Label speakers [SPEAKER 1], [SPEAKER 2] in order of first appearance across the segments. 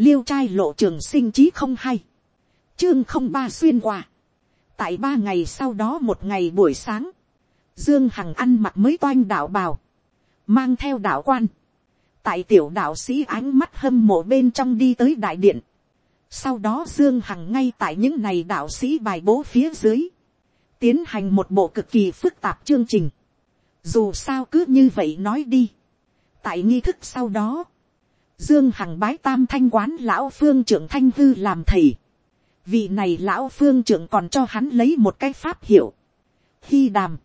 [SPEAKER 1] liêu trai lộ trường sinh trí không hay, chương không ba xuyên qua, tại ba ngày sau đó một ngày buổi sáng, dương hằng ăn mặc mới toanh đạo bào, mang theo đạo quan, tại tiểu đạo sĩ ánh mắt hâm mộ bên trong đi tới đại điện, sau đó dương hằng ngay tại những này đạo sĩ bài bố phía dưới, tiến hành một bộ cực kỳ phức tạp chương trình, dù sao cứ như vậy nói đi, tại nghi thức sau đó, dương hằng bái tam thanh quán lão phương trưởng thanh hư làm thầy, vị này lão phương trưởng còn cho hắn lấy một cái pháp hiệu, khi đàm,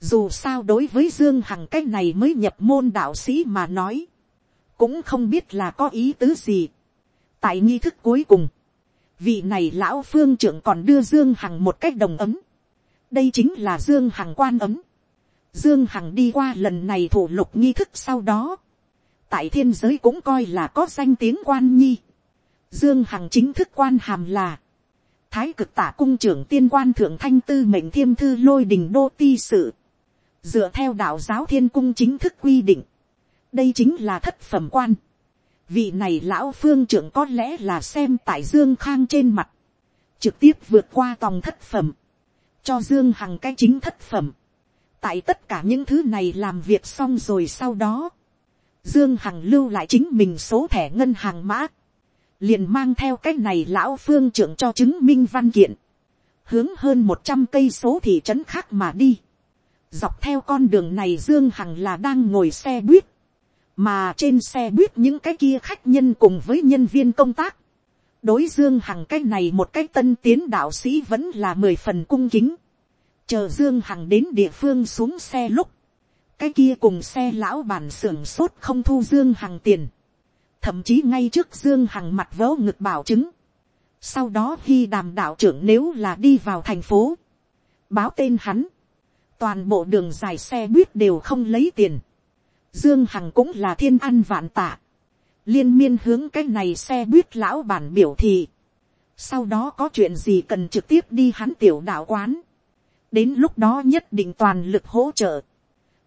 [SPEAKER 1] dù sao đối với dương hằng cái này mới nhập môn đạo sĩ mà nói, cũng không biết là có ý tứ gì. tại nghi thức cuối cùng, vị này lão phương trưởng còn đưa dương hằng một cách đồng ấm, đây chính là dương hằng quan ấm, dương hằng đi qua lần này thủ lục nghi thức sau đó, tại thiên giới cũng coi là có danh tiếng quan nhi, dương hằng chính thức quan hàm là, thái cực tả cung trưởng tiên quan thượng thanh tư mệnh thiêm thư lôi đình đô ti sự, dựa theo đạo giáo thiên cung chính thức quy định, đây chính là thất phẩm quan. vị này lão phương trưởng có lẽ là xem tại dương khang trên mặt, trực tiếp vượt qua tòng thất phẩm, cho dương hằng cái chính thất phẩm. tại tất cả những thứ này làm việc xong rồi sau đó, dương hằng lưu lại chính mình số thẻ ngân hàng mã, liền mang theo cái này lão phương trưởng cho chứng minh văn kiện, hướng hơn một trăm cây số thị trấn khác mà đi. Dọc theo con đường này Dương Hằng là đang ngồi xe buýt. Mà trên xe buýt những cái kia khách nhân cùng với nhân viên công tác. Đối Dương Hằng cái này một cái tân tiến đạo sĩ vẫn là mười phần cung kính. Chờ Dương Hằng đến địa phương xuống xe lúc. Cái kia cùng xe lão bản sưởng sốt không thu Dương Hằng tiền. Thậm chí ngay trước Dương Hằng mặt vớ ngực bảo chứng. Sau đó khi đàm đạo trưởng nếu là đi vào thành phố. Báo tên hắn toàn bộ đường dài xe buýt đều không lấy tiền. Dương Hằng cũng là thiên ăn vạn tạ. Liên miên hướng cái này xe buýt lão bản biểu thị. Sau đó có chuyện gì cần trực tiếp đi hắn tiểu đạo quán. Đến lúc đó nhất định toàn lực hỗ trợ.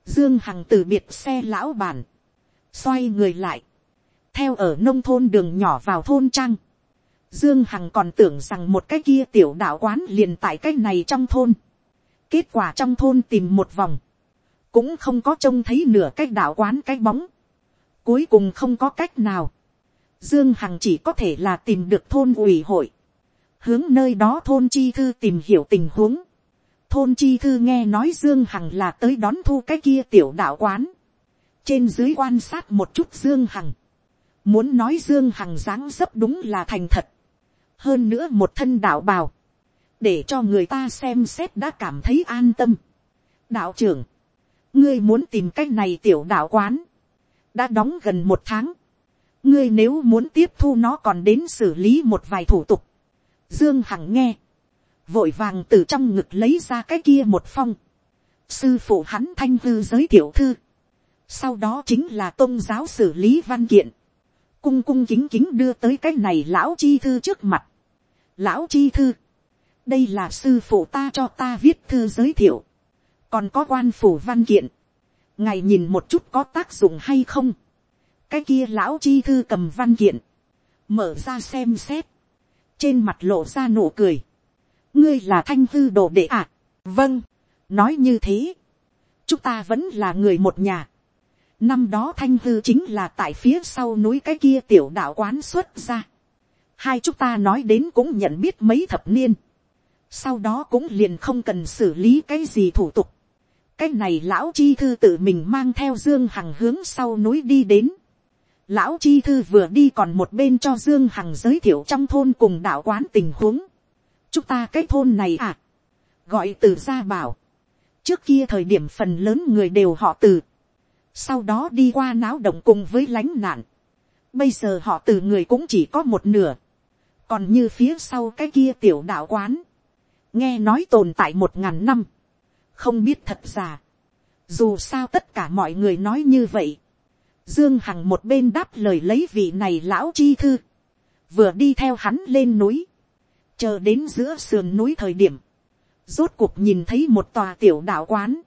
[SPEAKER 1] Dương Hằng từ biệt xe lão bản. Xoay người lại. Theo ở nông thôn đường nhỏ vào thôn trang. Dương Hằng còn tưởng rằng một cái kia tiểu đạo quán liền tại cái này trong thôn Kết quả trong thôn tìm một vòng. Cũng không có trông thấy nửa cái đạo quán cái bóng. Cuối cùng không có cách nào. Dương Hằng chỉ có thể là tìm được thôn ủy hội. Hướng nơi đó thôn chi thư tìm hiểu tình huống. Thôn chi thư nghe nói Dương Hằng là tới đón thu cái kia tiểu đạo quán. Trên dưới quan sát một chút Dương Hằng. Muốn nói Dương Hằng dáng dấp đúng là thành thật. Hơn nữa một thân đạo bào để cho người ta xem xét đã cảm thấy an tâm. đạo trưởng, ngươi muốn tìm cách này tiểu đạo quán, đã đóng gần một tháng, ngươi nếu muốn tiếp thu nó còn đến xử lý một vài thủ tục. Dương Hằng nghe, vội vàng từ trong ngực lấy ra cái kia một phong, sư phụ hắn thanh hư giới thiệu thư, sau đó chính là tôn giáo xử lý văn kiện, cung cung kính kính đưa tới cái này lão chi thư trước mặt. Lão chi thư, đây là sư phụ ta cho ta viết thư giới thiệu, còn có quan phủ văn kiện, ngài nhìn một chút có tác dụng hay không, cái kia lão chi thư cầm văn kiện, mở ra xem xét, trên mặt lộ ra nụ cười, ngươi là thanh hư đồ đệ à, vâng, nói như thế, chúng ta vẫn là người một nhà, năm đó thanh hư chính là tại phía sau núi cái kia tiểu đạo quán xuất ra, hai chúng ta nói đến cũng nhận biết mấy thập niên, sau đó cũng liền không cần xử lý cái gì thủ tục. cái này lão chi thư tự mình mang theo dương hằng hướng sau núi đi đến. lão chi thư vừa đi còn một bên cho dương hằng giới thiệu trong thôn cùng đạo quán tình huống chúng ta cái thôn này à, gọi từ gia bảo. trước kia thời điểm phần lớn người đều họ từ. sau đó đi qua náo động cùng với lánh nạn. bây giờ họ từ người cũng chỉ có một nửa. còn như phía sau cái kia tiểu đạo quán nghe nói tồn tại một ngàn năm, không biết thật giả. dù sao tất cả mọi người nói như vậy, dương hằng một bên đáp lời lấy vị này lão chi thư, vừa đi theo hắn lên núi, chờ đến giữa sườn núi thời điểm, rốt cuộc nhìn thấy một tòa tiểu đạo quán,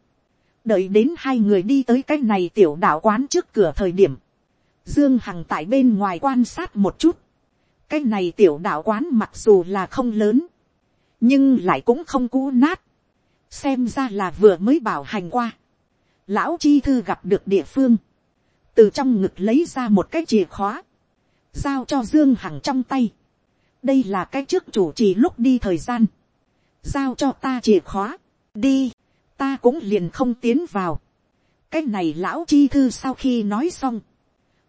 [SPEAKER 1] đợi đến hai người đi tới cái này tiểu đạo quán trước cửa thời điểm, dương hằng tại bên ngoài quan sát một chút, cái này tiểu đạo quán mặc dù là không lớn, nhưng lại cũng không cũ nát, xem ra là vừa mới bảo hành qua. Lão chi thư gặp được địa phương, từ trong ngực lấy ra một cái chìa khóa, giao cho dương hằng trong tay đây là cái trước chủ trì lúc đi thời gian, giao cho ta chìa khóa, đi, ta cũng liền không tiến vào. cái này lão chi thư sau khi nói xong,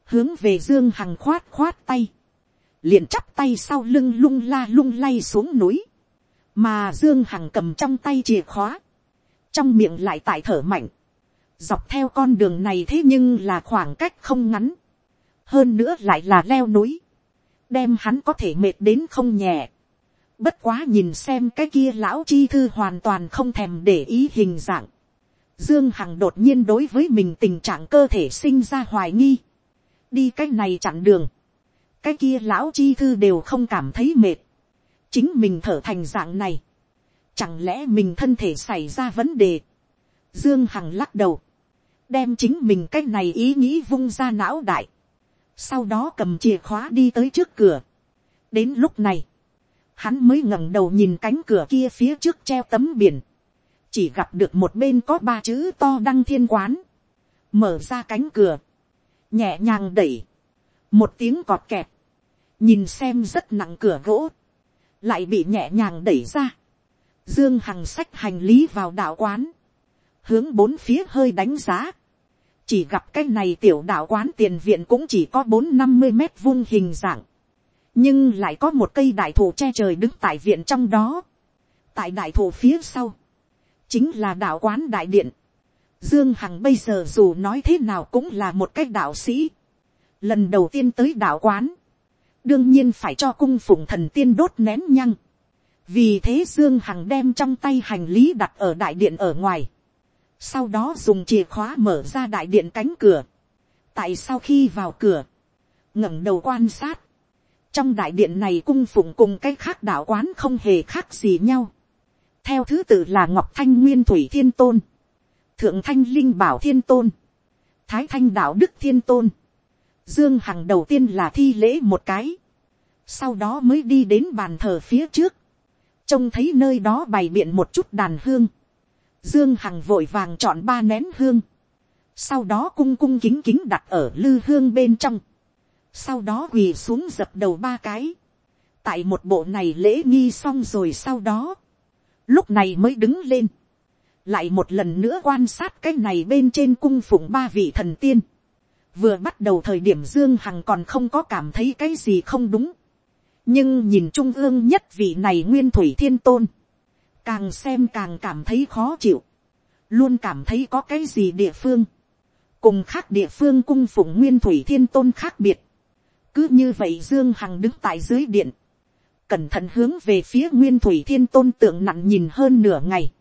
[SPEAKER 1] hướng về dương hằng khoát khoát tay, liền chắp tay sau lưng lung la lung lay xuống núi, mà dương hằng cầm trong tay chìa khóa, trong miệng lại tại thở mạnh, dọc theo con đường này thế nhưng là khoảng cách không ngắn, hơn nữa lại là leo núi, đem hắn có thể mệt đến không nhẹ. Bất quá nhìn xem cái kia lão chi thư hoàn toàn không thèm để ý hình dạng. Dương Hằng đột nhiên đối với mình tình trạng cơ thể sinh ra hoài nghi. Đi cái này chặn đường. Cái kia lão chi thư đều không cảm thấy mệt. Chính mình thở thành dạng này. Chẳng lẽ mình thân thể xảy ra vấn đề. Dương Hằng lắc đầu. Đem chính mình cái này ý nghĩ vung ra não đại sau đó cầm chìa khóa đi tới trước cửa. đến lúc này, hắn mới ngẩng đầu nhìn cánh cửa kia phía trước treo tấm biển, chỉ gặp được một bên có ba chữ to đăng thiên quán, mở ra cánh cửa, nhẹ nhàng đẩy, một tiếng cọt kẹt, nhìn xem rất nặng cửa gỗ, lại bị nhẹ nhàng đẩy ra, dương hằng sách hành lý vào đạo quán, hướng bốn phía hơi đánh giá, chỉ gặp cái này tiểu đạo quán tiền viện cũng chỉ có bốn năm mươi mét vuông hình dạng, nhưng lại có một cây đại thụ che trời đứng tại viện trong đó, tại đại thụ phía sau, chính là đạo quán đại điện, dương hằng bây giờ dù nói thế nào cũng là một cái đạo sĩ, lần đầu tiên tới đạo quán, đương nhiên phải cho cung phụng thần tiên đốt nén nhăng, vì thế dương hằng đem trong tay hành lý đặt ở đại điện ở ngoài, sau đó dùng chìa khóa mở ra đại điện cánh cửa, tại sau khi vào cửa, ngẩng đầu quan sát, trong đại điện này cung phụng cùng cái khác đạo quán không hề khác gì nhau, theo thứ tự là ngọc thanh nguyên thủy thiên tôn, thượng thanh linh bảo thiên tôn, thái thanh đạo đức thiên tôn, dương hằng đầu tiên là thi lễ một cái, sau đó mới đi đến bàn thờ phía trước, trông thấy nơi đó bày biện một chút đàn hương, Dương Hằng vội vàng chọn ba nén hương. Sau đó cung cung kính kính đặt ở lư hương bên trong. Sau đó quỳ xuống dập đầu ba cái. Tại một bộ này lễ nghi xong rồi sau đó. Lúc này mới đứng lên. Lại một lần nữa quan sát cái này bên trên cung phụng ba vị thần tiên. Vừa bắt đầu thời điểm Dương Hằng còn không có cảm thấy cái gì không đúng. Nhưng nhìn trung ương nhất vị này nguyên thủy thiên tôn càng xem càng cảm thấy khó chịu, luôn cảm thấy có cái gì địa phương, cùng khác địa phương cung phụng nguyên thủy thiên tôn khác biệt. cứ như vậy dương hằng đứng tại dưới điện, cẩn thận hướng về phía nguyên thủy thiên tôn tượng nặng nhìn hơn nửa ngày,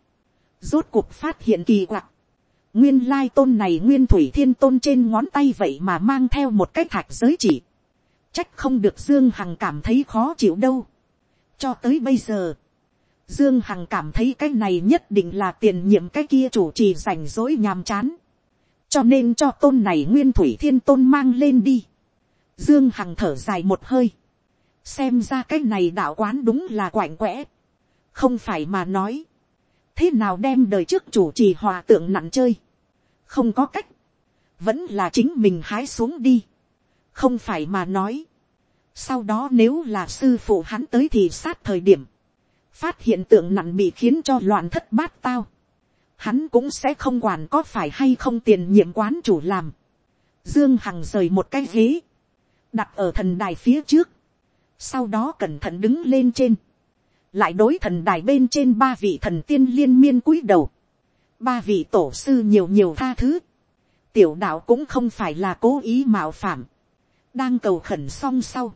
[SPEAKER 1] rốt cuộc phát hiện kỳ quặc, nguyên lai tôn này nguyên thủy thiên tôn trên ngón tay vậy mà mang theo một cái thạch giới chỉ, trách không được dương hằng cảm thấy khó chịu đâu, cho tới bây giờ, Dương Hằng cảm thấy cái này nhất định là tiền nhiệm cái kia chủ trì rảnh rỗi nhàm chán. Cho nên cho tôn này nguyên thủy thiên tôn mang lên đi. Dương Hằng thở dài một hơi. Xem ra cái này đạo quán đúng là quạnh quẽ. Không phải mà nói. Thế nào đem đời trước chủ trì hòa tượng nặng chơi. Không có cách. Vẫn là chính mình hái xuống đi. Không phải mà nói. Sau đó nếu là sư phụ hắn tới thì sát thời điểm phát hiện tượng nặng bị khiến cho loạn thất bát tao, hắn cũng sẽ không quản có phải hay không tiền nhiệm quán chủ làm. Dương Hằng rời một cái ghế, đặt ở thần đài phía trước, sau đó cẩn thận đứng lên trên, lại đối thần đài bên trên ba vị thần tiên liên miên cúi đầu, ba vị tổ sư nhiều nhiều tha thứ, tiểu đạo cũng không phải là cố ý mạo phạm, đang cầu khẩn xong sau,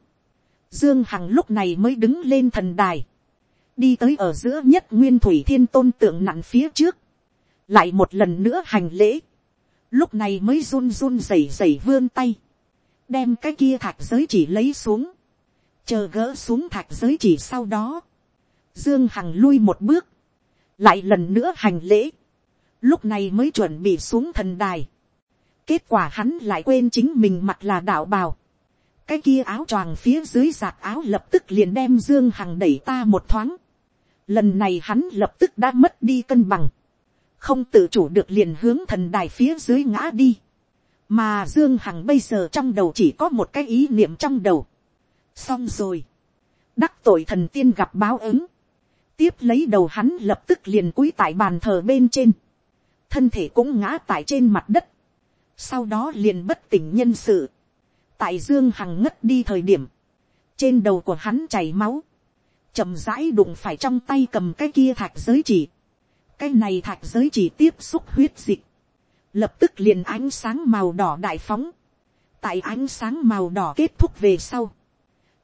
[SPEAKER 1] dương hằng lúc này mới đứng lên thần đài, đi tới ở giữa nhất nguyên thủy thiên tôn tượng nặng phía trước, lại một lần nữa hành lễ, lúc này mới run run rẩy rẩy vươn tay, đem cái kia thạch giới chỉ lấy xuống, chờ gỡ xuống thạch giới chỉ sau đó, dương hằng lui một bước, lại lần nữa hành lễ, lúc này mới chuẩn bị xuống thần đài, kết quả hắn lại quên chính mình mặt là đạo bào, cái kia áo choàng phía dưới giạt áo lập tức liền đem dương hằng đẩy ta một thoáng. lần này hắn lập tức đã mất đi cân bằng, không tự chủ được liền hướng thần đài phía dưới ngã đi. mà dương hằng bây giờ trong đầu chỉ có một cái ý niệm trong đầu. xong rồi, đắc tội thần tiên gặp báo ứng, tiếp lấy đầu hắn lập tức liền cúi tại bàn thờ bên trên, thân thể cũng ngã tại trên mặt đất, sau đó liền bất tỉnh nhân sự, tại dương hằng ngất đi thời điểm, trên đầu của hắn chảy máu, chậm rãi đụng phải trong tay cầm cái kia thạch giới chỉ, cái này thạch giới chỉ tiếp xúc huyết dịch, lập tức liền ánh sáng màu đỏ đại phóng, tại ánh sáng màu đỏ kết thúc về sau,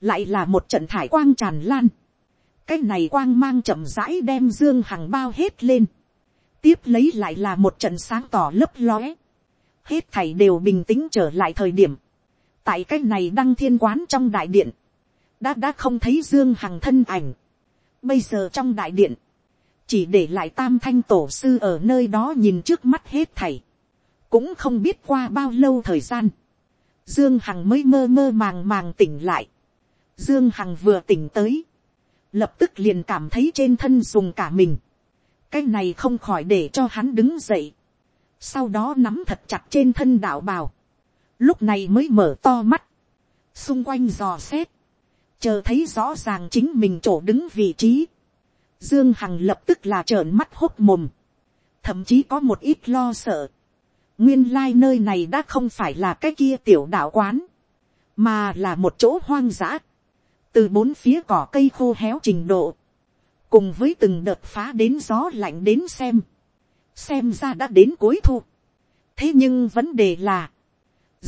[SPEAKER 1] lại là một trận thải quang tràn lan, cái này quang mang chậm rãi đem dương hằng bao hết lên, tiếp lấy lại là một trận sáng tỏ lấp lóe, hết thảy đều bình tĩnh trở lại thời điểm, tại cái này đăng thiên quán trong đại điện, đã đã không thấy dương hằng thân ảnh. bây giờ trong đại điện, chỉ để lại tam thanh tổ sư ở nơi đó nhìn trước mắt hết thảy, cũng không biết qua bao lâu thời gian, dương hằng mới mơ mơ màng màng tỉnh lại, dương hằng vừa tỉnh tới, lập tức liền cảm thấy trên thân dùng cả mình, cái này không khỏi để cho hắn đứng dậy, sau đó nắm thật chặt trên thân đạo bào, lúc này mới mở to mắt, xung quanh dò xét, chờ thấy rõ ràng chính mình chỗ đứng vị trí, dương hằng lập tức là trợn mắt hốt mồm, thậm chí có một ít lo sợ, nguyên lai nơi này đã không phải là cái kia tiểu đạo quán, mà là một chỗ hoang dã, từ bốn phía cỏ cây khô héo trình độ, cùng với từng đợt phá đến gió lạnh đến xem, xem ra đã đến cuối thu. thế nhưng vấn đề là,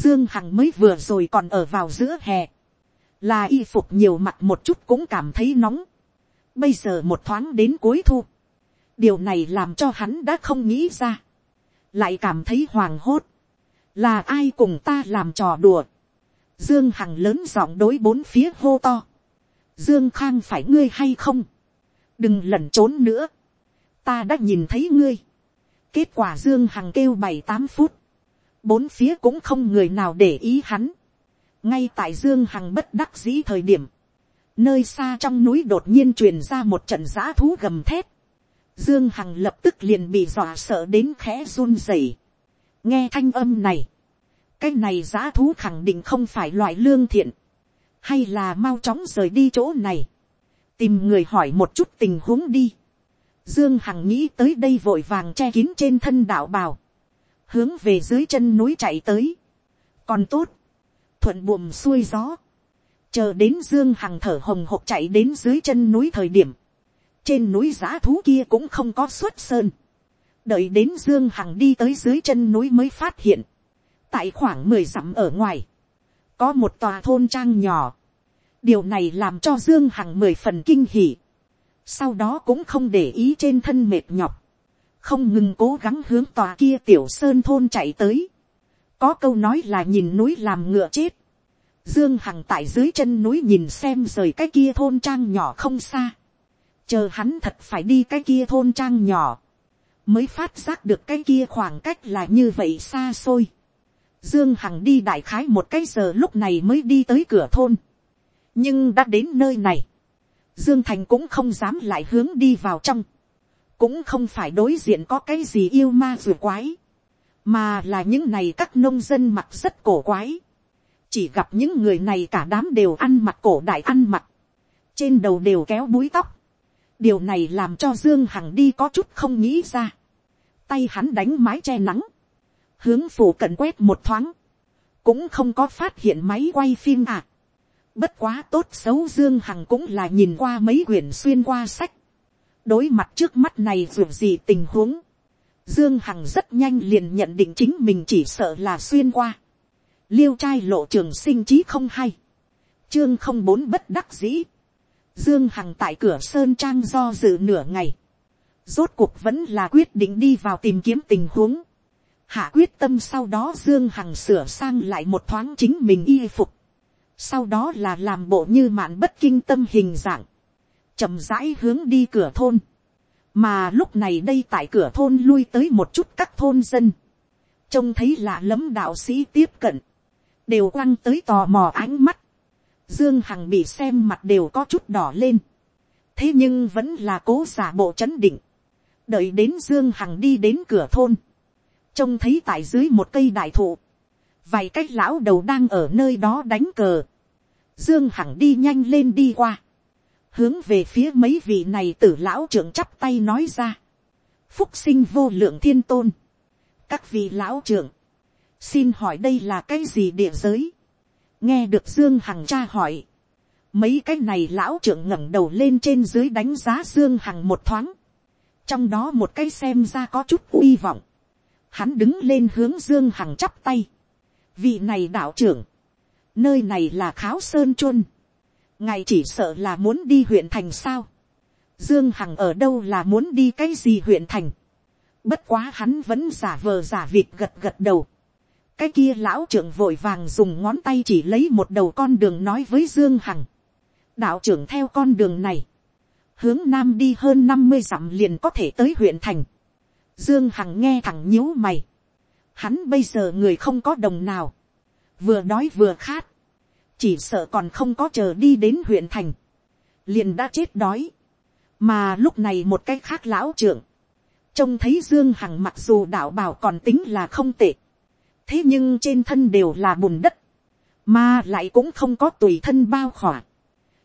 [SPEAKER 1] Dương Hằng mới vừa rồi còn ở vào giữa hè. Là y phục nhiều mặt một chút cũng cảm thấy nóng. Bây giờ một thoáng đến cuối thu. Điều này làm cho hắn đã không nghĩ ra. Lại cảm thấy hoàng hốt. Là ai cùng ta làm trò đùa. Dương Hằng lớn giọng đối bốn phía hô to. Dương Khang phải ngươi hay không? Đừng lẩn trốn nữa. Ta đã nhìn thấy ngươi. Kết quả Dương Hằng kêu bảy tám phút bốn phía cũng không người nào để ý hắn. ngay tại dương hằng bất đắc dĩ thời điểm, nơi xa trong núi đột nhiên truyền ra một trận giã thú gầm thét. dương hằng lập tức liền bị dọa sợ đến khẽ run rẩy. nghe thanh âm này, cái này giã thú khẳng định không phải loại lương thiện, hay là mau chóng rời đi chỗ này, tìm người hỏi một chút tình huống đi. Dương Hằng nghĩ tới đây vội vàng che kín trên thân đạo bào hướng về dưới chân núi chạy tới. còn tốt, thuận buồm xuôi gió, chờ đến dương hằng thở hồng hộc chạy đến dưới chân núi thời điểm, trên núi giá thú kia cũng không có xuất sơn, đợi đến dương hằng đi tới dưới chân núi mới phát hiện, tại khoảng mười dặm ở ngoài, có một tòa thôn trang nhỏ, điều này làm cho dương hằng mười phần kinh hỉ, sau đó cũng không để ý trên thân mệt nhọc, không ngừng cố gắng hướng tòa kia tiểu sơn thôn chạy tới. có câu nói là nhìn núi làm ngựa chết. dương hằng tại dưới chân núi nhìn xem rời cái kia thôn trang nhỏ không xa. chờ hắn thật phải đi cái kia thôn trang nhỏ. mới phát giác được cái kia khoảng cách là như vậy xa xôi. Dương Hằng đi đại khái một cái giờ lúc này mới đi tới cửa thôn. Nhưng đã đến nơi này. Dương Thành cũng không dám lại hướng đi vào trong cũng không phải đối diện có cái gì yêu ma rùa quái, mà là những này các nông dân mặc rất cổ quái, chỉ gặp những người này cả đám đều ăn mặc cổ đại ăn mặc, trên đầu đều kéo búi tóc, điều này làm cho dương hằng đi có chút không nghĩ ra, tay hắn đánh mái che nắng, hướng phủ cận quét một thoáng, cũng không có phát hiện máy quay phim à. Bất quá tốt xấu Dương Hằng cũng là nhìn qua mấy quyển xuyên qua sách đối mặt trước mắt này dù gì tình huống, dương hằng rất nhanh liền nhận định chính mình chỉ sợ là xuyên qua, liêu trai lộ trường sinh trí không hay, chương không bốn bất đắc dĩ, dương hằng tại cửa sơn trang do dự nửa ngày, rốt cuộc vẫn là quyết định đi vào tìm kiếm tình huống, hạ quyết tâm sau đó dương hằng sửa sang lại một thoáng chính mình y phục, sau đó là làm bộ như mạn bất kinh tâm hình dạng, chậm rãi hướng đi cửa thôn. Mà lúc này đây tại cửa thôn lui tới một chút các thôn dân. Trông thấy lạ lẫm đạo sĩ tiếp cận. Đều quăng tới tò mò ánh mắt. Dương Hằng bị xem mặt đều có chút đỏ lên. Thế nhưng vẫn là cố giả bộ chấn định. Đợi đến Dương Hằng đi đến cửa thôn. Trông thấy tại dưới một cây đại thụ. Vài cái lão đầu đang ở nơi đó đánh cờ. Dương Hằng đi nhanh lên đi qua. Hướng về phía mấy vị này tử lão trưởng chắp tay nói ra. Phúc sinh vô lượng thiên tôn. Các vị lão trưởng. Xin hỏi đây là cái gì địa giới? nghe được dương hằng tra hỏi, mấy cái này lão trưởng ngẩng đầu lên trên dưới đánh giá dương hằng một thoáng, trong đó một cái xem ra có chút uy vọng, hắn đứng lên hướng dương hằng chắp tay, vị này đạo trưởng, nơi này là kháo sơn chuân, ngài chỉ sợ là muốn đi huyện thành sao, dương hằng ở đâu là muốn đi cái gì huyện thành, bất quá hắn vẫn giả vờ giả vịt gật gật đầu, cái kia lão trưởng vội vàng dùng ngón tay chỉ lấy một đầu con đường nói với dương hằng. đạo trưởng theo con đường này, hướng nam đi hơn năm mươi dặm liền có thể tới huyện thành. dương hằng nghe thẳng nhíu mày. hắn bây giờ người không có đồng nào, vừa đói vừa khát, chỉ sợ còn không có chờ đi đến huyện thành, liền đã chết đói. mà lúc này một cái khác lão trưởng, trông thấy dương hằng mặc dù đạo bảo còn tính là không tệ, thế nhưng trên thân đều là bùn đất, mà lại cũng không có tùy thân bao khỏa,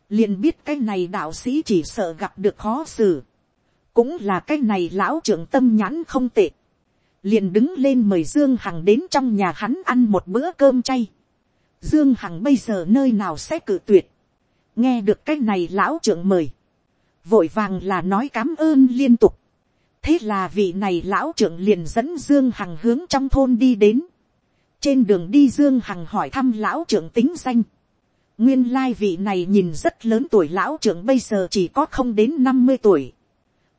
[SPEAKER 1] liền biết cái này đạo sĩ chỉ sợ gặp được khó xử, cũng là cái này lão trưởng tâm nhãn không tệ, liền đứng lên mời dương hằng đến trong nhà hắn ăn một bữa cơm chay, dương hằng bây giờ nơi nào sẽ cử tuyệt, nghe được cách này lão trưởng mời, vội vàng là nói cám ơn liên tục, thế là vị này lão trưởng liền dẫn dương hằng hướng trong thôn đi đến, trên đường đi dương hằng hỏi thăm lão trưởng tính danh. nguyên lai vị này nhìn rất lớn tuổi lão trưởng bây giờ chỉ có không đến năm mươi tuổi.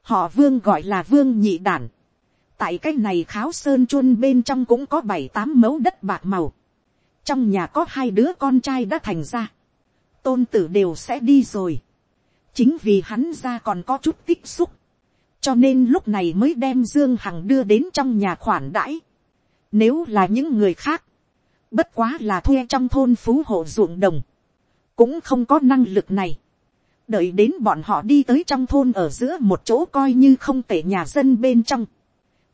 [SPEAKER 1] họ vương gọi là vương nhị đản. tại cái này kháo sơn chuôn bên trong cũng có bảy tám mẫu đất bạc màu trong nhà có hai đứa con trai đã thành ra. tôn tử đều sẽ đi rồi. chính vì hắn ra còn có chút tích xúc. cho nên lúc này mới đem dương hằng đưa đến trong nhà khoản đãi nếu là những người khác, bất quá là thuê trong thôn phú hộ ruộng đồng, cũng không có năng lực này. đợi đến bọn họ đi tới trong thôn ở giữa một chỗ coi như không tệ nhà dân bên trong.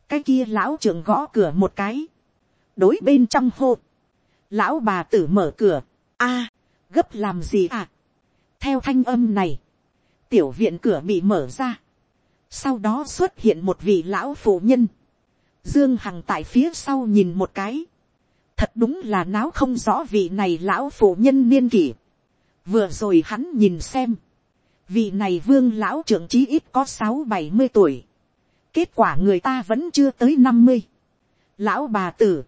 [SPEAKER 1] cái kia lão trưởng gõ cửa một cái, đối bên trong hộp, lão bà tử mở cửa, a, gấp làm gì à. theo thanh âm này, tiểu viện cửa bị mở ra. sau đó xuất hiện một vị lão phụ nhân Dương Hằng tại phía sau nhìn một cái. Thật đúng là náo không rõ vị này lão phụ nhân niên kỷ. Vừa rồi hắn nhìn xem. Vị này vương lão trưởng chí ít có sáu bảy mươi tuổi. Kết quả người ta vẫn chưa tới năm mươi. Lão bà tử.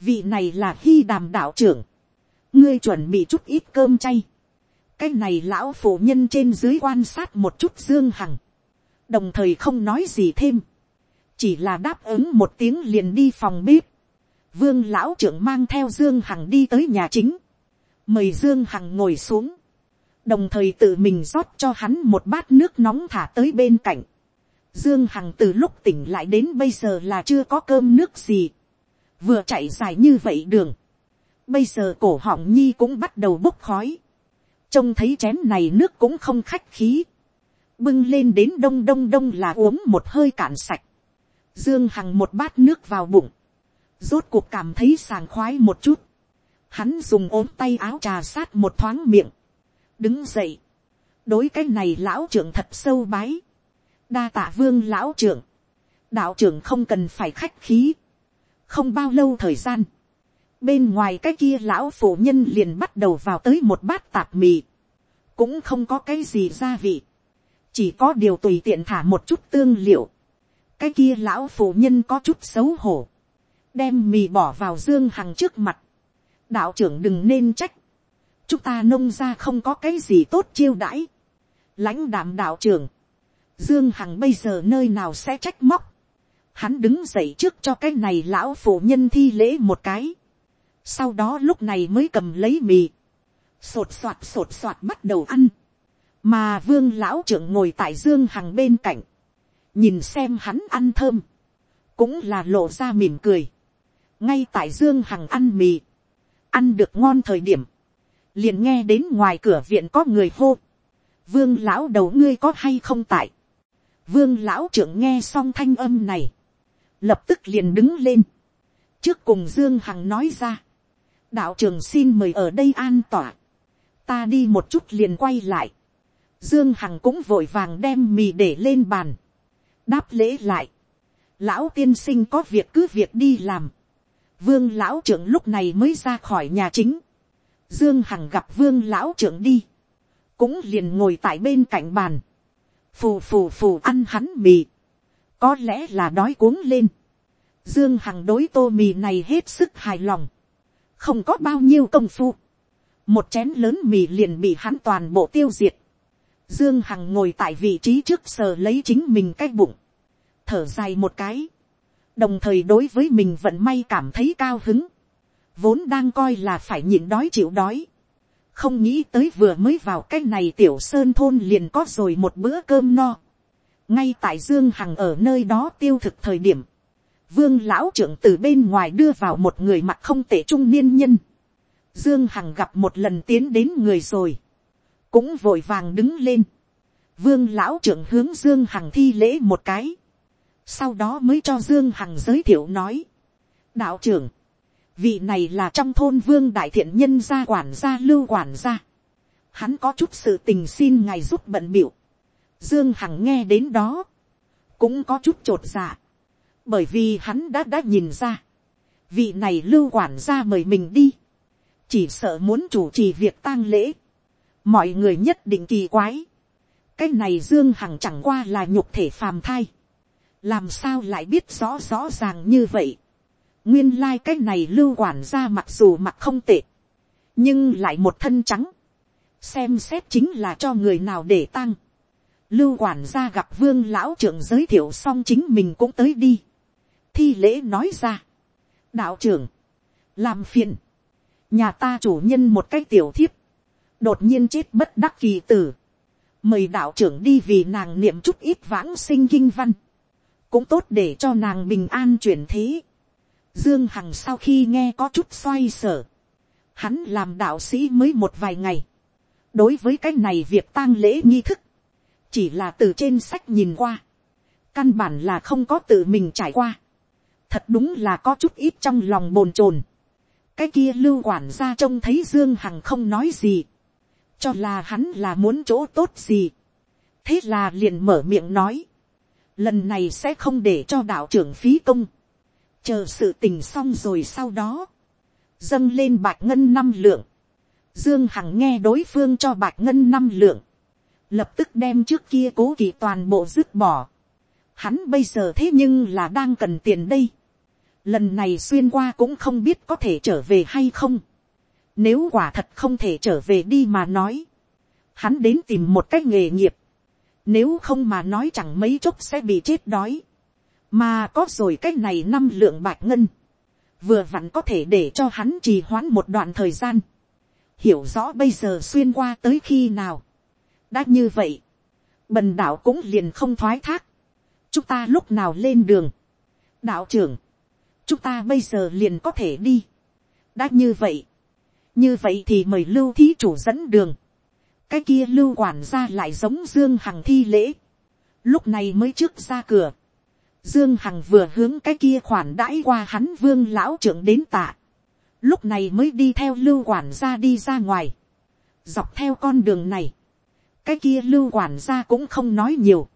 [SPEAKER 1] Vị này là hy đàm đạo trưởng. Ngươi chuẩn bị chút ít cơm chay. Cái này lão phụ nhân trên dưới quan sát một chút Dương Hằng. Đồng thời không nói gì thêm chỉ là đáp ứng một tiếng liền đi phòng bếp. Vương lão trưởng mang theo Dương Hằng đi tới nhà chính. Mời Dương Hằng ngồi xuống. Đồng thời tự mình rót cho hắn một bát nước nóng thả tới bên cạnh. Dương Hằng từ lúc tỉnh lại đến bây giờ là chưa có cơm nước gì. Vừa chạy dài như vậy đường. Bây giờ cổ họng nhi cũng bắt đầu bốc khói. Trông thấy chén này nước cũng không khách khí. Bưng lên đến đông đông đông là uống một hơi cạn sạch. Dương Hằng một bát nước vào bụng. Rốt cuộc cảm thấy sàng khoái một chút. Hắn dùng ốm tay áo trà sát một thoáng miệng. Đứng dậy. Đối cái này lão trưởng thật sâu bái. Đa tạ vương lão trưởng. Đạo trưởng không cần phải khách khí. Không bao lâu thời gian. Bên ngoài cái kia lão phụ nhân liền bắt đầu vào tới một bát tạp mì. Cũng không có cái gì gia vị. Chỉ có điều tùy tiện thả một chút tương liệu cái kia lão phụ nhân có chút xấu hổ, đem mì bỏ vào dương hằng trước mặt, đạo trưởng đừng nên trách, chúng ta nông ra không có cái gì tốt chiêu đãi, lãnh đạm đạo trưởng, dương hằng bây giờ nơi nào sẽ trách móc, hắn đứng dậy trước cho cái này lão phụ nhân thi lễ một cái, sau đó lúc này mới cầm lấy mì, sột soạt sột soạt bắt đầu ăn, mà vương lão trưởng ngồi tại dương hằng bên cạnh, nhìn xem hắn ăn thơm, cũng là lộ ra mỉm cười, ngay tại dương hằng ăn mì, ăn được ngon thời điểm, liền nghe đến ngoài cửa viện có người hô, vương lão đầu ngươi có hay không tại, vương lão trưởng nghe xong thanh âm này, lập tức liền đứng lên, trước cùng dương hằng nói ra, đạo trường xin mời ở đây an tỏa, ta đi một chút liền quay lại, dương hằng cũng vội vàng đem mì để lên bàn, đáp lễ lại, lão tiên sinh có việc cứ việc đi làm, vương lão trưởng lúc này mới ra khỏi nhà chính, dương hằng gặp vương lão trưởng đi, cũng liền ngồi tại bên cạnh bàn, phù phù phù ăn hắn mì, có lẽ là đói cuống lên, dương hằng đối tô mì này hết sức hài lòng, không có bao nhiêu công phu, một chén lớn mì liền bị hắn toàn bộ tiêu diệt, dương hằng ngồi tại vị trí trước sờ lấy chính mình cái bụng, thở dài một cái, đồng thời đối với mình vận may cảm thấy cao hứng, vốn đang coi là phải nhịn đói chịu đói, không nghĩ tới vừa mới vào cái này tiểu sơn thôn liền có rồi một bữa cơm no, ngay tại dương hằng ở nơi đó tiêu thực thời điểm, vương lão trưởng từ bên ngoài đưa vào một người mặt không tệ trung niên nhân, dương hằng gặp một lần tiến đến người rồi, cũng vội vàng đứng lên, vương lão trưởng hướng dương hằng thi lễ một cái, sau đó mới cho dương hằng giới thiệu nói, đạo trưởng, vị này là trong thôn vương đại thiện nhân gia quản gia lưu quản gia, hắn có chút sự tình xin ngài giúp bận biểu, dương hằng nghe đến đó, cũng có chút trột dạ, bởi vì hắn đã đã nhìn ra, vị này lưu quản gia mời mình đi, chỉ sợ muốn chủ trì việc tang lễ, mọi người nhất định kỳ quái, cái này dương hằng chẳng qua là nhục thể phàm thai, làm sao lại biết rõ rõ ràng như vậy. nguyên lai cách này lưu quản gia mặc dù mặc không tệ, nhưng lại một thân trắng, xem xét chính là cho người nào để tăng lưu quản gia gặp vương lão trưởng giới thiệu xong chính mình cũng tới đi. thi lễ nói ra, đạo trưởng, làm phiền, nhà ta chủ nhân một cái tiểu thiếp, đột nhiên chết bất đắc kỳ tử, mời đạo trưởng đi vì nàng niệm chút ít vãng sinh kinh văn. Cũng tốt để cho nàng bình an chuyển thế. Dương Hằng sau khi nghe có chút xoay sở, hắn làm đạo sĩ mới một vài ngày. đối với cái này việc tang lễ nghi thức, chỉ là từ trên sách nhìn qua, căn bản là không có tự mình trải qua. thật đúng là có chút ít trong lòng bồn chồn. cái kia lưu quản gia trông thấy dương hằng không nói gì, cho là hắn là muốn chỗ tốt gì. thế là liền mở miệng nói, lần này sẽ không để cho đạo trưởng phí công, chờ sự tình xong rồi sau đó, dâng lên bạch ngân năm lượng, dương hằng nghe đối phương cho bạch ngân năm lượng, lập tức đem trước kia cố kỳ toàn bộ dứt bỏ, hắn bây giờ thế nhưng là đang cần tiền đây, lần này xuyên qua cũng không biết có thể trở về hay không, nếu quả thật không thể trở về đi mà nói, hắn đến tìm một cách nghề nghiệp, nếu không mà nói chẳng mấy chốc sẽ bị chết đói. Mà có rồi cái này năm lượng bạch ngân. Vừa vặn có thể để cho hắn trì hoãn một đoạn thời gian. Hiểu rõ bây giờ xuyên qua tới khi nào. Đã như vậy. Bần đạo cũng liền không thoái thác. Chúng ta lúc nào lên đường. Đạo trưởng. Chúng ta bây giờ liền có thể đi. Đã như vậy. Như vậy thì mời lưu thí chủ dẫn đường cái kia lưu quản gia lại giống dương hằng thi lễ, lúc này mới trước ra cửa, dương hằng vừa hướng cái kia khoản đãi qua hắn vương lão trưởng đến tạ, lúc này mới đi theo lưu quản gia đi ra ngoài, dọc theo con đường này, cái kia lưu quản gia cũng không nói nhiều,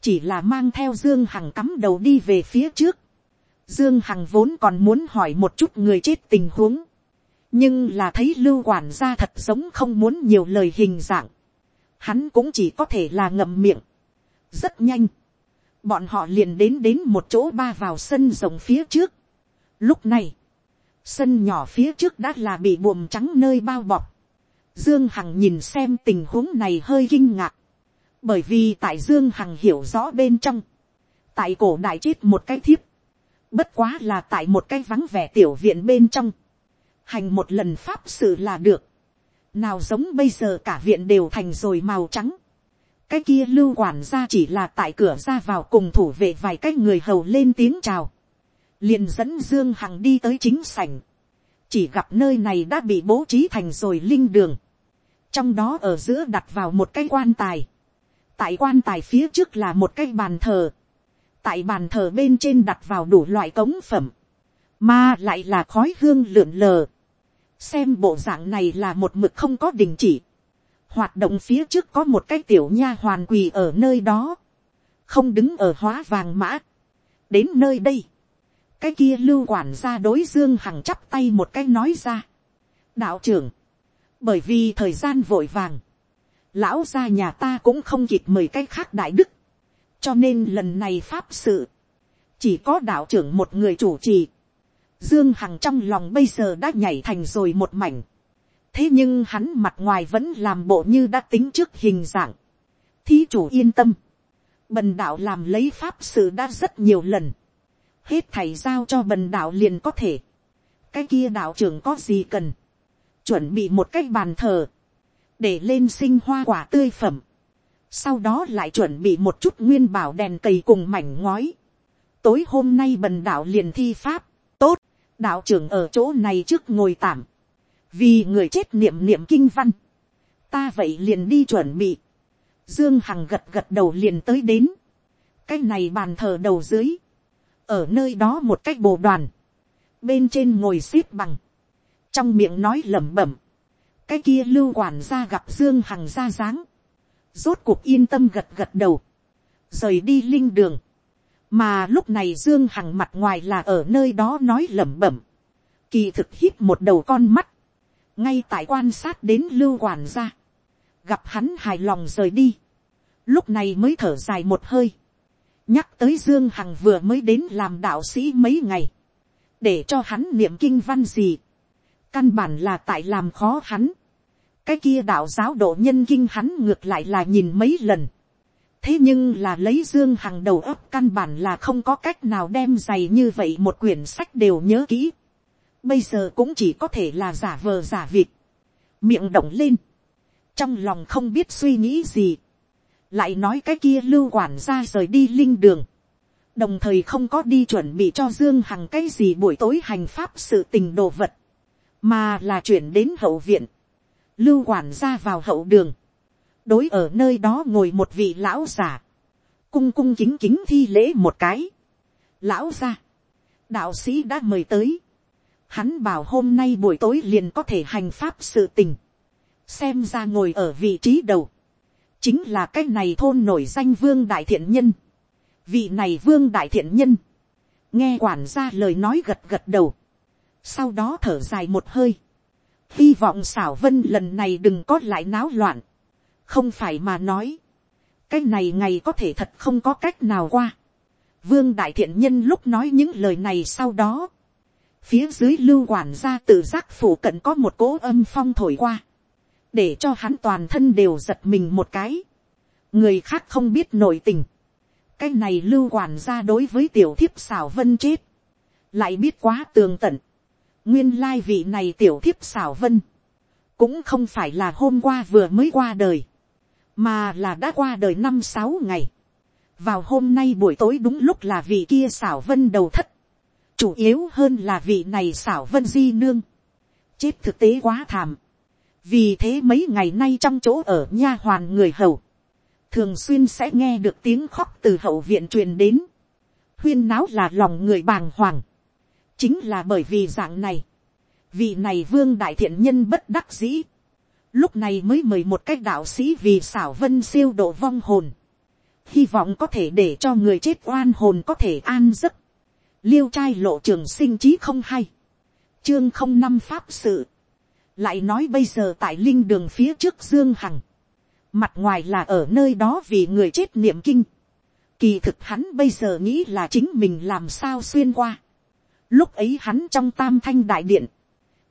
[SPEAKER 1] chỉ là mang theo dương hằng cắm đầu đi về phía trước, dương hằng vốn còn muốn hỏi một chút người chết tình huống, nhưng là thấy lưu quản gia thật giống không muốn nhiều lời hình dạng, hắn cũng chỉ có thể là ngậm miệng. rất nhanh, bọn họ liền đến đến một chỗ ba vào sân rồng phía trước. lúc này, sân nhỏ phía trước đã là bị buồm trắng nơi bao bọc dương hằng nhìn xem tình huống này hơi kinh ngạc, bởi vì tại dương hằng hiểu rõ bên trong, tại cổ đại chết một cái thiếp, bất quá là tại một cái vắng vẻ tiểu viện bên trong, hành một lần pháp sự là được, nào giống bây giờ cả viện đều thành rồi màu trắng, cái kia lưu quản gia chỉ là tại cửa ra vào cùng thủ vệ vài cái người hầu lên tiếng chào, liền dẫn dương hằng đi tới chính sảnh, chỉ gặp nơi này đã bị bố trí thành rồi linh đường, trong đó ở giữa đặt vào một cái quan tài, tại quan tài phía trước là một cái bàn thờ, tại bàn thờ bên trên đặt vào đủ loại cống phẩm, mà lại là khói hương lượn lờ, xem bộ dạng này là một mực không có đình chỉ, hoạt động phía trước có một cái tiểu nha hoàn quỳ ở nơi đó, không đứng ở hóa vàng mã, đến nơi đây, cái kia lưu quản ra đối dương hằng chắp tay một cái nói ra, đạo trưởng, bởi vì thời gian vội vàng, lão gia nhà ta cũng không kịp mời cái khác đại đức, cho nên lần này pháp sự, chỉ có đạo trưởng một người chủ trì, dương hằng trong lòng bây giờ đã nhảy thành rồi một mảnh, thế nhưng hắn mặt ngoài vẫn làm bộ như đã tính trước hình dạng, thí chủ yên tâm, bần đạo làm lấy pháp sự đã rất nhiều lần, hết thầy giao cho bần đạo liền có thể, cái kia đạo trưởng có gì cần, chuẩn bị một cái bàn thờ, để lên sinh hoa quả tươi phẩm, sau đó lại chuẩn bị một chút nguyên bảo đèn cầy cùng mảnh ngói. tối hôm nay bần đạo liền thi pháp, tốt, đạo trưởng ở chỗ này trước ngồi tạm, vì người chết niệm niệm kinh văn, ta vậy liền đi chuẩn bị, dương hằng gật gật đầu liền tới đến, cái này bàn thờ đầu dưới, ở nơi đó một cách bồ đoàn, bên trên ngồi x ế p bằng, trong miệng nói lẩm bẩm, cái kia lưu quản gia gặp dương hằng ra dáng, rốt cuộc yên tâm gật gật đầu, rời đi linh đường, mà lúc này dương hằng mặt ngoài là ở nơi đó nói lẩm bẩm, kỳ thực hít một đầu con mắt, ngay tại quan sát đến lưu quản gia, gặp hắn hài lòng rời đi, lúc này mới thở dài một hơi, nhắc tới dương hằng vừa mới đến làm đạo sĩ mấy ngày, để cho hắn niệm kinh văn gì, căn bản là tại làm khó hắn, cái kia đạo giáo độ nhân kinh hắn ngược lại là nhìn mấy lần, thế nhưng là lấy dương hằng đầu óc căn bản là không có cách nào đem dày như vậy một quyển sách đều nhớ kỹ, bây giờ cũng chỉ có thể là giả vờ giả vịt, miệng động lên, trong lòng không biết suy nghĩ gì, lại nói cái kia lưu quản ra rời đi linh đường, đồng thời không có đi chuẩn bị cho dương hằng cái gì buổi tối hành pháp sự tình đồ vật, mà là chuyển đến hậu viện, lưu quản ra vào hậu đường, đối ở nơi đó ngồi một vị lão già, cung cung kính kính thi lễ một cái, lão ra, đạo sĩ đã mời tới, hắn bảo hôm nay buổi tối liền có thể hành pháp sự tình, xem ra ngồi ở vị trí đầu, chính là cái này thôn nổi danh vương đại thiện nhân, vị này vương đại thiện nhân, nghe quản gia lời nói gật gật đầu, sau đó thở dài một hơi, hy vọng xảo vân lần này đừng có lại náo loạn, không phải mà nói, cái này ngày có thể thật không có cách nào qua. Vương đại thiện nhân lúc nói những lời này sau đó, phía dưới lưu quản gia tự giác phủ cận có một cỗ âm phong thổi qua, để cho hắn toàn thân đều giật mình một cái, người khác không biết nội tình, cái này lưu quản gia đối với tiểu thiếp xảo vân chết, lại biết quá tường tận, nguyên lai vị này tiểu thiếp xảo vân, cũng không phải là hôm qua vừa mới qua đời, mà là đã qua đời năm sáu ngày. vào hôm nay buổi tối đúng lúc là vị kia xảo vân đầu thất, chủ yếu hơn là vị này xảo vân di nương, chết thực tế quá thảm, vì thế mấy ngày nay trong chỗ ở nha hoàn người hầu, thường xuyên sẽ nghe được tiếng khóc từ hậu viện truyền đến, huyên náo là lòng người bàng hoàng, chính là bởi vì dạng này, vị này vương đại thiện nhân bất đắc dĩ, lúc này mới mời một cách đạo sĩ vì xảo vân siêu độ vong hồn, hy vọng có thể để cho người chết oan hồn có thể an giấc, liêu trai lộ trường sinh trí không hay, chương không năm pháp sự, lại nói bây giờ tại linh đường phía trước dương hằng, mặt ngoài là ở nơi đó vì người chết niệm kinh, kỳ thực hắn bây giờ nghĩ là chính mình làm sao xuyên qua, lúc ấy hắn trong tam thanh đại điện,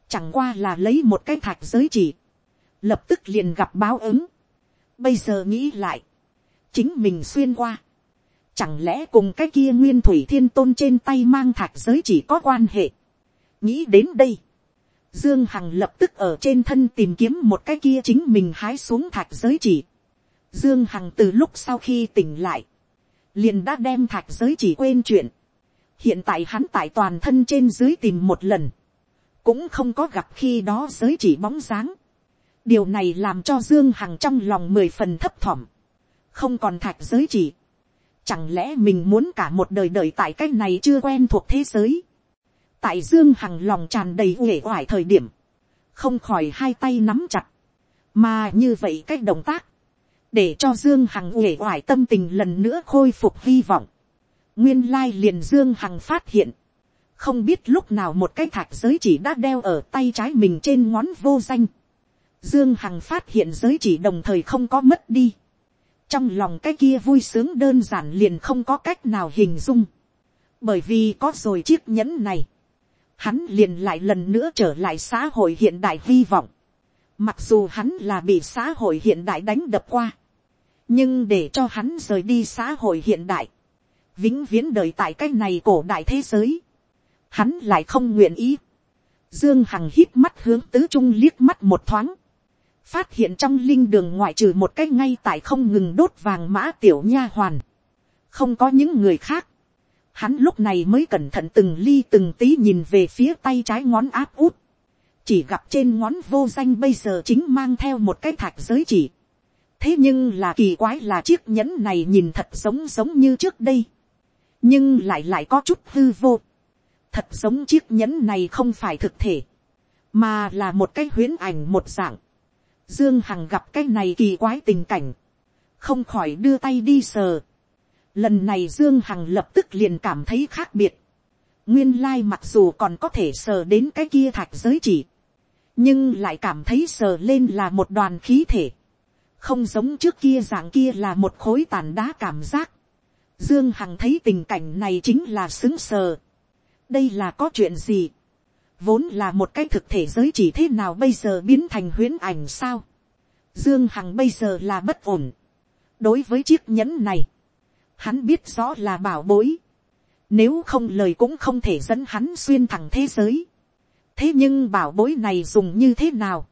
[SPEAKER 1] chẳng qua là lấy một cái thạch giới chỉ, lập tức liền gặp báo ứng. Bây giờ nghĩ lại, chính mình xuyên qua, chẳng lẽ cùng cái kia nguyên thủy thiên tôn trên tay mang thạch giới chỉ có quan hệ. nghĩ đến đây, dương hằng lập tức ở trên thân tìm kiếm một cái kia chính mình hái xuống thạch giới chỉ. dương hằng từ lúc sau khi tỉnh lại, liền đã đem thạch giới chỉ quên chuyện hiện tại hắn tại toàn thân trên dưới tìm một lần, cũng không có gặp khi đó giới chỉ bóng dáng. điều này làm cho dương hằng trong lòng mười phần thấp thỏm, không còn thạch giới chỉ. chẳng lẽ mình muốn cả một đời đời tại cái này chưa quen thuộc thế giới. tại dương hằng lòng tràn đầy uể oải thời điểm, không khỏi hai tay nắm chặt, mà như vậy cái động tác, để cho dương hằng uể oải tâm tình lần nữa khôi phục hy vọng nguyên lai liền dương hằng phát hiện, không biết lúc nào một cái thạch giới chỉ đã đeo ở tay trái mình trên ngón vô danh. Dương Hằng phát hiện giới chỉ đồng thời không có mất đi. Trong lòng cái kia vui sướng đơn giản liền không có cách nào hình dung. Bởi vì có rồi chiếc nhẫn này. Hắn liền lại lần nữa trở lại xã hội hiện đại hy vọng. Mặc dù hắn là bị xã hội hiện đại đánh đập qua. Nhưng để cho hắn rời đi xã hội hiện đại. Vĩnh viễn đời tại cái này cổ đại thế giới hắn lại không nguyện ý. Dương Hằng hít mắt hướng tứ trung liếc mắt một thoáng. Phát hiện trong linh đường ngoại trừ một cái ngay tại không ngừng đốt vàng mã tiểu nha hoàn. Không có những người khác. Hắn lúc này mới cẩn thận từng ly từng tí nhìn về phía tay trái ngón áp út. Chỉ gặp trên ngón vô danh bây giờ chính mang theo một cái thạch giới chỉ. Thế nhưng là kỳ quái là chiếc nhẫn này nhìn thật giống giống như trước đây. Nhưng lại lại có chút hư vô thật giống chiếc nhẫn này không phải thực thể, mà là một cái huyễn ảnh một dạng. Dương Hằng gặp cái này kỳ quái tình cảnh, không khỏi đưa tay đi sờ. Lần này Dương Hằng lập tức liền cảm thấy khác biệt. Nguyên lai mặc dù còn có thể sờ đến cái kia thạch giới chỉ, nhưng lại cảm thấy sờ lên là một đoàn khí thể. Không giống trước kia dạng kia là một khối tàn đá cảm giác. Dương Hằng thấy tình cảnh này chính là xứng sờ. Đây là có chuyện gì, vốn là một cái thực thể giới chỉ thế nào bây giờ biến thành huyễn ảnh sao, dương hằng bây giờ là bất ổn, đối với chiếc nhẫn này, hắn biết rõ là bảo bối, nếu không lời cũng không thể dẫn hắn xuyên thẳng thế giới, thế nhưng bảo bối này dùng như thế nào,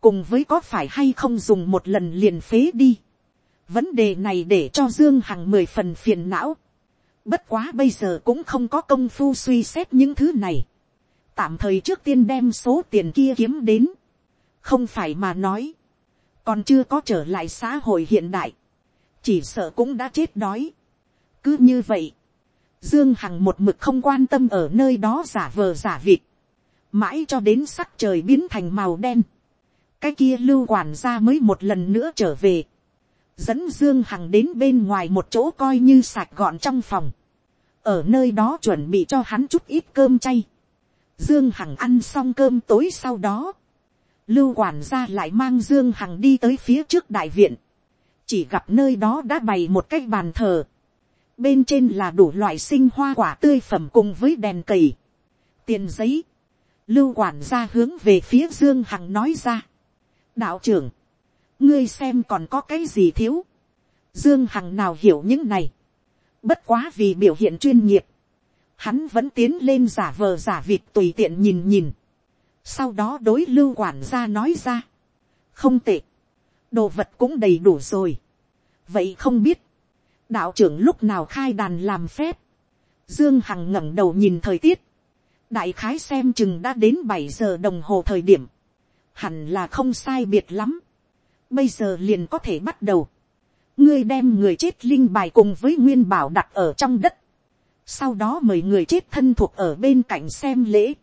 [SPEAKER 1] cùng với có phải hay không dùng một lần liền phế đi, vấn đề này để cho dương hằng mười phần phiền não, Bất quá bây giờ cũng không có công phu suy xét những thứ này. Tạm thời trước tiên đem số tiền kia kiếm đến. Không phải mà nói. Còn chưa có trở lại xã hội hiện đại. Chỉ sợ cũng đã chết đói. Cứ như vậy. Dương Hằng một mực không quan tâm ở nơi đó giả vờ giả vịt. Mãi cho đến sắc trời biến thành màu đen. Cái kia lưu quản gia mới một lần nữa trở về dẫn Dương Hằng đến bên ngoài một chỗ coi như sạch gọn trong phòng. Ở nơi đó chuẩn bị cho hắn chút ít cơm chay. Dương Hằng ăn xong cơm tối sau đó. Lưu quản gia lại mang Dương Hằng đi tới phía trước đại viện. Chỉ gặp nơi đó đã bày một cái bàn thờ. Bên trên là đủ loại sinh hoa quả tươi phẩm cùng với đèn cầy. Tiền giấy. Lưu quản gia hướng về phía Dương Hằng nói ra. Đạo trưởng ngươi xem còn có cái gì thiếu. Dương Hằng nào hiểu những này. Bất quá vì biểu hiện chuyên nghiệp. Hắn vẫn tiến lên giả vờ giả vịt tùy tiện nhìn nhìn. Sau đó đối lưu quản gia nói ra. Không tệ. Đồ vật cũng đầy đủ rồi. Vậy không biết. Đạo trưởng lúc nào khai đàn làm phép. Dương Hằng ngẩng đầu nhìn thời tiết. Đại khái xem chừng đã đến bảy giờ đồng hồ thời điểm. Hẳn là không sai biệt lắm bây giờ liền có thể bắt đầu. ngươi đem người chết linh bài cùng với nguyên bảo đặt ở trong đất. sau đó mời người chết thân thuộc ở bên cạnh xem lễ.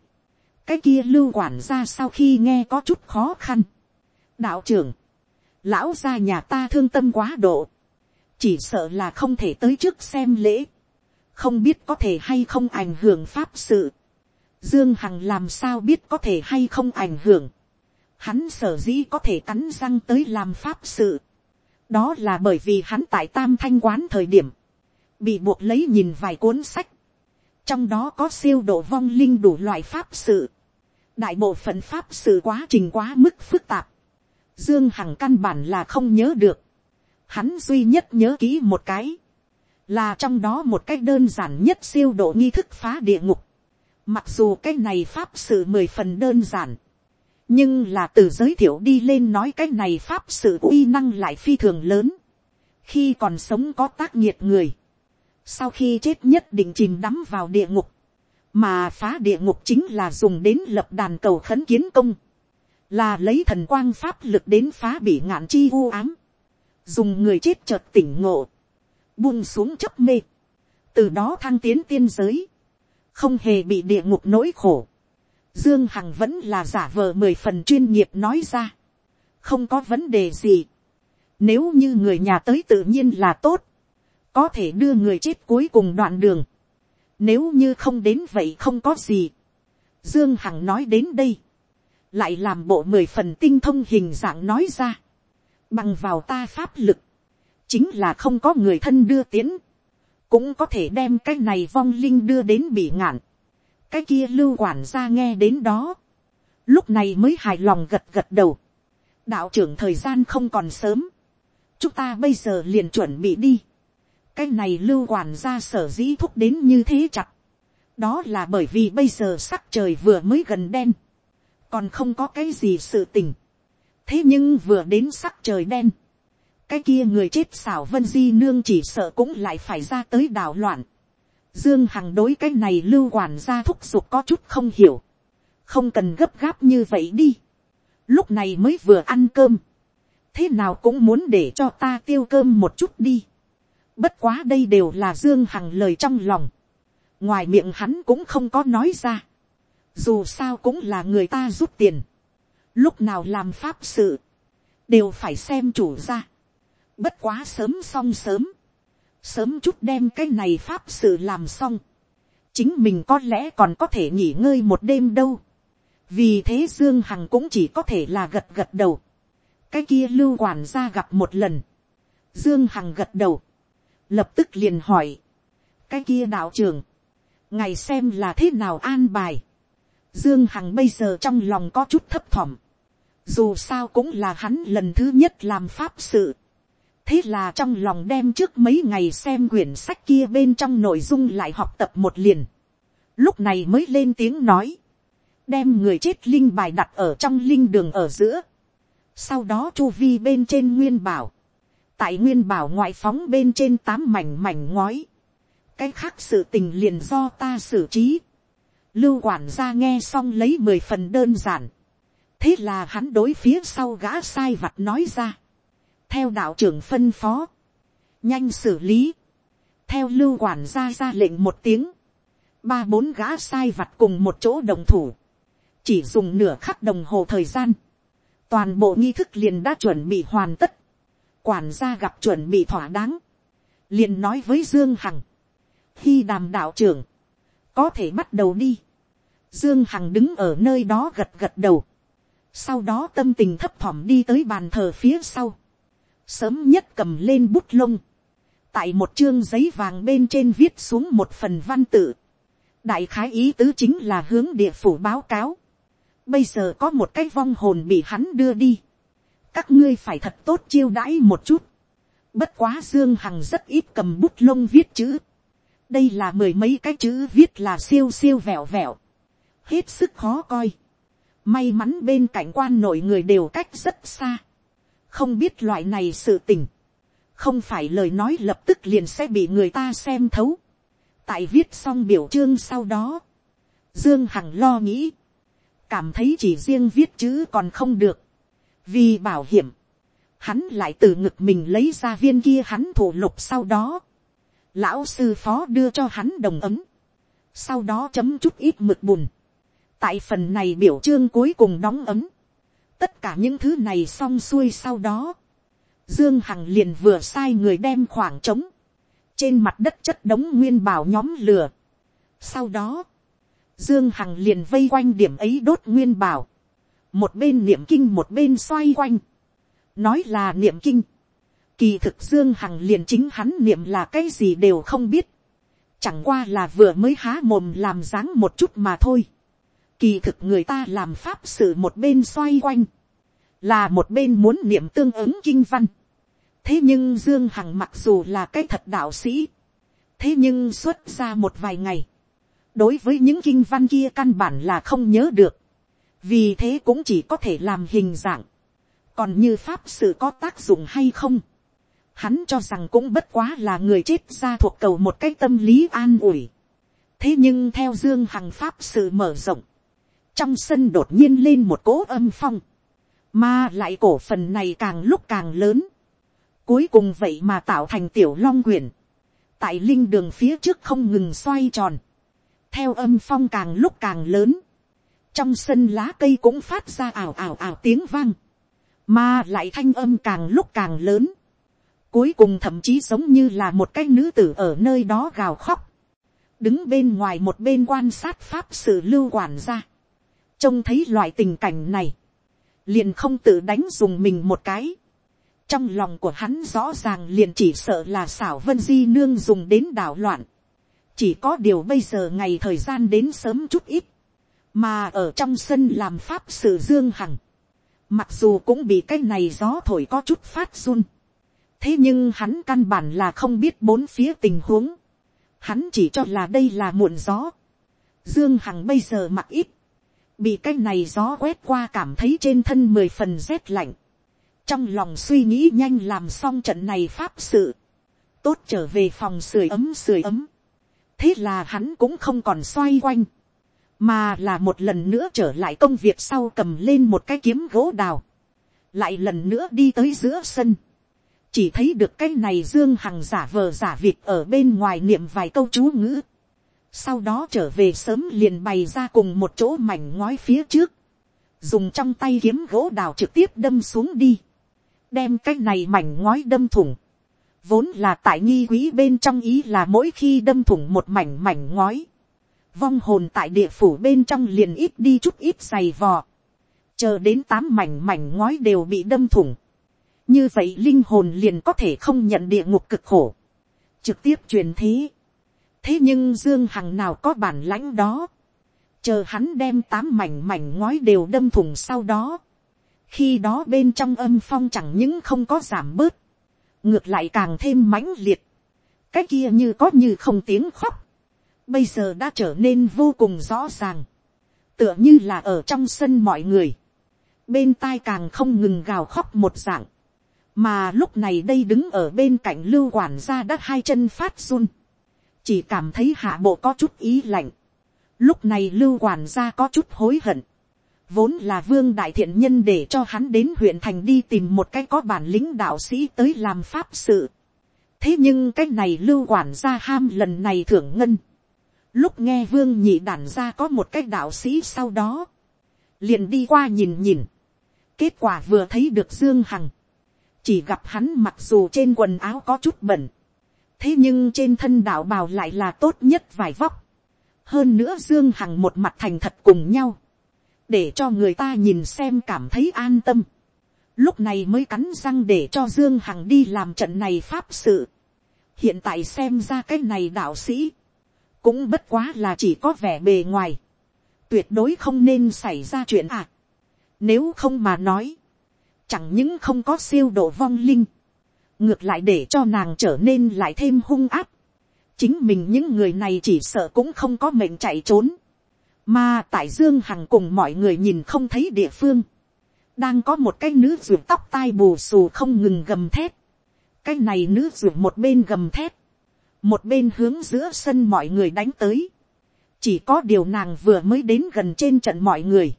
[SPEAKER 1] cái kia lưu quản ra sau khi nghe có chút khó khăn. đạo trưởng, lão gia nhà ta thương tâm quá độ. chỉ sợ là không thể tới trước xem lễ. không biết có thể hay không ảnh hưởng pháp sự. Dương Hằng làm sao biết có thể hay không ảnh hưởng hắn sở dĩ có thể cắn răng tới làm pháp sự. đó là bởi vì hắn tại tam thanh quán thời điểm, bị buộc lấy nhìn vài cuốn sách, trong đó có siêu độ vong linh đủ loại pháp sự, đại bộ phận pháp sự quá trình quá mức phức tạp, dương hằng căn bản là không nhớ được, hắn duy nhất nhớ kỹ một cái, là trong đó một cái đơn giản nhất siêu độ nghi thức phá địa ngục, mặc dù cái này pháp sự mười phần đơn giản, nhưng là từ giới thiệu đi lên nói cái này pháp sự uy năng lại phi thường lớn. khi còn sống có tác nhiệt người, sau khi chết nhất định chìm đắm vào địa ngục, mà phá địa ngục chính là dùng đến lập đàn cầu khấn kiến công, là lấy thần quang pháp lực đến phá bị ngạn chi u ám, dùng người chết chợt tỉnh ngộ, buông xuống chấp mê, từ đó thăng tiến tiên giới, không hề bị địa ngục nỗi khổ. Dương Hằng vẫn là giả vờ mười phần chuyên nghiệp nói ra, không có vấn đề gì. Nếu như người nhà tới tự nhiên là tốt, có thể đưa người chết cuối cùng đoạn đường. Nếu như không đến vậy không có gì. Dương Hằng nói đến đây, lại làm bộ mười phần tinh thông hình dạng nói ra, bằng vào ta pháp lực, chính là không có người thân đưa tiến, cũng có thể đem cái này vong linh đưa đến bị ngạn, cái kia lưu quản gia nghe đến đó, lúc này mới hài lòng gật gật đầu, đạo trưởng thời gian không còn sớm, chúng ta bây giờ liền chuẩn bị đi, cái này lưu quản gia sở dĩ thúc đến như thế chặt, đó là bởi vì bây giờ sắc trời vừa mới gần đen, còn không có cái gì sự tình, thế nhưng vừa đến sắc trời đen, cái kia người chết xảo vân di nương chỉ sợ cũng lại phải ra tới đảo loạn. Dương Hằng đối cái này lưu quản gia thúc giục có chút không hiểu. Không cần gấp gáp như vậy đi. Lúc này mới vừa ăn cơm. Thế nào cũng muốn để cho ta tiêu cơm một chút đi. Bất quá đây đều là Dương Hằng lời trong lòng. Ngoài miệng hắn cũng không có nói ra. Dù sao cũng là người ta rút tiền. Lúc nào làm pháp sự. Đều phải xem chủ ra Bất quá sớm xong sớm. Sớm chút đem cái này pháp sự làm xong. Chính mình có lẽ còn có thể nghỉ ngơi một đêm đâu. Vì thế Dương Hằng cũng chỉ có thể là gật gật đầu. Cái kia lưu quản gia gặp một lần. Dương Hằng gật đầu. Lập tức liền hỏi. Cái kia đạo trưởng. Ngày xem là thế nào an bài. Dương Hằng bây giờ trong lòng có chút thấp thỏm. Dù sao cũng là hắn lần thứ nhất làm pháp sự thế là trong lòng đem trước mấy ngày xem quyển sách kia bên trong nội dung lại học tập một liền. lúc này mới lên tiếng nói, đem người chết linh bài đặt ở trong linh đường ở giữa. sau đó chu vi bên trên nguyên bảo, tại nguyên bảo ngoại phóng bên trên tám mảnh mảnh ngói. cái khác sự tình liền do ta xử trí. lưu quản gia nghe xong lấy mười phần đơn giản. thế là hắn đối phía sau gã sai vặt nói ra theo đạo trưởng phân phó, nhanh xử lý, theo lưu quản gia ra lệnh một tiếng, ba bốn gã sai vặt cùng một chỗ đồng thủ, chỉ dùng nửa khắc đồng hồ thời gian, toàn bộ nghi thức liền đã chuẩn bị hoàn tất, quản gia gặp chuẩn bị thỏa đáng, liền nói với dương hằng, khi đàm đạo trưởng, có thể bắt đầu đi, dương hằng đứng ở nơi đó gật gật đầu, sau đó tâm tình thấp thỏm đi tới bàn thờ phía sau, sớm nhất cầm lên bút lông, tại một chương giấy vàng bên trên viết xuống một phần văn tự, đại khái ý tứ chính là hướng địa phủ báo cáo, bây giờ có một cái vong hồn bị hắn đưa đi, các ngươi phải thật tốt chiêu đãi một chút, bất quá dương hằng rất ít cầm bút lông viết chữ, đây là mười mấy cái chữ viết là siêu siêu vẹo vẹo, hết sức khó coi, may mắn bên cạnh quan nội người đều cách rất xa, không biết loại này sự tình, không phải lời nói lập tức liền sẽ bị người ta xem thấu. tại viết xong biểu chương sau đó, dương hằng lo nghĩ, cảm thấy chỉ riêng viết chữ còn không được, vì bảo hiểm, hắn lại từ ngực mình lấy ra viên kia hắn thủ lục sau đó, lão sư phó đưa cho hắn đồng ấm, sau đó chấm chút ít mực bùn, tại phần này biểu chương cuối cùng đóng ấm, tất cả những thứ này xong xuôi sau đó, dương hằng liền vừa sai người đem khoảng trống, trên mặt đất chất đống nguyên bảo nhóm lửa. sau đó, dương hằng liền vây quanh điểm ấy đốt nguyên bảo, một bên niệm kinh một bên xoay quanh, nói là niệm kinh, kỳ thực dương hằng liền chính hắn niệm là cái gì đều không biết, chẳng qua là vừa mới há mồm làm dáng một chút mà thôi. Kỳ thực người ta làm pháp sự một bên xoay quanh. Là một bên muốn niệm tương ứng kinh văn. Thế nhưng Dương Hằng mặc dù là cái thật đạo sĩ. Thế nhưng xuất ra một vài ngày. Đối với những kinh văn kia căn bản là không nhớ được. Vì thế cũng chỉ có thể làm hình dạng. Còn như pháp sự có tác dụng hay không? Hắn cho rằng cũng bất quá là người chết ra thuộc cầu một cái tâm lý an ủi thế nhưng theo dương hằng pháp sự mở rộng, trong sân đột nhiên lên một cỗ âm phong, mà lại cổ phần này càng lúc càng lớn, cuối cùng vậy mà tạo thành tiểu long quyển, tại linh đường phía trước không ngừng xoay tròn, theo âm phong càng lúc càng lớn, trong sân lá cây cũng phát ra ảo ảo ảo tiếng vang, mà lại thanh âm càng lúc càng lớn, cuối cùng thậm chí giống như là một cái nữ tử ở nơi đó gào khóc, đứng bên ngoài một bên quan sát pháp sự lưu quản ra, trông thấy loại tình cảnh này, liền không tự đánh dùng mình một cái, trong lòng của hắn rõ ràng liền chỉ sợ là xảo vân di nương dùng đến đảo loạn, chỉ có điều bây giờ ngày thời gian đến sớm chút ít, mà ở trong sân làm pháp sự dương hằng, mặc dù cũng bị cái này gió thổi có chút phát run, thế nhưng hắn căn bản là không biết bốn phía tình huống, hắn chỉ cho là đây là muộn gió, dương hằng bây giờ mặc ít, bị cái này gió quét qua cảm thấy trên thân mười phần rét lạnh, trong lòng suy nghĩ nhanh làm xong trận này pháp sự, tốt trở về phòng sưởi ấm sưởi ấm, thế là hắn cũng không còn xoay quanh, mà là một lần nữa trở lại công việc sau cầm lên một cái kiếm gỗ đào, lại lần nữa đi tới giữa sân, chỉ thấy được cái này dương hằng giả vờ giả vịt ở bên ngoài niệm vài câu chú ngữ, sau đó trở về sớm liền bày ra cùng một chỗ mảnh ngói phía trước, dùng trong tay kiếm gỗ đào trực tiếp đâm xuống đi, đem cái này mảnh ngói đâm thủng, vốn là tại nghi quý bên trong ý là mỗi khi đâm thủng một mảnh mảnh ngói, vong hồn tại địa phủ bên trong liền ít đi chút ít dày vò, chờ đến tám mảnh mảnh ngói đều bị đâm thủng, như vậy linh hồn liền có thể không nhận địa ngục cực khổ, trực tiếp truyền thế thế nhưng dương hằng nào có bản lãnh đó, chờ hắn đem tám mảnh mảnh ngói đều đâm thủng sau đó, khi đó bên trong âm phong chẳng những không có giảm bớt, ngược lại càng thêm mãnh liệt, cái kia như có như không tiếng khóc, bây giờ đã trở nên vô cùng rõ ràng, tựa như là ở trong sân mọi người, bên tai càng không ngừng gào khóc một dạng, mà lúc này đây đứng ở bên cạnh lưu quản gia đã hai chân phát run, chỉ cảm thấy hạ bộ có chút ý lạnh, lúc này lưu quản gia có chút hối hận, vốn là vương đại thiện nhân để cho hắn đến huyện thành đi tìm một cái có bản lĩnh đạo sĩ tới làm pháp sự. thế nhưng cái này lưu quản gia ham lần này thưởng ngân. lúc nghe vương nhị đản ra có một cái đạo sĩ sau đó, liền đi qua nhìn nhìn. kết quả vừa thấy được dương hằng, chỉ gặp hắn mặc dù trên quần áo có chút bẩn, thế nhưng trên thân đạo bào lại là tốt nhất vài vóc. hơn nữa dương hằng một mặt thành thật cùng nhau để cho người ta nhìn xem cảm thấy an tâm. Lúc này mới cắn răng để cho Dương Hằng đi làm trận này pháp sự. Hiện tại xem ra cái này đạo sĩ. Cũng bất quá là chỉ có vẻ bề ngoài. Tuyệt đối không nên xảy ra chuyện à. Nếu không mà nói. Chẳng những không có siêu độ vong linh. Ngược lại để cho nàng trở nên lại thêm hung áp. Chính mình những người này chỉ sợ cũng không có mệnh chạy trốn mà tại Dương Hằng cùng mọi người nhìn không thấy địa phương. Đang có một cái nữ ruột tóc tai bù xù không ngừng gầm thét. Cái này nữ ruột một bên gầm thét. Một bên hướng giữa sân mọi người đánh tới. Chỉ có điều nàng vừa mới đến gần trên trận mọi người.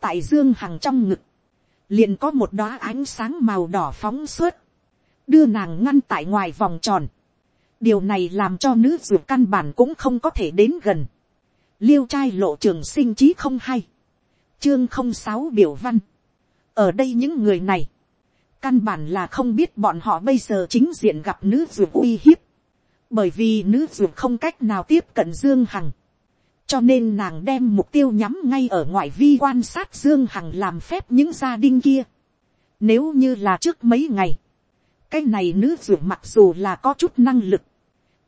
[SPEAKER 1] Tại Dương Hằng trong ngực. Liền có một đóa ánh sáng màu đỏ phóng suốt. Đưa nàng ngăn tại ngoài vòng tròn. Điều này làm cho nữ dù căn bản cũng không có thể đến gần. Liêu trai lộ trường sinh chí không hay, chương không sáu biểu văn, ở đây những người này, căn bản là không biết bọn họ bây giờ chính diện gặp nữ dù uy hiếp, bởi vì nữ dù không cách nào tiếp cận dương hằng, cho nên nàng đem mục tiêu nhắm ngay ở ngoại vi quan sát dương hằng làm phép những gia đình kia. Nếu như là trước mấy ngày, cái này nữ dược mặc dù là có chút năng lực,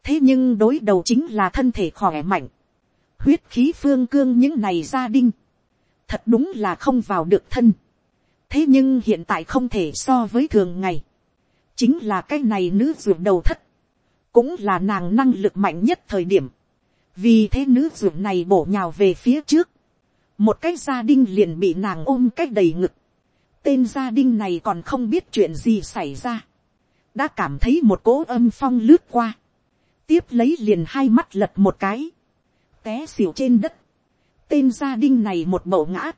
[SPEAKER 1] thế nhưng đối đầu chính là thân thể khỏe mạnh, huyết khí phương cương những này gia đình, thật đúng là không vào được thân. thế nhưng hiện tại không thể so với thường ngày, chính là cái này nữ ruột đầu thất, cũng là nàng năng lực mạnh nhất thời điểm, vì thế nữ ruột này bổ nhào về phía trước, một cái gia đình liền bị nàng ôm cách đầy ngực, tên gia đình này còn không biết chuyện gì xảy ra, đã cảm thấy một cỗ âm phong lướt qua, tiếp lấy liền hai mắt lật một cái, té xỉu trên đất, tên gia đinh này một mẫu ngã,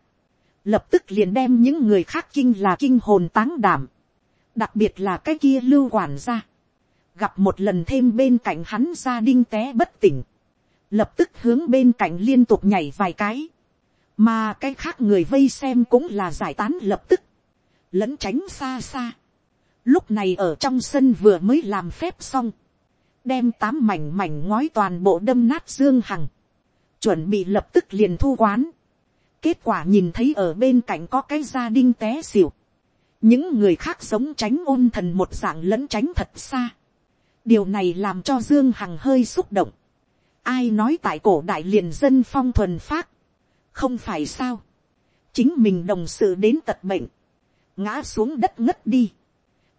[SPEAKER 1] lập tức liền đem những người khác kinh là kinh hồn táng đảm, đặc biệt là cái kia lưu quản gia, gặp một lần thêm bên cạnh hắn gia đinh té bất tỉnh, lập tức hướng bên cạnh liên tục nhảy vài cái, mà cái khác người vây xem cũng là giải tán lập tức, lẫn tránh xa xa. Lúc này ở trong sân vừa mới làm phép xong, đem tám mảnh mảnh ngói toàn bộ đâm nát dương hằng, chuẩn bị lập tức liền thu quán. kết quả nhìn thấy ở bên cạnh có cái gia đinh té xỉu, những người khác sống tránh ôn thần một dạng lẫn tránh thật xa. điều này làm cho dương hằng hơi xúc động. ai nói tại cổ đại liền dân phong thuần phát, không phải sao. chính mình đồng sự đến tật bệnh, ngã xuống đất ngất đi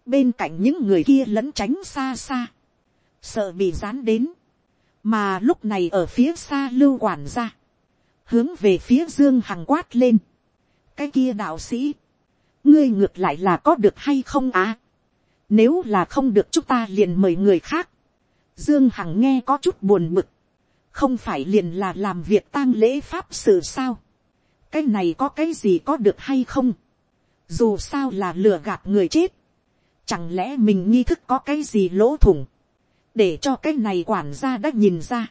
[SPEAKER 1] bên cạnh những người kia lẫn tránh xa xa, sợ bị dán đến, mà lúc này ở phía xa lưu quản ra, hướng về phía dương hằng quát lên, cái kia đạo sĩ, ngươi ngược lại là có được hay không à, nếu là không được chúng ta liền mời người khác, dương hằng nghe có chút buồn bực, không phải liền là làm việc tang lễ pháp sự sao, cái này có cái gì có được hay không, dù sao là lừa gạt người chết, chẳng lẽ mình nghi thức có cái gì lỗ thủng, để cho cái này quản gia đã nhìn ra.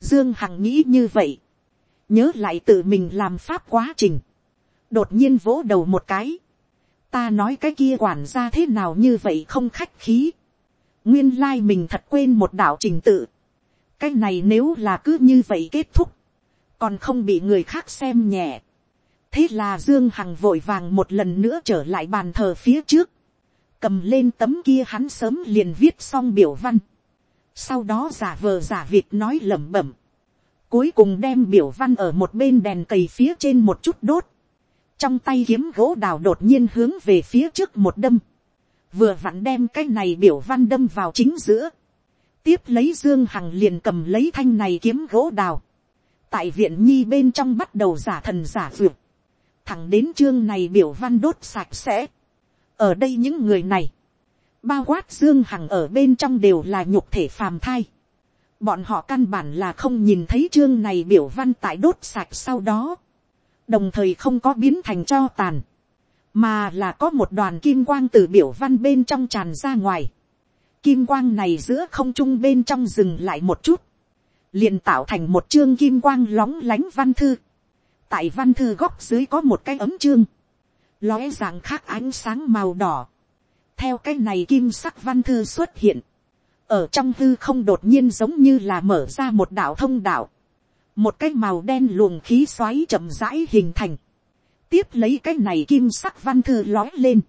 [SPEAKER 1] Dương Hằng nghĩ như vậy, nhớ lại tự mình làm pháp quá trình, đột nhiên vỗ đầu một cái, ta nói cái kia quản gia thế nào như vậy không khách khí, nguyên lai mình thật quên một đạo trình tự, cái này nếu là cứ như vậy kết thúc, còn không bị người khác xem nhẹ. thế là dương hằng vội vàng một lần nữa trở lại bàn thờ phía trước, cầm lên tấm kia hắn sớm liền viết xong biểu văn, sau đó giả vờ giả vịt nói lẩm bẩm, cuối cùng đem biểu văn ở một bên đèn cầy phía trên một chút đốt, trong tay kiếm gỗ đào đột nhiên hướng về phía trước một đâm, vừa vặn đem cái này biểu văn đâm vào chính giữa, tiếp lấy dương hằng liền cầm lấy thanh này kiếm gỗ đào, tại viện nhi bên trong bắt đầu giả thần giả vượt, thẳng đến chương này biểu văn đốt sạch sẽ ở đây những người này, bao quát dương hằng ở bên trong đều là nhục thể phàm thai. bọn họ căn bản là không nhìn thấy chương này biểu văn tại đốt sạch sau đó, đồng thời không có biến thành cho tàn, mà là có một đoàn kim quang từ biểu văn bên trong tràn ra ngoài. Kim quang này giữa không trung bên trong dừng lại một chút, liền tạo thành một chương kim quang lóng lánh văn thư. tại văn thư góc dưới có một cái ấm chương, lóe dạng khác ánh sáng màu đỏ. theo cái này kim sắc văn thư xuất hiện, ở trong thư không đột nhiên giống như là mở ra một đạo thông đạo, một cái màu đen luồng khí xoáy chậm rãi hình thành, tiếp lấy cái này kim sắc văn thư lói lên,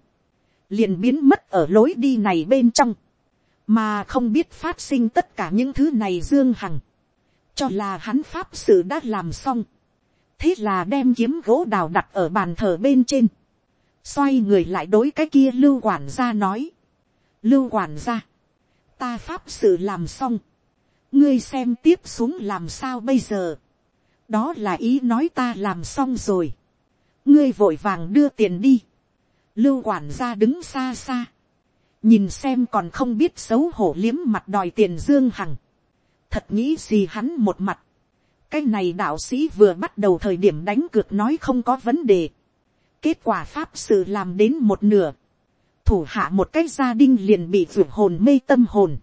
[SPEAKER 1] liền biến mất ở lối đi này bên trong, mà không biết phát sinh tất cả những thứ này dương hằng, cho là hắn pháp sự đã làm xong, thế là đem kiếm gỗ đào đặt ở bàn thờ bên trên, xoay người lại đối cái kia lưu quản gia nói, lưu quản gia, ta pháp sự làm xong, ngươi xem tiếp xuống làm sao bây giờ, đó là ý nói ta làm xong rồi, ngươi vội vàng đưa tiền đi, lưu quản gia đứng xa xa, nhìn xem còn không biết xấu hổ liếm mặt đòi tiền dương hằng, thật nghĩ gì hắn một mặt, cái này đạo sĩ vừa bắt đầu thời điểm đánh cược nói không có vấn đề, kết quả pháp sự làm đến một nửa, thủ hạ một cái gia đình liền bị vượt hồn mê tâm hồn,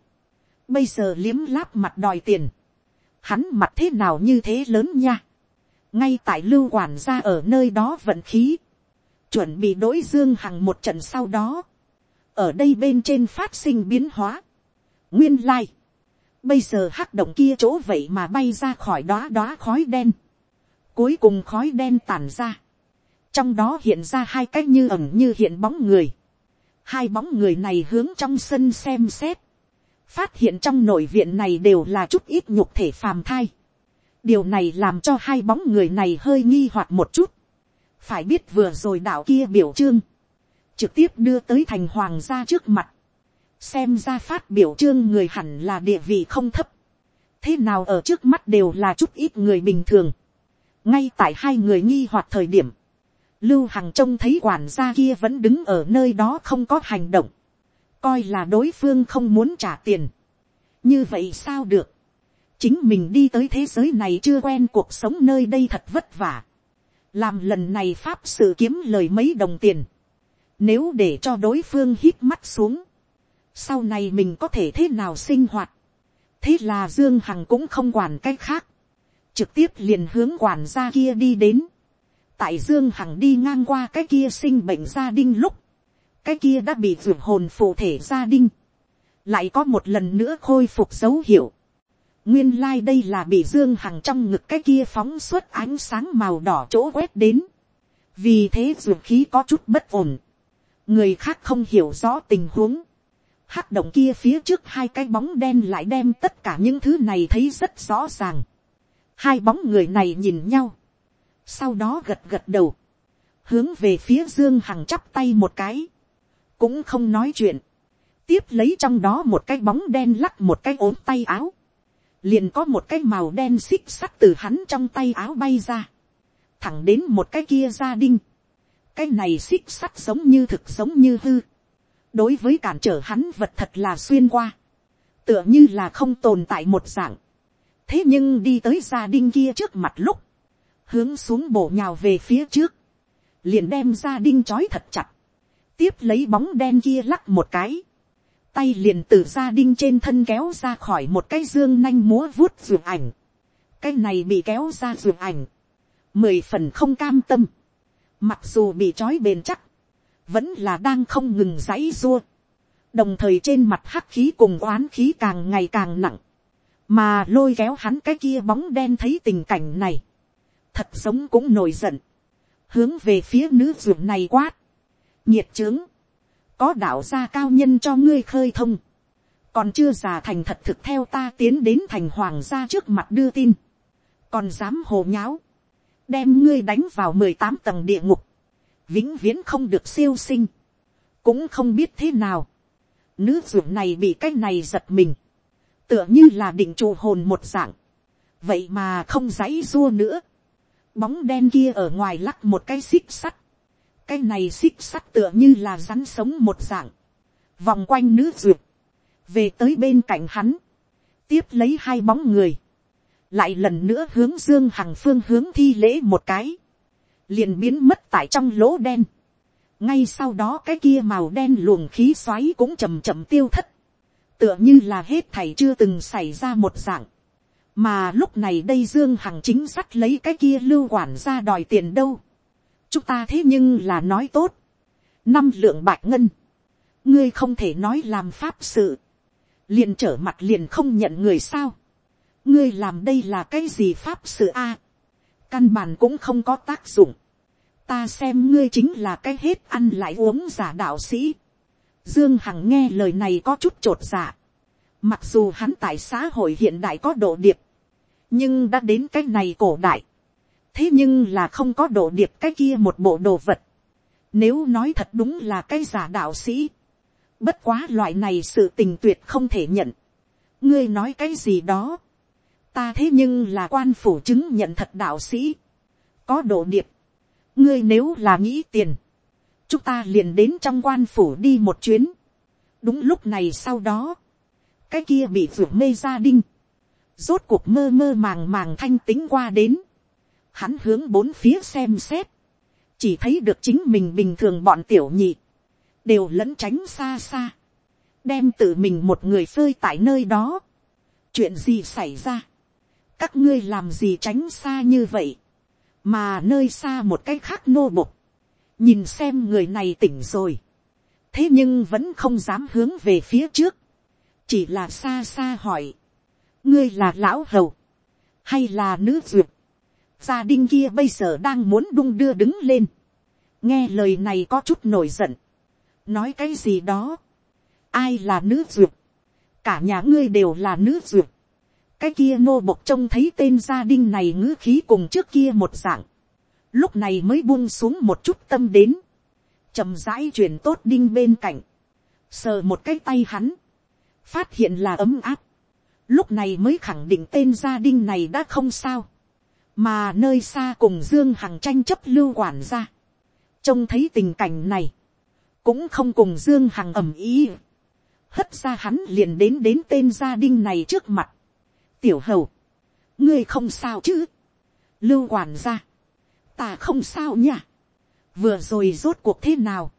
[SPEAKER 1] bây giờ liếm láp mặt đòi tiền, hắn mặt thế nào như thế lớn nha, ngay tại lưu quản gia ở nơi đó vận khí, chuẩn bị đối dương hằng một trận sau đó, ở đây bên trên phát sinh biến hóa, nguyên lai, bây giờ hắc động kia chỗ vậy mà bay ra khỏi đó đó khói đen, cuối cùng khói đen tản ra, trong đó hiện ra hai cái như ẩm như hiện bóng người, hai bóng người này hướng trong sân xem xét, phát hiện trong nội viện này đều là chút ít nhục thể phàm thai. điều này làm cho hai bóng người này hơi nghi hoặc một chút. phải biết vừa rồi đạo kia biểu trương, trực tiếp đưa tới thành hoàng gia trước mặt, xem ra phát biểu trương người hẳn là địa vị không thấp, thế nào ở trước mắt đều là chút ít người bình thường, ngay tại hai người nghi hoặc thời điểm, lưu hằng trông thấy quản gia kia vẫn đứng ở nơi đó không có hành động, coi là đối phương không muốn trả tiền. như vậy sao được, chính mình đi tới thế giới này chưa quen cuộc sống nơi đây thật vất vả, làm lần này pháp sự kiếm lời mấy đồng tiền, nếu để cho đối phương hít mắt xuống, sau này mình có thể thế nào sinh hoạt, thế là dương hằng cũng không quản cách khác, trực tiếp liền hướng quản gia kia đi đến, tại dương hằng đi ngang qua cái kia sinh bệnh gia đình lúc, cái kia đã bị ruột hồn phụ thể gia đình, lại có một lần nữa khôi phục dấu hiệu. nguyên lai、like、đây là bị dương hằng trong ngực cái kia phóng suốt ánh sáng màu đỏ chỗ quét đến. vì thế ruột khí có chút bất ổn. người khác không hiểu rõ tình huống. hắc động kia phía trước hai cái bóng đen lại đem tất cả những thứ này thấy rất rõ ràng. hai bóng người này nhìn nhau sau đó gật gật đầu. hướng về phía dương hằng chắp tay một cái. cũng không nói chuyện. Tiếp lấy trong đó một cái bóng đen lắc một cái ốm tay áo, liền có một cái màu đen xích sắt từ hắn trong tay áo bay ra, thẳng đến một cái kia gia đinh, cái này xích sắt giống như thực giống như hư, đối với cản trở hắn vật thật là xuyên qua, tựa như là không tồn tại một dạng, thế nhưng đi tới gia đinh kia trước mặt lúc, hướng xuống bổ nhào về phía trước, liền đem ra đinh chói thật chặt, tiếp lấy bóng đen kia lắc một cái, tay liền từ gia đinh trên thân kéo ra khỏi một cái dương nanh múa vuốt ruột ảnh. cái này bị kéo ra ruột ảnh. mười phần không cam tâm. mặc dù bị trói bền chắc, vẫn là đang không ngừng giãy dua. đồng thời trên mặt hắc khí cùng oán khí càng ngày càng nặng. mà lôi kéo hắn cái kia bóng đen thấy tình cảnh này thật giống cũng nổi giận. hướng về phía nữ ruộng này quát. nhiệt trướng có đạo gia cao nhân cho ngươi khơi thông, còn chưa già thành thật thực theo ta tiến đến thành hoàng gia trước mặt đưa tin, còn dám hồ nháo, đem ngươi đánh vào mười tám tầng địa ngục, vĩnh viễn không được siêu sinh, cũng không biết thế nào, nữ ruộng này bị cái này giật mình, tựa như là định trụ hồn một dạng, vậy mà không dãy dua nữa, bóng đen kia ở ngoài lắc một cái xích sắt, cái này xích sắt tựa như là rắn sống một dạng, vòng quanh nữ duyệt, về tới bên cạnh hắn, tiếp lấy hai bóng người, lại lần nữa hướng dương hằng phương hướng thi lễ một cái, liền biến mất tại trong lỗ đen, ngay sau đó cái kia màu đen luồng khí xoáy cũng chầm chậm tiêu thất, tựa như là hết thảy chưa từng xảy ra một dạng, mà lúc này đây dương hằng chính sắt lấy cái kia lưu quản ra đòi tiền đâu, chúng ta thế nhưng là nói tốt, năm lượng bạc ngân, ngươi không thể nói làm pháp sự, liền trở mặt liền không nhận người sao, ngươi làm đây là cái gì pháp sự a, căn bản cũng không có tác dụng, ta xem ngươi chính là cái hết ăn lại uống giả đạo sĩ, dương hằng nghe lời này có chút t r ộ t mặc dù hắn tại xã hội hiện đại có độ điệp, nhưng đã đến cái này cổ đại, thế nhưng là không có độ điệp cái kia một bộ đồ vật. Nếu nói thật đúng là cái giả đạo sĩ. Bất quá loại này sự tình tuyệt không thể nhận. Ngươi nói cái gì đó. Ta thế nhưng là quan phủ chứng nhận thật đạo sĩ. Có độ điệp. Ngươi nếu là nghĩ tiền. Chúng ta liền đến trong quan phủ đi một chuyến. Đúng lúc này sau đó. Cái kia bị vượt mê gia đinh. Rốt cuộc mơ mơ màng màng thanh tính qua đến. Hắn hướng bốn phía xem xét, chỉ thấy được chính mình bình thường bọn tiểu nhị, đều lẫn tránh xa xa, đem tự mình một người phơi tại nơi đó. chuyện gì xảy ra, các ngươi làm gì tránh xa như vậy, mà nơi xa một cái khác nô bục, nhìn xem người này tỉnh rồi, thế nhưng vẫn không dám hướng về phía trước, chỉ là xa xa hỏi, ngươi là lão hầu, hay là nữ duyệt, gia đình kia bây giờ đang muốn đung đưa đứng lên. nghe lời này có chút nổi giận. nói cái gì đó. ai là nữ duyệt. cả nhà ngươi đều là nữ duyệt. cái kia nô bộc trông thấy tên gia đình này ngữ khí cùng trước kia một dạng. lúc này mới buông xuống một chút tâm đến. chầm rãi chuyển tốt đinh bên cạnh. sờ một cái tay hắn. phát hiện là ấm áp lúc này mới khẳng định tên gia đình này đã không sao. Mà nơi xa cùng dương hằng tranh chấp lưu quản gia. trông thấy tình cảnh này, cũng không cùng dương hằng ầm ý, hất ra hắn liền đến đến tên gia đình này trước mặt, tiểu hầu, ngươi không sao chứ, lưu quản gia, ta không sao nha, vừa rồi rốt cuộc thế nào,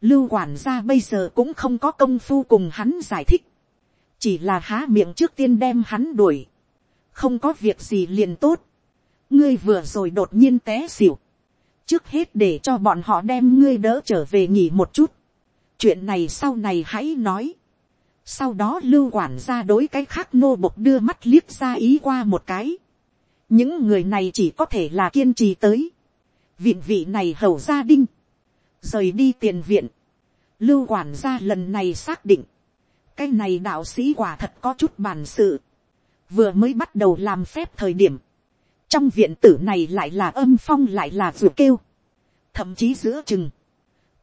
[SPEAKER 1] lưu quản gia bây giờ cũng không có công phu cùng hắn giải thích, chỉ là há miệng trước tiên đem hắn đuổi, không có việc gì liền tốt, ngươi vừa rồi đột nhiên té xỉu, trước hết để cho bọn họ đem ngươi đỡ trở về nghỉ một chút, chuyện này sau này hãy nói, sau đó lưu quản gia đối cái khác nô bộc đưa mắt liếc ra ý qua một cái, những người này chỉ có thể là kiên trì tới, viện vị này hầu gia đinh, rời đi tiền viện, lưu quản gia lần này xác định, cái này đạo sĩ quả thật có chút bản sự, vừa mới bắt đầu làm phép thời điểm, trong viện tử này lại là âm phong lại là ruột kêu, thậm chí giữa chừng,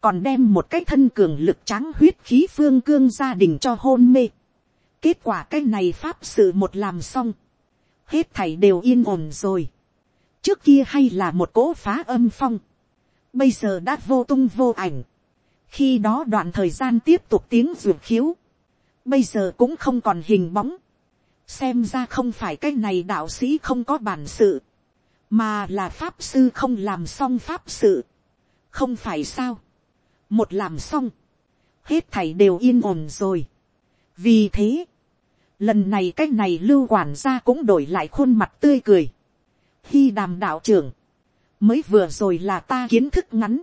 [SPEAKER 1] còn đem một cái thân cường lực tráng huyết khí phương cương gia đình cho hôn mê. kết quả cái này pháp sự một làm xong, hết thảy đều yên ổn rồi. trước kia hay là một cỗ phá âm phong, bây giờ đã vô tung vô ảnh. khi đó đoạn thời gian tiếp tục tiếng ruột khiếu, bây giờ cũng không còn hình bóng. xem ra không phải cái này đạo sĩ không có bản sự, mà là pháp sư không làm xong pháp sự. không phải sao. một làm xong, hết thảy đều yên ổn rồi. vì thế, lần này cái này lưu quản gia cũng đổi lại khuôn mặt tươi cười. khi đàm đạo trưởng, mới vừa rồi là ta kiến thức ngắn,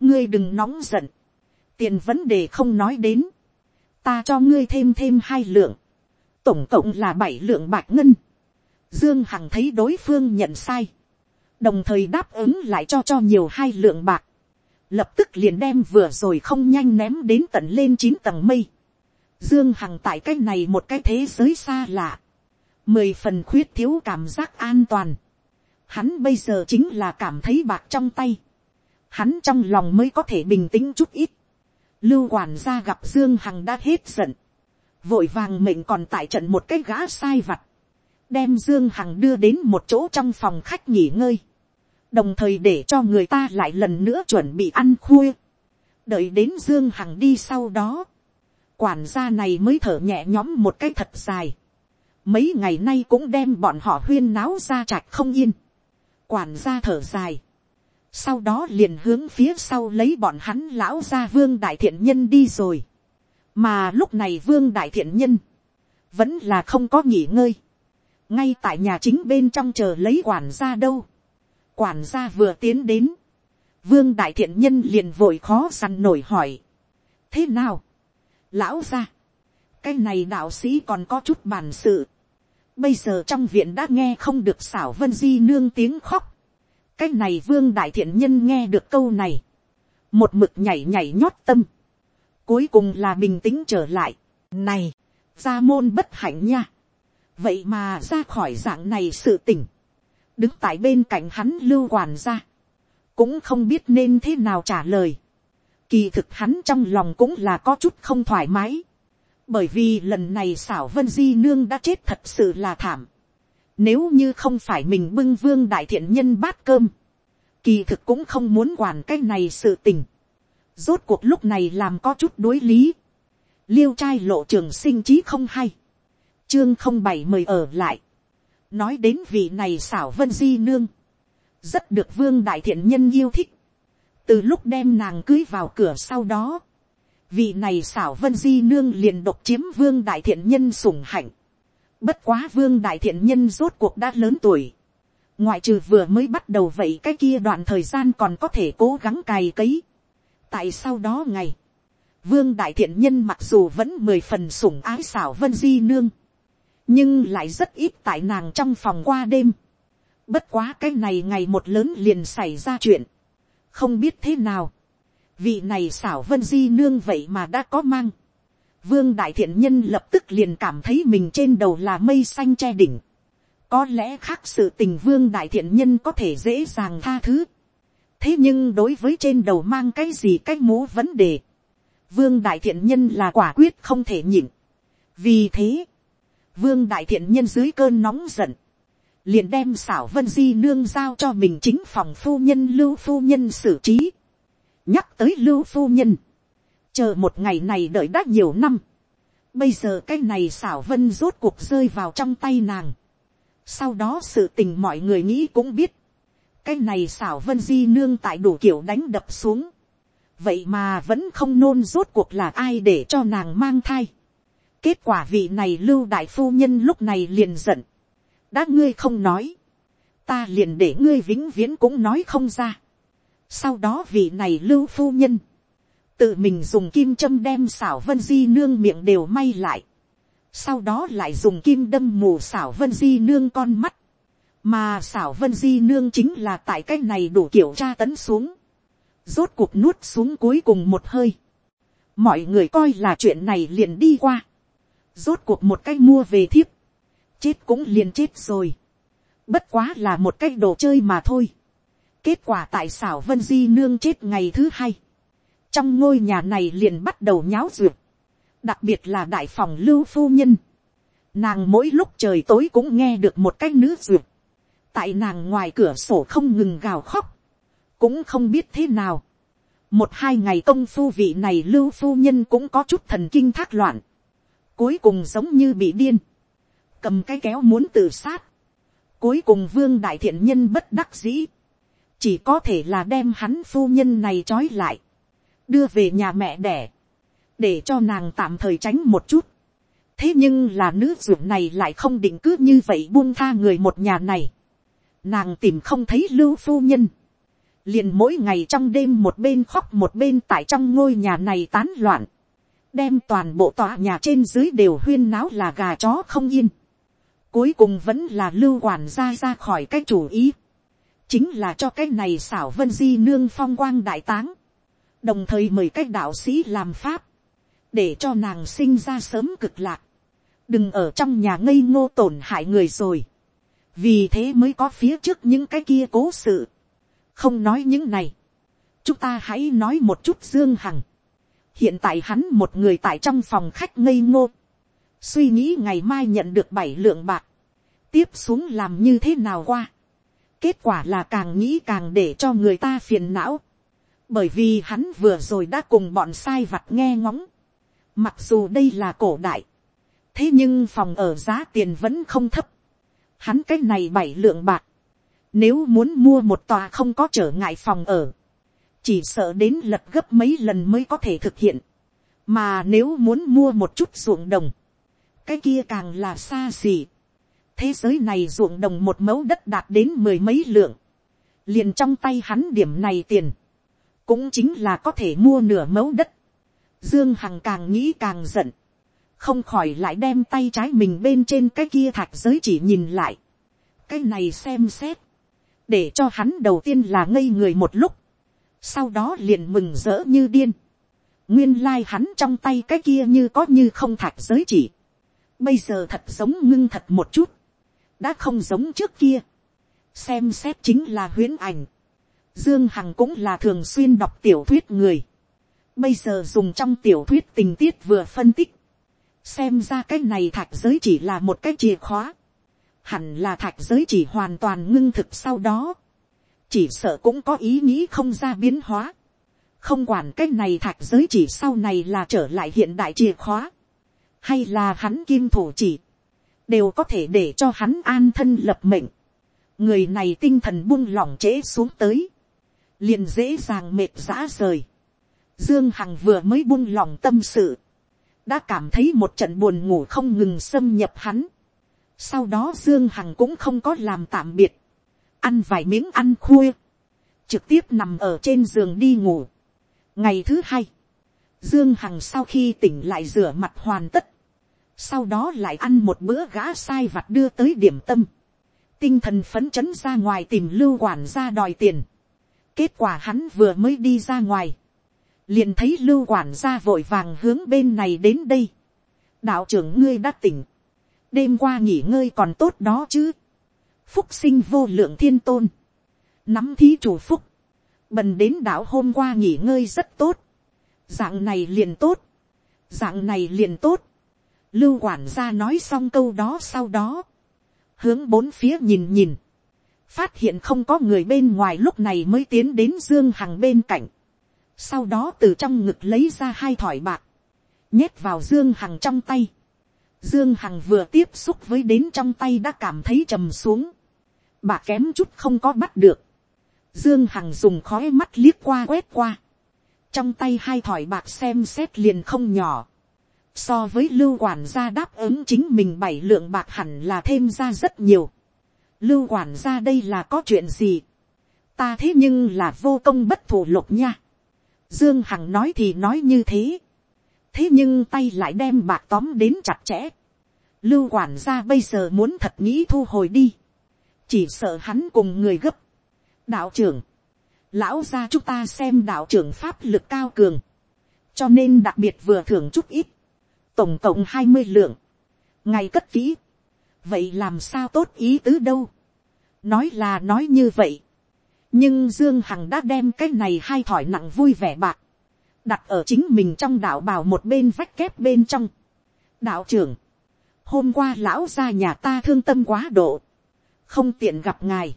[SPEAKER 1] ngươi đừng nóng giận, tiền vấn đề không nói đến, ta cho ngươi thêm thêm hai lượng, tổng cộng là bảy lượng bạc ngân. Dương Hằng thấy đối phương nhận sai, đồng thời đáp ứng lại cho cho nhiều hai lượng bạc, lập tức liền đem vừa rồi không nhanh ném đến tận lên chín tầng mây. Dương Hằng tại cái này một cái thế giới xa lạ, mười phần khuyết thiếu cảm giác an toàn. Hắn bây giờ chính là cảm thấy bạc trong tay, hắn trong lòng mới có thể bình tĩnh chút ít. Lưu quản gia gặp Dương Hằng đã hết giận. Vội vàng mệnh còn tại trận một cái gã sai vặt. Đem Dương Hằng đưa đến một chỗ trong phòng khách nghỉ ngơi. Đồng thời để cho người ta lại lần nữa chuẩn bị ăn khuya. Đợi đến Dương Hằng đi sau đó. Quản gia này mới thở nhẹ nhõm một cái thật dài. Mấy ngày nay cũng đem bọn họ huyên náo ra chạch không yên. Quản gia thở dài sau đó liền hướng phía sau lấy bọn hắn lão ra vương đại thiện nhân đi rồi. mà lúc này vương đại thiện nhân, vẫn là không có nghỉ ngơi, ngay tại nhà chính bên trong chờ lấy quản gia đâu. quản gia vừa tiến đến, vương đại thiện nhân liền vội khó săn nổi hỏi. thế nào, lão ra, cái này đạo sĩ còn có chút bàn sự. bây giờ trong viện đã nghe không được xảo vân di nương tiếng khóc, cái này vương đại thiện nhân nghe được câu này, một mực nhảy nhảy nhót tâm, cuối cùng là bình tĩnh trở lại, này, ra môn bất hạnh nha, vậy mà ra khỏi dạng này sự tỉnh, đứng tại bên cạnh hắn lưu quản ra, cũng không biết nên thế nào trả lời, kỳ thực hắn trong lòng cũng là có chút không thoải mái, bởi vì lần này xảo vân di nương đã chết thật sự là thảm, nếu như không phải mình bưng vương đại thiện nhân bát cơm. Kỳ thực cũng không muốn quản cái này sự tình. Rốt cuộc lúc này làm có chút đối lý. Liêu trai lộ trường sinh trí không hay. Chương không bảy mời ở lại. Nói đến vị này xảo vân di nương. Rất được vương đại thiện nhân yêu thích. Từ lúc đem nàng cưới vào cửa sau đó. Vị này xảo vân di nương liền độc chiếm vương đại thiện nhân sủng hạnh Bất quá vương đại thiện nhân rốt cuộc đã lớn tuổi. Ngoại trừ vừa mới bắt đầu vậy cái kia đoạn thời gian còn có thể cố gắng cày cấy. Tại sau đó ngày. Vương đại thiện nhân mặc dù vẫn mười phần sủng ái xảo vân di nương. Nhưng lại rất ít tại nàng trong phòng qua đêm. Bất quá cái này ngày một lớn liền xảy ra chuyện. Không biết thế nào. Vị này xảo vân di nương vậy mà đã có mang Vương đại thiện nhân lập tức liền cảm thấy mình trên đầu là mây xanh che đỉnh. Có lẽ khác sự tình vương đại thiện nhân có thể dễ dàng tha thứ. Thế nhưng đối với trên đầu mang cái gì cái mũ vấn đề. Vương đại thiện nhân là quả quyết không thể nhịn. Vì thế, vương đại thiện nhân dưới cơn nóng giận. Liền đem xảo vân di nương giao cho mình chính phòng phu nhân lưu phu nhân xử trí. Nhắc tới lưu phu nhân chờ một ngày này đợi đã nhiều năm, bây giờ cái này xảo vân rốt cuộc rơi vào trong tay nàng, sau đó sự tình mọi người nghĩ cũng biết, cái này xảo vân di nương tại đủ kiểu đánh đập xuống, vậy mà vẫn không nôn rốt cuộc là ai để cho nàng mang thai. kết quả vị này lưu đại phu nhân lúc này liền giận, đã ngươi không nói, ta liền để ngươi vĩnh viễn cũng nói không ra. sau đó vị này lưu phu nhân, tự mình dùng kim châm đem xảo vân di nương miệng đều may lại, sau đó lại dùng kim đâm mù xảo vân di nương con mắt, mà xảo vân di nương chính là tại cái này đủ kiểu tra tấn xuống, rốt cuộc nuốt xuống cuối cùng một hơi, mọi người coi là chuyện này liền đi qua, rốt cuộc một cái mua về thiếp, chết cũng liền chết rồi, bất quá là một cái đồ chơi mà thôi, kết quả tại xảo vân di nương chết ngày thứ hai, trong ngôi nhà này liền bắt đầu nháo duyệt, đặc biệt là đại phòng lưu phu nhân, nàng mỗi lúc trời tối cũng nghe được một cái nữ duyệt, tại nàng ngoài cửa sổ không ngừng gào khóc, cũng không biết thế nào. một hai ngày công phu vị này lưu phu nhân cũng có chút thần kinh thác loạn, cuối cùng giống như bị điên, cầm cái kéo muốn tự sát, cuối cùng vương đại thiện nhân bất đắc dĩ, chỉ có thể là đem hắn phu nhân này trói lại, đưa về nhà mẹ đẻ, để cho nàng tạm thời tránh một chút. thế nhưng là nữ ruộng này lại không định cứ như vậy buông tha người một nhà này. nàng tìm không thấy lưu phu nhân. liền mỗi ngày trong đêm một bên khóc một bên tại trong ngôi nhà này tán loạn. đem toàn bộ tòa nhà trên dưới đều huyên náo là gà chó không yên. cuối cùng vẫn là lưu quản gia ra khỏi cái chủ ý. chính là cho cái này xảo vân di nương phong quang đại táng đồng thời mời các đạo sĩ làm pháp, để cho nàng sinh ra sớm cực lạc, đừng ở trong nhà ngây ngô tổn hại người rồi, vì thế mới có phía trước những cái kia cố sự, không nói những này, chúng ta hãy nói một chút dương hằng, hiện tại hắn một người tại trong phòng khách ngây ngô, suy nghĩ ngày mai nhận được bảy lượng bạc, tiếp xuống làm như thế nào qua, kết quả là càng nghĩ càng để cho người ta phiền não, bởi vì hắn vừa rồi đã cùng bọn sai vặt nghe ngóng, mặc dù đây là cổ đại, thế nhưng phòng ở giá tiền vẫn không thấp, hắn cái này bảy lượng bạc, nếu muốn mua một tòa không có trở ngại phòng ở, chỉ sợ đến lật gấp mấy lần mới có thể thực hiện, mà nếu muốn mua một chút ruộng đồng, cái kia càng là xa xỉ. thế giới này ruộng đồng một mẫu đất đạt đến mười mấy lượng, liền trong tay hắn điểm này tiền, cũng chính là có thể mua nửa mẫu đất. Dương Hằng càng nghĩ càng giận, không khỏi lại đem tay trái mình bên trên cái kia thạch giới chỉ nhìn lại. cái này xem xét, để cho hắn đầu tiên là ngây người một lúc, sau đó liền mừng rỡ như điên. nguyên lai hắn trong tay cái kia như có như không thạch giới chỉ. bây giờ thật giống ngưng thật một chút, đã không giống trước kia. xem xét chính là huyễn ảnh Dương Hằng cũng là thường xuyên đọc tiểu thuyết người. Bây giờ dùng trong tiểu thuyết tình tiết vừa phân tích. Xem ra cái này thạch giới chỉ là một cái chìa khóa. Hẳn là thạch giới chỉ hoàn toàn ngưng thực sau đó. Chỉ sợ cũng có ý nghĩ không ra biến hóa. Không quản cái này thạch giới chỉ sau này là trở lại hiện đại chìa khóa. Hay là hắn kim thủ chỉ. Đều có thể để cho hắn an thân lập mệnh. Người này tinh thần buông lỏng trễ xuống tới liền dễ dàng mệt rã rời. Dương Hằng vừa mới buông lòng tâm sự, đã cảm thấy một trận buồn ngủ không ngừng xâm nhập hắn. Sau đó Dương Hằng cũng không có làm tạm biệt, ăn vài miếng ăn khuya, trực tiếp nằm ở trên giường đi ngủ. Ngày thứ hai, Dương Hằng sau khi tỉnh lại rửa mặt hoàn tất, sau đó lại ăn một bữa gã sai vặt đưa tới điểm tâm, tinh thần phấn chấn ra ngoài tìm lưu quản ra đòi tiền Kết quả hắn vừa mới đi ra ngoài. Liền thấy lưu quản gia vội vàng hướng bên này đến đây. Đạo trưởng ngươi đã tỉnh. Đêm qua nghỉ ngơi còn tốt đó chứ. Phúc sinh vô lượng thiên tôn. Nắm thí chủ phúc. Bần đến đảo hôm qua nghỉ ngơi rất tốt. Dạng này liền tốt. Dạng này liền tốt. Lưu quản gia nói xong câu đó sau đó. Hướng bốn phía nhìn nhìn phát hiện không có người bên ngoài lúc này mới tiến đến dương hằng bên cạnh, sau đó từ trong ngực lấy ra hai thỏi bạc, nhét vào dương hằng trong tay, Dương Hằng vừa tiếp xúc với đến trong tay đã cảm thấy trầm xuống. bạc kém chút không có bắt được. Dương Hằng dùng khói mắt liếc qua quét qua. Trong tay hai thỏi bạc xem xét liền không nhỏ. So với lưu quản gia đáp ứng chính mình bảy lượng bạc hẳn là thêm ra rất nhiều. Lưu quản gia đây là có chuyện gì? Ta thế nhưng là vô công bất thủ lục nha. Dương Hằng nói thì nói như thế. Thế nhưng tay lại đem bạc tóm đến chặt chẽ. Lưu quản gia bây giờ muốn thật nghĩ thu hồi đi. Chỉ sợ hắn cùng người gấp. Đạo trưởng. Lão gia chúng ta xem đạo trưởng pháp lực cao cường. Cho nên đặc biệt vừa thưởng chút ít. Tổng cộng hai mươi lượng. Ngày cất kỹ. Vậy làm sao tốt ý tứ đâu. Nói là nói như vậy nhưng dương hằng đã đem cái này hai thỏi nặng vui vẻ bạc, đặt ở chính mình trong đạo bào một bên vách kép bên trong. đạo trưởng, hôm qua lão ra nhà ta thương tâm quá độ, không tiện gặp ngài.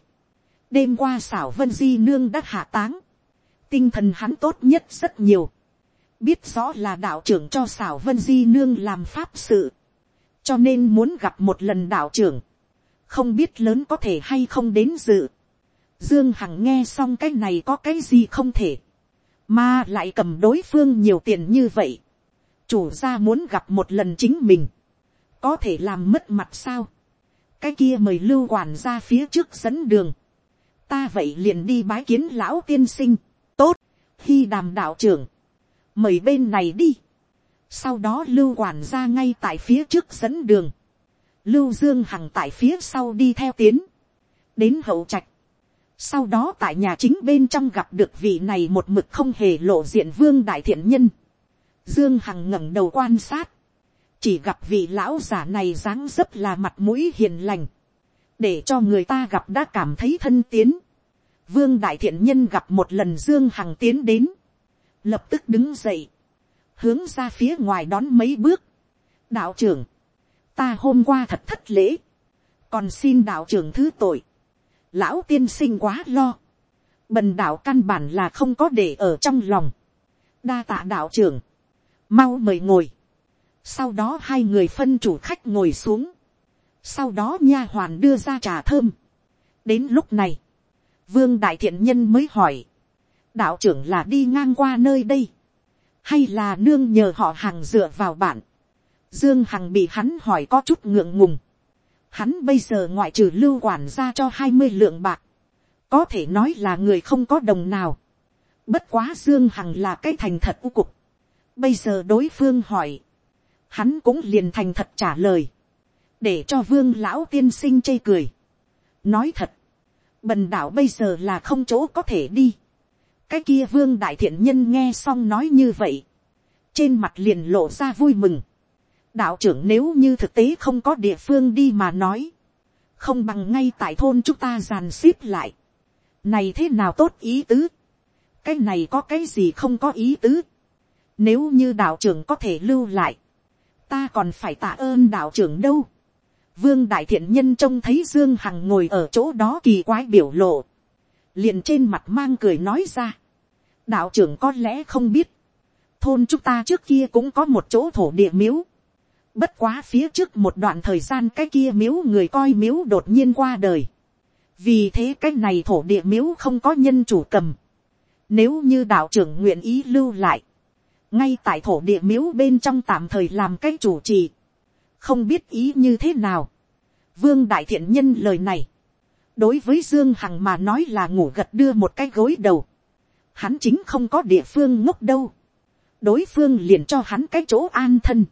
[SPEAKER 1] đêm qua xảo vân di nương đã hạ táng, tinh thần hắn tốt nhất rất nhiều, biết rõ là đạo trưởng cho xảo vân di nương làm pháp sự, cho nên muốn gặp một lần đạo trưởng, không biết lớn có thể hay không đến dự. Dương Hằng nghe xong cái này có cái gì không thể. Mà lại cầm đối phương nhiều tiền như vậy. Chủ gia muốn gặp một lần chính mình. Có thể làm mất mặt sao. Cái kia mời lưu quản ra phía trước dẫn đường. Ta vậy liền đi bái kiến lão tiên sinh. Tốt. Khi đàm đạo trưởng. Mời bên này đi. Sau đó lưu quản ra ngay tại phía trước dẫn đường. Lưu Dương Hằng tại phía sau đi theo tiến. Đến hậu trạch sau đó tại nhà chính bên trong gặp được vị này một mực không hề lộ diện vương đại thiện nhân. Dương Hằng ngẩng đầu quan sát. Chỉ gặp vị lão giả này dáng dấp là mặt mũi hiền lành. Để cho người ta gặp đã cảm thấy thân tiến. Vương đại thiện nhân gặp một lần Dương Hằng tiến đến. Lập tức đứng dậy. Hướng ra phía ngoài đón mấy bước. Đạo trưởng. Ta hôm qua thật thất lễ. Còn xin đạo trưởng thứ tội. Lão tiên sinh quá lo, bần đạo căn bản là không có để ở trong lòng, đa tạ đạo trưởng, mau mời ngồi, sau đó hai người phân chủ khách ngồi xuống, sau đó nha hoàn đưa ra trà thơm, đến lúc này, vương đại thiện nhân mới hỏi, đạo trưởng là đi ngang qua nơi đây, hay là nương nhờ họ hàng dựa vào bạn, dương hằng bị hắn hỏi có chút ngượng ngùng, Hắn bây giờ ngoại trừ lưu quản ra cho hai mươi lượng bạc. Có thể nói là người không có đồng nào. Bất quá Dương Hằng là cái thành thật u cục. Bây giờ đối phương hỏi. Hắn cũng liền thành thật trả lời. Để cho vương lão tiên sinh chê cười. Nói thật. Bần đảo bây giờ là không chỗ có thể đi. Cái kia vương đại thiện nhân nghe xong nói như vậy. Trên mặt liền lộ ra vui mừng đạo trưởng nếu như thực tế không có địa phương đi mà nói, không bằng ngay tại thôn chúng ta giàn xếp lại. này thế nào tốt ý tứ, cái này có cái gì không có ý tứ. nếu như đạo trưởng có thể lưu lại, ta còn phải tạ ơn đạo trưởng đâu. vương đại thiện nhân trông thấy dương hằng ngồi ở chỗ đó kỳ quái biểu lộ, liền trên mặt mang cười nói ra đạo trưởng có lẽ không biết, thôn chúng ta trước kia cũng có một chỗ thổ địa miếu, Bất quá phía trước một đoạn thời gian cái kia miếu người coi miếu đột nhiên qua đời. Vì thế cái này thổ địa miếu không có nhân chủ cầm. Nếu như đạo trưởng nguyện ý lưu lại. Ngay tại thổ địa miếu bên trong tạm thời làm cái chủ trì. Không biết ý như thế nào. Vương Đại Thiện Nhân lời này. Đối với Dương Hằng mà nói là ngủ gật đưa một cái gối đầu. Hắn chính không có địa phương ngốc đâu. Đối phương liền cho hắn cái chỗ an thân.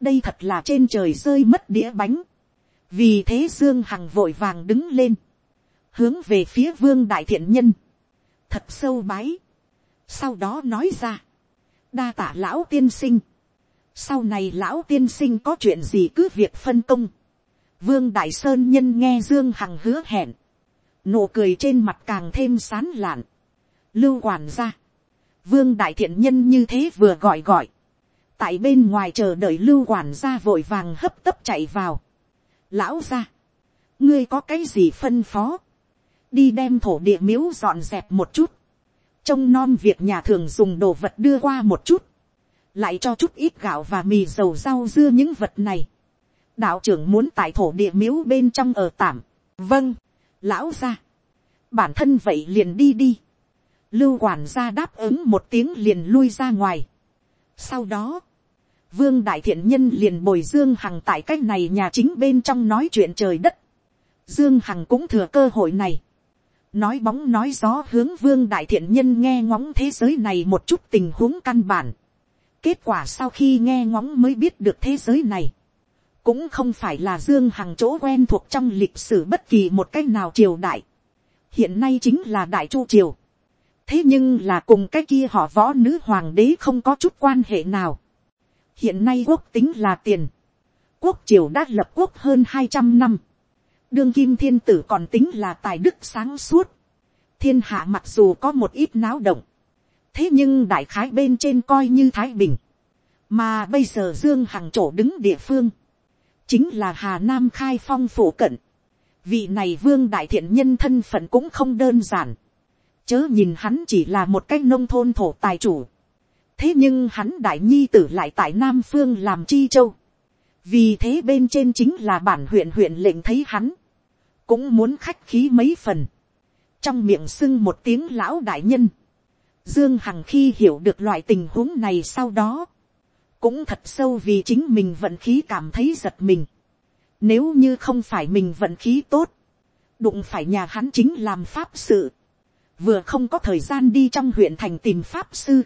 [SPEAKER 1] Đây thật là trên trời rơi mất đĩa bánh. vì thế dương hằng vội vàng đứng lên, hướng về phía vương đại thiện nhân, thật sâu bái, sau đó nói ra, đa tả lão tiên sinh, sau này lão tiên sinh có chuyện gì cứ việc phân công, vương đại sơn nhân nghe dương hằng hứa hẹn, nụ cười trên mặt càng thêm sán lạn, lưu quản ra, vương đại thiện nhân như thế vừa gọi gọi, tại bên ngoài chờ đợi lưu quản gia vội vàng hấp tấp chạy vào. lão gia, ngươi có cái gì phân phó, đi đem thổ địa miếu dọn dẹp một chút, trông non việc nhà thường dùng đồ vật đưa qua một chút, lại cho chút ít gạo và mì dầu rau dưa những vật này, đạo trưởng muốn tại thổ địa miếu bên trong ở tạm, vâng, lão ra, bản thân vậy liền đi đi, lưu quản gia đáp ứng một tiếng liền lui ra ngoài. sau đó, vương đại thiện nhân liền bồi dương hằng tại cái này nhà chính bên trong nói chuyện trời đất, dương hằng cũng thừa cơ hội này, nói bóng nói gió hướng vương đại thiện nhân nghe ngóng thế giới này một chút tình huống căn bản. kết quả sau khi nghe ngóng mới biết được thế giới này, cũng không phải là dương hằng chỗ quen thuộc trong lịch sử bất kỳ một cách nào triều đại. hiện nay chính là đại chu triều thế nhưng là cùng cái kia họ võ nữ hoàng đế không có chút quan hệ nào. hiện nay quốc tính là tiền. quốc triều đã lập quốc hơn hai trăm năm đương kim thiên tử còn tính là tài đức sáng suốt. thiên hạ mặc dù có một ít náo động, thế nhưng đại khái bên trên coi như thái bình, mà bây giờ dương hằng chỗ đứng địa phương, chính là hà nam khai phong phổ cận, vị này vương đại thiện nhân thân phận cũng không đơn giản, chớ nhìn hắn chỉ là một cái nông thôn thổ tài chủ, thế nhưng hắn đại nhi tử lại tại nam phương làm chi châu, vì thế bên trên chính là bản huyện huyện lệnh thấy hắn, cũng muốn khách khí mấy phần, trong miệng xưng một tiếng lão đại nhân, dương hằng khi hiểu được loại tình huống này sau đó, cũng thật sâu vì chính mình vận khí cảm thấy giật mình, nếu như không phải mình vận khí tốt, đụng phải nhà hắn chính làm pháp sự, vừa không có thời gian đi trong huyện thành tìm pháp sư,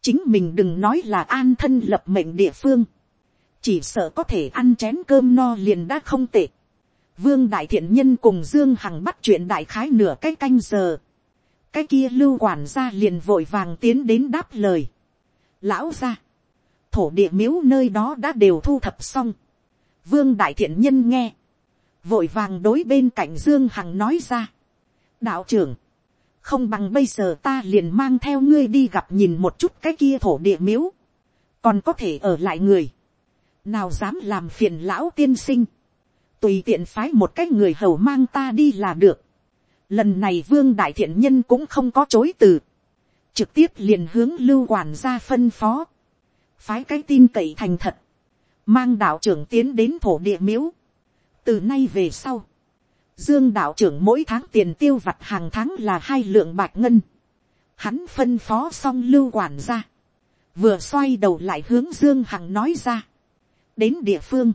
[SPEAKER 1] chính mình đừng nói là an thân lập mệnh địa phương, chỉ sợ có thể ăn chén cơm no liền đã không tệ. Vương Đại Thiện Nhân cùng Dương Hằng bắt chuyện đại khái nửa cái canh giờ. Cái kia lưu quản gia liền vội vàng tiến đến đáp lời. Lão ra. Thổ địa miếu nơi đó đã đều thu thập xong. Vương Đại Thiện Nhân nghe. Vội vàng đối bên cạnh Dương Hằng nói ra. Đạo trưởng. Không bằng bây giờ ta liền mang theo ngươi đi gặp nhìn một chút cái kia thổ địa miếu. Còn có thể ở lại người. Nào dám làm phiền lão tiên sinh tùy tiện phái một cái người hầu mang ta đi là được. Lần này vương đại thiện nhân cũng không có chối từ. Trực tiếp liền hướng lưu quản gia phân phó. Phái cái tin cậy thành thật. Mang đạo trưởng tiến đến thổ địa miếu. Từ nay về sau. Dương đạo trưởng mỗi tháng tiền tiêu vặt hàng tháng là hai lượng bạc ngân. Hắn phân phó xong lưu quản ra, Vừa xoay đầu lại hướng Dương Hằng nói ra. Đến địa phương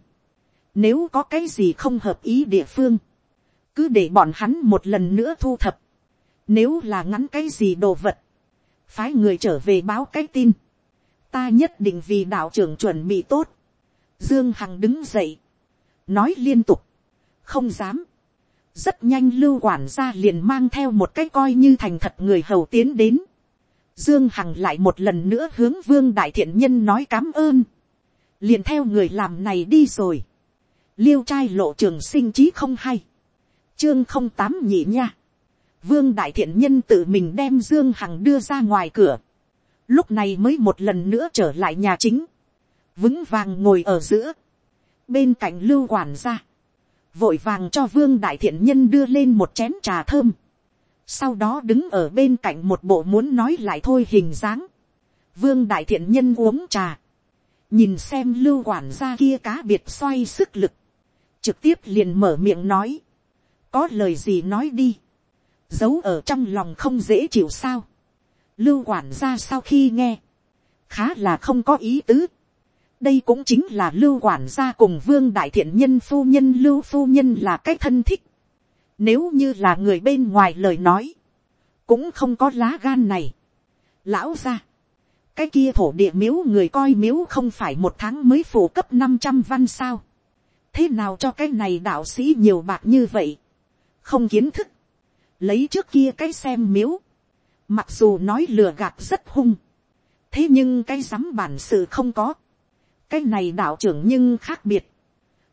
[SPEAKER 1] nếu có cái gì không hợp ý địa phương, cứ để bọn hắn một lần nữa thu thập. Nếu là ngắn cái gì đồ vật, phái người trở về báo cái tin. Ta nhất định vì đạo trưởng chuẩn bị tốt. Dương Hằng đứng dậy, nói liên tục, không dám. Rất nhanh lưu quản gia liền mang theo một cái coi như thành thật người hầu tiến đến. Dương Hằng lại một lần nữa hướng vương đại thiện nhân nói cám ơn. Liền theo người làm này đi rồi. Liêu trai lộ trường sinh trí không hay, chương không tám nhị nha, vương đại thiện nhân tự mình đem dương hằng đưa ra ngoài cửa, lúc này mới một lần nữa trở lại nhà chính, vững vàng ngồi ở giữa, bên cạnh lưu quản gia vội vàng cho vương đại thiện nhân đưa lên một chén trà thơm, sau đó đứng ở bên cạnh một bộ muốn nói lại thôi hình dáng, vương đại thiện nhân uống trà, nhìn xem lưu quản gia kia cá biệt xoay sức lực, trực tiếp liền mở miệng nói, có lời gì nói đi, giấu ở trong lòng không dễ chịu sao, lưu quản gia sau khi nghe, khá là không có ý tứ, đây cũng chính là lưu quản gia cùng vương đại thiện nhân phu nhân. Lưu phu nhân là cái thân thích, nếu như là người bên ngoài lời nói, cũng không có lá gan này. Lão ra, cái kia thổ địa miếu người coi miếu không phải một tháng mới phủ cấp năm trăm văn sao? Thế nào cho cái này đạo sĩ nhiều bạc như vậy, không kiến thức, lấy trước kia cái xem miếu, mặc dù nói lừa gạt rất hung, thế nhưng cái dám bản sự không có, cái này đạo trưởng nhưng khác biệt,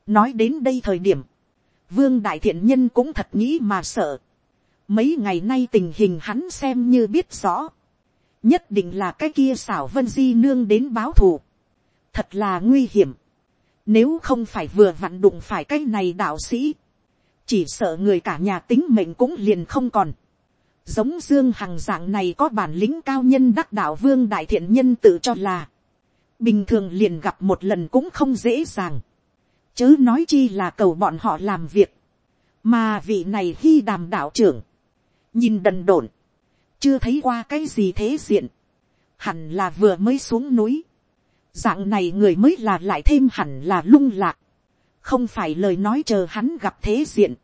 [SPEAKER 1] nói đến đây thời điểm, vương đại thiện nhân cũng thật nghĩ mà sợ, mấy ngày nay tình hình hắn xem như biết rõ, nhất định là cái kia xảo vân di nương đến báo thù, thật là nguy hiểm, nếu không phải vừa vặn đụng phải cái này đạo sĩ. Chỉ sợ người cả nhà tính mệnh cũng liền không còn. Giống Dương Hằng dạng này có bản lĩnh cao nhân đắc đạo vương đại thiện nhân tự cho là. Bình thường liền gặp một lần cũng không dễ dàng. chớ nói chi là cầu bọn họ làm việc, mà vị này khi đàm đạo trưởng, nhìn đần độn, chưa thấy qua cái gì thế diện, hẳn là vừa mới xuống núi, dạng này người mới là lại thêm hẳn là lung lạc, không phải lời nói chờ hắn gặp thế diện,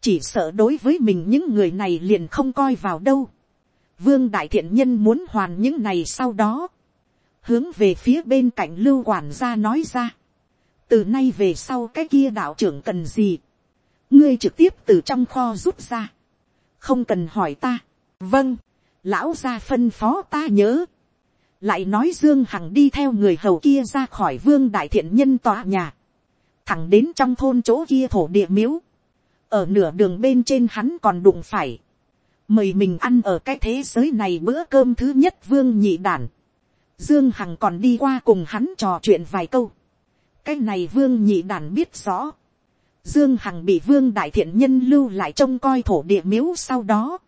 [SPEAKER 1] chỉ sợ đối với mình những người này liền không coi vào đâu. Vương đại thiện nhân muốn hoàn những này sau đó, hướng về phía bên cạnh lưu quản gia nói ra, từ nay về sau cái kia đạo trưởng cần gì, ngươi trực tiếp từ trong kho rút ra, không cần hỏi ta, vâng, lão gia phân phó ta nhớ, lại nói dương hằng đi theo người hầu kia ra khỏi vương đại thiện nhân tòa nhà, thẳng đến trong thôn chỗ kia thổ địa miếu, ở nửa đường bên trên hắn còn đụng phải, mời mình ăn ở cái thế giới này bữa cơm thứ nhất vương nhị đản, dương hằng còn đi qua cùng hắn trò chuyện vài câu, cái này vương nhị đản biết rõ, dương hằng bị vương đại thiện nhân lưu lại trông coi thổ địa miếu sau đó,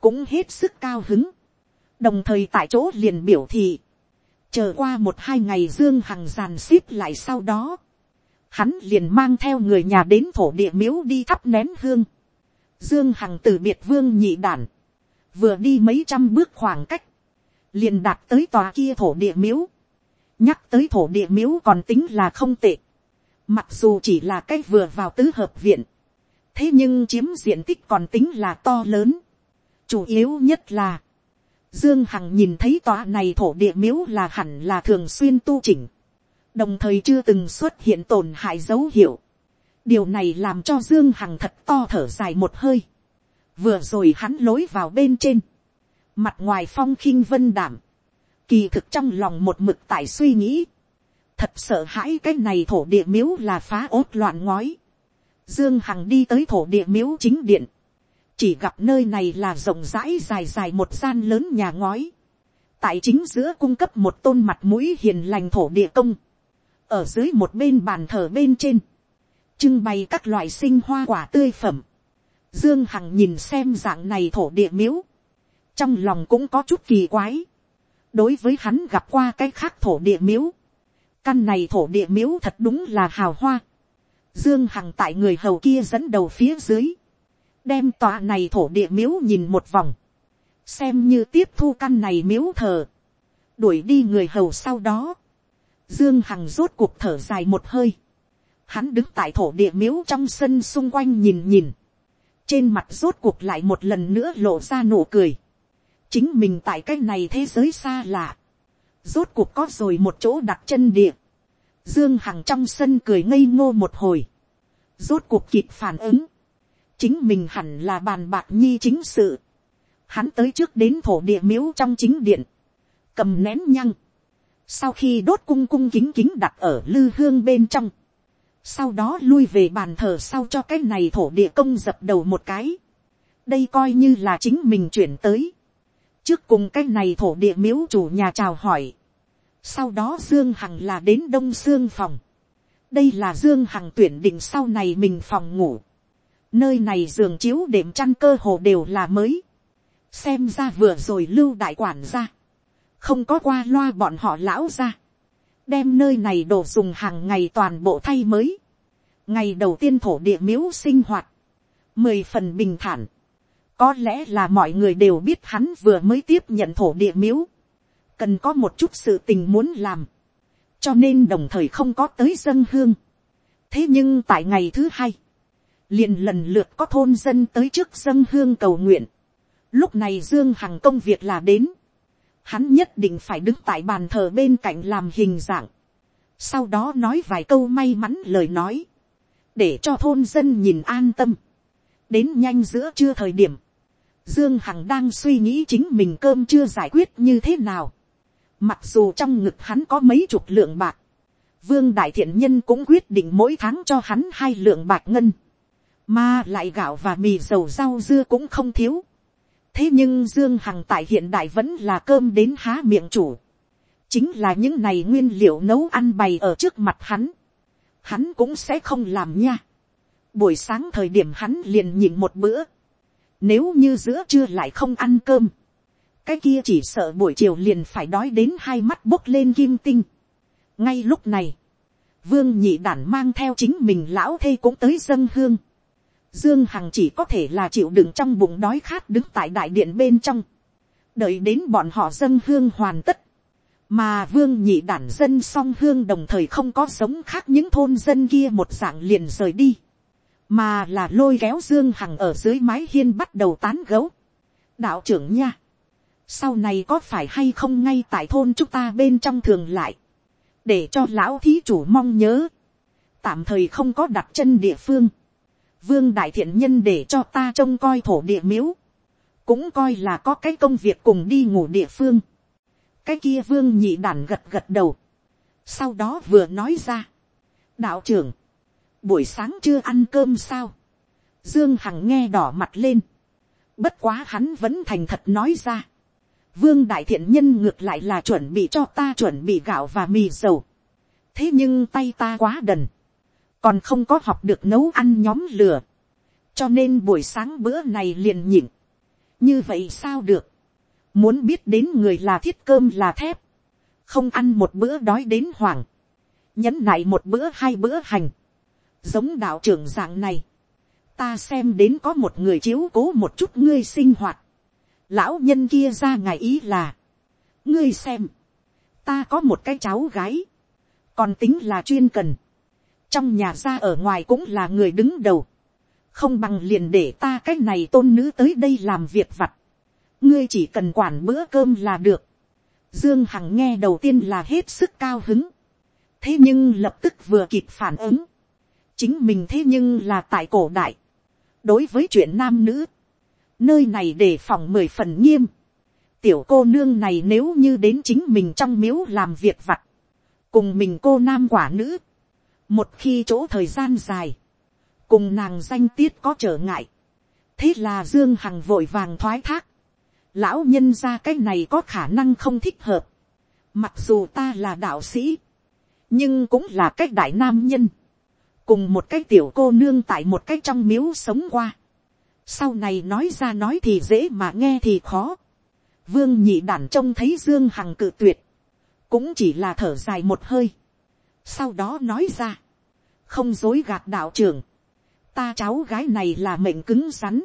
[SPEAKER 1] cũng hết sức cao hứng, đồng thời tại chỗ liền biểu thị, chờ qua một hai ngày dương hằng giàn xếp lại sau đó, hắn liền mang theo người nhà đến thổ địa miếu đi thắp nén hương, dương hằng từ biệt vương nhị đản, vừa đi mấy trăm bước khoảng cách, liền đạt tới tòa kia thổ địa miếu, nhắc tới thổ địa miếu còn tính là không tệ, mặc dù chỉ là cái vừa vào tứ hợp viện, thế nhưng chiếm diện tích còn tính là to lớn, chủ yếu nhất là, Dương Hằng nhìn thấy tòa này thổ địa miếu là hẳn là thường xuyên tu chỉnh. Đồng thời chưa từng xuất hiện tổn hại dấu hiệu. Điều này làm cho Dương Hằng thật to thở dài một hơi. Vừa rồi hắn lối vào bên trên. Mặt ngoài phong khinh vân đảm. Kỳ thực trong lòng một mực tại suy nghĩ. Thật sợ hãi cái này thổ địa miếu là phá ốt loạn ngói. Dương Hằng đi tới thổ địa miếu chính điện chỉ gặp nơi này là rộng rãi dài dài một gian lớn nhà ngói, tại chính giữa cung cấp một tôn mặt mũi hiền lành thổ địa công, ở dưới một bên bàn thờ bên trên, trưng bày các loại sinh hoa quả tươi phẩm, dương hằng nhìn xem dạng này thổ địa miếu, trong lòng cũng có chút kỳ quái, đối với hắn gặp qua cái khác thổ địa miếu, căn này thổ địa miếu thật đúng là hào hoa, dương hằng tại người hầu kia dẫn đầu phía dưới, đem tòa này thổ địa miếu nhìn một vòng, xem như tiếp thu căn này miếu thờ, đuổi đi người hầu sau đó, dương hằng rốt cuộc thở dài một hơi, hắn đứng tại thổ địa miếu trong sân xung quanh nhìn nhìn, trên mặt rốt cuộc lại một lần nữa lộ ra nụ cười, chính mình tại cái này thế giới xa lạ, rốt cuộc có rồi một chỗ đặt chân địa, dương hằng trong sân cười ngây ngô một hồi, rốt cuộc kịp phản ứng, chính mình hẳn là bàn bạc nhi chính sự. Hắn tới trước đến thổ địa miếu trong chính điện, cầm nén nhăng. Sau khi đốt cung cung kính kính đặt ở lư hương bên trong. Sau đó lui về bàn thờ sau cho cái này thổ địa công dập đầu một cái. Đây coi như là chính mình chuyển tới. Trước cùng cái này thổ địa miếu chủ nhà chào hỏi. Sau đó Dương Hằng là đến Đông Sương phòng. Đây là Dương Hằng tuyển định sau này mình phòng ngủ Nơi này giường chiếu đệm chăn cơ hồ đều là mới. Xem ra vừa rồi lưu đại quản ra. Không có qua loa bọn họ lão ra. Đem nơi này đồ dùng hàng ngày toàn bộ thay mới. Ngày đầu tiên thổ địa miếu sinh hoạt. Mười phần bình thản. Có lẽ là mọi người đều biết hắn vừa mới tiếp nhận thổ địa miếu. Cần có một chút sự tình muốn làm. Cho nên đồng thời không có tới dân hương. Thế nhưng tại ngày thứ hai, liền lần lượt có thôn dân tới trước dân hương cầu nguyện. Lúc này Dương Hằng công việc là đến. Hắn nhất định phải đứng tại bàn thờ bên cạnh làm hình dạng. Sau đó nói vài câu may mắn lời nói. Để cho thôn dân nhìn an tâm. Đến nhanh giữa trưa thời điểm. Dương Hằng đang suy nghĩ chính mình cơm chưa giải quyết như thế nào. Mặc dù trong ngực hắn có mấy chục lượng bạc. Vương Đại Thiện Nhân cũng quyết định mỗi tháng cho hắn hai lượng bạc ngân mà lại gạo và mì dầu rau dưa cũng không thiếu. thế nhưng dương hằng tại hiện đại vẫn là cơm đến há miệng chủ. chính là những này nguyên liệu nấu ăn bày ở trước mặt hắn. hắn cũng sẽ không làm nha. buổi sáng thời điểm hắn liền nhịn một bữa nếu như giữa trưa lại không ăn cơm. cái kia chỉ sợ buổi chiều liền phải đói đến hai mắt bốc lên kim tinh. ngay lúc này, vương nhị đản mang theo chính mình lão thê cũng tới dân hương. Dương Hằng chỉ có thể là chịu đựng trong bụng đói khát đứng tại đại điện bên trong. Đợi đến bọn họ dân hương hoàn tất. Mà vương nhị đản dân song hương đồng thời không có sống khác những thôn dân kia một dạng liền rời đi. Mà là lôi kéo Dương Hằng ở dưới mái hiên bắt đầu tán gấu. Đạo trưởng nha. Sau này có phải hay không ngay tại thôn chúng ta bên trong thường lại. Để cho lão thí chủ mong nhớ. Tạm thời không có đặt chân địa phương vương đại thiện nhân để cho ta trông coi thổ địa miếu, cũng coi là có cái công việc cùng đi ngủ địa phương. cái kia vương nhị đản gật gật đầu, sau đó vừa nói ra, đạo trưởng, buổi sáng chưa ăn cơm sao, dương hằng nghe đỏ mặt lên, bất quá hắn vẫn thành thật nói ra, vương đại thiện nhân ngược lại là chuẩn bị cho ta chuẩn bị gạo và mì dầu, thế nhưng tay ta quá đần, còn không có học được nấu ăn nhóm lửa, cho nên buổi sáng bữa này liền nhịn, như vậy sao được, muốn biết đến người là thiết cơm là thép, không ăn một bữa đói đến hoảng, nhẫn nại một bữa hai bữa hành, giống đạo trưởng dạng này, ta xem đến có một người chiếu cố một chút ngươi sinh hoạt, lão nhân kia ra ngài ý là, ngươi xem, ta có một cái cháu gái, còn tính là chuyên cần, trong nhà ra ở ngoài cũng là người đứng đầu, không bằng liền để ta cái này tôn nữ tới đây làm việc vặt, ngươi chỉ cần quản bữa cơm là được, dương hằng nghe đầu tiên là hết sức cao hứng, thế nhưng lập tức vừa kịp phản ứng, chính mình thế nhưng là tại cổ đại, đối với chuyện nam nữ, nơi này đề phòng mười phần nghiêm, tiểu cô nương này nếu như đến chính mình trong miếu làm việc vặt, cùng mình cô nam quả nữ, một khi chỗ thời gian dài, cùng nàng danh tiết có trở ngại, thế là dương hằng vội vàng thoái thác, lão nhân ra cái này có khả năng không thích hợp, mặc dù ta là đạo sĩ, nhưng cũng là cách đại nam nhân, cùng một cái tiểu cô nương tại một cái trong miếu sống qua, sau này nói ra nói thì dễ mà nghe thì khó, vương nhị đản trông thấy dương hằng cự tuyệt, cũng chỉ là thở dài một hơi, sau đó nói ra, không dối gạt đạo trưởng, ta cháu gái này là mệnh cứng rắn,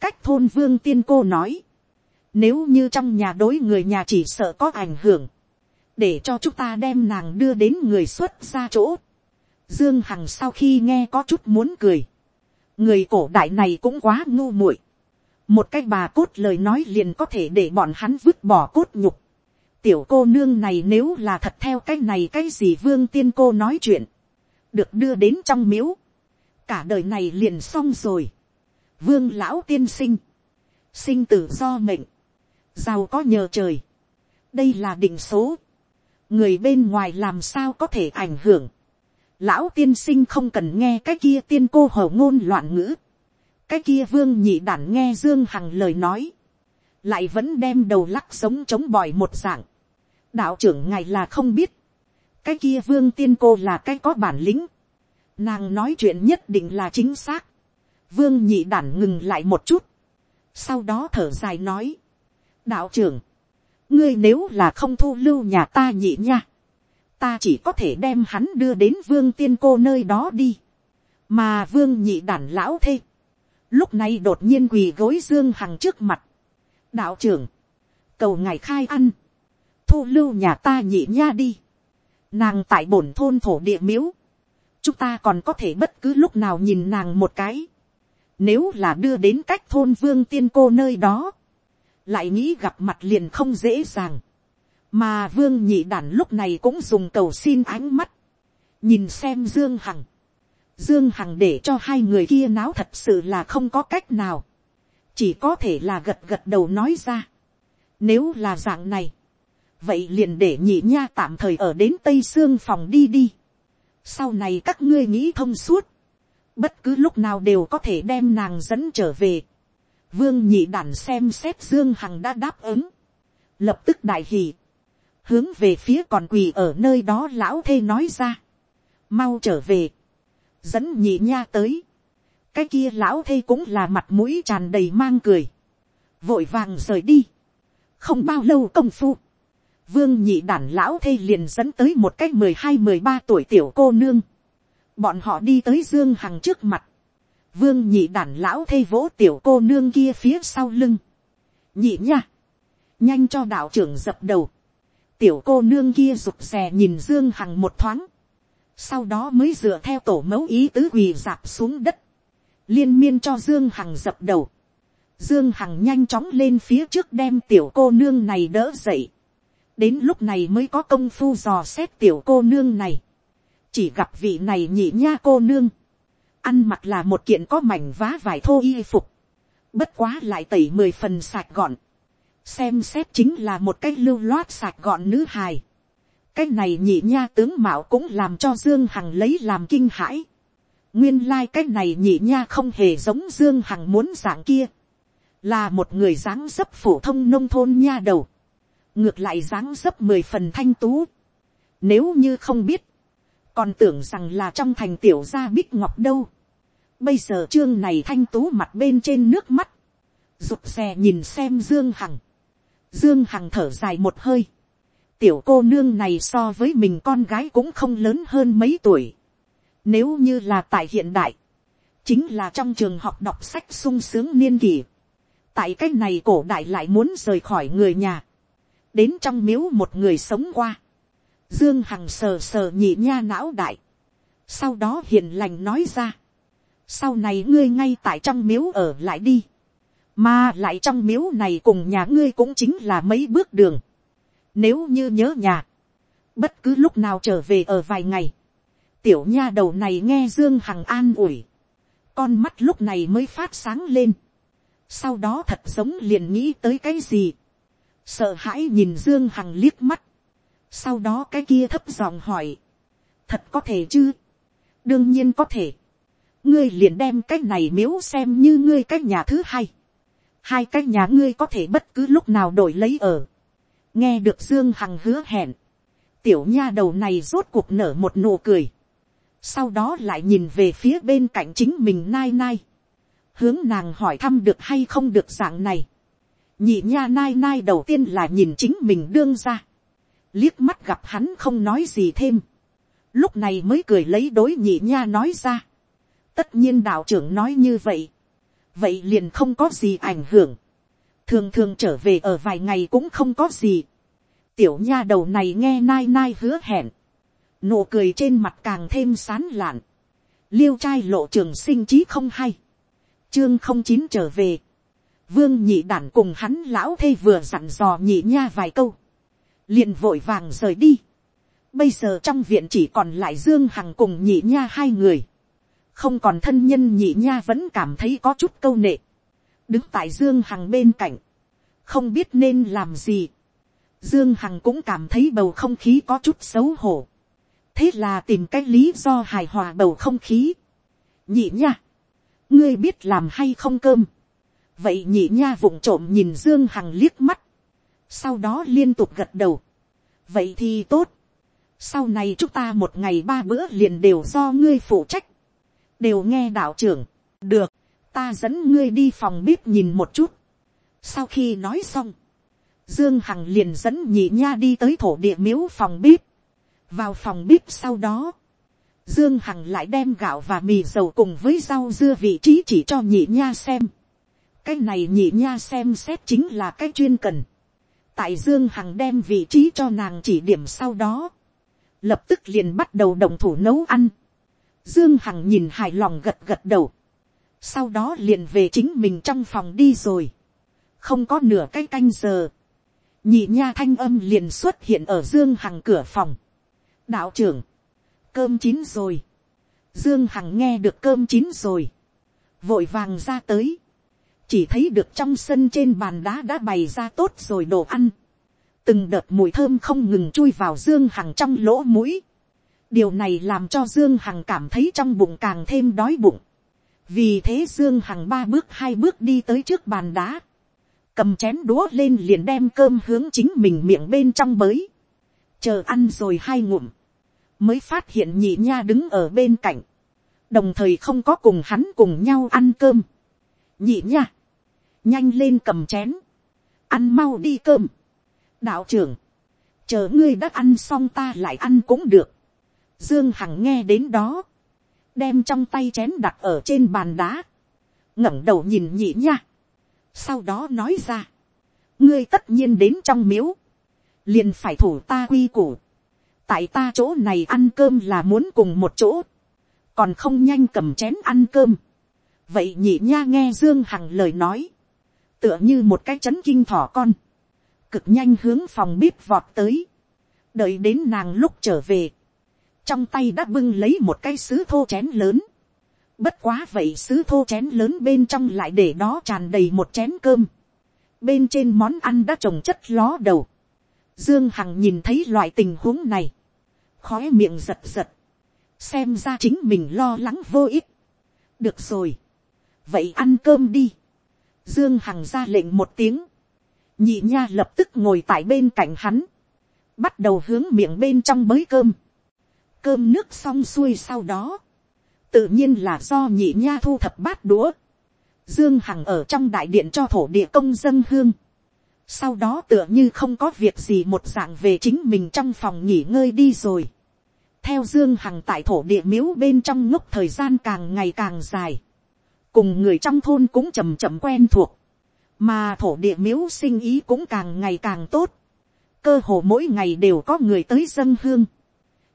[SPEAKER 1] cách thôn vương tiên cô nói, nếu như trong nhà đối người nhà chỉ sợ có ảnh hưởng, để cho chúng ta đem nàng đưa đến người xuất ra chỗ. Dương Hằng sau khi nghe có chút muốn cười. Người cổ đại này cũng quá ngu muội. Một cái bà cốt lời nói liền có thể để bọn hắn vứt bỏ cốt nhục. Tiểu cô nương này nếu là thật theo cái này cái gì vương tiên cô nói chuyện được đưa đến trong miếu, cả đời này liền xong rồi. Vương lão tiên sinh, sinh tử do mệnh, giàu có nhờ trời, đây là định số, người bên ngoài làm sao có thể ảnh hưởng. Lão tiên sinh không cần nghe cái kia tiên cô hầu ngôn loạn ngữ, cái kia vương nhị đản nghe dương hằng lời nói, lại vẫn đem đầu lắc sống chống bòi một dạng. đạo trưởng ngài là không biết, cái kia vương tiên cô là cái có bản lĩnh, nàng nói chuyện nhất định là chính xác, vương nhị đản ngừng lại một chút, sau đó thở dài nói, đạo trưởng, ngươi nếu là không thu lưu nhà ta nhị nha, ta chỉ có thể đem hắn đưa đến vương tiên cô nơi đó đi, mà vương nhị đản lão thê, lúc này đột nhiên quỳ gối dương hằng trước mặt, đạo trưởng, cầu ngài khai ăn, thu lưu nhà ta nhị nha đi, nàng tại bổn thôn thổ địa miếu, chúng ta còn có thể bất cứ lúc nào nhìn nàng một cái, nếu là đưa đến cách thôn vương tiên cô nơi đó, lại nghĩ gặp mặt liền không dễ dàng, mà vương nhị đản lúc này cũng dùng cầu xin ánh mắt, nhìn xem dương hằng, dương hằng để cho hai người kia náo thật sự là không có cách nào, chỉ có thể là gật gật đầu nói ra, nếu là dạng này, vậy liền để nhị nha tạm thời ở đến tây xương phòng đi đi, sau này các ngươi nghĩ thông suốt, bất cứ lúc nào đều có thể đem nàng dẫn trở về. vương nhị đản xem xét dương hằng đã đáp ứng, lập tức đại hì, hướng về phía còn quỳ ở nơi đó lão thê nói ra, mau trở về, dẫn nhị nha tới, cái kia lão thê cũng là mặt mũi tràn đầy mang cười, vội vàng rời đi, không bao lâu công phu, vương nhị đản lão thê liền dẫn tới một cái mười hai mười ba tuổi tiểu cô nương. bọn họ đi tới dương hằng trước mặt. vương nhị đản lão thê vỗ tiểu cô nương kia phía sau lưng. nhị nha. nhanh cho đạo trưởng dập đầu tiểu cô nương kia rụt rè nhìn dương hằng một thoáng. sau đó mới dựa theo tổ mẫu ý tứ quỳ dạp xuống đất. liên miên cho dương hằng dập đầu. Dương Hằng nhanh chóng lên phía trước đem tiểu cô nương này đỡ dậy đến lúc này mới có công phu dò xét tiểu cô nương này, chỉ gặp vị này nhị nha cô nương, ăn mặc là một kiện có mảnh vá vải thô y phục, bất quá lại tẩy mười phần sạch gọn, xem xét chính là một cái lưu loát sạch gọn nữ hài, cái này nhị nha tướng mạo cũng làm cho dương hằng lấy làm kinh hãi, nguyên lai、like、cái này nhị nha không hề giống dương hằng muốn dạng kia, là một người dáng dấp phổ thông nông thôn nha đầu, ngược lại dáng dấp mười phần thanh tú. Nếu như không biết, còn tưởng rằng là trong thành tiểu gia bích ngọc đâu. Bây giờ trương này thanh tú mặt bên trên nước mắt, rụt rè nhìn xem Dương Hằng. Dương Hằng thở dài một hơi. Tiểu cô nương này so với mình con gái cũng không lớn hơn mấy tuổi. Nếu như là tại hiện đại, chính là trong trường học đọc sách sung sướng niên kỷ. Tại cái này cổ đại lại muốn rời khỏi người nhà đến trong miếu một người sống qua, dương hằng sờ sờ nhị nha não đại, sau đó hiền lành nói ra, sau này ngươi ngay tại trong miếu ở lại đi, mà lại trong miếu này cùng nhà ngươi cũng chính là mấy bước đường, nếu như nhớ nhà, bất cứ lúc nào trở về ở vài ngày, tiểu nha đầu này nghe dương hằng an ủi, con mắt lúc này mới phát sáng lên, sau đó thật giống liền nghĩ tới cái gì, sợ hãi nhìn dương hằng liếc mắt, sau đó cái kia thấp giọng hỏi, thật có thể chứ, đương nhiên có thể, ngươi liền đem cái này miếu xem như ngươi cái nhà thứ hai, hai cái nhà ngươi có thể bất cứ lúc nào đổi lấy ở, nghe được dương hằng hứa hẹn, tiểu nha đầu này rốt cuộc nở một nụ cười, sau đó lại nhìn về phía bên cạnh chính mình nai nai, hướng nàng hỏi thăm được hay không được dạng này, nhị nha nai nai đầu tiên là nhìn chính mình đương ra, liếc mắt gặp hắn không nói gì thêm, lúc này mới cười lấy đối nhị nha nói ra, tất nhiên đạo trưởng nói như vậy, vậy liền không có gì ảnh hưởng, thường thường trở về ở vài ngày cũng không có gì, tiểu nha đầu này nghe nai nai hứa hẹn, nụ cười trên mặt càng thêm sán lạn, liêu trai lộ trường sinh chí không hay, chương không chín trở về, vương nhị đản cùng hắn lão thê vừa dặn dò nhị nha vài câu, liền vội vàng rời đi. Bây giờ trong viện chỉ còn lại dương hằng cùng nhị nha hai người, không còn thân nhân nhị nha vẫn cảm thấy có chút câu nệ, đứng tại dương hằng bên cạnh, không biết nên làm gì. Dương Hằng cũng cảm thấy bầu không khí có chút xấu hổ. Thế là tìm cách lý do hài hòa bầu không khí. Nhị nha. Ngươi biết làm hay không cơm vậy nhị nha vụng trộm nhìn dương hằng liếc mắt, sau đó liên tục gật đầu, vậy thì tốt, sau này chúng ta một ngày ba bữa liền đều do ngươi phụ trách, đều nghe đạo trưởng, được, ta dẫn ngươi đi phòng bếp nhìn một chút. sau khi nói xong, dương hằng liền dẫn nhị nha đi tới thổ địa miếu phòng bếp, vào phòng bếp sau đó, dương hằng lại đem gạo và mì dầu cùng với rau dưa vị trí chỉ cho nhị nha xem cái này nhị nha xem xét chính là cái chuyên cần. tại dương hằng đem vị trí cho nàng chỉ điểm sau đó, lập tức liền bắt đầu đồng thủ nấu ăn dương hằng nhìn hài lòng gật gật đầu, sau đó liền về chính mình trong phòng đi rồi, không có nửa cái canh giờ, nhị nha thanh âm liền xuất hiện ở dương hằng cửa phòng. đạo trưởng, cơm chín rồi, dương hằng nghe được cơm chín rồi, vội vàng ra tới, chỉ thấy được trong sân trên bàn đá đã bày ra tốt rồi đồ ăn, từng đợt mùi thơm không ngừng chui vào dương hằng trong lỗ mũi, điều này làm cho dương hằng cảm thấy trong bụng càng thêm đói bụng, vì thế dương hằng ba bước hai bước đi tới trước bàn đá, cầm chén đũa lên liền đem cơm hướng chính mình miệng bên trong bới, chờ ăn rồi hai ngụm, mới phát hiện nhị nha đứng ở bên cạnh, đồng thời không có cùng hắn cùng nhau ăn cơm. nhị nha, nhanh lên cầm chén, ăn mau đi cơm. đạo trưởng, chờ ngươi đã ăn xong ta lại ăn cũng được. Dương Hằng nghe đến đó, đem trong tay chén đặt ở trên bàn đá, ngẩng đầu nhìn nhị nha, sau đó nói ra, ngươi tất nhiên đến trong miếu, liền phải thủ ta quy củ, tại ta chỗ này ăn cơm là muốn cùng một chỗ, còn không nhanh cầm chén ăn cơm. vậy nhị nha nghe dương hằng lời nói, tựa như một cái chấn kinh thỏ con, cực nhanh hướng phòng bếp vọt tới, đợi đến nàng lúc trở về, trong tay đã bưng lấy một cái sứ thô chén lớn, bất quá vậy sứ thô chén lớn bên trong lại để đó tràn đầy một chén cơm, bên trên món ăn đã trồng chất ló đầu, dương hằng nhìn thấy loại tình huống này, khóe miệng giật giật, xem ra chính mình lo lắng vô ích. được rồi, vậy ăn cơm đi. dương hằng ra lệnh một tiếng, nhị nha lập tức ngồi tại bên cạnh hắn, bắt đầu hướng miệng bên trong bới cơm, cơm nước xong xuôi sau đó, tự nhiên là do nhị nha thu thập bát đũa, dương hằng ở trong đại điện cho thổ địa công dân hương, sau đó tựa như không có việc gì một dạng về chính mình trong phòng nghỉ ngơi đi rồi. theo dương hằng tại thổ địa miếu bên trong ngốc thời gian càng ngày càng dài, cùng người trong thôn cũng chầm chậm quen thuộc, mà thổ địa miếu sinh ý cũng càng ngày càng tốt, cơ hồ mỗi ngày đều có người tới dân hương,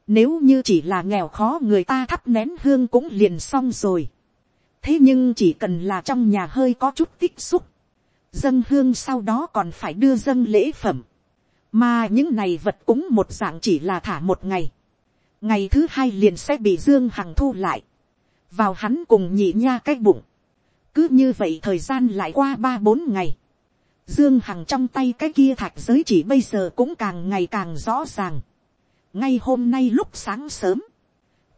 [SPEAKER 1] nếu như chỉ là nghèo khó người ta thắp nén hương cũng liền xong rồi. thế nhưng chỉ cần là trong nhà hơi có chút tích xúc, dân hương sau đó còn phải đưa dân lễ phẩm, mà những này vật cúng một dạng chỉ là thả một ngày, ngày thứ hai liền sẽ bị dương hằng thu lại, vào hắn cùng nhị nha cái bụng, cứ như vậy thời gian lại qua ba bốn ngày, dương hằng trong tay cái kia thạch giới chỉ bây giờ cũng càng ngày càng rõ ràng, ngay hôm nay lúc sáng sớm,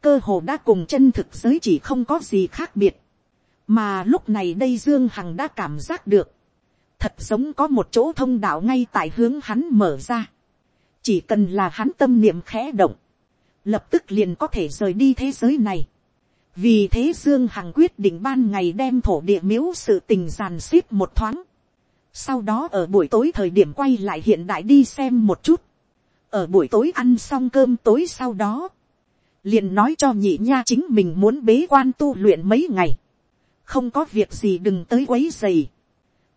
[SPEAKER 1] cơ hồ đã cùng chân thực giới chỉ không có gì khác biệt, mà lúc này đây dương hằng đã cảm giác được, thật giống có một chỗ thông đạo ngay tại hướng hắn mở ra. chỉ cần là hắn tâm niệm khẽ động, lập tức liền có thể rời đi thế giới này. vì thế dương hằng quyết định ban ngày đem thổ địa miếu sự tình giàn xếp một thoáng. sau đó ở buổi tối thời điểm quay lại hiện đại đi xem một chút ở buổi tối ăn xong cơm tối sau đó, liền nói cho nhị nha chính mình muốn bế quan tu luyện mấy ngày. không có việc gì đừng tới quấy dày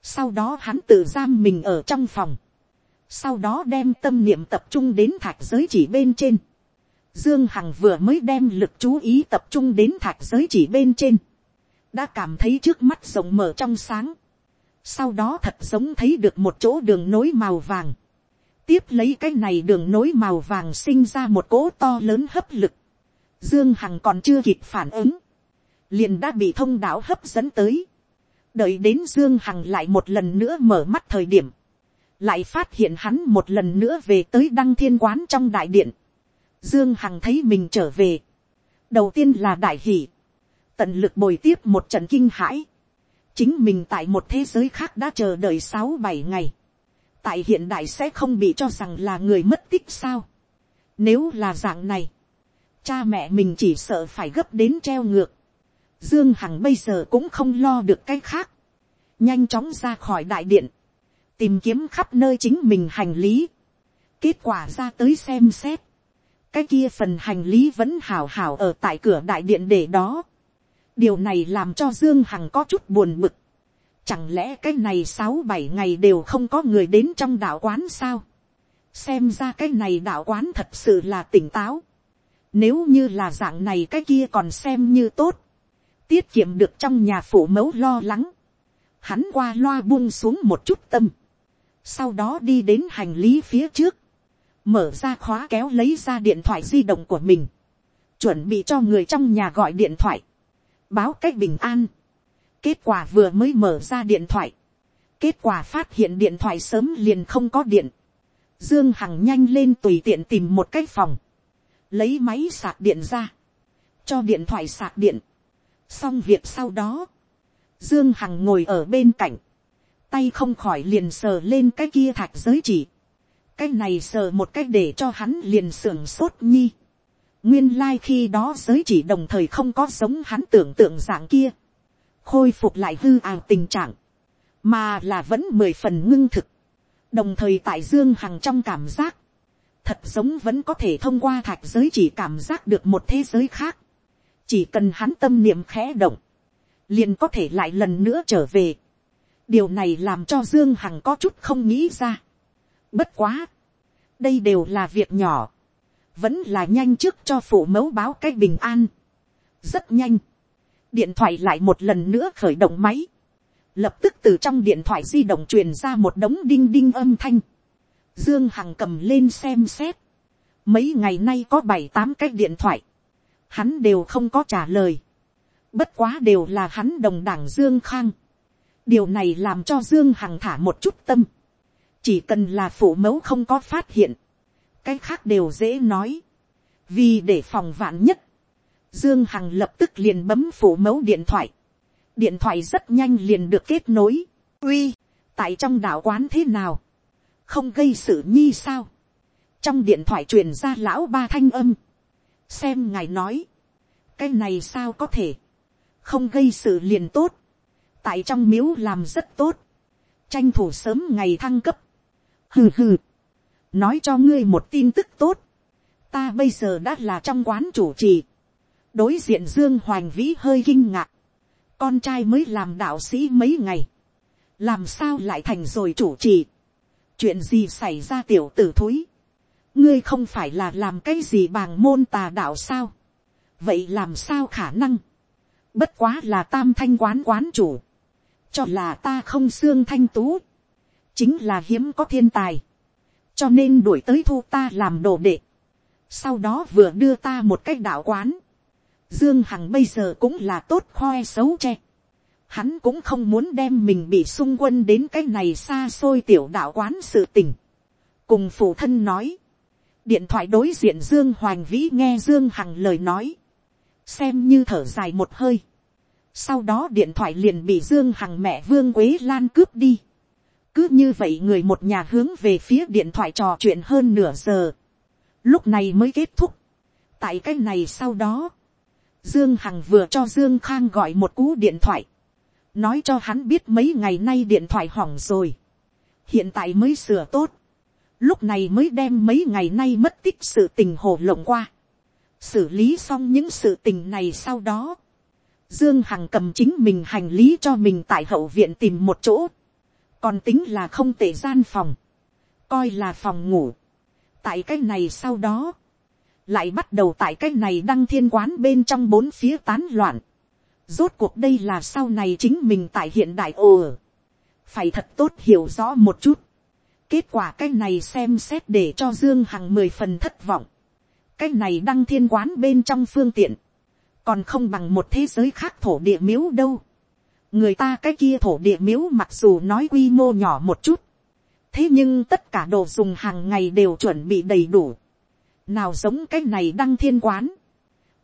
[SPEAKER 1] sau đó hắn tự giam mình ở trong phòng. Sau đó đem tâm niệm tập trung đến thạch giới chỉ bên trên. Dương Hằng vừa mới đem lực chú ý tập trung đến thạch giới chỉ bên trên. Đã cảm thấy trước mắt rộng mở trong sáng. Sau đó thật giống thấy được một chỗ đường nối màu vàng. Tiếp lấy cái này đường nối màu vàng sinh ra một cỗ to lớn hấp lực. Dương Hằng còn chưa kịp phản ứng. Liền đã bị thông đạo hấp dẫn tới đợi đến dương hằng lại một lần nữa mở mắt thời điểm, lại phát hiện hắn một lần nữa về tới đăng thiên quán trong đại điện. Dương hằng thấy mình trở về. đầu tiên là đại hỷ, tận lực bồi tiếp một trận kinh hãi. chính mình tại một thế giới khác đã chờ đợi sáu bảy ngày tại hiện đại sẽ không bị cho rằng là người mất tích sao. nếu là dạng này, cha mẹ mình chỉ sợ phải gấp đến treo ngược Dương Hằng bây giờ cũng không lo được cái khác. Nhanh chóng ra khỏi đại điện. Tìm kiếm khắp nơi chính mình hành lý. Kết quả ra tới xem xét. Cái kia phần hành lý vẫn hào hào ở tại cửa đại điện để đó. Điều này làm cho Dương Hằng có chút buồn bực. Chẳng lẽ cái này sáu bảy ngày đều không có người đến trong đạo quán sao? Xem ra cái này đạo quán thật sự là tỉnh táo. Nếu như là dạng này cái kia còn xem như tốt tiết kiệm được trong nhà phủ mẫu lo lắng. Hắn qua loa buông xuống một chút tâm. Sau đó đi đến hành lý phía trước. Mở ra khóa kéo lấy ra điện thoại di động của mình. Chuẩn bị cho người trong nhà gọi điện thoại. Báo cách bình an. Kết quả vừa mới mở ra điện thoại. Kết quả phát hiện điện thoại sớm liền không có điện. Dương Hằng nhanh lên tùy tiện tìm một cái phòng. Lấy máy sạc điện ra. Cho điện thoại sạc điện xong việc sau đó, dương hằng ngồi ở bên cạnh, tay không khỏi liền sờ lên cái kia thạch giới chỉ, cái này sờ một cách để cho hắn liền sưởng sốt nhi. nguyên lai khi đó giới chỉ đồng thời không có giống hắn tưởng tượng dạng kia, khôi phục lại hư ảo tình trạng, mà là vẫn mười phần ngưng thực, đồng thời tại dương hằng trong cảm giác, thật giống vẫn có thể thông qua thạch giới chỉ cảm giác được một thế giới khác, chỉ cần hắn tâm niệm khẽ động, liền có thể lại lần nữa trở về. điều này làm cho dương hằng có chút không nghĩ ra. bất quá, đây đều là việc nhỏ, vẫn là nhanh trước cho phụ mẫu báo cái bình an. rất nhanh, điện thoại lại một lần nữa khởi động máy, lập tức từ trong điện thoại di động truyền ra một đống đinh đinh âm thanh. Dương Hằng cầm lên xem xét. Mấy ngày nay có bảy tám cái điện thoại. Hắn đều không có trả lời. Bất quá đều là hắn đồng đảng Dương Khang. Điều này làm cho Dương Hằng thả một chút tâm. Chỉ cần là phụ mẫu không có phát hiện. Cái khác đều dễ nói. Vì để phòng vạn nhất. Dương Hằng lập tức liền bấm phủ mẫu điện thoại. Điện thoại rất nhanh liền được kết nối. Uy, tại trong đảo quán thế nào? Không gây sự nhi sao? Trong điện thoại truyền ra lão ba thanh âm. Xem ngài nói. Cái này sao có thể? Không gây sự liền tốt. Tại trong miếu làm rất tốt. Tranh thủ sớm ngày thăng cấp. Hừ hừ. Nói cho ngươi một tin tức tốt. Ta bây giờ đã là trong quán chủ trì. Đối diện Dương Hoành Vĩ hơi kinh ngạc. Con trai mới làm đạo sĩ mấy ngày, làm sao lại thành rồi chủ trì, chuyện gì xảy ra tiểu tử thúi, ngươi không phải là làm cái gì bàng môn tà đạo sao, vậy làm sao khả năng, bất quá là tam thanh quán quán chủ, cho là ta không xương thanh tú, chính là hiếm có thiên tài, cho nên đuổi tới thu ta làm đồ đệ, sau đó vừa đưa ta một cách đạo quán, Dương Hằng bây giờ cũng là tốt khoe xấu che. Hắn cũng không muốn đem mình bị xung quân đến cái này xa xôi tiểu đạo quán sự tình. Cùng phụ thân nói. Điện thoại đối diện Dương Hoành Vĩ nghe Dương Hằng lời nói. Xem như thở dài một hơi. Sau đó điện thoại liền bị Dương Hằng mẹ Vương Quế Lan cướp đi. Cứ như vậy người một nhà hướng về phía điện thoại trò chuyện hơn nửa giờ. Lúc này mới kết thúc. Tại cái này sau đó Dương Hằng vừa cho Dương Khang gọi một cú điện thoại. Nói cho hắn biết mấy ngày nay điện thoại hỏng rồi. Hiện tại mới sửa tốt. Lúc này mới đem mấy ngày nay mất tích sự tình hồ lộng qua. Xử lý xong những sự tình này sau đó. Dương Hằng cầm chính mình hành lý cho mình tại hậu viện tìm một chỗ. Còn tính là không tệ gian phòng. Coi là phòng ngủ. Tại cái này sau đó lại bắt đầu tại cái này đăng thiên quán bên trong bốn phía tán loạn. Rốt cuộc đây là sau này chính mình tại hiện đại ồ. Phải thật tốt hiểu rõ một chút. Kết quả cái này xem xét để cho Dương Hằng mười phần thất vọng. Cái này đăng thiên quán bên trong phương tiện. Còn không bằng một thế giới khác thổ địa miếu đâu. Người ta cái kia thổ địa miếu mặc dù nói quy mô nhỏ một chút. Thế nhưng tất cả đồ dùng hàng ngày đều chuẩn bị đầy đủ nào giống cái này đăng thiên quán,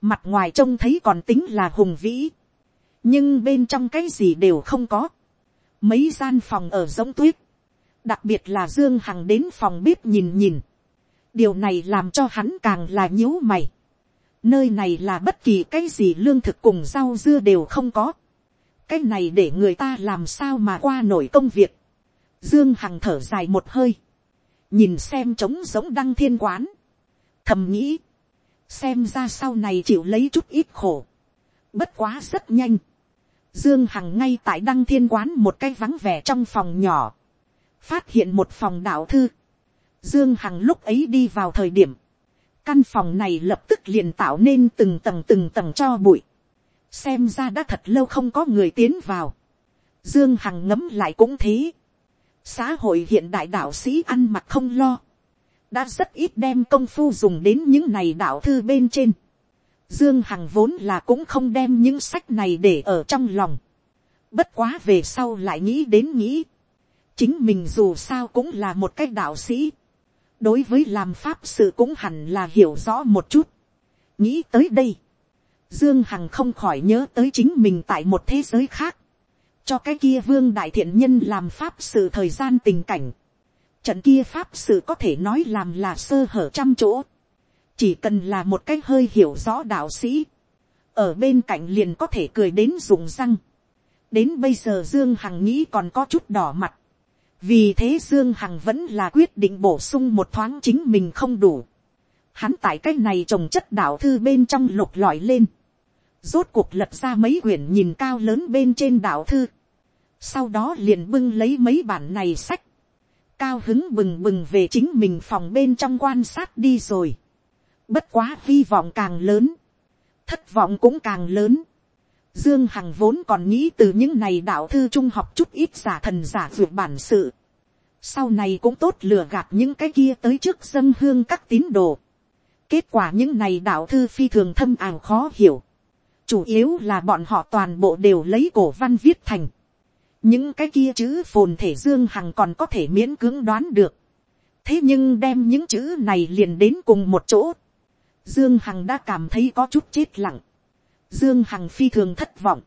[SPEAKER 1] mặt ngoài trông thấy còn tính là hùng vĩ, nhưng bên trong cái gì đều không có, mấy gian phòng ở giống tuyết, đặc biệt là dương hằng đến phòng bếp nhìn nhìn, điều này làm cho hắn càng là nhíu mày, nơi này là bất kỳ cái gì lương thực cùng rau dưa đều không có, cái này để người ta làm sao mà qua nổi công việc, dương hằng thở dài một hơi, nhìn xem trống giống đăng thiên quán, thầm nghĩ, xem ra sau này chịu lấy chút ít khổ, bất quá rất nhanh, dương hằng ngay tại đăng thiên quán một cái vắng vẻ trong phòng nhỏ, phát hiện một phòng đạo thư, dương hằng lúc ấy đi vào thời điểm, căn phòng này lập tức liền tạo nên từng tầng từng tầng cho bụi, xem ra đã thật lâu không có người tiến vào, dương hằng ngấm lại cũng thế, xã hội hiện đại đạo sĩ ăn mặc không lo, đã rất ít đem công phu dùng đến những này đạo thư bên trên. Dương Hằng vốn là cũng không đem những sách này để ở trong lòng. Bất quá về sau lại nghĩ đến nghĩ. Chính mình dù sao cũng là một cái đạo sĩ. Đối với làm pháp sự cũng hẳn là hiểu rõ một chút. Nghĩ tới đây. Dương Hằng không khỏi nhớ tới chính mình tại một thế giới khác. Cho cái kia vương đại thiện nhân làm pháp sự thời gian tình cảnh Trận kia pháp sự có thể nói làm là sơ hở trăm chỗ. Chỉ cần là một cái hơi hiểu rõ đạo sĩ. Ở bên cạnh liền có thể cười đến dùng răng. Đến bây giờ Dương Hằng nghĩ còn có chút đỏ mặt. vì thế dương hằng vẫn là quyết định bổ sung một thoáng chính mình không đủ. hắn tại cái này trồng chất đạo thư bên trong lục lọi lên. rốt cuộc lật ra mấy quyển nhìn cao lớn bên trên đạo thư. sau đó liền bưng lấy mấy bản này sách cao hứng bừng bừng về chính mình phòng bên trong quan sát đi rồi. bất quá hy vọng càng lớn. thất vọng cũng càng lớn Dương Hằng vốn còn nghĩ từ những này đạo thư trung học chút ít giả thần giả dược bản sự. Sau này cũng tốt lừa gạt những cái kia tới trước dân hương các tín đồ. Kết quả những này đạo thư phi thường thâm ảo khó hiểu. Chủ yếu là bọn họ toàn bộ đều lấy cổ văn viết thành. Những cái kia chữ phồn thể Dương Hằng còn có thể miễn cưỡng đoán được. Thế nhưng đem những chữ này liền đến cùng một chỗ. Dương Hằng đã cảm thấy có chút chết lặng Dương Hằng phi thường thất vọng.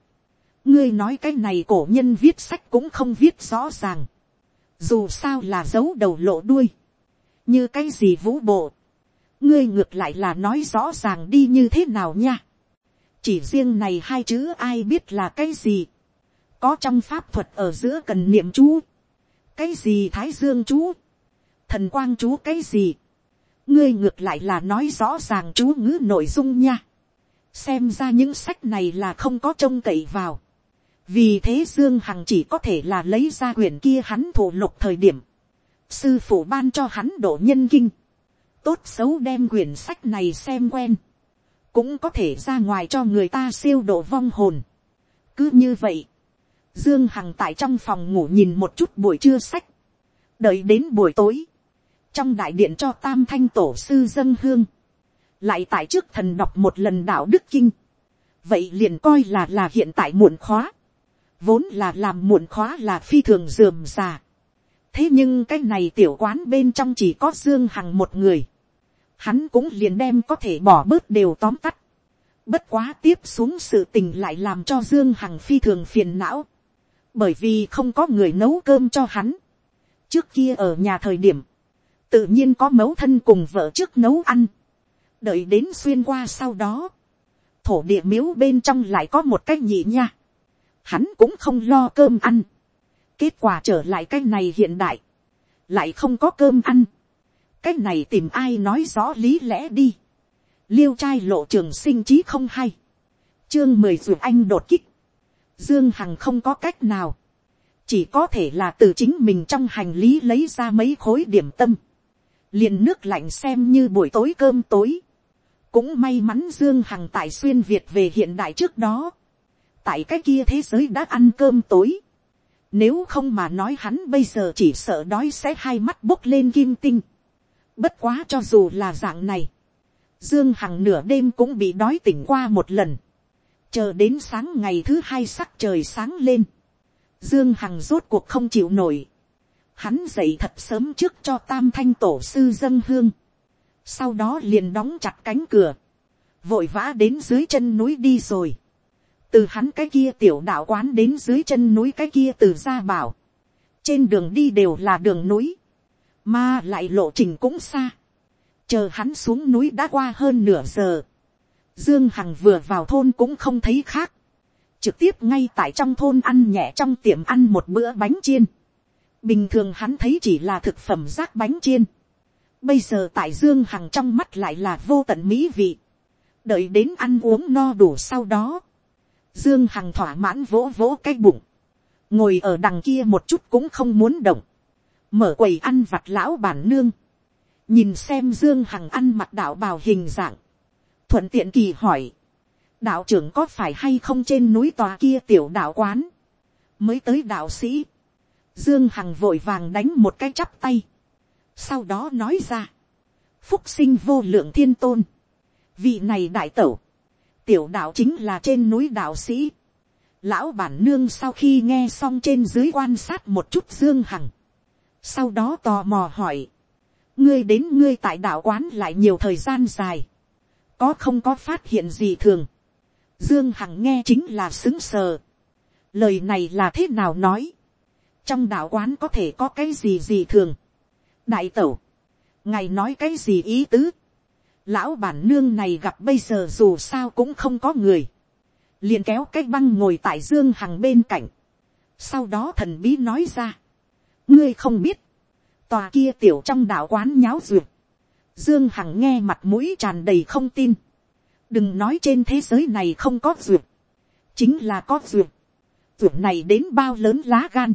[SPEAKER 1] Ngươi nói cái này cổ nhân viết sách cũng không viết rõ ràng. Dù sao là dấu đầu lộ đuôi. Như cái gì vũ bộ. Ngươi ngược lại là nói rõ ràng đi như thế nào nha. Chỉ riêng này hai chữ ai biết là cái gì. Có trong pháp thuật ở giữa cần niệm chú. Cái gì thái dương chú. Thần quang chú cái gì. Ngươi ngược lại là nói rõ ràng chú ngữ nội dung nha xem ra những sách này là không có trông cậy vào. vì thế dương hằng chỉ có thể là lấy ra quyển kia hắn thủ lục thời điểm. sư phụ ban cho hắn độ nhân kinh. tốt xấu đem quyển sách này xem quen. cũng có thể ra ngoài cho người ta siêu độ vong hồn. cứ như vậy, dương hằng tại trong phòng ngủ nhìn một chút buổi trưa sách. đợi đến buổi tối, trong đại điện cho tam thanh tổ sư dân hương. Lại tại trước thần đọc một lần đạo đức kinh, vậy liền coi là là hiện tại muộn khóa, vốn là làm muộn khóa là phi thường dườm già. thế nhưng cái này tiểu quán bên trong chỉ có dương hằng một người, hắn cũng liền đem có thể bỏ bớt đều tóm tắt, bất quá tiếp xuống sự tình lại làm cho dương hằng phi thường phiền não, bởi vì không có người nấu cơm cho hắn. trước kia ở nhà thời điểm, tự nhiên có mẫu thân cùng vợ trước nấu ăn, đợi đến xuyên qua sau đó, thổ địa miếu bên trong lại có một cái nhị nha, hắn cũng không lo cơm ăn, kết quả trở lại cái này hiện đại, lại không có cơm ăn, cái này tìm ai nói rõ lý lẽ đi, liêu trai lộ trường sinh trí không hay, chương mười ruột anh đột kích, dương hằng không có cách nào, chỉ có thể là từ chính mình trong hành lý lấy ra mấy khối điểm tâm, liền nước lạnh xem như buổi tối cơm tối, cũng may mắn dương hằng tại xuyên việt về hiện đại trước đó, tại cái kia thế giới đã ăn cơm tối, nếu không mà nói hắn bây giờ chỉ sợ đói sẽ hai mắt bốc lên kim tinh. Bất quá cho dù là dạng này. Dương Hằng nửa đêm cũng bị đói tỉnh qua một lần. Chờ đến sáng ngày thứ hai sắc trời sáng lên. Dương Hằng rốt cuộc không chịu nổi. Hắn dậy thật sớm trước cho tam thanh tổ sư dân hương. Sau đó liền đóng chặt cánh cửa, vội vã đến dưới chân núi đi rồi, từ hắn cái kia tiểu đạo quán đến dưới chân núi cái kia từ ra bảo, trên đường đi đều là đường núi, mà lại lộ trình cũng xa, chờ hắn xuống núi đã qua hơn nửa giờ, dương hằng vừa vào thôn cũng không thấy khác, trực tiếp ngay tại trong thôn ăn nhẹ trong tiệm ăn một bữa bánh chiên, bình thường hắn thấy chỉ là thực phẩm rác bánh chiên, Bây giờ tại Dương Hằng trong mắt lại là vô tận mỹ vị. Đợi đến ăn uống no đủ sau đó. Dương Hằng thỏa mãn vỗ vỗ cái bụng. Ngồi ở đằng kia một chút cũng không muốn động. Mở quầy ăn vặt lão bản nương. Nhìn xem Dương Hằng ăn mặc đạo bào hình dạng. Thuận tiện kỳ hỏi. Đạo trưởng có phải hay không trên núi tòa kia tiểu đạo quán. Mới tới đạo sĩ. Dương Hằng vội vàng đánh một cái chắp tay. Sau đó nói ra, phúc sinh vô lượng thiên tôn, vị này đại tẩu, tiểu đạo chính là trên núi đạo sĩ, lão bản nương sau khi nghe xong trên dưới quan sát một chút dương hằng, sau đó tò mò hỏi, ngươi đến ngươi tại đạo quán lại nhiều thời gian dài, có không có phát hiện gì thường, dương hằng nghe chính là xứng sờ, lời này là thế nào nói, trong đạo quán có thể có cái gì gì thường, đại tẩu, ngài nói cái gì ý tứ, lão bản nương này gặp bây giờ dù sao cũng không có người, liền kéo cái băng ngồi tại dương hằng bên cạnh, sau đó thần bí nói ra, ngươi không biết, tòa kia tiểu trong đạo quán nháo duyệt, dương hằng nghe mặt mũi tràn đầy không tin, đừng nói trên thế giới này không có duyệt, chính là có duyệt, duyệt này đến bao lớn lá gan,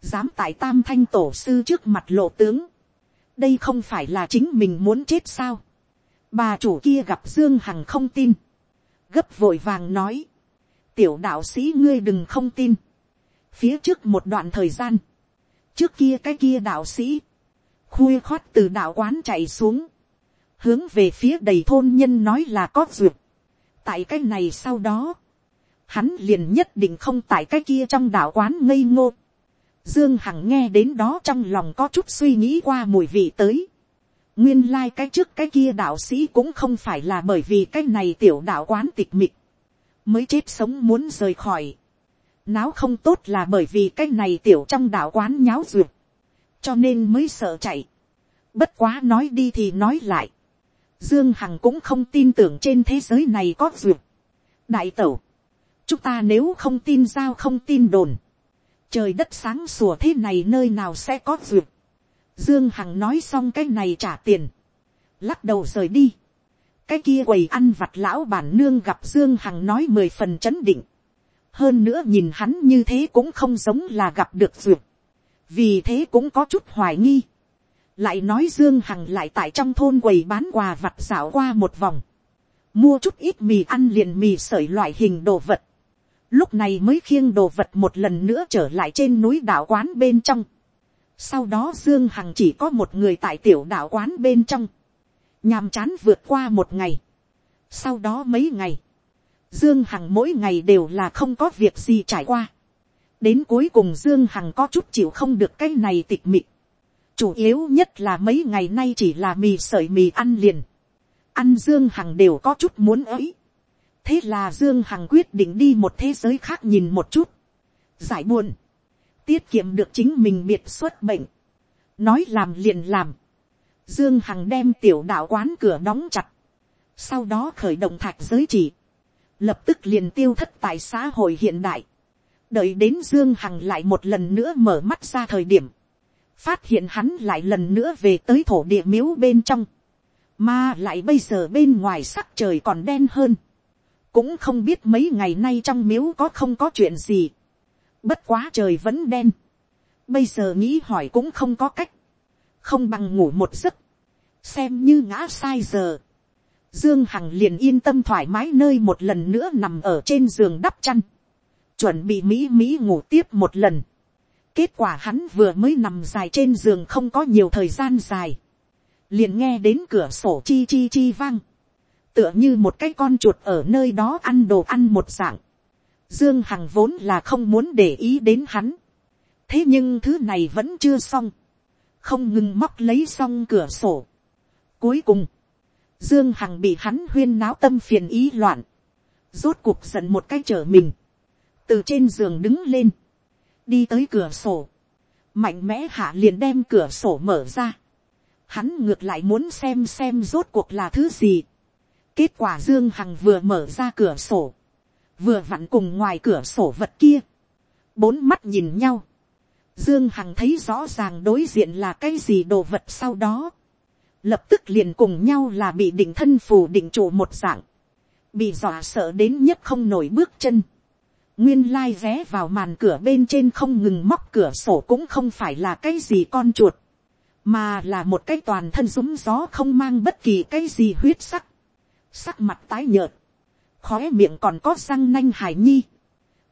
[SPEAKER 1] dám tại tam thanh tổ sư trước mặt lộ tướng, đây không phải là chính mình muốn chết sao, bà chủ kia gặp dương hằng không tin, gấp vội vàng nói, tiểu đạo sĩ ngươi đừng không tin, phía trước một đoạn thời gian, trước kia cái kia đạo sĩ, khui khoát từ đạo quán chạy xuống, hướng về phía đầy thôn nhân nói là có duyệt. tại cái này sau đó, hắn liền nhất định không tại cái kia trong đạo quán ngây ngô. Dương Hằng nghe đến đó trong lòng có chút suy nghĩ qua mùi vị tới. Nguyên lai like cái trước cái kia đạo sĩ cũng không phải là bởi vì cái này tiểu đạo quán tịch mịch. Mới chết sống muốn rời khỏi. Náo không tốt là bởi vì cái này tiểu trong đạo quán nháo duyệt. Cho nên mới sợ chạy. Bất quá nói đi thì nói lại. Dương Hằng cũng không tin tưởng trên thế giới này có duyệt. Đại tẩu. Chúng ta nếu không tin giao không tin đồn. Trời đất sáng sủa thế này nơi nào sẽ có duyệt. Dương Hằng nói xong cái này trả tiền. Lắc đầu rời đi. Cái kia quầy ăn vặt lão bản nương gặp Dương Hằng nói mười phần chấn định. Hơn nữa nhìn hắn như thế cũng không giống là gặp được duyệt. Vì thế cũng có chút hoài nghi lại nói dương hằng lại tại trong thôn quầy bán quà vặt dạo qua một vòng, mua chút ít mì ăn liền mì sởi loại hình đồ vật, lúc này mới khiêng đồ vật một lần nữa trở lại trên núi đạo quán bên trong. sau đó dương hằng chỉ có một người tại tiểu đạo quán bên trong, nhàm chán vượt qua một ngày. sau đó mấy ngày, dương hằng mỗi ngày đều là không có việc gì trải qua đến cuối cùng dương hằng có chút chịu không được cái này tịch mịt chủ yếu nhất là mấy ngày nay chỉ là mì sợi mì ăn liền, ăn dương hằng đều có chút muốn ấy. thế là dương hằng quyết định đi một thế giới khác nhìn một chút, giải buồn, tiết kiệm được chính mình biệt xuất bệnh, nói làm liền làm, dương hằng đem tiểu đạo quán cửa đóng chặt, sau đó khởi động thạch giới chỉ, lập tức liền tiêu thất tại xã hội hiện đại, đợi đến dương hằng lại một lần nữa mở mắt ra thời điểm, phát hiện hắn lại lần nữa về tới thổ địa miếu bên trong, mà lại bây giờ bên ngoài sắc trời còn đen hơn, cũng không biết mấy ngày nay trong miếu có không có chuyện gì, bất quá trời vẫn đen, bây giờ nghĩ hỏi cũng không có cách, không bằng ngủ một giấc, xem như ngã sai giờ, dương hằng liền yên tâm thoải mái nơi một lần nữa nằm ở trên giường đắp chăn, chuẩn bị mỹ mỹ ngủ tiếp một lần, Kết quả hắn vừa mới nằm dài trên giường không có nhiều thời gian dài. Liền nghe đến cửa sổ chi chi chi vang. Tựa như một cái con chuột ở nơi đó ăn đồ ăn một dạng. Dương Hằng vốn là không muốn để ý đến hắn. Thế nhưng thứ này vẫn chưa xong. Không ngừng móc lấy xong cửa sổ. Cuối cùng. Dương Hằng bị hắn huyên náo tâm phiền ý loạn. Rốt cuộc giận một cái trở mình. Từ trên giường đứng lên đi tới cửa sổ, mạnh mẽ hạ liền đem cửa sổ mở ra. Hắn ngược lại muốn xem xem rốt cuộc là thứ gì. Kết quả Dương Hằng vừa mở ra cửa sổ, vừa vặn cùng ngoài cửa sổ vật kia. Bốn mắt nhìn nhau. Dương Hằng thấy rõ ràng đối diện là cái gì đồ vật sau đó. Lập tức liền cùng nhau là bị định thân phù định chủ một dạng. Bị dọa sợ đến nhất không nổi bước chân nguyên lai vé vào màn cửa bên trên không ngừng móc cửa sổ cũng không phải là cái gì con chuột, mà là một cái toàn thân rúng gió không mang bất kỳ cái gì huyết sắc, sắc mặt tái nhợt, khóe miệng còn có răng nanh hải nhi,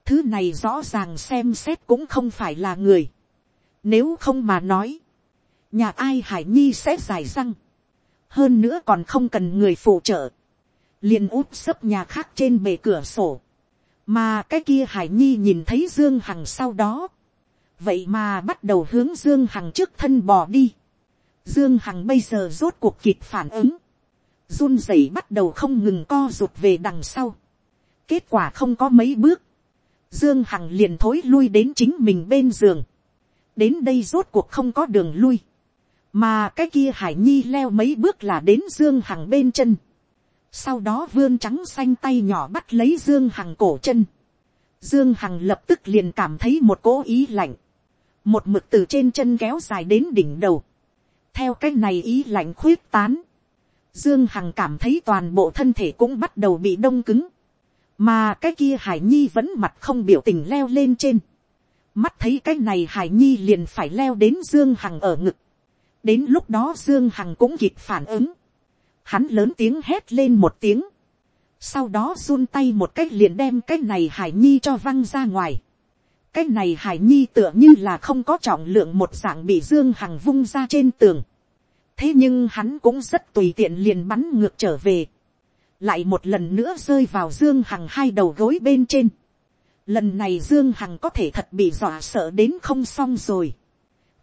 [SPEAKER 1] thứ này rõ ràng xem xét cũng không phải là người, nếu không mà nói, nhà ai hải nhi sẽ dài răng, hơn nữa còn không cần người phụ trợ, liền úp sấp nhà khác trên bề cửa sổ, mà cái kia hải nhi nhìn thấy dương hằng sau đó, vậy mà bắt đầu hướng dương hằng trước thân bò đi. dương hằng bây giờ rốt cuộc kịp phản ứng, run rẩy bắt đầu không ngừng co rụt về đằng sau. kết quả không có mấy bước, dương hằng liền thối lui đến chính mình bên giường. đến đây rốt cuộc không có đường lui, mà cái kia hải nhi leo mấy bước là đến dương hằng bên chân sau đó vươn trắng xanh tay nhỏ bắt lấy dương hằng cổ chân. dương hằng lập tức liền cảm thấy một cỗ ý lạnh. một mực từ trên chân kéo dài đến đỉnh đầu, theo cách này ý lạnh khuyết tán, dương hằng cảm thấy toàn bộ thân thể cũng bắt đầu bị đông cứng, mà cái kia hải nhi vẫn mặt không biểu tình leo lên trên, mắt thấy cái này hải nhi liền phải leo đến dương hằng ở ngực, đến lúc đó dương hằng cũng kịp phản ứng, hắn lớn tiếng hét lên một tiếng, sau đó run tay một cách liền đem cái này hải nhi cho văng ra ngoài, cái này hải nhi tựa như là không có trọng lượng một dạng bị dương hằng vung ra trên tường, thế nhưng hắn cũng rất tùy tiện liền bắn ngược trở về, lại một lần nữa rơi vào dương hằng hai đầu gối bên trên, lần này dương hằng có thể thật bị dọa sợ đến không xong rồi,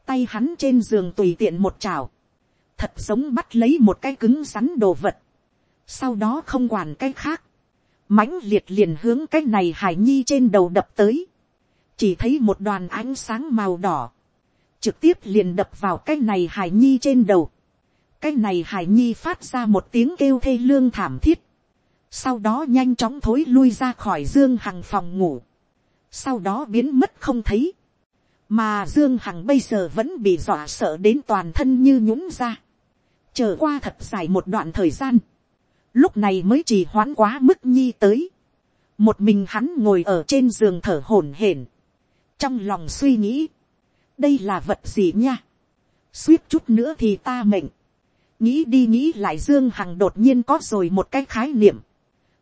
[SPEAKER 1] tay hắn trên giường tùy tiện một chảo, thật giống bắt lấy một cái cứng rắn đồ vật, sau đó không quản cái khác, mãnh liệt liền hướng cái này hải nhi trên đầu đập tới, chỉ thấy một đoàn ánh sáng màu đỏ, trực tiếp liền đập vào cái này hải nhi trên đầu, cái này hải nhi phát ra một tiếng kêu thê lương thảm thiết, sau đó nhanh chóng thối lui ra khỏi dương hằng phòng ngủ, sau đó biến mất không thấy, mà dương hằng bây giờ vẫn bị dọa sợ đến toàn thân như nhũng ra, chờ qua thật dài một đoạn thời gian, lúc này mới chỉ hoãn quá mức nhi tới, một mình hắn ngồi ở trên giường thở hổn hển, trong lòng suy nghĩ, đây là vật gì nha, suýt chút nữa thì ta mệnh, nghĩ đi nghĩ lại dương hằng đột nhiên có rồi một cái khái niệm,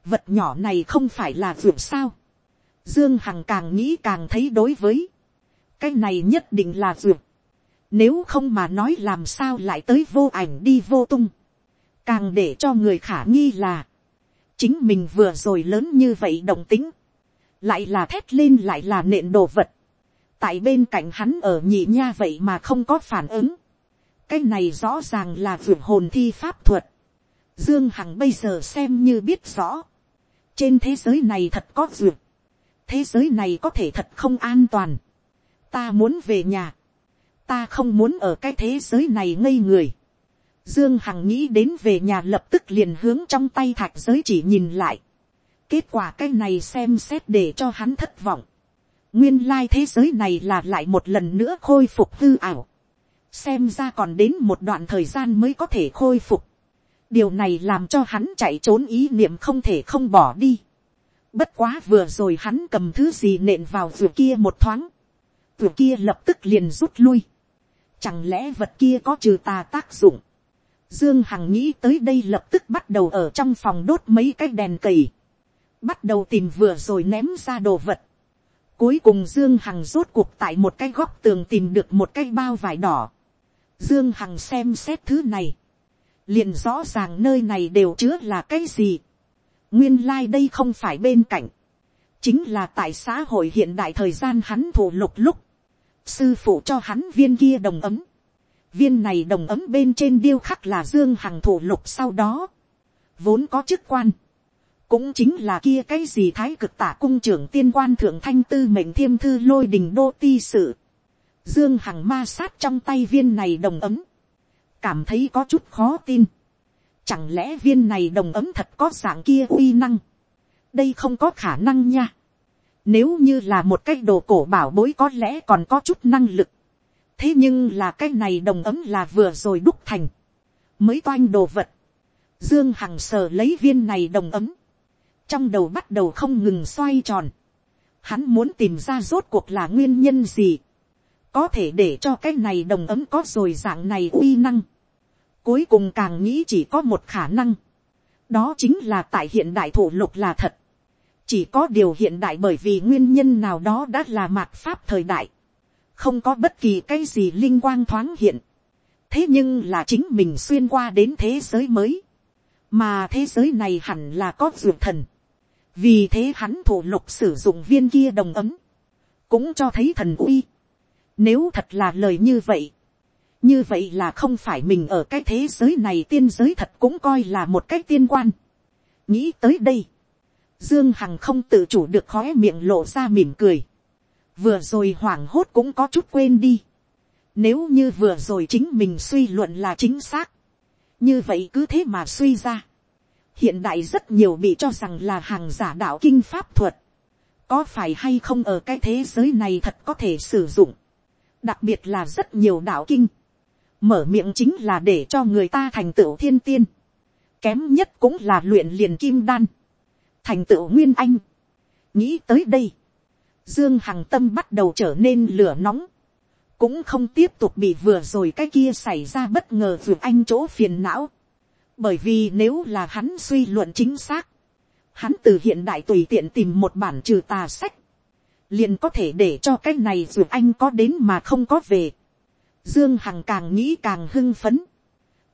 [SPEAKER 1] vật nhỏ này không phải là ruộng sao, dương hằng càng nghĩ càng thấy đối với, cái này nhất định là ruộng nếu không mà nói làm sao lại tới vô ảnh đi vô tung, càng để cho người khả nghi là, chính mình vừa rồi lớn như vậy đồng tính, lại là thét lên lại là nện đồ vật, tại bên cạnh hắn ở nhị nha vậy mà không có phản ứng, cái này rõ ràng là vượt hồn thi pháp thuật, dương hằng bây giờ xem như biết rõ, trên thế giới này thật có vượt, thế giới này có thể thật không an toàn, ta muốn về nhà, ta không muốn ở cái thế giới này ngây người, Dương Hằng nghĩ đến về nhà lập tức liền hướng trong tay thạch giới chỉ nhìn lại. Kết quả cái này xem xét để cho hắn thất vọng. Nguyên lai thế giới này là lại một lần nữa khôi phục hư ảo. Xem ra còn đến một đoạn thời gian mới có thể khôi phục. Điều này làm cho hắn chạy trốn ý niệm không thể không bỏ đi. Bất quá vừa rồi hắn cầm thứ gì nện vào vừa kia một thoáng. Vừa kia lập tức liền rút lui. Chẳng lẽ vật kia có trừ tà tác dụng Dương Hằng nghĩ tới đây lập tức bắt đầu ở trong phòng đốt mấy cái đèn cầy. Bắt đầu tìm vừa rồi ném ra đồ vật. Cuối cùng Dương Hằng rốt cuộc tại một cái góc tường tìm được một cái bao vải đỏ. Dương Hằng xem xét thứ này. liền rõ ràng nơi này đều chứa là cái gì. Nguyên lai like đây không phải bên cạnh. Chính là tại xã hội hiện đại thời gian hắn thủ lục lúc. Sư phụ cho hắn viên kia đồng ấm. Viên này đồng ấm bên trên điêu khắc là dương hằng thủ lục sau đó, vốn có chức quan, cũng chính là kia cái gì thái cực tả cung trưởng tiên quan thượng thanh tư mệnh thiêm thư lôi đình đô ti sự, dương hằng ma sát trong tay viên này đồng ấm, cảm thấy có chút khó tin, chẳng lẽ viên này đồng ấm thật có dạng kia uy năng, đây không có khả năng nha, nếu như là một cái đồ cổ bảo bối có lẽ còn có chút năng lực, thế nhưng là cái này đồng ấm là vừa rồi đúc thành, mới toanh đồ vật, dương hằng sờ lấy viên này đồng ấm, trong đầu bắt đầu không ngừng xoay tròn, hắn muốn tìm ra rốt cuộc là nguyên nhân gì, có thể để cho cái này đồng ấm có rồi dạng này uy năng, cuối cùng càng nghĩ chỉ có một khả năng, đó chính là tại hiện đại thủ lục là thật, chỉ có điều hiện đại bởi vì nguyên nhân nào đó đã là mạt pháp thời đại, không có bất kỳ cái gì linh quang thoáng hiện. thế nhưng là chính mình xuyên qua đến thế giới mới, mà thế giới này hẳn là có ruột thần. vì thế hắn thủ lục sử dụng viên kia đồng ấm, cũng cho thấy thần uy. nếu thật là lời như vậy, như vậy là không phải mình ở cái thế giới này tiên giới thật cũng coi là một cái tiên quan. nghĩ tới đây, dương hằng không tự chủ được khóe miệng lộ ra mỉm cười vừa rồi hoảng hốt cũng có chút quên đi. Nếu như vừa rồi chính mình suy luận là chính xác, như vậy cứ thế mà suy ra. hiện đại rất nhiều bị cho rằng là hàng giả đạo kinh pháp thuật. có phải hay không ở cái thế giới này thật có thể sử dụng. đặc biệt là rất nhiều đạo kinh, mở miệng chính là để cho người ta thành tựu thiên tiên, kém nhất cũng là luyện liền kim đan, thành tựu nguyên anh. nghĩ tới đây, dương hằng tâm bắt đầu trở nên lửa nóng, cũng không tiếp tục bị vừa rồi cái kia xảy ra bất ngờ vượt anh chỗ phiền não, bởi vì nếu là hắn suy luận chính xác, hắn từ hiện đại tùy tiện tìm một bản trừ tà sách, liền có thể để cho cái này vượt anh có đến mà không có về. Dương Hằng càng nghĩ càng hưng phấn.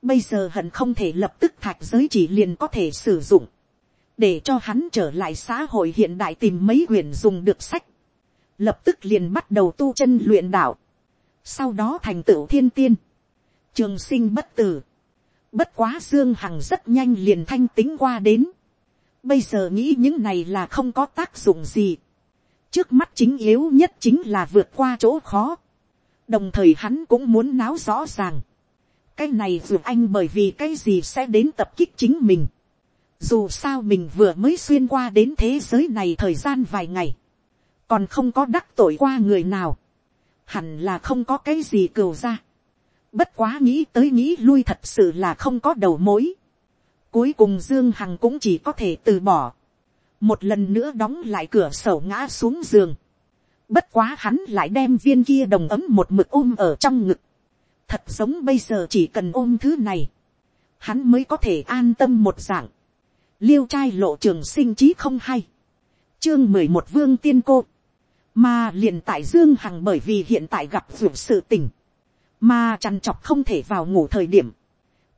[SPEAKER 1] Bây giờ hận không thể lập tức thạch giới chỉ liền có thể sử dụng. Để cho hắn trở lại xã hội hiện đại tìm mấy quyển dùng được sách. Lập tức liền bắt đầu tu chân luyện đạo. Sau đó thành tựu thiên tiên. Trường sinh bất tử. Bất quá Dương Hằng rất nhanh liền thanh tính qua đến. Bây giờ nghĩ những này là không có tác dụng gì trước mắt chính yếu nhất chính là vượt qua chỗ khó. đồng thời hắn cũng muốn náo rõ ràng. cái này dù anh bởi vì cái gì sẽ đến tập kích chính mình dù sao mình vừa mới xuyên qua đến thế giới này thời gian vài ngày. còn không có đắc tội qua người nào. hẳn là không có cái gì cừu ra. bất quá nghĩ tới nghĩ lui thật sự là không có đầu mối. cuối cùng dương hằng cũng chỉ có thể từ bỏ một lần nữa đóng lại cửa sổ ngã xuống giường. Bất quá hắn lại đem viên kia đồng ấm một mực ôm ở trong ngực. Thật giống bây giờ chỉ cần ôm thứ này. Hắn mới có thể an tâm một dạng. Liêu trai lộ trường sinh trí không hay. Chương mười một vương tiên cô. Mà liền tại Dương Hằng bởi vì hiện tại gặp ruột sự tình. Mà chăn chọc không thể vào ngủ thời điểm.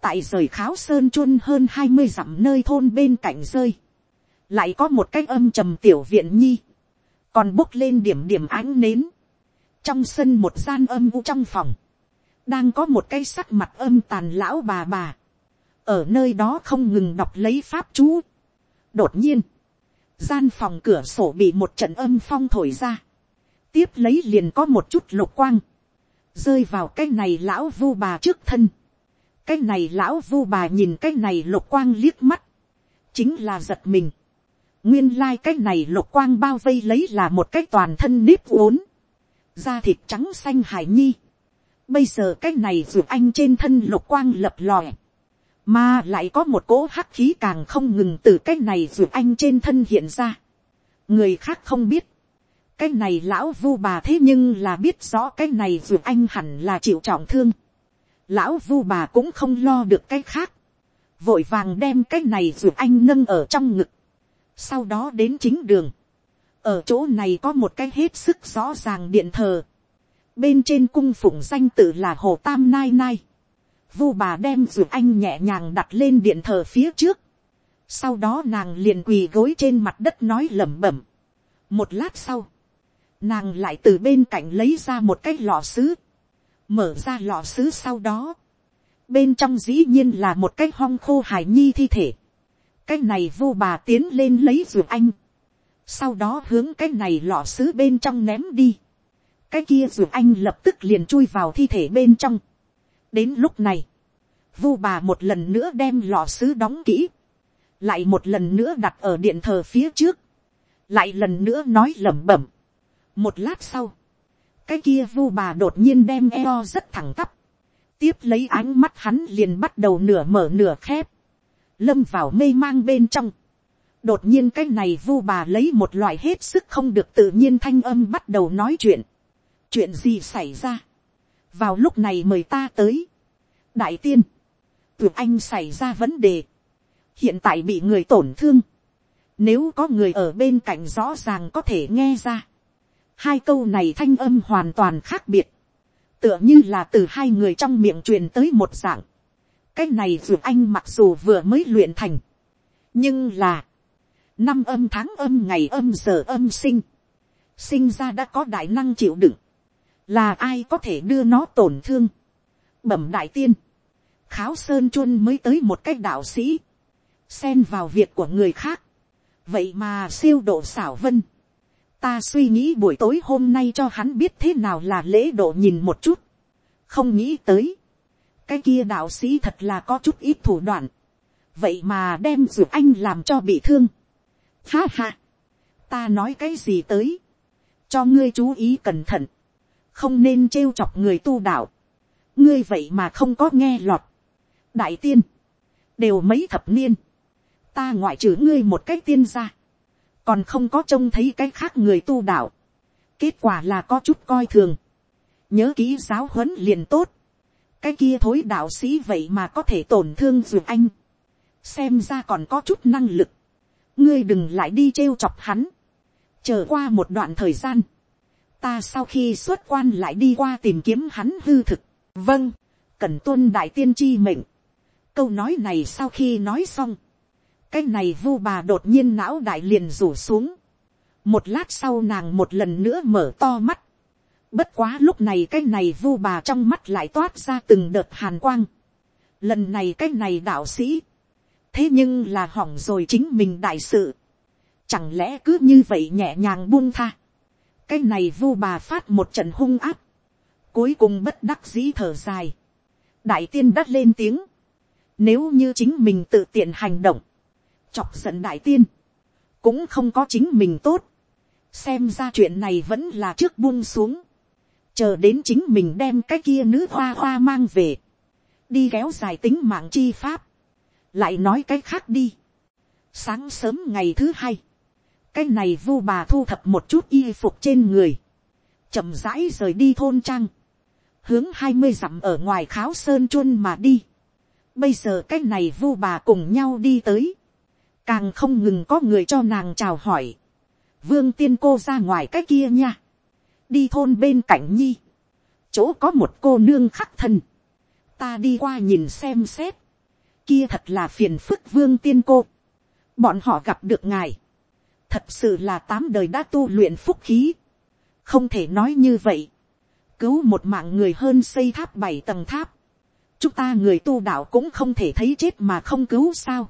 [SPEAKER 1] Tại rời kháo sơn chuân hơn hai mươi dặm nơi thôn bên cạnh rơi lại có một cái âm trầm tiểu viện nhi, còn bốc lên điểm điểm ánh nến, trong sân một gian âm u trong phòng, đang có một cái sắc mặt âm tàn lão bà bà, ở nơi đó không ngừng đọc lấy pháp chú. đột nhiên, gian phòng cửa sổ bị một trận âm phong thổi ra, tiếp lấy liền có một chút lục quang, rơi vào cái này lão vu bà trước thân, cái này lão vu bà nhìn cái này lục quang liếc mắt, chính là giật mình, nguyên lai này lục quang bao vây lấy là một cái toàn thân nếp vốn, da thịt trắng xanh hải nhi. Bây giờ cái này ruột anh trên thân lục quang lập lòe, mà lại có một cỗ hắc khí càng không ngừng từ cái này ruột anh trên thân hiện ra. người khác không biết, cái này lão vu bà thế nhưng là biết rõ cái này ruột anh hẳn là chịu trọng thương. lão vu bà cũng không lo được cái khác, vội vàng đem cái này ruột anh nâng ở trong ngực sau đó đến chính đường. ở chỗ này có một cái hết sức rõ ràng điện thờ. bên trên cung phụng danh tự là hồ tam nai nai vu bà đem ruột anh nhẹ nhàng đặt lên điện thờ phía trước. sau đó nàng liền quỳ gối trên mặt đất nói lẩm bẩm. một lát sau, nàng lại từ bên cạnh lấy ra một cái lọ sứ. mở ra lọ sứ sau đó. bên trong dĩ nhiên là một cái hong khô hài nhi thi thể cái này vu bà tiến lên lấy ruột anh, sau đó hướng cái này lọ sứ bên trong ném đi, cái kia ruột anh lập tức liền chui vào thi thể bên trong đến lúc này, vu bà một lần nữa đem lọ sứ đóng kỹ, lại một lần nữa đặt ở điện thờ phía trước, lại lần nữa nói lẩm bẩm. một lát sau, cái kia vu bà đột nhiên đem eo rất thẳng tắp, tiếp lấy ánh mắt hắn liền bắt đầu nửa mở nửa khép, lâm vào mê mang bên trong. đột nhiên cái này vu bà lấy một loại hết sức không được tự nhiên thanh âm bắt đầu nói chuyện. chuyện gì xảy ra vào lúc này mời ta tới. đại tiên, tưởng anh xảy ra vấn đề. hiện tại bị người tổn thương. nếu có người ở bên cạnh rõ ràng có thể nghe ra. hai câu này thanh âm hoàn toàn khác biệt. tựa như là từ hai người trong miệng truyền tới một dạng cái này dù anh mặc dù vừa mới luyện thành, nhưng là, năm âm tháng âm ngày âm giờ âm sinh, sinh ra đã có đại năng chịu đựng, là ai có thể đưa nó tổn thương, bẩm đại tiên, kháo sơn chuân mới tới một cách đạo sĩ, xen vào việc của người khác, vậy mà siêu độ xảo vân, ta suy nghĩ buổi tối hôm nay cho hắn biết thế nào là lễ độ nhìn một chút, không nghĩ tới, cái kia đạo sĩ thật là có chút ít thủ đoạn, vậy mà đem ruột anh làm cho bị thương. Ha ha, ta nói cái gì tới, cho ngươi chú ý cẩn thận, không nên trêu chọc người tu đạo, ngươi vậy mà không có nghe lọt, đại tiên, đều mấy thập niên, ta ngoại trừ ngươi một cái tiên ra, còn không có trông thấy cái khác người tu đạo, kết quả là có chút coi thường, nhớ kỹ giáo huấn liền tốt, cái kia thối đạo sĩ vậy mà có thể tổn thương dù anh, xem ra còn có chút năng lực, ngươi đừng lại đi trêu chọc hắn, chờ qua một đoạn thời gian, ta sau khi xuất quan lại đi qua tìm kiếm hắn hư thực, vâng, cần tuân đại tiên tri mệnh, câu nói này sau khi nói xong, cái này vu bà đột nhiên não đại liền rủ xuống, một lát sau nàng một lần nữa mở to mắt, bất quá lúc này cái này vu bà trong mắt lại toát ra từng đợt hàn quang, lần này cái này đạo sĩ, thế nhưng là hỏng rồi chính mình đại sự, chẳng lẽ cứ như vậy nhẹ nhàng buông tha, cái này vu bà phát một trận hung áp, cuối cùng bất đắc dĩ thở dài, đại tiên đắt lên tiếng, nếu như chính mình tự tiện hành động, chọc giận đại tiên, cũng không có chính mình tốt, xem ra chuyện này vẫn là trước buông xuống, chờ đến chính mình đem cái kia nữ hoa hoa mang về, đi kéo dài tính mạng chi pháp, lại nói cái khác đi. Sáng sớm ngày thứ hai, cái này vu bà thu thập một chút y phục trên người, chậm rãi rời đi thôn trang, hướng hai mươi dặm ở ngoài kháo sơn chuôn mà đi. Bây giờ cái này vu bà cùng nhau đi tới, càng không ngừng có người cho nàng chào hỏi. Vương tiên cô ra ngoài cái kia nha, đi thôn bên cạnh nhi, chỗ có một cô nương khắc thân, ta đi qua nhìn xem xét, kia thật là phiền phức vương tiên cô, bọn họ gặp được ngài, thật sự là tám đời đã tu luyện phúc khí, không thể nói như vậy, cứu một mạng người hơn xây tháp bảy tầng tháp, chúng ta người tu đạo cũng không thể thấy chết mà không cứu sao,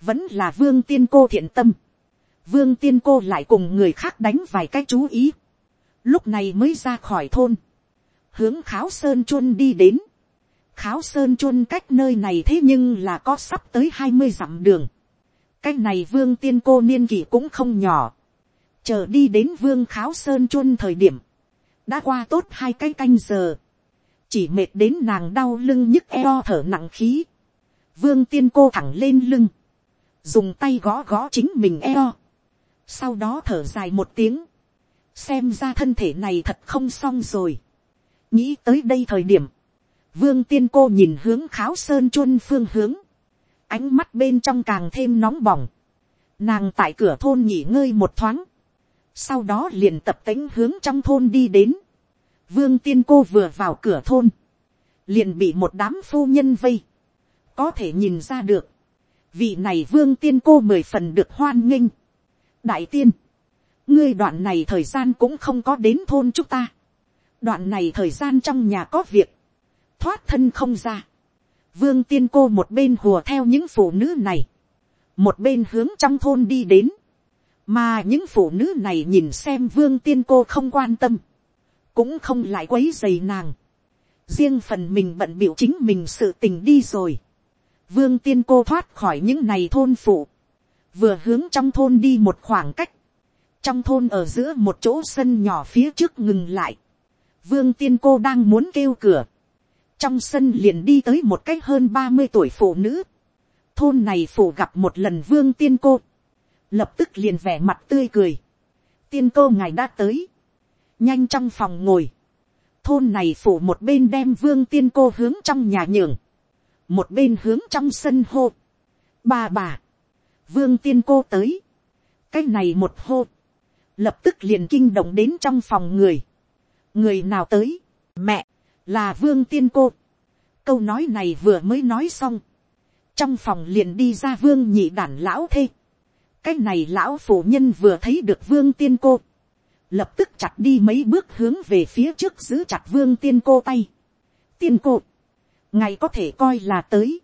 [SPEAKER 1] vẫn là vương tiên cô thiện tâm, vương tiên cô lại cùng người khác đánh vài cái chú ý, lúc này mới ra khỏi thôn, hướng kháo sơn chuân đi đến, kháo sơn chuân cách nơi này thế nhưng là có sắp tới hai mươi dặm đường, cái này vương tiên cô niên kỷ cũng không nhỏ, chờ đi đến vương kháo sơn chuôn thời điểm, đã qua tốt hai cái canh giờ, chỉ mệt đến nàng đau lưng nhức eo thở nặng khí, vương tiên cô thẳng lên lưng, dùng tay gõ gõ chính mình eo, sau đó thở dài một tiếng, xem ra thân thể này thật không xong rồi, nghĩ tới đây thời điểm, vương tiên cô nhìn hướng kháo sơn chuôn phương hướng, ánh mắt bên trong càng thêm nóng bỏng, nàng tại cửa thôn nghỉ ngơi một thoáng, sau đó liền tập tính hướng trong thôn đi đến, vương tiên cô vừa vào cửa thôn, liền bị một đám phu nhân vây, có thể nhìn ra được, vị này vương tiên cô mười phần được hoan nghênh, đại tiên, ngươi đoạn này thời gian cũng không có đến thôn chúng ta, đoạn này thời gian trong nhà có việc, thoát thân không ra, vương tiên cô một bên hùa theo những phụ nữ này, một bên hướng trong thôn đi đến, mà những phụ nữ này nhìn xem vương tiên cô không quan tâm, cũng không lại quấy dày nàng, riêng phần mình bận biểu chính mình sự tình đi rồi, vương tiên cô thoát khỏi những này thôn phụ, vừa hướng trong thôn đi một khoảng cách, trong thôn ở giữa một chỗ sân nhỏ phía trước ngừng lại, vương tiên cô đang muốn kêu cửa, trong sân liền đi tới một cách hơn ba mươi tuổi phụ nữ, thôn này phụ gặp một lần vương tiên cô, lập tức liền vẻ mặt tươi cười, tiên cô ngài đã tới, nhanh trong phòng ngồi, thôn này phụ một bên đem vương tiên cô hướng trong nhà nhường, một bên hướng trong sân hô, bà bà, vương tiên cô tới, cái này một hô, lập tức liền kinh động đến trong phòng người, người nào tới, mẹ, là vương tiên cô. câu nói này vừa mới nói xong, trong phòng liền đi ra vương nhị đản lão thê. cái này lão phụ nhân vừa thấy được vương tiên cô, lập tức chặt đi mấy bước hướng về phía trước giữ chặt vương tiên cô tay. tiên cô, ngày có thể coi là tới,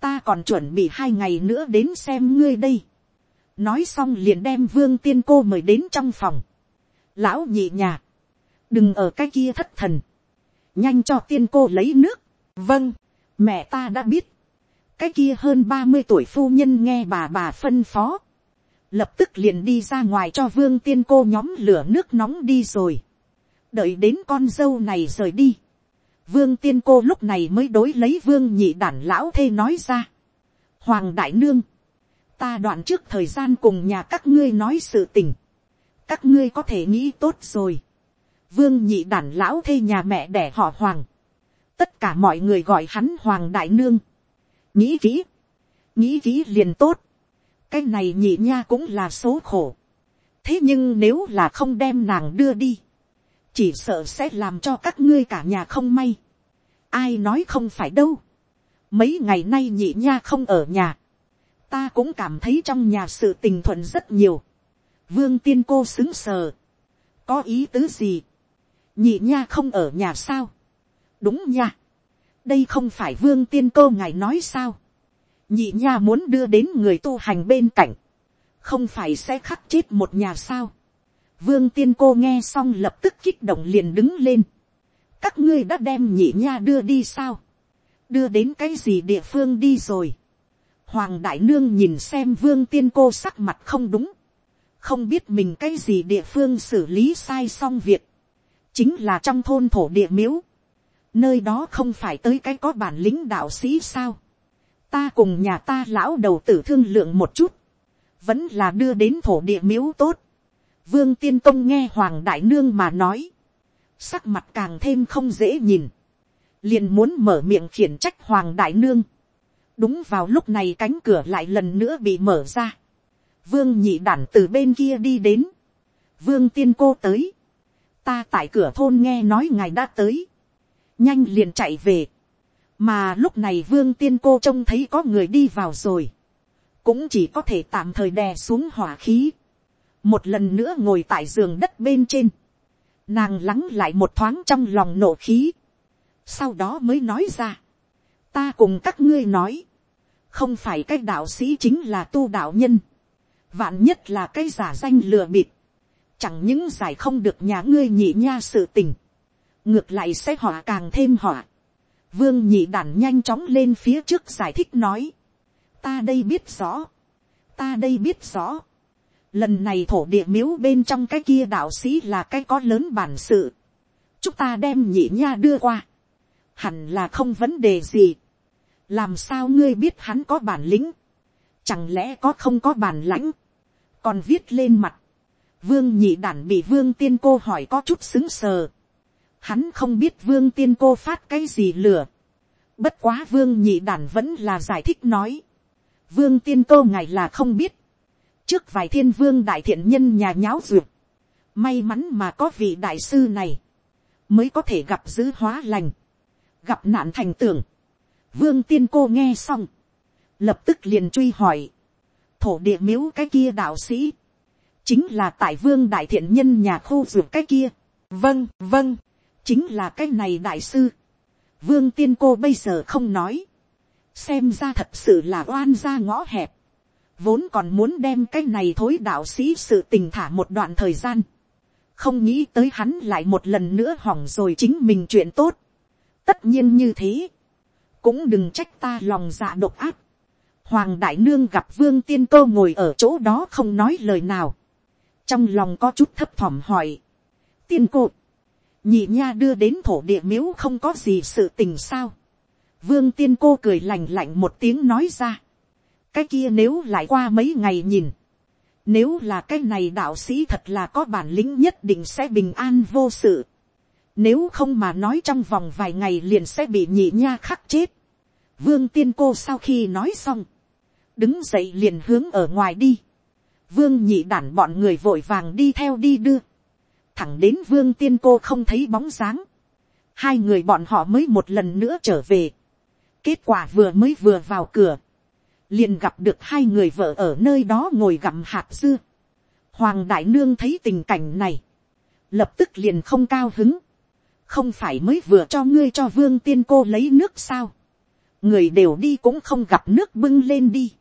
[SPEAKER 1] ta còn chuẩn bị hai ngày nữa đến xem ngươi đây. nói xong liền đem vương tiên cô mời đến trong phòng. lão nhị nhà, đừng ở cái kia thất thần, nhanh cho tiên cô lấy nước, vâng, mẹ ta đã biết, cái kia hơn ba mươi tuổi phu nhân nghe bà bà phân phó, lập tức liền đi ra ngoài cho vương tiên cô nhóm lửa nước nóng đi rồi. đợi đến con dâu này rời đi, vương tiên cô lúc này mới đối lấy vương nhị đản lão thê nói ra. hoàng đại nương, ta đoạn trước thời gian cùng nhà các ngươi nói sự tình, các ngươi có thể nghĩ tốt rồi vương nhị đản lão thê nhà mẹ đẻ họ hoàng, tất cả mọi người gọi hắn hoàng đại nương, nghĩ kỹ, nghĩ kỹ liền tốt, cái này nhị nha cũng là số khổ, thế nhưng nếu là không đem nàng đưa đi, chỉ sợ sẽ làm cho các ngươi cả nhà không may. ai nói không phải đâu. mấy ngày nay nhị nha không ở nhà. ta cũng cảm thấy trong nhà sự tình thuận rất nhiều. vương tiên cô xứng sờ. có ý tứ gì nhị nha không ở nhà sao. đúng nha. đây không phải vương tiên cô ngài nói sao. nhị nha muốn đưa đến người tu hành bên cạnh. không phải sẽ khắc chết một nhà sao Vương tiên cô nghe xong lập tức kích động liền đứng lên. Các ngươi đã đem nhị nha đưa đi sao? Đưa đến cái gì địa phương đi rồi? Hoàng đại nương nhìn xem vương tiên cô sắc mặt không đúng. Không biết mình cái gì địa phương xử lý sai xong việc. Chính là trong thôn thổ địa miếu. Nơi đó không phải tới cái có bản lĩnh đạo sĩ sao? Ta cùng nhà ta lão đầu tử thương lượng một chút. Vẫn là đưa đến thổ địa miếu tốt Vương tiên công nghe hoàng đại nương mà nói. Sắc mặt càng thêm không dễ nhìn. Liền muốn mở miệng khiển trách hoàng đại nương. Đúng vào lúc này cánh cửa lại lần nữa bị mở ra. Vương nhị đản từ bên kia đi đến. Vương tiên cô tới. Ta tại cửa thôn nghe nói ngài đã tới. Nhanh liền chạy về. Mà lúc này vương tiên cô trông thấy có người đi vào rồi. Cũng chỉ có thể tạm thời đè xuống hỏa khí. Một lần nữa ngồi tại giường đất bên trên, nàng lắng lại một thoáng trong lòng nổ khí, sau đó mới nói ra, ta cùng các ngươi nói, không phải cái đạo sĩ chính là tu đạo nhân, vạn nhất là cái giả danh lừa bịp, chẳng những giải không được nhà ngươi nhị nha sự tình, ngược lại sẽ họa càng thêm họa. Vương nhị đản nhanh chóng lên phía trước giải thích nói, ta đây biết rõ, ta đây biết rõ, lần này thổ địa miếu bên trong cái kia đạo sĩ là cái có lớn bản sự. chúng ta đem nhị nha đưa qua. hẳn là không vấn đề gì. làm sao ngươi biết hắn có bản lĩnh. chẳng lẽ có không có bản lãnh. còn viết lên mặt vương nhị đản bị vương tiên cô hỏi có chút xứng sờ. hắn không biết vương tiên cô phát cái gì lừa. bất quá vương nhị đản vẫn là giải thích nói. vương tiên cô ngài là không biết. Trước vài thiên vương đại thiện nhân nhà nháo duyệt, may mắn mà có vị đại sư này, mới có thể gặp giữ hóa lành, gặp nạn thành tưởng, vương tiên cô nghe xong, lập tức liền truy hỏi, thổ địa miếu cái kia đạo sĩ, chính là tại vương đại thiện nhân nhà khu ruột cái kia, vâng vâng, chính là cái này đại sư, vương tiên cô bây giờ không nói, xem ra thật sự là oan ra ngõ hẹp, vốn còn muốn đem cái này thối đạo sĩ sự tình thả một đoạn thời gian, không nghĩ tới hắn lại một lần nữa hỏng rồi chính mình chuyện tốt. tất nhiên như thế, cũng đừng trách ta lòng dạ độc áp. hoàng đại nương gặp vương tiên cô ngồi ở chỗ đó không nói lời nào, trong lòng có chút thấp thỏm hỏi, tiên cô, nhị nha đưa đến thổ địa miếu không có gì sự tình sao. vương tiên cô cười lành lạnh một tiếng nói ra, cái kia nếu lại qua mấy ngày nhìn, nếu là cái này đạo sĩ thật là có bản lĩnh nhất định sẽ bình an vô sự. Nếu không mà nói trong vòng vài ngày liền sẽ bị nhị nha khắc chết. Vương tiên cô sau khi nói xong. Đứng dậy liền hướng ở ngoài đi. Vương nhị đản bọn người vội vàng đi theo đi đưa. Thẳng đến vương tiên cô không thấy bóng dáng. Hai người bọn họ mới một lần nữa trở về. Kết quả vừa mới vừa vào cửa liền gặp được hai người vợ ở nơi đó ngồi gặm hạt dưa. Hoàng đại nương thấy tình cảnh này, lập tức liền không cao hứng. không phải mới vừa cho ngươi cho vương tiên cô lấy nước sao. người đều đi cũng không gặp nước bưng lên đi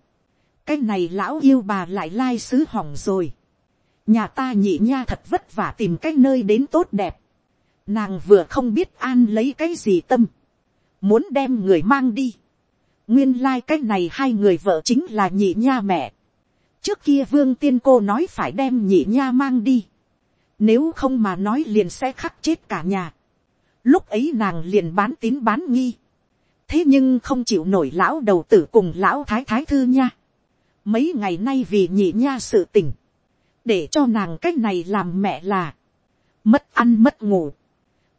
[SPEAKER 1] cái này lão yêu bà lại lai sứ hỏng rồi. nhà ta nhị nha thật vất vả tìm cái nơi đến tốt đẹp. nàng vừa không biết an lấy cái gì tâm. muốn đem người mang đi nguyên lai、like、cái này hai người vợ chính là nhị nha mẹ. trước kia vương tiên cô nói phải đem nhị nha mang đi. Nếu không mà nói liền sẽ khắc chết cả nhà. Lúc ấy nàng liền bán tín bán nghi. Thế nhưng không chịu nổi lão đầu tử cùng lão thái thái thư nha. Mấy ngày nay vì nhị nha sự tình. Để cho nàng cách này làm mẹ là. Mất ăn mất ngủ.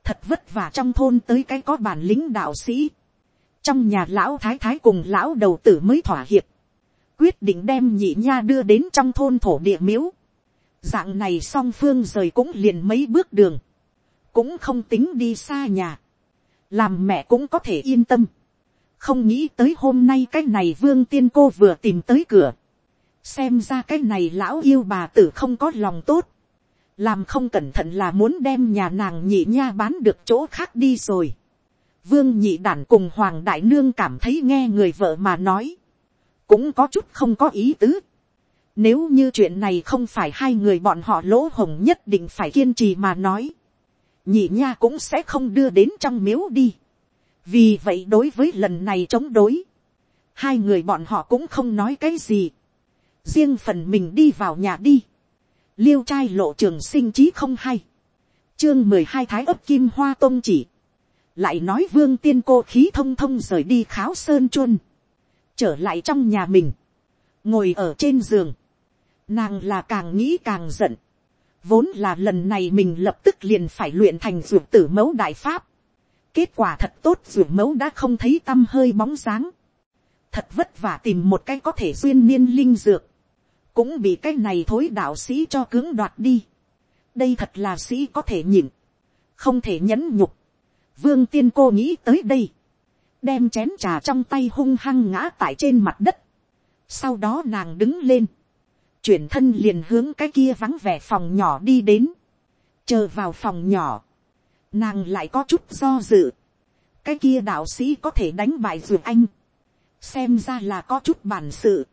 [SPEAKER 1] Thật vất vả trong thôn tới cái có bản lính đạo sĩ. Trong nhà lão thái thái cùng lão đầu tử mới thỏa hiệp. Quyết định đem nhị nha đưa đến trong thôn thổ địa miếu dạng này song phương rời cũng liền mấy bước đường, cũng không tính đi xa nhà, làm mẹ cũng có thể yên tâm, không nghĩ tới hôm nay cái này vương tiên cô vừa tìm tới cửa, xem ra cái này lão yêu bà tử không có lòng tốt, làm không cẩn thận là muốn đem nhà nàng nhị nha bán được chỗ khác đi rồi. Vương nhị đản cùng hoàng đại nương cảm thấy nghe người vợ mà nói, cũng có chút không có ý tứ. Nếu như chuyện này không phải hai người bọn họ lỗ hồng nhất định phải kiên trì mà nói. Nhị nha cũng sẽ không đưa đến trong miếu đi. Vì vậy đối với lần này chống đối. Hai người bọn họ cũng không nói cái gì. Riêng phần mình đi vào nhà đi. Liêu trai lộ trường sinh trí không hay. Chương mười hai thái ấp kim hoa tôn chỉ. Lại nói vương tiên cô khí thông thông rời đi kháo sơn chuôn. Trở lại trong nhà mình. Ngồi ở trên giường Nàng là càng nghĩ càng giận. Vốn là lần này mình lập tức liền phải luyện thành ruột tử mẫu đại pháp. Kết quả thật tốt ruộng mẫu đã không thấy tâm hơi bóng dáng. Thật vất vả tìm một cái có thể duyên niên linh dược. Cũng bị cái này thối đạo sĩ cho cưỡng đoạt đi. Đây thật là sĩ có thể nhịn. Không thể nhẫn nhục. Vương tiên cô nghĩ tới đây. Đem chén trà trong tay hung hăng ngã tại trên mặt đất. Sau đó nàng đứng lên chuyển thân liền hướng cái kia vắng vẻ phòng nhỏ đi đến, chờ vào phòng nhỏ, nàng lại có chút do dự, cái kia đạo sĩ có thể đánh bại dược anh, xem ra là có chút bản sự,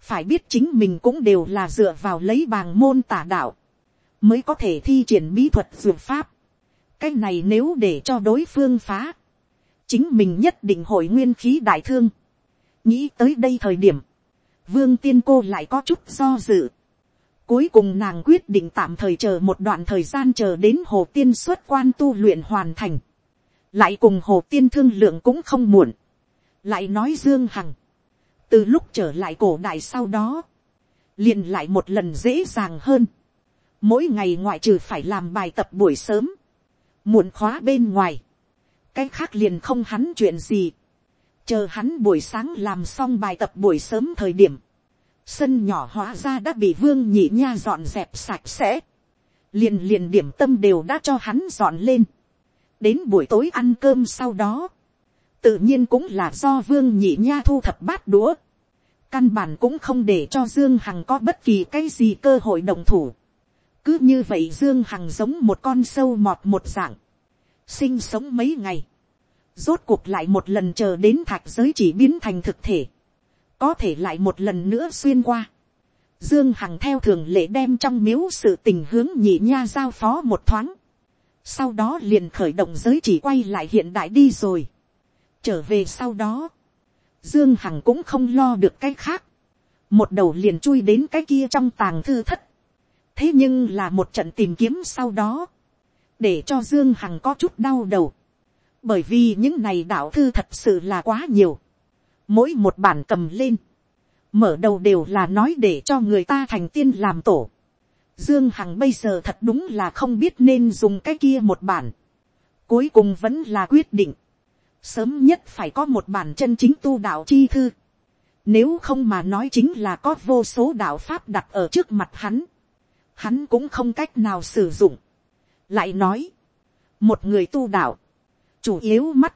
[SPEAKER 1] phải biết chính mình cũng đều là dựa vào lấy bàng môn tả đạo, mới có thể thi triển bí thuật dược pháp, cái này nếu để cho đối phương phá, chính mình nhất định hội nguyên khí đại thương, nghĩ tới đây thời điểm, vương tiên cô lại có chút do dự. Cuối cùng nàng quyết định tạm thời chờ một đoạn thời gian chờ đến hồ tiên xuất quan tu luyện hoàn thành. Lại cùng hồ tiên thương lượng cũng không muộn. Lại nói Dương Hằng. Từ lúc trở lại cổ đại sau đó. liền lại một lần dễ dàng hơn. Mỗi ngày ngoại trừ phải làm bài tập buổi sớm. Muộn khóa bên ngoài. Cái khác liền không hắn chuyện gì chờ hắn buổi sáng làm xong bài tập buổi sớm thời điểm, sân nhỏ hóa ra đã bị vương nhị nha dọn dẹp sạch sẽ, liền liền điểm tâm đều đã cho hắn dọn lên, đến buổi tối ăn cơm sau đó, tự nhiên cũng là do vương nhị nha thu thập bát đũa, căn bản cũng không để cho dương hằng có bất kỳ cái gì cơ hội đồng thủ, cứ như vậy dương hằng giống một con sâu mọt một dạng, sinh sống mấy ngày, rốt cuộc lại một lần chờ đến thạch giới chỉ biến thành thực thể, có thể lại một lần nữa xuyên qua. Dương Hằng theo thường lệ đem trong miếu sự tình hướng nhị nha giao phó một thoáng. Sau đó liền khởi động giới chỉ quay lại hiện đại đi rồi. Trở về sau đó, Dương Hằng cũng không lo được cái khác. Một đầu liền chui đến cái kia trong tàng thư thất. Thế nhưng là một trận tìm kiếm sau đó. Để cho Dương Hằng có chút đau đầu bởi vì những này đạo thư thật sự là quá nhiều, mỗi một bản cầm lên, mở đầu đều là nói để cho người ta thành tiên làm tổ. Dương Hằng bây giờ thật đúng là không biết nên dùng cái kia một bản. Cuối cùng vẫn là quyết định. Sớm nhất phải có một bản chân chính tu đạo chi thư. Nếu không mà nói chính là có vô số đạo pháp đặt ở trước mặt hắn. Hắn cũng không cách nào sử dụng. Lại nói. Một người tu đạo chủ yếu mắt,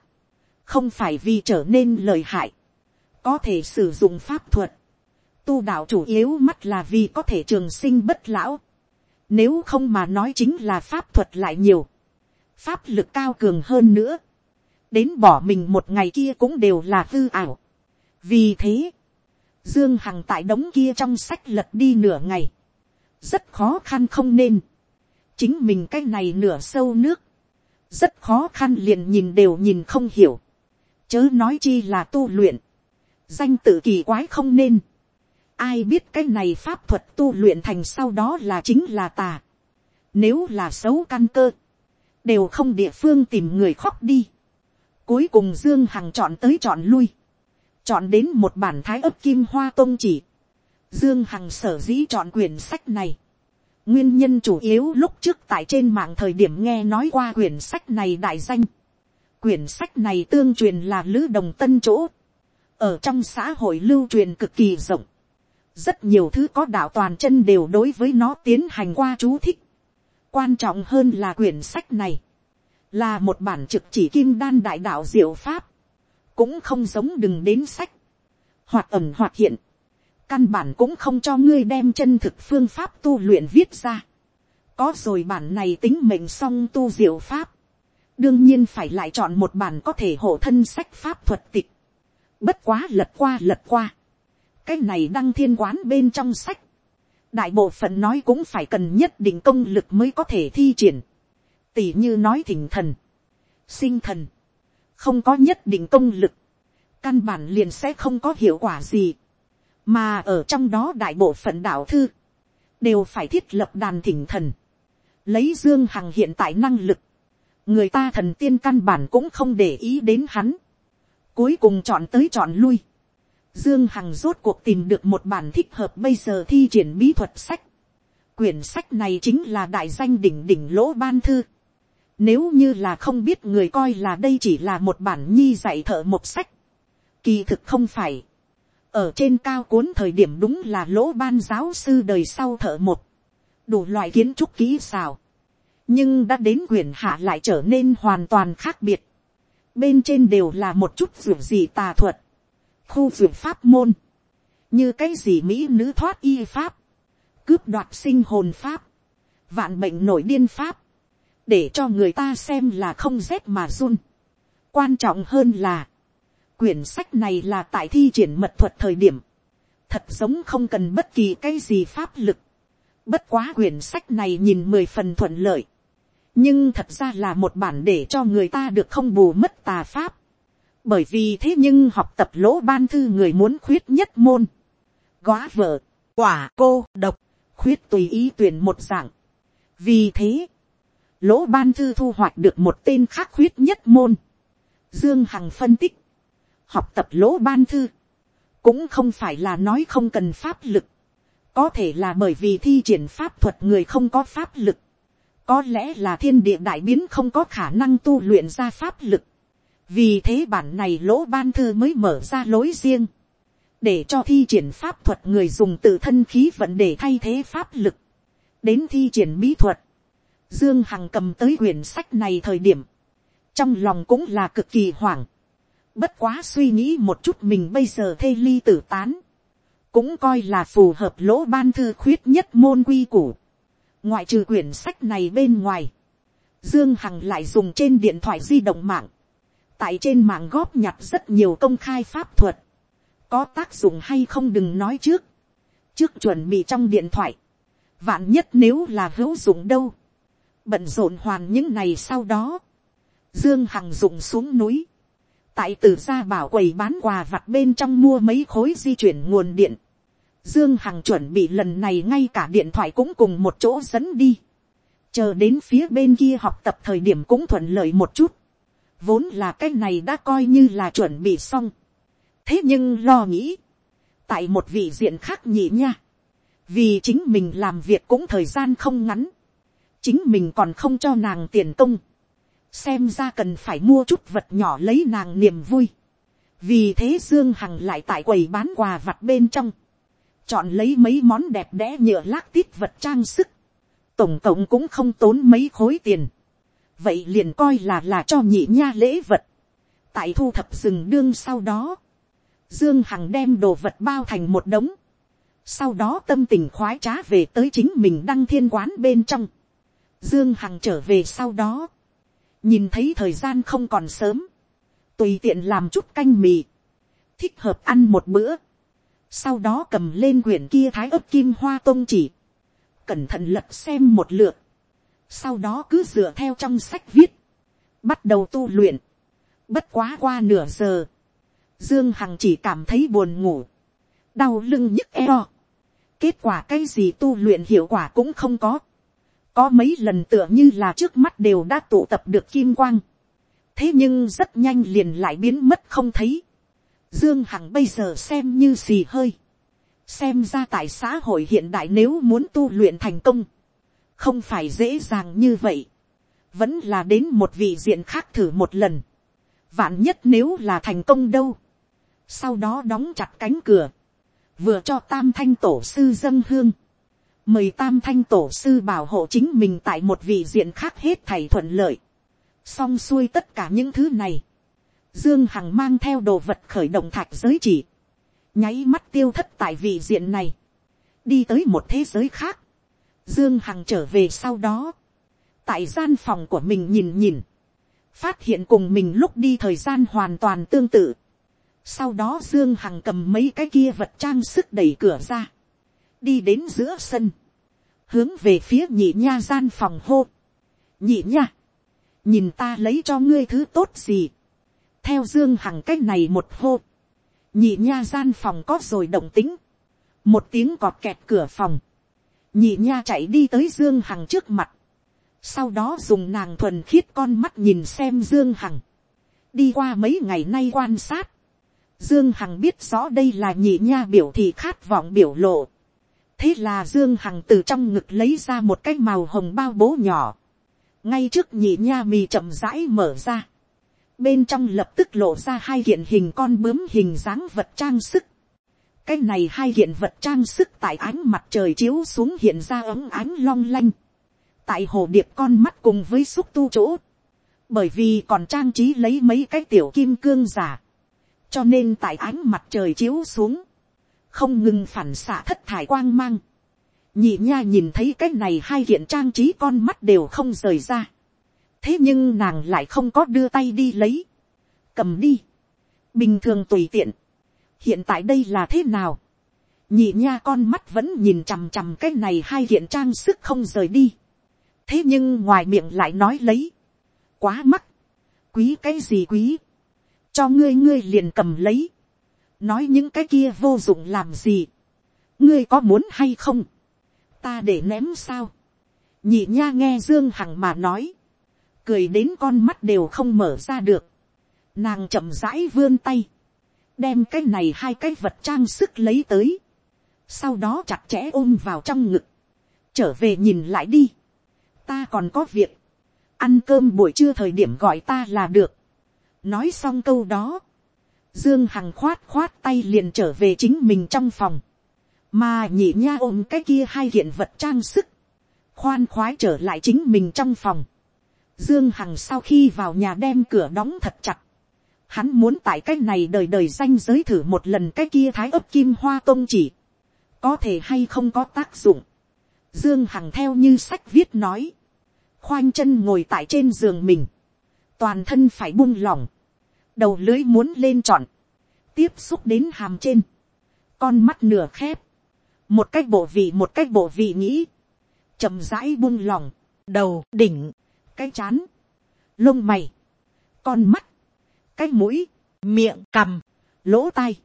[SPEAKER 1] không phải vì trở nên lời hại, có thể sử dụng pháp thuật, tu đạo chủ yếu mắt là vì có thể trường sinh bất lão, nếu không mà nói chính là pháp thuật lại nhiều, pháp lực cao cường hơn nữa, đến bỏ mình một ngày kia cũng đều là hư ảo. vì thế, dương hằng tại đống kia trong sách lật đi nửa ngày, rất khó khăn không nên, chính mình cái này nửa sâu nước, rất khó khăn liền nhìn đều nhìn không hiểu, chớ nói chi là tu luyện, danh tự kỳ quái không nên, ai biết cái này pháp thuật tu luyện thành sau đó là chính là tà, Nếu là xấu căn cơ. Đều không địa phương tìm người khóc đi. Cuối cùng Dương Hằng chọn tới chọn lui. Chọn đến một bản thái ấp kim hoa tông chỉ. Dương Hằng sở dĩ chọn quyển sách này. Nguyên nhân chủ yếu lúc trước tại trên mạng thời điểm nghe nói qua quyển sách này đại danh. Quyển sách này tương truyền là Lữ Đồng Tân chỗ. Ở trong xã hội lưu truyền cực kỳ rộng. Rất nhiều thứ có đạo toàn chân đều đối với nó tiến hành qua chú thích. Quan trọng hơn là quyển sách này. Là một bản trực chỉ kim đan đại đạo diệu pháp. Cũng không giống đừng đến sách. Hoạt ẩm hoạt hiện căn bản cũng không cho ngươi đem chân thực phương pháp tu luyện viết ra. có rồi bản này tính mệnh song tu diệu pháp. đương nhiên phải lại chọn một bản có thể hộ thân sách pháp thuật tịch bất quá lật qua lật qua. cái này đăng thiên quán bên trong sách. đại bộ phận nói cũng phải cần nhất định công lực mới có thể thi triển. tỷ như nói thỉnh thần, sinh thần, không có nhất định công lực, căn bản liền sẽ không có hiệu quả gì mà ở trong đó đại bộ phận đạo thư, đều phải thiết lập đàn thỉnh thần, lấy dương hằng hiện tại năng lực, người ta thần tiên căn bản cũng không để ý đến hắn, cuối cùng chọn tới chọn lui, dương hằng rốt cuộc tìm được một bản thích hợp bây giờ thi triển bí thuật sách, quyển sách này chính là đại danh đỉnh đỉnh lỗ ban thư, nếu như là không biết người coi là đây chỉ là một bản nhi dạy thợ một sách, kỳ thực không phải, ở trên cao cuốn thời điểm đúng là lỗ ban giáo sư đời sau thợ một, đủ loại kiến trúc kỹ xào, nhưng đã đến quyền hạ lại trở nên hoàn toàn khác biệt, bên trên đều là một chút ruộng gì tà thuật, khu ruộng pháp môn, như cái gì mỹ nữ thoát y pháp, cướp đoạt sinh hồn pháp, vạn bệnh nổi điên pháp, để cho người ta xem là không rét mà run. quan trọng hơn là, Quyển sách này là tại thi triển mật thuật thời điểm. Thật giống không cần bất kỳ cái gì pháp lực. Bất quá quyển sách này nhìn mười phần thuận lợi. Nhưng thật ra là một bản để cho người ta được không bù mất tà pháp. Bởi vì thế nhưng học tập lỗ ban thư người muốn khuyết nhất môn. Góa vợ, quả cô, độc, khuyết tùy ý tuyển một dạng. Vì thế, lỗ ban thư thu hoạch được một tên khác khuyết nhất môn. Dương Hằng phân tích học tập lỗ ban thư, cũng không phải là nói không cần pháp lực, có thể là bởi vì thi triển pháp thuật người không có pháp lực, có lẽ là thiên địa đại biến không có khả năng tu luyện ra pháp lực, vì thế bản này lỗ ban thư mới mở ra lối riêng, để cho thi triển pháp thuật người dùng tự thân khí vận để thay thế pháp lực, đến thi triển bí thuật, dương hằng cầm tới quyển sách này thời điểm, trong lòng cũng là cực kỳ hoảng, Bất quá suy nghĩ một chút mình bây giờ thê ly tử tán. Cũng coi là phù hợp lỗ ban thư khuyết nhất môn quy củ. Ngoại trừ quyển sách này bên ngoài. Dương Hằng lại dùng trên điện thoại di động mạng. Tại trên mạng góp nhặt rất nhiều công khai pháp thuật. Có tác dụng hay không đừng nói trước. Trước chuẩn bị trong điện thoại. Vạn nhất nếu là hữu dụng đâu. Bận rộn hoàn những ngày sau đó. Dương Hằng dùng xuống núi tại từ gia bảo quầy bán quà vặt bên trong mua mấy khối di chuyển nguồn điện. Dương Hằng chuẩn bị lần này ngay cả điện thoại cũng cùng một chỗ dẫn đi. Chờ đến phía bên kia học tập thời điểm cũng thuận lợi một chút. Vốn là cái này đã coi như là chuẩn bị xong. Thế nhưng lo nghĩ. Tại một vị diện khác nhỉ nha. Vì chính mình làm việc cũng thời gian không ngắn. Chính mình còn không cho nàng tiền công xem ra cần phải mua chút vật nhỏ lấy nàng niềm vui. vì thế dương hằng lại tại quầy bán quà vặt bên trong, chọn lấy mấy món đẹp đẽ nhựa lác tít vật trang sức, tổng cộng cũng không tốn mấy khối tiền, vậy liền coi là là cho nhị nha lễ vật, tại thu thập rừng đương sau đó, dương hằng đem đồ vật bao thành một đống, sau đó tâm tình khoái trá về tới chính mình đăng thiên quán bên trong, dương hằng trở về sau đó, nhìn thấy thời gian không còn sớm, tùy tiện làm chút canh mì, thích hợp ăn một bữa, sau đó cầm lên quyển kia thái ấp kim hoa tôn chỉ, cẩn thận lật xem một lượt, sau đó cứ dựa theo trong sách viết, bắt đầu tu luyện, bất quá qua nửa giờ, dương hằng chỉ cảm thấy buồn ngủ, đau lưng nhức eo, kết quả cái gì tu luyện hiệu quả cũng không có, có mấy lần tựa như là trước mắt đều đã tụ tập được kim quang, thế nhưng rất nhanh liền lại biến mất không thấy, dương hằng bây giờ xem như gì hơi, xem ra tại xã hội hiện đại nếu muốn tu luyện thành công, không phải dễ dàng như vậy, vẫn là đến một vị diện khác thử một lần, vạn nhất nếu là thành công đâu, sau đó đóng chặt cánh cửa, vừa cho tam thanh tổ sư dân hương, mời tam thanh tổ sư bảo hộ chính mình tại một vị diện khác hết thầy thuận lợi, xong xuôi tất cả những thứ này, dương hằng mang theo đồ vật khởi động thạch giới chỉ, nháy mắt tiêu thất tại vị diện này, đi tới một thế giới khác, dương hằng trở về sau đó, tại gian phòng của mình nhìn nhìn, phát hiện cùng mình lúc đi thời gian hoàn toàn tương tự, sau đó Dương Hằng cầm mấy cái kia vật trang sức đẩy cửa ra. Đi đến giữa sân. Hướng về phía nhị nha gian phòng hô. Nhị nha. Nhìn ta lấy cho ngươi thứ tốt gì. Theo Dương Hằng cách này một hô. Nhị nha gian phòng có rồi động tính. Một tiếng cọt kẹt cửa phòng. Nhị nha chạy đi tới Dương Hằng trước mặt. Sau đó dùng nàng thuần khiết con mắt nhìn xem Dương Hằng. Đi qua mấy ngày nay quan sát Dương Hằng biết rõ đây là nhị nha biểu thị khát vọng biểu lộ. Thế là Dương Hằng từ trong ngực lấy ra một cái màu hồng bao bố nhỏ. Ngay trước nhị nha mì chậm rãi mở ra. Bên trong lập tức lộ ra hai kiện hình con bướm hình dáng vật trang sức. Cái này hai kiện vật trang sức tại ánh mặt trời chiếu xuống hiện ra ấm ánh long lanh. Tại hồ điệp con mắt cùng với xúc tu chỗ. Bởi vì còn trang trí lấy mấy cái tiểu kim cương giả cho nên tại ánh mặt trời chiếu xuống, không ngừng phản xạ thất thải quang mang. nhị nha nhìn thấy cái này hai kiện trang trí con mắt đều không rời ra thế nhưng nàng lại không có đưa tay đi lấy. cầm đi. bình thường tùy tiện. hiện tại đây là thế nào. nhị nha con mắt vẫn nhìn chằm chằm cái này hai hiện trang sức không rời đi. thế nhưng ngoài miệng lại nói lấy. quá mắc. quý cái gì quý cho ngươi ngươi liền cầm lấy, nói những cái kia vô dụng làm gì, ngươi có muốn hay không, ta để ném sao, nhị nha nghe dương hằng mà nói, cười đến con mắt đều không mở ra được, nàng chậm rãi vươn tay, đem cái này hai cái vật trang sức lấy tới, sau đó chặt chẽ ôm vào trong ngực, trở về nhìn lại đi, ta còn có việc, ăn cơm buổi trưa thời điểm gọi ta là được, nói xong câu đó, dương hằng khoát khoát tay liền trở về chính mình trong phòng, mà nhị nha ôm cái kia hai hiện vật trang sức, khoan khoái trở lại chính mình trong phòng. Dương Hằng sau khi vào nhà đem cửa đóng thật chặt. Hắn muốn tại cách này đời đời danh giới thử một lần cái kia thái ấp kim hoa tông chỉ. Có thể hay không có tác dụng. Dương Hằng theo như sách viết nói. Khoanh chân ngồi tại trên giường mình. Toàn thân phải buông lỏng đầu lưới muốn lên trọn, tiếp xúc đến hàm trên, con mắt nửa khép, một cách bộ vị một cách bộ vị nghĩ, chậm rãi buông lỏng đầu đỉnh, cái chán, lông mày, con mắt, cái mũi, miệng cằm, lỗ tai,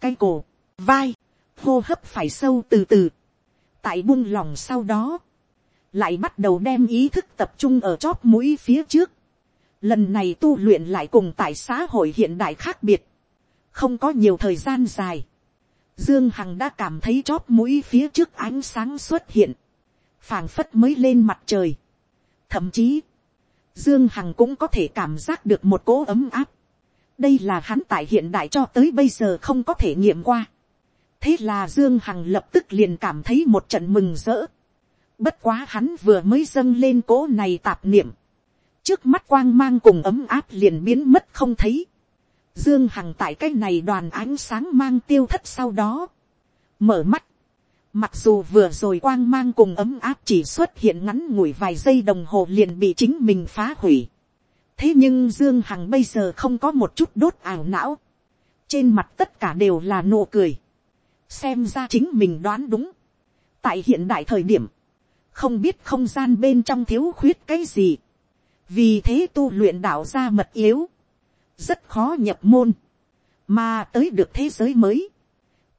[SPEAKER 1] cái cổ, vai, hô hấp phải sâu từ từ, tại buông lòng sau đó, lại bắt đầu đem ý thức tập trung ở chóp mũi phía trước, Lần này tu luyện lại cùng tại xã hội hiện đại khác biệt. Không có nhiều thời gian dài. Dương Hằng đã cảm thấy chóp mũi phía trước ánh sáng xuất hiện. phảng phất mới lên mặt trời. Thậm chí, Dương Hằng cũng có thể cảm giác được một cỗ ấm áp. Đây là hắn tại hiện đại cho tới bây giờ không có thể nghiệm qua. Thế là Dương Hằng lập tức liền cảm thấy một trận mừng rỡ. Bất quá hắn vừa mới dâng lên cỗ này tạp niệm trước mắt quang mang cùng ấm áp liền biến mất không thấy. Dương Hằng tại cái này đoàn ánh sáng mang tiêu thất sau đó. Mở mắt. Mặc dù vừa rồi quang mang cùng ấm áp chỉ xuất hiện ngắn ngủi vài giây đồng hồ liền bị chính mình phá hủy. Thế nhưng Dương Hằng bây giờ không có một chút đốt ảo não. Trên mặt tất cả đều là nụ cười. Xem ra chính mình đoán đúng. Tại hiện đại thời điểm. Không biết không gian bên trong thiếu khuyết cái gì vì thế tu luyện đạo ra mật yếu, rất khó nhập môn, mà tới được thế giới mới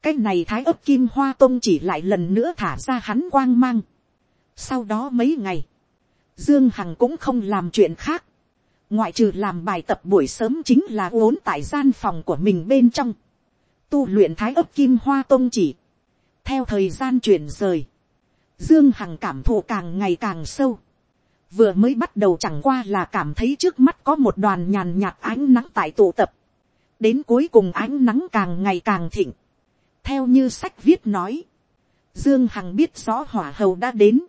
[SPEAKER 1] cái này thái ấp kim hoa tông chỉ lại lần nữa thả ra hắn quang mang, Sau đó mấy ngày, Dương Hằng cũng không làm chuyện khác. Ngoại trừ làm bài tập buổi sớm chính là uốn tại gian phòng của mình bên trong. Tu luyện thái ấp kim hoa tông chỉ. Theo thời gian chuyển rời. Dương Hằng cảm thụ càng ngày càng sâu. Vừa mới bắt đầu chẳng qua là cảm thấy trước mắt có một đoàn nhàn nhạt ánh nắng tại tụ tập. Đến cuối cùng ánh nắng càng ngày càng thịnh. Theo như sách viết nói. Dương Hằng biết rõ hỏa hầu đã đến.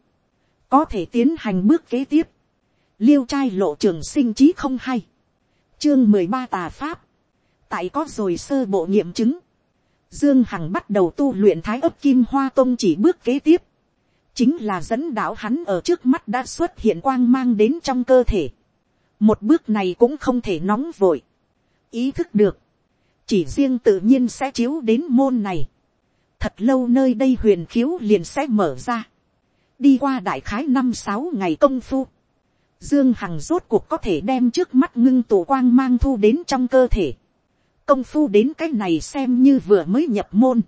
[SPEAKER 1] Có thể tiến hành bước kế tiếp. Liêu trai lộ trường sinh trí không hay. Chương mười ba tà pháp. Tại có rồi sơ bộ nghiệm chứng. Dương Hằng bắt đầu tu luyện thái ấp kim hoa tông chỉ bước kế tiếp chính là dẫn đạo hắn ở trước mắt đã xuất hiện quang mang đến trong cơ thể. một bước này cũng không thể nóng vội. ý thức được, chỉ riêng tự nhiên sẽ chiếu đến môn này. thật lâu nơi đây huyền khiếu liền sẽ mở ra. đi qua đại khái năm sáu ngày công phu. dương hằng rốt cuộc có thể đem trước mắt ngưng tụ quang mang thu đến trong cơ thể. công phu đến cái này xem như vừa mới nhập môn.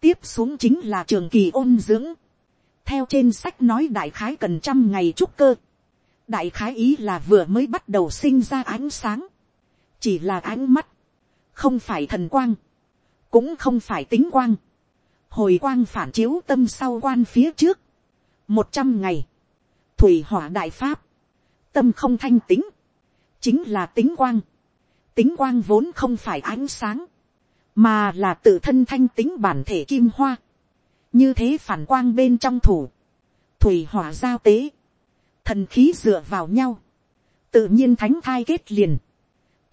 [SPEAKER 1] tiếp xuống chính là trường kỳ ôn dưỡng theo trên sách nói đại khái cần trăm ngày trúc cơ. đại khái ý là vừa mới bắt đầu sinh ra ánh sáng. chỉ là ánh mắt, không phải thần quang, cũng không phải tính quang. hồi quang phản chiếu tâm sau quan phía trước. một trăm ngày, thủy hỏa đại pháp, tâm không thanh tính, chính là tính quang. tính quang vốn không phải ánh sáng, mà là tự thân thanh tính bản thể kim hoa. Như thế phản quang bên trong thủ, thủy hỏa giao tế, thần khí dựa vào nhau, tự nhiên thánh thai kết liền,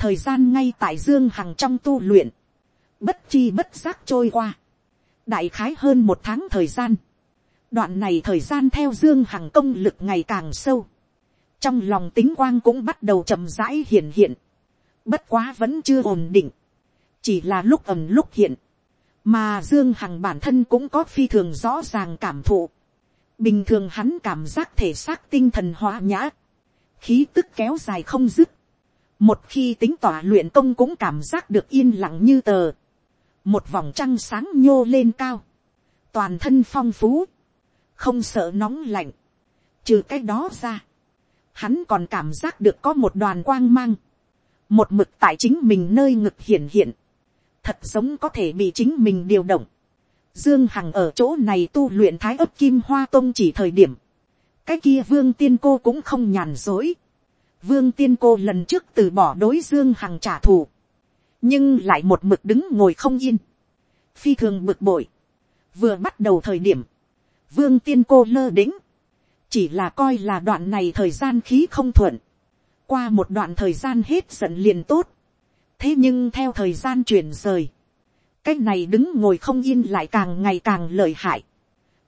[SPEAKER 1] thời gian ngay tại dương hằng trong tu luyện, bất chi bất giác trôi qua, đại khái hơn một tháng thời gian, đoạn này thời gian theo dương hằng công lực ngày càng sâu, trong lòng tính quang cũng bắt đầu chậm rãi hiện hiện, bất quá vẫn chưa ổn định, chỉ là lúc ẩm lúc hiện, mà dương hằng bản thân cũng có phi thường rõ ràng cảm thụ. bình thường hắn cảm giác thể xác tinh thần hóa nhã, khí tức kéo dài không dứt một khi tính tỏa luyện công cũng cảm giác được yên lặng như tờ. một vòng trăng sáng nhô lên cao, toàn thân phong phú, không sợ nóng lạnh. trừ cái đó ra, hắn còn cảm giác được có một đoàn quang mang, một mực tại chính mình nơi ngực hiển hiện thật giống có thể bị chính mình điều động. Dương Hằng ở chỗ này tu luyện thái ấp kim hoa tông chỉ thời điểm. Cái kia vương tiên cô cũng không nhàn dối. Vương tiên cô lần trước từ bỏ đối Dương Hằng trả thù. Nhưng lại một mực đứng ngồi không yên. Phi thường bực bội. Vừa bắt đầu thời điểm. Vương tiên cô lơ đĩnh. Chỉ là coi là đoạn này thời gian khí không thuận. Qua một đoạn thời gian hết giận liền tốt thế nhưng theo thời gian chuyển rời, cách này đứng ngồi không yên lại càng ngày càng lợi hại.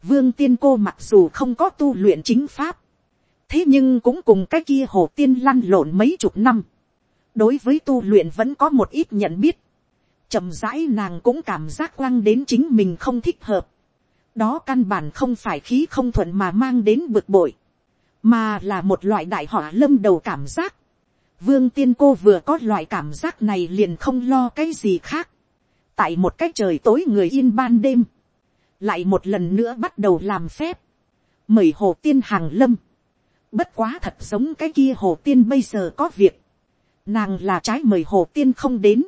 [SPEAKER 1] Vương tiên cô mặc dù không có tu luyện chính pháp, thế nhưng cũng cùng cái kia hồ tiên lăn lộn mấy chục năm. đối với tu luyện vẫn có một ít nhận biết. chậm rãi nàng cũng cảm giác lăng đến chính mình không thích hợp. đó căn bản không phải khí không thuận mà mang đến bực bội, mà là một loại đại họa lâm đầu cảm giác Vương tiên cô vừa có loại cảm giác này liền không lo cái gì khác. Tại một cái trời tối người yên ban đêm. Lại một lần nữa bắt đầu làm phép. Mời hồ tiên hàng lâm. Bất quá thật giống cái kia hồ tiên bây giờ có việc. Nàng là trái mời hồ tiên không đến.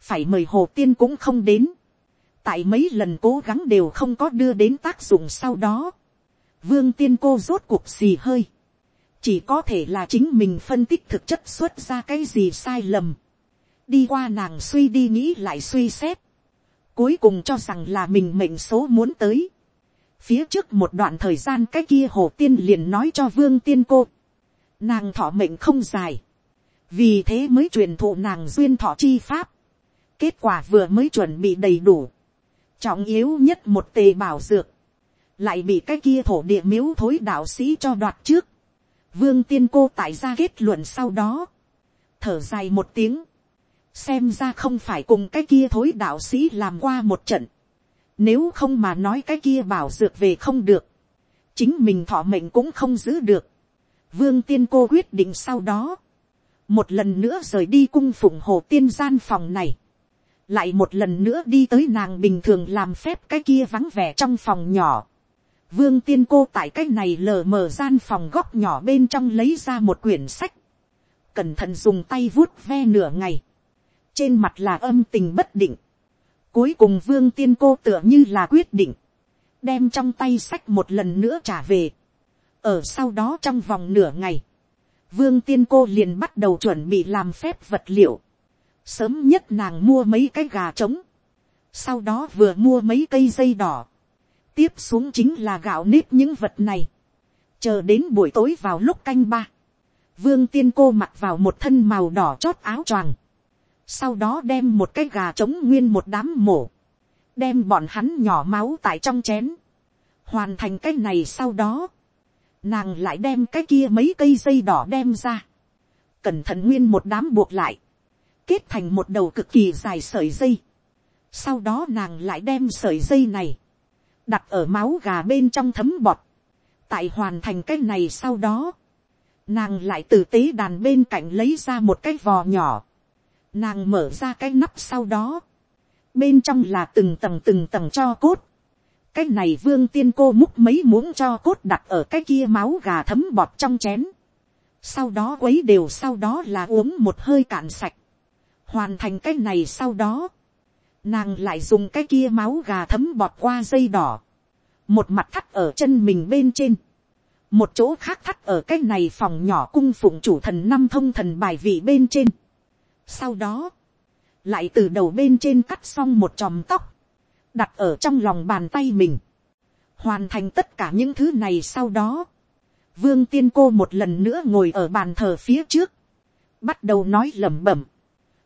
[SPEAKER 1] Phải mời hồ tiên cũng không đến. Tại mấy lần cố gắng đều không có đưa đến tác dụng sau đó. Vương tiên cô rốt cuộc gì hơi chỉ có thể là chính mình phân tích thực chất xuất ra cái gì sai lầm. đi qua nàng suy đi nghĩ lại suy xét. cuối cùng cho rằng là mình mệnh số muốn tới phía trước một đoạn thời gian cái kia hồ tiên liền nói cho vương tiên cô. nàng thọ mệnh không dài. vì thế mới truyền thụ nàng duyên thọ chi pháp. kết quả vừa mới chuẩn bị đầy đủ. trọng yếu nhất một tề bảo dược. lại bị cái kia thổ địa miếu thối đạo sĩ cho đoạt trước Vương tiên cô tại ra kết luận sau đó. Thở dài một tiếng. Xem ra không phải cùng cái kia thối đạo sĩ làm qua một trận. Nếu không mà nói cái kia bảo dược về không được. Chính mình thọ mệnh cũng không giữ được. Vương tiên cô quyết định sau đó. Một lần nữa rời đi cung phụng hồ tiên gian phòng này. Lại một lần nữa đi tới nàng bình thường làm phép cái kia vắng vẻ trong phòng nhỏ vương tiên cô tại cái này lờ mờ gian phòng góc nhỏ bên trong lấy ra một quyển sách, cẩn thận dùng tay vuốt ve nửa ngày, trên mặt là âm tình bất định, cuối cùng vương tiên cô tựa như là quyết định, đem trong tay sách một lần nữa trả về, ở sau đó trong vòng nửa ngày, vương tiên cô liền bắt đầu chuẩn bị làm phép vật liệu, sớm nhất nàng mua mấy cái gà trống, sau đó vừa mua mấy cây dây đỏ, tiếp xuống chính là gạo nếp những vật này, chờ đến buổi tối vào lúc canh ba, vương tiên cô mặc vào một thân màu đỏ chót áo choàng, sau đó đem một cái gà trống nguyên một đám mổ, đem bọn hắn nhỏ máu tại trong chén, hoàn thành cái này sau đó, nàng lại đem cái kia mấy cây dây đỏ đem ra, cẩn thận nguyên một đám buộc lại, kết thành một đầu cực kỳ dài sợi dây, sau đó nàng lại đem sợi dây này, đặt ở máu gà bên trong thấm bọt, tại hoàn thành cái này sau đó, nàng lại từ tế đàn bên cạnh lấy ra một cái vò nhỏ, nàng mở ra cái nắp sau đó, bên trong là từng tầng từng tầng cho cốt, cái này vương tiên cô múc mấy muỗng cho cốt đặt ở cái kia máu gà thấm bọt trong chén, sau đó quấy đều sau đó là uống một hơi cạn sạch, hoàn thành cái này sau đó, nàng lại dùng cái kia máu gà thấm bọt qua dây đỏ, một mặt thắt ở chân mình bên trên, một chỗ khác thắt ở cái này phòng nhỏ cung phụng chủ thần năm thông thần bài vị bên trên sau đó, lại từ đầu bên trên cắt xong một chòm tóc, đặt ở trong lòng bàn tay mình, hoàn thành tất cả những thứ này sau đó, vương tiên cô một lần nữa ngồi ở bàn thờ phía trước, bắt đầu nói lẩm bẩm,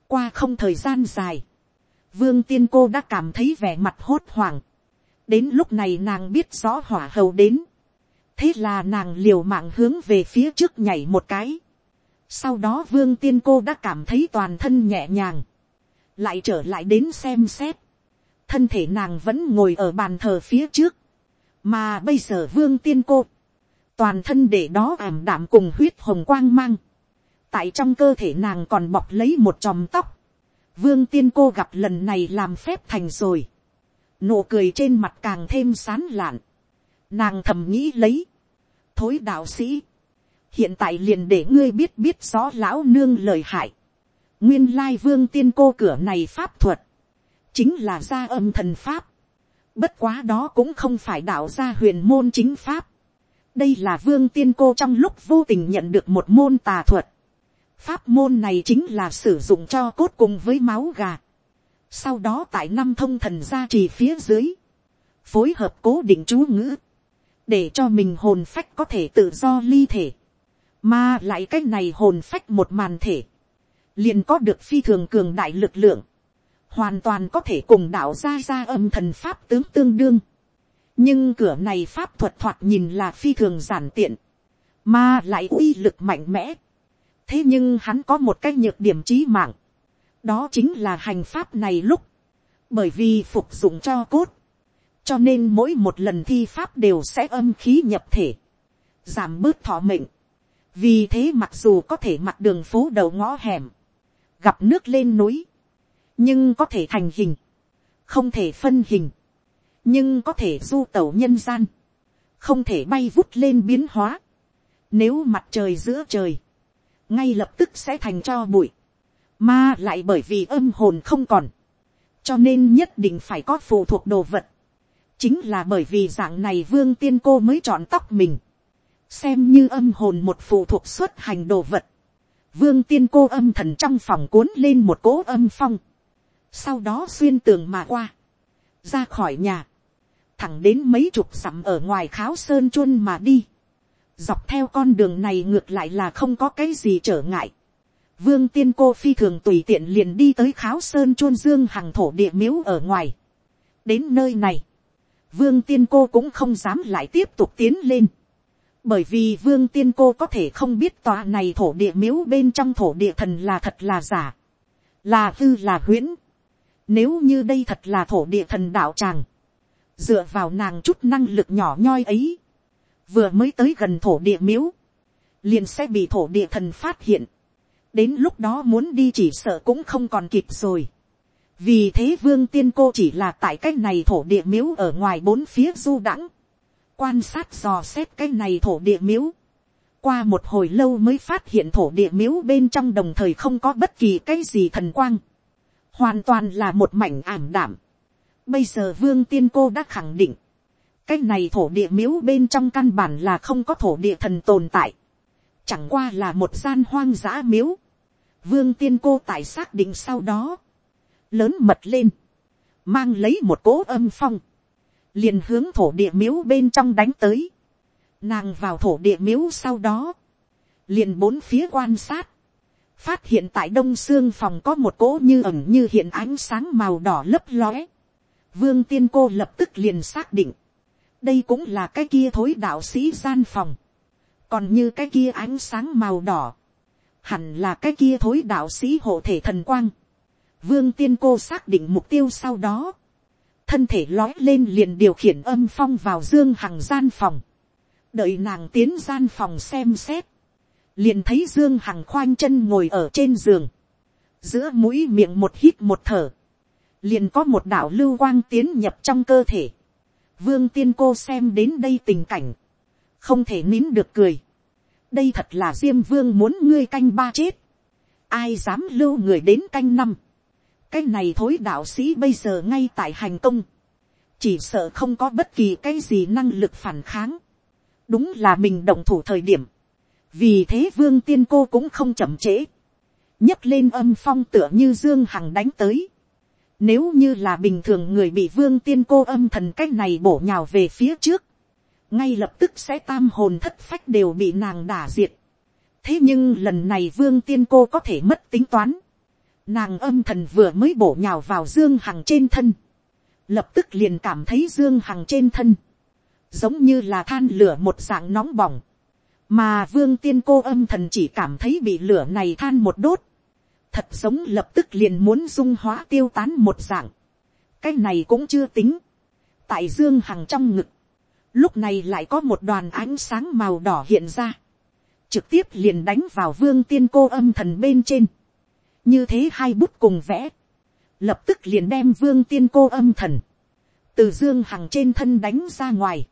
[SPEAKER 1] qua không thời gian dài, vương tiên cô đã cảm thấy vẻ mặt hốt hoảng, đến lúc này nàng biết rõ hỏa hầu đến, thế là nàng liều mạng hướng về phía trước nhảy một cái, sau đó vương tiên cô đã cảm thấy toàn thân nhẹ nhàng, lại trở lại đến xem xét, thân thể nàng vẫn ngồi ở bàn thờ phía trước, mà bây giờ vương tiên cô, toàn thân để đó ảm đạm cùng huyết hồng quang mang, tại trong cơ thể nàng còn bọc lấy một chòm tóc, vương tiên cô gặp lần này làm phép thành rồi, nụ cười trên mặt càng thêm sán lạn, nàng thầm nghĩ lấy, thối đạo sĩ, hiện tại liền để ngươi biết biết rõ lão nương lời hại, nguyên lai vương tiên cô cửa này pháp thuật, chính là gia âm thần pháp, bất quá đó cũng không phải đạo gia huyền môn chính pháp, đây là vương tiên cô trong lúc vô tình nhận được một môn tà thuật, pháp môn này chính là sử dụng cho cốt cùng với máu gà, sau đó tại năm thông thần gia trì phía dưới, phối hợp cố định chú ngữ, để cho mình hồn phách có thể tự do ly thể, mà lại cái này hồn phách một màn thể, liền có được phi thường cường đại lực lượng, hoàn toàn có thể cùng đạo gia gia âm thần pháp tướng tương đương. nhưng cửa này pháp thuật thoạt nhìn là phi thường giản tiện, mà lại uy lực mạnh mẽ. thế nhưng hắn có một cái nhược điểm trí mạng, đó chính là hành pháp này lúc, bởi vì phục dụng cho cốt, cho nên mỗi một lần thi pháp đều sẽ âm khí nhập thể, giảm bớt thọ mệnh vì thế mặc dù có thể mặc đường phố đầu ngõ hẻm, gặp nước lên núi, nhưng có thể thành hình, không thể phân hình, nhưng có thể du tẩu nhân gian, không thể bay vút lên biến hóa. Nếu mặt trời giữa trời, ngay lập tức sẽ thành cho bụi, mà lại bởi vì âm hồn không còn, cho nên nhất định phải có phụ thuộc đồ vật. chính là bởi vì dạng này vương tiên cô mới chọn tóc mình, xem như âm hồn một phụ thuộc xuất hành đồ vật. vương tiên cô âm thần trong phòng cuốn lên một cỗ âm phong, sau đó xuyên tường mà qua, ra khỏi nhà, thẳng đến mấy chục dặm ở ngoài kháo sơn chuôn mà đi. Dọc theo con đường này ngược lại là không có cái gì trở ngại. Vương tiên cô phi thường tùy tiện liền đi tới kháo sơn chuôn dương hằng thổ địa miếu ở ngoài. Đến nơi này, vương tiên cô cũng không dám lại tiếp tục tiến lên. Bởi vì vương tiên cô có thể không biết tòa này thổ địa miếu bên trong thổ địa thần là thật là giả. Là hư là huyễn. Nếu như đây thật là thổ địa thần đạo tràng. Dựa vào nàng chút năng lực nhỏ nhoi ấy. Vừa mới tới gần thổ địa miếu. Liền sẽ bị thổ địa thần phát hiện đến lúc đó muốn đi chỉ sợ cũng không còn kịp rồi. vì thế vương tiên cô chỉ là tại cái này thổ địa miếu ở ngoài bốn phía du đãng quan sát dò xét cái này thổ địa miếu, qua một hồi lâu mới phát hiện thổ địa miếu bên trong đồng thời không có bất kỳ cái gì thần quang, hoàn toàn là một mảnh ảm đảm. Bây giờ vương tiên cô đã khẳng định, cái này thổ địa miếu bên trong căn bản là không có thổ địa thần tồn tại, chẳng qua là một gian hoang dã miếu. Vương tiên cô tại xác định sau đó, lớn mật lên, mang lấy một cố âm phong, liền hướng thổ địa miếu bên trong đánh tới. Nàng vào thổ địa miếu sau đó, liền bốn phía quan sát, phát hiện tại đông xương phòng có một cỗ như ẩm như hiện ánh sáng màu đỏ lấp lóe. Vương tiên cô lập tức liền xác định, đây cũng là cái kia thối đạo sĩ gian phòng, còn như cái kia ánh sáng màu đỏ, hẳn là cái kia thối đạo sĩ hộ thể thần quang. Vương tiên cô xác định mục tiêu sau đó, thân thể lói lên liền điều khiển âm phong vào dương hằng gian phòng, đợi nàng tiến gian phòng xem xét, liền thấy dương hằng khoanh chân ngồi ở trên giường, giữa mũi miệng một hít một thở, liền có một đạo lưu quang tiến nhập trong cơ thể, vương tiên cô xem đến đây tình cảnh, không thể nín được cười, đây thật là diêm vương muốn ngươi canh ba chết, ai dám lưu người đến canh năm, cái này thối đạo sĩ bây giờ ngay tại hành công, chỉ sợ không có bất kỳ cái gì năng lực phản kháng, đúng là mình động thủ thời điểm, vì thế vương tiên cô cũng không chậm trễ, nhấc lên âm phong tựa như dương hằng đánh tới, nếu như là bình thường người bị vương tiên cô âm thần cái này bổ nhào về phía trước, ngay lập tức sẽ tam hồn thất phách đều bị nàng đả diệt. thế nhưng lần này vương tiên cô có thể mất tính toán, Nàng âm thần vừa mới bổ nhào vào Dương Hằng trên thân. Lập tức liền cảm thấy Dương Hằng trên thân. Giống như là than lửa một dạng nóng bỏng. Mà vương tiên cô âm thần chỉ cảm thấy bị lửa này than một đốt. Thật giống lập tức liền muốn dung hóa tiêu tán một dạng. Cái này cũng chưa tính. Tại Dương Hằng trong ngực. Lúc này lại có một đoàn ánh sáng màu đỏ hiện ra. Trực tiếp liền đánh vào vương tiên cô âm thần bên trên như thế hai bút cùng vẽ, lập tức liền đem vương tiên cô âm thần, từ dương hằng trên thân đánh ra ngoài,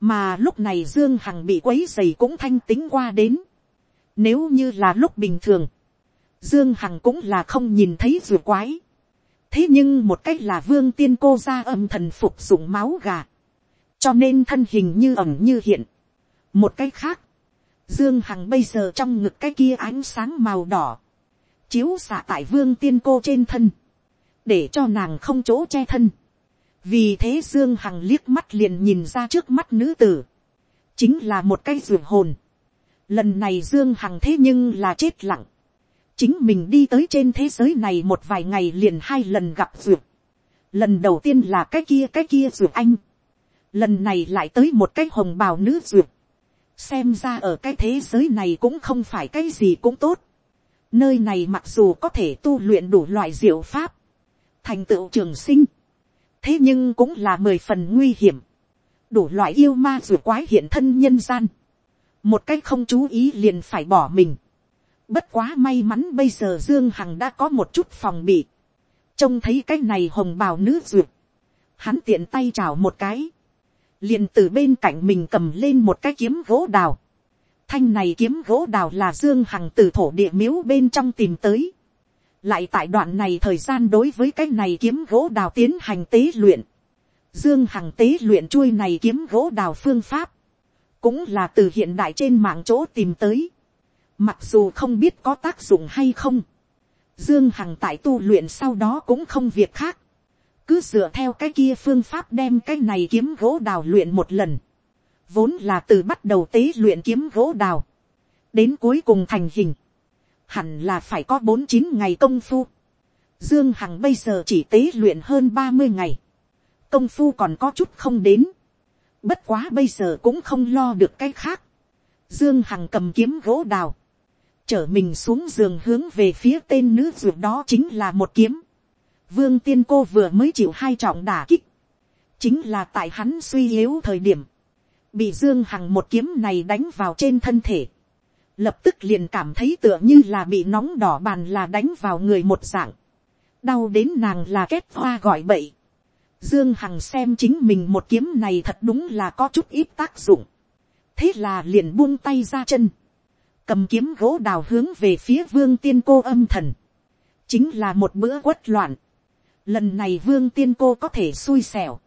[SPEAKER 1] mà lúc này dương hằng bị quấy dày cũng thanh tính qua đến, nếu như là lúc bình thường, dương hằng cũng là không nhìn thấy vừa quái, thế nhưng một cách là vương tiên cô ra âm thần phục dụng máu gà, cho nên thân hình như ẩm như hiện. một cách khác, dương hằng bây giờ trong ngực cái kia ánh sáng màu đỏ, chiếu xạ tại vương tiên cô trên thân, để cho nàng không chỗ che thân. vì thế dương hằng liếc mắt liền nhìn ra trước mắt nữ tử, chính là một cái ruột hồn. lần này dương hằng thế nhưng là chết lặng, chính mình đi tới trên thế giới này một vài ngày liền hai lần gặp ruột. lần đầu tiên là cái kia cái kia ruột anh, lần này lại tới một cái hồng bào nữ ruột. xem ra ở cái thế giới này cũng không phải cái gì cũng tốt Nơi này mặc dù có thể tu luyện đủ loại diệu pháp, thành tựu trường sinh, thế nhưng cũng là mười phần nguy hiểm, đủ loại yêu ma dù quái hiện thân nhân gian, một cách không chú ý liền phải bỏ mình. Bất quá may mắn bây giờ Dương Hằng đã có một chút phòng bị, trông thấy cái này hồng bào nữ duyệt, hắn tiện tay chào một cái, liền từ bên cạnh mình cầm lên một cái kiếm gỗ đào, Thanh này kiếm gỗ đào là Dương Hằng từ thổ địa miếu bên trong tìm tới. Lại tại đoạn này thời gian đối với cái này kiếm gỗ đào tiến hành tế luyện. Dương Hằng tế luyện chuôi này kiếm gỗ đào phương pháp. Cũng là từ hiện đại trên mạng chỗ tìm tới. Mặc dù không biết có tác dụng hay không. Dương Hằng tại tu luyện sau đó cũng không việc khác. Cứ dựa theo cái kia phương pháp đem cái này kiếm gỗ đào luyện một lần vốn là từ bắt đầu tế luyện kiếm gỗ đào, đến cuối cùng thành hình, hẳn là phải có bốn chín ngày công phu. Dương Hằng bây giờ chỉ tế luyện hơn ba mươi ngày, công phu còn có chút không đến, bất quá bây giờ cũng không lo được cái khác. Dương Hằng cầm kiếm gỗ đào, trở mình xuống giường hướng về phía tên nữ ruột đó chính là một kiếm. Vương tiên cô vừa mới chịu hai trọng đả kích, chính là tại hắn suy yếu thời điểm, bị dương hằng một kiếm này đánh vào trên thân thể, lập tức liền cảm thấy tựa như là bị nóng đỏ bàn là đánh vào người một dạng, đau đến nàng là kết hoa gọi bậy, Dương Hằng xem chính mình một kiếm này thật đúng là có chút ít tác dụng. Thế là liền buông tay ra chân. Cầm kiếm gỗ đào hướng về phía vương tiên cô âm thần. Chính là một bữa quất loạn. Lần này vương tiên cô có thể xui xẻo.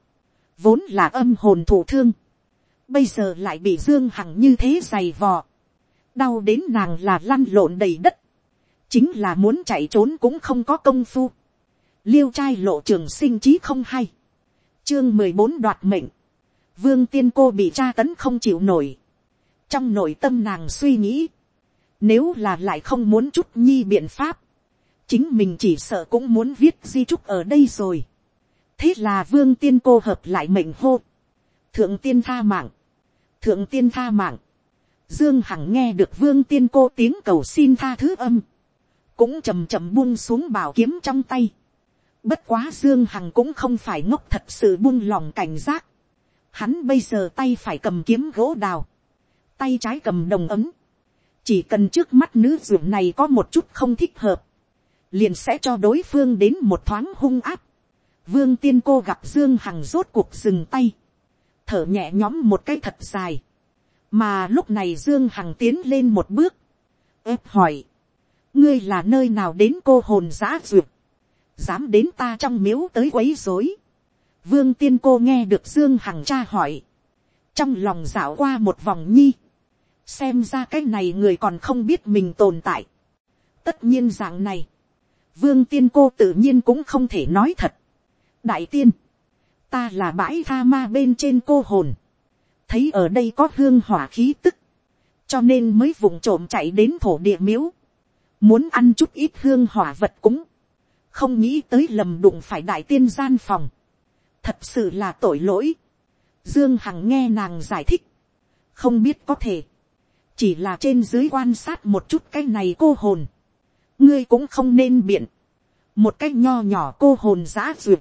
[SPEAKER 1] Vốn là âm hồn thủ thương. Bây giờ lại bị Dương Hằng như thế dày vò. Đau đến nàng là lăn lộn đầy đất. Chính là muốn chạy trốn cũng không có công phu. Liêu trai lộ trường sinh trí không hay chương mười bốn đoạt mệnh, vương tiên cô bị tra tấn không chịu nổi, trong nội tâm nàng suy nghĩ, nếu là lại không muốn chút nhi biện pháp, chính mình chỉ sợ cũng muốn viết di trúc ở đây rồi. thế là vương tiên cô hợp lại mệnh hô, thượng tiên tha mạng, thượng tiên tha mạng, dương hằng nghe được vương tiên cô tiếng cầu xin tha thứ âm, cũng chầm chậm buông xuống bảo kiếm trong tay, Bất quá Dương Hằng cũng không phải ngốc thật sự buông lòng cảnh giác. Hắn bây giờ tay phải cầm kiếm gỗ đào. Tay trái cầm đồng ấm. Chỉ cần trước mắt nữ dưỡng này có một chút không thích hợp. Liền sẽ cho đối phương đến một thoáng hung áp. Vương tiên cô gặp Dương Hằng rốt cuộc dừng tay. Thở nhẹ nhõm một cái thật dài. Mà lúc này Dương Hằng tiến lên một bước. ép hỏi. Ngươi là nơi nào đến cô hồn giã duyệt dám đến ta trong miếu tới quấy rối. Vương tiên cô nghe được Dương Hằng cha hỏi. Trong lòng dạo qua một vòng nhi. Xem ra cái này người còn không biết mình tồn tại. Tất nhiên dạng này. Vương tiên cô tự nhiên cũng không thể nói thật. Đại tiên. Ta là bãi tha ma bên trên cô hồn. Thấy ở đây có hương hỏa khí tức. Cho nên mới vùng trộm chạy đến thổ địa miếu. Muốn ăn chút ít hương hỏa vật cúng không nghĩ tới lầm đụng phải đại tiên gian phòng, thật sự là tội lỗi. Dương Hằng nghe nàng giải thích, không biết có thể, chỉ là trên dưới quan sát một chút cái này cô hồn, ngươi cũng không nên biện, một cái nho nhỏ cô hồn giã duyệt,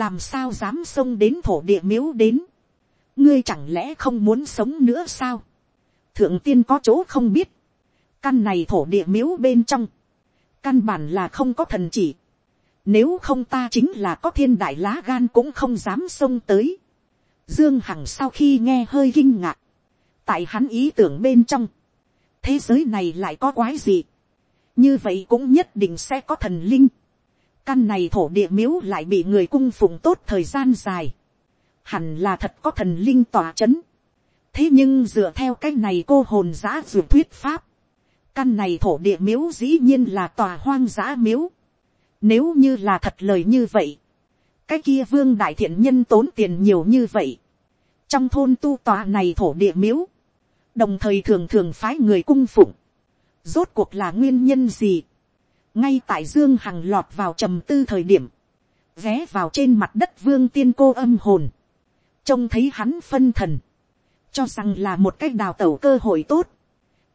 [SPEAKER 1] làm sao dám xông đến thổ địa miếu đến, ngươi chẳng lẽ không muốn sống nữa sao, thượng tiên có chỗ không biết, căn này thổ địa miếu bên trong, căn bản là không có thần chỉ, nếu không ta chính là có thiên đại lá gan cũng không dám xông tới. Dương Hằng sau khi nghe hơi kinh ngạc. Tại hắn ý tưởng bên trong. Thế giới này lại có quái gì. Như vậy cũng nhất định sẽ có thần linh. Căn này thổ địa miếu lại bị người cung phụng tốt thời gian dài. Hẳn là thật có thần linh tỏa chấn. Thế nhưng dựa theo cái này cô hồn giã dù thuyết pháp. Căn này thổ địa miếu dĩ nhiên là tòa hoang dã miếu nếu như là thật lời như vậy, cái kia vương đại thiện nhân tốn tiền nhiều như vậy. Trong thôn tu tòa này thổ địa miếu, đồng thời thường thường phái người cung phụng. Rốt cuộc là nguyên nhân gì? Ngay tại Dương Hằng lọt vào trầm tư thời điểm, ghé vào trên mặt đất vương tiên cô âm hồn. Trông thấy hắn phân thần, cho rằng là một cách đào tẩu cơ hội tốt.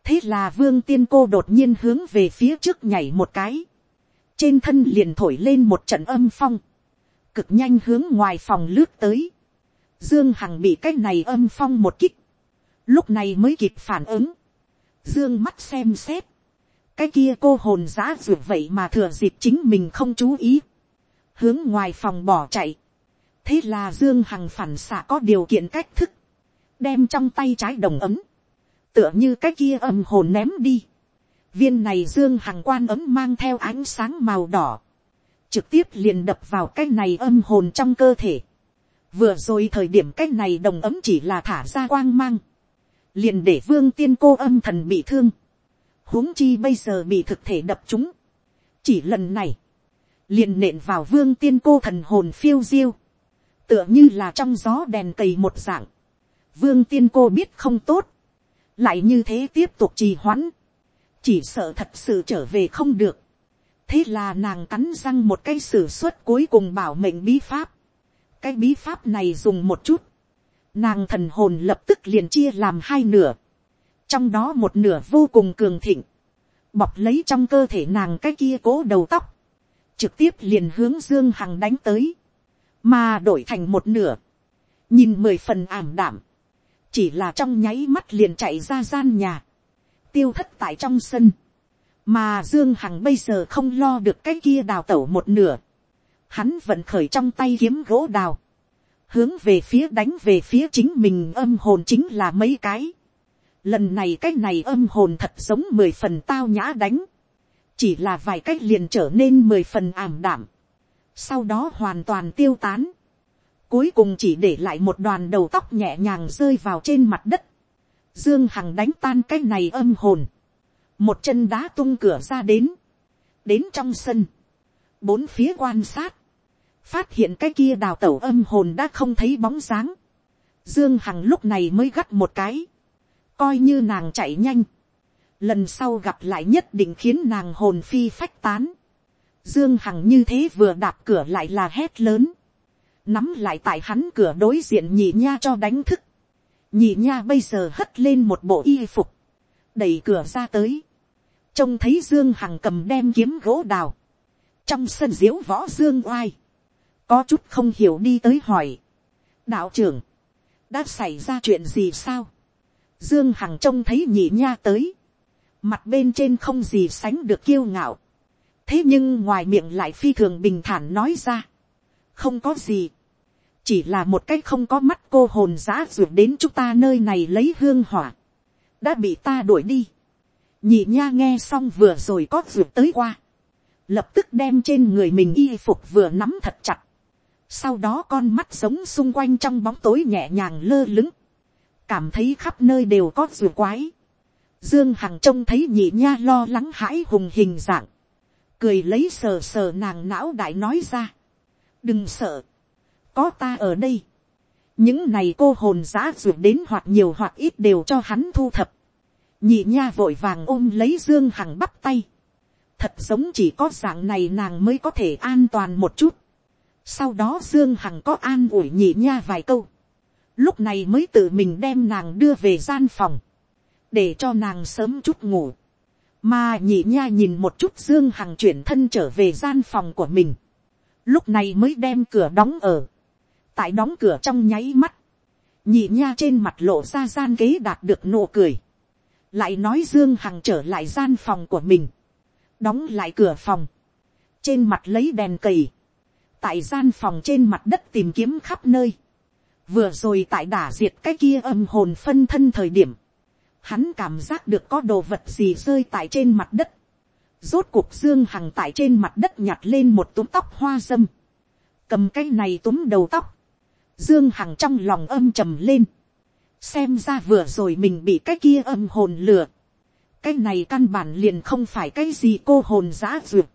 [SPEAKER 1] Thế là vương tiên cô đột nhiên hướng về phía trước nhảy một cái. Trên thân liền thổi lên một trận âm phong, cực nhanh hướng ngoài phòng lướt tới, dương hằng bị cái này âm phong một kích, lúc này mới kịp phản ứng, dương mắt xem xét, cái kia cô hồn giã ruột vậy mà thừa dịp chính mình không chú ý, hướng ngoài phòng bỏ chạy, thế là dương hằng phản xạ có điều kiện cách thức, đem trong tay trái đồng ấm, tựa như cái kia âm hồn ném đi, Viên này dương hằng quan ấm mang theo ánh sáng màu đỏ. Trực tiếp liền đập vào cái này âm hồn trong cơ thể. Vừa rồi thời điểm cái này đồng ấm chỉ là thả ra quang mang. Liền để vương tiên cô âm thần bị thương huống chi bây giờ bị thực thể đập chúng. Chỉ lần này. Liền nện vào vương tiên cô thần hồn phiêu diêu. Tựa như là trong gió đèn cầy một dạng. Vương tiên cô biết không tốt. Lại như thế tiếp tục trì hoãn chỉ sợ thật sự trở về không được. thế là nàng cắn răng một cái sử xuất cuối cùng bảo mệnh bí pháp. cái bí pháp này dùng một chút. nàng thần hồn lập tức liền chia làm hai nửa trong đó một nửa vô cùng cường thịnh. bọc lấy trong cơ thể nàng cái kia cố đầu tóc. trực tiếp liền hướng dương hằng đánh tới. mà đổi thành một nửa. nhìn mười phần ảm đảm. chỉ là trong nháy mắt liền chạy ra gian nhà tiêu thất tại trong sân. Mà Dương Hằng bây giờ không lo được cái kia đào tẩu một nửa. hắn vận khởi trong tay kiếm gỗ đào, hướng về phía đánh về phía chính mình âm hồn chính là mấy cái. Lần này cái này âm hồn thật giống mười phần tao nhã đánh, chỉ là vài cách liền trở nên mười phần ảm đảm, sau đó hoàn toàn tiêu tán, cuối cùng chỉ để lại một đoàn đầu tóc nhẹ nhàng rơi vào trên mặt đất, dương hằng đánh tan cái này âm hồn, một chân đá tung cửa ra đến, đến trong sân, bốn phía quan sát, phát hiện cái kia đào tẩu âm hồn đã không thấy bóng dáng, dương hằng lúc này mới gắt một cái, coi như nàng chạy nhanh, lần sau gặp lại nhất định khiến nàng hồn phi phách tán, dương hằng như thế vừa đạp cửa lại là hét lớn, nắm lại tại hắn cửa đối diện nhị nha cho đánh thức, nhị nha bây giờ hất lên một bộ y phục, đẩy cửa ra tới, trông thấy dương hằng cầm đem kiếm gỗ đào, trong sân diễu võ dương oai, có chút không hiểu đi tới hỏi, đạo trưởng, đã xảy ra chuyện gì sao, dương hằng trông thấy nhị nha tới, mặt bên trên không gì sánh được kiêu ngạo, thế nhưng ngoài miệng lại phi thường bình thản nói ra, không có gì, chỉ là một cách không có mắt cô hồn giã ruột đến chúng ta nơi này lấy hương hỏa, đã bị ta đuổi đi, nhị nha nghe xong vừa rồi có ruột tới qua, lập tức đem trên người mình y phục vừa nắm thật chặt, sau đó con mắt giống xung quanh trong bóng tối nhẹ nhàng lơ lứng, cảm thấy khắp nơi đều có rùa quái, dương hằng trông thấy nhị nha lo lắng hãi hùng hình dạng, cười lấy sờ sờ nàng não đại nói ra, đừng sợ, có ta ở đây, những này cô hồn giã rùa đến hoặc nhiều hoặc ít đều cho hắn thu thập, nhị nha vội vàng ôm lấy dương hằng bắt tay, thật giống chỉ có dạng này nàng mới có thể an toàn một chút, sau đó dương hằng có an ủi nhị nha vài câu, lúc này mới tự mình đem nàng đưa về gian phòng, để cho nàng sớm chút ngủ, mà nhị nha nhìn một chút dương hằng chuyển thân trở về gian phòng của mình, lúc này mới đem cửa đóng ở, tại đóng cửa trong nháy mắt, nhị nha trên mặt lộ ra gian ghế đạt được nụ cười, lại nói dương hằng trở lại gian phòng của mình, đóng lại cửa phòng, trên mặt lấy đèn cầy, tại gian phòng trên mặt đất tìm kiếm khắp nơi, vừa rồi tại đả diệt cái kia âm hồn phân thân thời điểm, hắn cảm giác được có đồ vật gì rơi tại trên mặt đất, rốt cuộc dương hằng tại trên mặt đất nhặt lên một túm tóc hoa dâm, cầm cái này túm đầu tóc, dương hằng trong lòng âm trầm lên, xem ra vừa rồi mình bị cái kia âm hồn lừa, cái này căn bản liền không phải cái gì cô hồn giã duyệt,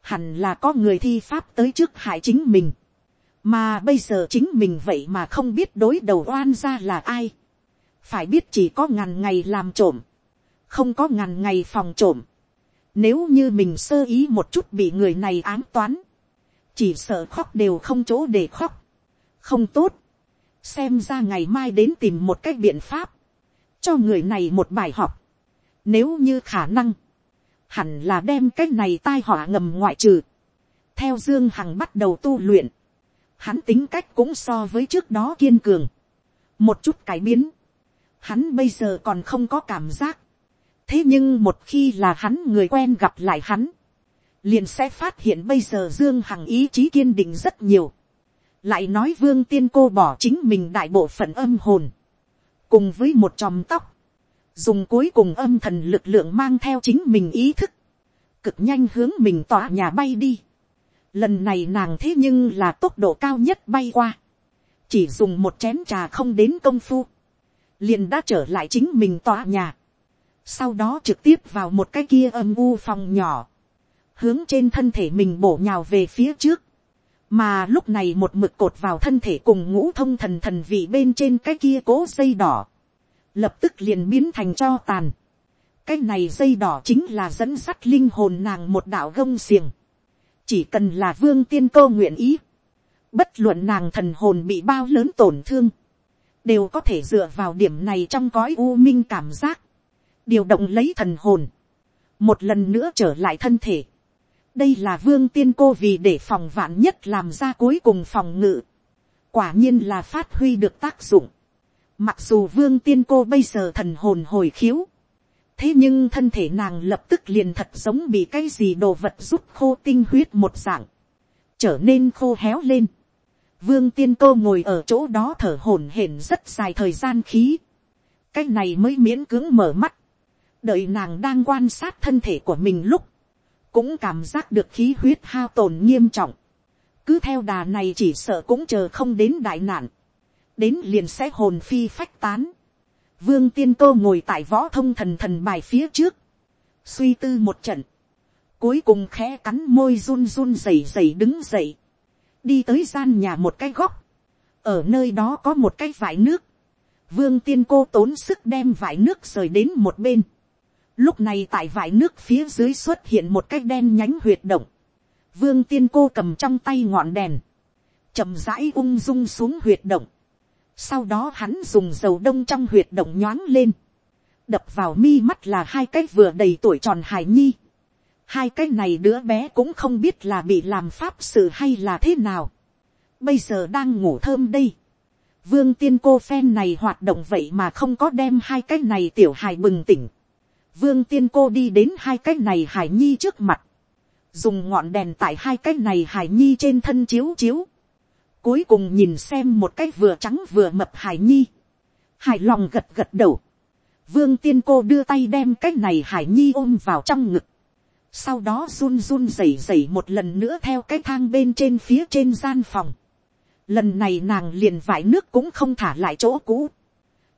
[SPEAKER 1] hẳn là có người thi pháp tới trước hại chính mình, mà bây giờ chính mình vậy mà không biết đối đầu oan ra là ai, phải biết chỉ có ngàn ngày làm trộm, không có ngàn ngày phòng trộm, nếu như mình sơ ý một chút bị người này ám toán, chỉ sợ khóc đều không chỗ để khóc, không tốt, xem ra ngày mai đến tìm một cách biện pháp, cho người này một bài học, nếu như khả năng, hẳn là đem cái này tai họa ngầm ngoại trừ. Theo Dương Hằng bắt đầu tu luyện, hắn tính cách cũng so với trước đó kiên cường. Một chút cải biến, hắn bây giờ còn không có cảm giác. Thế nhưng một khi là hắn người quen gặp lại hắn, liền sẽ phát hiện bây giờ Dương Hằng ý chí kiên định rất nhiều. Lại nói Vương Tiên Cô bỏ chính mình đại bộ phận âm hồn. Cùng với một chòm tóc dùng cuối cùng âm thần lực lượng mang theo chính mình ý thức, cực nhanh hướng mình tỏa nhà bay đi. Lần này nàng thế nhưng là tốc độ cao nhất bay qua, chỉ dùng một chén trà không đến công phu, liền đã trở lại chính mình tòa nhà, sau đó trực tiếp vào một cái kia âm u phòng nhỏ, hướng trên thân thể mình bổ nhào về phía trước, mà lúc này một mực cột vào thân thể cùng ngũ thông thần thần vị bên trên cái kia cố dây đỏ, lập tức liền biến thành cho tàn. cái này dây đỏ chính là dẫn sắt linh hồn nàng một đạo gông xiềng chỉ cần là vương tiên cô nguyện ý. bất luận nàng thần hồn bị bao lớn tổn thương. đều có thể dựa vào điểm này trong cõi u minh cảm giác. điều động lấy thần hồn. một lần nữa trở lại thân thể. đây là vương tiên cô vì để phòng vạn nhất làm ra cuối cùng phòng ngự. quả nhiên là phát huy được tác dụng Mặc dù vương tiên cô bây giờ thần hồn hồi khiếu. Thế nhưng thân thể nàng lập tức liền thật giống bị cái gì đồ vật rút khô tinh huyết một dạng. trở nên khô héo lên. Vương tiên cô ngồi ở chỗ đó thở hổn hển rất dài thời gian khí. cái này mới miễn cưỡng mở mắt. đợi nàng đang quan sát thân thể của mình lúc, cũng cảm giác được khí huyết hao tổn nghiêm trọng. cứ theo đà này chỉ sợ cũng chờ không đến đại nạn. đến liền sẽ hồn phi phách tán vương tiên cô ngồi tại võ thông thần thần bài phía trước. suy tư một trận. cuối cùng khẽ cắn môi run run rẩy rẩy đứng dậy. Đi tới gian nhà một cái góc, ở nơi đó có một cái vải nước, vương tiên cô tốn sức đem vải nước rời đến một bên, lúc này tại vải nước phía dưới xuất hiện một cái đen nhánh huyệt động, vương tiên cô cầm trong tay ngọn đèn, chậm rãi ung dung xuống huyệt động, sau đó hắn dùng dầu đông trong huyệt động nhoáng lên, đập vào mi mắt là hai cái vừa đầy tuổi tròn hài nhi, hai cái này đứa bé cũng không biết là bị làm pháp sự hay là thế nào. bây giờ đang ngủ thơm đây. vương tiên cô phen này hoạt động vậy mà không có đem hai cái này tiểu hài bừng tỉnh. vương tiên cô đi đến hai cái này hài nhi trước mặt. dùng ngọn đèn tại hai cái này hài nhi trên thân chiếu chiếu cuối cùng nhìn xem một cái vừa trắng vừa mập hải nhi. hài lòng gật gật đầu. vương tiên cô đưa tay đem cái này hải nhi ôm vào trong ngực sau đó run run rẩy rẩy một lần nữa theo cái thang bên trên phía trên gian phòng. lần này nàng liền vải nước cũng không thả lại chỗ cũ,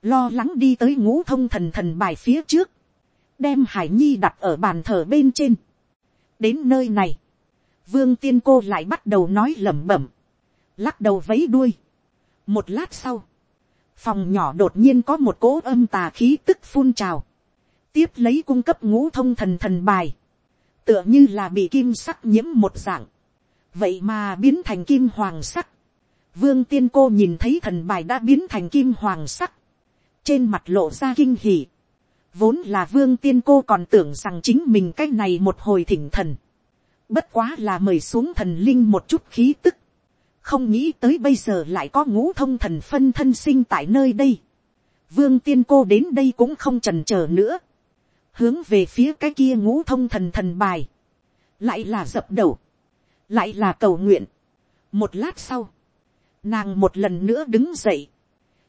[SPEAKER 1] lo lắng đi tới ngũ thông thần thần bài phía trước, đem hải nhi đặt ở bàn thờ bên trên. đến nơi này, vương tiên cô lại bắt đầu nói lẩm bẩm, lắc đầu vấy đuôi. một lát sau, phòng nhỏ đột nhiên có một cỗ âm tà khí tức phun trào, tiếp lấy cung cấp ngũ thông thần thần bài, tựa như là bị kim sắc nhiễm một dạng, vậy mà biến thành kim hoàng sắc. Vương tiên cô nhìn thấy thần bài đã biến thành kim hoàng sắc, trên mặt lộ ra kinh hỉ. Vốn là vương tiên cô còn tưởng rằng chính mình cái này một hồi thỉnh thần. Bất quá là mời xuống thần linh một chút khí tức. Không nghĩ tới bây giờ lại có ngũ thông thần phân thân sinh tại nơi đây. Vương tiên cô đến đây cũng không trần chờ nữa. Hướng về phía cái kia ngũ thông thần thần bài, lại là dập đầu, lại là cầu nguyện. một lát sau, nàng một lần nữa đứng dậy,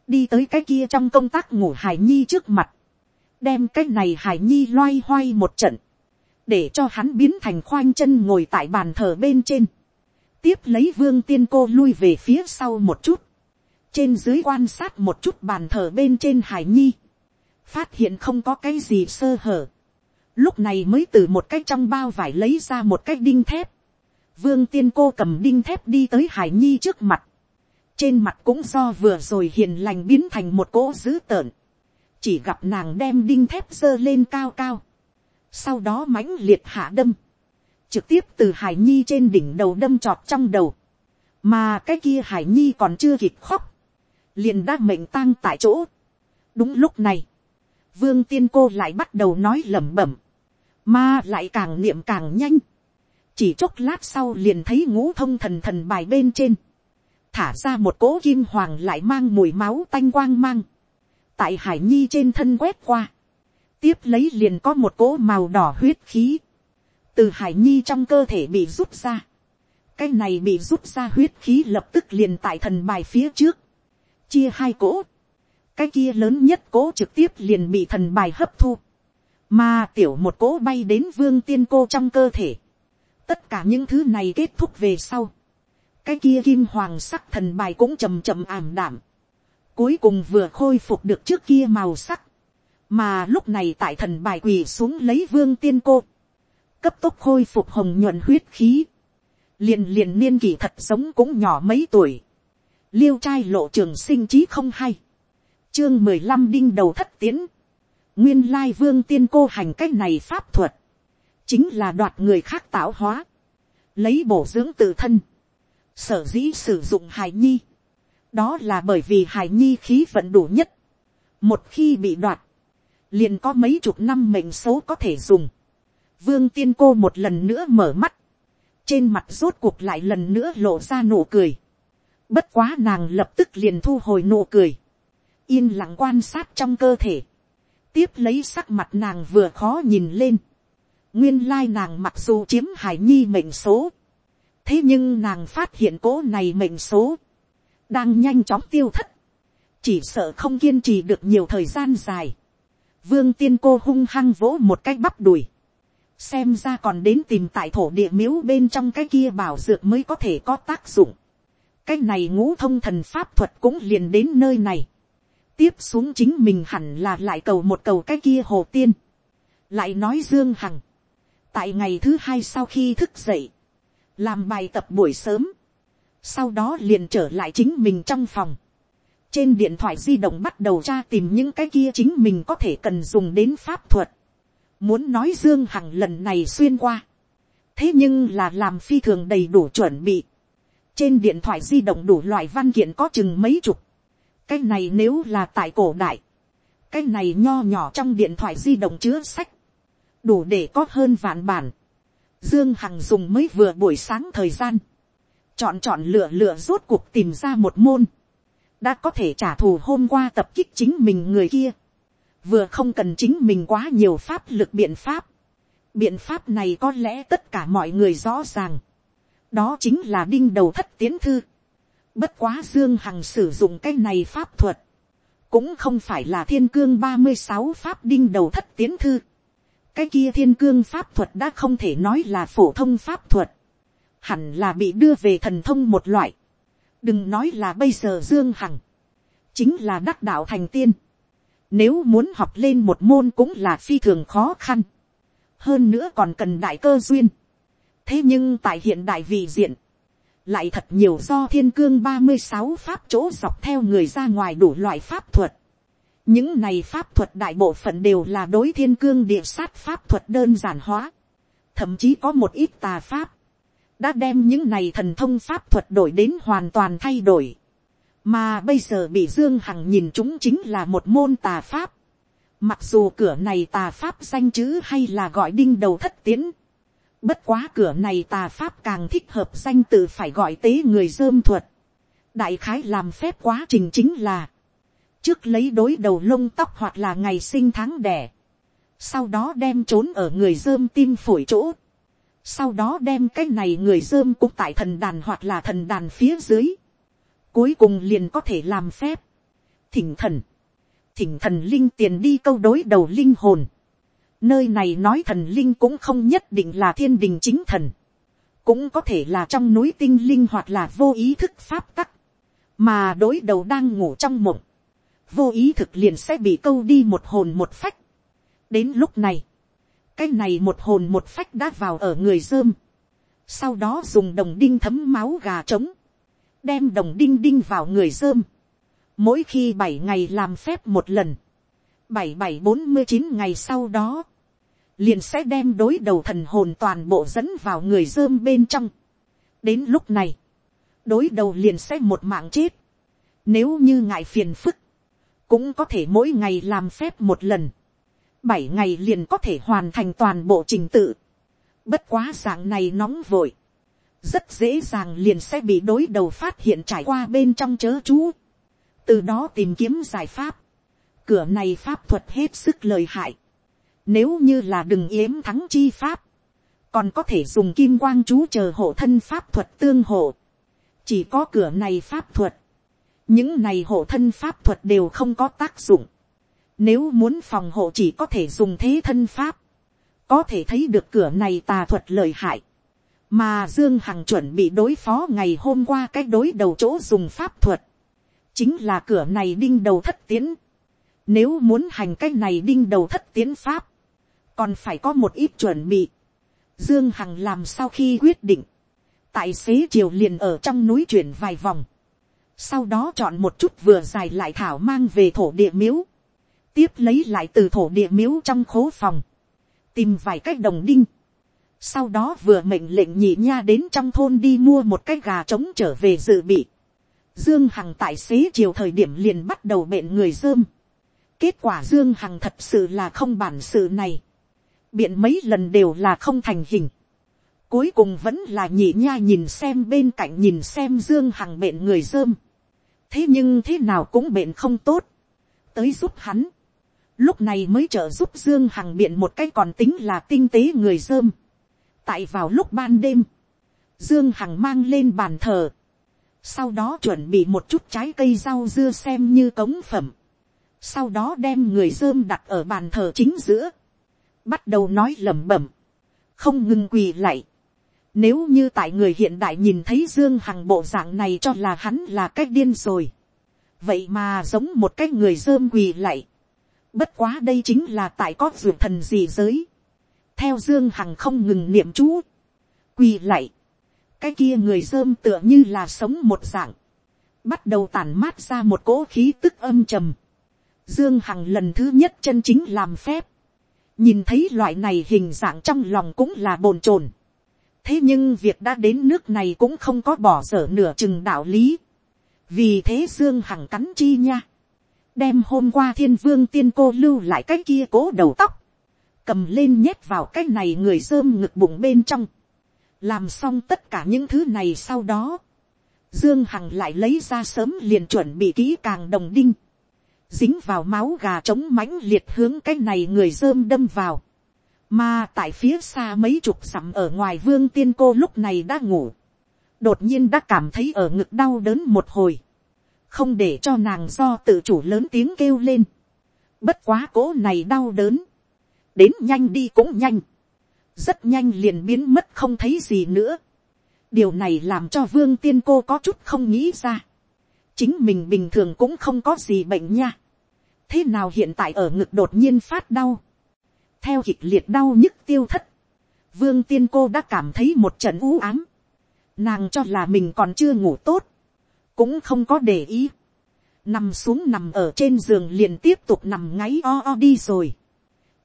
[SPEAKER 1] đi tới cái kia trong công tác ngủ hải nhi trước mặt, đem cái này hải nhi loay hoay một trận, để cho hắn biến thành khoanh chân ngồi tại bàn thờ bên trên, tiếp lấy vương tiên cô lui về phía sau một chút, trên dưới quan sát một chút bàn thờ bên trên hải nhi, phát hiện không có cái gì sơ hở, lúc này mới từ một cái trong bao vải lấy ra một cái đinh thép, vương tiên cô cầm đinh thép đi tới hải nhi trước mặt, trên mặt cũng do vừa rồi hiền lành biến thành một cỗ dữ tợn, chỉ gặp nàng đem đinh thép giơ lên cao cao, sau đó mãnh liệt hạ đâm, trực tiếp từ hải nhi trên đỉnh đầu đâm trọt trong đầu, mà cái kia hải nhi còn chưa kịp khóc, liền đã mệnh tang tại chỗ. đúng lúc này, vương tiên cô lại bắt đầu nói lẩm bẩm, mà lại càng niệm càng nhanh, chỉ chốc lát sau liền thấy ngũ thông thần thần bài bên trên, thả ra một cỗ kim hoàng lại mang mùi máu tanh quang mang, tại hải nhi trên thân quét qua, tiếp lấy liền có một cỗ màu đỏ huyết khí, từ hải nhi trong cơ thể bị rút ra, cái này bị rút ra huyết khí lập tức liền tại thần bài phía trước, chia hai cỗ, cái kia lớn nhất cỗ trực tiếp liền bị thần bài hấp thu, mà tiểu một cỗ bay đến vương tiên cô trong cơ thể. tất cả những thứ này kết thúc về sau. cái kia kim hoàng sắc thần bài cũng chầm chậm ảm đảm. cuối cùng vừa khôi phục được trước kia màu sắc. mà lúc này tại thần bài quỳ xuống lấy vương tiên cô cấp tốc khôi phục hồng nhuận huyết khí. liền liền niên kỷ thật sống cũng nhỏ mấy tuổi. liêu trai lộ trường sinh trí không hay. Chương mười lăm đinh đầu thất tiến, nguyên lai vương tiên cô hành cách này pháp thuật, chính là đoạt người khác tạo hóa, lấy bổ dưỡng tự thân, sở dĩ sử dụng hài nhi, đó là bởi vì hài nhi khí vận đủ nhất, một khi bị đoạt, liền có mấy chục năm mệnh số có thể dùng, vương tiên cô một lần nữa mở mắt, trên mặt rốt cuộc lại lần nữa lộ ra nụ cười, bất quá nàng lập tức liền thu hồi nụ cười, yên lặng quan sát trong cơ thể, tiếp lấy sắc mặt nàng vừa khó nhìn lên, nguyên lai nàng mặc dù chiếm hải nhi mệnh số, thế nhưng nàng phát hiện cố này mệnh số, đang nhanh chóng tiêu thất, chỉ sợ không kiên trì được nhiều thời gian dài. Vương tiên cô hung hăng vỗ một cái bắp đùi, xem ra còn đến tìm tại thổ địa miếu bên trong cái kia bảo dược mới có thể có tác dụng. cái này ngũ thông thần pháp thuật cũng liền đến nơi này. tiếp xuống chính mình hẳn là lại cầu một cầu cái kia hồ tiên. lại nói dương hằng. tại ngày thứ hai sau khi thức dậy, làm bài tập buổi sớm, sau đó liền trở lại chính mình trong phòng. trên điện thoại di động bắt đầu tra tìm những cái kia chính mình có thể cần dùng đến pháp thuật muốn nói dương hằng lần này xuyên qua. thế nhưng là làm phi thường đầy đủ chuẩn bị. trên điện thoại di động đủ loại văn kiện có chừng mấy chục. cái này nếu là tại cổ đại. cái này nho nhỏ trong điện thoại di động chứa sách. đủ để có hơn vạn bản Dương Hằng dùng mới vừa buổi sáng thời gian. Chọn chọn lựa lựa rốt cuộc tìm ra một môn. Đã có thể trả thù hôm qua tập kích chính mình người kia. Vừa không cần chính mình quá nhiều pháp lực biện pháp. Biện pháp này có lẽ tất cả mọi người rõ ràng. Đó chính là đinh đầu thất tiến thư. Bất quá Dương Hằng sử dụng cái này pháp thuật. Cũng không phải là thiên cương ba mươi sáu pháp đinh đầu thất tiến thư cái kia thiên cương pháp thuật đã không thể nói là phổ thông pháp thuật, hẳn là bị đưa về thần thông một loại, đừng nói là bây giờ dương hằng, chính là đắc đạo thành tiên, nếu muốn học lên một môn cũng là phi thường khó khăn, hơn nữa còn cần đại cơ duyên, thế nhưng tại hiện đại vị diện, lại thật nhiều do thiên cương ba mươi sáu pháp chỗ dọc theo người ra ngoài đủ loại pháp thuật, những này pháp thuật đại bộ phận đều là đối thiên cương địa sát pháp thuật đơn giản hóa. Thậm chí có một ít tà pháp. Đã đem những này thần thông pháp thuật đổi đến hoàn toàn thay đổi. Mà bây giờ bị Dương Hằng nhìn chúng chính là một môn tà pháp. Mặc dù cửa này tà pháp danh chữ hay là gọi đinh đầu thất tiến. Bất quá cửa này tà pháp càng thích hợp danh từ phải gọi tế người dơm thuật. Đại khái làm phép quá trình chính là trước lấy đối đầu lông tóc hoặc là ngày sinh tháng đẻ, sau đó đem trốn ở người dơm tim phổi chỗ, sau đó đem cái này người dơm cũng tại thần đàn hoặc là thần đàn phía dưới, cuối cùng liền có thể làm phép, thỉnh thần, thỉnh thần linh tiền đi câu đối đầu linh hồn, nơi này nói thần linh cũng không nhất định là thiên đình chính thần, cũng có thể là trong núi tinh linh hoặc là vô ý thức pháp tắc, mà đối đầu đang ngủ trong mộng, vô ý thực liền sẽ bị câu đi một hồn một phách. đến lúc này, cái này một hồn một phách đã vào ở người dơm, sau đó dùng đồng đinh thấm máu gà trống, đem đồng đinh đinh vào người dơm, mỗi khi bảy ngày làm phép một lần, bảy bảy bốn mươi chín ngày sau đó, liền sẽ đem đối đầu thần hồn toàn bộ dẫn vào người dơm bên trong. đến lúc này, đối đầu liền sẽ một mạng chết. nếu như ngại phiền phức, cũng có thể mỗi ngày làm phép một lần, bảy ngày liền có thể hoàn thành toàn bộ trình tự. Bất quá dạng này nóng vội, rất dễ dàng liền sẽ bị đối đầu phát hiện trải qua bên trong chớ chú, từ đó tìm kiếm giải pháp. Cửa này pháp thuật hết sức lời hại, nếu như là đừng yếm thắng chi pháp, còn có thể dùng kim quang chú chờ hộ thân pháp thuật tương hộ. chỉ có cửa này pháp thuật, những này hộ thân pháp thuật đều không có tác dụng. Nếu muốn phòng hộ chỉ có thể dùng thế thân pháp. Có thể thấy được cửa này tà thuật lợi hại. Mà Dương Hằng chuẩn bị đối phó ngày hôm qua cái đối đầu chỗ dùng pháp thuật. Chính là cửa này đinh đầu thất tiến. Nếu muốn hành cái này đinh đầu thất tiến pháp. Còn phải có một ít chuẩn bị. Dương Hằng làm sau khi quyết định. Tại xế chiều liền ở trong núi chuyển vài vòng sau đó chọn một chút vừa dài lại thảo mang về thổ địa miếu, tiếp lấy lại từ thổ địa miếu trong khố phòng, tìm vài cách đồng đinh, sau đó vừa mệnh lệnh nhị nha đến trong thôn đi mua một cái gà trống trở về dự bị, dương hằng tại xế chiều thời điểm liền bắt đầu bệnh người dơm, kết quả dương hằng thật sự là không bản sự này, biện mấy lần đều là không thành hình, cuối cùng vẫn là nhị nha nhìn xem bên cạnh nhìn xem dương hằng bệnh người dơm, thế nhưng thế nào cũng bệnh không tốt, tới giúp hắn, lúc này mới trợ giúp dương hằng biện một cái còn tính là tinh tế người dơm tại vào lúc ban đêm, Dương Hằng mang lên bàn thờ. Sau đó chuẩn bị một chút trái cây rau dưa xem như cống phẩm. Sau đó đem người dơm đặt ở bàn thờ chính giữa. Bắt đầu nói lẩm bẩm. Không ngừng quỳ lại. Nếu như tại người hiện đại nhìn thấy Dương Hằng bộ dạng này cho là hắn là cách điên rồi. Vậy mà giống một cái người dơm quỳ lại. Bất quá đây chính là tại có vượt thần gì giới. Theo Dương Hằng không ngừng niệm chú. Quỳ lại cái kia người dơm tựa như là sống một dạng, bắt đầu tản mát ra một cỗ khí tức âm trầm. Dương Hằng lần thứ nhất chân chính làm phép, nhìn thấy loại này hình dạng trong lòng cũng là bồn chồn. thế nhưng việc đã đến nước này cũng không có bỏ dở nửa chừng đạo lý. vì thế Dương Hằng cắn chi nha, đem hôm qua thiên vương tiên cô lưu lại cái kia cố đầu tóc, cầm lên nhét vào cái này người dơm ngực bụng bên trong. Làm xong tất cả những thứ này sau đó, dương hằng lại lấy ra sớm liền chuẩn bị kỹ càng đồng đinh, dính vào máu gà trống mãnh liệt hướng cái này người dơm đâm vào, mà tại phía xa mấy chục dặm ở ngoài vương tiên cô lúc này đã ngủ, đột nhiên đã cảm thấy ở ngực đau đớn một hồi, không để cho nàng do tự chủ lớn tiếng kêu lên, bất quá cố này đau đớn, đến nhanh đi cũng nhanh, rất nhanh liền biến mất không thấy gì nữa. điều này làm cho vương tiên cô có chút không nghĩ ra. chính mình bình thường cũng không có gì bệnh nha. thế nào hiện tại ở ngực đột nhiên phát đau. theo kịch liệt đau nhức tiêu thất. vương tiên cô đã cảm thấy một trận u ám. nàng cho là mình còn chưa ngủ tốt. cũng không có để ý. nằm xuống nằm ở trên giường liền tiếp tục nằm ngáy o o đi rồi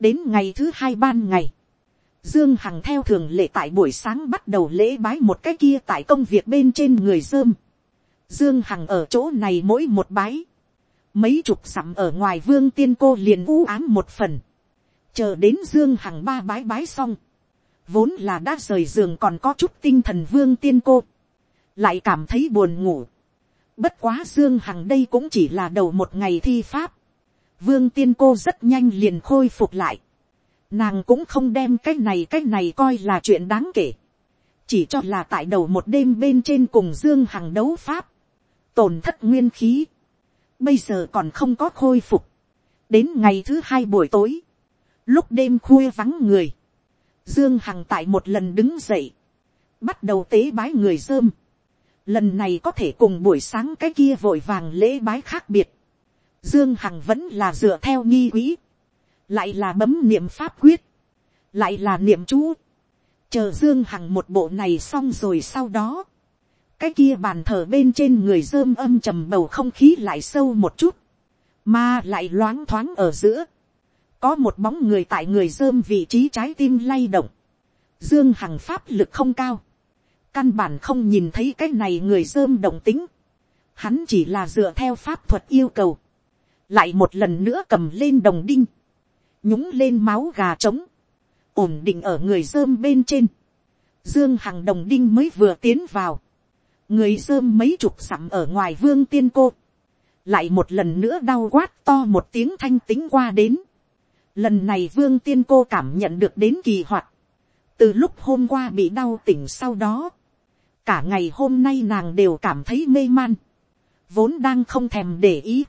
[SPEAKER 1] đến ngày thứ hai ban ngày Dương Hằng theo thường lệ tại buổi sáng bắt đầu lễ bái một cái kia tại công việc bên trên người dơm. Dương Hằng ở chỗ này mỗi một bái. Mấy chục sặm ở ngoài vương tiên cô liền u ám một phần. Chờ đến Dương Hằng ba bái bái xong. Vốn là đã rời giường còn có chút tinh thần vương tiên cô. Lại cảm thấy buồn ngủ. Bất quá Dương Hằng đây cũng chỉ là đầu một ngày thi pháp. Vương tiên cô rất nhanh liền khôi phục lại Nàng cũng không đem cái này cái này coi là chuyện đáng kể. Chỉ cho là tại đầu một đêm bên trên cùng Dương Hằng đấu pháp. Tổn thất nguyên khí. Bây giờ còn không có khôi phục. Đến ngày thứ hai buổi tối. Lúc đêm khuya vắng người. Dương Hằng tại một lần đứng dậy. Bắt đầu tế bái người dơm. Lần này có thể cùng buổi sáng cái kia vội vàng lễ bái khác biệt. Dương Hằng vẫn là dựa theo nghi quỹ. Lại là bấm niệm pháp quyết, lại là niệm chú, chờ dương hằng một bộ này xong rồi sau đó, cái kia bàn thờ bên trên người dơm âm trầm bầu không khí lại sâu một chút, mà lại loáng thoáng ở giữa, có một bóng người tại người dơm vị trí trái tim lay động, dương hằng pháp lực không cao, căn bản không nhìn thấy cái này người dơm động tính, hắn chỉ là dựa theo pháp thuật yêu cầu, lại một lần nữa cầm lên đồng đinh, nhúng lên máu gà trống, ổn định ở người dơm bên trên, dương hằng đồng đinh mới vừa tiến vào, người dơm mấy chục sẵm ở ngoài vương tiên cô, lại một lần nữa đau quát to một tiếng thanh tính qua đến, lần này vương tiên cô cảm nhận được đến kỳ hoạt, từ lúc hôm qua bị đau tỉnh sau đó, cả ngày hôm nay nàng đều cảm thấy mê man, vốn đang không thèm để ý,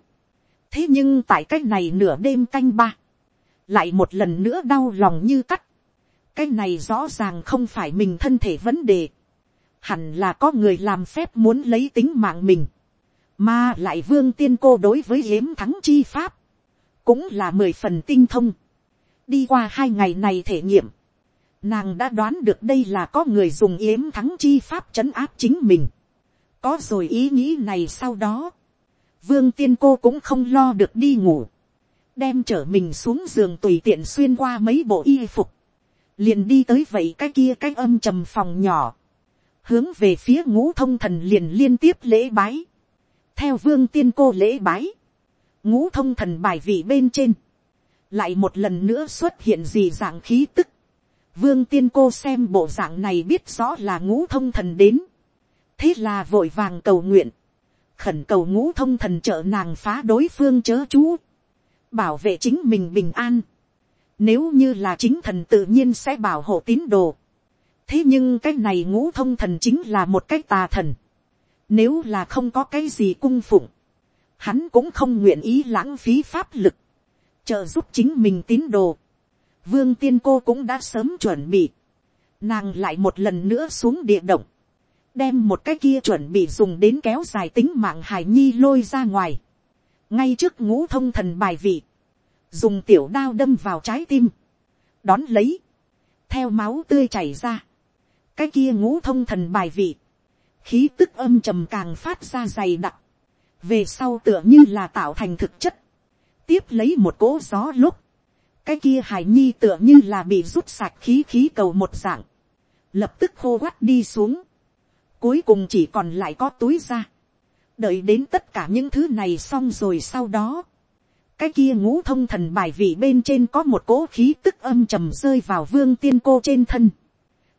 [SPEAKER 1] thế nhưng tại cái này nửa đêm canh ba, lại một lần nữa đau lòng như cắt. cái này rõ ràng không phải mình thân thể vấn đề. hẳn là có người làm phép muốn lấy tính mạng mình. mà lại vương tiên cô đối với yếm thắng chi pháp. cũng là mười phần tinh thông. đi qua hai ngày này thể nghiệm. nàng đã đoán được đây là có người dùng yếm thắng chi pháp trấn áp chính mình. có rồi ý nghĩ này sau đó vương tiên cô cũng không lo được đi ngủ. Đem trở mình xuống giường tùy tiện xuyên qua mấy bộ y phục, liền đi tới vậy cái kia cái âm trầm phòng nhỏ, hướng về phía ngũ thông thần liền liên tiếp lễ bái, theo vương tiên cô lễ bái, ngũ thông thần bài vị bên trên, lại một lần nữa xuất hiện gì dạng khí tức, vương tiên cô xem bộ dạng này biết rõ là ngũ thông thần đến, thế là vội vàng cầu nguyện, khẩn cầu ngũ thông thần trợ nàng phá đối phương chớ chú, bảo vệ chính mình bình an. Nếu như là chính thần tự nhiên sẽ bảo hộ tín đồ. thế nhưng cái này ngũ thông thần chính là một cái tà thần. nếu là không có cái gì cung phụng, hắn cũng không nguyện ý lãng phí pháp lực, trợ giúp chính mình tín đồ. vương tiên cô cũng đã sớm chuẩn bị, nàng lại một lần nữa xuống địa động, đem một cái kia chuẩn bị dùng đến kéo dài tính mạng hải nhi lôi ra ngoài, ngay trước ngũ thông thần bài vị, dùng tiểu đao đâm vào trái tim, đón lấy, theo máu tươi chảy ra, cái kia ngũ thông thần bài vị, khí tức âm trầm càng phát ra dày đặc, về sau tựa như là tạo thành thực chất, tiếp lấy một cỗ gió lúc, cái kia hải nhi tựa như là bị rút sạch khí khí cầu một dạng, lập tức khô quắt đi xuống, cuối cùng chỉ còn lại có túi ra, đợi đến tất cả những thứ này xong rồi sau đó, cái kia ngũ thông thần bài vị bên trên có một cỗ khí tức âm trầm rơi vào vương tiên cô trên thân.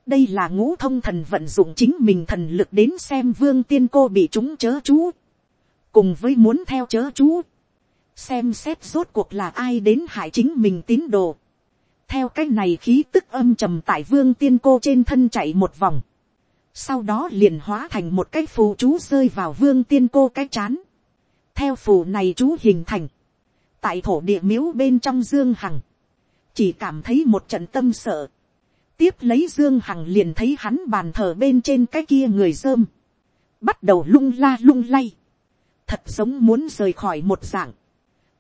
[SPEAKER 1] đây là ngũ thông thần vận dụng chính mình thần lực đến xem vương tiên cô bị chúng chớ chú. cùng với muốn theo chớ chú. xem xét rốt cuộc là ai đến hại chính mình tín đồ. theo cái này khí tức âm trầm tại vương tiên cô trên thân chạy một vòng sau đó liền hóa thành một cái phù chú rơi vào vương tiên cô cái chán. theo phù này chú hình thành tại thổ địa miếu bên trong dương hằng, chỉ cảm thấy một trận tâm sợ. tiếp lấy dương hằng liền thấy hắn bàn thờ bên trên cái kia người dơm, bắt đầu lung la lung lay, thật giống muốn rời khỏi một dạng.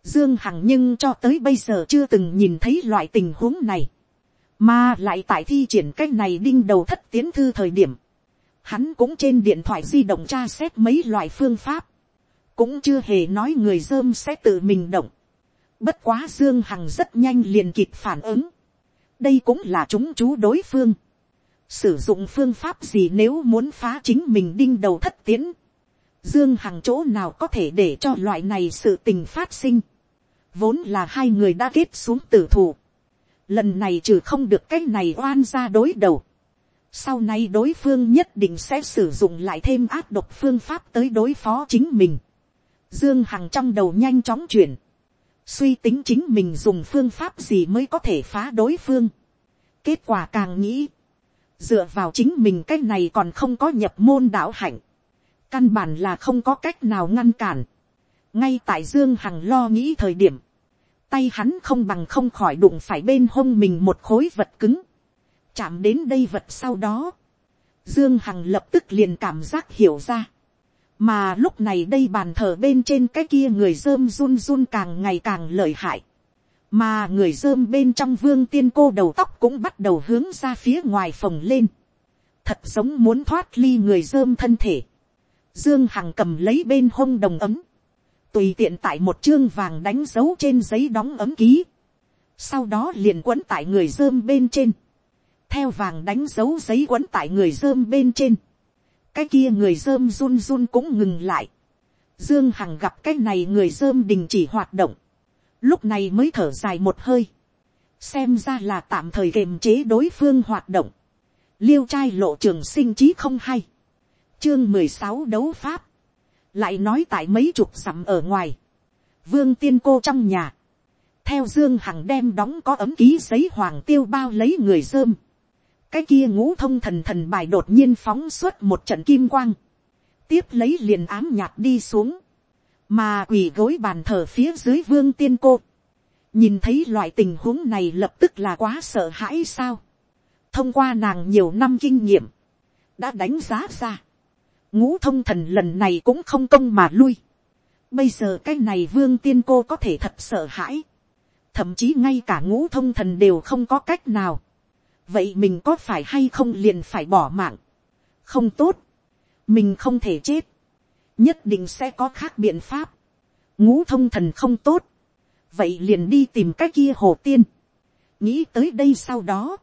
[SPEAKER 1] Dương Hằng nhưng cho tới bây giờ chưa từng nhìn thấy loại tình huống này. Mà lại tại thi triển cách này đinh đầu thất tiến thư thời điểm. Hắn cũng trên điện thoại di động tra xét mấy loại phương pháp. Cũng chưa hề nói người dơm sẽ tự mình động. Bất quá Dương Hằng rất nhanh liền kịp phản ứng. Đây cũng là chúng chú đối phương. Sử dụng phương pháp gì nếu muốn phá chính mình đinh đầu thất tiến. Dương Hằng chỗ nào có thể để cho loại này sự tình phát sinh. Vốn là hai người đã kết xuống tử thủ. Lần này trừ không được cái này oan ra đối đầu. Sau này đối phương nhất định sẽ sử dụng lại thêm áp độc phương pháp tới đối phó chính mình. Dương Hằng trong đầu nhanh chóng chuyển suy tính chính mình dùng phương pháp gì mới có thể phá đối phương. kết quả càng nghĩ, dựa vào chính mình cách này còn không có nhập môn đạo hạnh, căn bản là không có cách nào ngăn cản. ngay tại dương hằng lo nghĩ thời điểm, tay hắn không bằng không khỏi đụng phải bên hông mình một khối vật cứng, chạm đến đây vật sau đó, dương hằng lập tức liền cảm giác hiểu ra, mà lúc này đây bàn thờ bên trên cái kia người dơm run run càng ngày càng lợi hại, mà người dơm bên trong vương tiên cô đầu tóc cũng bắt đầu hướng ra phía ngoài phòng lên, thật giống muốn thoát ly người dơm thân thể, dương hằng cầm lấy bên hông đồng ấm, tùy tiện tại một chương vàng đánh dấu trên giấy đóng ấm ký, sau đó liền quấn tại người dơm bên trên, theo vàng đánh dấu giấy quấn tại người dơm bên trên, cái kia người dơm run run cũng ngừng lại. Dương Hằng gặp cái này người dơm đình chỉ hoạt động. Lúc này mới thở dài một hơi. Xem ra là tạm thời kềm chế đối phương hoạt động. Liêu trai lộ trường sinh trí không hay. Chương mười sáu đấu pháp. Lại nói tại mấy chục sầm ở ngoài. Vương tiên cô trong nhà. Theo Dương Hằng đem đóng có ấm ký giấy hoàng tiêu bao lấy người dơm cái kia ngũ thông thần thần bài đột nhiên phóng xuất một trận kim quang, tiếp lấy liền ám nhạt đi xuống, mà quỳ gối bàn thờ phía dưới vương tiên cô, nhìn thấy loại tình huống này lập tức là quá sợ hãi sao, thông qua nàng nhiều năm kinh nghiệm, đã đánh giá ra, ngũ thông thần lần này cũng không công mà lui, bây giờ cái này vương tiên cô có thể thật sợ hãi, thậm chí ngay cả ngũ thông thần đều không có cách nào, vậy mình có phải hay không liền phải bỏ mạng, không tốt, mình không thể chết, nhất định sẽ có khác biện pháp, ngũ thông thần không tốt, vậy liền đi tìm cái kia hồ tiên, nghĩ tới đây sau đó,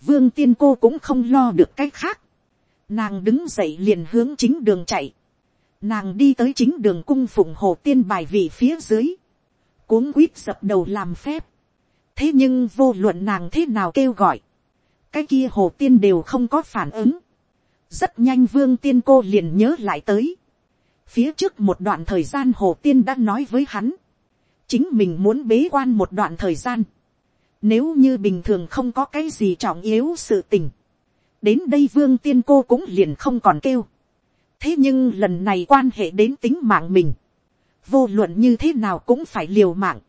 [SPEAKER 1] vương tiên cô cũng không lo được cái khác, nàng đứng dậy liền hướng chính đường chạy, nàng đi tới chính đường cung phụng hồ tiên bài vị phía dưới, cuống quýt dập đầu làm phép, thế nhưng vô luận nàng thế nào kêu gọi, cái kia hồ tiên đều không có phản ứng. rất nhanh vương tiên cô liền nhớ lại tới. phía trước một đoạn thời gian hồ tiên đã nói với hắn. chính mình muốn bế quan một đoạn thời gian. nếu như bình thường không có cái gì trọng yếu sự tình. đến đây vương tiên cô cũng liền không còn kêu. thế nhưng lần này quan hệ đến tính mạng mình, vô luận như thế nào cũng phải liều mạng.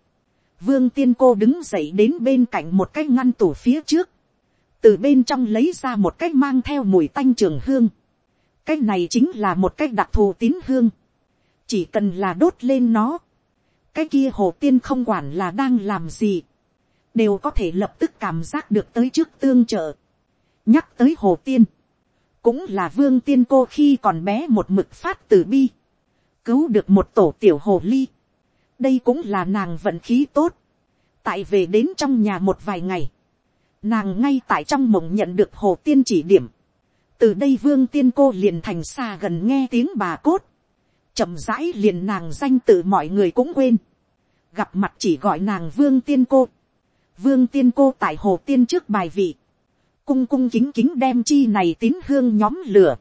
[SPEAKER 1] vương tiên cô đứng dậy đến bên cạnh một cái ngăn tủ phía trước, từ bên trong lấy ra một cái mang theo mùi tanh trường hương. cái này chính là một cái đặc thù tín hương. chỉ cần là đốt lên nó, cái kia hồ tiên không quản là đang làm gì, đều có thể lập tức cảm giác được tới trước tương trợ. nhắc tới hồ tiên, cũng là vương tiên cô khi còn bé một mực phát từ bi, cứu được một tổ tiểu hồ ly. đây cũng là nàng vận khí tốt, tại về đến trong nhà một vài ngày, nàng ngay tại trong mộng nhận được hồ tiên chỉ điểm, từ đây vương tiên cô liền thành xa gần nghe tiếng bà cốt, chậm rãi liền nàng danh tự mọi người cũng quên, gặp mặt chỉ gọi nàng vương tiên cô, vương tiên cô tại hồ tiên trước bài vị, cung cung kính kính đem chi này tín hương nhóm lửa,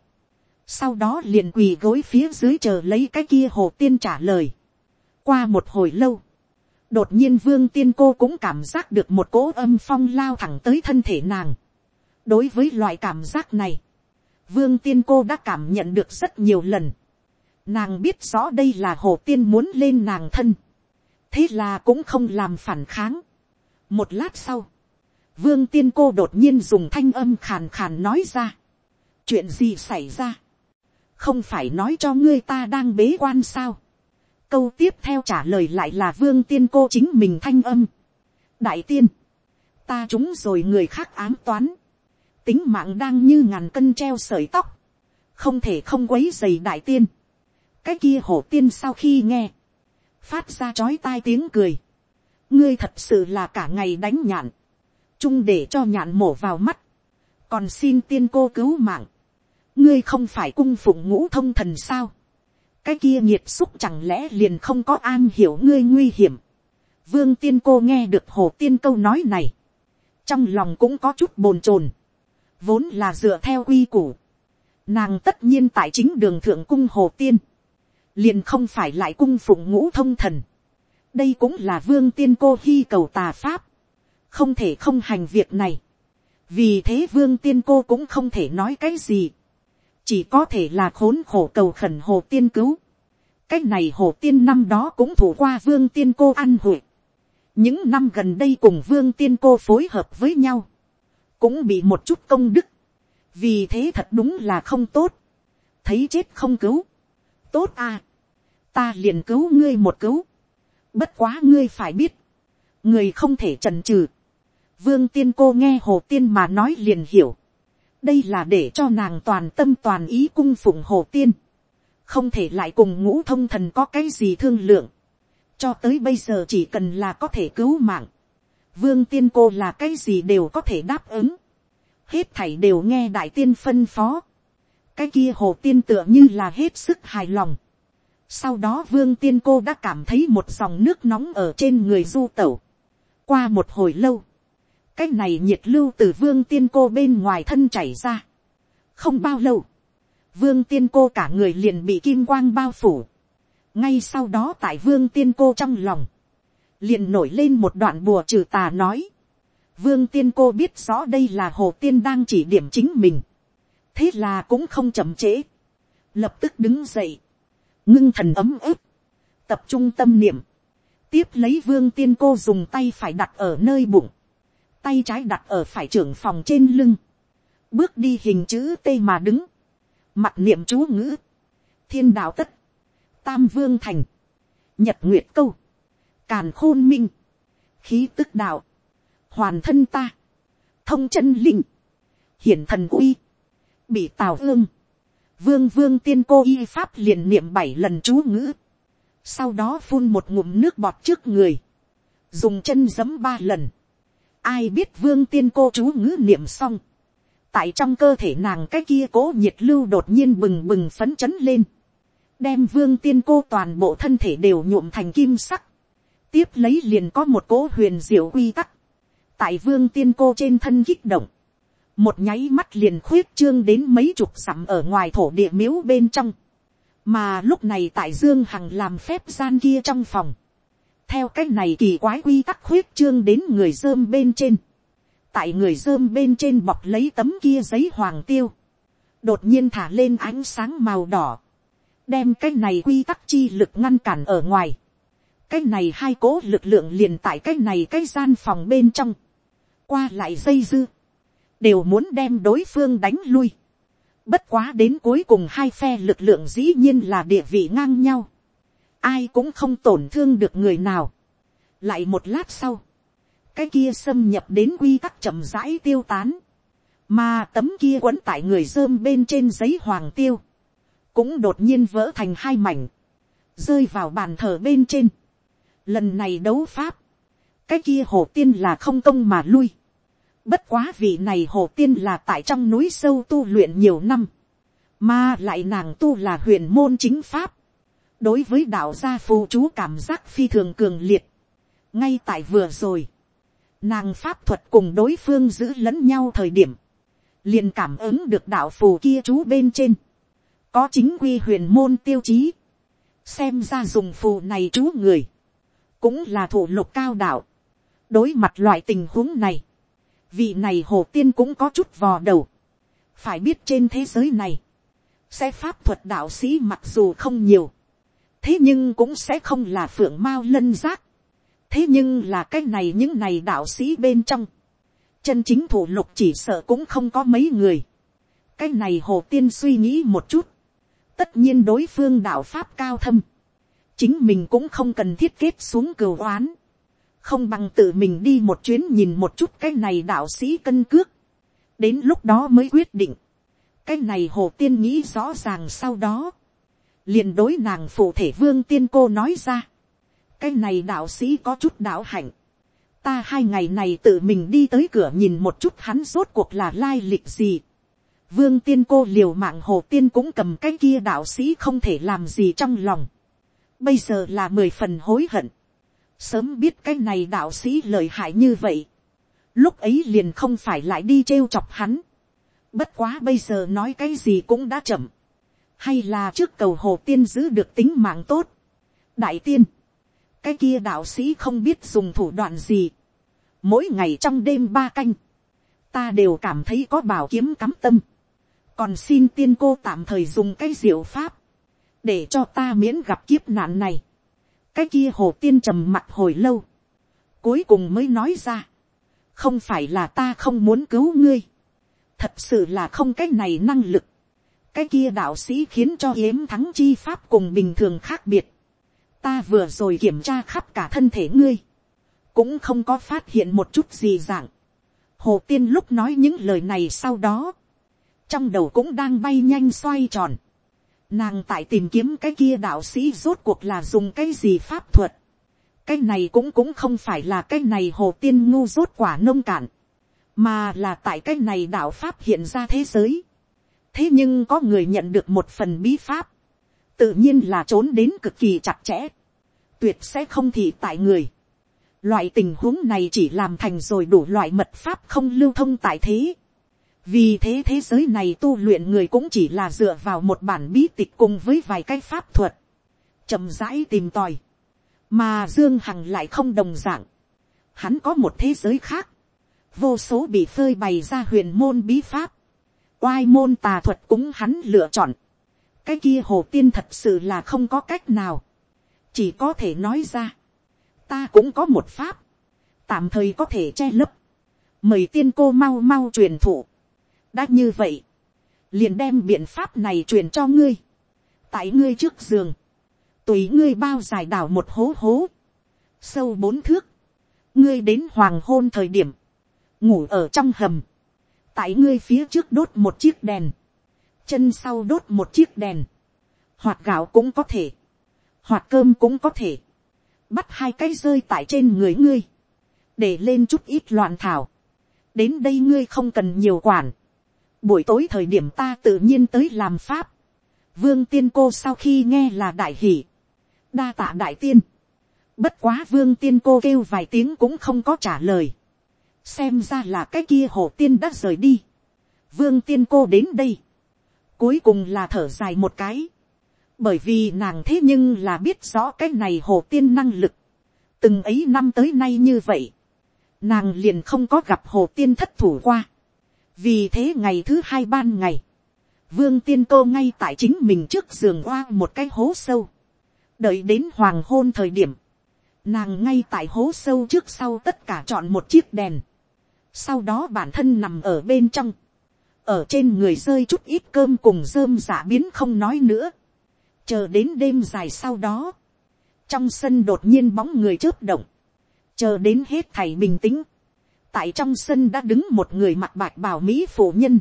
[SPEAKER 1] sau đó liền quỳ gối phía dưới chờ lấy cái kia hồ tiên trả lời. qua một hồi lâu, đột nhiên vương tiên cô cũng cảm giác được một cỗ âm phong lao thẳng tới thân thể nàng. đối với loại cảm giác này, vương tiên cô đã cảm nhận được rất nhiều lần. nàng biết rõ đây là hồ tiên muốn lên nàng thân. thế là cũng không làm phản kháng. một lát sau, vương tiên cô đột nhiên dùng thanh âm khàn khàn nói ra. chuyện gì xảy ra. không phải nói cho ngươi ta đang bế quan sao câu tiếp theo trả lời lại là vương tiên cô chính mình thanh âm. đại tiên, ta chúng rồi người khác ám toán, tính mạng đang như ngàn cân treo sợi tóc, không thể không quấy dày đại tiên. cái kia hổ tiên sau khi nghe, phát ra chói tai tiếng cười, ngươi thật sự là cả ngày đánh nhạn, chung để cho nhạn mổ vào mắt, còn xin tiên cô cứu mạng, ngươi không phải cung phụng ngũ thông thần sao, cái kia nhiệt xúc chẳng lẽ liền không có an hiểu ngươi nguy hiểm. Vương tiên cô nghe được hồ tiên câu nói này. Trong lòng cũng có chút bồn chồn. Vốn là dựa theo quy củ. Nàng tất nhiên tại chính đường thượng cung hồ tiên. Liền không phải lại cung phụng ngũ thông thần. Đây cũng là vương tiên cô hy cầu tà pháp. Không thể không hành việc này. Vì thế vương tiên cô cũng không thể nói cái gì chỉ có thể là khốn khổ cầu khẩn hồ tiên cứu. cách này hồ tiên năm đó cũng thủ qua vương tiên cô ăn hội. những năm gần đây cùng vương tiên cô phối hợp với nhau, cũng bị một chút công đức. vì thế thật đúng là không tốt. thấy chết không cứu. tốt à. ta liền cứu ngươi một cứu. bất quá ngươi phải biết. người không thể trần trừ. vương tiên cô nghe hồ tiên mà nói liền hiểu đây là để cho nàng toàn tâm toàn ý cung phụng hồ tiên, không thể lại cùng ngũ thông thần có cái gì thương lượng, cho tới bây giờ chỉ cần là có thể cứu mạng, vương tiên cô là cái gì đều có thể đáp ứng, hết thảy đều nghe đại tiên phân phó, cái kia hồ tiên tựa như là hết sức hài lòng, sau đó vương tiên cô đã cảm thấy một dòng nước nóng ở trên người du tẩu, qua một hồi lâu, cái này nhiệt lưu từ vương tiên cô bên ngoài thân chảy ra. không bao lâu, vương tiên cô cả người liền bị kim quang bao phủ. ngay sau đó tại vương tiên cô trong lòng, liền nổi lên một đoạn bùa trừ tà nói. vương tiên cô biết rõ đây là hồ tiên đang chỉ điểm chính mình. thế là cũng không chậm trễ. lập tức đứng dậy, ngưng thần ấm ức, tập trung tâm niệm, tiếp lấy vương tiên cô dùng tay phải đặt ở nơi bụng, tay trái đặt ở phải trưởng phòng trên lưng, bước đi hình chữ t mà đứng, mặt niệm chú ngữ, thiên đạo tất, tam vương thành, nhật nguyệt câu, càn khôn minh, khí tức đạo, hoàn thân ta, thông chân linh, hiển thần uy, bị tào ương, vương vương tiên cô y pháp liền niệm bảy lần chú ngữ, sau đó phun một ngụm nước bọt trước người, dùng chân giấm ba lần, Ai biết vương tiên cô chú ngữ niệm xong. Tại trong cơ thể nàng cái kia cố nhiệt lưu đột nhiên bừng bừng phấn chấn lên. Đem vương tiên cô toàn bộ thân thể đều nhuộm thành kim sắc. Tiếp lấy liền có một cố huyền diệu quy tắc. Tại vương tiên cô trên thân kích động. Một nháy mắt liền khuyết trương đến mấy chục sẵm ở ngoài thổ địa miếu bên trong. Mà lúc này tại Dương Hằng làm phép gian kia trong phòng theo cái này kỳ quái quy tắc khuyết trương đến người dơm bên trên, tại người dơm bên trên bọc lấy tấm kia giấy hoàng tiêu, đột nhiên thả lên ánh sáng màu đỏ, đem cái này quy tắc chi lực ngăn cản ở ngoài, cái này hai cố lực lượng liền tại cái này cái gian phòng bên trong, qua lại dây dư, đều muốn đem đối phương đánh lui. Bất quá đến cuối cùng hai phe lực lượng dĩ nhiên là địa vị ngang nhau. Ai cũng không tổn thương được người nào. Lại một lát sau, cái kia xâm nhập đến quy tắc chậm rãi tiêu tán. Mà tấm kia quấn tại người dơm bên trên giấy hoàng tiêu. Cũng đột nhiên vỡ thành hai mảnh. Rơi vào bàn thờ bên trên. Lần này đấu pháp. Cái kia hồ tiên là không công mà lui. Bất quá vị này hồ tiên là tại trong núi sâu tu luyện nhiều năm. Mà lại nàng tu là huyền môn chính pháp. Đối với đạo gia phù chú cảm giác phi thường cường liệt. Ngay tại vừa rồi. Nàng pháp thuật cùng đối phương giữ lẫn nhau thời điểm. Liền cảm ứng được đạo phù kia chú bên trên. Có chính quy huyền môn tiêu chí. Xem ra dùng phù này chú người. Cũng là thủ lục cao đạo. Đối mặt loại tình huống này vị này hồ tiên cũng có chút vò đầu. phải biết trên thế giới này, sẽ pháp thuật đạo sĩ mặc dù không nhiều, thế nhưng cũng sẽ không là phượng mao lân giác. thế nhưng là cái này những này đạo sĩ bên trong, chân chính thủ lục chỉ sợ cũng không có mấy người. cái này hồ tiên suy nghĩ một chút, tất nhiên đối phương đạo pháp cao thâm, chính mình cũng không cần thiết kết xuống cừu oán. không bằng tự mình đi một chuyến nhìn một chút cái này đạo sĩ cân cước, đến lúc đó mới quyết định, cái này hồ tiên nghĩ rõ ràng sau đó, liền đối nàng phụ thể vương tiên cô nói ra, cái này đạo sĩ có chút đạo hạnh, ta hai ngày này tự mình đi tới cửa nhìn một chút hắn rốt cuộc là lai lịch gì, vương tiên cô liều mạng hồ tiên cũng cầm cái kia đạo sĩ không thể làm gì trong lòng, bây giờ là mười phần hối hận, sớm biết cái này đạo sĩ lợi hại như vậy, lúc ấy liền không phải lại đi trêu chọc hắn, bất quá bây giờ nói cái gì cũng đã chậm, hay là trước cầu hồ tiên giữ được tính mạng tốt, đại tiên, cái kia đạo sĩ không biết dùng thủ đoạn gì, mỗi ngày trong đêm ba canh, ta đều cảm thấy có bảo kiếm cắm tâm, còn xin tiên cô tạm thời dùng cái diệu pháp, để cho ta miễn gặp kiếp nạn này. Cái kia hồ tiên trầm mặt hồi lâu, cuối cùng mới nói ra, không phải là ta không muốn cứu ngươi, thật sự là không cái này năng lực, cái kia đạo sĩ khiến cho yếm thắng chi pháp cùng bình thường khác biệt, ta vừa rồi kiểm tra khắp cả thân thể ngươi, cũng không có phát hiện một chút gì dạng, hồ tiên lúc nói những lời này sau đó, trong đầu cũng đang bay nhanh xoay tròn, Nàng tại tìm kiếm cái kia đạo sĩ rốt cuộc là dùng cái gì pháp thuật. Cái này cũng cũng không phải là cái này hồ tiên ngu rốt quả nông cạn. Mà là tại cái này đạo pháp hiện ra thế giới. Thế nhưng có người nhận được một phần bí pháp. Tự nhiên là trốn đến cực kỳ chặt chẽ. Tuyệt sẽ không thị tại người. Loại tình huống này chỉ làm thành rồi đủ loại mật pháp không lưu thông tại thế vì thế thế giới này tu luyện người cũng chỉ là dựa vào một bản bí tịch cùng với vài cái pháp thuật, chậm rãi tìm tòi, mà dương hằng lại không đồng d ạ n g hắn có một thế giới khác, vô số bị phơi bày ra huyền môn bí pháp, oai môn tà thuật cũng hắn lựa chọn, cái kia hồ tiên thật sự là không có cách nào, chỉ có thể nói ra, ta cũng có một pháp, tạm thời có thể che lấp, mời tiên cô mau mau truyền thụ, đã như vậy, liền đem biện pháp này truyền cho ngươi, tại ngươi trước giường, tùy ngươi bao dài đảo một hố hố, sâu bốn thước, ngươi đến hoàng hôn thời điểm, ngủ ở trong hầm, tại ngươi phía trước đốt một chiếc đèn, chân sau đốt một chiếc đèn, hoặc gạo cũng có thể, hoặc cơm cũng có thể, bắt hai cái rơi tại trên người ngươi, để lên chút ít loạn thảo, đến đây ngươi không cần nhiều quản, buổi tối thời điểm ta tự nhiên tới làm pháp. vương tiên cô sau khi nghe là đại hỷ. đa tạ đại tiên. bất quá vương tiên cô kêu vài tiếng cũng không có trả lời xem ra là cái kia hồ tiên đã rời đi. vương tiên cô đến đây. cuối cùng là thở dài một cái. bởi vì nàng thế nhưng là biết rõ cái này hồ tiên năng lực. từng ấy năm tới nay như vậy. nàng liền không có gặp hồ tiên thất thủ qua. vì thế ngày thứ hai ban ngày, vương tiên cô ngay tại chính mình trước giường oa một cái hố sâu. đợi đến hoàng hôn thời điểm, nàng ngay tại hố sâu trước sau tất cả chọn một chiếc đèn sau đó bản thân nằm ở bên trong, ở trên người rơi chút ít cơm cùng rơm giả biến không nói nữa. chờ đến đêm dài sau đó, trong sân đột nhiên bóng người chớp động, chờ đến hết thầy bình tĩnh, tại trong sân đã đứng một người mặt bạch bảo mỹ phụ nhân,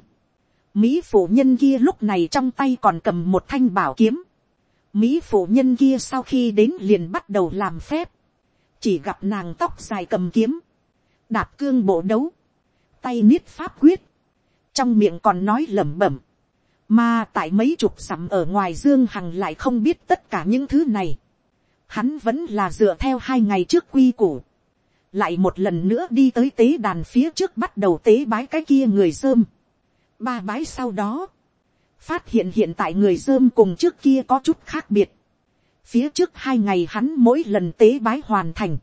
[SPEAKER 1] mỹ phụ nhân kia lúc này trong tay còn cầm một thanh bảo kiếm, mỹ phụ nhân kia sau khi đến liền bắt đầu làm phép, chỉ gặp nàng tóc dài cầm kiếm, đạp cương bộ đấu, tay niết pháp quyết, trong miệng còn nói lẩm bẩm, mà tại mấy chục sắm ở ngoài dương hằng lại không biết tất cả những thứ này, hắn vẫn là dựa theo hai ngày trước quy củ, lại một lần nữa đi tới tế đàn phía trước bắt đầu tế bái cái kia người dơm. ba bái sau đó, phát hiện hiện tại người dơm cùng trước kia có chút khác biệt. phía trước hai ngày hắn mỗi lần tế bái hoàn thành,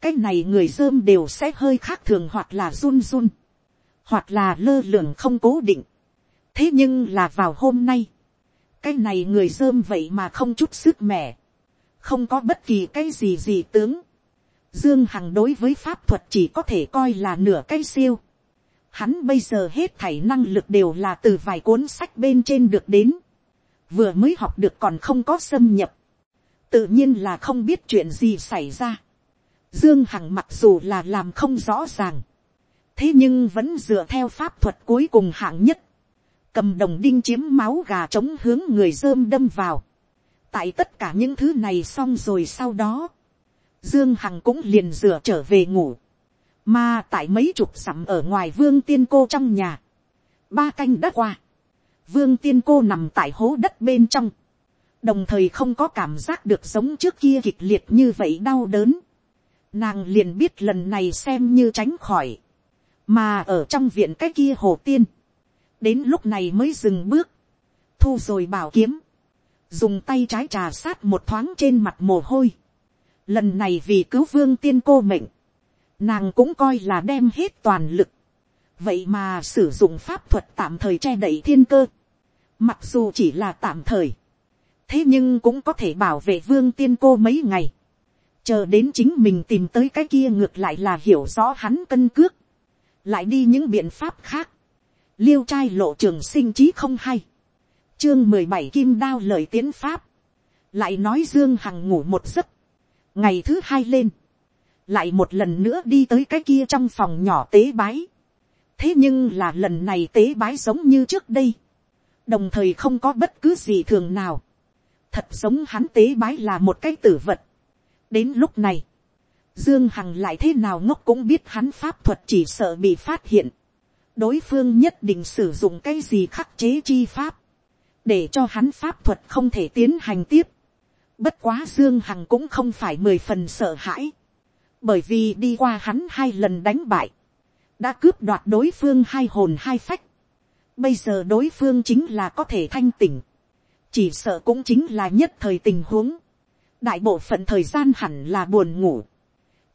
[SPEAKER 1] cái này người dơm đều sẽ hơi khác thường hoặc là run run, hoặc là lơ lửng không cố định. thế nhưng là vào hôm nay, cái này người dơm vậy mà không chút sức mẻ, không có bất kỳ cái gì gì tướng, Dương Hằng đối với pháp thuật chỉ có thể coi là nửa cái siêu. Hắn bây giờ hết thảy năng lực đều là từ vài cuốn sách bên trên được đến. Vừa mới học được còn không có xâm nhập. Tự nhiên là không biết chuyện gì xảy ra. Dương Hằng mặc dù là làm không rõ ràng. Thế nhưng vẫn dựa theo pháp thuật cuối cùng hạng nhất. Cầm đồng đinh chiếm máu gà chống hướng người dơm đâm vào. Tại tất cả những thứ này xong rồi sau đó, Dương Hằng cũng liền rửa trở về ngủ. Mà tại mấy chục sắm ở ngoài vương tiên cô trong nhà. Ba canh đã qua. Vương tiên cô nằm tại hố đất bên trong. Đồng thời không có cảm giác được giống trước kia kịch liệt như vậy đau đớn. Nàng liền biết lần này xem như tránh khỏi. Mà ở trong viện cái kia hồ tiên. Đến lúc này mới dừng bước. Thu rồi bảo kiếm. Dùng tay trái trà sát một thoáng trên mặt mồ hôi Lần này vì cứu vương tiên cô mệnh. Nàng cũng coi là đem hết toàn lực. Vậy mà sử dụng pháp thuật tạm thời che đậy thiên cơ. Mặc dù chỉ là tạm thời. Thế nhưng cũng có thể bảo vệ vương tiên cô mấy ngày. Chờ đến chính mình tìm tới cái kia ngược lại là hiểu rõ hắn cân cước. Lại đi những biện pháp khác. Liêu trai lộ trường sinh trí không hay. Chương mười bảy kim đao lời tiến pháp. Lại nói Dương Hằng ngủ một giấc ngày thứ hai lên, lại một lần nữa đi tới cái kia trong phòng nhỏ tế bái. thế nhưng là lần này tế bái giống như trước đây, đồng thời không có bất cứ gì thường nào, thật giống hắn tế bái là một cái tử vật đến lúc này, dương hằng lại thế nào ngốc cũng biết hắn pháp thuật chỉ sợ bị phát hiện, đối phương nhất định sử dụng cái gì khắc chế chi pháp, để cho hắn pháp thuật không thể tiến hành tiếp. Bất quá Dương Hằng cũng không phải mười phần sợ hãi. Bởi vì đi qua hắn hai lần đánh bại. Đã cướp đoạt đối phương hai hồn hai phách. Bây giờ đối phương chính là có thể thanh tỉnh. Chỉ sợ cũng chính là nhất thời tình huống. Đại bộ phận thời gian hẳn là buồn ngủ.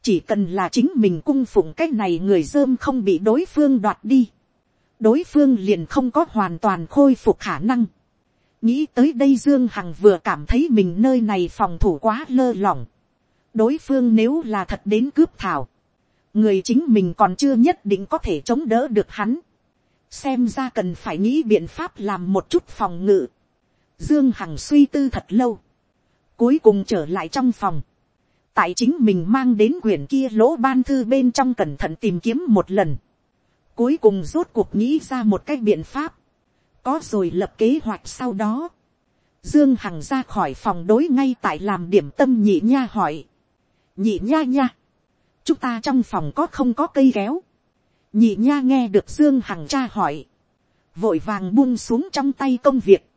[SPEAKER 1] Chỉ cần là chính mình cung phụng cái này người dơm không bị đối phương đoạt đi. Đối phương liền không có hoàn toàn khôi phục khả năng nghĩ tới đây dương hằng vừa cảm thấy mình nơi này phòng thủ quá lơ lỏng. đối phương nếu là thật đến cướp thảo, người chính mình còn chưa nhất định có thể chống đỡ được hắn. xem ra cần phải nghĩ biện pháp làm một chút phòng ngự. dương hằng suy tư thật lâu cuối cùng trở lại trong phòng. tại chính mình mang đến quyển kia lỗ ban thư bên trong cẩn thận tìm kiếm một lần. cuối cùng rốt cuộc nghĩ ra một cái biện pháp. Có rồi lập kế hoạch sau đó, dương hằng ra khỏi phòng đối ngay tại làm điểm tâm nhị nha hỏi, nhị nha nha, chúng ta trong phòng có không có cây kéo, nhị nha nghe được dương hằng tra hỏi, vội vàng buông xuống trong tay công việc,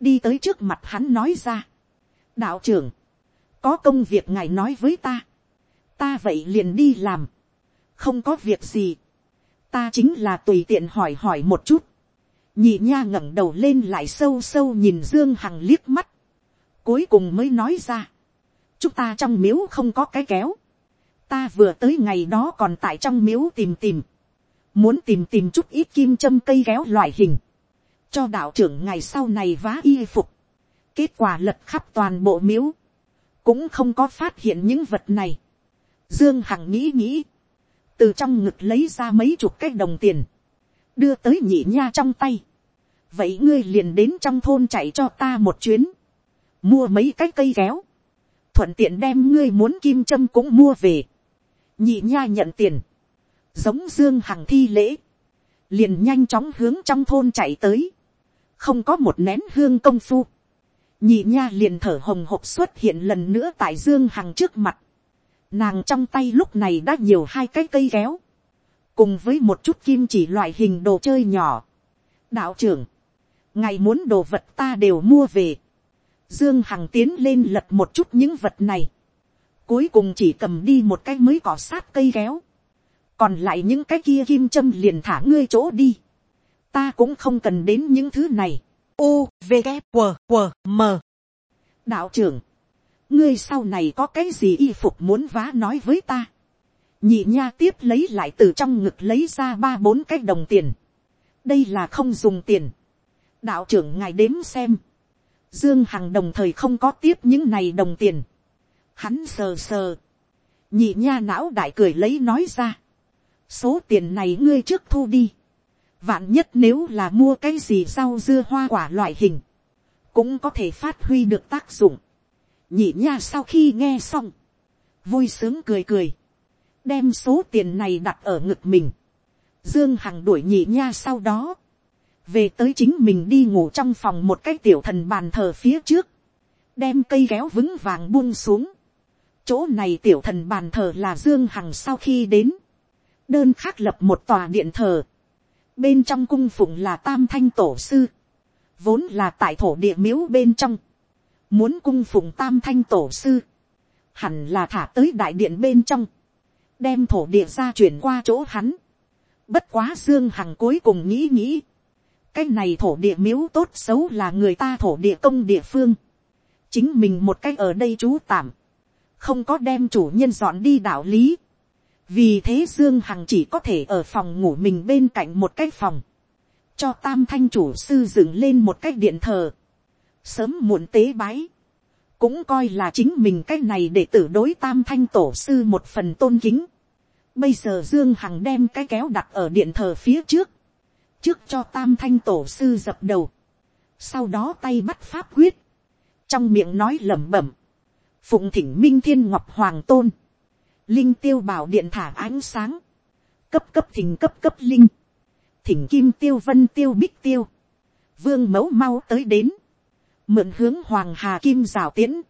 [SPEAKER 1] đi tới trước mặt hắn nói ra, đạo trưởng, có công việc ngài nói với ta, ta vậy liền đi làm, không có việc gì, ta chính là tùy tiện hỏi hỏi một chút, nhị nha ngẩng đầu lên lại sâu sâu nhìn dương hằng liếc mắt, cuối cùng mới nói ra, chúng ta trong miếu không có cái kéo, ta vừa tới ngày đó còn tại trong miếu tìm tìm, muốn tìm tìm chút ít kim châm cây kéo loại hình, cho đạo trưởng ngày sau này vá y phục, kết quả lật khắp toàn bộ miếu, cũng không có phát hiện những vật này. Dương Hằng nghĩ nghĩ, từ trong ngực lấy ra mấy chục cái đồng tiền, đưa tới nhị nha trong tay. vậy ngươi liền đến trong thôn chạy cho ta một chuyến, mua mấy cái cây kéo, thuận tiện đem ngươi muốn kim châm cũng mua về. nhị nha nhận tiền, giống dương hằng thi lễ, liền nhanh chóng hướng trong thôn chạy tới, không có một nén hương công phu, nhị nha liền thở hồng hộc xuất hiện lần nữa tại dương hằng trước mặt, nàng trong tay lúc này đã nhiều hai cái cây kéo, cùng với một chút kim chỉ loại hình đồ chơi nhỏ. đạo trưởng, ngày muốn đồ vật ta đều mua về, dương hằng tiến lên lật một chút những vật này, cuối cùng chỉ cầm đi một cái mới cỏ sát cây kéo, còn lại những cái kia kim châm liền thả ngươi chỗ đi, ta cũng không cần đến những thứ này, u v g q q m. Đạo trưởng, ngươi sau này có cái gì y phục muốn vá nói với ta, nhị nha tiếp lấy lại từ trong ngực lấy ra ba bốn cái đồng tiền, đây là không dùng tiền, đạo trưởng ngài đếm xem, dương hằng đồng thời không có tiếp những này đồng tiền, hắn sờ sờ, nhị nha não đại cười lấy nói ra, số tiền này ngươi trước thu đi, vạn nhất nếu là mua cái gì rau dưa hoa quả loại hình, cũng có thể phát huy được tác dụng. nhị nha sau khi nghe xong, vui sướng cười cười, đem số tiền này đặt ở ngực mình. dương hằng đuổi nhị nha sau đó, về tới chính mình đi ngủ trong phòng một cái tiểu thần bàn thờ phía trước, đem cây kéo vững vàng buông xuống. chỗ này tiểu thần bàn thờ là dương hằng sau khi đến, đơn khác lập một tòa điện thờ, bên trong cung phụng là tam thanh tổ sư, vốn là tại thổ địa miếu bên trong, muốn cung phụng tam thanh tổ sư, hẳn là thả tới đại điện bên trong, đem thổ địa ra chuyển qua chỗ hắn. Bất quá Dương Hằng cuối cùng nghĩ nghĩ. Cái này thổ địa miếu tốt xấu là người ta thổ địa công địa phương. Chính mình một cách ở đây trú tạm. Không có đem chủ nhân dọn đi đạo lý. Vì thế Dương Hằng chỉ có thể ở phòng ngủ mình bên cạnh một cái phòng. Cho tam thanh chủ sư dựng lên một cái điện thờ. Sớm muộn tế bái cũng coi là chính mình cái này để tử đối tam thanh tổ sư một phần tôn kính. Bây giờ Dương Hằng đem cái kéo đặt ở điện thờ phía trước. Trước cho tam thanh tổ sư dập đầu. Sau đó tay bắt pháp quyết. Trong miệng nói lẩm bẩm. Phụng thỉnh minh thiên ngọc hoàng tôn. Linh tiêu bảo điện thả ánh sáng. Cấp cấp thỉnh cấp cấp linh. Thỉnh kim tiêu vân tiêu bích tiêu. Vương mẫu mau tới đến. Mượn hướng hoàng hà kim rào tiễn,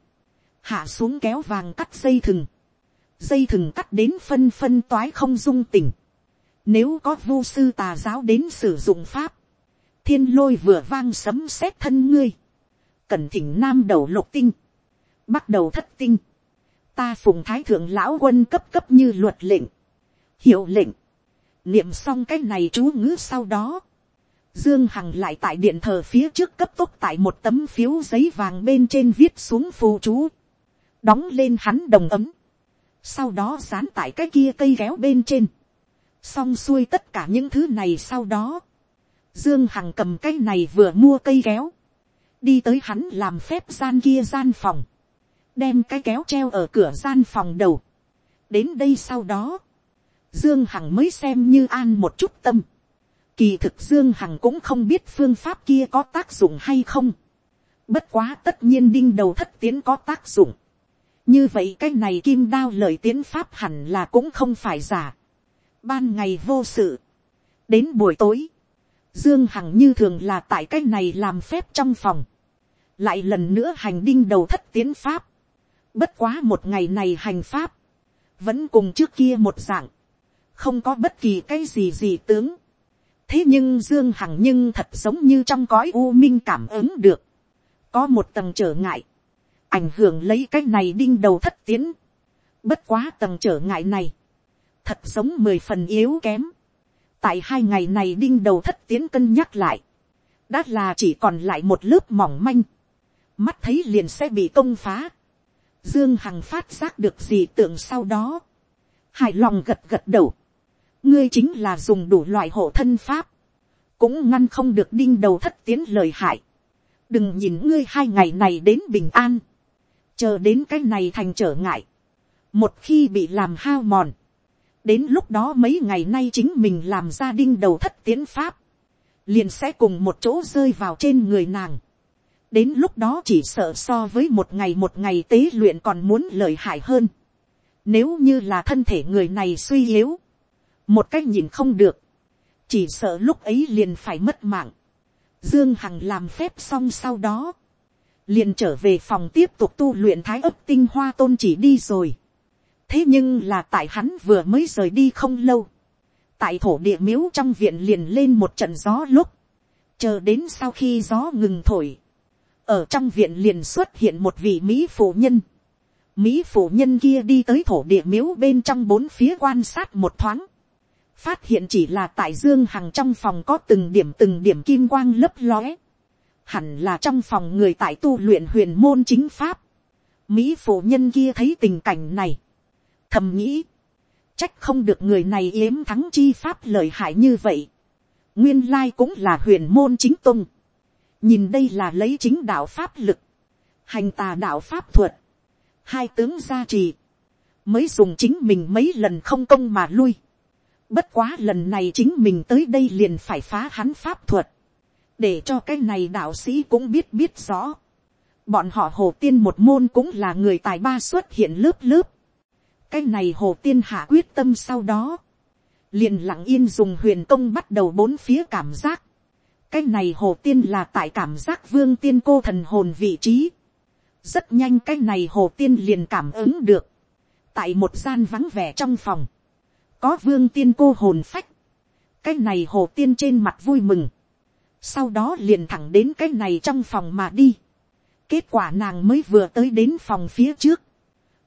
[SPEAKER 1] hạ xuống kéo vàng cắt dây thừng, dây thừng cắt đến phân phân toái không dung tỉnh, nếu có vô sư tà giáo đến sử dụng pháp, thiên lôi vừa vang sấm sét thân ngươi, cẩn thỉnh nam đầu lục tinh, bắt đầu thất tinh, ta phùng thái thượng lão quân cấp cấp như luật lệnh, hiệu lệnh, niệm xong cái này chú ngữ sau đó, Dương Hằng lại tại điện thờ phía trước cấp tốc tại một tấm phiếu giấy vàng bên trên viết xuống phù chú. Đóng lên hắn đồng ấm. Sau đó dán tại cái kia cây kéo bên trên. Xong xuôi tất cả những thứ này sau đó. Dương Hằng cầm cái này vừa mua cây kéo. Đi tới hắn làm phép gian kia gian phòng. Đem cái kéo treo ở cửa gian phòng đầu. Đến đây sau đó. Dương Hằng mới xem như an một chút tâm Kỳ thực Dương Hằng cũng không biết phương pháp kia có tác dụng hay không. Bất quá tất nhiên đinh đầu thất tiến có tác dụng. Như vậy cái này kim đao lời tiến pháp hẳn là cũng không phải giả. Ban ngày vô sự. Đến buổi tối. Dương Hằng như thường là tại cái này làm phép trong phòng. Lại lần nữa hành đinh đầu thất tiến pháp. Bất quá một ngày này hành pháp. Vẫn cùng trước kia một dạng. Không có bất kỳ cái gì gì tướng. Thế nhưng dương hằng nhưng thật giống như trong cõi u minh cảm ứng được, có một tầng trở ngại, ảnh hưởng lấy cái này đinh đầu thất tiến, bất quá tầng trở ngại này, thật giống mười phần yếu kém, tại hai ngày này đinh đầu thất tiến cân nhắc lại, đã là chỉ còn lại một lớp mỏng manh, mắt thấy liền sẽ bị công phá, dương hằng phát giác được gì tưởng sau đó, hài lòng gật gật đầu, ngươi chính là dùng đủ loại hộ thân pháp, cũng ngăn không được đinh đầu thất tiến lời hại, đừng nhìn ngươi hai ngày này đến bình an, chờ đến cái này thành trở ngại, một khi bị làm hao mòn, đến lúc đó mấy ngày nay chính mình làm ra đinh đầu thất tiến pháp, liền sẽ cùng một chỗ rơi vào trên người nàng đến lúc đó chỉ sợ so với một ngày một ngày tế luyện còn muốn lợi hại hơn. nếu như là thân thể người này suy yếu, một cách nhìn không được, chỉ sợ lúc ấy liền phải mất mạng. dương hằng làm phép xong sau đó, liền trở về phòng tiếp tục tu luyện thái ấp tinh hoa tôn chỉ đi rồi. thế nhưng là tại hắn vừa mới rời đi không lâu, tại thổ địa miếu trong viện liền lên một trận gió lúc, chờ đến sau khi gió ngừng thổi, ở trong viện liền xuất hiện một vị mỹ phụ nhân, mỹ phụ nhân kia đi tới thổ địa miếu bên trong bốn phía quan sát một thoáng, phát hiện chỉ là tại dương hằng trong phòng có từng điểm từng điểm kim quang lấp lóe, hẳn là trong phòng người tại tu luyện huyền môn chính pháp, mỹ phụ nhân kia thấy tình cảnh này, thầm nghĩ, trách không được người này yếm thắng chi pháp lợi hại như vậy, nguyên lai cũng là huyền môn chính tung, nhìn đây là lấy chính đạo pháp lực, hành tà đạo pháp thuật, hai tướng gia trì, mới dùng chính mình mấy lần không công mà lui, Bất quá lần này chính mình tới đây liền phải phá hắn pháp thuật. Để cho cái này đạo sĩ cũng biết biết rõ. Bọn họ hồ tiên một môn cũng là người tài ba xuất hiện lớp lớp. Cái này hồ tiên hạ quyết tâm sau đó. Liền lặng yên dùng huyền công bắt đầu bốn phía cảm giác. Cái này hồ tiên là tại cảm giác vương tiên cô thần hồn vị trí. Rất nhanh cái này hồ tiên liền cảm ứng được. Tại một gian vắng vẻ trong phòng. Có vương tiên cô hồn phách, cái này hồ tiên trên mặt vui mừng, sau đó liền thẳng đến cái này trong phòng mà đi, kết quả nàng mới vừa tới đến phòng phía trước,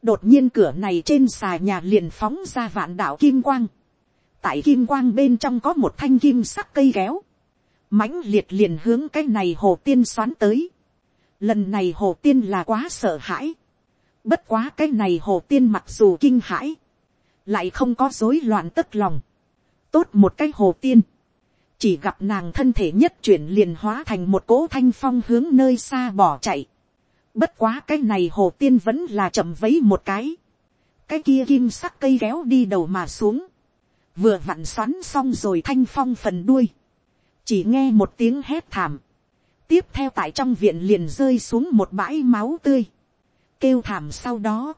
[SPEAKER 1] đột nhiên cửa này trên xà nhà liền phóng ra vạn đạo kim quang, tại kim quang bên trong có một thanh kim sắc cây kéo, mãnh liệt liền hướng cái này hồ tiên xoắn tới, lần này hồ tiên là quá sợ hãi, bất quá cái này hồ tiên mặc dù kinh hãi, lại không có rối loạn tất lòng, tốt một cái hồ tiên, chỉ gặp nàng thân thể nhất chuyển liền hóa thành một cỗ thanh phong hướng nơi xa bỏ chạy, bất quá cái này hồ tiên vẫn là chậm vấy một cái, cái kia kim sắc cây kéo đi đầu mà xuống, vừa vặn xoắn xong rồi thanh phong phần đuôi, chỉ nghe một tiếng hét thảm, tiếp theo tại trong viện liền rơi xuống một bãi máu tươi, kêu thảm sau đó,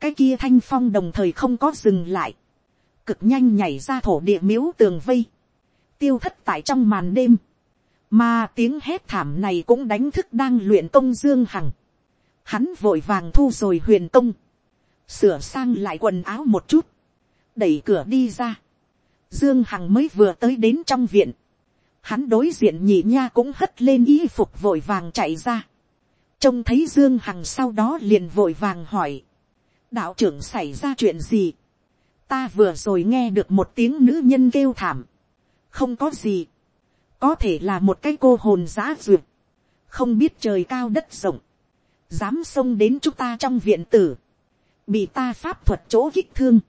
[SPEAKER 1] cái kia thanh phong đồng thời không có dừng lại, cực nhanh nhảy ra thổ địa miếu tường vây, tiêu thất tại trong màn đêm, mà tiếng hét thảm này cũng đánh thức đang luyện công dương hằng, hắn vội vàng thu rồi huyền công, sửa sang lại quần áo một chút, đẩy cửa đi ra, dương hằng mới vừa tới đến trong viện, hắn đối diện nhị nha cũng hất lên y phục vội vàng chạy ra, trông thấy dương hằng sau đó liền vội vàng hỏi, đạo trưởng xảy ra chuyện gì. ta vừa rồi nghe được một tiếng nữ nhân kêu thảm. không có gì. có thể là một cái cô hồn giã duyệt. không biết trời cao đất rộng. dám xông đến chúng ta trong viện tử. bị ta pháp thuật chỗ kích thương.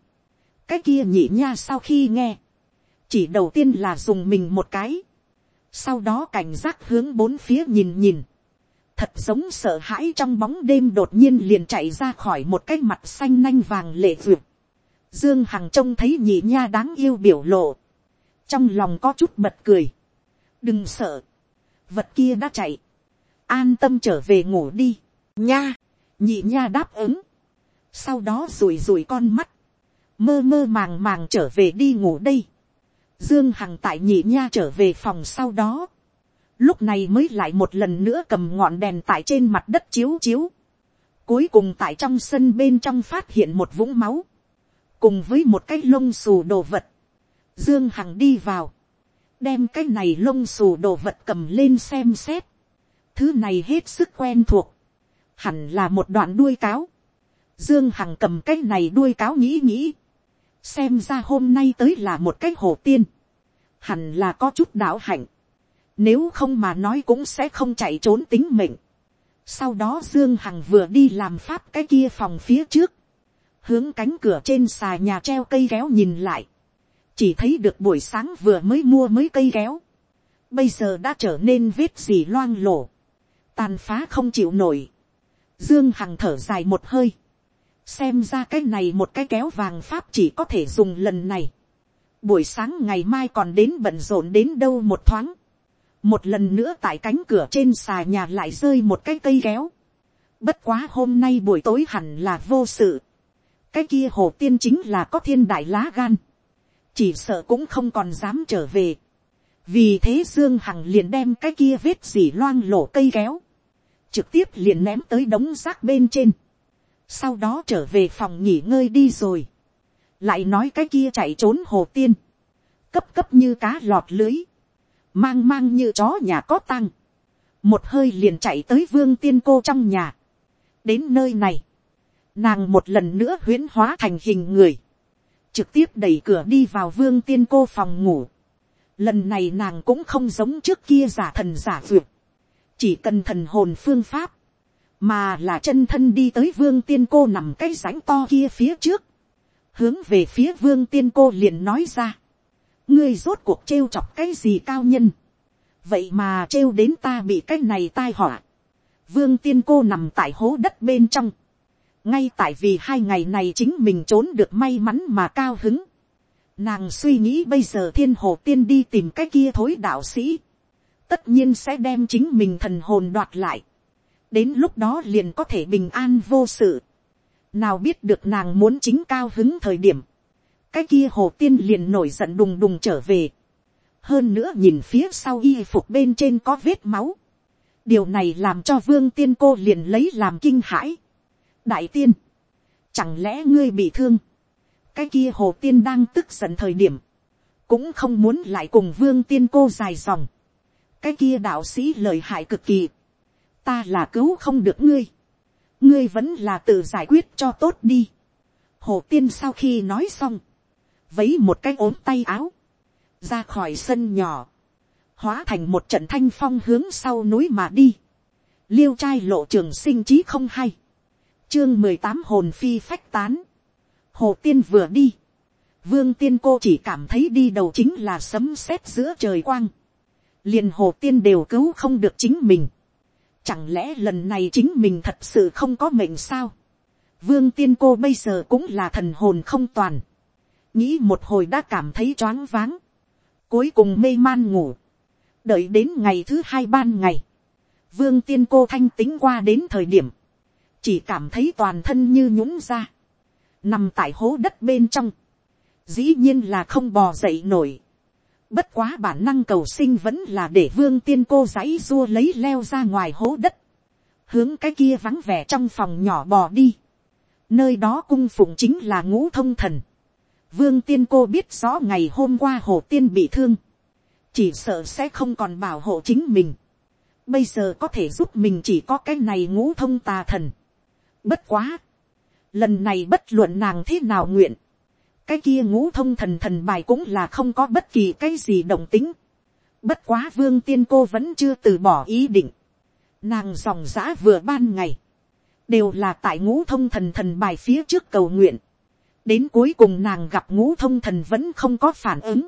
[SPEAKER 1] cái kia nhị nha sau khi nghe. chỉ đầu tiên là dùng mình một cái sau đó cảnh giác hướng bốn phía nhìn nhìn thật giống sợ hãi trong bóng đêm đột nhiên liền chạy ra khỏi một cái mặt xanh nanh vàng lệ duyệt. Dương Hằng trông thấy nhị nha đáng yêu biểu lộ. Trong lòng có chút bật cười. Đừng sợ. Vật kia đã chạy. An tâm trở về ngủ đi. Nha. Nhị nha đáp ứng. Sau đó rủi rủi con mắt. Mơ mơ màng màng trở về đi ngủ đây. Dương Hằng tại nhị nha trở về phòng sau đó. Lúc này mới lại một lần nữa cầm ngọn đèn tại trên mặt đất chiếu chiếu, cuối cùng tại trong sân bên trong phát hiện một vũng máu, cùng với một cái lông xù đồ vật, dương hằng đi vào, đem cái này lông xù đồ vật cầm lên xem xét, thứ này hết sức quen thuộc, hẳn là một đoạn đuôi cáo, dương hằng cầm cái này đuôi cáo nghĩ nghĩ, xem ra hôm nay tới là một cái hồ tiên, hẳn là có chút đạo hạnh, nếu không mà nói cũng sẽ không chạy trốn tính mệnh. Sau đó Dương Hằng vừa đi làm pháp cái kia phòng phía trước. hướng cánh cửa trên xà nhà treo cây kéo nhìn lại, chỉ thấy được buổi sáng vừa mới mua mới cây kéo, bây giờ đã trở nên vết gì loang lổ, tàn phá không chịu nổi, dương hằng thở dài một hơi, xem ra cái này một cái kéo vàng pháp chỉ có thể dùng lần này, buổi sáng ngày mai còn đến bận rộn đến đâu một thoáng, một lần nữa tại cánh cửa trên xà nhà lại rơi một cái cây kéo, bất quá hôm nay buổi tối hẳn là vô sự, cái kia hồ tiên chính là có thiên đại lá gan, chỉ sợ cũng không còn dám trở về, vì thế dương hằng liền đem cái kia vết dỉ loang lổ cây kéo, trực tiếp liền ném tới đống rác bên trên, sau đó trở về phòng nghỉ ngơi đi rồi, lại nói cái kia chạy trốn hồ tiên, cấp cấp như cá lọt lưới, mang mang như chó nhà có tăng, một hơi liền chạy tới vương tiên cô trong nhà, đến nơi này, nàng một lần nữa huyễn hóa thành hình người, trực tiếp đẩy cửa đi vào vương tiên cô phòng ngủ, lần này nàng cũng không giống trước kia giả thần giả vượt, chỉ cần thần hồn phương pháp, mà là chân thân đi tới vương tiên cô nằm cái rãnh to kia phía trước, hướng về phía vương tiên cô liền nói ra, ngươi rốt cuộc trêu chọc cái gì cao nhân, vậy mà trêu đến ta bị cái này tai họa, vương tiên cô nằm tại hố đất bên trong, ngay tại vì hai ngày này chính mình trốn được may mắn mà cao hứng, nàng suy nghĩ bây giờ thiên hồ tiên đi tìm cái kia thối đạo sĩ, tất nhiên sẽ đem chính mình thần hồn đoạt lại, đến lúc đó liền có thể bình an vô sự, nào biết được nàng muốn chính cao hứng thời điểm, cái kia hồ tiên liền nổi giận đùng đùng trở về, hơn nữa nhìn phía sau y phục bên trên có vết máu, điều này làm cho vương tiên cô liền lấy làm kinh hãi. đại tiên, chẳng lẽ ngươi bị thương, cái kia hồ tiên đang tức giận thời điểm, cũng không muốn lại cùng vương tiên cô dài dòng, cái kia đạo sĩ lời hại cực kỳ, ta là cứu không được ngươi, ngươi vẫn là tự giải quyết cho tốt đi. hồ tiên sau khi nói xong, vấy một cái ốm tay áo, ra khỏi sân nhỏ, hóa thành một trận thanh phong hướng sau núi mà đi. liêu trai lộ trường sinh trí không hay. chương mười tám hồn phi phách tán. hồ tiên vừa đi. vương tiên cô chỉ cảm thấy đi đầu chính là sấm sét giữa trời quang. liền hồ tiên đều cứu không được chính mình chẳng lẽ lần này chính mình thật sự không có mệnh sao. vương tiên cô bây giờ cũng là thần hồn không toàn. nghĩ một hồi đã cảm thấy choáng váng. cuối cùng mê man ngủ đợi đến ngày thứ hai ban ngày, vương tiên cô thanh tính qua đến thời điểm, chỉ cảm thấy toàn thân như nhũng ra, nằm tại hố đất bên trong, dĩ nhiên là không bò dậy nổi. Bất quá bản năng cầu sinh vẫn là để vương tiên cô giấy rua lấy leo ra ngoài hố đất, hướng cái kia vắng vẻ trong phòng nhỏ bò đi. Nơi đó cung phụng chính là ngũ thông thần. Vương tiên cô biết rõ ngày hôm qua hồ tiên bị thương chỉ sợ sẽ không còn bảo hộ chính mình. Bây giờ có thể giúp mình chỉ có cái này ngũ thông tà thần. Bất quá. Lần này bất luận nàng thế nào nguyện. Cái kia ngũ thông thần thần bài cũng là không có bất kỳ cái gì động tính. Bất quá vương tiên cô vẫn chưa từ bỏ ý định. Nàng dòng giã vừa ban ngày. Đều là tại ngũ thông thần thần bài phía trước cầu nguyện. Đến cuối cùng nàng gặp ngũ thông thần vẫn không có phản ứng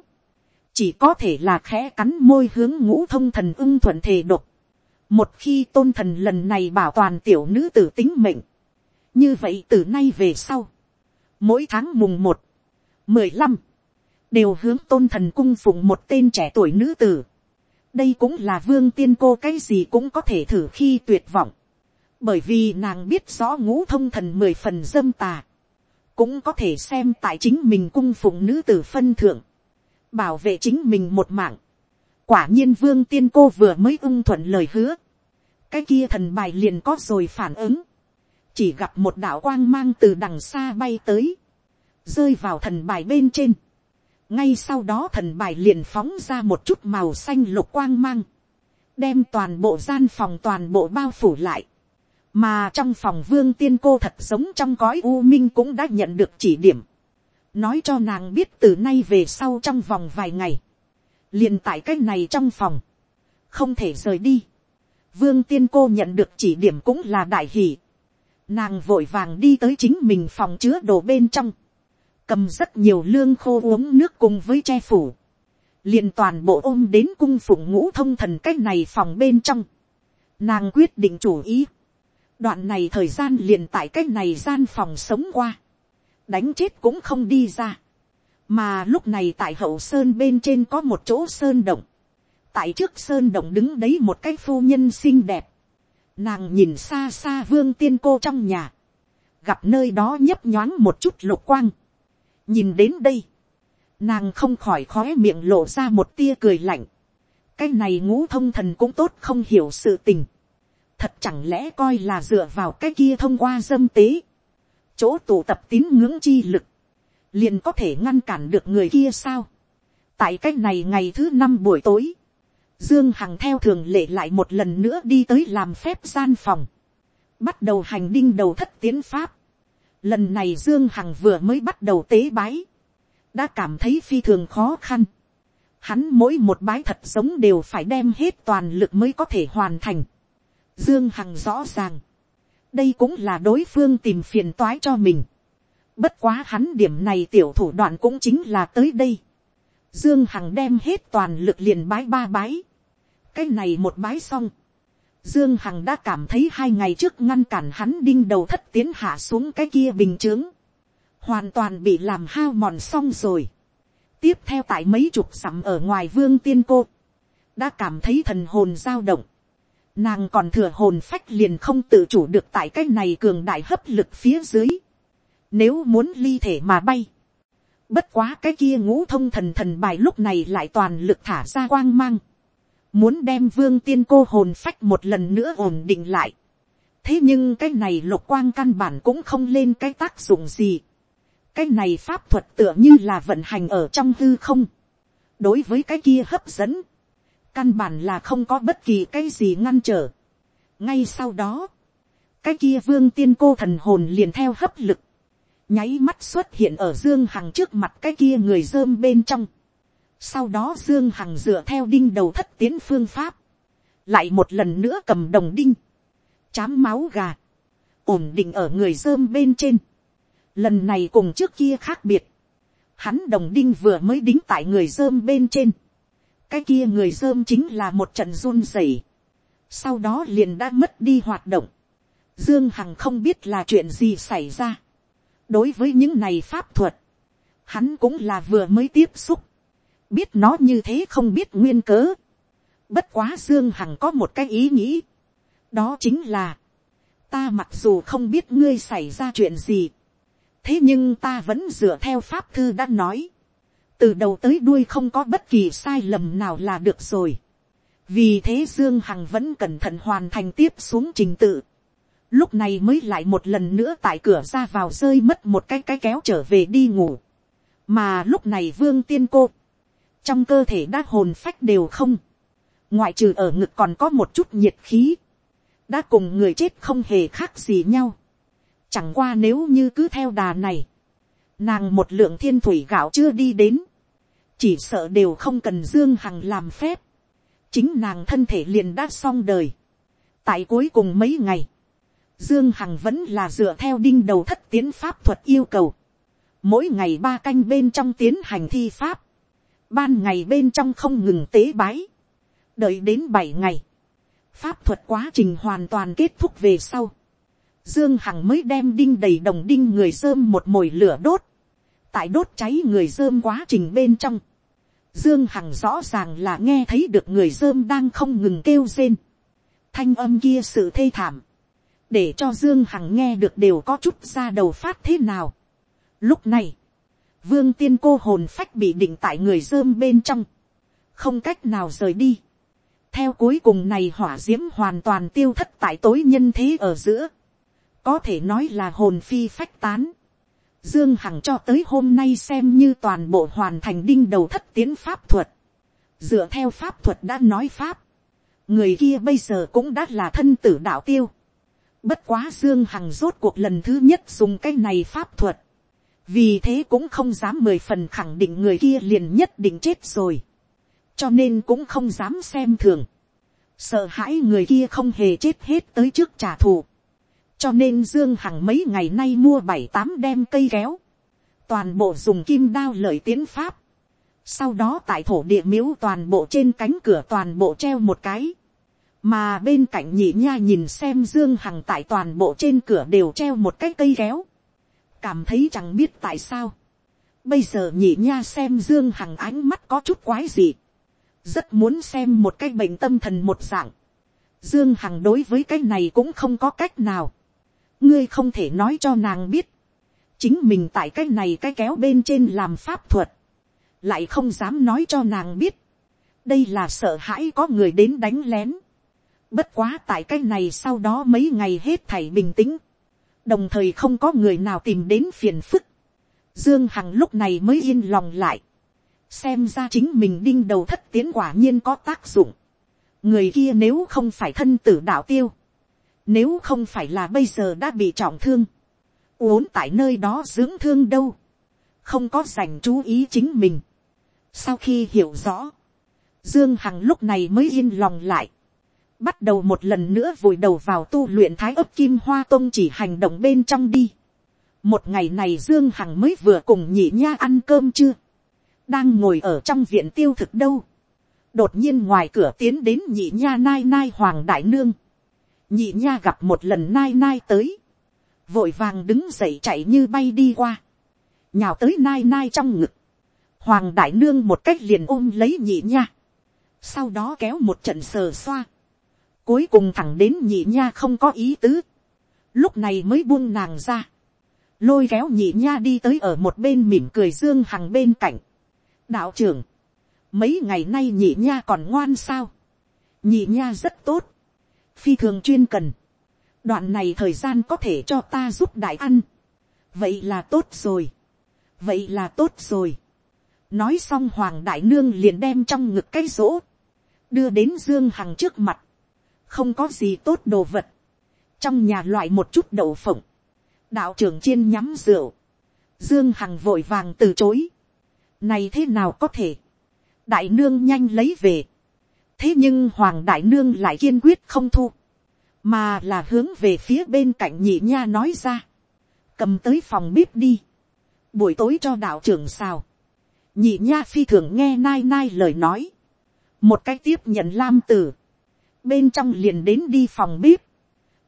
[SPEAKER 1] chỉ có thể là khẽ cắn môi hướng ngũ thông thần ưng thuận thể độc. một khi tôn thần lần này bảo toàn tiểu nữ tử tính mệnh, như vậy từ nay về sau, mỗi tháng mùng một, mười lăm, đều hướng tôn thần cung phụng một tên trẻ tuổi nữ tử. đây cũng là vương tiên cô cái gì cũng có thể thử khi tuyệt vọng, bởi vì nàng biết rõ ngũ thông thần mười phần dâm tà, cũng có thể xem tại chính mình cung phụng nữ tử phân thượng, bảo vệ chính mình một mạng. quả nhiên vương tiên cô vừa mới ưng thuận lời hứa. cái kia thần bài liền có rồi phản ứng. chỉ gặp một đạo quang mang từ đằng xa bay tới rơi vào thần bài bên trên. ngay sau đó thần bài liền phóng ra một chút màu xanh lục quang mang. đem toàn bộ gian phòng toàn bộ bao phủ lại. mà trong phòng vương tiên cô thật giống trong cõi u minh cũng đã nhận được chỉ điểm nói cho nàng biết từ nay về sau trong vòng vài ngày, liền tại cái này trong phòng, không thể rời đi. Vương tiên cô nhận được chỉ điểm cũng là đại hỷ. nàng vội vàng đi tới chính mình phòng chứa đồ bên trong, cầm rất nhiều lương khô uống nước cùng với che phủ, liền toàn bộ ôm đến cung phụng ngũ thông thần cái này phòng bên trong, nàng quyết định chủ ý, đoạn này thời gian liền tại cái này gian phòng sống qua, đánh chết cũng không đi ra, mà lúc này tại hậu sơn bên trên có một chỗ sơn động, tại trước sơn động đứng đấy một cái phu nhân xinh đẹp, nàng nhìn xa xa vương tiên cô trong nhà, gặp nơi đó nhấp nhoáng một chút lục quang, nhìn đến đây, nàng không khỏi khói miệng lộ ra một tia cười lạnh, cái này ngũ thông thần cũng tốt không hiểu sự tình, thật chẳng lẽ coi là dựa vào cái kia thông qua dâm tế, chỗ tụ tập tín ngưỡng chi lực, liền có thể ngăn cản được người kia sao. tại cái này ngày thứ năm buổi tối, dương hằng theo thường lệ lại một lần nữa đi tới làm phép gian phòng, bắt đầu hành đinh đầu thất tiến pháp lần này dương hằng vừa mới bắt đầu tế bái, đã cảm thấy phi thường khó khăn. hắn mỗi một bái thật giống đều phải đem hết toàn lực mới có thể hoàn thành. dương hằng rõ ràng, đây cũng là đối phương tìm phiền toái cho mình. Bất quá hắn điểm này tiểu thủ đoạn cũng chính là tới đây. Dương Hằng đem hết toàn lực liền bái ba bái. Cái này một bái xong. Dương Hằng đã cảm thấy hai ngày trước ngăn cản hắn đinh đầu thất tiến hạ xuống cái kia bình chướng. Hoàn toàn bị làm hao mòn xong rồi. Tiếp theo tại mấy chục sắm ở ngoài vương tiên cô. Đã cảm thấy thần hồn dao động. Nàng còn thừa hồn phách liền không tự chủ được tại cái này cường đại hấp lực phía dưới nếu muốn ly thể mà bay. Bất quá cái kia ngũ thông thần thần bài lúc này lại toàn lực thả ra quang mang. Muốn đem vương tiên cô hồn phách một lần nữa ổn định lại. Thế nhưng cái này lục quang căn bản cũng không lên cái tác dụng gì. Cái này pháp thuật tựa như là vận hành ở trong hư không. Đối với cái kia hấp dẫn. Căn bản là không có bất kỳ cái gì ngăn trở. Ngay sau đó. Cái kia vương tiên cô thần hồn liền theo hấp lực, nháy mắt xuất hiện ở dương hằng trước mặt cái kia người dơm bên trong sau đó dương hằng dựa theo đinh đầu thất tiến phương pháp, lại một lần nữa cầm đồng đinh, chám máu gà, ổn định ở người dơm bên trên. lần này cùng trước kia khác biệt, hắn đồng đinh vừa mới đính tại người dơm bên trên, cái kia người dơm chính là một trận run rẩy, sau đó liền đã mất đi hoạt động, dương hằng không biết là chuyện gì xảy ra, đối với những này pháp thuật, hắn cũng là vừa mới tiếp xúc, biết nó như thế không biết nguyên cớ. Bất quá Dương Hằng có một cái ý nghĩ, đó chính là, ta mặc dù không biết ngươi xảy ra chuyện gì, thế nhưng ta vẫn dựa theo pháp thư đã nói, từ đầu tới đuôi không có bất kỳ sai lầm nào là được rồi. vì thế Dương Hằng vẫn cẩn thận hoàn thành tiếp xuống trình tự lúc này mới lại một lần nữa tại cửa ra vào rơi mất một cái cái kéo trở về đi ngủ. mà lúc này vương tiên cô, trong cơ thể đã hồn phách đều không, ngoại trừ ở ngực còn có một chút nhiệt khí, đã cùng người chết không hề khác gì nhau. chẳng qua nếu như cứ theo đà này, nàng một lượng thiên thủy gạo chưa đi đến, chỉ sợ đều không cần dương hằng làm phép, chính nàng thân thể liền đã xong đời. tại cuối cùng mấy ngày, Dương Hằng vẫn là dựa theo đinh đầu thất tiến pháp thuật yêu cầu. Mỗi ngày ba canh bên trong tiến hành thi pháp. Ban ngày bên trong không ngừng tế bái. Đợi đến bảy ngày. Pháp thuật quá trình hoàn toàn kết thúc về sau. Dương Hằng mới đem đinh đầy đồng đinh người dơm một mồi lửa đốt. Tại đốt cháy người dơm quá trình bên trong. Dương Hằng rõ ràng là nghe thấy được người dơm đang không ngừng kêu rên. Thanh âm kia sự thê thảm để cho dương hằng nghe được đều có chút ra đầu phát thế nào. lúc này, vương tiên cô hồn phách bị định tại người dơm bên trong, không cách nào rời đi. theo cuối cùng này hỏa d i ễ m hoàn toàn tiêu thất tại tối nhân thế ở giữa, có thể nói là hồn phi phách tán. Dương Hằng cho tới hôm nay xem như toàn bộ hoàn thành đinh đầu thất tiến pháp thuật. Dựa theo pháp thuật đã nói pháp. Người kia bây giờ cũng đã là thân tử đạo tiêu. Bất quá Dương Hằng rốt cuộc lần thứ nhất dùng cái này pháp thuật. Vì thế cũng không dám mười phần khẳng định người kia liền nhất định chết rồi. Cho nên cũng không dám xem thường. Sợ hãi người kia không hề chết hết tới trước trả thù. cho nên dương hằng mấy ngày nay mua bảy tám đem cây kéo, toàn bộ dùng kim đao lợi tiến pháp, sau đó tại thổ địa miếu toàn bộ trên cánh cửa toàn bộ treo một cái, mà bên cạnh nhị nha nhìn xem dương hằng tại toàn bộ trên cửa đều treo một cái cây kéo, cảm thấy chẳng biết tại sao, bây giờ nhị nha xem dương hằng ánh mắt có chút quái gì, rất muốn xem một cái bệnh tâm thần một dạng, dương hằng đối với cái này cũng không có cách nào, ngươi không thể nói cho nàng biết, chính mình tại cái này cái kéo bên trên làm pháp thuật, lại không dám nói cho nàng biết, đây là sợ hãi có người đến đánh lén, bất quá tại cái này sau đó mấy ngày hết thảy bình tĩnh, đồng thời không có người nào tìm đến phiền phức, dương hằng lúc này mới yên lòng lại, xem ra chính mình đinh đầu thất tiến quả nhiên có tác dụng, người kia nếu không phải thân tử đạo tiêu, nếu không phải là bây giờ đã bị trọng thương, uốn tại nơi đó dưỡng thương đâu, không có dành chú ý chính mình. Sau khi hiểu rõ, Dương Hằng lúc này mới yên lòng lại. Bắt đầu một lần nữa vùi đầu vào tu luyện thái ấp kim hoa tông chỉ hành động bên trong đi. Một ngày này Dương Hằng mới vừa cùng nhị nha ăn cơm chưa. Đang ngồi ở trong viện tiêu thực đâu. Đột nhiên ngoài cửa tiến đến nhị nha nai nai hoàng đại nương. Nhị nha gặp một lần nai nai tới. Vội vàng đứng dậy chạy như bay đi qua. Nhào tới nai nai trong ngực. Hoàng đại nương một cách liền ôm lấy nhị nha. Sau đó kéo một trận sờ xoa. Cuối cùng thẳng đến nhị nha không có ý tứ. Lúc này mới buông nàng ra. Lôi kéo nhị nha đi tới ở một bên mỉm cười dương hằng bên cạnh. Đạo trưởng. Mấy ngày nay nhị nha còn ngoan sao. Nhị nha rất tốt phi thường chuyên cần. đoạn này thời gian có thể cho ta giúp đại ăn. vậy là tốt rồi. vậy là tốt rồi. nói xong hoàng đại nương liền đem trong ngực cái rỗ. đưa đến dương hằng trước mặt không có gì tốt đồ vật. trong nhà loại một chút đậu phộng. đạo trưởng chiên nhắm rượu. dương hằng vội vàng từ chối. này thế nào có thể. đại nương nhanh lấy về thế nhưng hoàng đại nương lại kiên quyết không thu, mà là hướng về phía bên cạnh nhị nha nói ra, cầm tới phòng bếp đi, buổi tối cho đạo trưởng xào, nhị nha phi thường nghe nai nai lời nói, một cái tiếp nhận lam tử, bên trong liền đến đi phòng bếp,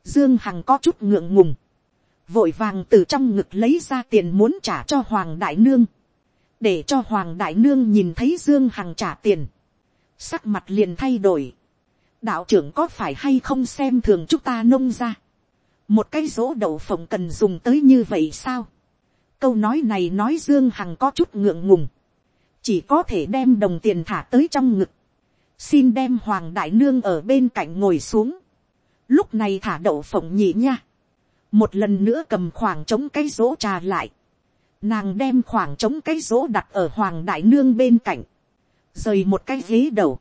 [SPEAKER 1] dương hằng có chút ngượng ngùng, vội vàng từ trong ngực lấy ra tiền muốn trả cho hoàng đại nương, để cho hoàng đại nương nhìn thấy dương hằng trả tiền, sắc mặt liền thay đổi. đạo trưởng có phải hay không xem thường chúng ta nông ra. một cái rỗ đậu phộng cần dùng tới như vậy sao. câu nói này nói dương hằng có chút ngượng ngùng. chỉ có thể đem đồng tiền thả tới trong ngực xin đem hoàng đại nương ở bên cạnh ngồi xuống. lúc này thả đậu phộng nhị nha. một lần nữa cầm khoảng trống cái rỗ trà lại. nàng đem khoảng trống cái rỗ đặt ở hoàng đại nương bên cạnh rời một cái ghế đầu,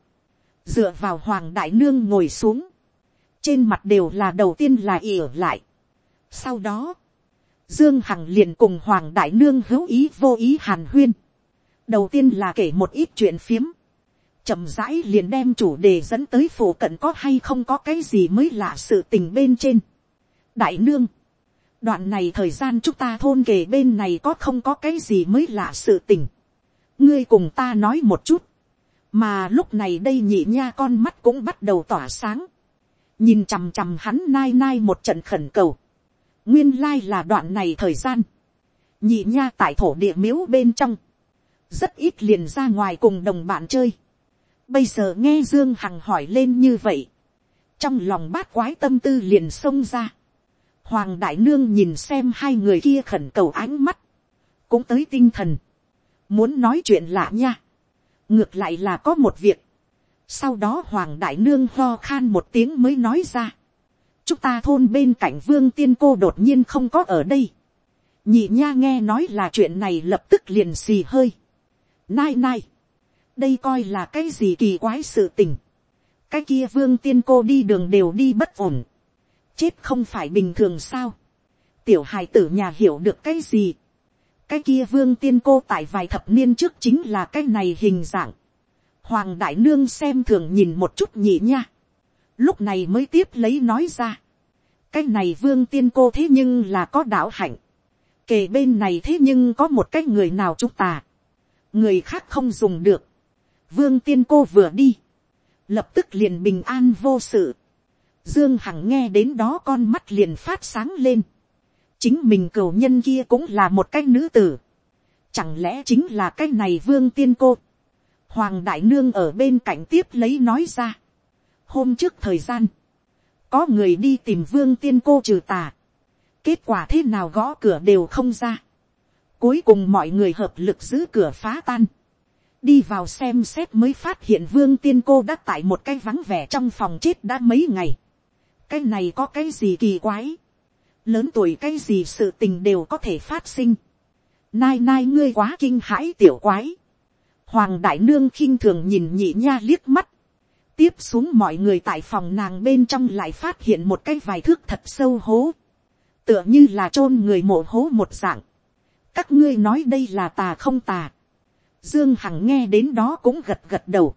[SPEAKER 1] dựa vào hoàng đại nương ngồi xuống, trên mặt đều là đầu tiên là ỉa lại. sau đó, dương hằng liền cùng hoàng đại nương hữu ý vô ý hàn huyên, đầu tiên là kể một ít chuyện phiếm, chậm rãi liền đem chủ đề dẫn tới phổ cận có hay không có cái gì mới lạ sự tình bên trên. đại nương, đoạn này thời gian chúng ta thôn kề bên này có không có cái gì mới lạ sự tình. ngươi cùng ta nói một chút. Mà lúc này đây nhị nha con mắt cũng bắt đầu tỏa sáng, nhìn chằm chằm hắn nai nai một trận khẩn cầu, nguyên lai là đoạn này thời gian, nhị nha tại thổ địa miếu bên trong, rất ít liền ra ngoài cùng đồng bạn chơi, bây giờ nghe dương hằng hỏi lên như vậy, trong lòng bát quái tâm tư liền xông ra, hoàng đại nương nhìn xem hai người kia khẩn cầu ánh mắt, cũng tới tinh thần, muốn nói chuyện lạ nha, ngược lại là có một việc, sau đó hoàng đại nương ho khan một tiếng mới nói ra, chúng ta thôn bên cạnh vương tiên cô đột nhiên không có ở đây, nhị nha nghe nói là chuyện này lập tức liền xì hơi, nai nai, đây coi là cái gì kỳ quái sự tình, cái kia vương tiên cô đi đường đều đi bất ổn, chết không phải bình thường sao, tiểu hài tử nhà hiểu được cái gì, cái kia vương tiên cô tại vài thập niên trước chính là cái này hình dạng. hoàng đại nương xem thường nhìn một chút nhị nha. lúc này mới tiếp lấy nói ra. cái này vương tiên cô thế nhưng là có đạo hạnh, kề bên này thế nhưng có một cái người nào chúng ta, người khác không dùng được, vương tiên cô vừa đi, lập tức liền bình an vô sự, dương hằng nghe đến đó con mắt liền phát sáng lên, chính mình cửu nhân kia cũng là một cái nữ tử, chẳng lẽ chính là cái này vương tiên cô, hoàng đại nương ở bên cạnh tiếp lấy nói ra, hôm trước thời gian, có người đi tìm vương tiên cô trừ tà, kết quả thế nào gõ cửa đều không ra, cuối cùng mọi người hợp lực giữ cửa phá tan, đi vào xem xét mới phát hiện vương tiên cô đã tại một cái vắng vẻ trong phòng chết đã mấy ngày, cái này có cái gì kỳ quái, lớn tuổi cái gì sự tình đều có thể phát sinh, nai nai ngươi quá kinh hãi tiểu quái, hoàng đại nương khinh thường nhìn nhị nha liếc mắt, tiếp xuống mọi người tại phòng nàng bên trong lại phát hiện một cái vài thước thật sâu hố, tựa như là chôn người mộ hố một dạng, các ngươi nói đây là tà không tà, dương hằng nghe đến đó cũng gật gật đầu,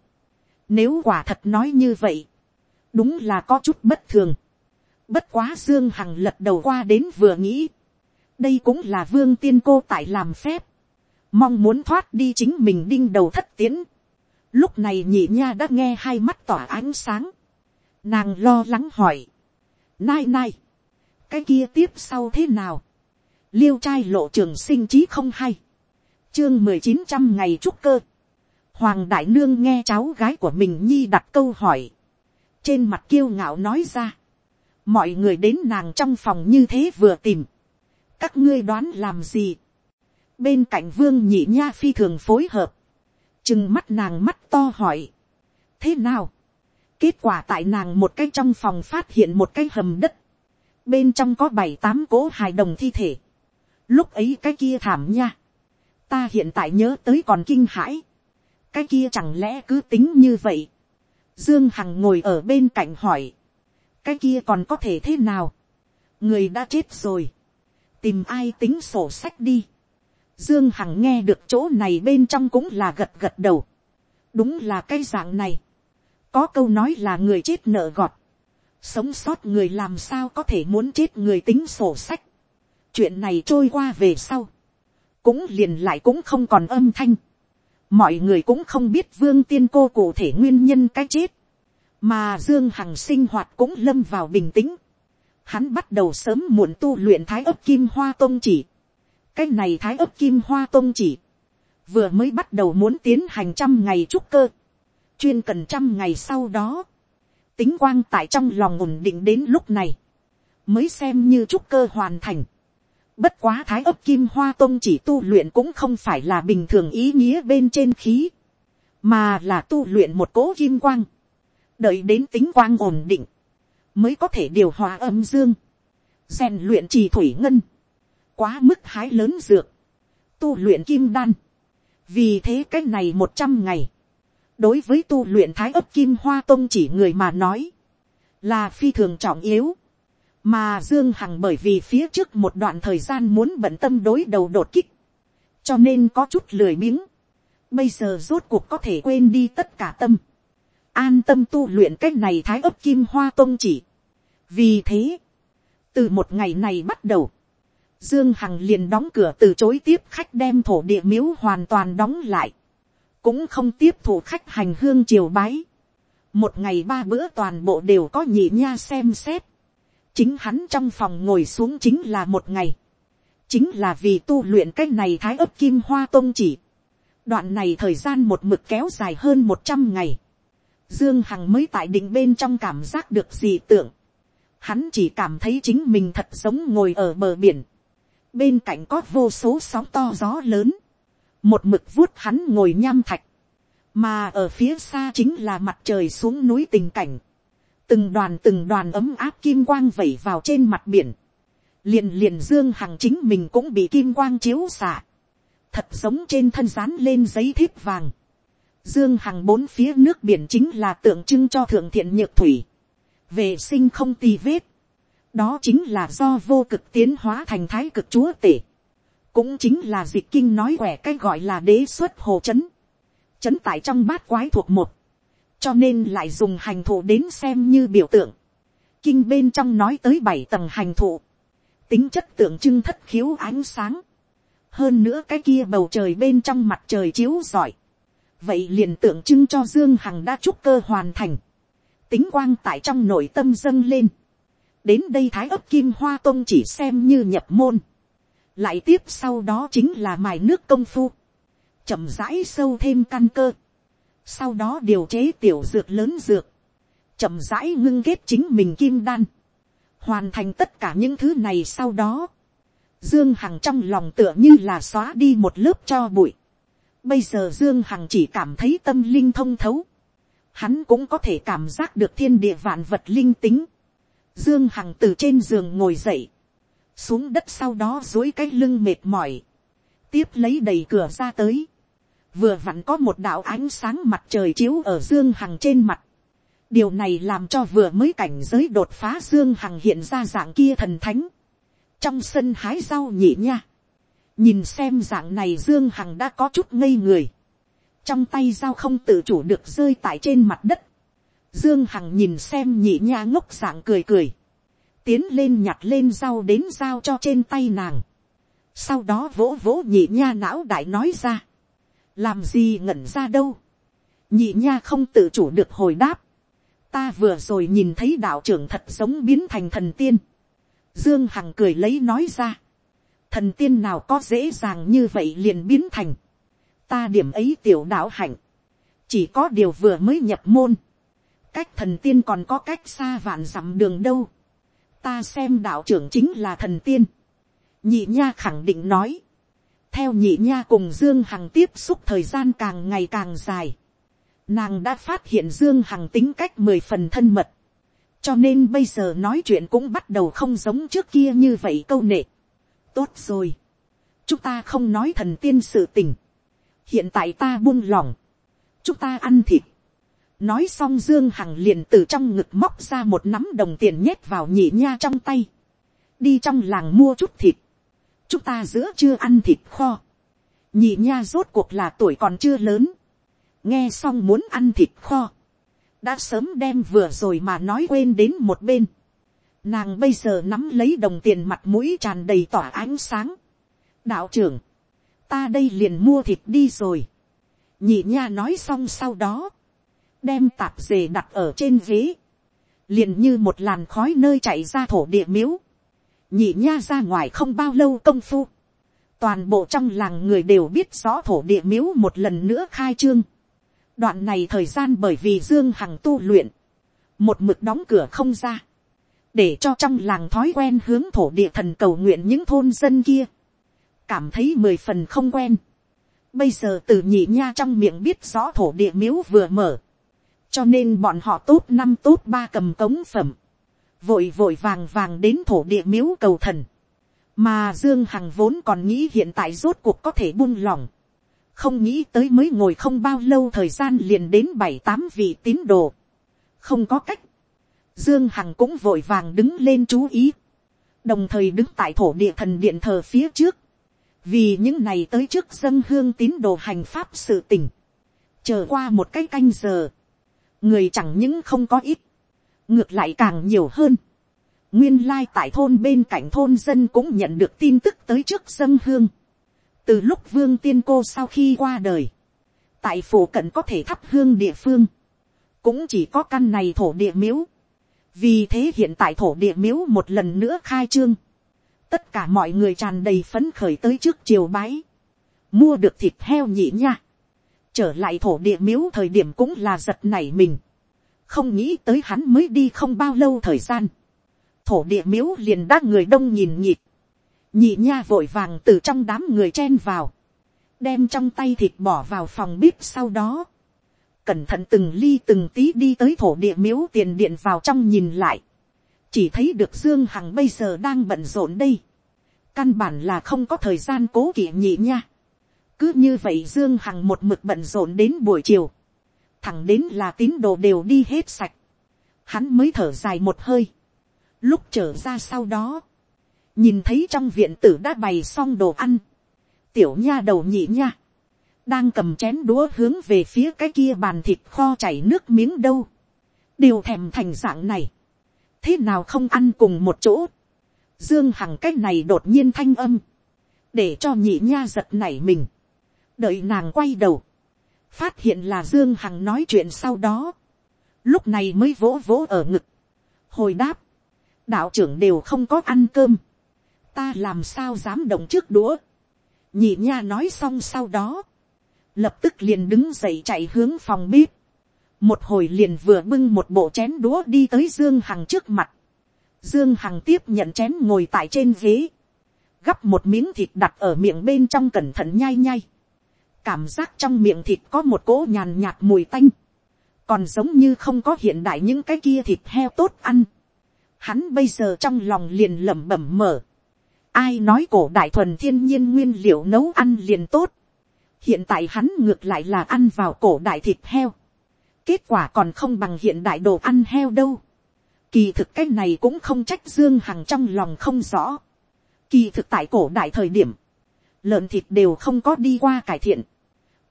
[SPEAKER 1] nếu quả thật nói như vậy, đúng là có chút bất thường, bất quá dương hằng lật đầu qua đến vừa nghĩ, đây cũng là vương tiên cô tại làm phép, mong muốn thoát đi chính mình đinh đầu thất tiến. Lúc này nhị nha đã nghe hai mắt tỏa ánh sáng. Nàng lo lắng hỏi. Nai nai. Cái kia tiếp sau thế nào? Liêu trai lộ trường sinh trí không hay. Chương mười chín trăm ngày trúc cơ. Hoàng đại nương nghe cháu gái của mình nhi đặt câu hỏi. Trên mặt kiêu ngạo nói ra. Mọi người đến nàng trong phòng như thế vừa tìm. Các ngươi đoán làm gì? bên cạnh vương nhị nha phi thường phối hợp, chừng mắt nàng mắt to hỏi, thế nào, kết quả tại nàng một cái trong phòng phát hiện một cái hầm đất, bên trong có bảy tám cố hài đồng thi thể, lúc ấy cái kia thảm nha, ta hiện tại nhớ tới còn kinh hãi, cái kia chẳng lẽ cứ tính như vậy, dương hằng ngồi ở bên cạnh hỏi, cái kia còn có thể thế nào, người đã chết rồi, tìm ai tính sổ sách đi, Dương Hằng nghe được chỗ này bên trong cũng là gật gật đầu. Đúng là cái dạng này. Có câu nói là người chết nợ gọt. Sống sót người làm sao có thể muốn chết người tính sổ sách. Chuyện này trôi qua về sau. Cũng liền lại cũng không còn âm thanh. Mọi người cũng không biết vương tiên cô cụ thể nguyên nhân cái chết. Mà Dương Hằng sinh hoạt cũng lâm vào bình tĩnh. Hắn bắt đầu sớm muộn tu luyện thái ấp kim hoa tông chỉ cái này thái ấp kim hoa tôn chỉ, vừa mới bắt đầu muốn tiến hành trăm ngày trúc cơ, chuyên cần trăm ngày sau đó, tính quang tại trong lòng ổn định đến lúc này, mới xem như trúc cơ hoàn thành. Bất quá thái ấp kim hoa tông chỉ tu luyện cũng không phải là bình thường ý nghĩa bên trên khí, mà là tu luyện một cố kim quang, đợi đến tính quang ổn định, mới có thể điều hòa âm dương, rèn luyện trì thủy ngân, quá mức hái lớn dược, tu luyện kim đan. vì thế cách này một trăm ngày, đối với tu luyện thái ấp kim hoa tông chỉ người mà nói, là phi thường trọng yếu mà dương hằng bởi vì phía trước một đoạn thời gian muốn bận tâm đối đầu đột kích, cho nên có chút lười biếng. bây giờ rốt cuộc có thể quên đi tất cả tâm, an tâm tu luyện cái này thái ấp kim hoa tông chỉ. vì thế, từ một ngày này bắt đầu, Dương Hằng liền đóng cửa từ chối tiếp khách đem thổ địa miếu hoàn toàn đóng lại. Cũng không tiếp thụ khách hành hương triều bái. Một ngày ba bữa toàn bộ đều có nhị nha xem xét. Chính hắn trong phòng ngồi xuống chính là một ngày. Chính là vì tu luyện cái này thái ấp kim hoa tông chỉ. Đoạn này thời gian một mực kéo dài hơn một trăm ngày. Dương Hằng mới tại định bên trong cảm giác được gì tưởng. Hắn chỉ cảm thấy chính mình thật giống ngồi ở bờ biển bên cạnh có vô số sóng to gió lớn, một mực vuốt hắn ngồi nham thạch, mà ở phía xa chính là mặt trời xuống núi tình cảnh, từng đoàn từng đoàn ấm áp kim quang vẩy vào trên mặt biển, liền liền dương hằng chính mình cũng bị kim quang chiếu xạ, thật giống trên thân rán lên giấy thiếp vàng, dương hằng bốn phía nước biển chính là tượng trưng cho thượng thiện nhược thủy, vệ sinh không tì vết, đó chính là do vô cực tiến hóa thành thái cực chúa tể, cũng chính là dịch kinh nói quẻ cái gọi là đế xuất hồ chấn, chấn tại trong bát quái thuộc một, cho nên lại dùng hành thụ đến xem như biểu tượng, kinh bên trong nói tới bảy tầng hành thụ, tính chất tượng trưng thất khiếu ánh sáng, hơn nữa cái kia bầu trời bên trong mặt trời chiếu giỏi, vậy liền tượng trưng cho dương hằng đã trúc cơ hoàn thành, tính quang tại trong nội tâm dâng lên, đến đây thái ấp kim hoa tông chỉ xem như nhập môn, lại tiếp sau đó chính là mài nước công phu, chậm rãi sâu thêm căn cơ, sau đó điều chế tiểu dược lớn dược, chậm rãi ngưng kết chính mình kim đan, hoàn thành tất cả những thứ này sau đó, dương hằng trong lòng tựa như là xóa đi một lớp cho bụi, bây giờ dương hằng chỉ cảm thấy tâm linh thông thấu, hắn cũng có thể cảm giác được thiên địa vạn vật linh tính, dương hằng từ trên giường ngồi dậy, xuống đất sau đó dối cái lưng mệt mỏi, tiếp lấy đầy cửa ra tới, vừa vặn có một đạo ánh sáng mặt trời chiếu ở dương hằng trên mặt, điều này làm cho vừa mới cảnh giới đột phá dương hằng hiện ra dạng kia thần thánh, trong sân hái rau nhị nha, nhìn xem dạng này dương hằng đã có chút ngây người, trong tay dao không tự chủ được rơi tại trên mặt đất, dương hằng nhìn xem nhị nha ngốc dạng cười cười, tiến lên nhặt lên dao đến dao cho trên tay nàng, sau đó vỗ vỗ nhị nha não đại nói ra, làm gì ngẩn ra đâu, nhị nha không tự chủ được hồi đáp, ta vừa rồi nhìn thấy đạo trưởng thật giống biến thành thần tiên, dương hằng cười lấy nói ra, thần tiên nào có dễ dàng như vậy liền biến thành, ta điểm ấy tiểu đạo hạnh, chỉ có điều vừa mới nhập môn, cách thần tiên còn có cách xa vạn dặm đường đâu, ta xem đạo trưởng chính là thần tiên, nhị nha khẳng định nói, theo nhị nha cùng dương hằng tiếp xúc thời gian càng ngày càng dài, nàng đã phát hiện dương hằng tính cách mười phần thân mật, cho nên bây giờ nói chuyện cũng bắt đầu không giống trước kia như vậy câu nệ. tốt rồi, chúng ta không nói thần tiên sự tình, hiện tại ta buông lỏng, chúng ta ăn thịt, nói xong dương hằng liền từ trong ngực móc ra một nắm đồng tiền nhét vào nhị nha trong tay, đi trong làng mua chút thịt, chúng ta giữa chưa ăn thịt kho, nhị nha rốt cuộc là tuổi còn chưa lớn, nghe xong muốn ăn thịt kho, đã sớm đem vừa rồi mà nói quên đến một bên, nàng bây giờ nắm lấy đồng tiền mặt mũi tràn đầy tỏa ánh sáng, đạo trưởng, ta đây liền mua thịt đi rồi, nhị nha nói xong sau đó, đem tạp dề đặt ở trên ghế, liền như một làn khói nơi chạy ra thổ địa miếu, nhị nha ra ngoài không bao lâu công phu, toàn bộ trong làng người đều biết rõ thổ địa miếu một lần nữa khai trương. đoạn này thời gian bởi vì dương hằng tu luyện, một mực đóng cửa không ra, để cho trong làng thói quen hướng thổ địa thần cầu nguyện những thôn dân kia, cảm thấy mười phần không quen. bây giờ từ nhị nha trong miệng biết rõ thổ địa miếu vừa mở, cho nên bọn họ tốt năm tốt ba cầm cống phẩm, vội vội vàng vàng đến thổ địa miếu cầu thần, mà dương hằng vốn còn nghĩ hiện tại rốt cuộc có thể buông lỏng, không nghĩ tới mới ngồi không bao lâu thời gian liền đến bảy tám vị tín đồ, không có cách, dương hằng cũng vội vàng đứng lên chú ý, đồng thời đứng tại thổ địa thần điện thờ phía trước, vì những này tới trước dân hương tín đồ hành pháp sự tình, chờ qua một cái canh giờ, người chẳng những không có ít, ngược lại càng nhiều hơn. nguyên lai tại thôn bên cạnh thôn dân cũng nhận được tin tức tới trước dân hương. từ lúc vương tiên cô sau khi qua đời, tại phủ cận có thể thắp hương địa phương, cũng chỉ có căn này thổ địa miếu. vì thế hiện tại thổ địa miếu một lần nữa khai trương. tất cả mọi người tràn đầy phấn khởi tới trước chiều bái. mua được thịt heo nhị nha. trở lại thổ địa miếu thời điểm cũng là giật nảy mình không nghĩ tới hắn mới đi không bao lâu thời gian, thổ địa miếu liền đã người đông nhìn nhịp, nhị nha vội vàng từ trong đám người chen vào, đem trong tay thịt bỏ vào phòng bếp sau đó, cẩn thận từng ly từng tí đi tới thổ địa miếu tiền điện vào trong nhìn lại, chỉ thấy được dương hằng bây giờ đang bận rộn đây, căn bản là không có thời gian cố kỵ nhị nha, cứ như vậy dương hằng một mực bận rộn đến buổi chiều, thẳng đến là tín đồ đều đi hết sạch, hắn mới thở dài một hơi, lúc trở ra sau đó, nhìn thấy trong viện tử đã bày xong đồ ăn, tiểu nha đầu nhị nha, đang cầm chén đũa hướng về phía cái kia bàn thịt kho chảy nước miếng đâu, đều thèm thành dạng này, thế nào không ăn cùng một chỗ, dương hằng cái này đột nhiên thanh âm, để cho nhị nha giật nảy mình, đợi nàng quay đầu, phát hiện là dương hằng nói chuyện sau đó, lúc này mới vỗ vỗ ở ngực, hồi đáp, đạo trưởng đều không có ăn cơm, ta làm sao dám động trước đũa, nhị nha nói xong sau đó, lập tức liền đứng dậy chạy hướng phòng bếp, một hồi liền vừa bưng một bộ chén đũa đi tới dương hằng trước mặt, dương hằng tiếp nhận chén ngồi tại trên ghế, gắp một miếng thịt đặt ở miệng bên trong cẩn thận nhai nhai, cảm giác trong miệng thịt có một cỗ nhàn nhạt mùi tanh, còn giống như không có hiện đại những cái kia thịt heo tốt ăn. Hắn bây giờ trong lòng liền lẩm bẩm mở. Ai nói cổ đại thuần thiên nhiên nguyên liệu nấu ăn liền tốt. Hiện tại hắn ngược lại là ăn vào cổ đại thịt heo. Kết quả còn không bằng hiện đại đồ ăn heo đâu. Kỳ thực cái này cũng không trách Dương Hằng trong lòng không rõ. Kỳ thực tại cổ đại thời điểm. Lợn thịt đều không có đi qua cải thiện.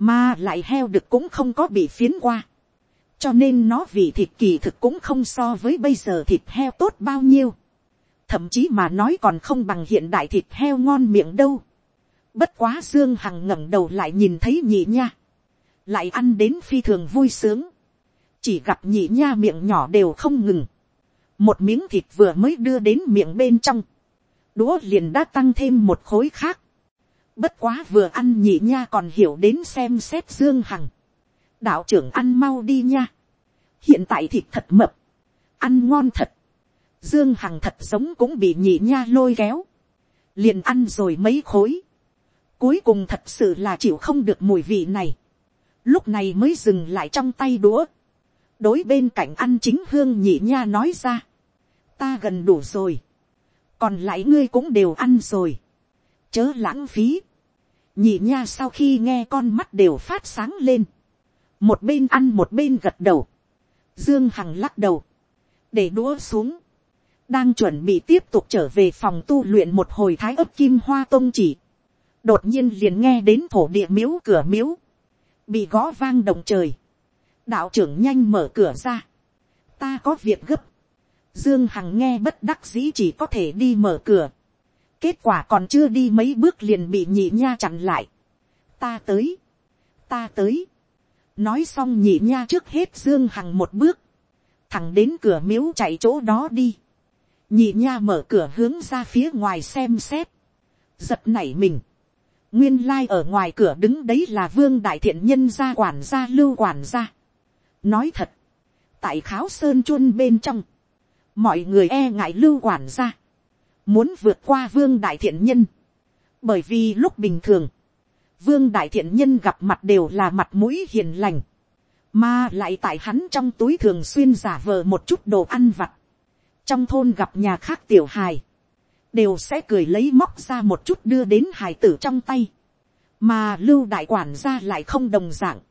[SPEAKER 1] Mà lại heo được cũng không có bị phiến qua cho nên nó vì thịt kỳ thực cũng không so với bây giờ thịt heo tốt bao nhiêu. thậm chí mà nói còn không bằng hiện đại thịt heo ngon miệng đâu. bất quá dương hằng ngẩng đầu lại nhìn thấy nhị nha. lại ăn đến phi thường vui sướng. chỉ gặp nhị nha miệng nhỏ đều không ngừng. một miếng thịt vừa mới đưa đến miệng bên trong. đũa liền đã tăng thêm một khối khác bất quá vừa ăn nhị nha còn hiểu đến xem xét dương hằng đạo trưởng ăn mau đi nha. hiện tại thịt thật mập, ăn ngon thật. dương hằng thật giống cũng bị nhị nha lôi kéo, liền ăn rồi mấy khối. cuối cùng thật sự là chịu không được mùi vị này. lúc này mới dừng lại trong tay đũa. đối bên cạnh ăn chính hương nhị nha nói ra. ta gần đủ rồi. còn lại ngươi cũng đều ăn rồi. chớ lãng phí nhị nha sau khi nghe con mắt đều phát sáng lên. Một bên ăn một bên gật đầu, dương hằng lắc đầu, để đũa xuống, đang chuẩn bị tiếp tục trở về phòng tu luyện một hồi thái ấp kim hoa tông chỉ, đột nhiên liền nghe đến thổ địa miếu cửa miếu, bị gõ vang động trời, đạo trưởng nhanh mở cửa ra, ta có việc gấp, dương hằng nghe bất đắc dĩ chỉ có thể đi mở cửa, kết quả còn chưa đi mấy bước liền bị nhị nha chặn lại, ta tới, ta tới, nói xong nhị nha trước hết dương hằng một bước, thẳng đến cửa miếu chạy chỗ đó đi, nhị nha mở cửa hướng ra phía ngoài xem xét, giật nảy mình, nguyên lai ở ngoài cửa đứng đấy là vương đại thiện nhân gia quản gia lưu quản gia. nói thật, tại kháo sơn chuôn bên trong, mọi người e ngại lưu quản gia, muốn vượt qua vương đại thiện nhân, bởi vì lúc bình thường, vương đại thiện nhân gặp mặt đều là mặt mũi hiền lành, mà lại tại hắn trong túi thường xuyên giả vờ một chút đồ ăn vặt, trong thôn gặp nhà khác tiểu hài, đều sẽ cười lấy móc ra một chút đưa đến hài tử trong tay, mà lưu đại quản gia lại không đồng d ạ n g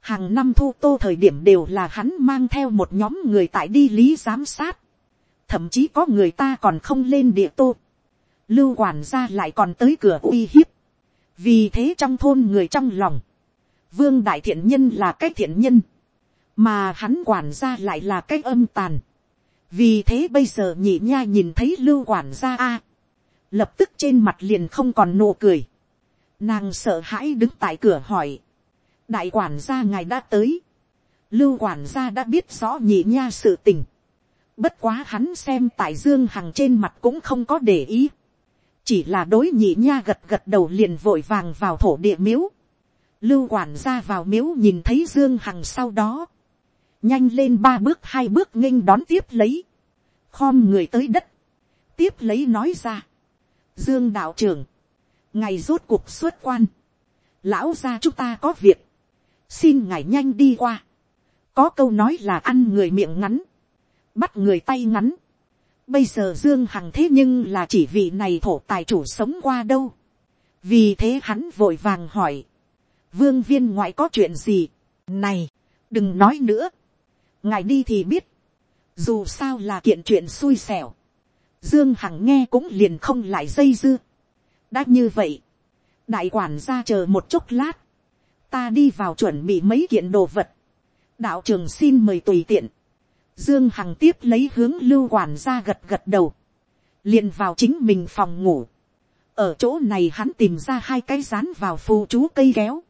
[SPEAKER 1] hàng năm thu tô thời điểm đều là hắn mang theo một nhóm người tại đi lý giám sát, thậm chí có người ta còn không lên địa tô, lưu quản gia lại còn tới cửa uy hiếp, vì thế trong thôn người trong lòng, vương đại thiện nhân là cái thiện nhân, mà hắn quản gia lại là cái âm tàn. vì thế bây giờ nhị nha nhìn thấy lưu quản gia a, lập tức trên mặt liền không còn nụ cười, nàng sợ hãi đứng tại cửa hỏi, đại quản gia ngài đã tới, lưu quản gia đã biết rõ nhị nha sự tình, bất quá hắn xem tại dương hằng trên mặt cũng không có để ý, chỉ là đối nhị nha gật gật đầu liền vội vàng vào thổ địa miếu. lưu quản ra vào miếu nhìn thấy dương hằng sau đó, nhanh lên ba bước hai bước nghênh đón tiếp lấy, khom người tới đất, tiếp lấy nói ra, dương đạo trưởng, ngày rốt cuộc xuất quan, lão ra chúng ta có việc, xin ngài nhanh đi qua, có câu nói là ăn người miệng ngắn, bắt người tay ngắn, Bây giờ Dương Hằng thế nhưng là chỉ vị này thổ tài chủ sống qua đâu. Vì thế hắn vội vàng hỏi. Vương viên ngoại có chuyện gì? Này, đừng nói nữa. Ngài đi thì biết. Dù sao là kiện chuyện xui xẻo. Dương Hằng nghe cũng liền không lại dây dưa. Đã như vậy. Đại quản ra chờ một chốc lát. Ta đi vào chuẩn bị mấy kiện đồ vật. Đạo trường xin mời tùy tiện Dương Hằng tiếp lấy hướng lưu quản ra gật gật đầu. liền vào chính mình phòng ngủ. Ở chỗ này hắn tìm ra hai cái rán vào phù chú cây kéo.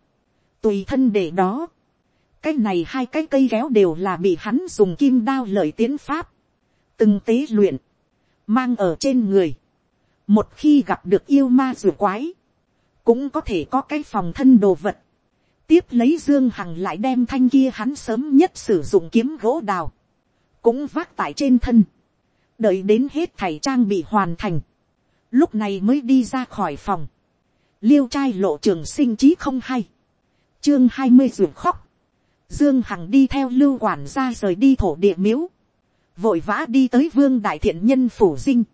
[SPEAKER 1] Tùy thân để đó. Cái này hai cái cây kéo đều là bị hắn dùng kim đao lợi tiến pháp. Từng tế luyện. Mang ở trên người. Một khi gặp được yêu ma rùa quái. Cũng có thể có cái phòng thân đồ vật. Tiếp lấy Dương Hằng lại đem thanh kia hắn sớm nhất sử dụng kiếm gỗ đào cũng vác tại trên thân, đợi đến hết thầy trang bị hoàn thành, lúc này mới đi ra khỏi phòng, liêu trai lộ trường sinh trí không hay, chương hai mươi ruột khóc, dương hằng đi theo lưu quản gia rời đi thổ địa miếu, vội vã đi tới vương đại thiện nhân phủ dinh,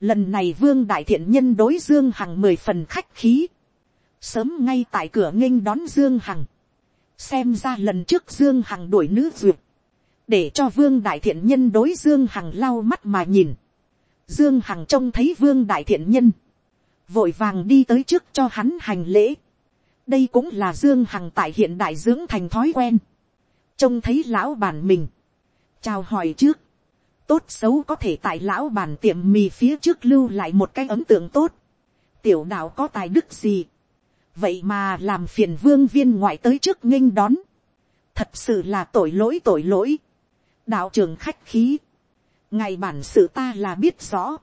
[SPEAKER 1] lần này vương đại thiện nhân đối dương hằng mười phần khách khí, sớm ngay tại cửa nghênh đón dương hằng, xem ra lần trước dương hằng đuổi nữ duyệt, để cho vương đại thiện nhân đối dương hằng lau mắt mà nhìn. dương hằng trông thấy vương đại thiện nhân, vội vàng đi tới trước cho hắn hành lễ. đây cũng là dương hằng tại hiện đại dưỡng thành thói quen. trông thấy lão bản mình, chào hỏi trước, tốt xấu có thể tại lão bản tiệm mì phía trước lưu lại một cái ấn tượng tốt. tiểu đạo có tài đức gì. vậy mà làm phiền vương viên ngoại tới trước nghinh đón. thật sự là tội lỗi tội lỗi đạo trưởng khách khí, ngài bản sự ta là biết rõ,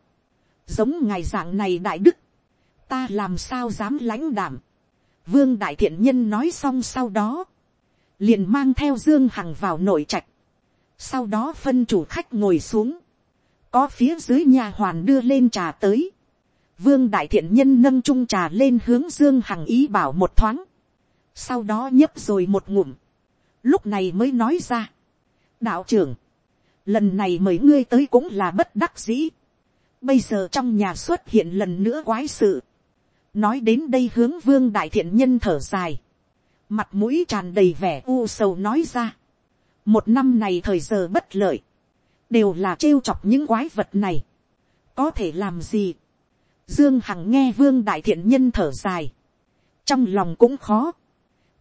[SPEAKER 1] giống ngài dạng này đại đức, ta làm sao dám lãnh đảm, vương đại thiện nhân nói xong sau đó, liền mang theo dương hằng vào nội trạch, sau đó phân chủ khách ngồi xuống, có phía dưới nhà hoàn đưa lên trà tới, vương đại thiện nhân nâng trung trà lên hướng dương hằng ý bảo một thoáng, sau đó nhấp rồi một ngụm, lúc này mới nói ra, đạo trưởng, lần này mời ngươi tới cũng là bất đắc dĩ. bây giờ trong nhà xuất hiện lần nữa quái sự. nói đến đây hướng vương đại thiện nhân thở dài. mặt mũi tràn đầy vẻ u sầu nói ra. một năm này thời giờ bất lợi. đều là trêu chọc những quái vật này. có thể làm gì. dương hằng nghe vương đại thiện nhân thở dài. trong lòng cũng khó.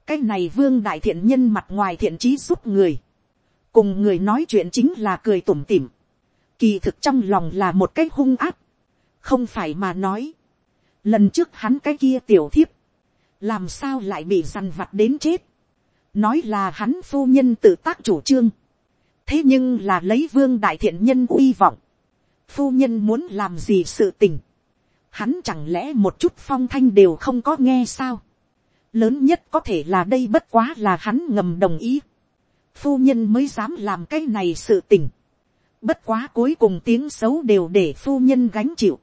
[SPEAKER 1] cái này vương đại thiện nhân mặt ngoài thiện trí giúp người cùng người nói chuyện chính là cười tủm tỉm, kỳ thực trong lòng là một cái hung áp, không phải mà nói, lần trước hắn cái kia tiểu thiếp, làm sao lại bị dằn vặt đến chết, nói là hắn phu nhân tự tác chủ trương, thế nhưng là lấy vương đại thiện nhân uy vọng, phu nhân muốn làm gì sự tình, hắn chẳng lẽ một chút phong thanh đều không có nghe sao, lớn nhất có thể là đây bất quá là hắn ngầm đồng ý, phu nhân mới dám làm cái này sự tình. Bất quá cuối cùng tiếng xấu đều để phu nhân gánh chịu.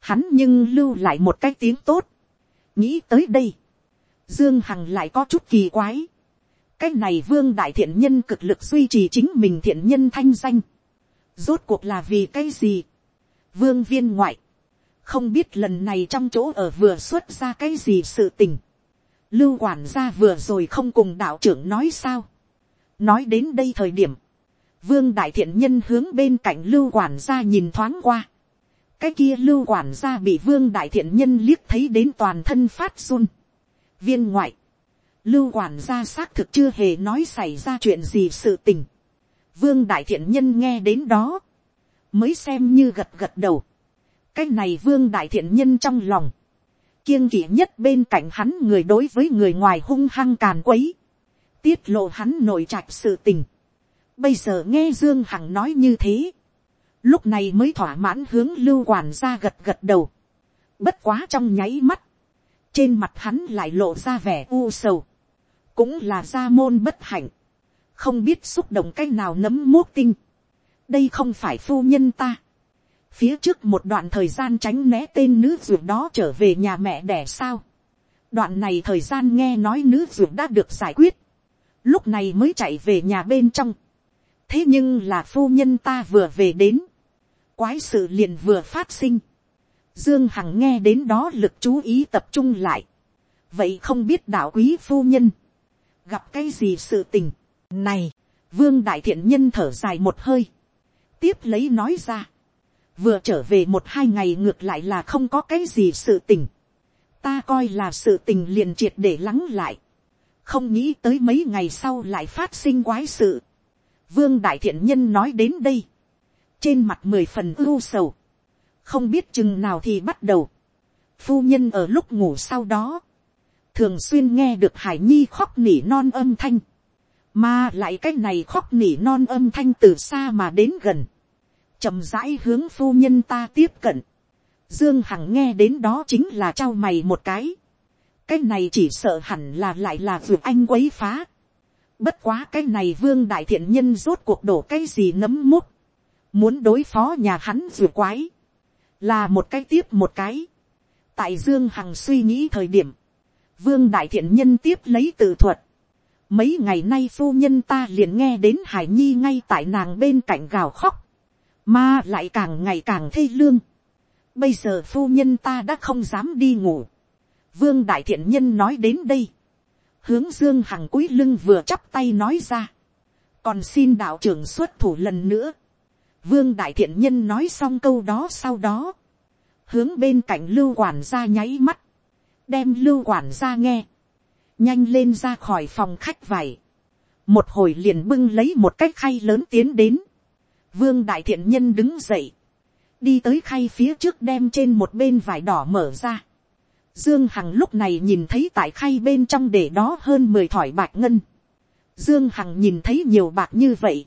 [SPEAKER 1] Hắn nhưng lưu lại một cái tiếng tốt. Nghĩ tới đây. Dương Hằng lại có chút kỳ quái. Cái này vương đại thiện nhân cực lực duy trì chính mình thiện nhân thanh danh. Rốt cuộc là vì cái gì? Vương viên ngoại. Không biết lần này trong chỗ ở vừa xuất ra cái gì sự tình. Lưu quản gia vừa rồi không cùng đạo trưởng nói sao nói đến đây thời điểm, vương đại thiện nhân hướng bên cạnh lưu quản gia nhìn thoáng qua. cái kia lưu quản gia bị vương đại thiện nhân liếc thấy đến toàn thân phát run. viên ngoại, lưu quản gia xác thực chưa hề nói xảy ra chuyện gì sự tình. vương đại thiện nhân nghe đến đó, mới xem như gật gật đầu. cái này vương đại thiện nhân trong lòng, kiêng kỵ nhất bên cạnh hắn người đối với người ngoài hung hăng càn quấy tiết lộ hắn nội trạch sự tình. Bây giờ nghe Dương Hằng nói như thế. Lúc này mới thỏa mãn hướng lưu quản ra gật gật đầu. Bất quá trong nháy mắt. Trên mặt hắn lại lộ ra vẻ u sầu. Cũng là gia môn bất hạnh. Không biết xúc động cái nào nấm muốc tinh. Đây không phải phu nhân ta. Phía trước một đoạn thời gian tránh né tên nữ ruột đó trở về nhà mẹ đẻ sao. Đoạn này thời gian nghe nói nữ ruột đã được giải quyết lúc này mới chạy về nhà bên trong. thế nhưng là phu nhân ta vừa về đến, quái sự liền vừa phát sinh. dương hằng nghe đến đó lực chú ý tập trung lại. vậy không biết đạo quý phu nhân, gặp cái gì sự tình, này, vương đại thiện nhân thở dài một hơi, tiếp lấy nói ra, vừa trở về một hai ngày ngược lại là không có cái gì sự tình, ta coi là sự tình liền triệt để lắng lại, không nghĩ tới mấy ngày sau lại phát sinh quái sự. vương đại thiện nhân nói đến đây, trên mặt mười phần ưu sầu, không biết chừng nào thì bắt đầu, phu nhân ở lúc ngủ sau đó, thường xuyên nghe được hải nhi khóc nỉ non âm thanh, mà lại cái này khóc nỉ non âm thanh từ xa mà đến gần, chậm rãi hướng phu nhân ta tiếp cận, dương hằng nghe đến đó chính là trao mày một cái, cái này chỉ sợ hẳn là lại là vượt anh quấy phá, bất quá cái này vương đại thiện nhân rốt cuộc đổ cái gì nấm mút, muốn đối phó nhà hắn vượt quái, là một cái tiếp một cái, tại dương hằng suy nghĩ thời điểm, vương đại thiện nhân tiếp lấy tự thuật, mấy ngày nay phu nhân ta liền nghe đến hải nhi ngay tại nàng bên cạnh gào khóc, mà lại càng ngày càng thê lương. bây giờ phu nhân ta đã không dám đi ngủ vương đại thiện nhân nói đến đây, hướng dương hằng cúi lưng vừa chắp tay nói ra, còn xin đạo trưởng xuất thủ lần nữa. vương đại thiện nhân nói xong câu đó sau đó, hướng bên cạnh lưu quản gia nháy mắt, đem lưu quản gia nghe, nhanh lên ra khỏi phòng khách vải, một hồi liền bưng lấy một cái khay lớn tiến đến, vương đại thiện nhân đứng dậy, đi tới khay phía trước đem trên một bên vải đỏ mở ra, dương hằng lúc này nhìn thấy tại khay bên trong để đó hơn mười thỏi bạc ngân, dương hằng nhìn thấy nhiều bạc như vậy,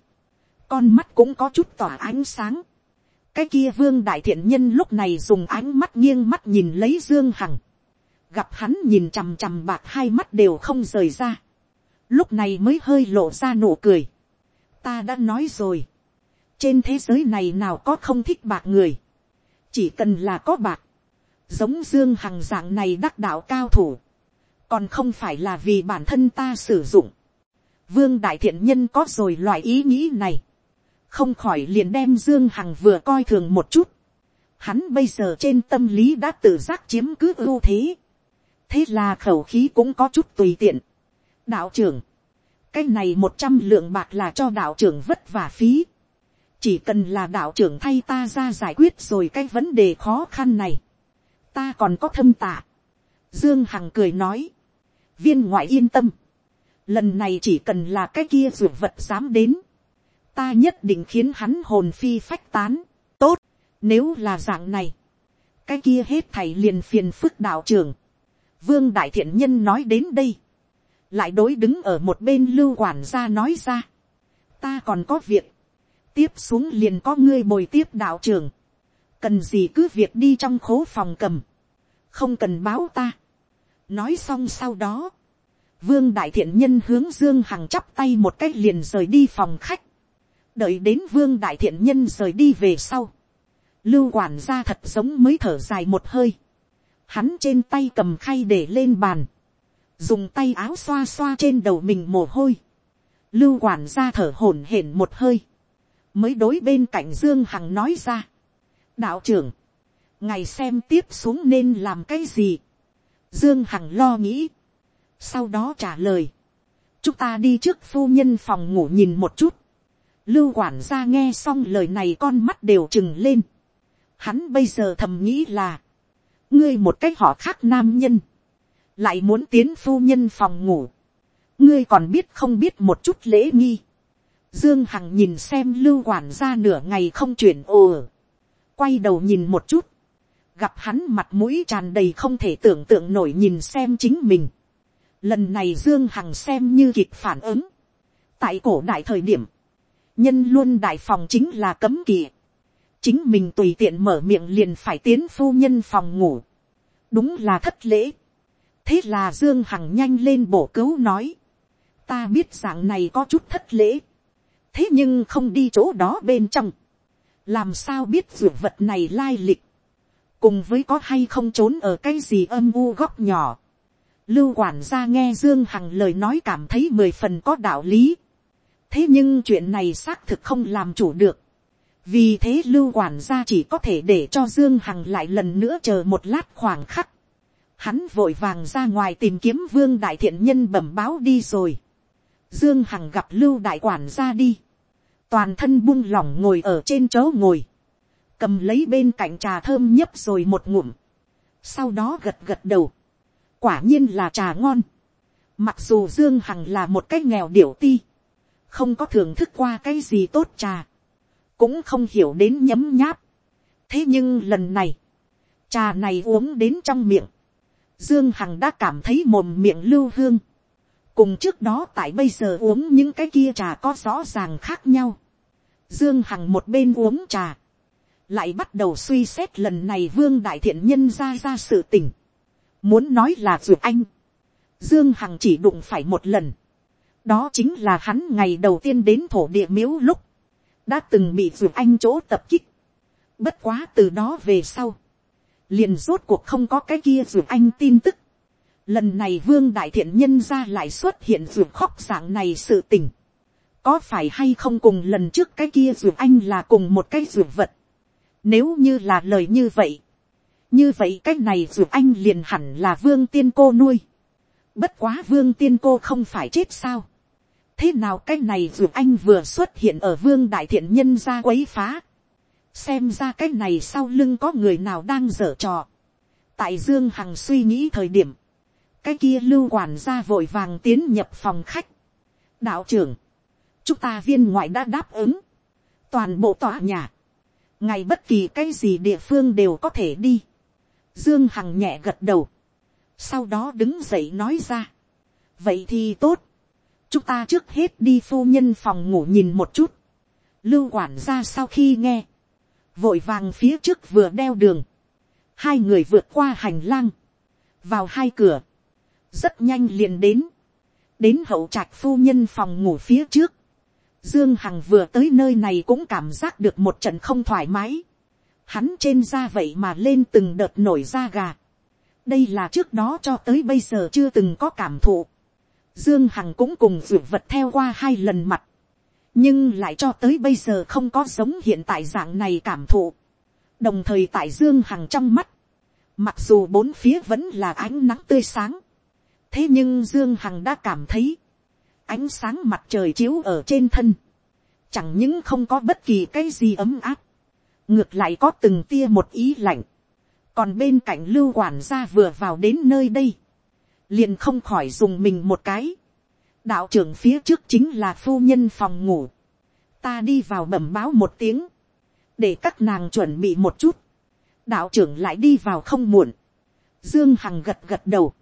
[SPEAKER 1] con mắt cũng có chút tỏa ánh sáng, cái kia vương đại thiện nhân lúc này dùng ánh mắt nghiêng mắt nhìn lấy dương hằng, gặp hắn nhìn chằm chằm bạc hai mắt đều không rời ra, lúc này mới hơi lộ ra nụ cười. ta đã nói rồi, trên thế giới này nào có không thích bạc người, chỉ cần là có bạc, giống dương hằng dạng này đắc đạo cao thủ, còn không phải là vì bản thân ta sử dụng. vương đại thiện nhân có rồi loại ý nghĩ này, không khỏi liền đem dương hằng vừa coi thường một chút. hắn bây giờ trên tâm lý đã tự giác chiếm cứ ưu thế thế là khẩu khí cũng có chút tùy tiện. đạo trưởng, cái này một trăm lượng bạc là cho đạo trưởng vất vả phí. chỉ cần là đạo trưởng thay ta ra giải quyết rồi cái vấn đề khó khăn này ta còn có thâm tạ. dương hằng cười nói. viên ngoại yên tâm. lần này chỉ cần là cái kia rượu vật dám đến. ta nhất định khiến hắn hồn phi phách tán. tốt, nếu là dạng này. cái kia hết thầy liền phiền phức đạo trưởng Vương Đại Thiện Nhân nói đến đây. Lại đối đứng ở một bên lưu quản gia nói ra. Ta còn có việc. Tiếp xuống liền có ngươi bồi tiếp đạo trưởng. Cần gì cứ việc đi trong khố phòng cầm. Không cần báo ta. Nói xong sau đó. Vương Đại Thiện Nhân hướng Dương Hằng chắp tay một cách liền rời đi phòng khách. Đợi đến Vương Đại Thiện Nhân rời đi về sau. Lưu quản gia thật giống mới thở dài một hơi hắn trên tay cầm khay để lên bàn, dùng tay áo xoa xoa trên đầu mình mồ hôi, lưu quản gia thở hổn hển một hơi, mới đối bên cạnh dương hằng nói ra, đạo trưởng, ngày xem tiếp xuống nên làm cái gì, dương hằng lo nghĩ, sau đó trả lời, chúng ta đi trước phu nhân phòng ngủ nhìn một chút, lưu quản gia nghe xong lời này con mắt đều trừng lên, hắn bây giờ thầm nghĩ là, ngươi một cách họ khác nam nhân, lại muốn tiến phu nhân phòng ngủ, ngươi còn biết không biết một chút lễ nghi. Dương Hằng nhìn xem lưu quản gia nửa ngày không chuyển ồ. Quay đầu nhìn một chút. Gặp hắn mặt mũi tràn đầy không thể tưởng tượng nổi nhìn xem chính mình. Lần này Dương Hằng xem như kịp phản ứng. Tại cổ đại thời điểm. Nhân luôn đại phòng chính là cấm kỵ chính mình tùy tiện mở miệng liền phải tiến phu nhân phòng ngủ, đúng là thất lễ. thế là dương hằng nhanh lên bổ cứu nói, ta biết dạng này có chút thất lễ, thế nhưng không đi chỗ đó bên trong, làm sao biết ruột vật này lai lịch, cùng với có hay không trốn ở cái gì âm u góc nhỏ. Lưu quản gia nghe Dương Hằng lời nói cảm thấy mười phần có đạo lý. Thế nhưng chuyện này xác thực không làm chủ được vì thế lưu quản gia chỉ có thể để cho dương hằng lại lần nữa chờ một lát khoảng khắc. hắn vội vàng ra ngoài tìm kiếm vương đại thiện nhân bẩm báo đi rồi. dương hằng gặp lưu đại quản gia đi toàn thân buông lỏng ngồi ở trên chỗ ngồi. cầm lấy bên cạnh trà thơm nhấp rồi một ngụm. sau đó gật gật đầu. quả nhiên là trà ngon. mặc dù dương hằng là một cái nghèo điểu ti không có thưởng thức qua cái gì tốt trà, cũng không hiểu đến nhấm nháp. thế nhưng lần này, trà này uống đến trong miệng, dương hằng đã cảm thấy mồm miệng lưu hương, cùng trước đó tại bây giờ uống những cái kia trà có rõ ràng khác nhau. Dương Hằng một bên uống trà, lại bắt đầu suy xét lần này vương đại thiện nhân ra ra sự tình. Muốn nói là dù anh, Dương Hằng chỉ đụng phải một lần. Đó chính là hắn ngày đầu tiên đến thổ địa miếu lúc, đã từng bị dù anh chỗ tập kích. Bất quá từ đó về sau, liền rốt cuộc không có cái kia dù anh tin tức. Lần này vương đại thiện nhân ra lại xuất hiện dù khóc dạng này sự tình. Có phải hay không cùng lần trước cái kia ruột anh là cùng một cái ruột vật. Nếu như là lời như vậy. Như vậy cái này ruột anh liền hẳn là vương tiên cô nuôi. Bất quá vương tiên cô không phải chết sao. Thế nào cái này ruột anh vừa xuất hiện ở vương đại thiện nhân ra quấy phá. Xem ra cái này sau lưng có người nào đang dở trò. Tại Dương Hằng suy nghĩ thời điểm cái kia lưu quản gia vội vàng tiến nhập phòng khách. đạo trưởng, chúng ta viên ngoại đã đáp ứng, toàn bộ tòa nhà, ngày bất kỳ cái gì địa phương đều có thể đi. dương hằng nhẹ gật đầu, sau đó đứng dậy nói ra, vậy thì tốt, chúng ta trước hết đi phu nhân phòng ngủ nhìn một chút, lưu quản ra sau khi nghe, vội vàng phía trước vừa đeo đường, hai người vượt qua hành lang, vào hai cửa, rất nhanh liền đến, đến hậu trạch phu nhân phòng ngủ phía trước, dương hằng vừa tới nơi này cũng cảm giác được một trận không thoải mái, hắn trên da vậy mà lên từng đợt nổi da gà, đây là trước đó cho tới bây giờ chưa từng có cảm thụ, dương hằng cũng cùng dự vật theo qua hai lần mặt, nhưng lại cho tới bây giờ không có giống hiện tại dạng này cảm thụ, đồng thời tại dương hằng trong mắt, mặc dù bốn phía vẫn là ánh nắng tươi sáng, thế nhưng dương hằng đã cảm thấy ánh sáng mặt trời chiếu ở trên thân, chẳng những không có bất kỳ cái gì ấm áp, ngược lại có từng tia một ý lạnh, còn bên cạnh lưu quản gia vừa vào đến nơi đây, liền không khỏi dùng mình một cái, đạo trưởng phía trước chính là phu nhân phòng ngủ, ta đi vào bẩm báo một tiếng, để các nàng chuẩn bị một chút, đạo trưởng lại đi vào không muộn, dương hằng gật gật đầu,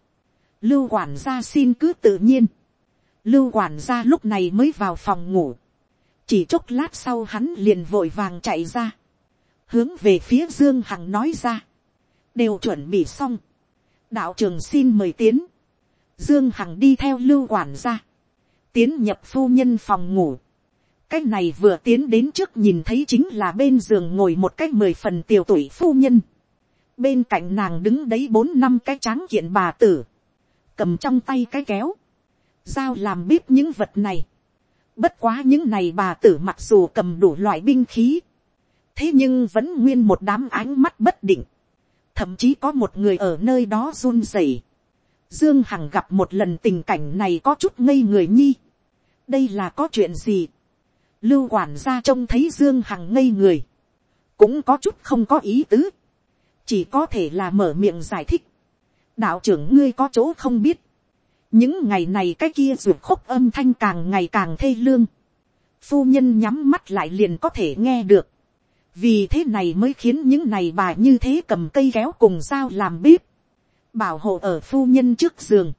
[SPEAKER 1] lưu quản gia xin cứ tự nhiên, lưu quản gia lúc này mới vào phòng ngủ, chỉ chốc lát sau hắn liền vội vàng chạy ra, hướng về phía dương hằng nói ra, đều chuẩn bị xong, đạo trường xin mời tiến, dương hằng đi theo lưu quản gia, tiến nhập phu nhân phòng ngủ, cái này vừa tiến đến trước nhìn thấy chính là bên giường ngồi một cái mười phần tiểu tuổi phu nhân, bên cạnh nàng đứng đấy bốn năm cái tráng kiện bà tử, cầm trong tay cái kéo, giao làm bếp những vật này. Bất quá những này bà tử mặc dù cầm đủ loại binh khí, thế nhưng vẫn nguyên một đám ánh mắt bất định, thậm chí có một người ở nơi đó run rẩy. Dương Hằng gặp một lần tình cảnh này có chút ngây người nhi. đây là có chuyện gì. lưu quản gia trông thấy Dương Hằng ngây người, cũng có chút không có ý tứ, chỉ có thể là mở miệng giải thích đạo trưởng ngươi có chỗ không biết, những ngày này cái kia ruột khúc âm thanh càng ngày càng thê lương, phu nhân nhắm mắt lại liền có thể nghe được, vì thế này mới khiến những này bà như thế cầm cây kéo cùng dao làm bếp, bảo hộ ở phu nhân trước giường,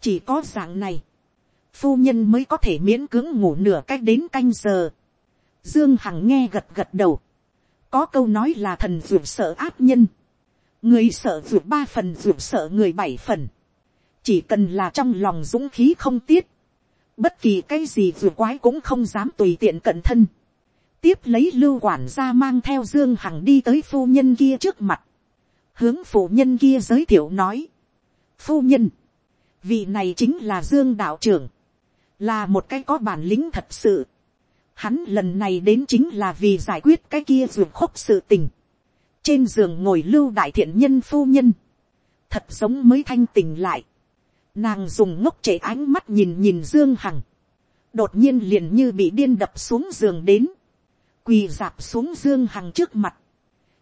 [SPEAKER 1] chỉ có dạng này, phu nhân mới có thể miễn cưỡng ngủ nửa cách đến canh giờ, dương hằng nghe gật gật đầu, có câu nói là thần ruột sợ áp nhân, người sợ ruột ba phần ruột sợ người bảy phần, chỉ cần là trong lòng dũng khí không tiết, bất kỳ cái gì ruột quái cũng không dám tùy tiện cận thân, tiếp lấy lưu quản gia mang theo dương hằng đi tới phu nhân kia trước mặt, hướng phu nhân kia giới thiệu nói, phu nhân, vị này chính là dương đạo trưởng, là một cái có bản lĩnh thật sự, hắn lần này đến chính là vì giải quyết cái kia ruột khúc sự tình, trên giường ngồi lưu đại thiện nhân phu nhân, thật giống mới thanh tình lại, nàng dùng ngốc chảy ánh mắt nhìn nhìn dương hằng, đột nhiên liền như bị điên đập xuống giường đến, quỳ dạp xuống dương hằng trước mặt,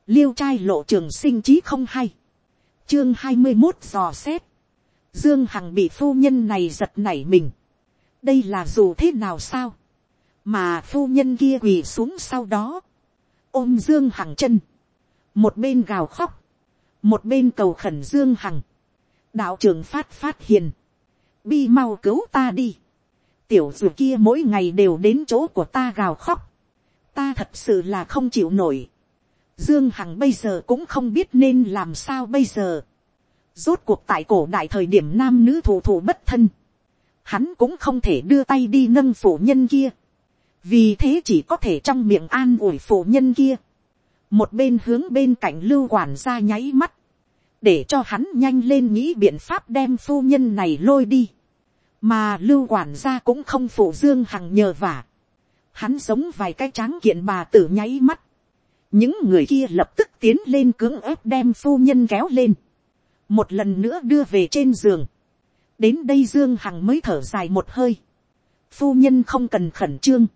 [SPEAKER 1] liêu trai lộ trường sinh trí không hay, chương hai mươi một dò xét, dương hằng bị phu nhân này giật nảy mình, đây là dù thế nào sao, mà phu nhân kia quỳ xuống sau đó, ôm dương hằng chân, một bên gào khóc, một bên cầu khẩn dương hằng, đạo trưởng phát phát hiền, bi mau cứu ta đi, tiểu dù kia mỗi ngày đều đến chỗ của ta gào khóc, ta thật sự là không chịu nổi, dương hằng bây giờ cũng không biết nên làm sao bây giờ, rốt cuộc tại cổ đại thời điểm nam nữ thủ thủ bất thân, hắn cũng không thể đưa tay đi nâng phụ nhân kia, vì thế chỉ có thể trong miệng an ủi phụ nhân kia, một bên hướng bên cạnh lưu quản ra nháy mắt, để cho hắn nhanh lên nghĩ biện pháp đem phu nhân này lôi đi, mà lưu quản gia cũng không phụ dương hằng nhờ vả, hắn giống vài cái tráng kiện bà tử nháy mắt, những người kia lập tức tiến lên cưỡng ép đem phu nhân kéo lên, một lần nữa đưa về trên giường, đến đây dương hằng mới thở dài một hơi, phu nhân không cần khẩn trương,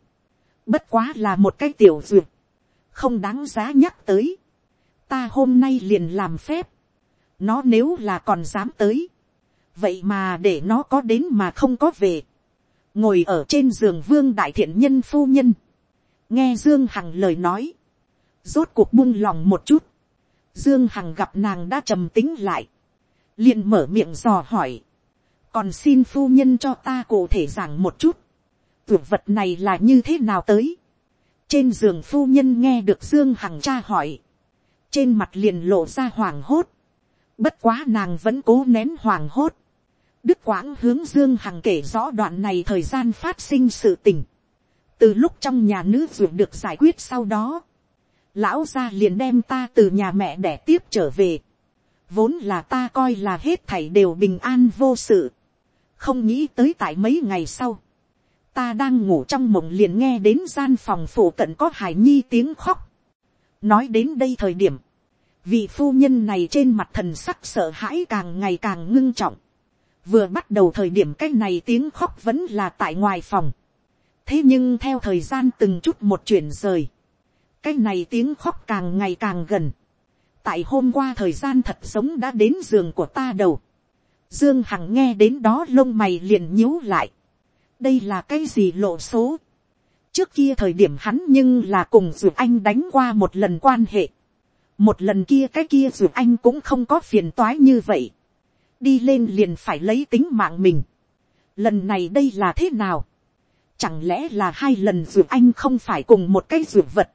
[SPEAKER 1] bất quá là một cái tiểu duyệt, không đáng giá nhắc tới, ta hôm nay liền làm phép, nó nếu là còn dám tới, vậy mà để nó có đến mà không có về, ngồi ở trên giường vương đại thiện nhân phu nhân, nghe dương hằng lời nói, rốt cuộc buông lòng một chút, dương hằng gặp nàng đã trầm tính lại, liền mở miệng dò hỏi, còn xin phu nhân cho ta cụ thể giảng một chút, tuyệt vật này là như thế nào tới, trên giường phu nhân nghe được dương hằng tra hỏi, trên mặt liền lộ ra hoàng hốt, bất quá nàng vẫn cố nén hoàng hốt, đức quãng hướng dương hằng kể rõ đoạn này thời gian phát sinh sự tình, từ lúc trong nhà nữ ruột được giải quyết sau đó, lão gia liền đem ta từ nhà mẹ đẻ tiếp trở về, vốn là ta coi là hết thảy đều bình an vô sự, không nghĩ tới tại mấy ngày sau, ta đang ngủ trong mộng liền nghe đến gian phòng phụ cận có hải nhi tiếng khóc. nói đến đây thời điểm, vị phu nhân này trên mặt thần sắc sợ hãi càng ngày càng ngưng trọng. vừa bắt đầu thời điểm cái này tiếng khóc vẫn là tại ngoài phòng. thế nhưng theo thời gian từng chút một chuyển rời, cái này tiếng khóc càng ngày càng gần. tại hôm qua thời gian thật sống đã đến giường của ta đầu. dương hằng nghe đến đó lông mày liền nhíu lại đây là cái gì lộ số. trước kia thời điểm hắn nhưng là cùng dù anh đánh qua một lần quan hệ một lần kia cái kia dù anh cũng không có phiền toái như vậy. đi lên liền phải lấy tính mạng mình. lần này đây là thế nào. chẳng lẽ là hai lần dù anh không phải cùng một cái dù vật.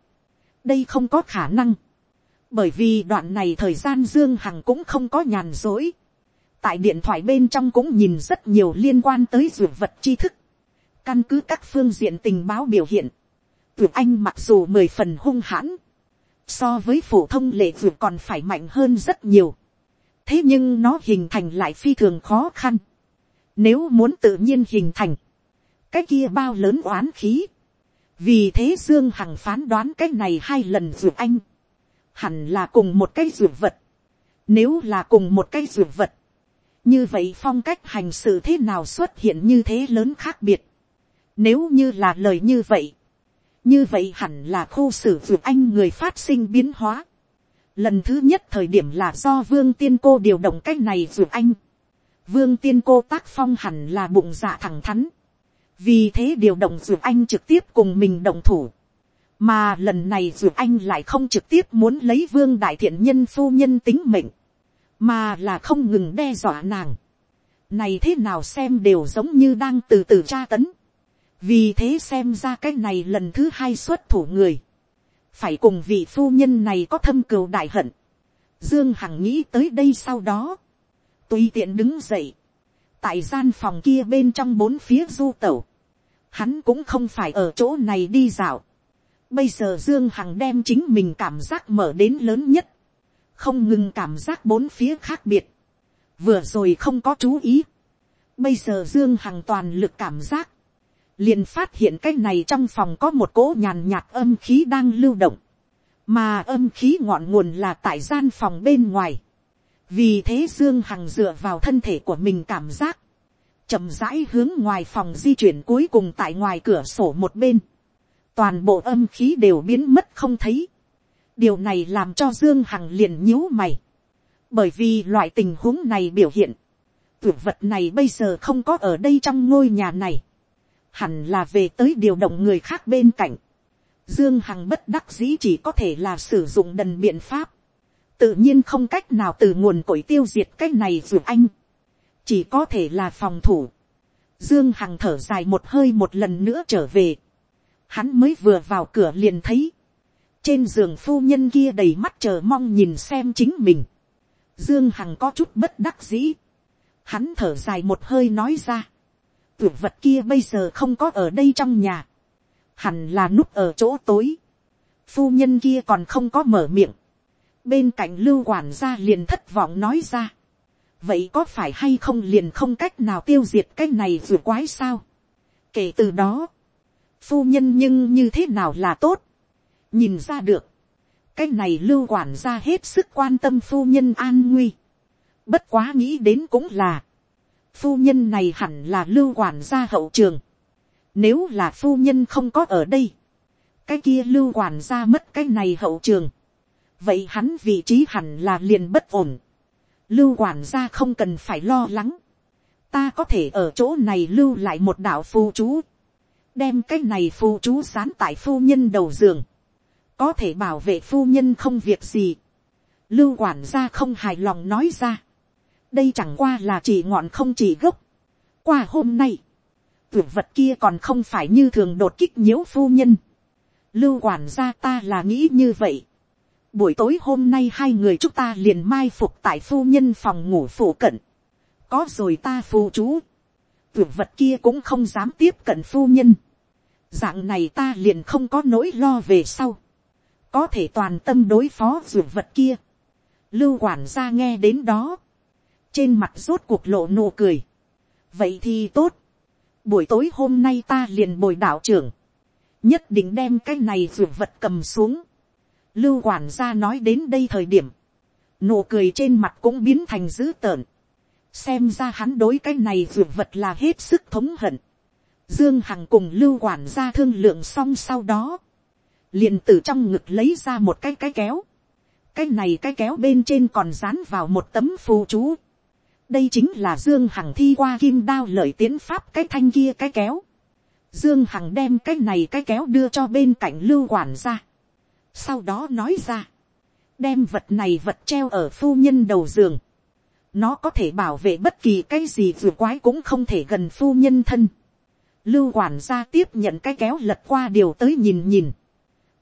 [SPEAKER 1] đây không có khả năng. bởi vì đoạn này thời gian dương hằng cũng không có nhàn dối tại điện thoại bên trong cũng nhìn rất nhiều liên quan tới dù vật tri thức. Căn cứ các phương diện tình báo biểu hiện. dù Anh mặc dù mười phần hung hãn. So với phổ thông lệ vượt còn phải mạnh hơn rất nhiều. Thế nhưng nó hình thành lại phi thường khó khăn. Nếu muốn tự nhiên hình thành. Cái kia bao lớn oán khí. Vì thế Dương Hằng phán đoán cái này hai lần vượt Anh. Hẳn là cùng một cái vượt vật. Nếu là cùng một cái vượt vật như vậy phong cách hành xử thế nào xuất hiện như thế lớn khác biệt. Nếu như là lời như vậy, như vậy hẳn là khu xử vượt anh người phát sinh biến hóa. Lần thứ nhất thời điểm là do vương tiên cô điều động cách này vượt anh. Vương tiên cô tác phong hẳn là bụng dạ thẳng thắn. Vì thế điều động vượt anh trực tiếp cùng mình động thủ. Mà lần này vượt anh lại không trực tiếp muốn lấy vương đại thiện nhân phu nhân tính mệnh. Mà là không ngừng đe dọa nàng. Này thế nào xem đều giống như đang từ từ tra tấn vì thế xem ra cái này lần thứ hai xuất thủ người, phải cùng vị phu nhân này có thâm cừu đại hận. Dương Hằng nghĩ tới đây sau đó, tùy tiện đứng dậy, tại gian phòng kia bên trong bốn phía du tẩu, hắn cũng không phải ở chỗ này đi dạo. Bây giờ Dương Hằng đem chính mình cảm giác mở đến lớn nhất, không ngừng cảm giác bốn phía khác biệt, vừa rồi không có chú ý. Bây giờ Dương Hằng toàn lực cảm giác, liền phát hiện cái này trong phòng có một cỗ nhàn nhạt âm khí đang lưu động, mà âm khí ngọn nguồn là tại gian phòng bên ngoài. vì thế dương hằng dựa vào thân thể của mình cảm giác, chậm rãi hướng ngoài phòng di chuyển cuối cùng tại ngoài cửa sổ một bên, toàn bộ âm khí đều biến mất không thấy. điều này làm cho dương hằng liền nhíu mày, bởi vì loại tình huống này biểu hiện, tuyệt vật này bây giờ không có ở đây trong ngôi nhà này hẳn là về tới điều động người khác bên cạnh. Dương Hằng bất đắc dĩ chỉ có thể là sử dụng đần biện pháp. Tự nhiên không cách nào từ nguồn cội tiêu diệt cái này dù anh. Chỉ có thể là phòng thủ. Dương Hằng thở dài một hơi một lần nữa trở về. Hắn mới vừa vào cửa liền thấy. Trên giường phu nhân kia đầy mắt chờ mong nhìn xem chính mình. Dương Hằng có chút bất đắc dĩ. Hắn thở dài một hơi nói ra. Tuyệt vật kia bây giờ không có ở đây trong nhà. Hẳn là núp ở chỗ tối. Phu nhân kia còn không có mở miệng. Bên cạnh lưu quản gia liền thất vọng nói ra. Vậy có phải hay không liền không cách nào tiêu diệt cái này vừa quái sao? Kể từ đó. Phu nhân nhưng như thế nào là tốt? Nhìn ra được. Cái này lưu quản gia hết sức quan tâm phu nhân an nguy. Bất quá nghĩ đến cũng là. Phu nhân này hẳn là lưu quản gia hậu trường. Nếu là phu nhân không có ở đây. Cái kia lưu quản gia mất cái này hậu trường. Vậy hắn vị trí hẳn là liền bất ổn. Lưu quản gia không cần phải lo lắng. Ta có thể ở chỗ này lưu lại một đạo phù chú. Đem cái này phù chú dán tại phu nhân đầu giường. Có thể bảo vệ phu nhân không việc gì. Lưu quản gia không hài lòng nói ra đây chẳng qua là chỉ ngọn không chỉ gốc. qua hôm nay, tuyệt vật kia còn không phải như thường đột kích nhiễu phu nhân. lưu quản gia ta là nghĩ như vậy. buổi tối hôm nay hai người chúng ta liền mai phục tại phu nhân phòng ngủ phủ cận. có rồi ta phù chú. tuyệt vật kia cũng không dám tiếp cận phu nhân. dạng này ta liền không có nỗi lo về sau. có thể toàn tâm đối phó tuyệt vật kia. lưu quản gia nghe đến đó trên mặt rốt cuộc lộ nụ cười. vậy thì tốt, buổi tối hôm nay ta liền bồi đạo trưởng, nhất định đem cái này ruột vật cầm xuống. lưu quản gia nói đến đây thời điểm, nụ cười trên mặt cũng biến thành dữ tợn. xem ra hắn đối cái này ruột vật là hết sức thống hận. dương hằng cùng lưu quản gia thương lượng xong sau đó, liền từ trong ngực lấy ra một cái cái kéo. cái này cái kéo bên trên còn dán vào một tấm phù chú đây chính là dương hằng thi qua kim đao lợi tiến pháp cái thanh kia cái kéo. dương hằng đem cái này cái kéo đưa cho bên cạnh lưu quản ra. sau đó nói ra, đem vật này vật treo ở phu nhân đầu giường. nó có thể bảo vệ bất kỳ cái gì dù quái cũng không thể gần phu nhân thân. lưu quản gia tiếp nhận cái kéo lật qua điều tới nhìn nhìn.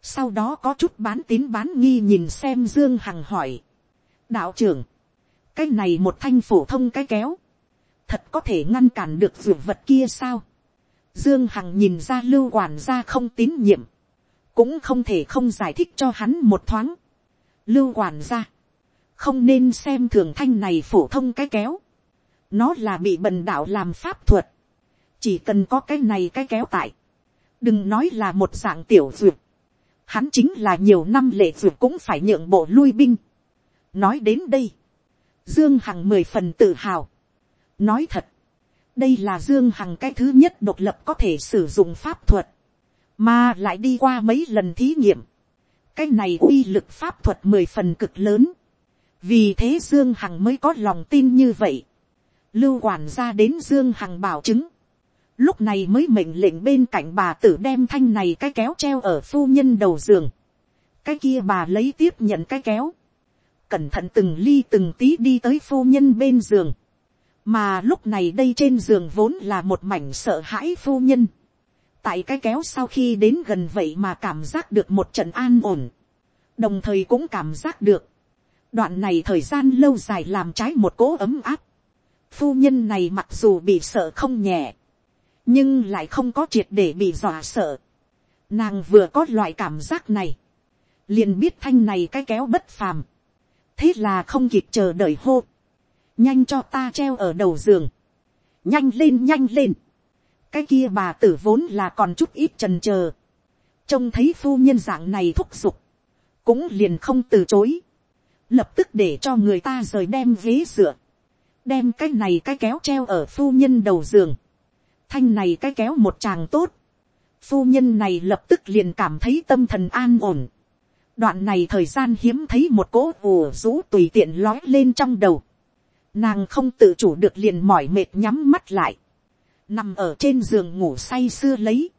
[SPEAKER 1] sau đó có chút bán tín bán nghi nhìn xem dương hằng hỏi. đạo trưởng, cái này một thanh phổ thông cái kéo, thật có thể ngăn cản được ruột vật kia sao. Dương Hằng nhìn ra lưu quản gia không tín nhiệm, cũng không thể không giải thích cho hắn một thoáng. Lưu quản gia, không nên xem thường thanh này phổ thông cái kéo, nó là bị bần đạo làm pháp thuật, chỉ cần có cái này cái kéo tại, đừng nói là một dạng tiểu duyệt, hắn chính là nhiều năm lệ duyệt cũng phải nhượng bộ lui binh. nói đến đây, Dương Hằng mười phần tự hào. Nói thật. Đây là Dương Hằng cái thứ nhất độc lập có thể sử dụng pháp thuật. Mà lại đi qua mấy lần thí nghiệm. Cái này uy lực pháp thuật mười phần cực lớn. Vì thế Dương Hằng mới có lòng tin như vậy. Lưu quản gia đến Dương Hằng bảo chứng. Lúc này mới mệnh lệnh bên cạnh bà tử đem thanh này cái kéo treo ở phu nhân đầu giường. Cái kia bà lấy tiếp nhận cái kéo cẩn thận từng ly từng tí đi tới phu nhân bên giường. mà lúc này đây trên giường vốn là một mảnh sợ hãi phu nhân. tại cái kéo sau khi đến gần vậy mà cảm giác được một trận an ổn. đồng thời cũng cảm giác được. đoạn này thời gian lâu dài làm trái một cố ấm áp. phu nhân này mặc dù bị sợ không nhẹ, nhưng lại không có triệt để bị dọa sợ. nàng vừa có loại cảm giác này, liền biết thanh này cái kéo bất phàm thế là không kịp chờ đợi hô, nhanh cho ta treo ở đầu giường, nhanh lên nhanh lên, cái kia bà tử vốn là còn chút ít trần chờ, trông thấy phu nhân dạng này thúc giục, cũng liền không từ chối, lập tức để cho người ta rời đem ghế dựa, đem cái này cái kéo treo ở phu nhân đầu giường, thanh này cái kéo một chàng tốt, phu nhân này lập tức liền cảm thấy tâm thần an ổn, đoạn này thời gian hiếm thấy một cỗ ù rũ tùy tiện lói lên trong đầu. Nàng không tự chủ được liền mỏi mệt nhắm mắt lại. nằm ở trên giường ngủ say sưa lấy,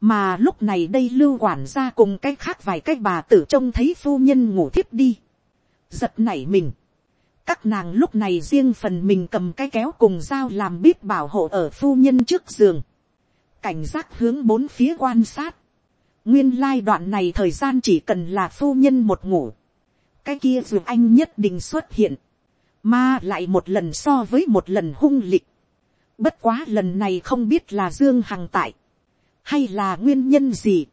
[SPEAKER 1] mà lúc này đây lưu quản ra cùng cái khác vài cái bà tử trông thấy phu nhân ngủ thiếp đi, giật nảy mình, các nàng lúc này riêng phần mình cầm cái kéo cùng dao làm bếp bảo hộ ở phu nhân trước giường, cảnh giác hướng bốn phía quan sát, nguyên lai đoạn này thời gian chỉ cần là phu nhân một ngủ, cái kia dù anh nhất định xuất hiện, mà lại một lần so với một lần hung lịch, bất quá lần này không biết là dương hằng tại, hay là nguyên nhân gì,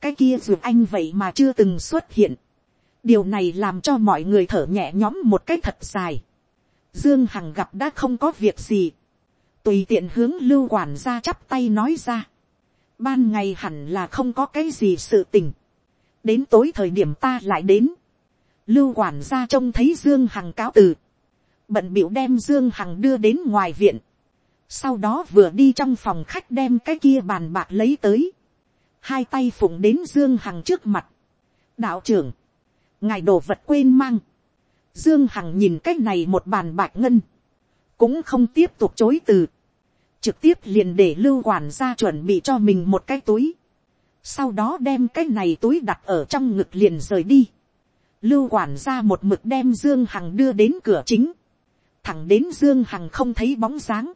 [SPEAKER 1] cái kia dù anh vậy mà chưa từng xuất hiện, điều này làm cho mọi người thở nhẹ nhõm một cách thật dài. Dương Hằng gặp đã không có việc gì, tùy tiện hướng lưu quản ra chắp tay nói ra. Ban ngày hẳn là không có cái gì sự tình. Đến tối thời điểm ta lại đến. Lưu quản gia trông thấy Dương Hằng cáo từ. Bận biểu đem Dương Hằng đưa đến ngoài viện. Sau đó vừa đi trong phòng khách đem cái kia bàn bạc lấy tới. Hai tay phụng đến Dương Hằng trước mặt. Đạo trưởng, ngài đồ vật quên mang. Dương Hằng nhìn cách này một bàn bạc ngân. Cũng không tiếp tục chối từ. Trực tiếp liền để lưu quản gia chuẩn bị cho mình một cái túi. Sau đó đem cái này túi đặt ở trong ngực liền rời đi. Lưu quản gia một mực đem Dương Hằng đưa đến cửa chính. Thẳng đến Dương Hằng không thấy bóng dáng.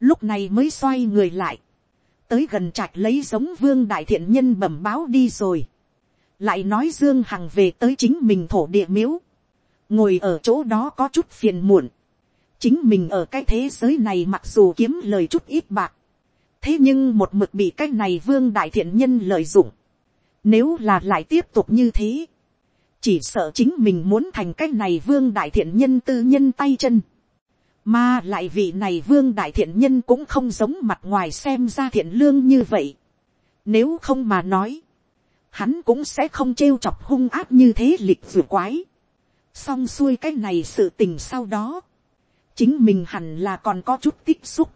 [SPEAKER 1] Lúc này mới xoay người lại. Tới gần trạch lấy giống vương đại thiện nhân bẩm báo đi rồi lại nói dương hằng về tới chính mình thổ địa miếu, ngồi ở chỗ đó có chút phiền muộn, chính mình ở cái thế giới này mặc dù kiếm lời chút ít bạc, thế nhưng một mực bị cái này vương đại thiện nhân lợi dụng, nếu là lại tiếp tục như thế, chỉ sợ chính mình muốn thành cái này vương đại thiện nhân tư nhân tay chân, mà lại vị này vương đại thiện nhân cũng không giống mặt ngoài xem ra thiện lương như vậy, nếu không mà nói, hắn cũng sẽ không trêu chọc hung áp như thế lịch vừa quái. xong xuôi cái này sự tình sau đó, chính mình hẳn là còn có chút tích xúc,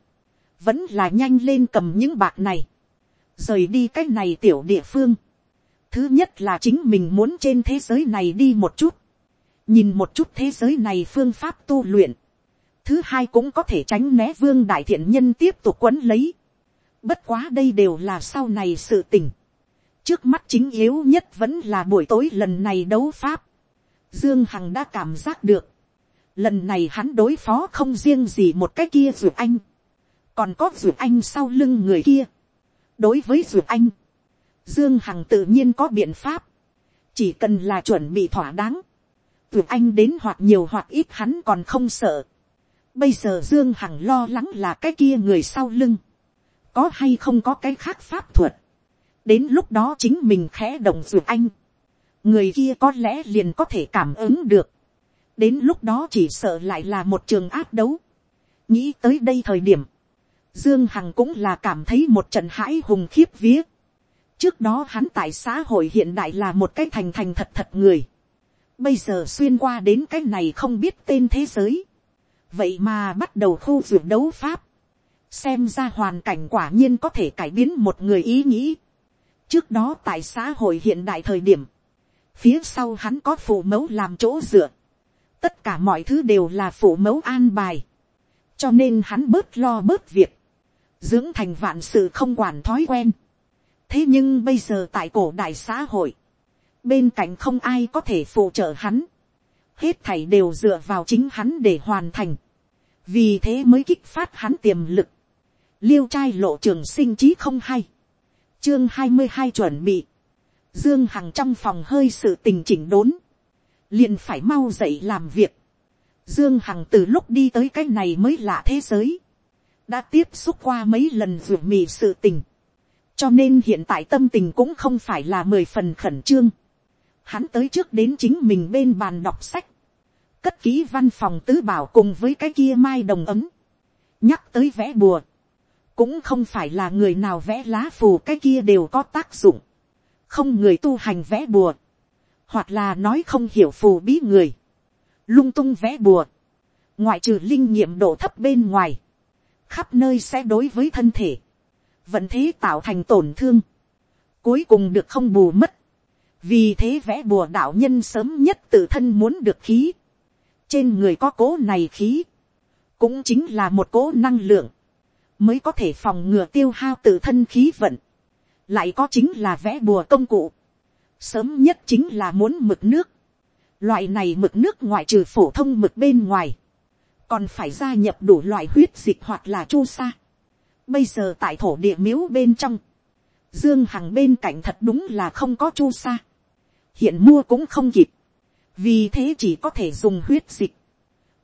[SPEAKER 1] vẫn là nhanh lên cầm những bạc này, rời đi cái này tiểu địa phương. thứ nhất là chính mình muốn trên thế giới này đi một chút, nhìn một chút thế giới này phương pháp tu luyện. thứ hai cũng có thể tránh né vương đại thiện nhân tiếp tục quấn lấy. bất quá đây đều là sau này sự tình trước mắt chính yếu nhất vẫn là buổi tối lần này đấu pháp. Dương Hằng đã cảm giác được. Lần này hắn đối phó không riêng gì một cái kia dược anh. Còn có dược anh sau lưng người kia. Đối với dược anh. Dương Hằng tự nhiên có biện pháp. Chỉ cần là chuẩn bị thỏa đáng. Dược anh đến hoặc nhiều hoặc ít hắn còn không sợ. Bây giờ Dương Hằng lo lắng là cái kia người sau lưng. Có hay không có cái khác pháp thuật đến lúc đó chính mình khẽ động dược anh, người kia có lẽ liền có thể cảm ứng được, đến lúc đó chỉ sợ lại là một trường áp đấu, nghĩ tới đây thời điểm, dương hằng cũng là cảm thấy một trận hãi hùng khiếp vía, trước đó hắn tại xã hội hiện đại là một cái thành thành thật thật người, bây giờ xuyên qua đến cái này không biết tên thế giới, vậy mà bắt đầu khu dược đấu pháp, xem ra hoàn cảnh quả nhiên có thể cải biến một người ý nghĩ. Trước đó tại xã hội hiện đại thời điểm, phía sau hắn có phụ mẫu làm chỗ dựa, tất cả mọi thứ đều là phụ mẫu an bài, cho nên hắn bớt lo bớt việc, dưỡng thành vạn sự không quản thói quen. thế nhưng bây giờ tại cổ đại xã hội, bên cạnh không ai có thể phụ trợ hắn, hết thảy đều dựa vào chính hắn để hoàn thành, vì thế mới kích phát hắn tiềm lực, liêu trai lộ trường sinh trí không hay, chương hai mươi hai chuẩn bị, dương hằng trong phòng hơi sự tình chỉnh đốn, liền phải mau dậy làm việc. dương hằng từ lúc đi tới cái này mới lạ thế giới, đã tiếp xúc qua mấy lần ruột mì sự tình, cho nên hiện tại tâm tình cũng không phải là mười phần khẩn trương. Hắn tới trước đến chính mình bên bàn đọc sách, cất ký văn phòng tứ bảo cùng với cái kia mai đồng ấm, nhắc tới vẽ bùa, cũng không phải là người nào vẽ lá phù cái kia đều có tác dụng, không người tu hành vẽ bùa, hoặc là nói không hiểu phù bí người, lung tung vẽ bùa, ngoại trừ linh nghiệm độ thấp bên ngoài, khắp nơi sẽ đối với thân thể, vẫn thế tạo thành tổn thương, cuối cùng được không bù mất, vì thế vẽ bùa đạo nhân sớm nhất tự thân muốn được khí, trên người có cố này khí, cũng chính là một cố năng lượng, mới có thể phòng ngừa tiêu hao tự thân khí vận, lại có chính là vẽ bùa công cụ, sớm nhất chính là muốn mực nước, loại này mực nước ngoại trừ phổ thông mực bên ngoài, còn phải gia nhập đủ loại huyết dịch hoặc là chu sa. Bây giờ tại thổ địa miếu bên trong, dương hằng bên cạnh thật đúng là không có chu sa, hiện mua cũng không kịp, vì thế chỉ có thể dùng huyết dịch.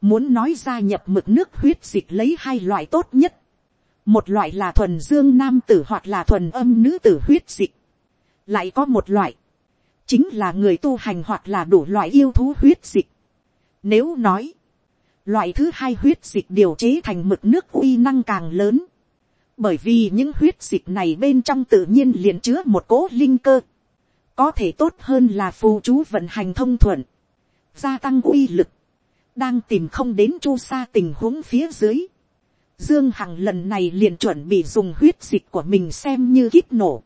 [SPEAKER 1] Muốn nói gia nhập mực nước huyết dịch lấy hai loại tốt nhất. Một loại là thuần dương nam tử hoặc là thuần âm nữ tử huyết dịch. Lại có một loại, chính là người tu hành hoặc là đủ loại yêu thú huyết dịch. Nếu nói, loại thứ hai huyết dịch điều chế thành mực nước uy năng càng lớn. Bởi vì những huyết dịch này bên trong tự nhiên liền chứa một cố linh cơ. Có thể tốt hơn là phù chú vận hành thông thuận. Gia tăng uy lực. Đang tìm không đến chu sa tình huống phía dưới. Dương Hằng lần này liền chuẩn bị dùng huyết dịch của mình xem như kíp nổ.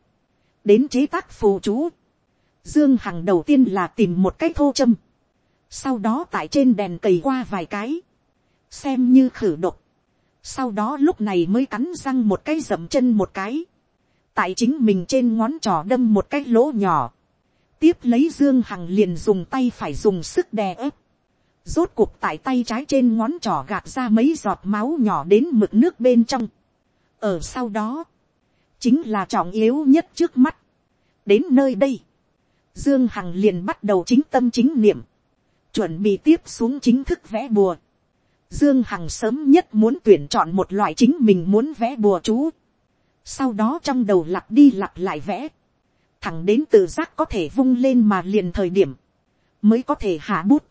[SPEAKER 1] Đến chế tác phù chú. Dương Hằng đầu tiên là tìm một cái thô châm. Sau đó tại trên đèn cầy qua vài cái. Xem như khử độc. Sau đó lúc này mới cắn răng một cái dậm chân một cái. Tại chính mình trên ngón trỏ đâm một cái lỗ nhỏ. Tiếp lấy Dương Hằng liền dùng tay phải dùng sức đè ép. Rốt cuộc tại tay trái trên ngón trỏ gạt ra mấy giọt máu nhỏ đến mực nước bên trong. Ở sau đó. Chính là trọng yếu nhất trước mắt. Đến nơi đây Dương Hằng liền bắt đầu chính tâm chính niệm. Chuẩn bị tiếp xuống chính thức vẽ bùa. Dương Hằng sớm nhất muốn tuyển chọn một loại chính mình muốn vẽ bùa chú. Sau đó trong đầu lặp đi lặp lại vẽ. Thẳng đến tự giác có thể vung lên mà liền thời điểm. Mới có thể hạ bút.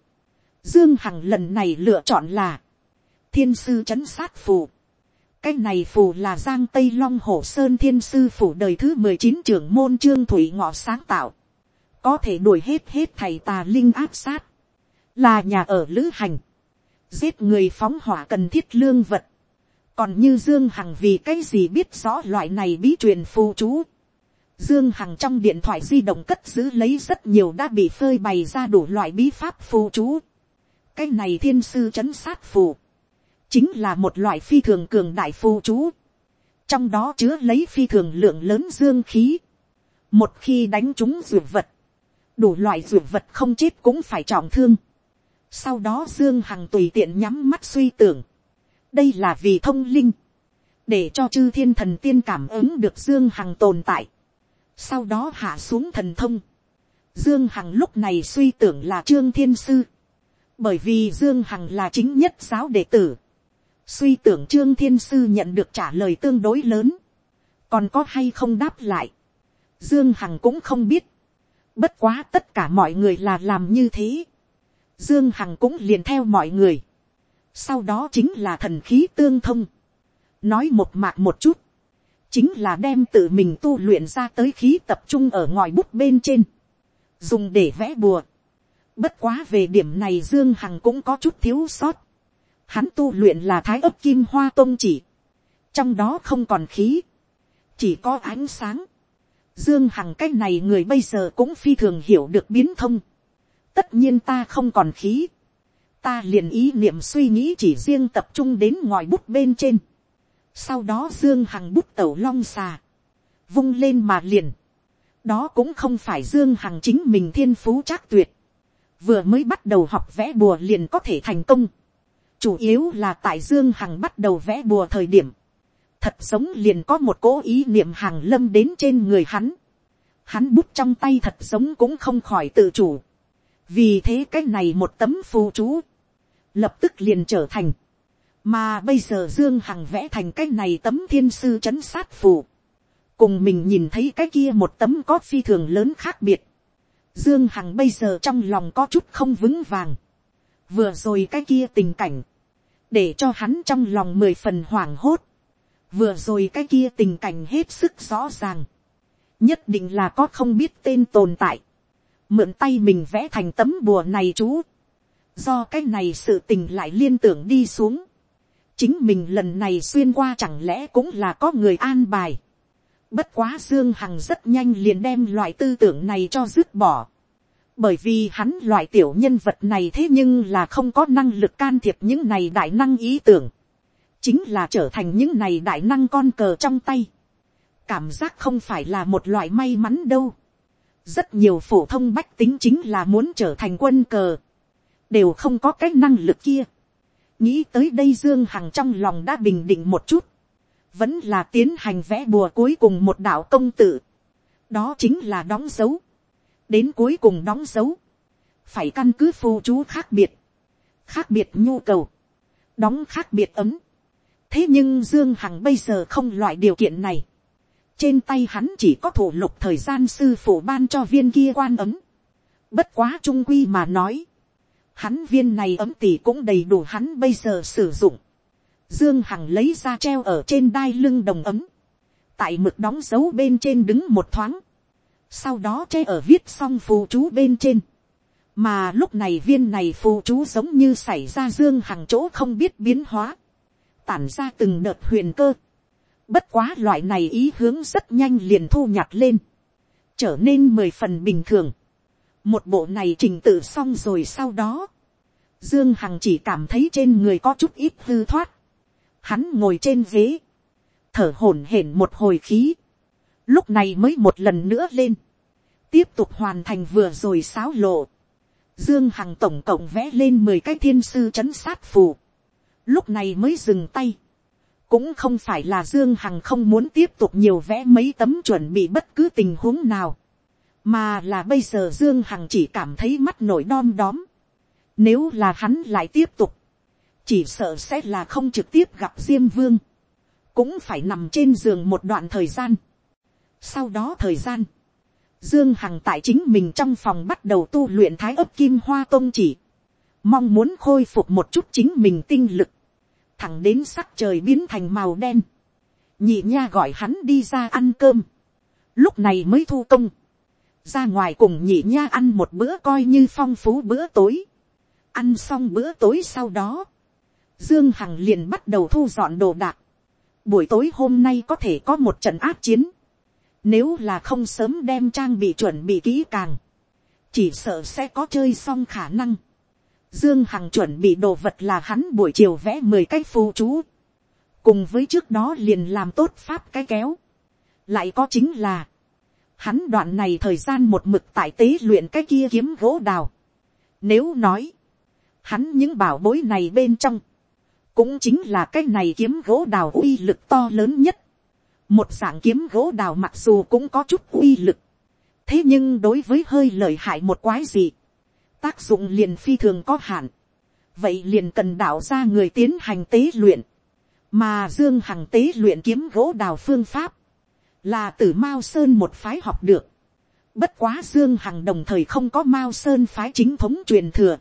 [SPEAKER 1] Dương Hằng lần này lựa chọn là. Thiên sư chấn sát phù. Cái này phù là Giang Tây Long Hổ Sơn Thiên sư phủ đời thứ 19 trưởng môn trương thủy ngọ sáng tạo có thể đuổi hết hết thầy tà linh áp sát, là nhà ở lữ hành, giết người phóng hỏa cần thiết lương vật, còn như dương hằng vì cái gì biết rõ loại này bí truyền phù chú, dương hằng trong điện thoại di động cất giữ lấy rất nhiều đã bị phơi bày ra đủ loại bí pháp phù chú, cái này thiên sư c h ấ n sát phù, chính là một loại phi thường cường đại phù chú, trong đó chứa lấy phi thường lượng lớn dương khí, một khi đánh chúng ruột vật, đủ loại ruột vật không chết cũng phải trọng thương. sau đó dương hằng tùy tiện nhắm mắt suy tưởng. đây là vì thông linh, để cho chư thiên thần tiên cảm ứng được dương hằng tồn tại. sau đó hạ xuống thần thông. dương hằng lúc này suy tưởng là trương thiên sư. bởi vì dương hằng là chính nhất giáo đệ tử. suy tưởng trương thiên sư nhận được trả lời tương đối lớn. còn có hay không đáp lại. dương hằng cũng không biết Bất quá tất cả mọi người là làm như thế. Dương Hằng cũng liền theo mọi người. Sau đó chính là thần khí tương thông. Nói một mạc một chút. Chính là đem tự mình tu luyện ra tới khí tập trung ở ngoài bút bên trên. Dùng để vẽ bùa. Bất quá về điểm này Dương Hằng cũng có chút thiếu sót. Hắn tu luyện là thái ấp kim hoa tông chỉ. Trong đó không còn khí. Chỉ có ánh sáng Dương Hằng cái này người bây giờ cũng phi thường hiểu được biến thông. Tất nhiên ta không còn khí. Ta liền ý niệm suy nghĩ chỉ riêng tập trung đến ngòi bút bên trên. Sau đó Dương Hằng bút tẩu long xà. Vung lên mà liền. Đó cũng không phải Dương Hằng chính mình thiên phú chắc tuyệt. Vừa mới bắt đầu học vẽ bùa liền có thể thành công. Chủ yếu là tại Dương Hằng bắt đầu vẽ bùa thời điểm thật giống liền có một cố ý niệm hàng lâm đến trên người hắn. Hắn bút trong tay thật giống cũng không khỏi tự chủ. Vì thế cái này một tấm phù chú. Lập tức liền trở thành. Mà bây giờ Dương Hằng vẽ thành cái này tấm thiên sư chấn sát phù. Cùng mình nhìn thấy cái kia một tấm có phi thường lớn khác biệt. Dương Hằng bây giờ trong lòng có chút không vững vàng. Vừa rồi cái kia tình cảnh. Để cho hắn trong lòng mười phần hoảng hốt vừa rồi cái kia tình cảnh hết sức rõ ràng, nhất định là có không biết tên tồn tại, mượn tay mình vẽ thành tấm bùa này chú, do cái này sự tình lại liên tưởng đi xuống, chính mình lần này xuyên qua chẳng lẽ cũng là có người an bài, bất quá dương hằng rất nhanh liền đem loại tư tưởng này cho dứt bỏ, bởi vì hắn loại tiểu nhân vật này thế nhưng là không có năng lực can thiệp những này đại năng ý tưởng, chính là trở thành những này đại năng con cờ trong tay, cảm giác không phải là một loại may mắn đâu, rất nhiều phổ thông bách tính chính là muốn trở thành quân cờ, đều không có cái năng lực kia. nghĩ tới đây dương hằng trong lòng đã bình định một chút, vẫn là tiến hành vẽ bùa cuối cùng một đạo công tử, đó chính là đóng dấu, đến cuối cùng đóng dấu, phải căn cứ phù chú khác biệt, khác biệt nhu cầu, đóng khác biệt ấm thế nhưng dương hằng bây giờ không loại điều kiện này, trên tay hắn chỉ có thủ lục thời gian sư phụ ban cho viên kia quan ấm, bất quá trung quy mà nói, hắn viên này ấm tỷ cũng đầy đủ hắn bây giờ sử dụng, Dương Hằng lấy ra treo ở trên đai lưng đồng ấm. Tại mực đóng dấu bên trên đứng một thoáng. Sau đó che ở viết xong phù chú bên trên. Mà lúc này viên này phù chú giống như xảy ra Dương Hằng chỗ không biết biến hóa. Tản ra từng đợt huyền cơ. Bất quá loại này ý hướng rất nhanh liền thu nhặt lên. Trở nên mười phần bình thường. Một bộ này trình tự xong rồi sau đó. Dương Hằng chỉ cảm thấy trên người có chút ít hư thoát hắn ngồi trên ghế, thở hổn hển một hồi khí, lúc này mới một lần nữa lên, tiếp tục hoàn thành vừa rồi xáo lộ, dương hằng tổng cộng vẽ lên mười cái thiên sư chấn sát phù, lúc này mới dừng tay, cũng không phải là dương hằng không muốn tiếp tục nhiều vẽ mấy tấm chuẩn bị bất cứ tình huống nào, mà là bây giờ dương hằng chỉ cảm thấy mắt nổi đom đóm, nếu là hắn lại tiếp tục, chỉ sợ sẽ là không trực tiếp gặp diêm vương, cũng phải nằm trên giường một đoạn thời gian. sau đó thời gian, dương hằng tại chính mình trong phòng bắt đầu tu luyện thái ấp kim hoa tôn chỉ, mong muốn khôi phục một chút chính mình tinh lực, thẳng đến sắc trời biến thành màu đen, nhị nha gọi hắn đi ra ăn cơm, lúc này mới thu công, ra ngoài cùng nhị nha ăn một bữa coi như phong phú bữa tối, ăn xong bữa tối sau đó, Dương Hằng liền bắt đầu thu dọn đồ đạc. Buổi tối hôm nay có thể có một trận áp chiến. Nếu là không sớm đem trang bị chuẩn bị kỹ càng. Chỉ sợ sẽ có chơi xong khả năng. Dương Hằng chuẩn bị đồ vật là hắn buổi chiều vẽ 10 cái phù chú. Cùng với trước đó liền làm tốt pháp cái kéo. Lại có chính là. Hắn đoạn này thời gian một mực tại tế luyện cái kia kiếm gỗ đào. Nếu nói. Hắn những bảo bối này bên trong cũng chính là cái này kiếm gỗ đào uy lực to lớn nhất. một dạng kiếm gỗ đào mặc dù cũng có chút uy lực, thế nhưng đối với hơi lợi hại một quái gì, tác dụng liền phi thường có hạn, vậy liền cần đạo ra người tiến hành tế luyện, mà dương hằng tế luyện kiếm gỗ đào phương pháp, là từ mao sơn một phái học được, bất quá dương hằng đồng thời không có mao sơn phái chính thống truyền thừa,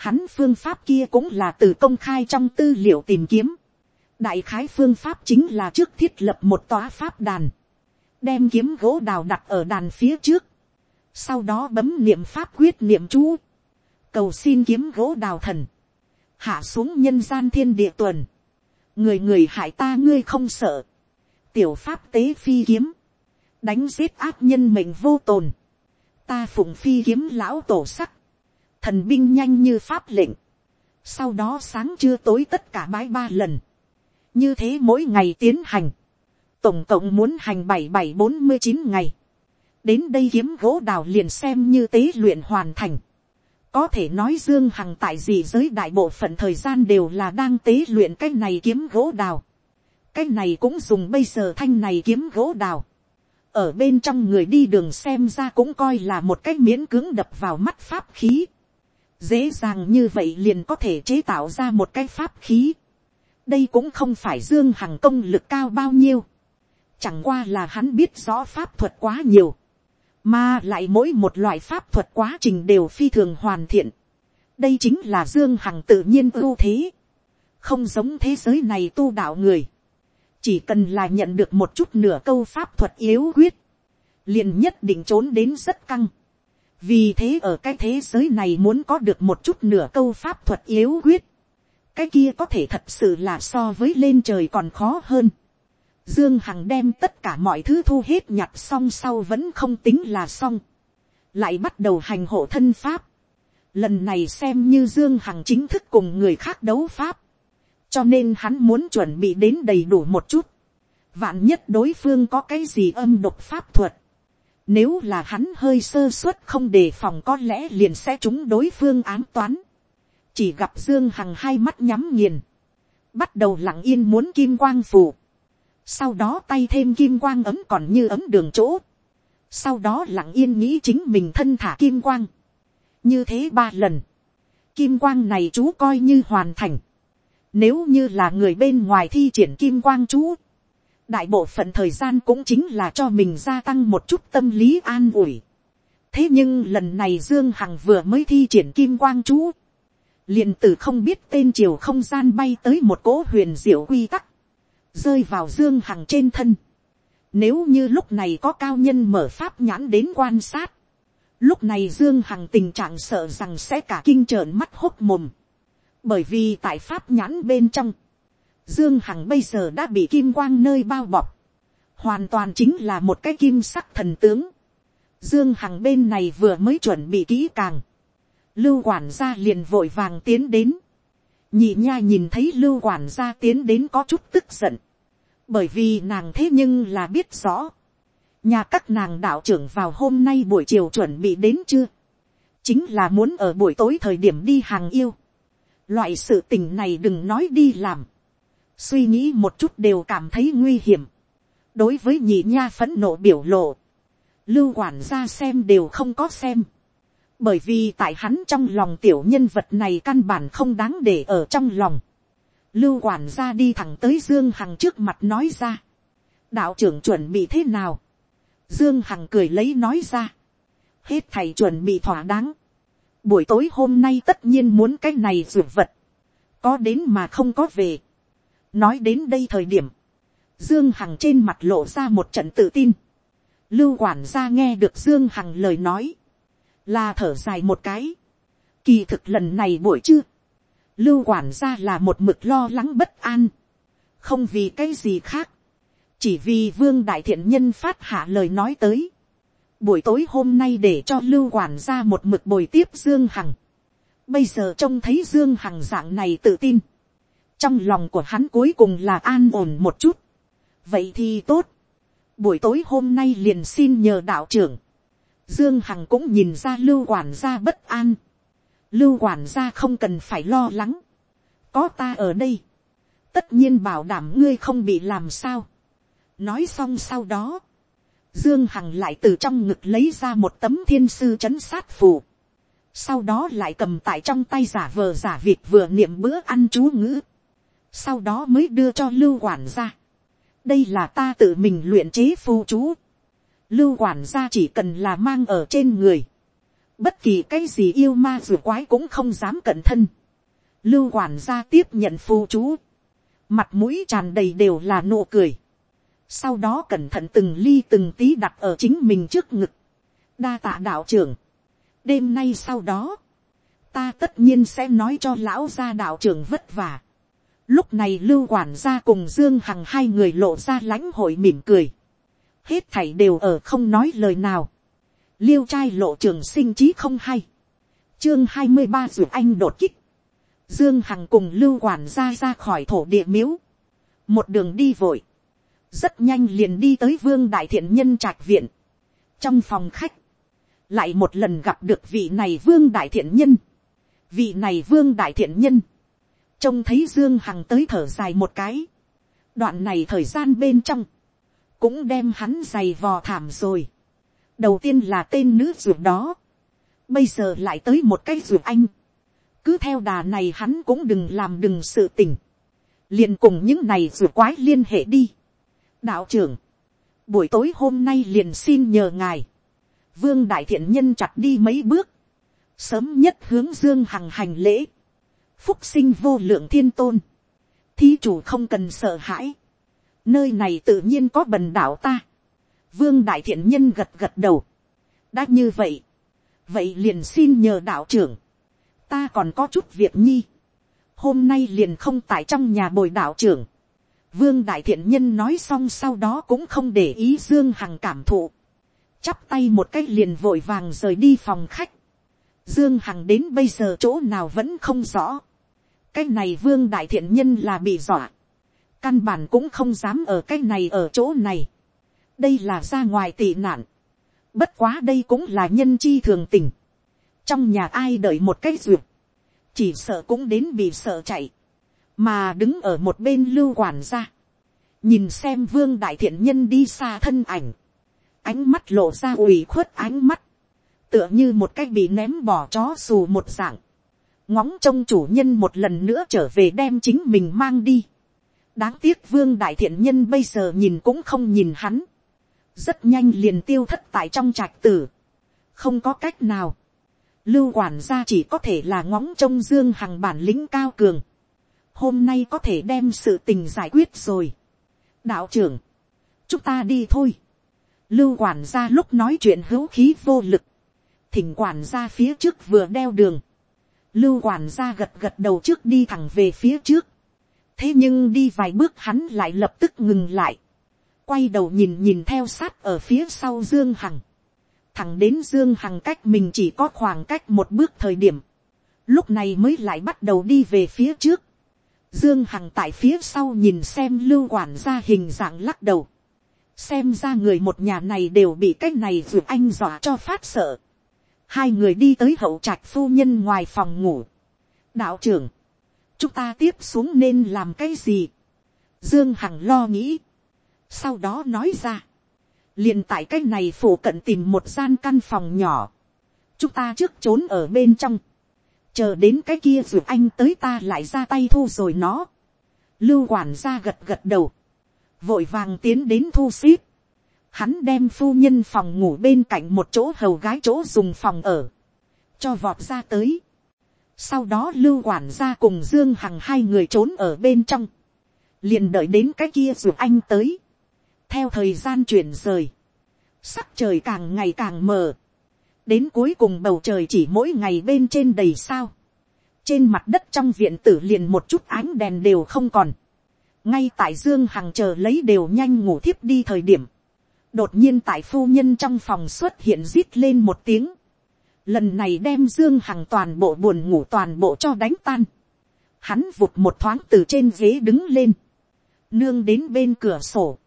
[SPEAKER 1] Hắn phương pháp kia cũng là từ công khai trong tư liệu tìm kiếm. Đại khái phương pháp chính là trước thiết lập một tòa pháp đàn. Đem kiếm gỗ đào đặt ở đàn phía trước. Sau đó bấm niệm pháp quyết niệm chú. Cầu xin kiếm gỗ đào thần. Hạ xuống nhân gian thiên địa tuần. Người người hại ta ngươi không sợ. Tiểu pháp tế phi kiếm. Đánh giết ác nhân mệnh vô tồn. Ta phụng phi kiếm lão tổ sắc thần binh nhanh như pháp lệnh, sau đó sáng trưa tối tất cả bái ba lần, như thế mỗi ngày tiến hành, tổng cộng muốn hành bảy bảy bốn mươi chín ngày, đến đây kiếm gỗ đào liền xem như tế luyện hoàn thành, có thể nói dương hằng tại gì giới đại bộ phận thời gian đều là đang tế luyện cái này kiếm gỗ đào, cái này cũng dùng bây giờ thanh này kiếm gỗ đào, ở bên trong người đi đường xem ra cũng coi là một cái miễn cứng đập vào mắt pháp khí dễ dàng như vậy liền có thể chế tạo ra một cái pháp khí. đây cũng không phải dương hằng công lực cao bao nhiêu. chẳng qua là hắn biết rõ pháp thuật quá nhiều mà lại mỗi một loại pháp thuật quá trình đều phi thường hoàn thiện. đây chính là dương hằng tự nhiên ưu thế. không giống thế giới này tu đạo người. chỉ cần là nhận được một chút nửa câu pháp thuật yếu quyết. liền nhất định trốn đến rất căng vì thế ở cái thế giới này muốn có được một chút nửa câu pháp thuật yếu quyết, cái kia có thể thật sự là so với lên trời còn khó hơn. Dương Hằng đem tất cả mọi thứ thu hết nhặt xong sau vẫn không tính là xong. Lại bắt đầu hành hộ thân pháp. Lần này xem như Dương Hằng chính thức cùng người khác đấu pháp. cho nên hắn muốn chuẩn bị đến đầy đủ một chút, vạn nhất đối phương có cái gì âm độc pháp thuật, nếu là hắn hơi sơ suất không đề phòng có lẽ liền sẽ trúng đối phương ám toán. Chỉ gặp Dương Hằng hai mắt nhắm nghiền. Bắt đầu lặng yên muốn kim quang phủ. Sau đó tay thêm kim quang ấm còn như ấm đường chỗ. Sau đó lặng yên nghĩ chính mình thân thả kim quang. Như thế ba lần. Kim quang này chú coi như hoàn thành. Nếu như là người bên ngoài thi triển kim quang chú đại bộ phận thời gian cũng chính là cho mình gia tăng một chút tâm lý an ủi. thế nhưng lần này dương hằng vừa mới thi triển kim quang chú, liền từ không biết tên chiều không gian bay tới một cỗ huyền diệu quy tắc, rơi vào dương hằng trên thân. nếu như lúc này có cao nhân mở pháp nhãn đến quan sát, lúc này dương hằng tình trạng sợ rằng sẽ cả kinh trợn mắt hốc mồm, bởi vì tại pháp nhãn bên trong, Dương Hằng bây giờ đã bị kim quang nơi bao bọc. Hoàn toàn chính là một cái kim sắc thần tướng. Dương Hằng bên này vừa mới chuẩn bị kỹ càng. Lưu quản gia liền vội vàng tiến đến. Nhị nha nhìn thấy lưu quản gia tiến đến có chút tức giận. Bởi vì nàng thế nhưng là biết rõ. Nhà các nàng đạo trưởng vào hôm nay buổi chiều chuẩn bị đến chưa? Chính là muốn ở buổi tối thời điểm đi hàng yêu. Loại sự tình này đừng nói đi làm suy nghĩ một chút đều cảm thấy nguy hiểm. đối với nhị nha phẫn nộ biểu lộ, lưu quản gia xem đều không có xem bởi vì tại hắn trong lòng tiểu nhân vật này căn bản không đáng để ở trong lòng. lưu quản gia đi thẳng tới dương hằng trước mặt nói ra. đạo trưởng chuẩn bị thế nào. dương hằng cười lấy nói ra. hết thầy chuẩn bị thỏa đáng. buổi tối hôm nay tất nhiên muốn cái này ruột vật. có đến mà không có về nói đến đây thời điểm, dương hằng trên mặt lộ ra một trận tự tin. lưu quản gia nghe được dương hằng lời nói, là thở dài một cái. kỳ thực lần này buổi trưa, lưu quản gia là một mực lo lắng bất an, không vì cái gì khác, chỉ vì vương đại thiện nhân phát hạ lời nói tới. buổi tối hôm nay để cho lưu quản gia một mực bồi tiếp dương hằng. bây giờ trông thấy dương hằng dạng này tự tin, trong lòng của hắn cuối cùng là an ổn một chút. vậy thì tốt. buổi tối hôm nay liền xin nhờ đạo trưởng dương hằng cũng nhìn ra lưu quản gia bất an. lưu quản gia không cần phải lo lắng. có ta ở đây. tất nhiên bảo đảm ngươi không bị làm sao. nói xong sau đó. Dương Hằng lại từ trong ngực lấy ra một tấm thiên sư chấn sát phù. Sau đó lại cầm tại trong tay giả vờ giả việc vừa niệm bữa ăn chú ngữ sau đó mới đưa cho lưu quản gia. đây là ta tự mình luyện chế phù chú lưu quản gia chỉ cần là mang ở trên người. bất kỳ cái gì yêu ma dù quái cũng không dám cẩn thân. lưu quản gia tiếp nhận phù chú. mặt mũi tràn đầy đều là nụ cười. sau đó cẩn thận từng ly từng tí đặt ở chính mình trước ngực. đa tạ đạo trưởng. đêm nay sau đó, ta tất nhiên sẽ nói cho lão gia đạo trưởng vất vả Lúc này lưu quản gia cùng Dương Hằng hai người lộ ra lãnh hội mỉm cười. Hết thảy đều ở không nói lời nào. Liêu trai lộ trường sinh trí không hay. Chương hai mươi ba dù anh đột kích. Dương Hằng cùng lưu quản gia ra khỏi thổ địa miếu. Một đường đi vội. Rất nhanh liền đi tới vương đại thiện nhân trạch viện. Trong phòng khách. Lại một lần gặp được vị này vương đại thiện nhân. Vị này vương đại thiện nhân trông thấy dương hằng tới thở dài một cái, đoạn này thời gian bên trong, cũng đem hắn giày vò thảm rồi. đầu tiên là tên nữ ruột đó, bây giờ lại tới một cái ruột anh, cứ theo đà này hắn cũng đừng làm đừng sự tình, liền cùng những này ruột quái liên hệ đi. đạo trưởng, buổi tối hôm nay liền xin nhờ ngài, vương đại thiện nhân chặt đi mấy bước, sớm nhất hướng dương hằng hành lễ, phúc sinh vô lượng thiên tôn, thí chủ không cần sợ hãi, nơi này tự nhiên có bần đạo ta, vương đại thiện nhân gật gật đầu, đã như vậy, vậy liền xin nhờ đạo trưởng, ta còn có chút việc nhi, hôm nay liền không tại trong nhà bồi đạo trưởng, vương đại thiện nhân nói xong sau đó cũng không để ý dương hằng cảm thụ, chắp tay một cách liền vội vàng rời đi phòng khách, dương hằng đến bây giờ chỗ nào vẫn không rõ, cái này vương đại thiện nhân là bị dọa, căn bản cũng không dám ở cái này ở chỗ này, đây là ra ngoài tị nạn, bất quá đây cũng là nhân chi thường tình, trong nhà ai đợi một cái duyệt, chỉ sợ cũng đến bị sợ chạy, mà đứng ở một bên lưu quản ra. nhìn xem vương đại thiện nhân đi xa thân ảnh, ánh mắt lộ ra ủy khuất ánh mắt, tựa như một cái bị ném bỏ chó xù một dạng, ngóng trông chủ nhân một lần nữa trở về đem chính mình mang đi đáng tiếc vương đại thiện nhân bây giờ nhìn cũng không nhìn hắn, rất nhanh liền tiêu thất tại trong trạch tử, không có cách nào, lưu quản gia chỉ có thể là ngóng trông dương hằng bản lĩnh cao cường, hôm nay có thể đem sự tình giải quyết rồi. đạo trưởng, chúng ta đi thôi. lưu quản gia lúc nói chuyện hữu khí vô lực, thỉnh quản gia phía trước vừa đeo đường, lưu quản gia gật gật đầu trước đi thẳng về phía trước, thế nhưng đi vài bước hắn lại lập tức ngừng lại, quay đầu nhìn nhìn theo sát ở phía sau dương hằng, thẳng đến dương hằng cách mình chỉ có khoảng cách một bước thời điểm, lúc này mới lại bắt đầu đi về phía trước, dương hằng tại phía sau nhìn xem lưu quản ra hình dạng lắc đầu, xem ra người một nhà này đều bị cái này ruột anh dọa cho phát sợ, hai người đi tới hậu trạch phu nhân ngoài phòng ngủ. đạo trưởng, chúng ta tiếp xuống nên làm cái gì. dương hằng lo nghĩ. sau đó nói ra, liền tại cái này phủ cận tìm một gian căn phòng nhỏ. chúng ta trước trốn ở bên trong. chờ đến cái kia rồi anh tới ta lại ra tay thu rồi nó. lưu quản ra gật gật đầu. vội vàng tiến đến thu xíp hắn đem phu nhân phòng ngủ bên cạnh một chỗ hầu gái chỗ dùng phòng ở, cho vọt ra tới. Sau đó lưu quản gia cùng Dương Hằng hai người trốn ở bên trong, liền đợi đến cái kia ruột anh tới. Theo thời gian chuyển rời, sắc trời càng ngày càng mờ, đến cuối cùng bầu trời chỉ mỗi ngày bên trên đầy sao. Trên mặt đất trong viện tử liền một chút ánh đèn đều không còn. Ngay tại Dương Hằng chờ lấy đều nhanh ngủ thiếp đi thời điểm đột nhiên tại phu nhân trong phòng xuất hiện rít lên một tiếng, lần này đem dương hằng toàn bộ buồn ngủ toàn bộ cho đánh tan, hắn vụt một thoáng từ trên ghế đứng lên, nương đến bên cửa sổ,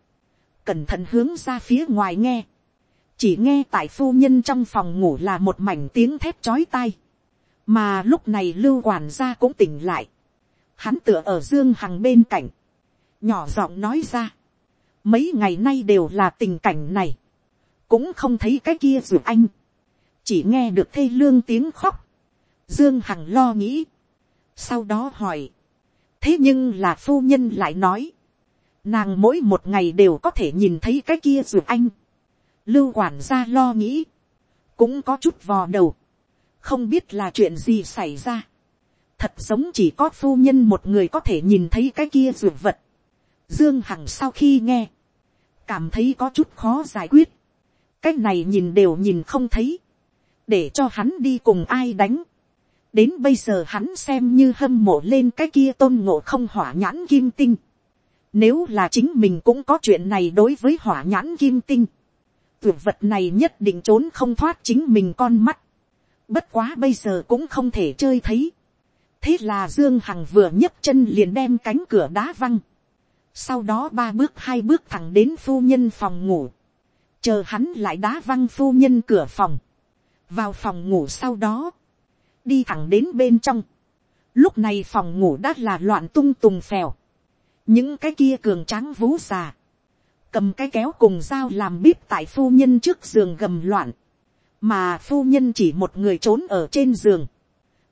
[SPEAKER 1] cẩn thận hướng ra phía ngoài nghe, chỉ nghe tại phu nhân trong phòng ngủ là một mảnh tiếng thép chói tai, mà lúc này lưu quản gia cũng tỉnh lại, hắn tựa ở dương hằng bên cạnh, nhỏ giọng nói ra, mấy ngày nay đều là tình cảnh này, cũng không thấy cái kia dù anh, chỉ nghe được thê lương tiếng khóc, dương hằng lo nghĩ, sau đó hỏi, thế nhưng là phu nhân lại nói, nàng mỗi một ngày đều có thể nhìn thấy cái kia dù anh, lưu quản gia lo nghĩ, cũng có chút vò đầu, không biết là chuyện gì xảy ra, thật giống chỉ có phu nhân một người có thể nhìn thấy cái kia dù vật, Dương Hằng sau khi nghe, cảm thấy có chút khó giải quyết. Cái này nhìn đều nhìn không thấy. Để cho hắn đi cùng ai đánh. Đến bây giờ hắn xem như hâm mộ lên cái kia tôn ngộ không hỏa nhãn kim tinh. Nếu là chính mình cũng có chuyện này đối với hỏa nhãn kim tinh. Tuyệt vật này nhất định trốn không thoát chính mình con mắt. Bất quá bây giờ cũng không thể chơi thấy. Thế là Dương Hằng vừa nhấc chân liền đem cánh cửa đá văng sau đó ba bước hai bước thẳng đến phu nhân phòng ngủ, chờ hắn lại đá văng phu nhân cửa phòng, vào phòng ngủ sau đó, đi thẳng đến bên trong, lúc này phòng ngủ đã là loạn tung tùng phèo, những cái kia cường tráng vú già, cầm cái kéo cùng dao làm bíp tại phu nhân trước giường gầm loạn, mà phu nhân chỉ một người trốn ở trên giường,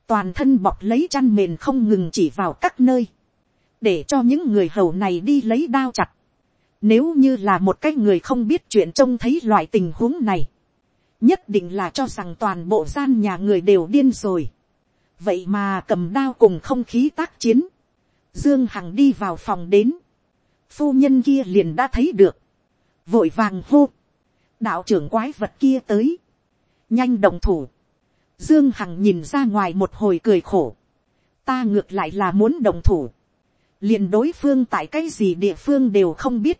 [SPEAKER 1] toàn thân bọc lấy chăn mền không ngừng chỉ vào các nơi, để cho những người hầu này đi lấy đao chặt. Nếu như là một cái người không biết chuyện trông thấy loại tình huống này, nhất định là cho rằng toàn bộ gian nhà người đều điên rồi. vậy mà cầm đao cùng không khí tác chiến, dương hằng đi vào phòng đến, phu nhân kia liền đã thấy được, vội vàng hô, đạo trưởng quái vật kia tới, nhanh đồng thủ, dương hằng nhìn ra ngoài một hồi cười khổ, ta ngược lại là muốn đồng thủ, liền đối phương tại cái gì địa phương đều không biết,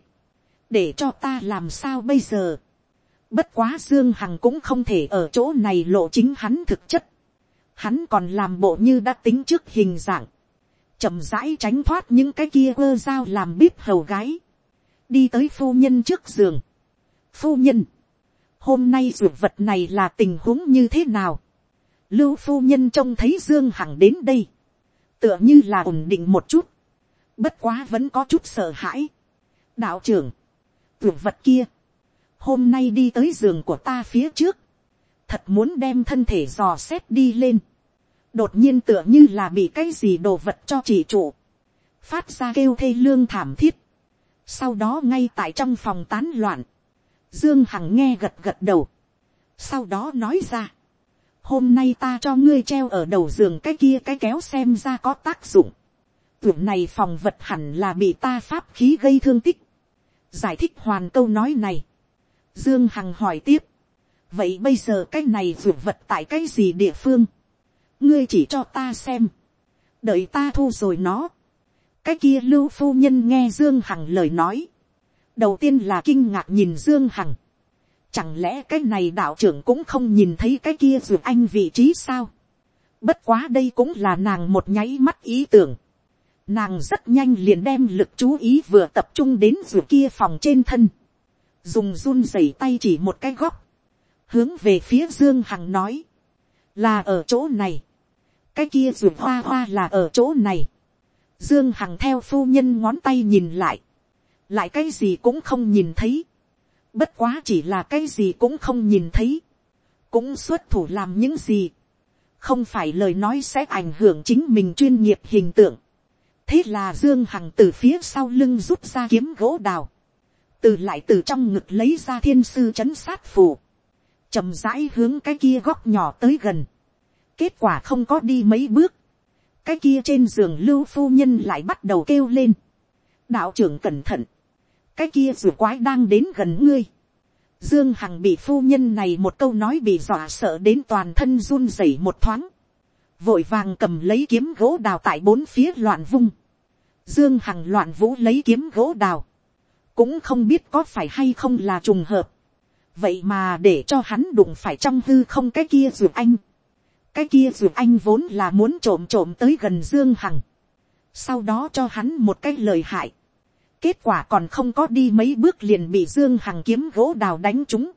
[SPEAKER 1] để cho ta làm sao bây giờ. Bất quá Dương Hằng cũng không thể ở chỗ này lộ chính hắn thực chất. Hắn còn làm bộ như đã tính trước hình dạng. chậm rãi tránh thoát những cái kia ơ dao làm bếp hầu gái, đi tới phu nhân trước giường. phu nhân, hôm nay ruột vật này là tình huống như thế nào. lưu phu nhân trông thấy dương hằng đến đây, tựa như là ổn định một chút, bất quá vẫn có chút sợ hãi. đạo trưởng, ruột vật kia, hôm nay đi tới giường của ta phía trước, thật muốn đem thân thể dò xét đi lên, đột nhiên tựa như là bị cái gì đồ vật cho chỉ trụ, phát ra kêu thê lương thảm thiết, sau đó ngay tại trong phòng tán loạn, dương hằng nghe gật gật đầu, sau đó nói ra, hôm nay ta cho ngươi treo ở đầu giường cái kia cái kéo xem ra có tác dụng, tưởng này phòng vật hẳn là bị ta pháp khí gây thương tích, giải thích hoàn câu nói này, dương hằng hỏi tiếp, vậy bây giờ cái này ruột vật tại cái gì địa phương, ngươi chỉ cho ta xem, đợi ta thu rồi nó, cái kia lưu phu nhân nghe dương hằng lời nói, đầu tiên là kinh ngạc nhìn dương hằng, chẳng lẽ cái này đạo trưởng cũng không nhìn thấy cái kia ruột anh vị trí sao, bất quá đây cũng là nàng một nháy mắt ý tưởng, nàng rất nhanh liền đem lực chú ý vừa tập trung đến ruột kia phòng trên thân, dùng run rẩy tay chỉ một cái góc, hướng về phía dương hằng nói, là ở chỗ này, cái kia ruột hoa hoa là ở chỗ này, Dương Hằng theo phu nhân ngón tay nhìn lại. Lại cái gì cũng không nhìn thấy. Bất quá chỉ là cái gì cũng không nhìn thấy. Cũng xuất thủ làm những gì. Không phải lời nói sẽ ảnh hưởng chính mình chuyên nghiệp hình tượng. Thế là Dương Hằng từ phía sau lưng rút ra kiếm gỗ đào. Từ lại từ trong ngực lấy ra thiên sư chấn sát phù. chậm rãi hướng cái kia góc nhỏ tới gần. Kết quả không có đi mấy bước cái kia trên giường lưu phu nhân lại bắt đầu kêu lên. đạo trưởng cẩn thận, cái kia rùa quái đang đến gần ngươi. dương hằng bị phu nhân này một câu nói bị dọa sợ đến toàn thân run rẩy một thoáng. vội vàng cầm lấy kiếm gỗ đào tại bốn phía loạn vung. dương hằng loạn vũ lấy kiếm gỗ đào cũng không biết có phải hay không là trùng hợp. vậy mà để cho hắn đụng phải trong hư không cái kia ruột anh. Cái kia dù anh vốn là muốn trộm trộm tới gần dương hằng, sau đó cho hắn một cái lời hại, kết quả còn không có đi mấy bước liền bị dương hằng kiếm gỗ đào đánh chúng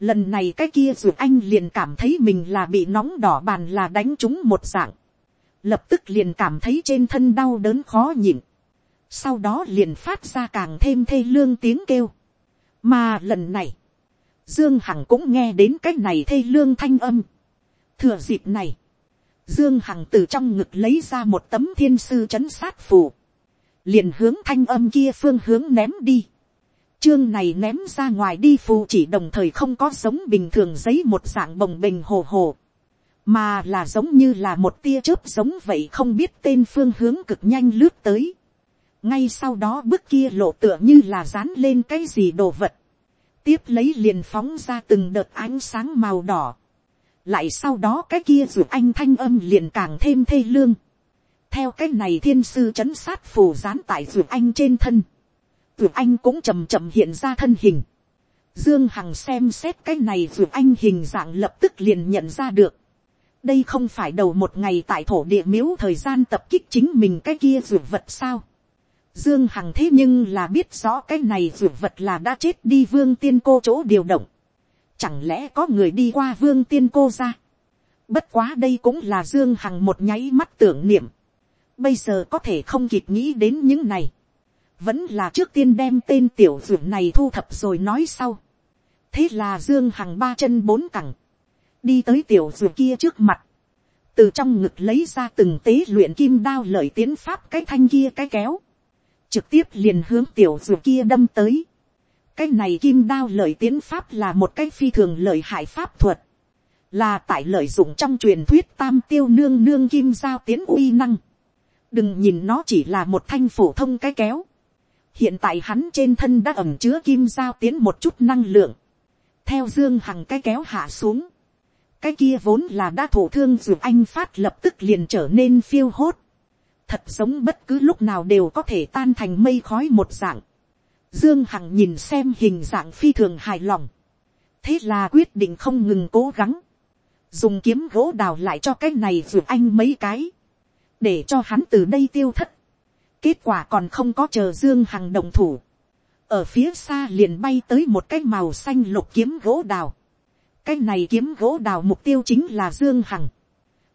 [SPEAKER 1] lần này cái kia dù anh liền cảm thấy mình là bị nóng đỏ bàn là đánh chúng một dạng, lập tức liền cảm thấy trên thân đau đớn khó nhịn, sau đó liền phát ra càng thêm thê lương tiếng kêu, mà lần này, dương hằng cũng nghe đến cái này thê lương thanh âm, Thừa dịp này, Dương Hằng từ trong ngực lấy ra một tấm thiên sư chấn sát phù. Liền hướng thanh âm kia phương hướng ném đi. Chương này ném ra ngoài đi phù chỉ đồng thời không có giống bình thường giấy một dạng bồng bềnh hồ hồ. Mà là giống như là một tia chớp giống vậy không biết tên phương hướng cực nhanh lướt tới. Ngay sau đó bước kia lộ tựa như là dán lên cái gì đồ vật. Tiếp lấy liền phóng ra từng đợt ánh sáng màu đỏ lại sau đó cái kia dù anh thanh âm liền càng thêm thê lương. theo cái này thiên sư c h ấ n sát phù dán tại dù anh trên thân. dù anh cũng chầm chậm hiện ra thân hình. dương hằng xem xét cái này dù anh hình dạng lập tức liền nhận ra được. đây không phải đầu một ngày tại thổ địa miếu thời gian tập kích chính mình cái kia ruột vật sao. Dương Hằng thế nhưng là biết rõ cái này ruột vật là đã chết đi vương tiên cô chỗ điều động Chẳng lẽ có người đi qua vương tiên cô ra. Bất quá đây cũng là Dương Hằng một nháy mắt tưởng niệm. Bây giờ có thể không kịp nghĩ đến những này. Vẫn là trước tiên đem tên tiểu dưỡng này thu thập rồi nói sau. Thế là Dương Hằng ba chân bốn cẳng. Đi tới tiểu dưỡng kia trước mặt. Từ trong ngực lấy ra từng tế luyện kim đao lợi tiến pháp cái thanh kia cái kéo. Trực tiếp liền hướng tiểu dù kia đâm tới cái này kim đao lợi tiến pháp là một cái phi thường lợi hại pháp thuật, là tại lợi dụng trong truyền thuyết tam tiêu nương nương kim giao tiến uy năng. đừng nhìn nó chỉ là một thanh phổ thông cái kéo. hiện tại hắn trên thân đã ẩm chứa kim giao tiến một chút năng lượng. theo dương hằng cái kéo hạ xuống. cái kia vốn là đã thổ thương dù anh phát lập tức liền trở nên phiêu hốt thật giống bất cứ lúc nào đều có thể tan thành mây khói một dạng Dương Hằng nhìn xem hình dạng phi thường hài lòng. Thế là quyết định không ngừng cố gắng. Dùng kiếm gỗ đào lại cho cái này vượt anh mấy cái. để cho hắn từ đây tiêu thất. kết quả còn không có chờ dương hằng đồng thủ. ở phía xa liền bay tới một cái màu xanh lục kiếm gỗ đào. cái này kiếm gỗ đào mục tiêu chính là dương hằng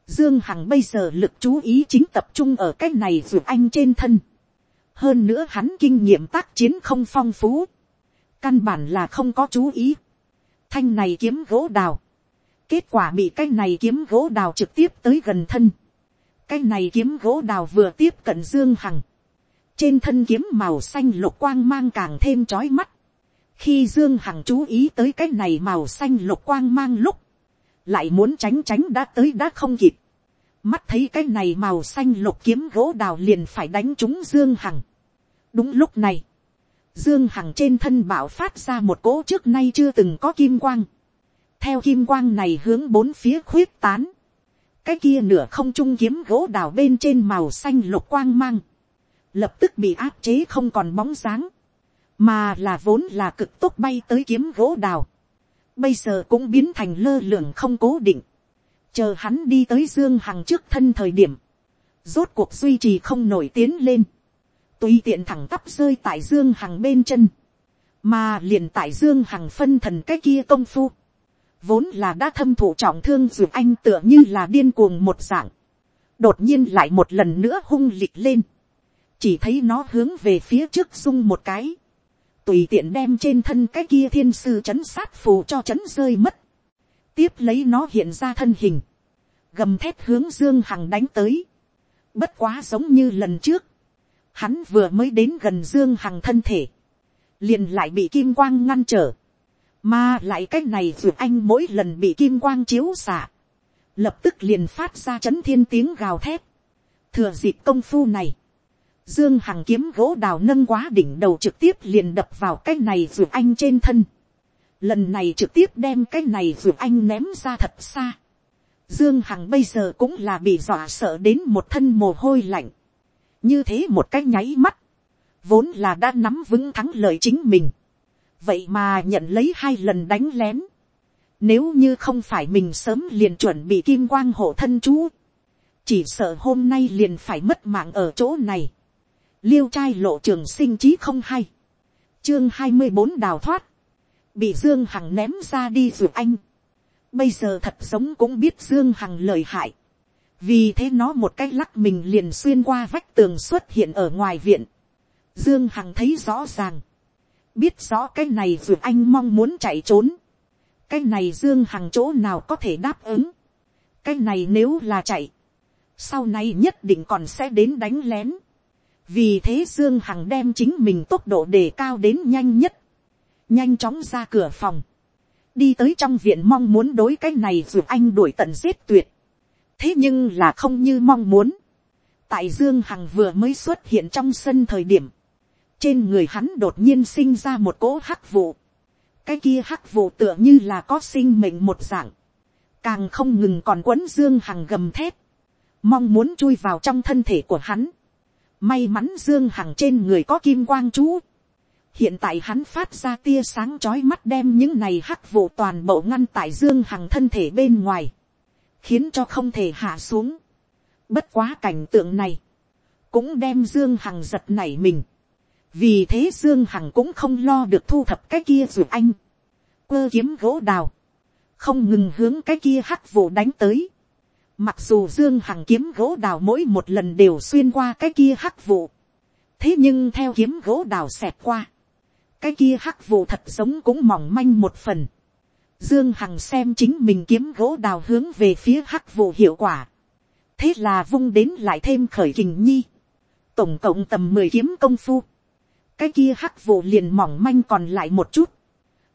[SPEAKER 1] dương hằng bây giờ lực chú ý chính tập trung ở cái này dù anh trên thân. hơn nữa hắn kinh nghiệm tác chiến không phong phú. căn bản là không có chú ý. thanh này kiếm gỗ đào kết quả bị cái này kiếm gỗ đào trực tiếp tới gần thân. cái này kiếm gỗ đào vừa tiếp cận dương hằng. trên thân kiếm màu xanh lục quang mang càng thêm chói mắt. khi dương hằng chú ý tới cái này màu xanh lục quang mang lúc, lại muốn tránh tránh đã tới đã không kịp. mắt thấy cái này màu xanh lục kiếm gỗ đào liền phải đánh trúng dương hằng. đúng lúc này, dương hằng trên thân bảo phát ra một cỗ trước nay chưa từng có kim quang. Theo kim quang này hướng bốn phía khuyết tán, cái kia nửa không trung kiếm gỗ đào bên trên màu xanh lục quang mang, lập tức bị áp chế không còn bóng dáng, mà là vốn là cực tốt bay tới kiếm gỗ đào, bây giờ cũng biến thành lơ lửng không cố định, chờ hắn đi tới dương hằng trước thân thời điểm, rốt cuộc duy trì không nổi tiến lên, tùy tiện thẳng tắp rơi tại dương hằng bên chân, mà liền tại dương hằng phân thần cái kia công phu, vốn là đã thâm thụ trọng thương dù anh tựa như là điên cuồng một dạng, đột nhiên lại một lần nữa hung lịch lên, chỉ thấy nó hướng về phía trước sung một cái, tùy tiện đem trên thân cái kia thiên sư c h ấ n sát phù cho c h ấ n rơi mất, tiếp lấy nó hiện ra thân hình, gầm thép hướng dương hằng đánh tới, bất quá giống như lần trước, hắn vừa mới đến gần dương hằng thân thể, liền lại bị kim quang ngăn trở, mà lại cái này dù anh mỗi lần bị kim quang chiếu xạ. Lập tức liền phát ra chấn thiên tiếng gào thép Thừa dịp công phu này. Dương Hằng kiếm gỗ đào nâng quá đỉnh đầu trực tiếp liền đập vào cái này ruột anh trên thân. Lần này trực tiếp đem cái này ruột anh ném ra thật xa. Dương Hằng bây giờ cũng là bị dọa sợ đến một thân mồ hôi lạnh. Như thế một cái nháy mắt. Vốn là đã nắm vững thắng lợi chính mình vậy mà nhận lấy hai lần đánh lén. Nếu như không phải mình sớm liền chuẩn bị kim quang hộ thân chú, chỉ sợ hôm nay liền phải mất mạng ở chỗ này. Liêu trai lộ trường sinh chí không hay. Chương hai mươi bốn đào thoát. Bị Dương Hằng ném ra đi dù anh. Bây giờ thật sống cũng biết Dương Hằng lời hại. Vì thế nó một cách lắc mình liền xuyên qua vách tường xuất hiện ở ngoài viện. Dương Hằng thấy rõ ràng biết rõ cái này vừa anh mong muốn chạy trốn, cái này dương hằng chỗ nào có thể đáp ứng, cái này nếu là chạy, sau này nhất định còn sẽ đến đánh lén, vì thế dương hằng đem chính mình tốc độ đề cao đến nhanh nhất, nhanh chóng ra cửa phòng, đi tới trong viện mong muốn đối cái này dù anh đuổi tận giết tuyệt, thế nhưng là không như mong muốn, tại dương hằng vừa mới xuất hiện trong sân thời điểm, trên người hắn đột nhiên sinh ra một cỗ hắc vụ. cái kia hắc vụ tựa như là có sinh mệnh một dạng. càng không ngừng còn quấn dương hằng gầm thép. mong muốn chui vào trong thân thể của hắn may mắn dương hằng trên người có kim quang chú. hiện tại hắn phát ra tia sáng chói mắt đem những này hắc vụ toàn bộ ngăn tại dương hằng thân thể bên ngoài. khiến cho không thể hạ xuống. bất quá cảnh tượng này cũng đem dương hằng giật nảy mình vì thế dương hằng cũng không lo được thu thập cái kia ruột anh, quơ kiếm gỗ đào, không ngừng hướng cái kia hắc vụ đánh tới. Mặc dù dương hằng kiếm gỗ đào mỗi một lần đều xuyên qua cái kia hắc vụ, thế nhưng theo kiếm gỗ đào xẹt qua, cái kia hắc vụ thật giống cũng mỏng manh một phần. Dương Hằng xem chính mình kiếm gỗ đào hướng về phía hắc vụ hiệu quả. Thế là vung đến lại thêm khởi kình nhi. Tổng cộng tầm mười kiếm công phu cái kia hắc vụ liền mỏng manh còn lại một chút.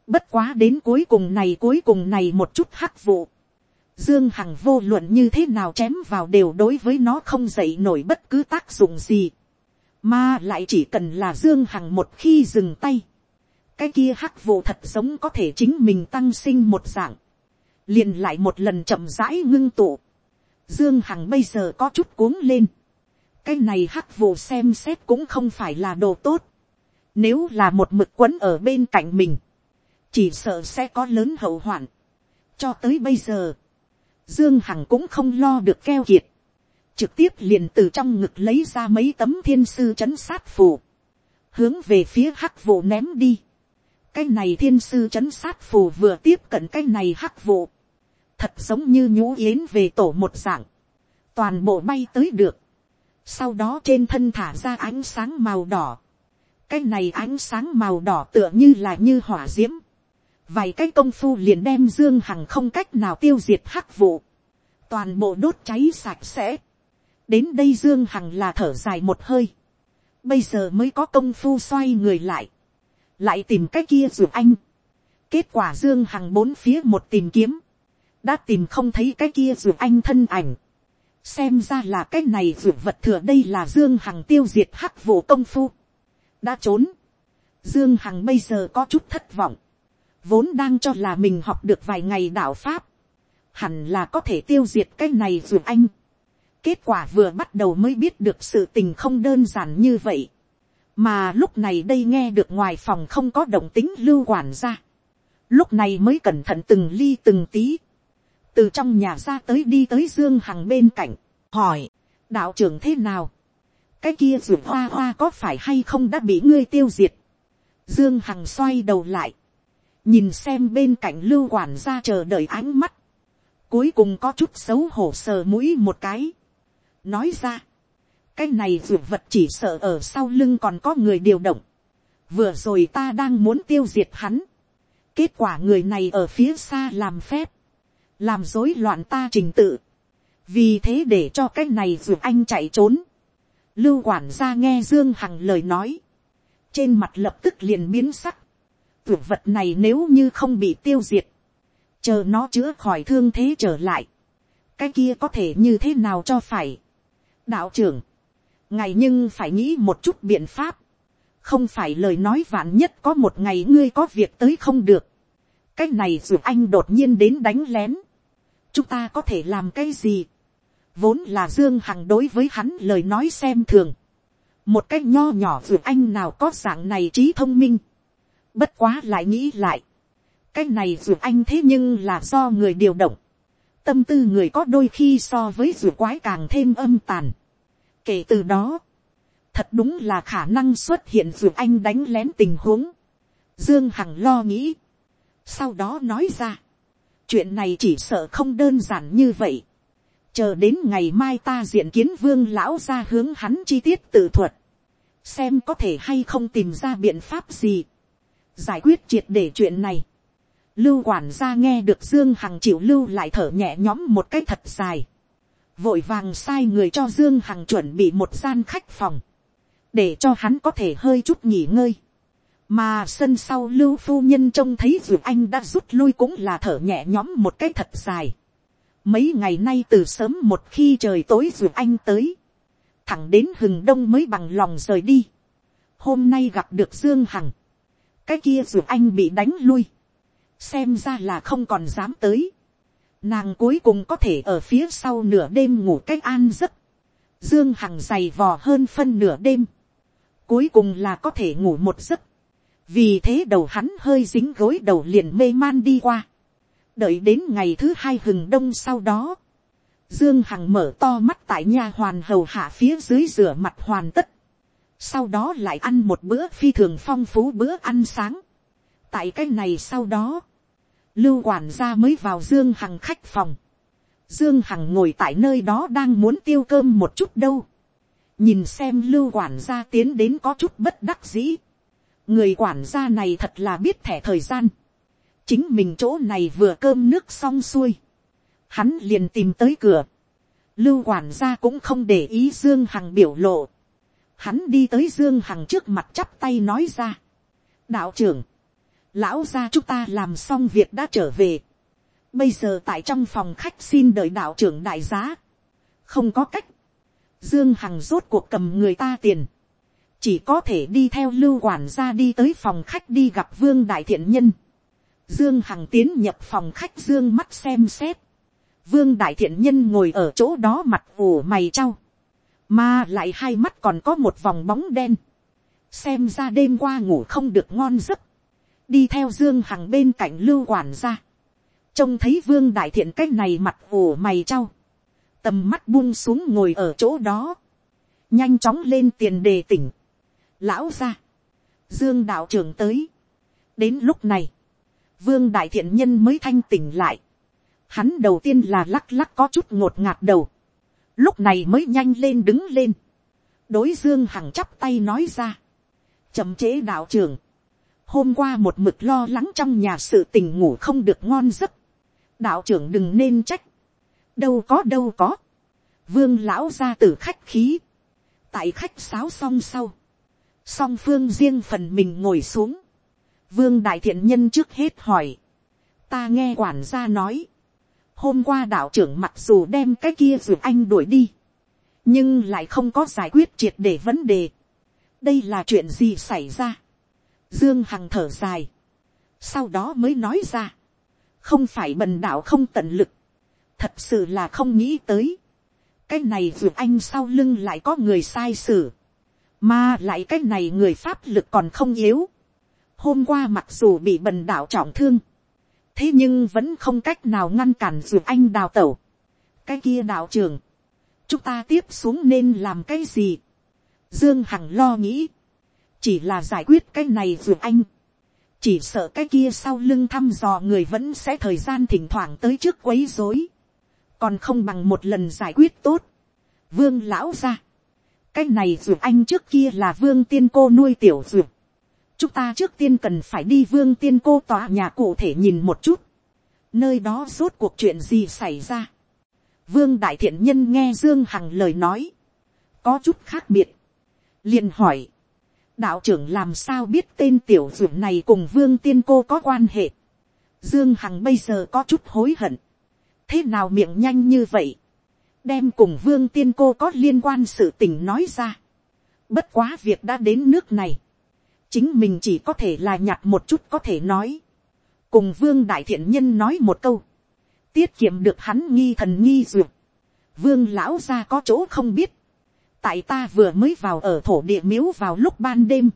[SPEAKER 1] Bất quá đến cuối cùng này cuối cùng này một chút hắc vụ. Dương Hằng vô luận như thế nào chém vào đều đối với nó không dậy nổi bất cứ tác dụng gì. Mà lại chỉ cần là Dương Hằng một khi dừng tay. Cái kia hắc vụ thật giống có thể chính mình tăng sinh một dạng. Liền lại một lần chậm rãi ngưng tụ. Dương Hằng bây giờ có chút cuống lên. Cái này hắc vụ xem xét cũng không phải là đồ tốt. Nếu là một mực quấn ở bên cạnh mình. Chỉ sợ sẽ có lớn hậu hoạn. Cho tới bây giờ. Dương Hằng cũng không lo được keo kiệt. trực tiếp liền từ trong ngực lấy ra mấy tấm thiên sư chấn sát phù, hướng về phía hắc vụ ném đi. cái này thiên sư chấn sát phù vừa tiếp cận cái này hắc vụ, thật giống như nhũ yến về tổ một dạng, toàn bộ bay tới được, sau đó trên thân thả ra ánh sáng màu đỏ, cái này ánh sáng màu đỏ tựa như là như hỏa diễm vài cái công phu liền đem dương hằng không cách nào tiêu diệt hắc vụ, toàn bộ đốt cháy sạch sẽ, đến đây dương hằng là thở dài một hơi, bây giờ mới có công phu xoay người lại, lại tìm cái kia ruột anh. kết quả dương hằng bốn phía một tìm kiếm, đã tìm không thấy cái kia ruột anh thân ảnh, xem ra là cái này ruột vật thừa đây là dương hằng tiêu diệt hắc vụ công phu, đã trốn, dương hằng bây giờ có chút thất vọng, vốn đang cho là mình học được vài ngày đạo pháp, hẳn là có thể tiêu diệt cái này dù anh, Kết quả vừa bắt đầu mới biết được sự tình không đơn giản như vậy. Mà lúc này đây nghe được ngoài phòng không có động tính lưu quản ra. Lúc này mới cẩn thận từng ly từng tí. Từ trong nhà ra tới đi tới Dương Hằng bên cạnh. Hỏi, đạo trưởng thế nào? Cái kia ruột hoa hoa có phải hay không đã bị ngươi tiêu diệt? Dương Hằng xoay đầu lại. Nhìn xem bên cạnh lưu quản ra chờ đợi ánh mắt. Cuối cùng có chút xấu hổ sờ mũi một cái. Nói ra, cái này ruột vật chỉ sợ ở sau lưng còn có người điều động, vừa rồi ta đang muốn tiêu diệt hắn, kết quả người này ở phía xa làm phép, làm rối loạn ta trình tự, vì thế để cho cái này ruột anh chạy trốn, lưu quản gia nghe dương hằng lời nói, trên mặt lập tức liền biến sắc, tuyệt vật này nếu như không bị tiêu diệt, chờ nó chữa khỏi thương thế trở lại, cái kia có thể như thế nào cho phải, đạo trưởng, ngài nhưng phải nghĩ một chút biện pháp, không phải lời nói vạn nhất có một ngày ngươi có việc tới không được, cái này dù anh đột nhiên đến đánh lén, chúng ta có thể làm cái gì, vốn là dương hằng đối với hắn lời nói xem thường, một cái nho nhỏ dù anh nào có dạng này trí thông minh, bất quá lại nghĩ lại, cái này dù anh thế nhưng là do người điều động, tâm tư người có đôi khi so với dù quái càng thêm âm tàn. Kể từ đó, thật đúng là khả năng xuất hiện dù anh đánh lén tình huống. Dương Hằng lo nghĩ. Sau đó nói ra, chuyện này chỉ sợ không đơn giản như vậy. Chờ đến ngày mai ta diện kiến vương lão ra hướng hắn chi tiết tự thuật. Xem có thể hay không tìm ra biện pháp gì. Giải quyết triệt để chuyện này. Lưu quản gia nghe được dương hằng chịu lưu lại thở nhẹ nhõm một cái thật dài, vội vàng sai người cho dương hằng chuẩn bị một gian khách phòng, để cho hắn có thể hơi chút nghỉ ngơi, mà sân sau lưu phu nhân trông thấy dù anh đã rút lui cũng là thở nhẹ nhõm một cái thật dài. Mấy ngày nay từ sớm một khi trời tối dù anh tới, thẳng đến hừng đông mới bằng lòng rời đi. Hôm nay gặp được Dương Hằng, cái kia ruột anh bị đánh lui xem ra là không còn dám tới. Nàng cuối cùng có thể ở phía sau nửa đêm ngủ cách an giấc. Dương Hằng dày vò hơn phân nửa đêm. Cuối cùng là có thể ngủ một giấc. Vì thế đầu hắn hơi dính gối đầu liền mê man đi qua. Đợi đến ngày thứ hai hừng đông sau đó. Dương Hằng mở to mắt tại nhà hoàn hầu hạ phía dưới rửa mặt hoàn tất. Sau đó lại ăn một bữa phi thường phong phú bữa ăn sáng. Tại cái này sau đó, lưu quản gia mới vào dương hằng khách phòng. dương hằng ngồi tại nơi đó đang muốn tiêu cơm một chút đâu. nhìn xem lưu quản gia tiến đến có chút bất đắc dĩ. người quản gia này thật là biết thẻ thời gian. chính mình chỗ này vừa cơm nước xong xuôi. hắn liền tìm tới cửa. lưu quản gia cũng không để ý dương hằng biểu lộ hắn đi tới dương hằng trước mặt chắp tay nói ra. đạo trưởng, lão gia chúng ta làm xong việc đã trở về. bây giờ tại trong phòng khách xin đợi đạo trưởng đại giá. không có cách. dương hằng rốt cuộc cầm người ta tiền. chỉ có thể đi theo lưu quản gia đi tới phòng khách đi gặp vương đại thiện nhân. dương hằng tiến nhập phòng khách dương mắt xem xét. vương đại thiện nhân ngồi ở chỗ đó mặt ủ mày trao mà lại hai mắt còn có một vòng bóng đen. xem ra đêm qua ngủ không được ngon giấc. Đi theo dương hằng bên cạnh lưu quản ra, trông thấy vương đại thiện cái này mặt ủ mày trao, tầm mắt buông xuống ngồi ở chỗ đó, nhanh chóng lên tiền đề tỉnh, lão ra, dương đạo trưởng tới, đến lúc này, vương đại thiện nhân mới thanh tỉnh lại, hắn đầu tiên là lắc lắc có chút ngột ngạt đầu, lúc này mới nhanh lên đứng lên, đối dương hằng chắp tay nói ra, chậm chế đạo trưởng, hôm qua một mực lo lắng trong nhà sự tình ngủ không được ngon giấc, đạo trưởng đừng nên trách, đâu có đâu có, vương lão ra từ khách khí, tại khách sáo xong sau, song phương riêng phần mình ngồi xuống, vương đại thiện nhân trước hết hỏi, ta nghe quản gia nói, hôm qua đạo trưởng mặc dù đem cái kia ruột anh đuổi đi, nhưng lại không có giải quyết triệt để vấn đề. đây là chuyện gì xảy ra. dương hằng thở dài, sau đó mới nói ra, không phải bần đạo không tận lực, thật sự là không nghĩ tới, cái này ruột anh sau lưng lại có người sai sử, mà lại cái này người pháp lực còn không yếu. hôm qua mặc dù bị bần đạo trọng thương, thế nhưng vẫn không cách nào ngăn cản ruột anh đào tẩu. cái kia đạo trường, chúng ta tiếp xuống nên làm cái gì. dương hằng lo nghĩ, chỉ là giải quyết cái này ruột anh. chỉ sợ cái kia sau lưng thăm dò người vẫn sẽ thời gian thỉnh thoảng tới trước quấy rối. còn không bằng một lần giải quyết tốt. vương lão ra. cái này ruột anh trước kia là vương tiên cô nuôi tiểu ruột chúng ta trước tiên cần phải đi vương tiên cô tòa nhà cụ thể nhìn một chút. nơi đó rốt cuộc chuyện gì xảy ra. vương đại thiện nhân nghe dương hằng lời nói. có chút khác biệt. liền hỏi. đạo trưởng làm sao biết tên tiểu dưỡng này cùng vương tiên cô có quan hệ. dương hằng bây giờ có chút hối hận. thế nào miệng nhanh như vậy. đem cùng vương tiên cô có liên quan sự tình nói ra. bất quá việc đã đến nước này chính mình chỉ có thể là nhặt một chút có thể nói, cùng vương đại thiện nhân nói một câu, tiết kiệm được hắn nghi thần nghi duyệt, vương lão ra có chỗ không biết, tại ta vừa mới vào ở thổ địa miếu vào lúc ban đêm,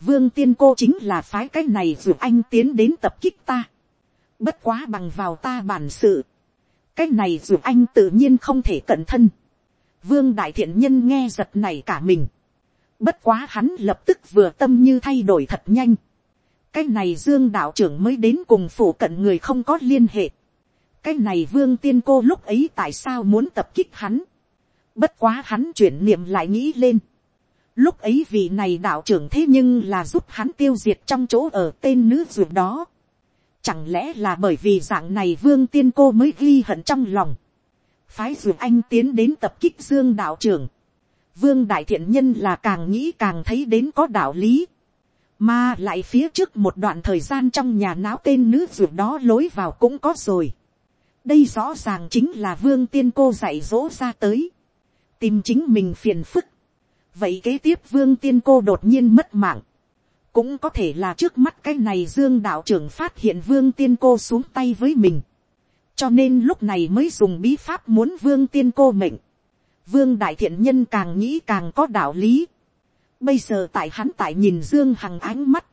[SPEAKER 1] vương tiên cô chính là phái cái này duyệt anh tiến đến tập kích ta, bất quá bằng vào ta bản sự, cái này duyệt anh tự nhiên không thể cẩn thân, vương đại thiện nhân nghe giật này cả mình, Bất quá hắn lập tức vừa tâm như thay đổi thật nhanh. Cái này dương đạo trưởng mới đến cùng phủ cận người không có liên hệ. Cái này vương tiên cô lúc ấy tại sao muốn tập kích hắn. Bất quá hắn chuyển niệm lại nghĩ lên. Lúc ấy vị này đạo trưởng thế nhưng là giúp hắn tiêu diệt trong chỗ ở tên nữ ruột đó. Chẳng lẽ là bởi vì dạng này vương tiên cô mới ghi hận trong lòng. Phái ruột anh tiến đến tập kích dương đạo trưởng vương đại thiện nhân là càng nghĩ càng thấy đến có đạo lý. mà lại phía trước một đoạn thời gian trong nhà náo tên nữ ruột đó lối vào cũng có rồi. đây rõ ràng chính là vương tiên cô dạy dỗ ra tới. tìm chính mình phiền phức. vậy kế tiếp vương tiên cô đột nhiên mất mạng. cũng có thể là trước mắt cái này dương đạo trưởng phát hiện vương tiên cô xuống tay với mình. cho nên lúc này mới dùng bí pháp muốn vương tiên cô mệnh vương đại thiện nhân càng nghĩ càng có đạo lý. bây giờ tại hắn tại nhìn dương hằng ánh mắt,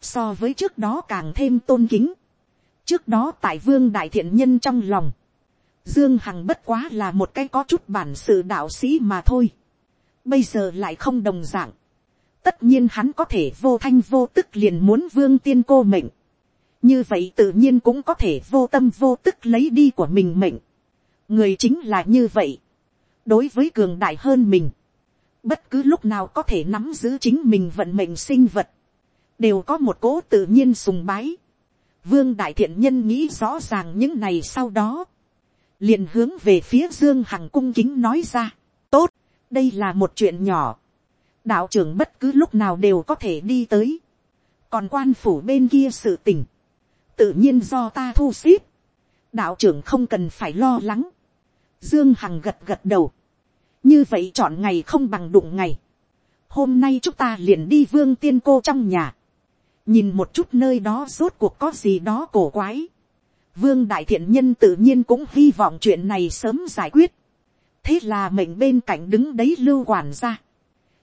[SPEAKER 1] so với trước đó càng thêm tôn kính. trước đó tại vương đại thiện nhân trong lòng, dương hằng bất quá là một cái có chút bản sự đạo sĩ mà thôi. bây giờ lại không đồng dạng. tất nhiên hắn có thể vô thanh vô tức liền muốn vương tiên cô mệnh. như vậy tự nhiên cũng có thể vô tâm vô tức lấy đi của mình mệnh. người chính là như vậy đối với cường đại hơn mình, bất cứ lúc nào có thể nắm giữ chính mình vận mệnh sinh vật, đều có một cố tự nhiên sùng bái. Vương đại thiện nhân nghĩ rõ ràng những này sau đó, liền hướng về phía dương hằng cung kính nói ra, tốt, đây là một chuyện nhỏ, đạo trưởng bất cứ lúc nào đều có thể đi tới, còn quan phủ bên kia sự tình, tự nhiên do ta thu xếp, đạo trưởng không cần phải lo lắng, Dương Hằng gật gật đầu. Như vậy chọn ngày không bằng đụng ngày. Hôm nay chúng ta liền đi vương tiên cô trong nhà. Nhìn một chút nơi đó rốt cuộc có gì đó cổ quái. Vương Đại Thiện Nhân tự nhiên cũng hy vọng chuyện này sớm giải quyết. Thế là mệnh bên cạnh đứng đấy lưu quản ra.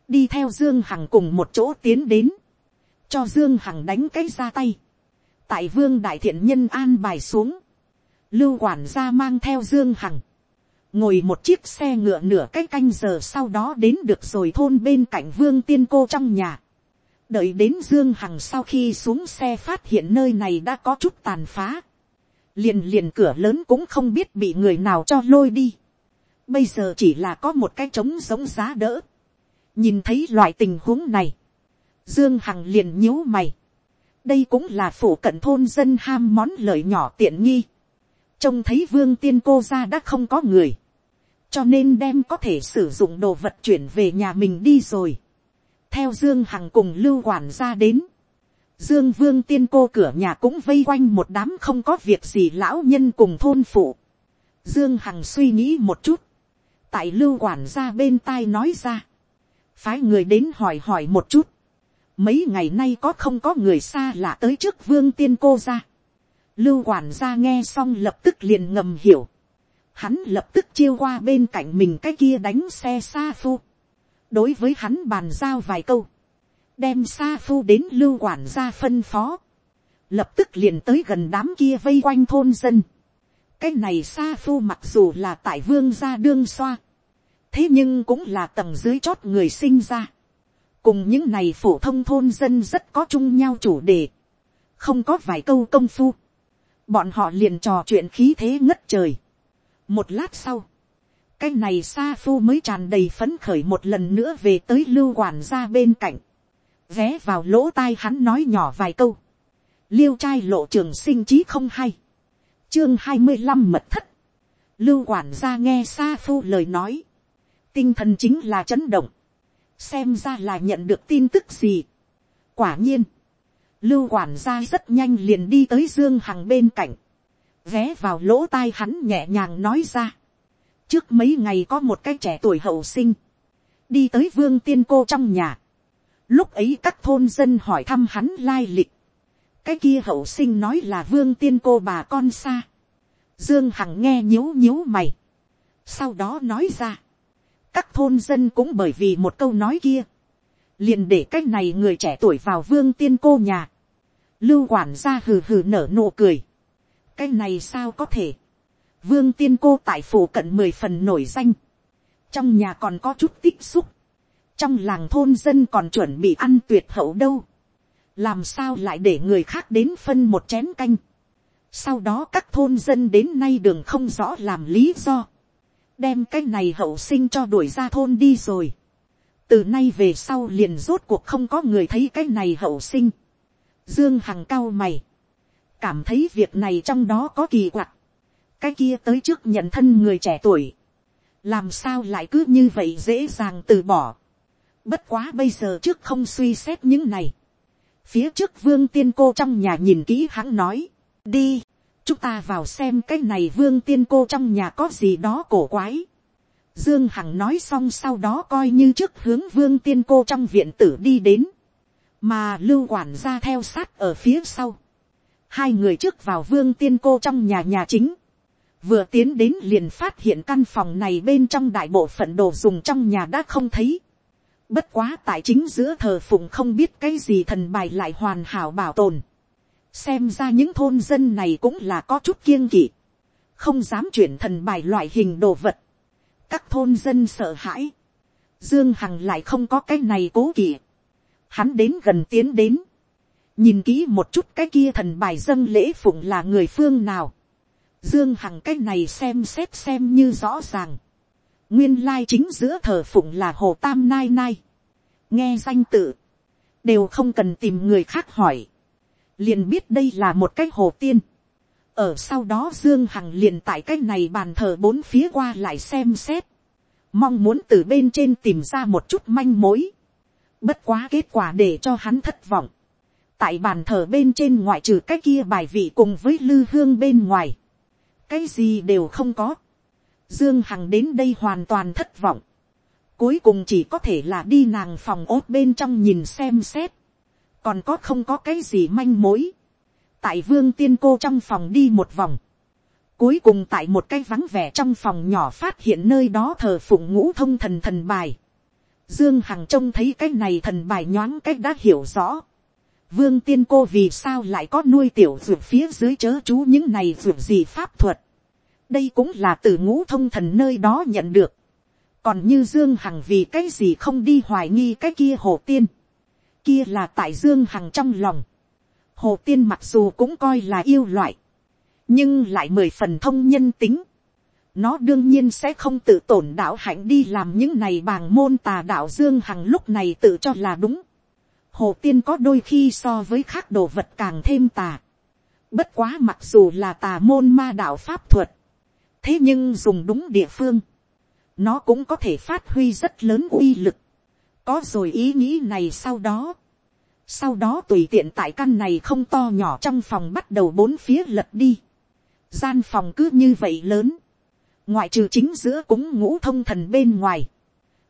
[SPEAKER 1] Đi theo Dương Hằng cùng một chỗ tiến đến. Cho Dương Hằng đánh cái ra tay. Tại Vương Đại Thiện Nhân an bài xuống. Lưu quản gia mang theo Dương Hằng ngồi một chiếc xe ngựa nửa cái canh giờ sau đó đến được rồi thôn bên cạnh vương tiên cô trong nhà. đợi đến dương hằng sau khi xuống xe phát hiện nơi này đã có chút tàn phá. liền liền cửa lớn cũng không biết bị người nào cho lôi đi. bây giờ chỉ là có một cái trống giống giá đỡ. nhìn thấy loại tình huống này, dương hằng liền nhíu mày. đây cũng là phủ cận thôn dân ham món lợi nhỏ tiện nghi trông thấy vương tiên cô ra đã không có người, cho nên đem có thể sử dụng đồ vật chuyển về nhà mình đi rồi. theo dương hằng cùng lưu quản ra đến, dương vương tiên cô cửa nhà cũng vây quanh một đám không có việc gì lão nhân cùng thôn phụ. dương hằng suy nghĩ một chút, tại lưu quản ra bên tai nói ra, phái người đến hỏi hỏi một chút, mấy ngày nay có không có người xa lạ tới trước vương tiên cô ra? Lưu quản gia nghe xong lập tức liền ngầm hiểu. Hắn lập tức chiêu qua bên cạnh mình cái kia đánh xe xa phu. Đối với hắn bàn giao vài câu. Đem xa phu đến lưu quản gia phân phó. Lập tức liền tới gần đám kia vây quanh thôn dân. Cái này xa phu mặc dù là tại vương gia đương xoa. Thế nhưng cũng là tầng dưới chót người sinh ra. Cùng những này phổ thông thôn dân rất có chung nhau chủ đề. Không có vài câu công phu bọn họ liền trò chuyện khí thế ngất trời. một lát sau, cái này sa phu mới tràn đầy phấn khởi một lần nữa về tới lưu quản gia bên cạnh, ghé vào lỗ tai hắn nói nhỏ vài câu, liêu trai lộ trường sinh trí không hay, chương hai mươi năm mật thất, lưu quản gia nghe sa phu lời nói, tinh thần chính là chấn động, xem ra là nhận được tin tức gì. quả nhiên, lưu quản gia rất nhanh liền đi tới dương hằng bên cạnh, ghé vào lỗ tai hắn nhẹ nhàng nói ra. trước mấy ngày có một cái trẻ tuổi hậu sinh, đi tới vương tiên cô trong nhà. lúc ấy các thôn dân hỏi thăm hắn lai lịch. cái kia hậu sinh nói là vương tiên cô bà con xa. dương hằng nghe nhíu nhíu mày. sau đó nói ra, các thôn dân cũng bởi vì một câu nói kia, liền để cái này người trẻ tuổi vào vương tiên cô nhà. lưu quản gia hừ hừ nở nụ cười. cái này sao có thể. vương tiên cô tại phủ cận mười phần nổi danh. trong nhà còn có chút tích xúc. trong làng thôn dân còn chuẩn bị ăn tuyệt hậu đâu. làm sao lại để người khác đến phân một chén canh. sau đó các thôn dân đến nay đường không rõ làm lý do. đem cái này hậu sinh cho đuổi ra thôn đi rồi từ nay về sau liền rốt cuộc không có người thấy cái này hậu sinh. dương hằng cao mày, cảm thấy việc này trong đó có kỳ quặc, cái kia tới trước nhận thân người trẻ tuổi, làm sao lại cứ như vậy dễ dàng từ bỏ. bất quá bây giờ trước không suy xét những này. phía trước vương tiên cô trong nhà nhìn kỹ hắn nói, đi, chúng ta vào xem cái này vương tiên cô trong nhà có gì đó cổ quái. Dương Hằng nói xong sau đó coi như trước hướng vương tiên cô trong viện tử đi đến. Mà lưu quản ra theo sát ở phía sau. Hai người trước vào vương tiên cô trong nhà nhà chính. Vừa tiến đến liền phát hiện căn phòng này bên trong đại bộ phận đồ dùng trong nhà đã không thấy. Bất quá tại chính giữa thờ phụng không biết cái gì thần bài lại hoàn hảo bảo tồn. Xem ra những thôn dân này cũng là có chút kiêng kỵ. Không dám chuyển thần bài loại hình đồ vật các thôn dân sợ hãi, dương hằng lại không có cái này cố kỵ, hắn đến gần tiến đến, nhìn kỹ một chút cái kia thần bài dâng lễ phụng là người phương nào, dương hằng cái này xem xét xem như rõ ràng, nguyên lai chính giữa thờ phụng là hồ tam nai nai, nghe danh tự, đều không cần tìm người khác hỏi, liền biết đây là một cái hồ tiên, ở sau đó dương hằng liền tại cái này bàn thờ bốn phía qua lại xem xét, mong muốn từ bên trên tìm ra một chút manh mối, bất quá kết quả để cho hắn thất vọng, tại bàn thờ bên trên ngoại trừ cái kia bài vị cùng với lư hương bên ngoài, cái gì đều không có, dương hằng đến đây hoàn toàn thất vọng, cuối cùng chỉ có thể là đi nàng phòng ốt bên trong nhìn xem xét, còn có không có cái gì manh mối, tại vương tiên cô trong phòng đi một vòng, cuối cùng tại một cái vắng vẻ trong phòng nhỏ phát hiện nơi đó thờ phụng ngũ thông thần thần bài, dương hằng trông thấy cái này thần bài nhoáng cách đã hiểu rõ, vương tiên cô vì sao lại có nuôi tiểu dược phía dưới chớ chú những này dược gì pháp thuật, đây cũng là từ ngũ thông thần nơi đó nhận được. còn như dương hằng vì cái gì không đi hoài nghi cái kia hồ tiên. kia là tại dương hằng trong lòng hồ tiên mặc dù cũng coi là yêu loại, nhưng lại mười phần thông nhân tính. nó đương nhiên sẽ không tự tổn đạo hạnh đi làm những này bàng môn tà đạo dương hằng lúc này tự cho là đúng. hồ tiên có đôi khi so với khác đồ vật càng thêm tà. bất quá mặc dù là tà môn ma đạo pháp thuật, thế nhưng dùng đúng địa phương, nó cũng có thể phát huy rất lớn uy lực. có rồi ý nghĩ này sau đó, sau đó tùy tiện tại căn này không to nhỏ trong phòng bắt đầu bốn phía lật đi. gian phòng cứ như vậy lớn, ngoại trừ chính giữa cũng ngũ thông thần bên ngoài,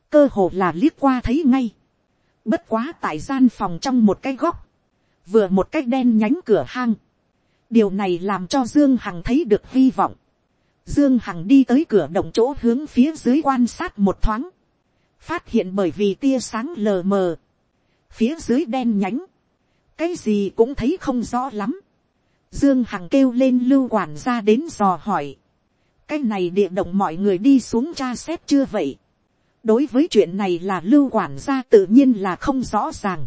[SPEAKER 1] cơ hồ là liếc qua thấy ngay. bất quá tại gian phòng trong một cái góc, vừa một cái đen nhánh cửa hang. điều này làm cho dương hằng thấy được hy vọng. Dương Hằng đi tới cửa động chỗ hướng phía dưới quan sát một thoáng. Phát hiện bởi vì tia sáng lờ mờ. Phía dưới đen nhánh. Cái gì cũng thấy không rõ lắm. Dương Hằng kêu lên lưu quản gia đến dò hỏi. Cái này địa động mọi người đi xuống tra xét chưa vậy. Đối với chuyện này là lưu quản gia tự nhiên là không rõ ràng.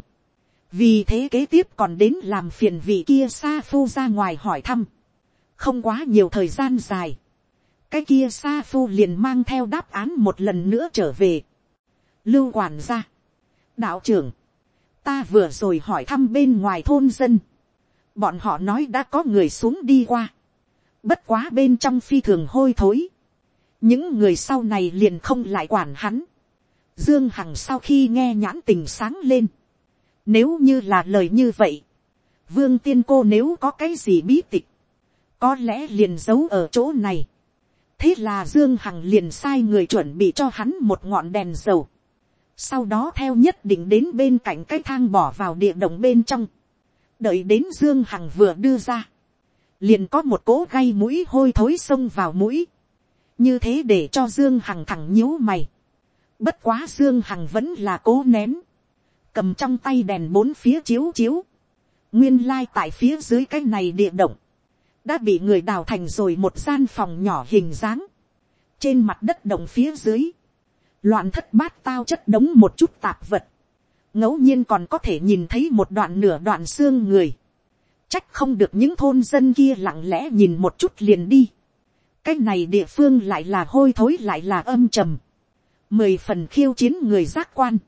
[SPEAKER 1] Vì thế kế tiếp còn đến làm phiền vị kia xa phu ra ngoài hỏi thăm. Không quá nhiều thời gian dài cái kia sa phu liền mang theo đáp án một lần nữa trở về. lưu quản gia, đạo trưởng, ta vừa rồi hỏi thăm bên ngoài thôn dân, bọn họ nói đã có người xuống đi qua, bất quá bên trong phi thường hôi thối, những người sau này liền không lại quản hắn, dương hằng sau khi nghe nhãn tình sáng lên, nếu như là lời như vậy, vương tiên cô nếu có cái gì bí tịch, có lẽ liền giấu ở chỗ này, thế là dương hằng liền sai người chuẩn bị cho hắn một ngọn đèn dầu sau đó theo nhất định đến bên cạnh cái thang bỏ vào địa động bên trong. đợi đến dương hằng vừa đưa ra. liền có một cỗ gay mũi hôi thối xông vào mũi. như thế để cho dương hằng thẳng nhíu mày. bất quá dương hằng vẫn là cố nén. cầm trong tay đèn bốn phía chiếu chiếu. nguyên lai tại phía dưới cái này địa động đã bị người đào thành rồi một gian phòng nhỏ hình dáng, trên mặt đất động phía dưới, loạn thất bát tao chất đống một chút tạp vật, ngẫu nhiên còn có thể nhìn thấy một đoạn nửa đoạn xương người, trách không được những thôn dân kia lặng lẽ nhìn một chút liền đi, cái này địa phương lại là hôi thối lại là âm trầm, mười phần khiêu chiến người giác quan,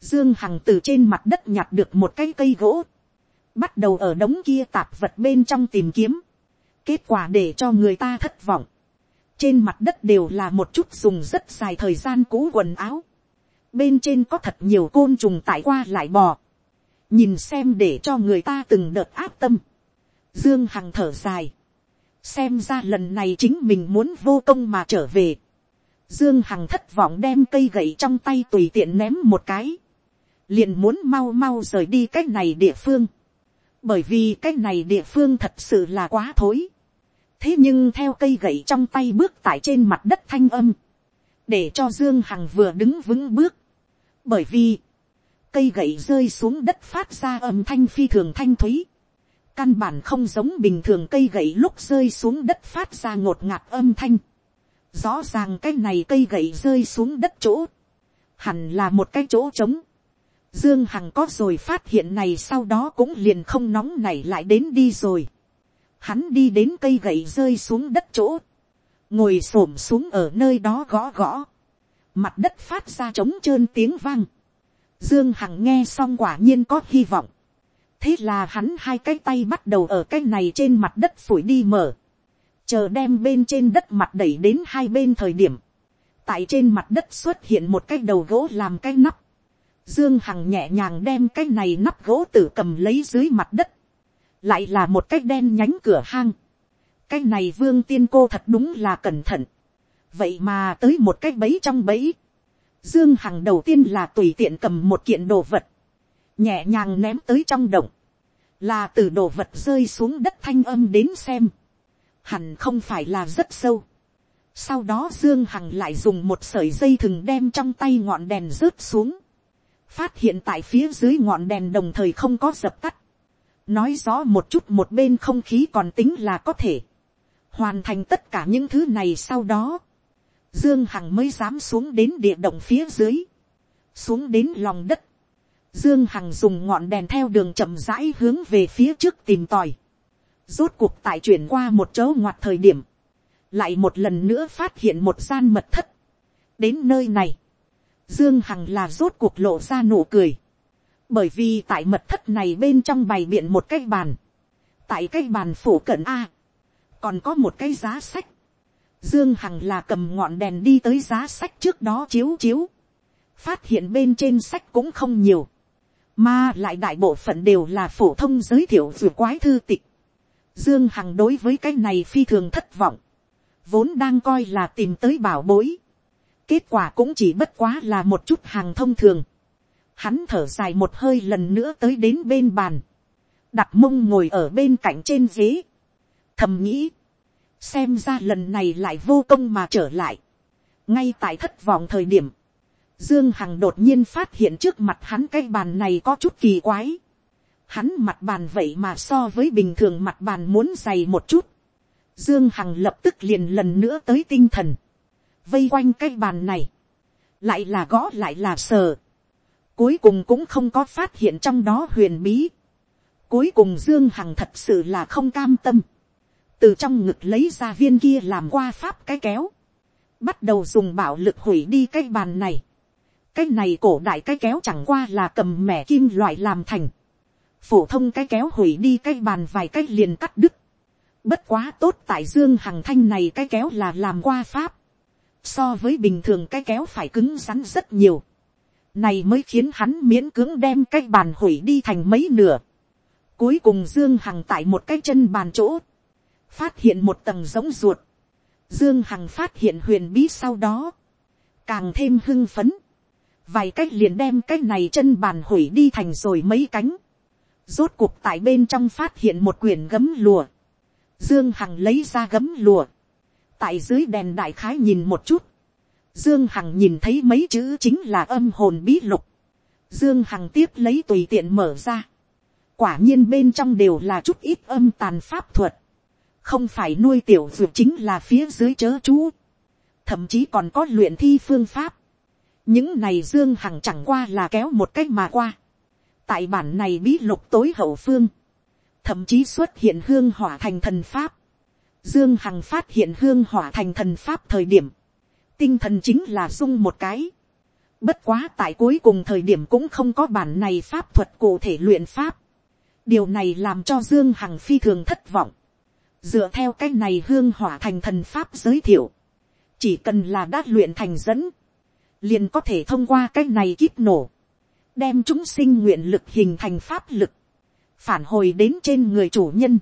[SPEAKER 1] dương hằng từ trên mặt đất nhặt được một cái cây gỗ, bắt đầu ở đống kia tạp vật bên trong tìm kiếm, Kết quả để cho người ta thất vọng. Trên mặt đất đều là một chút dùng rất dài thời gian cũ quần áo. Bên trên có thật nhiều côn trùng tại qua lại bò. Nhìn xem để cho người ta từng đợt áp tâm. Dương Hằng thở dài. Xem ra lần này chính mình muốn vô công mà trở về. Dương Hằng thất vọng đem cây gậy trong tay tùy tiện ném một cái. Liền muốn mau mau rời đi cái này địa phương. Bởi vì cái này địa phương thật sự là quá thối thế nhưng theo cây gậy trong tay bước tại trên mặt đất thanh âm, để cho dương hằng vừa đứng vững bước, bởi vì, cây gậy rơi xuống đất phát ra âm thanh phi thường thanh thúy, căn bản không giống bình thường cây gậy lúc rơi xuống đất phát ra ngột ngạt âm thanh, rõ ràng cái này cây gậy rơi xuống đất chỗ, hẳn là một cái chỗ trống, Dương Hằng có rồi phát hiện này sau đó cũng liền không nóng này lại đến đi rồi hắn đi đến cây gậy rơi xuống đất chỗ, ngồi s ổ m xuống ở nơi đó gõ gõ, mặt đất phát ra trống trơn tiếng vang, dương hằng nghe xong quả nhiên có hy vọng, thế là hắn hai cái tay bắt đầu ở cái này trên mặt đất phủi đi mở, chờ đem bên trên đất mặt đẩy đến hai bên thời điểm, tại trên mặt đất xuất hiện một cái đầu gỗ làm cái nắp, dương hằng nhẹ nhàng đem cái này nắp gỗ tử cầm lấy dưới mặt đất, lại là một cái đen nhánh cửa hang. cái này vương tiên cô thật đúng là cẩn thận. vậy mà tới một cái bẫy trong bẫy. dương hằng đầu tiên là tùy tiện cầm một kiện đồ vật, nhẹ nhàng ném tới trong động, là từ đồ vật rơi xuống đất thanh âm đến xem, hẳn không phải là rất sâu. sau đó dương hằng lại dùng một sợi dây thừng đem trong tay ngọn đèn rớt xuống, phát hiện tại phía dưới ngọn đèn đồng thời không có dập tắt, nói rõ một chút một bên không khí còn tính là có thể, hoàn thành tất cả những thứ này sau đó, dương hằng mới dám xuống đến địa động phía dưới, xuống đến lòng đất, dương hằng dùng ngọn đèn theo đường chậm rãi hướng về phía trước tìm tòi, rốt cuộc tại chuyển qua một chỗ ngoặt thời điểm, lại một lần nữa phát hiện một gian mật thất. đến nơi này, dương hằng là rốt cuộc lộ ra nụ cười, bởi vì tại mật thất này bên trong bày biện một cái bàn, tại cái bàn phủ cận a, còn có một cái giá sách, dương hằng là cầm ngọn đèn đi tới giá sách trước đó chiếu chiếu, phát hiện bên trên sách cũng không nhiều, mà lại đại bộ phận đều là phổ thông giới thiệu vừa quái thư tịch. Dương Hằng đối với cái này phi thường thất vọng, vốn đang coi là tìm tới bảo bối, kết quả cũng chỉ bất quá là một chút hàng thông thường. Hắn thở dài một hơi lần nữa tới đến bên bàn, đặt mông ngồi ở bên cạnh trên ghế, thầm nghĩ, xem ra lần này lại vô công mà trở lại. ngay tại thất vọng thời điểm, Dương Hằng đột nhiên phát hiện trước mặt hắn cái bàn này có chút kỳ quái. Hắn mặt bàn vậy mà so với bình thường mặt bàn muốn dày một chút. Dương Hằng lập tức liền lần nữa tới tinh thần. Vây quanh cái bàn này. Lại là gõ lại là sờ. Cuối cùng cũng không có phát hiện trong đó huyền bí. Cuối cùng Dương Hằng thật sự là không cam tâm. Từ trong ngực lấy ra viên kia làm qua pháp cái kéo. Bắt đầu dùng bạo lực hủy đi cái bàn này cái này cổ đại cái kéo chẳng qua là cầm mẻ kim loại làm thành. phổ thông cái kéo hủy đi cái bàn vài cái liền cắt đứt. bất quá tốt tại dương hằng thanh này cái kéo là làm qua pháp. so với bình thường cái kéo phải cứng rắn rất nhiều này mới khiến hắn miễn cưỡng đem cái bàn hủy đi thành mấy nửa. cuối cùng dương hằng tại một cái chân bàn chỗ. phát hiện một tầng giống ruột. dương hằng phát hiện huyền bí sau đó. càng thêm hưng phấn vài cách liền đem cái này chân bàn hủy đi thành rồi mấy cánh, rốt cuộc tại bên trong phát hiện một quyển gấm lùa, dương hằng lấy ra gấm lùa, tại dưới đèn đại khái nhìn một chút, dương hằng nhìn thấy mấy chữ chính là âm hồn bí lục, dương hằng tiếp lấy tùy tiện mở ra, quả nhiên bên trong đều là chút ít âm tàn pháp thuật, không phải nuôi tiểu dược chính là phía dưới chớ chú, thậm chí còn có luyện thi phương pháp, những này dương hằng chẳng qua là kéo một cách mà qua. tại bản này bí lục tối hậu phương, thậm chí xuất hiện hương hỏa thành thần pháp. dương hằng phát hiện hương hỏa thành thần pháp thời điểm, tinh thần chính là dung một cái. bất quá tại cuối cùng thời điểm cũng không có bản này pháp thuật cụ thể luyện pháp. điều này làm cho dương hằng phi thường thất vọng. dựa theo cách này hương hỏa thành thần pháp giới thiệu, chỉ cần là đã luyện thành dẫn, liền có thể thông qua cách này kíp nổ, đem chúng sinh nguyện lực hình thành pháp lực, phản hồi đến trên người chủ nhân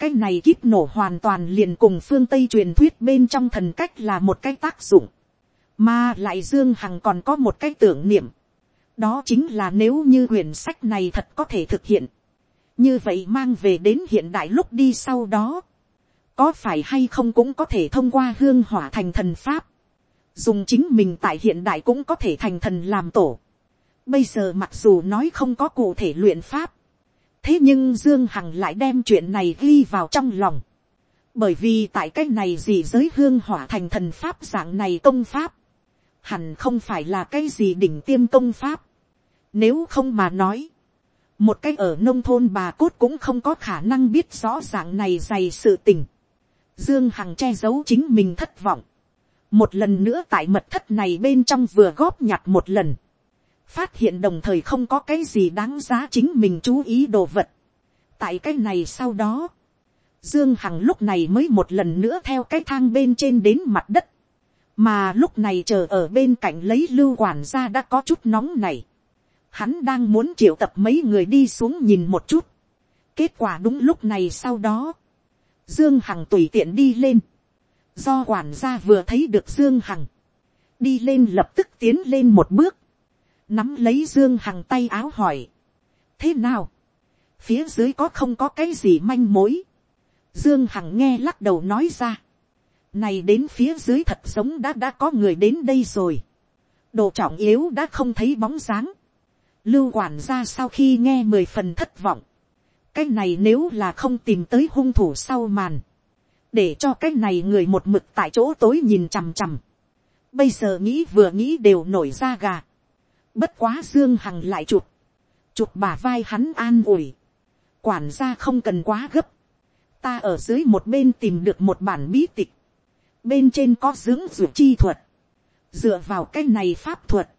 [SPEAKER 1] cái này kíp nổ hoàn toàn liền cùng phương tây truyền thuyết bên trong thần cách là một cái tác dụng, mà lại dương hằng còn có một cái tưởng niệm, đó chính là nếu như quyển sách này thật có thể thực hiện, như vậy mang về đến hiện đại lúc đi sau đó, có phải hay không cũng có thể thông qua hương hỏa thành thần pháp, dùng chính mình tại hiện đại cũng có thể thành thần làm tổ. Bây giờ mặc dù nói không có cụ thể luyện pháp, thế nhưng Dương Hằng lại đem chuyện này ghi vào trong lòng. Bởi vì tại cái này gì giới hương hỏa thành thần pháp dạng này công pháp, hẳn không phải là cái gì đỉnh tiêm công pháp. Nếu không mà nói, một cái ở nông thôn bà cốt cũng không có khả năng biết rõ dạng này dày sự tình. Dương Hằng che giấu chính mình thất vọng một lần nữa tại mật thất này bên trong vừa góp nhặt một lần, phát hiện đồng thời không có cái gì đáng giá chính mình chú ý đồ vật. tại cái này sau đó, dương hằng lúc này mới một lần nữa theo cái thang bên trên đến mặt đất, mà lúc này chờ ở bên cạnh lấy lưu quản ra đã có chút nóng này. Hắn đang muốn triệu tập mấy người đi xuống nhìn một chút. kết quả đúng lúc này sau đó, dương hằng tùy tiện đi lên, do quản gia vừa thấy được dương hằng, đi lên lập tức tiến lên một bước, nắm lấy dương hằng tay áo hỏi, thế nào, phía dưới có không có cái gì manh mối, dương hằng nghe lắc đầu nói ra, này đến phía dưới thật sống đã đã có người đến đây rồi, đồ trọng yếu đã không thấy bóng dáng, lưu quản ra sau khi nghe mười phần thất vọng, cái này nếu là không tìm tới hung thủ sau màn, để cho cái này người một mực tại chỗ tối nhìn chằm chằm, bây giờ nghĩ vừa nghĩ đều nổi ra gà, bất quá dương hằng lại chụp, chụp bà vai hắn an ủi, quản gia không cần quá gấp, ta ở dưới một bên tìm được một bản bí tịch, bên trên có dưỡng dụ chi thuật, dựa vào cái này pháp thuật,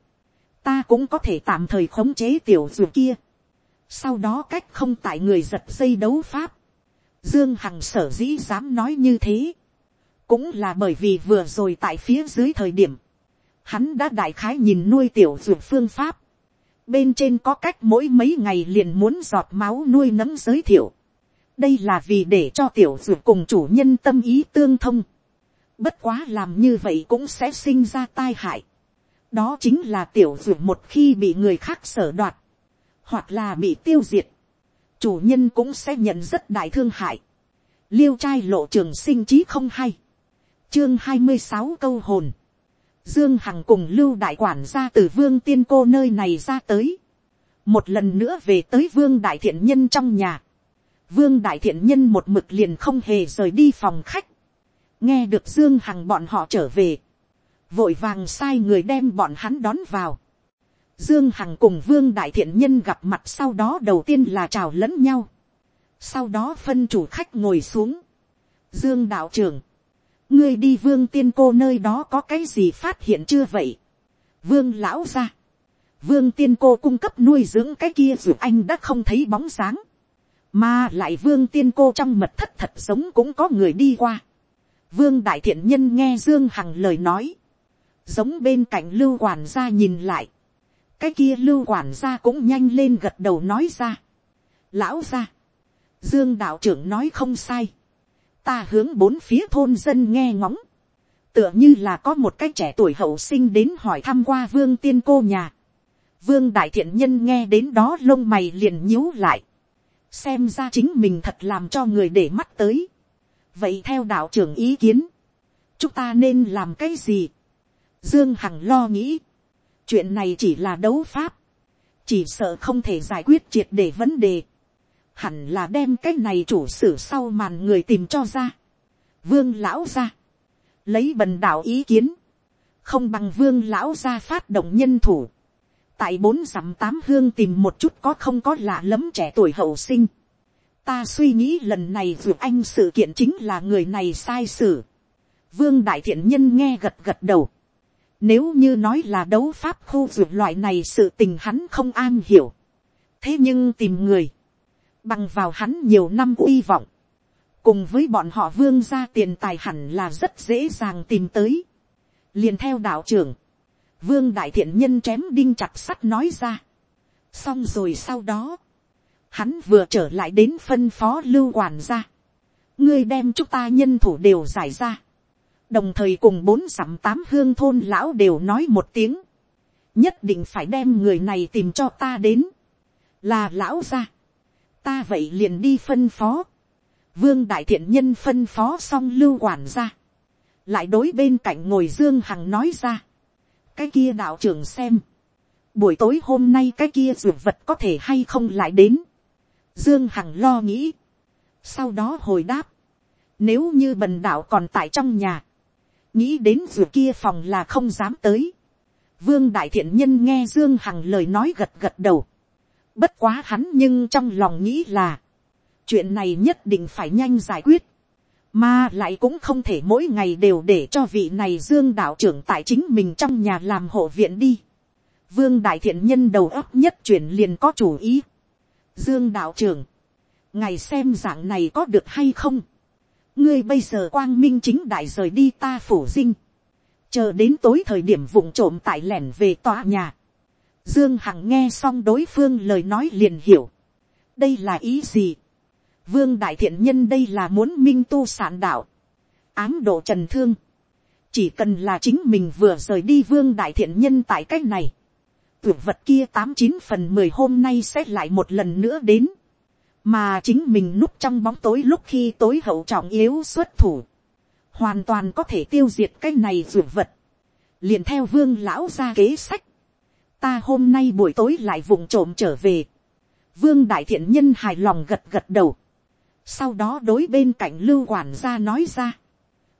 [SPEAKER 1] ta cũng có thể tạm thời khống chế tiểu dụ kia, sau đó cách không tại người giật dây đấu pháp, dương hằng sở dĩ dám nói như thế, cũng là bởi vì vừa rồi tại phía dưới thời điểm, hắn đã đại khái nhìn nuôi tiểu ruột phương pháp, bên trên có cách mỗi mấy ngày liền muốn giọt máu nuôi nấm giới thiệu, đây là vì để cho tiểu ruột cùng chủ nhân tâm ý tương thông, bất quá làm như vậy cũng sẽ sinh ra tai hại, đó chính là tiểu ruột một khi bị người khác sở đoạt, hoặc là bị tiêu diệt, chủ nhân cũng sẽ nhận rất đại thương hại. liêu trai lộ trường sinh trí không hay, chương hai mươi sáu câu hồn, dương hằng cùng lưu đại quản ra từ vương tiên cô nơi này ra tới, một lần nữa về tới vương đại thiện nhân trong nhà, vương đại thiện nhân một mực liền không hề rời đi phòng khách, nghe được dương hằng bọn họ trở về, vội vàng sai người đem bọn hắn đón vào, Dương Hằng cùng Vương Đại Thiện Nhân gặp mặt sau đó đầu tiên là chào lẫn nhau. Sau đó phân chủ khách ngồi xuống. Dương đạo trưởng. Ngươi đi Vương Tiên Cô nơi đó có cái gì phát hiện chưa vậy? Vương lão ra. Vương Tiên Cô cung cấp nuôi dưỡng cái kia dù anh đã không thấy bóng sáng. Mà lại Vương Tiên Cô trong mật thất thật giống cũng có người đi qua. Vương Đại Thiện Nhân nghe Dương Hằng lời nói. Giống bên cạnh lưu quản gia nhìn lại cái kia lưu quản gia cũng nhanh lên gật đầu nói ra. lão gia, dương đạo trưởng nói không sai, ta hướng bốn phía thôn dân nghe ngóng, tựa như là có một cái trẻ tuổi hậu sinh đến hỏi thăm qua vương tiên cô nhà. vương đại thiện nhân nghe đến đó lông mày liền nhíu lại, xem ra chính mình thật làm cho người để mắt tới. vậy theo đạo trưởng ý kiến, chúng ta nên làm cái gì. dương hằng lo nghĩ, chuyện này chỉ là đấu pháp, chỉ sợ không thể giải quyết triệt để vấn đề, hẳn là đem cái này chủ sử sau màn người tìm cho ra, vương lão ra, lấy bần đạo ý kiến, không bằng vương lão ra phát động nhân thủ, tại bốn dặm tám hương tìm một chút có không có lạ lẫm trẻ tuổi hậu sinh, ta suy nghĩ lần này vượt anh sự kiện chính là người này sai sử, vương đại thiện nhân nghe gật gật đầu, nếu như nói là đấu pháp khu vượt loại này sự tình hắn không an hiểu. Thế nhưng tìm người. Bằng vào hắn nhiều năm uy vọng. Cùng với bọn họ vương ra tiền tài hẳn là rất dễ dàng tìm tới. liền theo đạo trưởng. Vương đại thiện nhân chém đinh chặt sắt nói ra. Xong rồi sau đó. Hắn vừa trở lại đến phân phó lưu quản gia. Ngươi đem chúng ta nhân thủ đều giải ra đồng thời cùng bốn dặm tám hương thôn lão đều nói một tiếng, nhất định phải đem người này tìm cho ta đến, là lão ra, ta vậy liền đi phân phó, vương đại thiện nhân phân phó xong lưu quản ra, lại đối bên cạnh ngồi dương hằng nói ra, cái kia đạo trưởng xem, buổi tối hôm nay cái kia dược vật có thể hay không lại đến, dương hằng lo nghĩ, sau đó hồi đáp, nếu như bần đạo còn tại trong nhà, nghĩ đến dược kia phòng là không dám tới. vương đại thiện nhân nghe dương hằng lời nói gật gật đầu bất quá hắn nhưng trong lòng nghĩ là, chuyện này nhất định phải nhanh giải quyết, mà lại cũng không thể mỗi ngày đều để cho vị này dương đạo trưởng tại chính mình trong nhà làm hộ viện đi. vương đại thiện nhân đầu óc nhất chuyển liền có chủ ý. dương đạo trưởng, ngày xem dạng này có được hay không ngươi bây giờ quang minh chính đại rời đi ta phủ dinh, chờ đến tối thời điểm vụng trộm tại lẻn về tòa nhà. Dương Hằng nghe xong đối phương lời nói liền hiểu. đây là ý gì. Vương đại thiện nhân đây là muốn minh tu sản đạo. ám độ trần thương. chỉ cần là chính mình vừa rời đi vương đại thiện nhân tại cách này. tuyệt vật kia tám chín phần mười hôm nay sẽ lại một lần nữa đến mà chính mình núp trong bóng tối lúc khi tối hậu trọng yếu xuất thủ, hoàn toàn có thể tiêu diệt cái này ruột vật, liền theo vương lão ra kế sách, ta hôm nay buổi tối lại vùng trộm trở về, vương đại thiện nhân hài lòng gật gật đầu, sau đó đối bên cạnh lưu quản gia nói ra,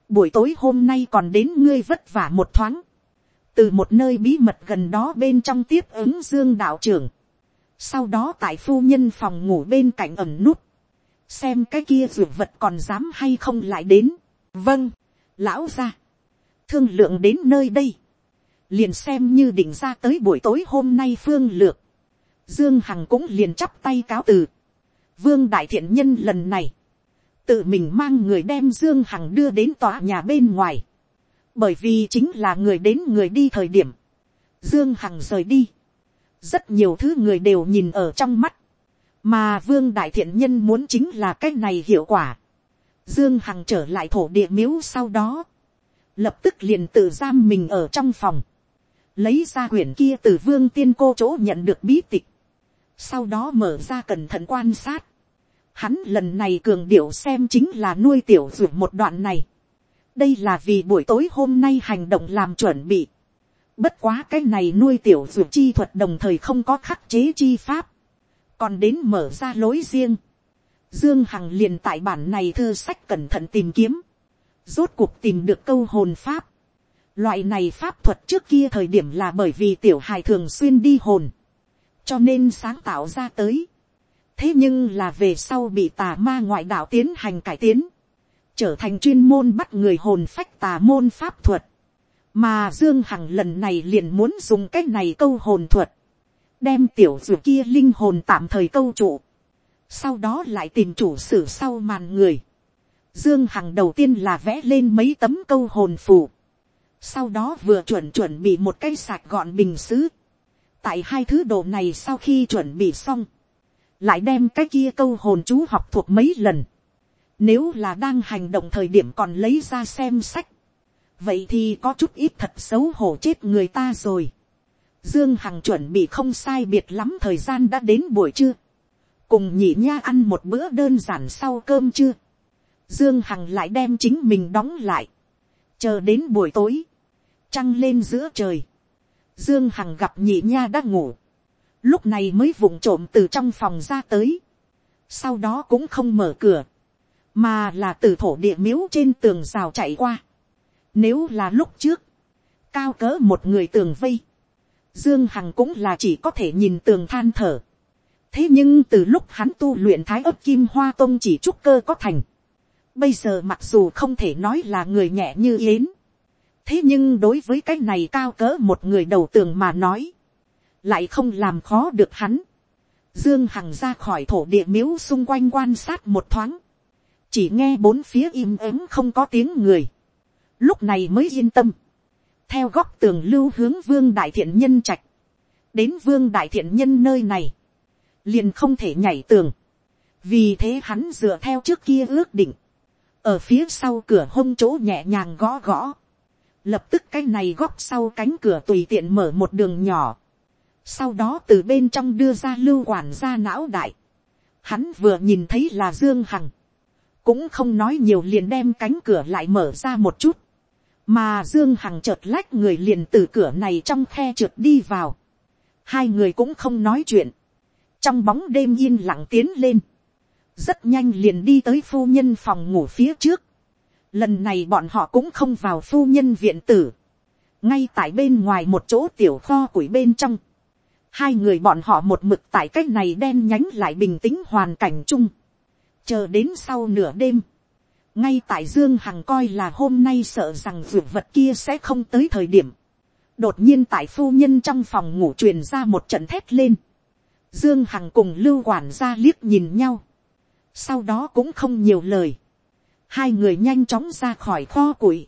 [SPEAKER 1] buổi tối hôm nay còn đến ngươi vất vả một thoáng, từ một nơi bí mật gần đó bên trong tiếp ứng dương đạo trưởng, sau đó tại phu nhân phòng ngủ bên cạnh ẩm nút, xem cái kia ruột vật còn dám hay không lại đến. vâng, lão ra, thương lượng đến nơi đây, liền xem như định ra tới buổi tối hôm nay phương lược, dương hằng cũng liền chắp tay cáo từ, vương đại thiện nhân lần này, tự mình mang người đem dương hằng đưa đến tòa nhà bên ngoài, bởi vì chính là người đến người đi thời điểm, dương hằng rời đi, rất nhiều thứ người đều nhìn ở trong mắt, mà vương đại thiện nhân muốn chính là cái này hiệu quả. dương hằng trở lại thổ địa miếu sau đó, lập tức liền tự giam mình ở trong phòng, lấy ra quyển kia từ vương tiên cô chỗ nhận được bí tịch, sau đó mở ra cẩn thận quan sát, hắn lần này cường điệu xem chính là nuôi tiểu ruột một đoạn này, đây là vì buổi tối hôm nay hành động làm chuẩn bị, bất quá cái này nuôi tiểu ruột chi thuật đồng thời không có khắc chế chi pháp, còn đến mở ra lối riêng. Dương Hằng liền tại bản này thư sách cẩn thận tìm kiếm. Rốt cuộc tìm được câu hồn pháp. Loại này pháp thuật trước kia thời điểm là bởi vì tiểu hài thường xuyên đi hồn. Cho nên sáng tạo ra tới. Thế nhưng là về sau bị tà ma ngoại đạo tiến hành cải tiến. Trở thành chuyên môn bắt người hồn phách tà môn pháp thuật. Mà Dương Hằng lần này liền muốn dùng cách này câu hồn thuật đem tiểu dù kia linh hồn tạm thời câu trụ, sau đó lại tìm chủ sử sau màn người. Dương Hằng đầu tiên là vẽ lên mấy tấm câu hồn phù, sau đó vừa chuẩn chuẩn bị một cái sạc gọn bình xứ. tại hai thứ đồ này sau khi chuẩn bị xong, lại đem cái kia câu hồn chú học thuộc mấy lần. Nếu là đang hành động thời điểm còn lấy ra xem sách, vậy thì có chút ít thật xấu hổ chết người ta rồi. Dương Hằng chuẩn bị không sai biệt lắm thời gian đã đến buổi trưa. Cùng nhị nha ăn một bữa đơn giản sau cơm trưa. Dương Hằng lại đem chính mình đóng lại. Chờ đến buổi tối. Trăng lên giữa trời. Dương Hằng gặp nhị nha đã ngủ. Lúc này mới vụng trộm từ trong phòng ra tới. Sau đó cũng không mở cửa. Mà là từ thổ địa miếu trên tường rào chạy qua. Nếu là lúc trước. Cao cỡ một người tường vây, Dương Hằng cũng là chỉ có thể nhìn tường than thở. Thế nhưng từ lúc hắn tu luyện thái ấp kim hoa tông chỉ trúc cơ có thành. Bây giờ mặc dù không thể nói là người nhẹ như yến. Thế nhưng đối với cái này cao cỡ một người đầu tường mà nói. Lại không làm khó được hắn. Dương Hằng ra khỏi thổ địa miếu xung quanh quan sát một thoáng. Chỉ nghe bốn phía im ắng không có tiếng người. Lúc này mới yên tâm theo góc tường lưu hướng vương đại thiện nhân trạch, đến vương đại thiện nhân nơi này, liền không thể nhảy tường, vì thế hắn dựa theo trước kia ước định, ở phía sau cửa hông chỗ nhẹ nhàng gõ gõ, lập tức cái này góc sau cánh cửa tùy tiện mở một đường nhỏ, sau đó từ bên trong đưa ra lưu quản ra não đại, hắn vừa nhìn thấy là dương hằng, cũng không nói nhiều liền đem cánh cửa lại mở ra một chút, mà dương hằng chợt lách người liền từ cửa này trong khe trượt đi vào. hai người cũng không nói chuyện. trong bóng đêm yên lặng tiến lên. rất nhanh liền đi tới phu nhân phòng ngủ phía trước lần này bọn họ cũng không vào phu nhân viện tử. ngay tại bên ngoài một chỗ tiểu kho củi bên trong. hai người bọn họ một mực tại cách này đen nhánh lại bình tĩnh hoàn cảnh chung. chờ đến sau nửa đêm ngay tại dương hằng coi là hôm nay sợ rằng vượt vật kia sẽ không tới thời điểm, đột nhiên tại phu nhân trong phòng ngủ truyền ra một trận thét lên, dương hằng cùng lưu quản gia liếc nhìn nhau, sau đó cũng không nhiều lời, hai người nhanh chóng ra khỏi kho củi,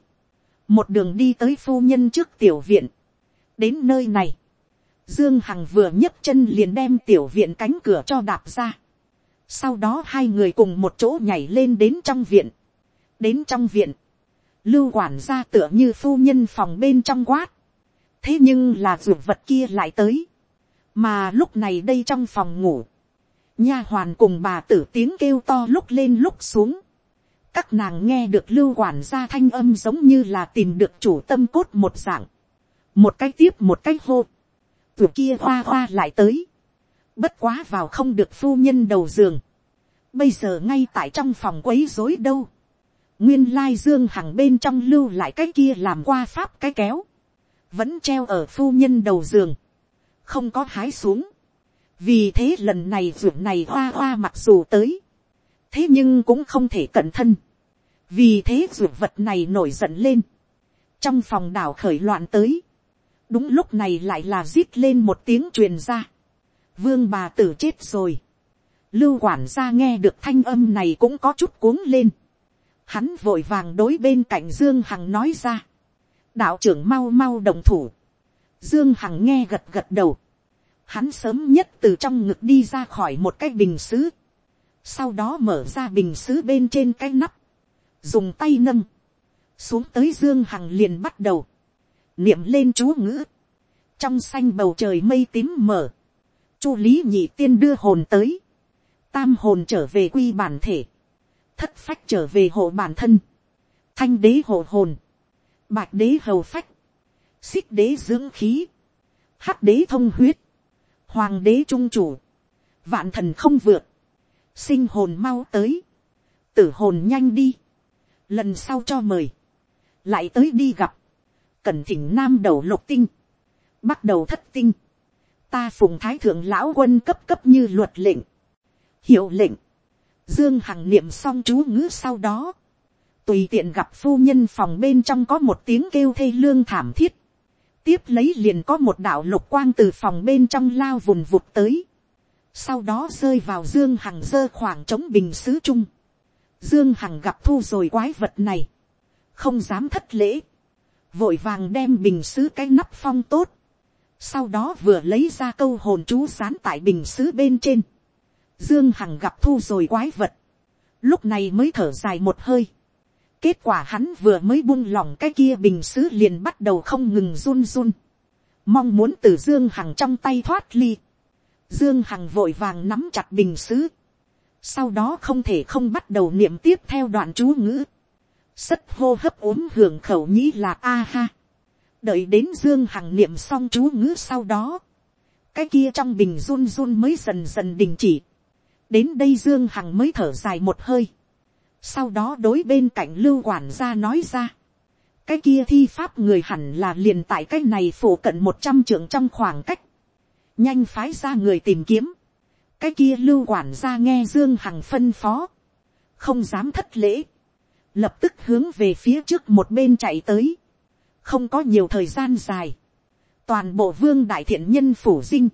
[SPEAKER 1] một đường đi tới phu nhân trước tiểu viện, đến nơi này, dương hằng vừa nhấc chân liền đem tiểu viện cánh cửa cho đạp ra, sau đó hai người cùng một chỗ nhảy lên đến trong viện, đến trong viện, lưu quản gia tựa như phu nhân phòng bên trong quát, thế nhưng là ruột vật kia lại tới, mà lúc này đây trong phòng ngủ, nha hoàn cùng bà tử tiếng kêu to lúc lên lúc xuống, các nàng nghe được lưu quản gia thanh âm giống như là tìm được chủ tâm cốt một dạng, một cái tiếp một cái hô, ruột kia hoa hoa lại tới, bất quá vào không được phu nhân đầu giường, bây giờ ngay tại trong phòng quấy rối đâu, nguyên lai dương hằng bên trong lưu lại cái kia làm qua pháp cái kéo, vẫn treo ở phu nhân đầu giường, không có hái xuống, vì thế lần này ruộng này hoa hoa mặc dù tới, thế nhưng cũng không thể cẩn thân, vì thế ruột vật này nổi giận lên, trong phòng đảo khởi loạn tới, đúng lúc này lại là rít lên một tiếng truyền ra, vương bà tử chết rồi, lưu quản gia nghe được thanh âm này cũng có chút cuống lên, hắn vội vàng đối bên cạnh dương hằng nói ra, đạo trưởng mau mau đồng thủ, dương hằng nghe gật gật đầu, hắn sớm nhất từ trong ngực đi ra khỏi một cái bình xứ, sau đó mở ra bình xứ bên trên cái nắp, dùng tay nâng, xuống tới dương hằng liền bắt đầu, niệm lên chú ngữ, trong xanh bầu trời mây tím mở, chu lý nhị tiên đưa hồn tới, tam hồn trở về quy bản thể, thất phách trở về hộ bản thân, thanh đế hộ hồn, bạc đế hầu phách, xích đế dưỡng khí, hắc đế thông huyết, hoàng đế trung chủ, vạn thần không vượt, sinh hồn mau tới, tử hồn nhanh đi, lần sau cho mời, lại tới đi gặp, cẩn thỉnh nam đầu lục tinh, bắt đầu thất tinh, ta phùng thái thượng lão quân cấp cấp như luật lệnh, hiệu lệnh, dương hằng niệm xong chú ngữ sau đó, tùy tiện gặp phu nhân phòng bên trong có một tiếng kêu thê lương thảm thiết, tiếp lấy liền có một đạo lục quang từ phòng bên trong lao vùn vụt tới, sau đó rơi vào dương hằng dơ khoảng trống bình xứ chung, dương hằng gặp thu rồi quái vật này, không dám thất lễ, vội vàng đem bình xứ cái nắp phong tốt, sau đó vừa lấy ra câu hồn chú sán tại bình xứ bên trên, dương hằng gặp thu rồi quái vật, lúc này mới thở dài một hơi, kết quả hắn vừa mới buông lỏng cái kia bình xứ liền bắt đầu không ngừng run run, mong muốn từ dương hằng trong tay thoát ly, dương hằng vội vàng nắm chặt bình sứ. sau đó không thể không bắt đầu niệm tiếp theo đoạn chú ngữ, sất hô hấp ốm hưởng khẩu nhĩ là a ha, đợi đến dương hằng niệm xong chú ngữ sau đó, cái kia trong bình run run mới dần dần đình chỉ, đến đây dương hằng mới thở dài một hơi, sau đó đối bên cạnh lưu quản gia nói ra, cái kia thi pháp người hẳn là liền tại cái này phổ cận một trăm trượng trong khoảng cách, nhanh phái ra người tìm kiếm, cái kia lưu quản ra nghe dương hằng phân phó, không dám thất lễ, lập tức hướng về phía trước một bên chạy tới, không có nhiều thời gian dài, toàn bộ vương đại thiện nhân phủ dinh,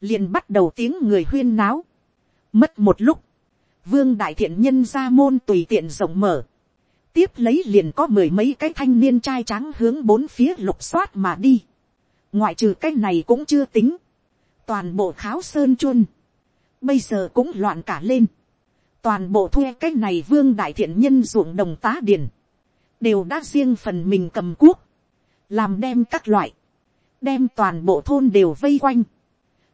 [SPEAKER 1] liền bắt đầu tiếng người huyên náo, mất một lúc, vương đại thiện nhân ra môn tùy tiện rộng mở, tiếp lấy liền có mười mấy cái thanh niên trai trắng hướng bốn phía lục soát mà đi, ngoại trừ cái này cũng chưa tính, toàn bộ kháo sơn chuôn, bây giờ cũng loạn cả lên, toàn bộ thuê cái này vương đại thiện nhân ruộng đồng tá điền, đều đã riêng phần mình cầm cuốc, làm đem các loại, đem toàn bộ thôn đều vây quanh.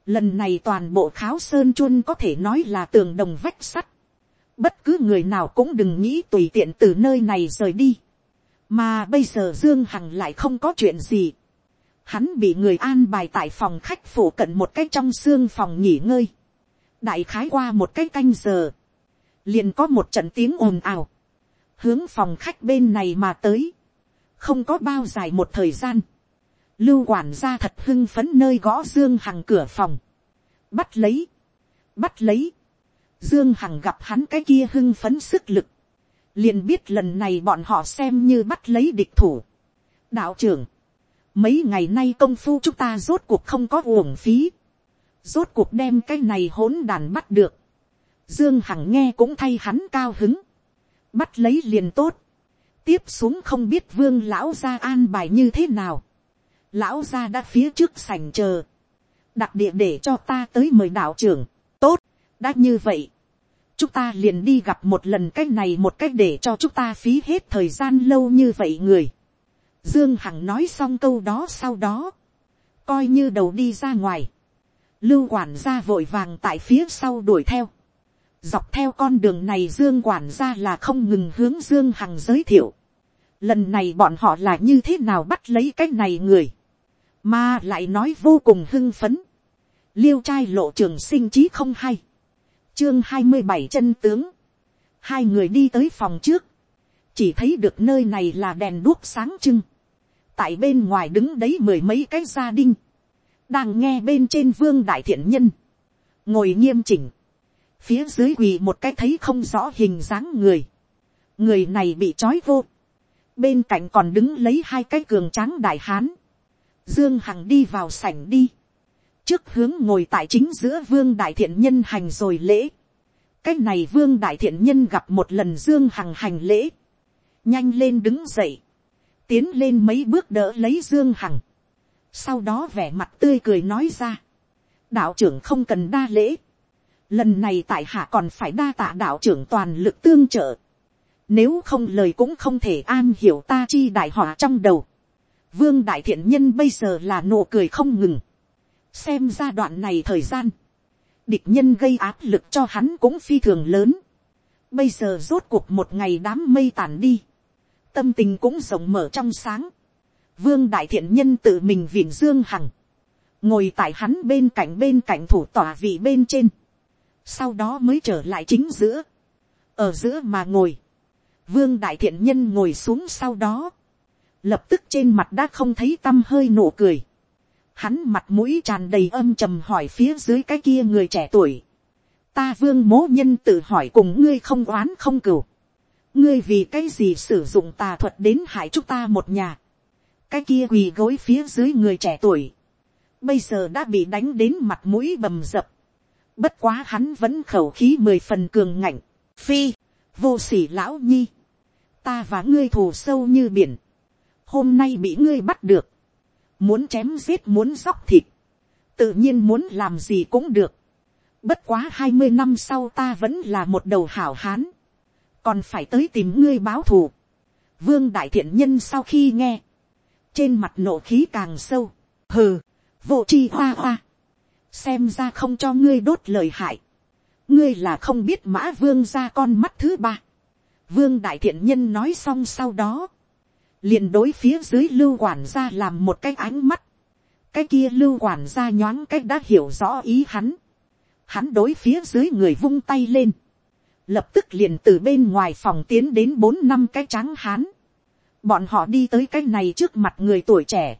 [SPEAKER 1] Lần này toàn bộ kháo sơn chuôn có thể nói là tường đồng vách sắt. Bất cứ người nào cũng đừng nghĩ tùy tiện từ nơi này rời đi. Mà bây giờ Dương Hằng lại không có chuyện gì. Hắn bị người an bài tại phòng khách phủ cận một cách trong xương phòng nghỉ ngơi. Đại khái qua một cái canh giờ. Liền có một trận tiếng ồn ào. Hướng phòng khách bên này mà tới không có bao dài một thời gian, lưu quản gia thật hưng phấn nơi gõ dương hằng cửa phòng, bắt lấy, bắt lấy, dương hằng gặp hắn cái kia hưng phấn sức lực, liền biết lần này bọn họ xem như bắt lấy địch thủ. đạo trưởng, mấy ngày nay công phu chúng ta rốt cuộc không có uổng phí, rốt cuộc đem cái này hỗn đàn bắt được, dương hằng nghe cũng thay hắn cao hứng, bắt lấy liền tốt, tiếp xuống không biết vương lão gia an bài như thế nào. lão gia đã phía trước sành chờ. đặc địa để cho ta tới mời đạo trưởng. tốt, đã như vậy. chúng ta liền đi gặp một lần cách này một cách để cho chúng ta phí hết thời gian lâu như vậy người dương hằng nói xong câu đó sau đó. coi như đầu đi ra ngoài. lưu quản gia vội vàng tại phía sau đuổi theo Dọc theo con đường này Dương quản gia là không ngừng hướng Dương Hằng giới thiệu. Lần này bọn họ là như thế nào bắt lấy cái này người. Mà lại nói vô cùng hưng phấn. Liêu trai lộ trường sinh trí không hay. chương hai mươi bảy chân tướng, hai người đi tới phòng trước, chỉ thấy được nơi này là đèn đuốc sáng trưng, tại bên ngoài đứng đấy mười mấy cái gia đình, đang nghe bên trên vương đại thiện nhân, ngồi nghiêm chỉnh, phía dưới quỳ một cái thấy không rõ hình dáng người, người này bị trói vô, bên cạnh còn đứng lấy hai cái cường tráng đại hán, dương hằng đi vào sảnh đi, trước hướng ngồi tại chính giữa vương đại thiện nhân hành rồi lễ, cái này vương đại thiện nhân gặp một lần dương hằng hành lễ, nhanh lên đứng dậy, tiến lên mấy bước đỡ lấy dương hằng, sau đó vẻ mặt tươi cười nói ra, đạo trưởng không cần đa lễ, lần này tại hạ còn phải đa tạ đạo trưởng toàn lực tương trợ, nếu không lời cũng không thể an hiểu ta chi đại họa trong đầu, vương đại thiện nhân bây giờ là nụ cười không ngừng, xem ra đoạn này thời gian, địch nhân gây áp lực cho hắn cũng phi thường lớn, bây giờ rốt cuộc một ngày đám mây tàn đi, tâm tình cũng rộng mở trong sáng, vương đại thiện nhân tự mình viện dương hằng, ngồi tại hắn bên cạnh bên cạnh thủ tòa vị bên trên, sau đó mới trở lại chính giữa, ở giữa mà ngồi, vương đại thiện nhân ngồi xuống sau đó, lập tức trên mặt đã không thấy t â m hơi nụ cười, hắn mặt mũi tràn đầy âm trầm hỏi phía dưới cái kia người trẻ tuổi, ta vương mố nhân tự hỏi cùng ngươi không oán không cừu, ngươi vì cái gì sử dụng tà thuật đến hại chúng ta một nhà, cái kia quỳ gối phía dưới người trẻ tuổi, bây giờ đã bị đánh đến mặt mũi bầm dập, bất quá hắn vẫn khẩu khí mười phần cường ngạnh, phi, vô s ỉ lão nhi, ta và ngươi thù sâu như biển, hôm nay bị ngươi bắt được, muốn chém giết muốn róc thịt, tự nhiên muốn làm gì cũng được. Bất quá hai mươi năm sau ta vẫn là một đầu hảo hán, còn phải tới tìm ngươi báo thù. Vương đại thiện nhân sau khi nghe, trên mặt nộ khí càng sâu, hừ, vô chi hoa hoa, xem ra không cho ngươi đốt lời hại, ngươi là không biết mã vương ra con mắt thứ ba. Vương đại thiện nhân nói xong sau đó, liền đối phía dưới lưu quản gia làm một cái ánh mắt, cái kia lưu quản gia nhoáng cách đã hiểu rõ ý hắn, hắn đối phía dưới người vung tay lên, lập tức liền từ bên ngoài phòng tiến đến bốn năm cái tráng hán, bọn họ đi tới cái này trước mặt người tuổi trẻ,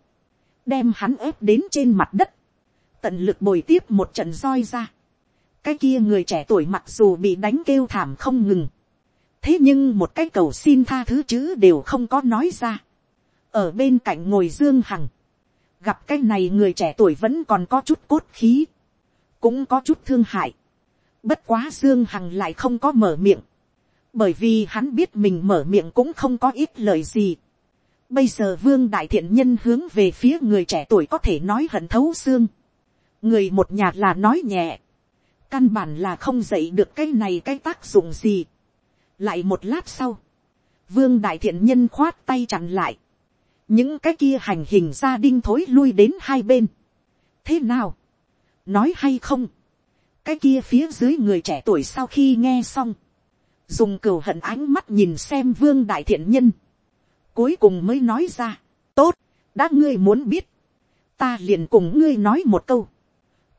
[SPEAKER 1] đem hắn ép đến trên mặt đất, tận lực bồi tiếp một trận roi ra, cái kia người trẻ tuổi mặc dù bị đánh kêu thảm không ngừng, thế nhưng một cái cầu xin tha thứ chữ đều không có nói ra. ở bên cạnh ngồi dương hằng, gặp cái này người trẻ tuổi vẫn còn có chút cốt khí, cũng có chút thương hại bất quá dương hằng lại không có mở miệng, bởi vì hắn biết mình mở miệng cũng không có ít lời gì. bây giờ vương đại thiện nhân hướng về phía người trẻ tuổi có thể nói hận thấu xương. người một nhà là nói nhẹ, căn bản là không dạy được cái này cái tác dụng gì lại một lát sau, vương đại thiện nhân khoát tay chặn lại, những cái kia hành hình gia đinh thối lui đến hai bên. thế nào, nói hay không, cái kia phía dưới người trẻ tuổi sau khi nghe xong, dùng cừu hận ánh mắt nhìn xem vương đại thiện nhân, cuối cùng mới nói ra, tốt, đã ngươi muốn biết, ta liền cùng ngươi nói một câu,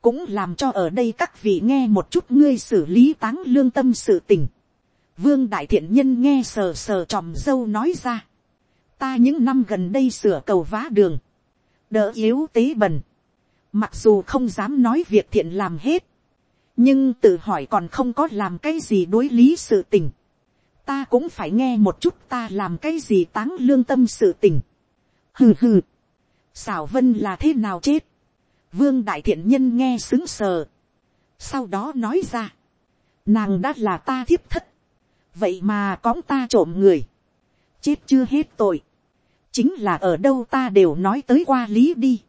[SPEAKER 1] cũng làm cho ở đây các vị nghe một chút ngươi xử lý táng lương tâm sự tình. Vương đại thiện nhân nghe sờ sờ tròm dâu nói ra. Ta những năm gần đây sửa cầu vá đường. Đỡ yếu tế bần. Mặc dù không dám nói việc thiện làm hết. Nhưng tự hỏi còn không có làm cái gì đối lý sự tình. Ta cũng phải nghe một chút ta làm cái gì táng lương tâm sự tình. Hừ hừ. Xảo vân là thế nào chết. Vương đại thiện nhân nghe xứng sờ. Sau đó nói ra. Nàng đã là ta thiếp thất vậy mà cõng ta trộm người, chết chưa hết tội, chính là ở đâu ta đều nói tới qua lý đi.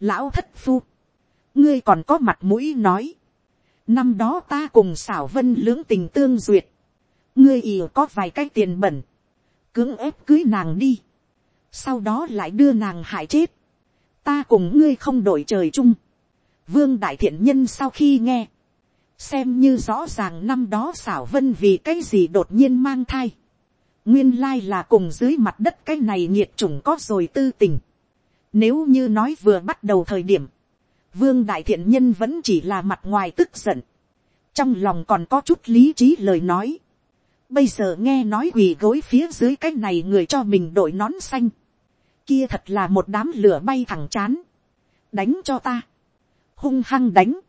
[SPEAKER 1] lão thất phu, ngươi còn có mặt mũi nói, năm đó ta cùng xảo vân lưỡng tình tương duyệt, ngươi ì có vài cái tiền bẩn, cưỡng ép cưới nàng đi, sau đó lại đưa nàng hại chết, ta cùng ngươi không đổi trời chung, vương đại thiện nhân sau khi nghe, xem như rõ ràng năm đó xảo vân vì cái gì đột nhiên mang thai. nguyên lai là cùng dưới mặt đất cái này nhiệt chủng có rồi tư tình. nếu như nói vừa bắt đầu thời điểm, vương đại thiện nhân vẫn chỉ là mặt ngoài tức giận. trong lòng còn có chút lý trí lời nói, bây giờ nghe nói quỳ gối phía dưới cái này người cho mình đội nón xanh, kia thật là một đám lửa bay thẳng chán, đánh cho ta, hung hăng đánh,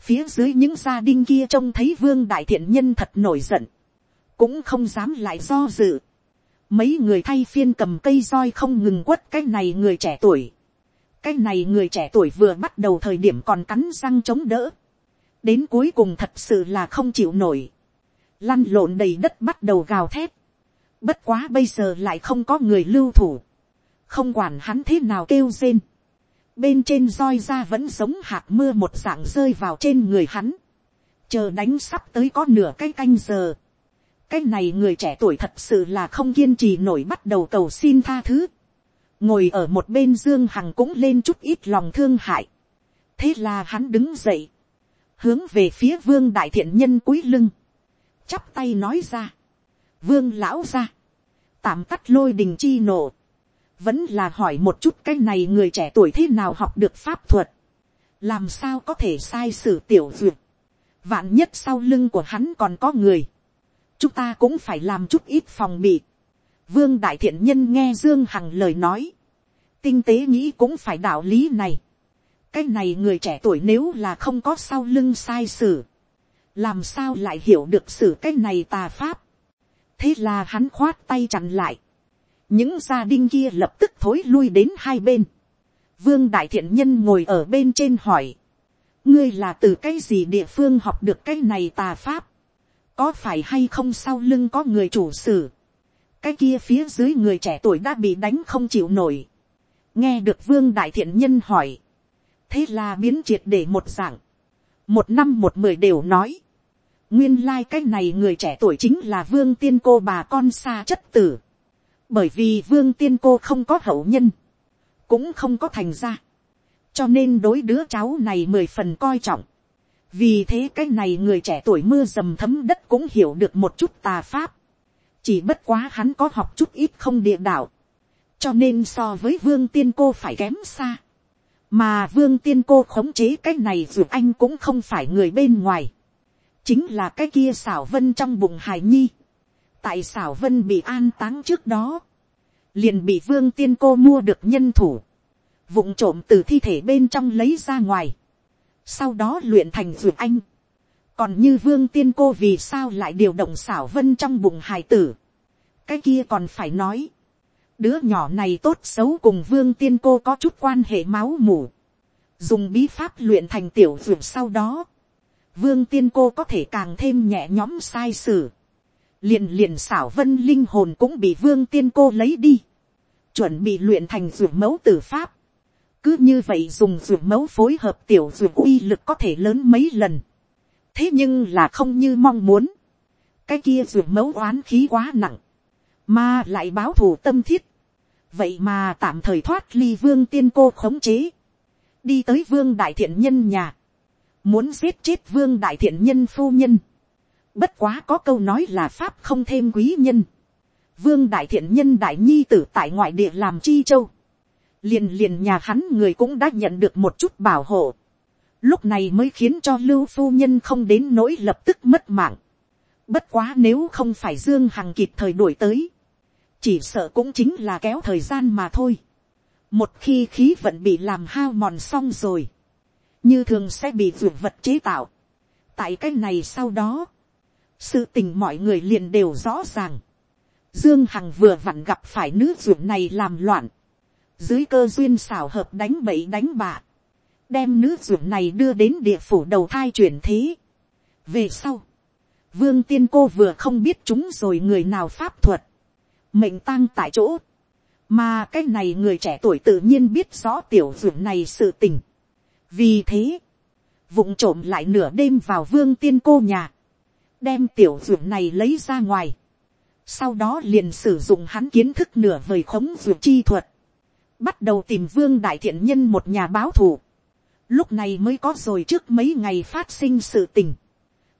[SPEAKER 1] phía dưới những gia đình kia trông thấy vương đại thiện nhân thật nổi giận, cũng không dám lại do dự, mấy người thay phiên cầm cây roi không ngừng quất cái này người trẻ tuổi, cái này người trẻ tuổi vừa bắt đầu thời điểm còn cắn răng chống đỡ, đến cuối cùng thật sự là không chịu nổi, lăn lộn đầy đất bắt đầu gào thét, bất quá bây giờ lại không có người lưu thủ, không quản hắn thế nào kêu rên, bên trên roi ra vẫn giống hạt mưa một dạng rơi vào trên người hắn, chờ đánh sắp tới có nửa cái canh giờ, cái này người trẻ tuổi thật sự là không kiên trì nổi bắt đầu cầu xin tha thứ, ngồi ở một bên dương hằng cũng lên chút ít lòng thương hại, thế là hắn đứng dậy, hướng về phía vương đại thiện nhân cúi lưng, chắp tay nói ra, vương lão ra, tạm cắt lôi đình chi nổ, vẫn là hỏi một chút cái này người trẻ tuổi thế nào học được pháp thuật, làm sao có thể sai sử tiểu duyệt, vạn nhất sau lưng của hắn còn có người, chúng ta cũng phải làm chút ít phòng bị. Vương đại thiện nhân nghe Dương Hằng lời nói, tinh tế nghĩ cũng phải đạo lý này. cái này người trẻ tuổi nếu là không có sau lưng sai sử, làm sao lại hiểu được sử cái này tà pháp. thế là hắn khoát tay chặn lại, những gia đình kia lập tức thối lui đến hai bên. vương đại thiện nhân ngồi ở bên trên hỏi, ngươi là từ cái gì địa phương học được cái này tà pháp, có phải hay không sau lưng có người chủ sử, cái kia phía dưới người trẻ tuổi đã bị đánh không chịu nổi, nghe được vương đại thiện nhân hỏi, thế là biến triệt để một dạng, một năm một mười đều nói, nguyên lai、like、cái này người trẻ tuổi chính là vương tiên cô bà con xa chất tử, bởi vì vương tiên cô không có hậu nhân, cũng không có thành ra, cho nên đối đứa cháu này mười phần coi trọng, vì thế cái này người trẻ tuổi mưa dầm thấm đất cũng hiểu được một chút tà pháp, chỉ bất quá hắn có học chút ít không địa đạo, cho nên so với vương tiên cô phải kém xa, mà vương tiên cô khống chế cái này dù anh cũng không phải người bên ngoài, chính là cái kia xảo vân trong bụng hải nhi, tại xảo vân bị an táng trước đó, liền bị vương tiên cô mua được nhân thủ, vụng trộm từ thi thể bên trong lấy ra ngoài, sau đó luyện thành dù anh còn như vương tiên cô vì sao lại điều động xảo vân trong bụng hài tử, cái kia còn phải nói, đứa nhỏ này tốt xấu cùng vương tiên cô có chút quan hệ máu mủ, dùng bí pháp luyện thành tiểu dược sau đó, vương tiên cô có thể càng thêm nhẹ nhõm sai sử, liền liền xảo vân linh hồn cũng bị vương tiên cô lấy đi, chuẩn bị luyện thành dược mẫu tử pháp, cứ như vậy dùng ruột mẫu phối hợp tiểu ruột uy lực có thể lớn mấy lần thế nhưng là không như mong muốn. cái kia ruột mẫu oán khí quá nặng, mà lại báo thù tâm thiết. vậy mà tạm thời thoát ly vương tiên cô khống chế, đi tới vương đại thiện nhân nhà, muốn giết chết vương đại thiện nhân phu nhân. bất quá có câu nói là pháp không thêm quý nhân. vương đại thiện nhân đại nhi tử tại ngoại địa làm chi châu liền liền nhà hắn người cũng đã nhận được một chút bảo hộ, lúc này mới khiến cho lưu phu nhân không đến nỗi lập tức mất mạng. Bất quá nếu không phải Dương Hằng kịp thời đuổi tới, chỉ sợ cũng chính là kéo thời gian mà thôi. Một khi khí vận bị làm hao mòn xong rồi, như thường sẽ bị vượt vật chế tạo. Tại cái này sau đó, sự tình mọi người liền đều rõ ràng. Dương Hằng vừa vặn gặp phải nữ ruộng này làm loạn dưới cơ duyên xảo hợp đánh bậy đánh bạ, đem nữ ruộng này đưa đến địa phủ đầu thai chuyển thế. về sau, vương tiên cô vừa không biết chúng rồi người nào pháp thuật, mệnh tang tại chỗ, mà cái này người trẻ tuổi tự nhiên biết rõ tiểu ruộng này sự tình. vì thế, vụng trộm lại nửa đêm vào vương tiên cô nhà, đem tiểu ruộng này lấy ra ngoài, sau đó liền sử dụng hắn kiến thức nửa vời khống ruộng chi thuật, bắt đầu tìm vương đại thiện nhân một nhà báo thù. Lúc này mới có rồi trước mấy ngày phát sinh sự tình.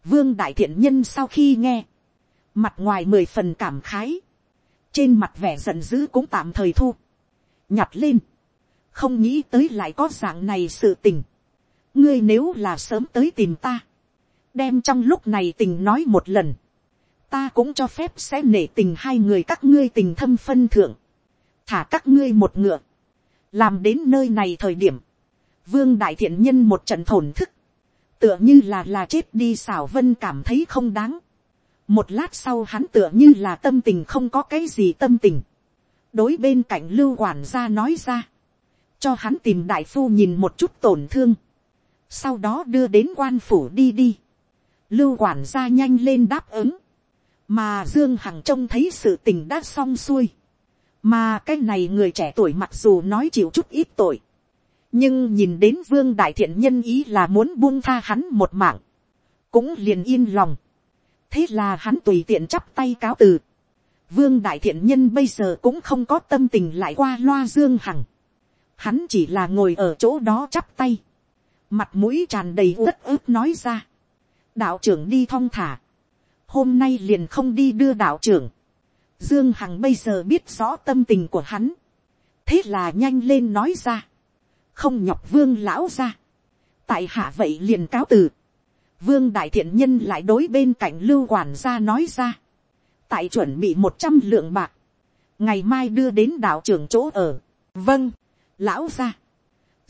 [SPEAKER 1] Vương đại thiện nhân sau khi nghe, mặt ngoài mười phần cảm khái, trên mặt vẻ giận dữ cũng tạm thời thu, nhặt lên, không nghĩ tới lại có dạng này sự tình. ngươi nếu là sớm tới tìm ta, đem trong lúc này tình nói một lần, ta cũng cho phép sẽ nể tình hai người các ngươi tình thâm phân thượng, thả các ngươi một ngựa, làm đến nơi này thời điểm, vương đại thiện nhân một trận thổn thức, tựa như là là chết đi xảo vân cảm thấy không đáng, một lát sau hắn tựa như là tâm tình không có cái gì tâm tình, đối bên cạnh lưu quản gia nói ra, cho hắn tìm đại phu nhìn một chút tổn thương, sau đó đưa đến quan phủ đi đi, lưu quản gia nhanh lên đáp ứng, mà dương hằng trông thấy sự tình đã xong xuôi, mà cái này người trẻ tuổi mặc dù nói chịu chút ít tội, nhưng nhìn đến vương đại thiện nhân ý là muốn buông tha hắn một mạng, cũng liền yên lòng, thế là hắn tùy tiện chắp tay cáo từ, vương đại thiện nhân bây giờ cũng không có tâm tình lại qua loa dương hằng, hắn chỉ là ngồi ở chỗ đó chắp tay, mặt mũi tràn đầy uất ức nói ra, đạo trưởng đi thong thả, hôm nay liền không đi đưa đạo trưởng, dương hằng bây giờ biết rõ tâm tình của hắn, thế là nhanh lên nói ra, không nhọc vương lão ra, tại hạ vậy liền cáo từ, vương đại thiện nhân lại đối bên cạnh lưu quản gia nói ra, tại chuẩn bị một trăm lượng bạc, ngày mai đưa đến đạo trưởng chỗ ở, vâng, lão ra,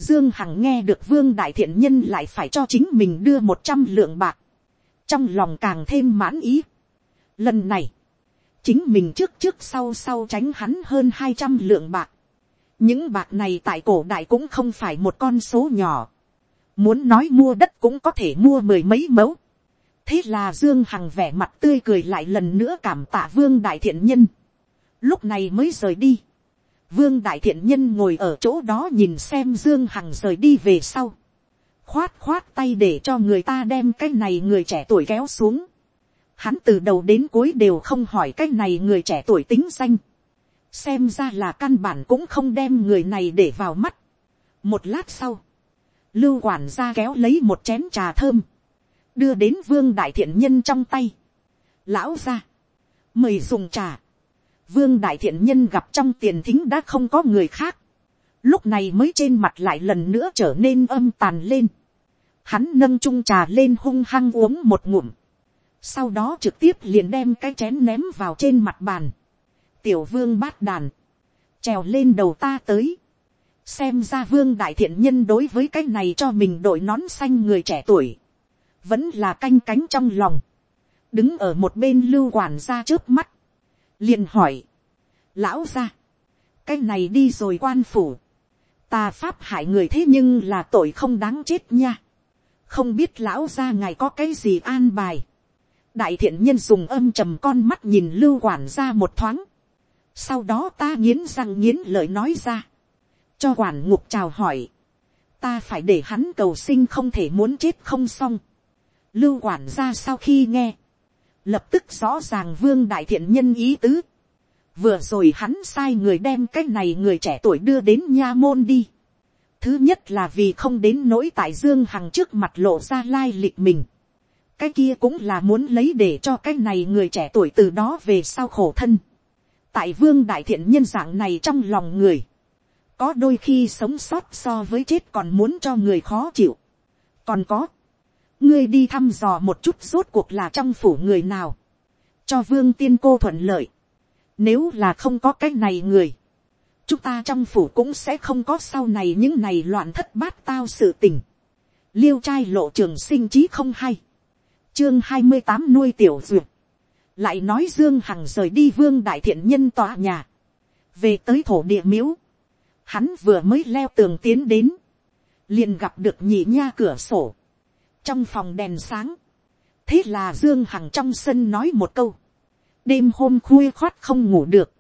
[SPEAKER 1] Dương Hằng nghe được vương đại thiện nhân lại phải cho chính mình đưa một trăm lượng bạc. Trong lòng càng thêm mãn ý. Lần này, chính mình trước trước sau sau tránh hắn hơn hai trăm lượng bạc. Những bạc này tại cổ đại cũng không phải một con số nhỏ. Muốn nói mua đất cũng có thể mua mười mấy mẫu. Thế là Dương Hằng vẻ mặt tươi cười lại lần nữa cảm tạ vương đại thiện nhân. Lúc này mới rời đi Vương đại thiện nhân ngồi ở chỗ đó nhìn xem Dương Hằng rời đi về sau. Khoát khoát tay để cho người ta đem cái này người trẻ tuổi kéo xuống. Hắn từ đầu đến cuối đều không hỏi cái này người trẻ tuổi tính danh. Xem ra là căn bản cũng không đem người này để vào mắt. Một lát sau. Lưu quản gia kéo lấy một chén trà thơm. Đưa đến vương đại thiện nhân trong tay. Lão ra. Mời dùng trà vương đại thiện nhân gặp trong tiền thính đã không có người khác, lúc này mới trên mặt lại lần nữa trở nên âm tàn lên, hắn nâng chung trà lên hung hăng uống một ngụm, sau đó trực tiếp liền đem cái chén ném vào trên mặt bàn, tiểu vương bát đàn, trèo lên đầu ta tới, xem ra vương đại thiện nhân đối với cái này cho mình đội nón xanh người trẻ tuổi, vẫn là canh cánh trong lòng, đứng ở một bên lưu quản ra trước mắt, liền hỏi, lão ra, cái này đi rồi quan phủ, ta pháp hại người thế nhưng là tội không đáng chết nha, không biết lão ra ngài có cái gì an bài, đại thiện nhân dùng âm trầm con mắt nhìn lưu quản ra một thoáng, sau đó ta nghiến răng nghiến lợi nói ra, cho quản ngục chào hỏi, ta phải để hắn cầu sinh không thể muốn chết không xong, lưu quản ra sau khi nghe, lập tức rõ ràng vương đại thiện nhân ý tứ, vừa rồi hắn sai người đem cái này người trẻ tuổi đưa đến nha môn đi. thứ nhất là vì không đến nỗi tại dương hằng trước mặt lộ ra lai lịch mình. cái kia cũng là muốn lấy để cho cái này người trẻ tuổi từ đó về sau khổ thân tại vương đại thiện nhân dạng này trong lòng người, có đôi khi sống sót so với chết còn muốn cho người khó chịu. còn có, ngươi đi thăm dò một chút rốt cuộc là trong phủ người nào, cho vương tiên cô thuận lợi nếu là không có cái này người, chúng ta trong phủ cũng sẽ không có sau này những này loạn thất bát tao sự tình. Liêu trai lộ trường sinh trí không hay. Chương hai mươi tám nuôi tiểu duyệt. Lại nói Dương Hằng rời đi vương đại thiện nhân tòa nhà. Về tới thổ địa miếu. Hắn vừa mới leo tường tiến đến. Liền gặp được nhị nha cửa sổ. Trong phòng đèn sáng. Thế là Dương Hằng trong sân nói một câu đêm hôm khuya khoát không ngủ được,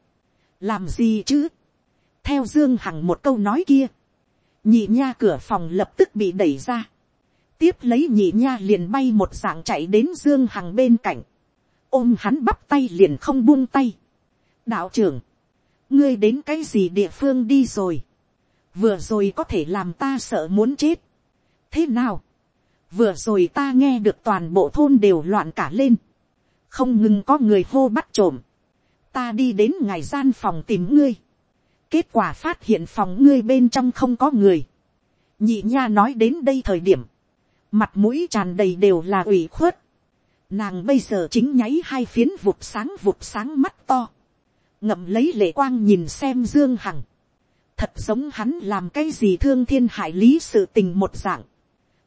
[SPEAKER 1] làm gì chứ, theo dương hằng một câu nói kia, nhị nha cửa phòng lập tức bị đẩy ra, tiếp lấy nhị nha liền bay một dạng chạy đến dương hằng bên cạnh, ôm hắn bắp tay liền không buông tay. đạo trưởng, ngươi đến cái gì địa phương đi rồi, vừa rồi có thể làm ta sợ muốn chết. thế nào, vừa rồi ta nghe được toàn bộ thôn đều loạn cả lên, không ngừng có người hô bắt trộm, ta đi đến ngài gian phòng tìm ngươi, kết quả phát hiện phòng ngươi bên trong không có người, nhị nha nói đến đây thời điểm, mặt mũi tràn đầy đều là ủy khuất, nàng bây giờ chính nháy hai phiến vụt sáng vụt sáng mắt to, ngậm lấy lệ quang nhìn xem dương hằng, thật giống hắn làm cái gì thương thiên hại lý sự tình một dạng,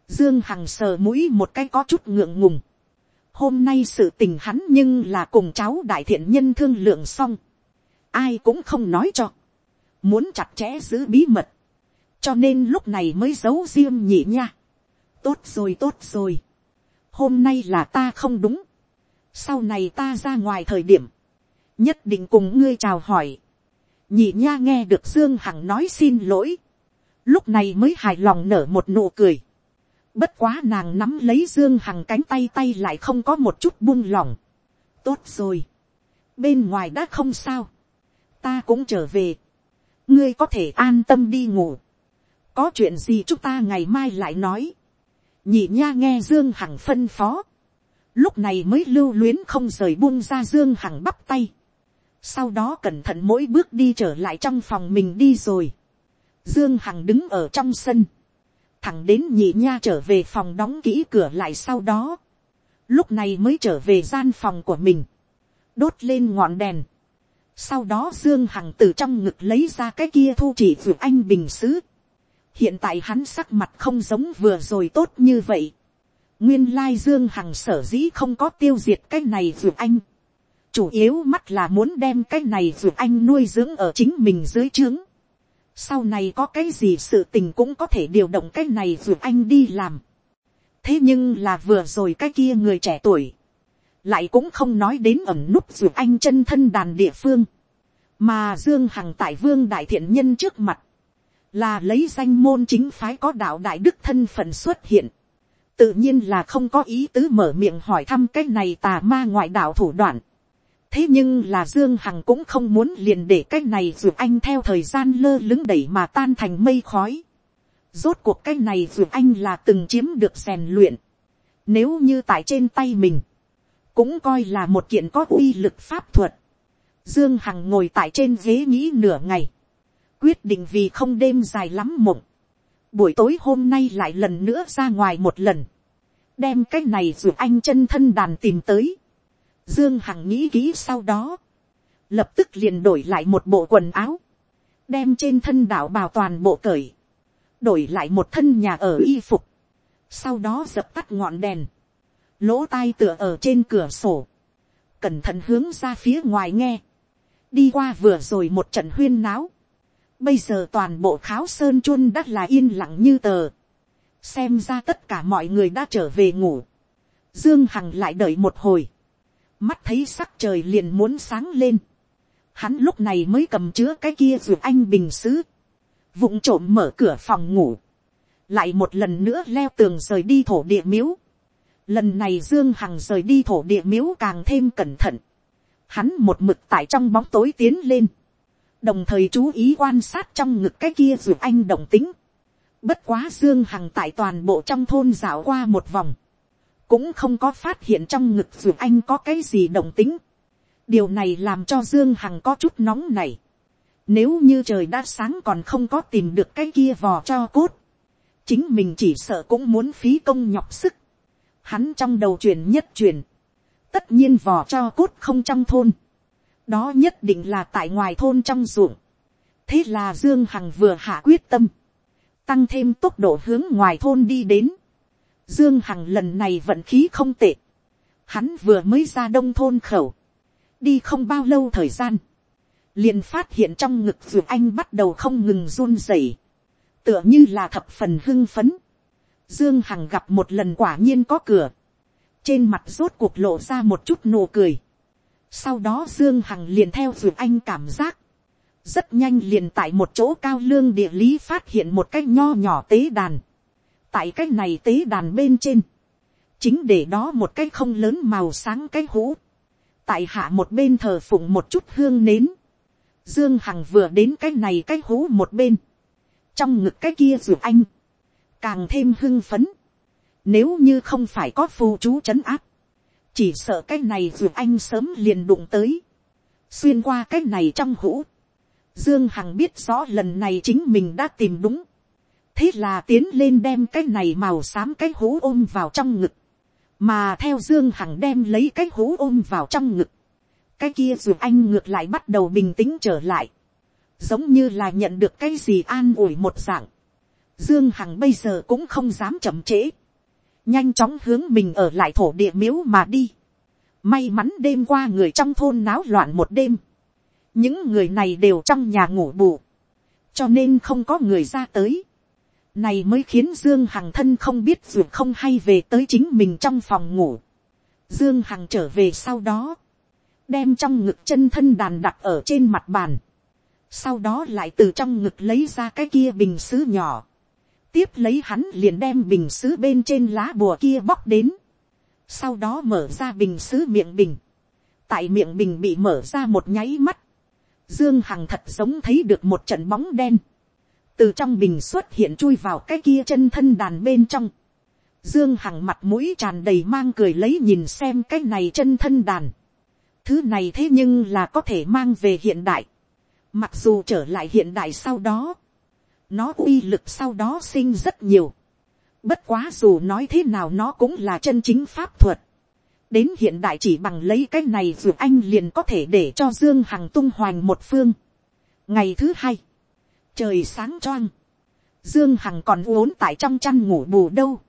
[SPEAKER 1] dương hằng sờ mũi một cái có chút ngượng ngùng, hôm nay sự tình hắn nhưng là cùng cháu đại thiện nhân thương lượng xong, ai cũng không nói cho, muốn chặt chẽ giữ bí mật, cho nên lúc này mới giấu riêng nhị nha. tốt rồi tốt rồi, hôm nay là ta không đúng, sau này ta ra ngoài thời điểm, nhất định cùng ngươi chào hỏi, nhị nha nghe được dương hằng nói xin lỗi, lúc này mới hài lòng nở một nụ cười, bất quá nàng nắm lấy dương hằng cánh tay tay lại không có một chút buông lỏng, tốt rồi, bên ngoài đã không sao, ta cũng trở về, ngươi có thể an tâm đi ngủ, có chuyện gì chúng ta ngày mai lại nói, nhị nha nghe dương hằng phân phó, lúc này mới lưu luyến không rời buông ra dương hằng bắp tay, sau đó cẩn thận mỗi bước đi trở lại trong phòng mình đi rồi, dương hằng đứng ở trong sân, thẳng đến nhị nha trở về phòng đóng kỹ cửa lại sau đó, lúc này mới trở về gian phòng của mình, đốt lên ngọn đèn, sau đó dương hằng từ trong ngực lấy ra cái kia thu chỉ vượt anh bình xứ, hiện tại hắn sắc mặt không giống vừa rồi tốt như vậy. nguyên lai dương hằng sở dĩ không có tiêu diệt cái này ruột anh. chủ yếu mắt là muốn đem cái này ruột anh nuôi dưỡng ở chính mình dưới trướng. sau này có cái gì sự tình cũng có thể điều động cái này ruột anh đi làm. thế nhưng là vừa rồi cái kia người trẻ tuổi. lại cũng không nói đến ẩm núp ruột anh chân thân đàn địa phương. mà dương hằng tại vương đại thiện nhân trước mặt là lấy danh môn chính phái có đạo đại đức thân phận xuất hiện, tự nhiên là không có ý tứ mở miệng hỏi thăm cái này tà ma ngoại đạo thủ đoạn. thế nhưng là dương hằng cũng không muốn liền để cái này ruột anh theo thời gian lơ lứng đẩy mà tan thành mây khói. rốt cuộc cái này ruột anh là từng chiếm được rèn luyện. nếu như tại trên tay mình, cũng coi là một kiện có uy lực pháp thuật. dương hằng ngồi tại trên ghế nghĩ nửa ngày quyết định vì không đêm dài lắm mộng. Buổi tối hôm nay lại lần nữa ra ngoài một lần. Đem cái này dù anh chân thân đàn tìm tới. Dương Hằng nghĩ kỹ sau đó. Lập tức liền đổi lại một bộ quần áo. Đem trên thân đảo bào toàn bộ cởi. Đổi lại một thân nhà ở y phục. Sau đó dập tắt ngọn đèn. Lỗ tai tựa ở trên cửa sổ. Cẩn thận hướng ra phía ngoài nghe. Đi qua vừa rồi một trận huyên náo Bây giờ toàn bộ kháo sơn chun đã là yên lặng như tờ. Xem ra tất cả mọi người đã trở về ngủ. Dương Hằng lại đợi một hồi. Mắt thấy sắc trời liền muốn sáng lên. Hắn lúc này mới cầm chứa cái kia ruột anh bình xứ. vụng trộm mở cửa phòng ngủ. Lại một lần nữa leo tường rời đi thổ địa miếu. Lần này Dương Hằng rời đi thổ địa miếu càng thêm cẩn thận. Hắn một mực tại trong bóng tối tiến lên đồng thời chú ý quan sát trong ngực cái kia ruột anh động tính. Bất quá Dương Hằng tại toàn bộ trong thôn dạo qua một vòng. Cũng không có phát hiện trong ngực ruột anh có cái gì động tính. Điều này làm cho Dương Hằng có chút nóng này. Nếu như trời đã sáng còn không có tìm được cái kia vò cho cốt. Chính mình chỉ sợ cũng muốn phí công nhọc sức. Hắn trong đầu truyền nhất truyền. Tất nhiên vò cho cốt không trong thôn đó nhất định là tại ngoài thôn trong ruộng. thế là dương hằng vừa hạ quyết tâm, tăng thêm tốc độ hướng ngoài thôn đi đến. dương hằng lần này vận khí không tệ, hắn vừa mới ra đông thôn khẩu, đi không bao lâu thời gian, liền phát hiện trong ngực ruộng anh bắt đầu không ngừng run rẩy, tựa như là thập phần hưng phấn. Dương Hằng gặp một lần quả nhiên có cửa. Trên mặt rốt cuộc lộ ra một chút nụ cười. Sau đó Dương Hằng liền theo Dược Anh cảm giác. Rất nhanh liền tại một chỗ cao lương địa lý phát hiện một cái nho nhỏ tế đàn. Tại cái này tế đàn bên trên. Chính để đó một cái không lớn màu sáng cái hũ. Tại hạ một bên thờ phụng một chút hương nến. Dương Hằng vừa đến cái này cái hũ một bên. Trong ngực cái kia dù Anh. Càng thêm hưng phấn. Nếu như không phải có phù chú chấn áp chỉ sợ cái này dù anh sớm liền đụng tới, xuyên qua cái này trong hũ, dương hằng biết rõ lần này chính mình đã tìm đúng, thế là tiến lên đem cái này màu xám cái hũ ôm vào trong ngực, mà theo dương hằng đem lấy cái hũ ôm vào trong ngực, cái kia dù anh ngược lại bắt đầu bình tĩnh trở lại, giống như là nhận được cái gì an ủi một dạng, dương hằng bây giờ cũng không dám chậm trễ, nhanh chóng hướng mình ở lại thổ địa miếu mà đi, may mắn đêm qua người trong thôn náo loạn một đêm, những người này đều trong nhà ngủ bù, cho nên không có người ra tới, này mới khiến dương hằng thân không biết dù không hay về tới chính mình trong phòng ngủ, dương hằng trở về sau đó, đem trong ngực chân thân đàn đặt ở trên mặt bàn, sau đó lại từ trong ngực lấy ra cái kia bình xứ nhỏ, tiếp lấy hắn liền đem bình xứ bên trên lá bùa kia bóc đến, sau đó mở ra bình xứ miệng bình, tại miệng bình bị mở ra một nháy mắt, dương hằng thật giống thấy được một trận bóng đen, từ trong bình xuất hiện chui vào cái kia chân thân đàn bên trong, dương hằng mặt mũi tràn đầy mang cười lấy nhìn xem cái này chân thân đàn, thứ này thế nhưng là có thể mang về hiện đại, mặc dù trở lại hiện đại sau đó, nó uy lực sau đó sinh rất nhiều, Bất quá dù nói thế nào nó cũng là chân chính pháp thuật. Đến hiện đại chỉ bằng lấy cái này dù anh liền có thể để cho Dương Hằng tung hoành một phương. Ngày thứ hai. Trời sáng choang. Dương Hằng còn uốn tại trong chăn ngủ bù đâu.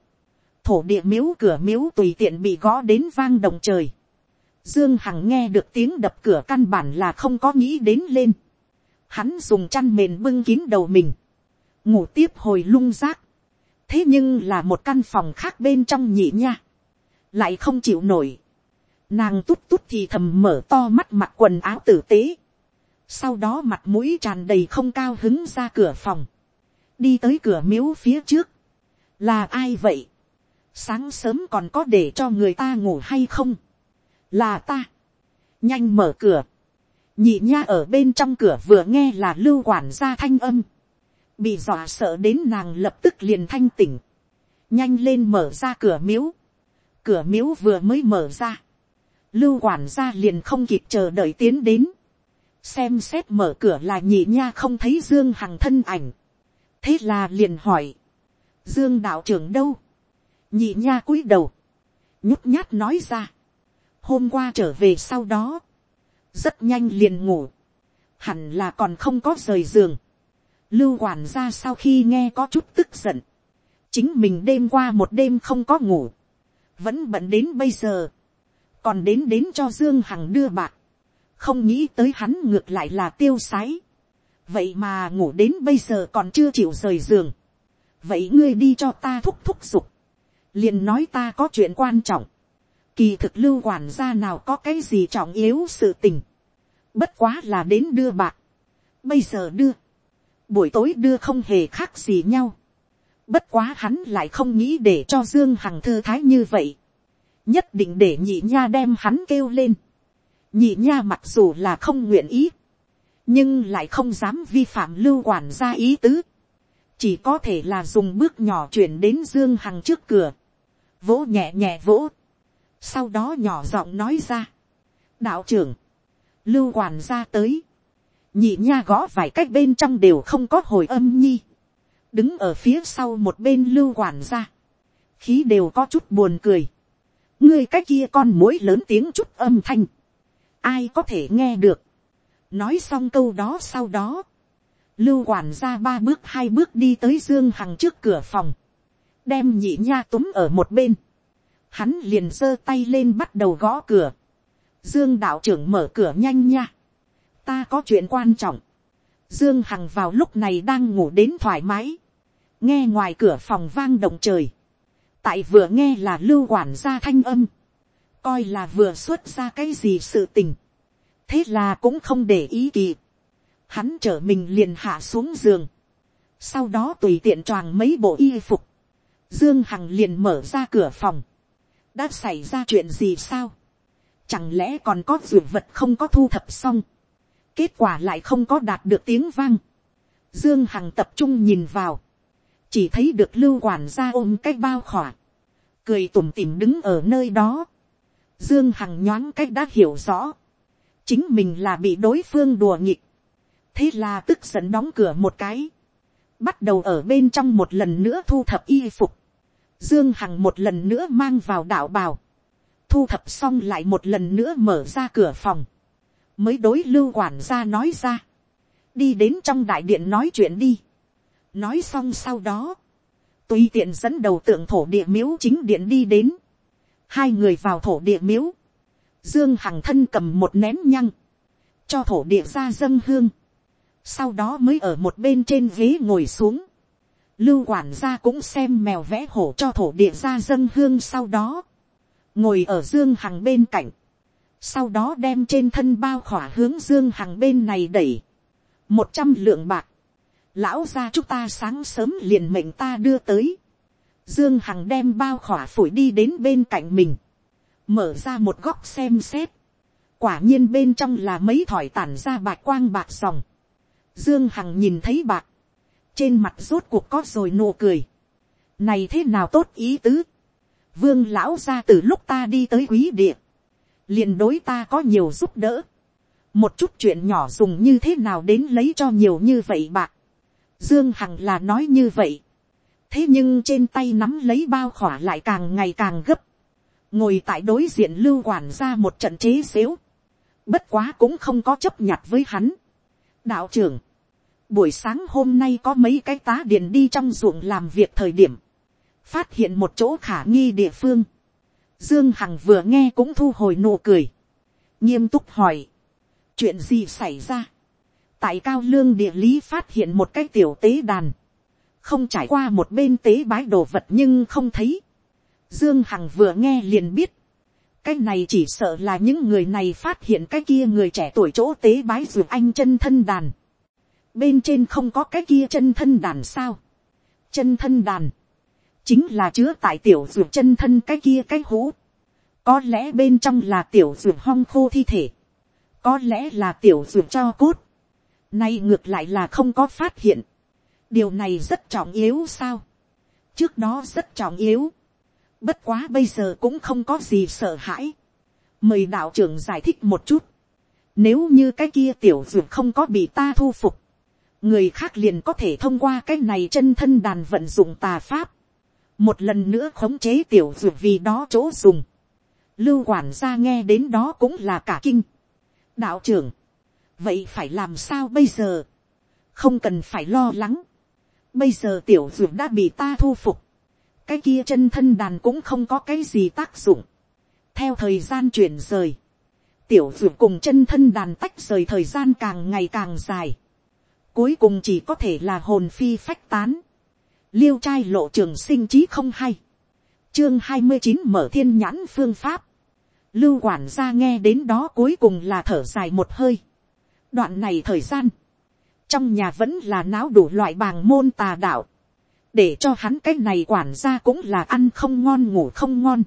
[SPEAKER 1] Thổ địa miếu cửa miếu tùy tiện bị gõ đến vang đồng trời. Dương Hằng nghe được tiếng đập cửa căn bản là không có nghĩ đến lên. Hắn dùng chăn mền bưng kín đầu mình. Ngủ tiếp hồi lung rác thế nhưng là một căn phòng khác bên trong nhị nha, lại không chịu nổi, nàng tút tút thì thầm mở to mắt mặc quần áo tử tế, sau đó mặt mũi tràn đầy không cao hứng ra cửa phòng, đi tới cửa miếu phía trước, là ai vậy, sáng sớm còn có để cho người ta ngủ hay không, là ta, nhanh mở cửa, nhị nha ở bên trong cửa vừa nghe là lưu quản gia thanh âm, bị dọa sợ đến nàng lập tức liền thanh tỉnh, nhanh lên mở ra cửa miếu, cửa miếu vừa mới mở ra, lưu quản gia liền không kịp chờ đợi tiến đến, xem xét mở cửa là nhị nha không thấy dương hằng thân ảnh, thế là liền hỏi, dương đạo trưởng đâu, nhị nha cúi đầu, nhút nhát nói ra, hôm qua trở về sau đó, rất nhanh liền ngủ, hẳn là còn không có rời giường, Lưu quản gia sau khi nghe có chút tức giận. Chính mình đêm qua một đêm không có ngủ. Vẫn bận đến bây giờ. Còn đến đến cho Dương Hằng đưa bạc. Không nghĩ tới hắn ngược lại là tiêu sái. Vậy mà ngủ đến bây giờ còn chưa chịu rời giường. Vậy ngươi đi cho ta thúc thúc dục Liền nói ta có chuyện quan trọng. Kỳ thực lưu quản gia nào có cái gì trọng yếu sự tình. Bất quá là đến đưa bạc. Bây giờ đưa buổi tối đưa không hề khác gì nhau. Bất quá hắn lại không nghĩ để cho Dương Hằng thư thái như vậy. Nhất định để nhị nha đem hắn kêu lên. Nhị nha mặc dù là không nguyện ý. Nhưng lại không dám vi phạm lưu quản gia ý tứ. Chỉ có thể là dùng bước nhỏ chuyển đến Dương Hằng trước cửa. Vỗ nhẹ nhẹ vỗ. Sau đó nhỏ giọng nói ra. Đạo trưởng. Lưu quản gia tới nhị nha gõ vài cách bên trong đều không có hồi âm nhi, đứng ở phía sau một bên lưu quản ra, khí đều có chút buồn cười, ngươi cái kia con mối lớn tiếng chút âm thanh, ai có thể nghe được, nói xong câu đó sau đó, lưu quản ra ba bước hai bước đi tới dương hằng trước cửa phòng, đem nhị nha túm ở một bên, hắn liền giơ tay lên bắt đầu gõ cửa, dương đạo trưởng mở cửa nhanh nha, ta có chuyện quan trọng. Dương Hằng vào lúc này đang ngủ đến thoải mái. Nghe ngoài cửa phòng vang động trời. Tại vừa nghe là lưu quản gia thanh âm. Coi là vừa xuất ra cái gì sự tình. Thế là cũng không để ý kỳ. Hắn trở mình liền hạ xuống giường. Sau đó tùy tiện choàng mấy bộ y phục. Dương Hằng liền mở ra cửa phòng. Đã xảy ra chuyện gì sao? Chẳng lẽ còn có dự vật không có thu thập xong? Kết quả lại không có đạt được tiếng vang. Dương Hằng tập trung nhìn vào, chỉ thấy được lưu quản gia ôm cái bao khỏa, cười tủm tỉm đứng ở nơi đó. Dương Hằng nhoáng cách đã hiểu rõ, chính mình là bị đối phương đùa nghịch, thế là tức giận đóng cửa một cái, bắt đầu ở bên trong một lần nữa thu thập y phục, dương hằng một lần nữa mang vào đạo bào, thu thập xong lại một lần nữa mở ra cửa phòng, mới đối lưu quản gia nói ra, đi đến trong đại điện nói chuyện đi, nói xong sau đó, tùy tiện dẫn đầu tượng thổ địa miếu chính điện đi đến, hai người vào thổ địa miếu, dương hằng thân cầm một nén nhăng, cho thổ địa ra dâng hương, sau đó mới ở một bên trên ghế ngồi xuống, lưu quản gia cũng xem mèo vẽ hổ cho thổ địa ra dâng hương sau đó, ngồi ở dương hằng bên cạnh, sau đó đem trên thân bao khỏa hướng dương hằng bên này đẩy, một trăm lượng bạc, lão gia chúng ta sáng sớm liền mệnh ta đưa tới, dương hằng đem bao khỏa phổi đi đến bên cạnh mình, mở ra một góc xem xét, quả nhiên bên trong là mấy thỏi tản ra bạc quang bạc dòng, dương hằng nhìn thấy bạc, trên mặt rốt cuộc có rồi nụ cười, này thế nào tốt ý tứ, vương lão ra từ lúc ta đi tới quý địa, liền đối ta có nhiều giúp đỡ, một chút chuyện nhỏ dùng như thế nào đến lấy cho nhiều như vậy bạc, dương hằng là nói như vậy, thế nhưng trên tay nắm lấy bao khỏa lại càng ngày càng gấp, ngồi tại đối diện lưu quản ra một trận chế xếu, bất quá cũng không có chấp nhặt với hắn. đạo trưởng, buổi sáng hôm nay có mấy cái tá điện đi trong ruộng làm việc thời điểm, phát hiện một chỗ khả nghi địa phương. Dương Hằng vừa nghe cũng thu hồi nụ cười, nghiêm túc hỏi, chuyện gì xảy ra. tại cao lương địa lý phát hiện một cái tiểu tế đàn, không trải qua một bên tế bái đồ vật nhưng không thấy. Dương Hằng vừa nghe liền biết, cái này chỉ sợ là những người này phát hiện cái kia người trẻ tuổi chỗ tế bái ruột anh chân thân đàn. Bên trên không có cái kia chân thân đàn sao. Chân thân đàn. Chính là chứa tại tiểu ruột chân thân cái kia cái hũ. Có lẽ bên trong là tiểu ruột hong khô thi thể. Có lẽ là tiểu ruột cho cốt. Nay ngược lại là không có phát hiện. Điều này rất trọng yếu sao. Trước đó rất trọng yếu Bất quá bây giờ cũng không có gì sợ hãi. Mời đạo trưởng giải thích một chút. Nếu như cái kia tiểu ruột không có bị ta thu phục. Người khác liền có thể thông qua cái này chân thân đàn vận dụng tà pháp. Một lần nữa khống chế tiểu dược vì đó chỗ dùng. Lưu quản gia nghe đến đó cũng là cả kinh. Đạo trưởng. Vậy phải làm sao bây giờ? Không cần phải lo lắng. Bây giờ tiểu dược đã bị ta thu phục cái kia chân thân đàn cũng không có cái gì tác dụng. theo thời gian chuyển rời, tiểu d cùng chân thân đàn tách rời thời gian càng ngày càng dài. cuối cùng chỉ có thể là hồn phi phách tán liêu trai lộ trường sinh trí không hay. chương hai mươi chín mở thiên nhãn phương pháp. lưu quản gia nghe đến đó cuối cùng là thở dài một hơi. đoạn này thời gian, trong nhà vẫn là náo đủ loại bàng môn tà đạo để cho hắn cái này quản gia cũng là ăn không ngon ngủ không ngon.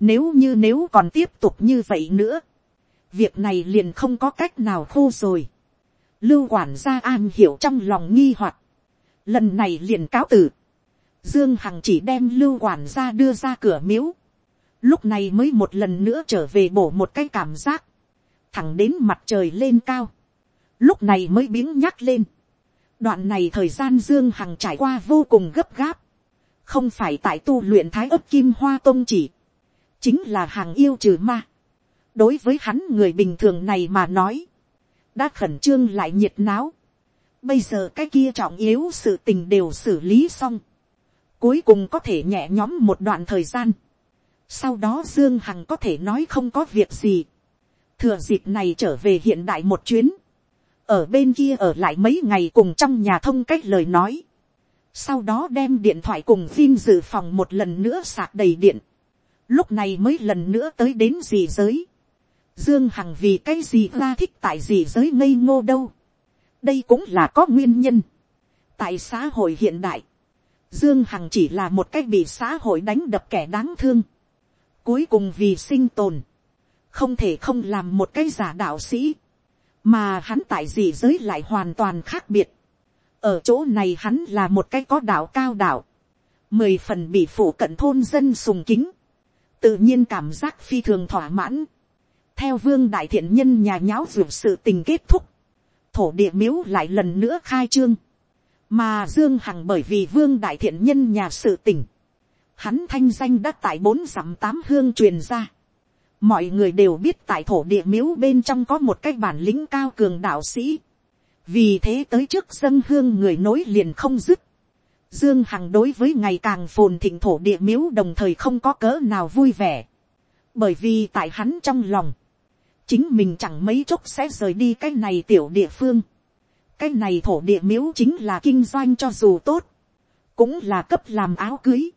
[SPEAKER 1] Nếu như nếu còn tiếp tục như vậy nữa, việc này liền không có cách nào khô rồi. Lưu quản gia an hiểu trong lòng nghi hoặc lần này liền cáo tử. Dương Hằng chỉ đem lưu quản ra đưa ra cửa miếu. Lúc này mới một lần nữa trở về bổ một cái cảm giác. Thẳng đến mặt trời lên cao. Lúc này mới biếng nhắc lên Đoạn này thời gian Dương Hằng trải qua vô cùng gấp gáp. Không phải tại tu luyện thái ấp kim hoa tông chỉ. Chính là hàng yêu trừ ma. Đối với hắn người bình thường này mà nói. Đã khẩn trương lại nhiệt náo. Bây giờ cái kia trọng yếu sự tình đều xử lý xong. Cuối cùng có thể nhẹ nhóm một đoạn thời gian. Sau đó Dương Hằng có thể nói không có việc gì. Thừa dịp này trở về hiện đại một chuyến ở bên kia ở lại mấy ngày cùng trong nhà thông cách lời nói. Sau đó đem điện thoại cùng phim dự phòng một lần nữa sạc đầy điện. Lúc này mới lần nữa tới đến dị giới. Dương Hằng vì cái gì ra thích tại dị giới ngây ngô đâu. Đây cũng là có nguyên nhân. Tại xã hội hiện đại. Dương Hằng chỉ là một cách bị xã hội đánh đập kẻ đáng thương. Cuối cùng vì sinh tồn. Không thể không làm một cái giả đạo sĩ mà hắn tại gì giới lại hoàn toàn khác biệt. ở chỗ này hắn là một cái có đạo cao đạo, mười phần bị phủ cận thôn dân sùng kính, tự nhiên cảm giác phi thường thỏa mãn. theo vương đại thiện nhân nhà nháo ruột sự tình kết thúc, thổ địa miếu lại lần nữa khai trương, mà dương hằng bởi vì vương đại thiện nhân nhà sự tỉnh, hắn thanh danh đã tại bốn dặm tám hương truyền ra. mọi người đều biết tại thổ địa miếu bên trong có một cái bản lĩnh cao cường đạo sĩ. vì thế tới trước dân hương người nối liền không dứt. dương hằng đối với ngày càng phồn thịnh thổ địa miếu đồng thời không có cỡ nào vui vẻ. bởi vì tại hắn trong lòng, chính mình chẳng mấy chốc sẽ rời đi cái này tiểu địa phương. cái này thổ địa miếu chính là kinh doanh cho dù tốt, cũng là cấp làm áo cưới.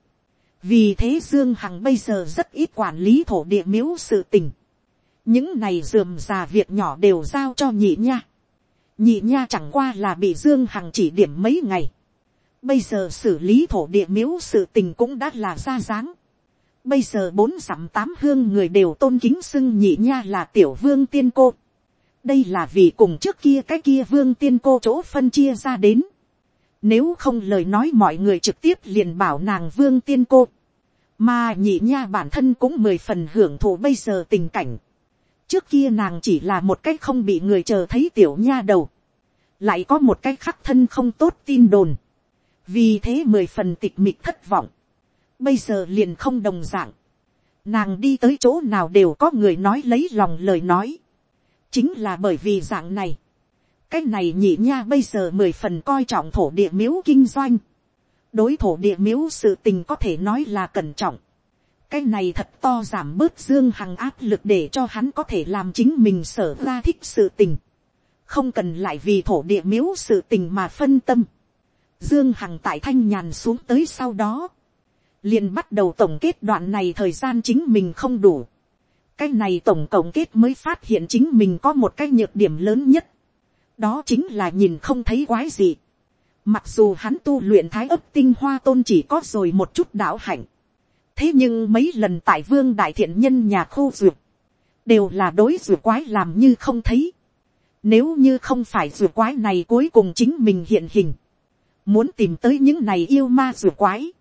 [SPEAKER 1] vì thế dương hằng bây giờ rất ít quản lý thổ địa miếu sự tình. những này dườm già việc nhỏ đều giao cho nhị nha. nhị nha chẳng qua là bị dương hằng chỉ điểm mấy ngày. bây giờ xử lý thổ địa miếu sự tình cũng đã là ra dáng Bây giờ bốn dặm tám hương người đều tôn kính xưng nhị nha là tiểu vương tiên cô. Đây là vì cùng trước kia cái kia vương tiên cô chỗ phân chia ra đến. Nếu không lời nói mọi người trực tiếp liền bảo nàng vương tiên cô. Mà nhị nha bản thân cũng mười phần hưởng thụ bây giờ tình cảnh. Trước kia nàng chỉ là một cách không bị người chờ thấy tiểu nha đầu. Lại có một cách khắc thân không tốt tin đồn. Vì thế mười phần tịch mịch thất vọng bây giờ liền không đồng dạng, nàng đi tới chỗ nào đều có người nói lấy lòng lời nói, chính là bởi vì dạng này, cái này nhị nha bây giờ mười phần coi trọng thổ địa miếu kinh doanh, đối thổ địa miếu sự tình có thể nói là cẩn trọng, cái này thật to giảm bớt dương hằng áp lực để cho hắn có thể làm chính mình sở ra thích sự tình, không cần lại vì thổ địa miếu sự tình mà phân tâm, dương hằng tại thanh nhàn xuống tới sau đó, liền bắt đầu tổng kết đoạn này thời gian chính mình không đủ. cái này tổng tổng kết mới phát hiện chính mình có một cái nhược điểm lớn nhất. đó chính là nhìn không thấy quái gì. mặc dù hắn tu luyện thái ấp tinh hoa tôn chỉ có rồi một chút đạo hạnh. thế nhưng mấy lần tại vương đại thiện nhân nhà khu duyệt, đều là đối duyệt quái làm như không thấy. nếu như không phải duyệt quái này cuối cùng chính mình hiện hình, muốn tìm tới những này yêu ma duyệt quái,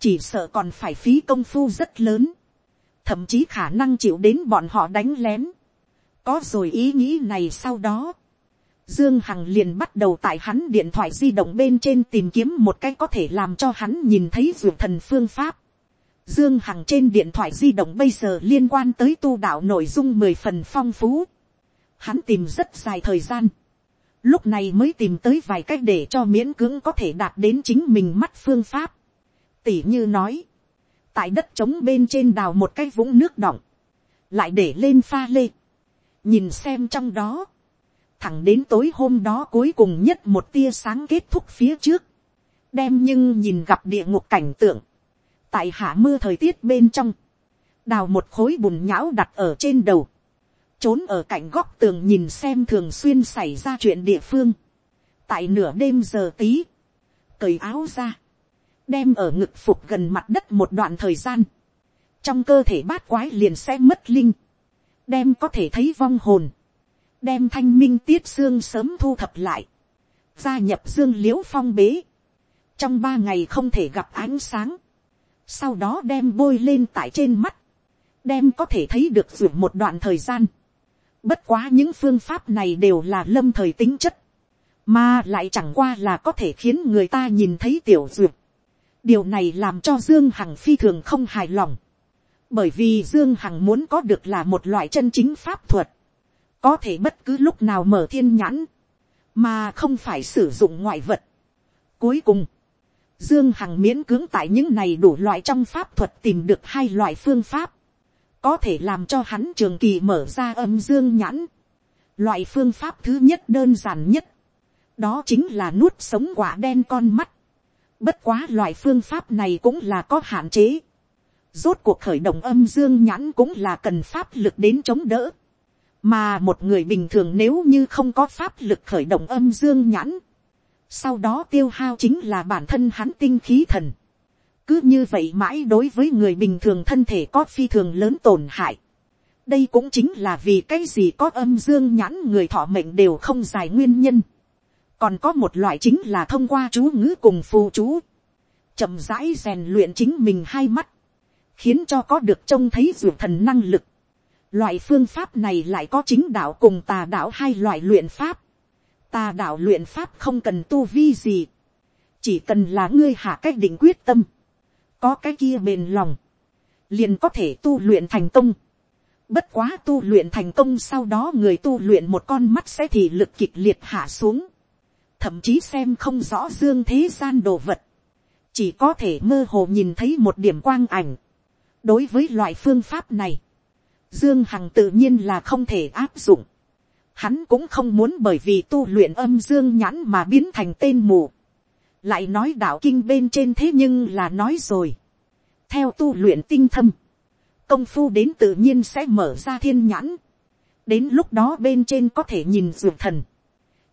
[SPEAKER 1] chỉ sợ còn phải phí công phu rất lớn, thậm chí khả năng chịu đến bọn họ đánh lén. có rồi ý nghĩ này sau đó, Dương Hằng liền bắt đầu tại hắn điện thoại di động bên trên tìm kiếm một cách có thể làm cho hắn nhìn thấy ruột thần phương pháp. Dương Hằng trên điện thoại di động bây giờ liên quan tới tu đạo nội dung mười phần phong phú. Hắn tìm rất dài thời gian. Lúc này mới tìm tới vài cách để cho miễn cưỡng có thể đạt đến chính mình mắt phương pháp tỉ như nói, tại đất trống bên trên đào một cái vũng nước đọng, lại để lên pha lê, nhìn xem trong đó, thẳng đến tối hôm đó cuối cùng nhất một tia sáng kết thúc phía trước, đem nhưng nhìn gặp địa ngục cảnh tượng, tại hạ mưa thời tiết bên trong, đào một khối bùn nhão đặt ở trên đầu, trốn ở cạnh góc tường nhìn xem thường xuyên xảy ra chuyện địa phương, tại nửa đêm giờ tí, cởi áo ra, đem ở ngực phục gần mặt đất một đoạn thời gian, trong cơ thể bát quái liền sẽ mất linh, đem có thể thấy vong hồn, đem thanh minh tiết xương sớm thu thập lại, gia nhập dương l i ễ u phong bế, trong ba ngày không thể gặp ánh sáng, sau đó đem bôi lên tại trên mắt, đem có thể thấy được ruột một đoạn thời gian. Bất quá những phương pháp này đều là lâm thời tính chất, mà lại chẳng qua là có thể khiến người ta nhìn thấy tiểu ruột điều này làm cho dương hằng phi thường không hài lòng, bởi vì dương hằng muốn có được là một loại chân chính pháp thuật, có thể bất cứ lúc nào mở thiên nhãn, mà không phải sử dụng ngoại vật. Cuối cùng, dương hằng miễn cưỡng tại những này đủ loại trong pháp thuật tìm được hai loại phương pháp, có thể làm cho hắn trường kỳ mở ra âm dương nhãn. Loại phương pháp thứ nhất đơn giản nhất, đó chính là nuốt sống quả đen con mắt. Bất quá loại phương pháp này cũng là có hạn chế. Rốt cuộc khởi động âm dương nhãn cũng là cần pháp lực đến chống đỡ. Mà một người bình thường nếu như không có pháp lực khởi động âm dương nhãn. Sau đó tiêu hao chính là bản thân hắn tinh khí thần. Cứ như vậy mãi đối với người bình thường thân thể có phi thường lớn tổn hại. Đây cũng chính là vì cái gì có âm dương nhãn người thọ mệnh đều không dài nguyên nhân còn có một loại chính là thông qua chú ngữ cùng phù chú, chậm rãi rèn luyện chính mình hai mắt, khiến cho có được trông thấy ruột thần năng lực. Loại phương pháp này lại có chính đạo cùng tà đạo hai loại luyện pháp. Tà đạo luyện pháp không cần tu vi gì, chỉ cần là ngươi hạ cách định quyết tâm, có cái kia bền lòng, liền có thể tu luyện thành công. Bất quá tu luyện thành công sau đó người tu luyện một con mắt sẽ thì lực kịch liệt hạ xuống. Thậm chí xem không rõ dương thế gian đồ vật. Chỉ có thể mơ hồ nhìn thấy một điểm quang ảnh. Đối với loại phương pháp này, Dương Hằng tự nhiên là không thể áp dụng. Hắn cũng không muốn bởi vì tu luyện âm dương nhãn mà biến thành tên mù. Lại nói đạo kinh bên trên thế nhưng là nói rồi. Theo tu luyện tinh thâm. Công phu đến tự nhiên sẽ mở ra thiên nhãn. Đến lúc đó bên trên có thể nhìn ruột thần.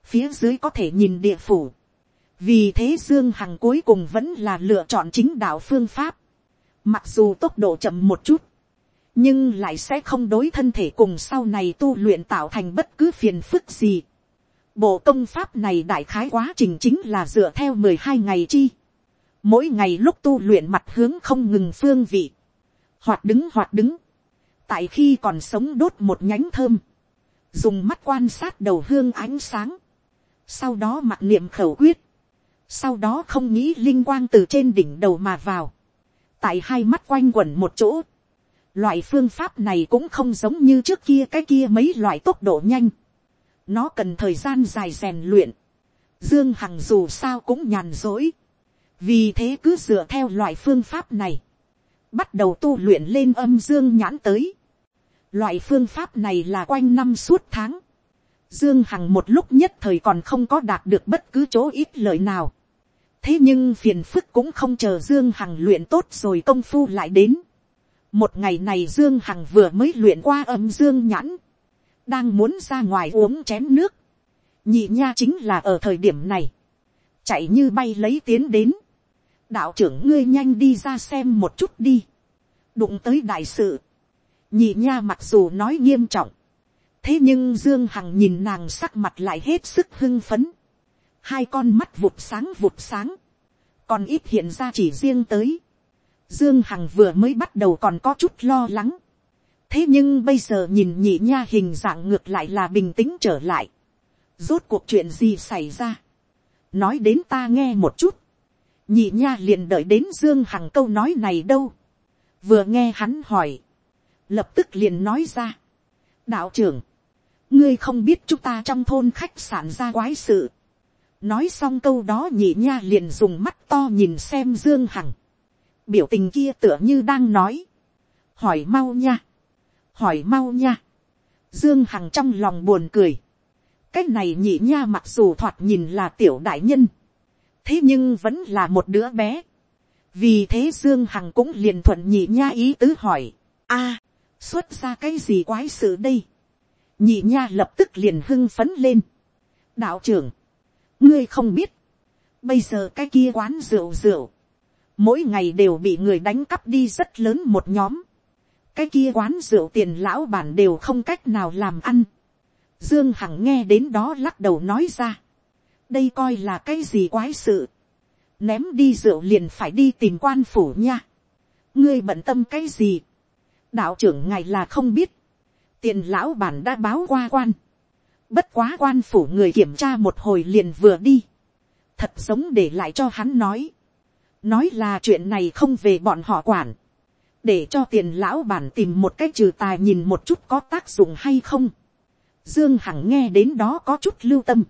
[SPEAKER 1] Phía dưới có thể nhìn địa phủ. Vì thế Dương Hằng cuối cùng vẫn là lựa chọn chính đạo phương pháp. Mặc dù tốc độ chậm một chút, nhưng lại sẽ không đối thân thể cùng sau này tu luyện tạo thành bất cứ phiền phức gì. Bộ công pháp này đại khái quá trình chính là dựa theo mười hai ngày chi. Mỗi ngày lúc tu luyện mặt hướng không ngừng phương vị. Hoạt đứng hoạt đứng. Tại khi còn sống đốt một nhánh thơm. Dùng mắt quan sát đầu hương ánh sáng. Sau đó mặc niệm khẩu quyết. Sau đó không nghĩ linh quang từ trên đỉnh đầu mà vào. Tại hai mắt quanh quẩn một chỗ Loại phương pháp này cũng không giống như trước kia cái kia mấy loại tốc độ nhanh. Nó cần thời gian dài rèn luyện. Dương Hằng dù sao cũng nhàn dối. Vì thế cứ dựa theo loại phương pháp này. Bắt đầu tu luyện lên âm dương nhãn tới. Loại phương pháp này là quanh năm suốt tháng. Dương Hằng một lúc nhất thời còn không có đạt được bất cứ chỗ ít lợi nào. Thế nhưng phiền phức cũng không chờ Dương Hằng luyện tốt rồi công phu lại đến. Một ngày này Dương Hằng vừa mới luyện qua âm Dương nhãn. Đang muốn ra ngoài uống chén nước. Nhị nha chính là ở thời điểm này. Chạy như bay lấy tiến đến. Đạo trưởng ngươi nhanh đi ra xem một chút đi. Đụng tới đại sự. Nhị nha mặc dù nói nghiêm trọng. Thế nhưng Dương Hằng nhìn nàng sắc mặt lại hết sức hưng phấn. Hai con mắt vụt sáng vụt sáng. Còn ít hiện ra chỉ riêng tới Dương Hằng vừa mới bắt đầu còn có chút lo lắng. Thế nhưng bây giờ nhìn nhị nha hình dạng ngược lại là bình tĩnh trở lại. Rốt cuộc chuyện gì xảy ra? Nói đến ta nghe một chút. Nhị nha liền đợi đến Dương Hằng câu nói này đâu. Vừa nghe hắn hỏi. Lập tức liền nói ra. Đạo trưởng. Ngươi không biết chúng ta trong thôn khách sạn ra quái sự. Nói xong câu đó nhị nha liền dùng mắt to nhìn xem Dương Hằng. Biểu tình kia tựa như đang nói, hỏi mau nha, hỏi mau nha, dương hằng trong lòng buồn cười, cái này nhị nha mặc dù thoạt nhìn là tiểu đại nhân, thế nhưng vẫn là một đứa bé, vì thế dương hằng cũng liền thuận nhị nha ý tứ hỏi, a, xuất ra cái gì quái sự đây, nhị nha lập tức liền hưng phấn lên, đạo trưởng, ngươi không biết, bây giờ cái kia quán rượu rượu, mỗi ngày đều bị người đánh cắp đi rất lớn một nhóm, cái kia quán rượu tiền lão bản đều không cách nào làm ăn. Dương Hằng nghe đến đó lắc đầu nói ra. Đây coi là cái gì quái sự. Ném đi rượu liền phải đi tìm quan phủ nha. Ngươi bận tâm cái gì. Đạo trưởng ngài là không biết. Tiền lão bản đã báo qua quan. Bất quá quan phủ người kiểm tra một hồi liền vừa đi. Thật sống để lại cho hắn nói nói là chuyện này không về bọn họ quản, để cho tiền lão bản tìm một cách trừ tài nhìn một chút có tác dụng hay không. Dương Hằng nghe đến đó có chút lưu tâm.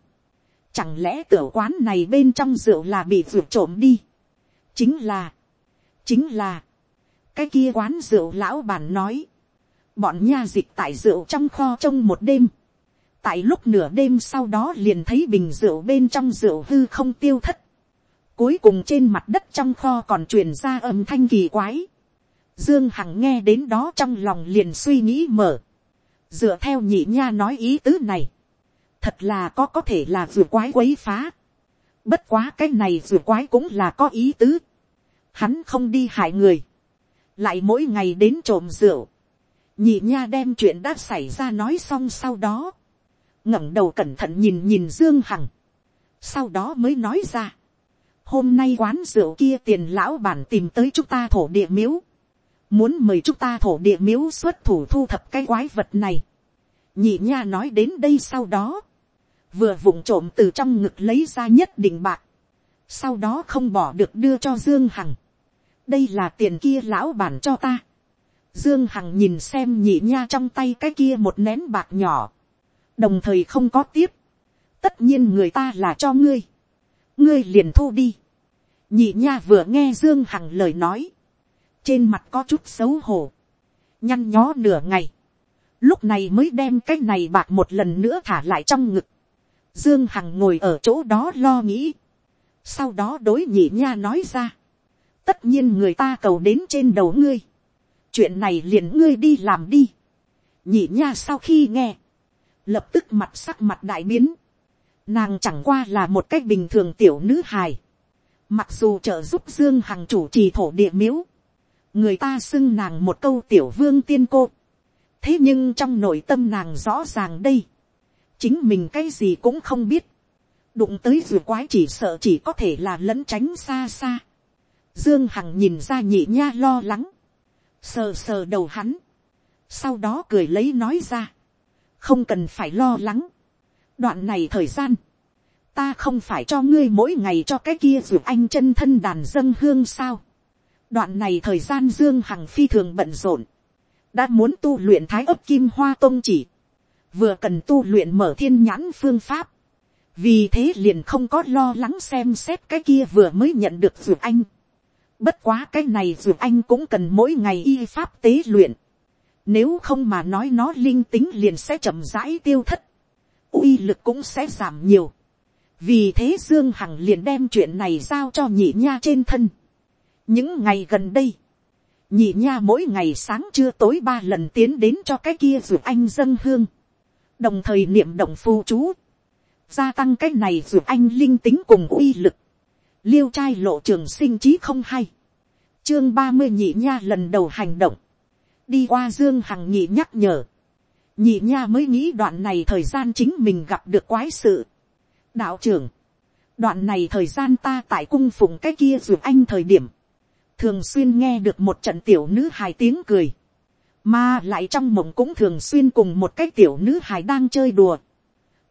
[SPEAKER 1] Chẳng lẽ tiểu quán này bên trong rượu là bị vượt trộm đi. Chính là, chính là, cái kia quán rượu lão bản nói. Bọn nha dịch tại rượu trong kho trong một đêm. Tại lúc nửa đêm sau đó liền thấy bình rượu bên trong rượu hư không tiêu thất. Cuối cùng trên mặt đất trong kho còn truyền ra âm thanh kỳ quái. Dương Hằng nghe đến đó trong lòng liền suy nghĩ mở. Dựa theo nhị nha nói ý tứ này. Thật là có có thể là vừa quái quấy phá. Bất quá cái này vừa quái cũng là có ý tứ. Hắn không đi hại người. Lại mỗi ngày đến trộm rượu. Nhị nha đem chuyện đã xảy ra nói xong sau đó. ngẩng đầu cẩn thận nhìn nhìn Dương Hằng. Sau đó mới nói ra hôm nay quán rượu kia tiền lão bản tìm tới chúng ta thổ địa miếu, muốn mời chúng ta thổ địa miếu xuất thủ thu thập cái quái vật này. nhị nha nói đến đây sau đó, vừa vụng trộm từ trong ngực lấy ra nhất định bạc, sau đó không bỏ được đưa cho dương hằng, đây là tiền kia lão bản cho ta, dương hằng nhìn xem nhị nha trong tay cái kia một nén bạc nhỏ, đồng thời không có tiếp, tất nhiên người ta là cho ngươi, ngươi liền thu đi, nhị nha vừa nghe dương hằng lời nói, trên mặt có chút xấu hổ, nhăn nhó nửa ngày, lúc này mới đem cái này bạc một lần nữa thả lại trong ngực, dương hằng ngồi ở chỗ đó lo nghĩ, sau đó đối nhị nha nói ra, tất nhiên người ta cầu đến trên đầu ngươi, chuyện này liền ngươi đi làm đi, nhị nha sau khi nghe, lập tức mặt sắc mặt đại biến, nàng chẳng qua là một cách bình thường tiểu nữ hài, mặc dù trợ giúp dương hằng chủ trì thổ địa miếu, người ta xưng nàng một câu tiểu vương tiên cô, thế nhưng trong nội tâm nàng rõ ràng đây, chính mình cái gì cũng không biết, đụng tới dù quái chỉ sợ chỉ có thể là lẫn tránh xa xa. Dương Hằng nhìn ra nhị nha lo lắng, sờ sờ đầu hắn, sau đó cười lấy nói ra, không cần phải lo lắng, đoạn này thời gian, ta không phải cho ngươi mỗi ngày cho cái kia ruột anh chân thân đàn dân hương sao. đoạn này thời gian dương hằng phi thường bận rộn, đã muốn tu luyện thái ấp kim hoa tôn chỉ, vừa cần tu luyện mở thiên nhãn phương pháp, vì thế liền không có lo lắng xem xét cái kia vừa mới nhận được ruột anh bất quá cái này dù anh cũng cần mỗi ngày y pháp tế luyện, nếu không mà nói nó linh tính liền sẽ chậm rãi tiêu thất, uy lực cũng sẽ giảm nhiều. Vì thế dương hằng liền đem chuyện này giao cho nhị nha trên thân. những ngày gần đây, nhị nha mỗi ngày sáng trưa tối ba lần tiến đến cho cái kia dù anh dân hương, đồng thời niệm động phu chú, gia tăng cái này dù anh linh tính cùng uy lực, liêu trai lộ trường sinh trí không hay, chương ba mươi nhị nha lần đầu hành động, đi qua dương hằng nhị nhắc nhở, nhị nha mới nghĩ đoạn này thời gian chính mình gặp được quái sự, đạo trưởng, đoạn này thời gian ta tại cung phụng cái kia ruột anh thời điểm, thường xuyên nghe được một trận tiểu nữ hài tiếng cười, mà lại trong mộng cũng thường xuyên cùng một cái tiểu nữ hài đang chơi đùa.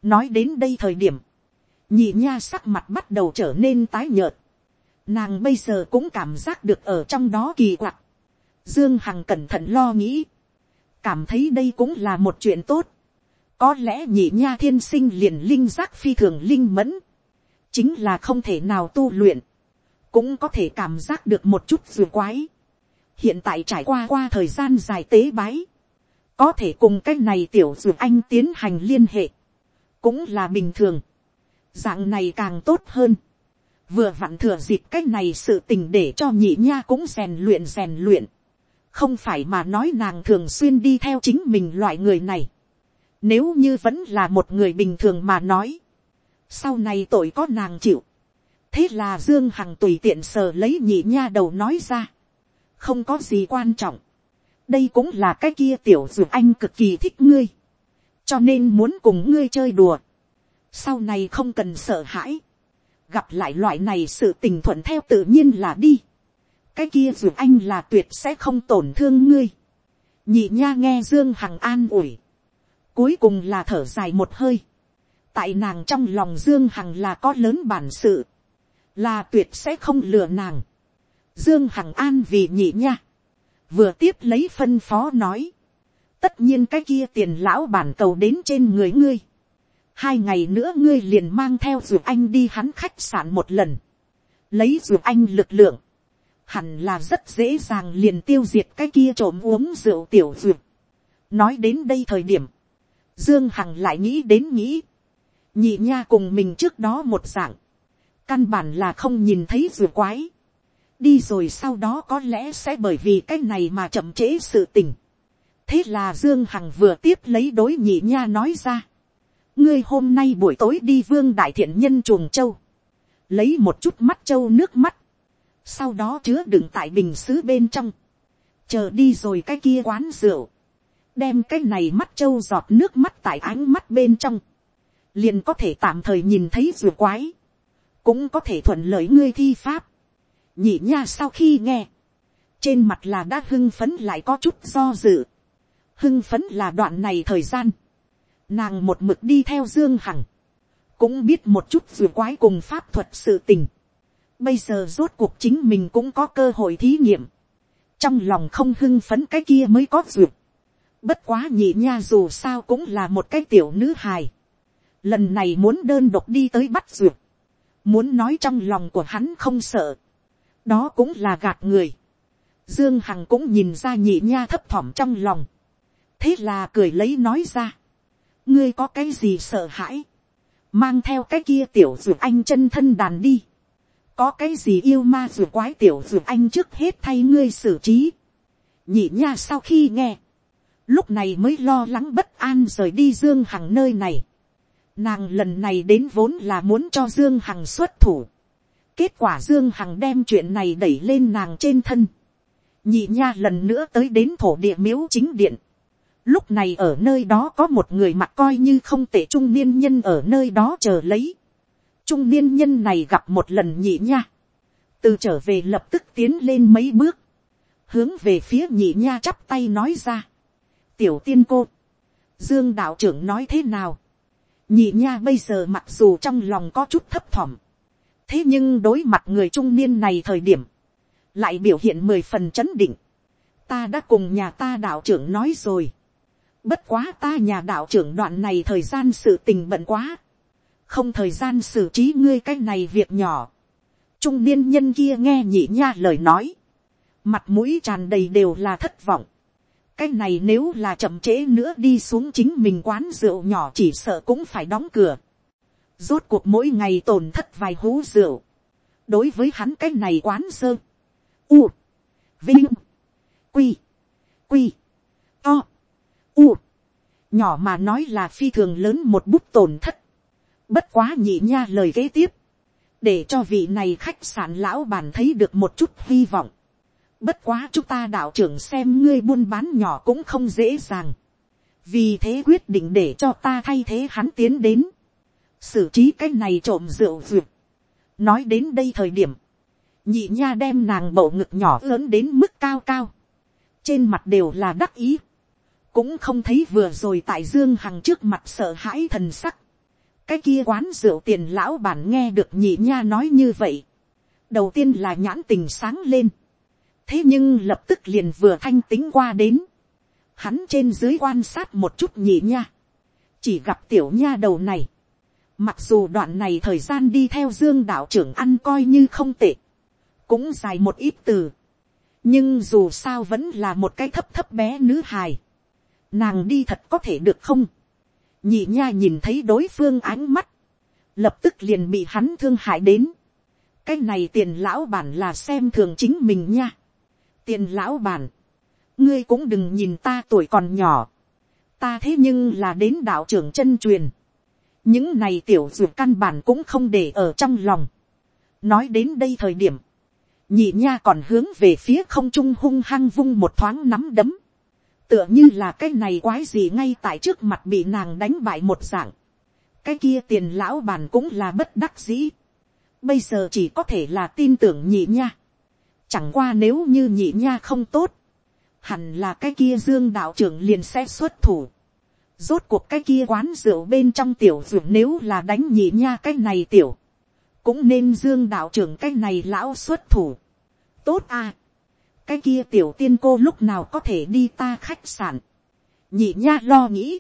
[SPEAKER 1] nói đến đây thời điểm, nhị nha sắc mặt bắt đầu trở nên tái nhợt, nàng bây giờ cũng cảm giác được ở trong đó kỳ quặc, dương hằng cẩn thận lo nghĩ, cảm thấy đây cũng là một chuyện tốt, có lẽ nhị nha thiên sinh liền linh giác phi thường linh mẫn. Chính là không thể nào tu luyện. Cũng có thể cảm giác được một chút dù quái. Hiện tại trải qua qua thời gian dài tế bái. Có thể cùng cái này tiểu dù anh tiến hành liên hệ. Cũng là bình thường. Dạng này càng tốt hơn. Vừa vặn thừa dịp cái này sự tình để cho nhị nha cũng rèn luyện rèn luyện. Không phải mà nói nàng thường xuyên đi theo chính mình loại người này nếu như vẫn là một người bình thường mà nói. Sau này tội có nàng chịu. Thế là Dương Hằng tùy tiện sờ lấy nhị nha đầu nói ra. Không có gì quan trọng. Đây cũng là cái kia tiểu dược anh cực kỳ thích ngươi. Cho nên muốn cùng ngươi chơi đùa. Sau này không cần sợ hãi. Gặp lại loại này sự tình thuận theo tự nhiên là đi. Cái kia dù anh là tuyệt sẽ không tổn thương ngươi. Nhị nha nghe Dương Hằng an ủi Cuối cùng là thở dài một hơi. Tại nàng trong lòng Dương Hằng là có lớn bản sự. Là tuyệt sẽ không lừa nàng. Dương Hằng an vì nhị nha. Vừa tiếp lấy phân phó nói. Tất nhiên cái kia tiền lão bản cầu đến trên người ngươi. Hai ngày nữa ngươi liền mang theo ruột anh đi hắn khách sạn một lần. Lấy ruột anh lực lượng. Hẳn là rất dễ dàng liền tiêu diệt cái kia trộm uống rượu tiểu ruột. Nói đến đây thời điểm Dương Hằng lại nghĩ đến nghĩ. Nhị nha cùng mình trước đó một dạng. Căn bản là không nhìn thấy rùa quái. Đi rồi sau đó có lẽ sẽ bởi vì cái này mà chậm trễ sự tình. Thế là Dương Hằng vừa tiếp lấy đối nhị nha nói ra. Ngươi hôm nay buổi tối đi vương đại thiện nhân chuồng châu. Lấy một chút mắt châu nước mắt. Sau đó chứa đựng tại bình xứ bên trong. Chờ đi rồi cái kia quán rượu đem cái này mắt châu giọt nước mắt tại ánh mắt bên trong, liền có thể tạm thời nhìn thấy rùa quái, cũng có thể thuận lợi ngươi thi pháp. nhị nha sau khi nghe, trên mặt là đã hưng phấn lại có chút do dự, hưng phấn là đoạn này thời gian, nàng một mực đi theo dương hằng, cũng biết một chút rùa quái cùng pháp thuật sự tình, Bây giờ rốt cuộc chính mình cũng có cơ hội thí nghiệm. Trong lòng không hưng phấn cái kia mới có duyệt. Bất quá nhị nha dù sao cũng là một cái tiểu nữ hài. Lần này muốn đơn độc đi tới bắt duyệt. Muốn nói trong lòng của hắn không sợ. Đó cũng là gạt người. Dương Hằng cũng nhìn ra nhị nha thấp thỏm trong lòng. Thế là cười lấy nói ra. Ngươi có cái gì sợ hãi? Mang theo cái kia tiểu ruột anh chân thân đàn đi. Có cái gì yêu ma dược quái tiểu ruột anh trước hết thay ngươi xử trí. Nhị nha sau khi nghe. Lúc này mới lo lắng bất an rời đi Dương Hằng nơi này. Nàng lần này đến vốn là muốn cho Dương Hằng xuất thủ. Kết quả Dương Hằng đem chuyện này đẩy lên nàng trên thân. Nhị nha lần nữa tới đến thổ địa miếu chính điện. Lúc này ở nơi đó có một người mặc coi như không tệ trung niên nhân ở nơi đó chờ lấy. Trung niên nhân này gặp một lần nhị nha. Từ trở về lập tức tiến lên mấy bước. Hướng về phía nhị nha chắp tay nói ra. Tiểu tiên cô. Dương đạo trưởng nói thế nào? Nhị nha bây giờ mặc dù trong lòng có chút thấp thỏm. Thế nhưng đối mặt người trung niên này thời điểm. Lại biểu hiện mười phần chấn định. Ta đã cùng nhà ta đạo trưởng nói rồi Bất quá ta nhà đạo trưởng đoạn này thời gian sự tình bận quá. Không thời gian xử trí ngươi cái này việc nhỏ. Trung niên nhân kia nghe nhị nha lời nói. Mặt mũi tràn đầy đều là thất vọng. Cái này nếu là chậm trễ nữa đi xuống chính mình quán rượu nhỏ chỉ sợ cũng phải đóng cửa. Rốt cuộc mỗi ngày tổn thất vài hú rượu. Đối với hắn cái này quán sơ. U. Vinh. Quy. Quy. To u, nhỏ mà nói là phi thường lớn một bút tổn thất, bất quá nhị nha lời kế tiếp, để cho vị này khách sạn lão bàn thấy được một chút hy vọng, bất quá chúng ta đạo trưởng xem ngươi buôn bán nhỏ cũng không dễ dàng, vì thế quyết định để cho ta thay thế hắn tiến đến, xử trí cái này trộm rượu duyệt, nói đến đây thời điểm, nhị nha đem nàng bầu ngực nhỏ lớn đến mức cao cao, trên mặt đều là đắc ý, cũng không thấy vừa rồi tại dương hằng trước mặt sợ hãi thần sắc. cái kia quán rượu tiền lão bản nghe được nhị nha nói như vậy. đầu tiên là nhãn tình sáng lên. thế nhưng lập tức liền vừa thanh tính qua đến. hắn trên dưới quan sát một chút nhị nha. chỉ gặp tiểu nha đầu này. mặc dù đoạn này thời gian đi theo dương đạo trưởng ăn coi như không tệ. cũng dài một ít từ. nhưng dù sao vẫn là một cái thấp thấp bé nữ hài nàng đi thật có thể được không, nhị nha nhìn thấy đối phương ánh mắt, lập tức liền bị hắn thương hại đến, cái này tiền lão bản là xem thường chính mình nha, tiền lão bản, ngươi cũng đừng nhìn ta tuổi còn nhỏ, ta thế nhưng là đến đạo trưởng chân truyền, những này tiểu dược căn bản cũng không để ở trong lòng, nói đến đây thời điểm, nhị nha còn hướng về phía không trung hung hăng vung một thoáng nắm đấm, tựa như là cái này quái gì ngay tại trước mặt bị nàng đánh bại một dạng. cái kia tiền lão bàn cũng là bất đắc dĩ. bây giờ chỉ có thể là tin tưởng nhị nha. chẳng qua nếu như nhị nha không tốt, hẳn là cái kia dương đạo trưởng liền sẽ xuất thủ. rốt cuộc cái kia quán rượu bên trong tiểu dược nếu là đánh nhị nha cái này tiểu, cũng nên dương đạo trưởng cái này lão xuất thủ. tốt à cái kia tiểu tiên cô lúc nào có thể đi ta khách sạn. nhị nha lo nghĩ.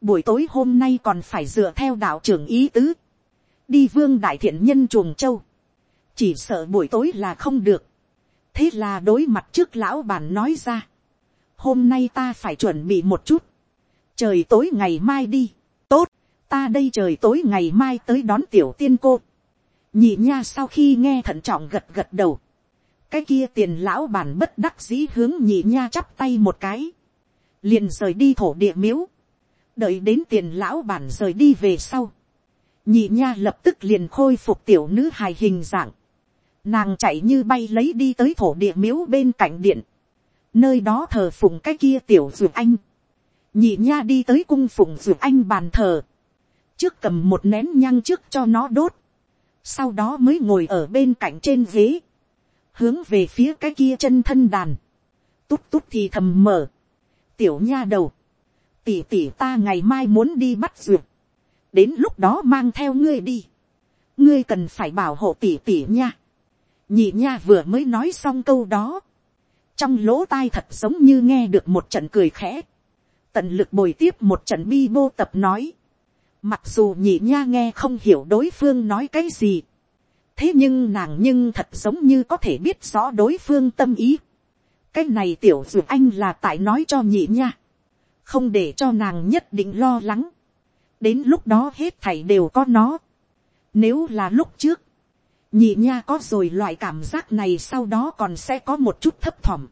[SPEAKER 1] buổi tối hôm nay còn phải dựa theo đạo trưởng ý tứ. đi vương đại thiện nhân chuồng châu. chỉ sợ buổi tối là không được. thế là đối mặt trước lão bàn nói ra. hôm nay ta phải chuẩn bị một chút. trời tối ngày mai đi. tốt, ta đây trời tối ngày mai tới đón tiểu tiên cô. nhị nha sau khi nghe thận trọng gật gật đầu cái kia tiền lão bản bất đắc dĩ hướng nhị nha chắp tay một cái, liền rời đi thổ địa miếu, đợi đến tiền lão bản rời đi về sau, nhị nha lập tức liền khôi phục tiểu nữ hài hình dạng, nàng chạy như bay lấy đi tới thổ địa miếu bên cạnh điện, nơi đó thờ phụng cái kia tiểu dược anh, nhị nha đi tới cung phụng dược anh bàn thờ, trước cầm một nén nhang trước cho nó đốt, sau đó mới ngồi ở bên cạnh trên ghế, hướng về phía cái kia chân thân đàn, tút tút thì thầm mở, tiểu nha đầu, tỉ tỉ ta ngày mai muốn đi bắt duyệt, đến lúc đó mang theo ngươi đi, ngươi cần phải bảo hộ tỉ tỉ nha, nhị nha vừa mới nói xong câu đó, trong lỗ tai thật giống như nghe được một trận cười khẽ, tận lực bồi tiếp một trận bi bô tập nói, mặc dù nhị nha nghe không hiểu đối phương nói cái gì, thế nhưng nàng nhưng thật giống như có thể biết rõ đối phương tâm ý. cái này tiểu dù anh là tại nói cho nhị nha, không để cho nàng nhất định lo lắng, đến lúc đó hết thảy đều có nó. nếu là lúc trước, nhị nha có rồi loại cảm giác này sau đó còn sẽ có một chút thấp thỏm.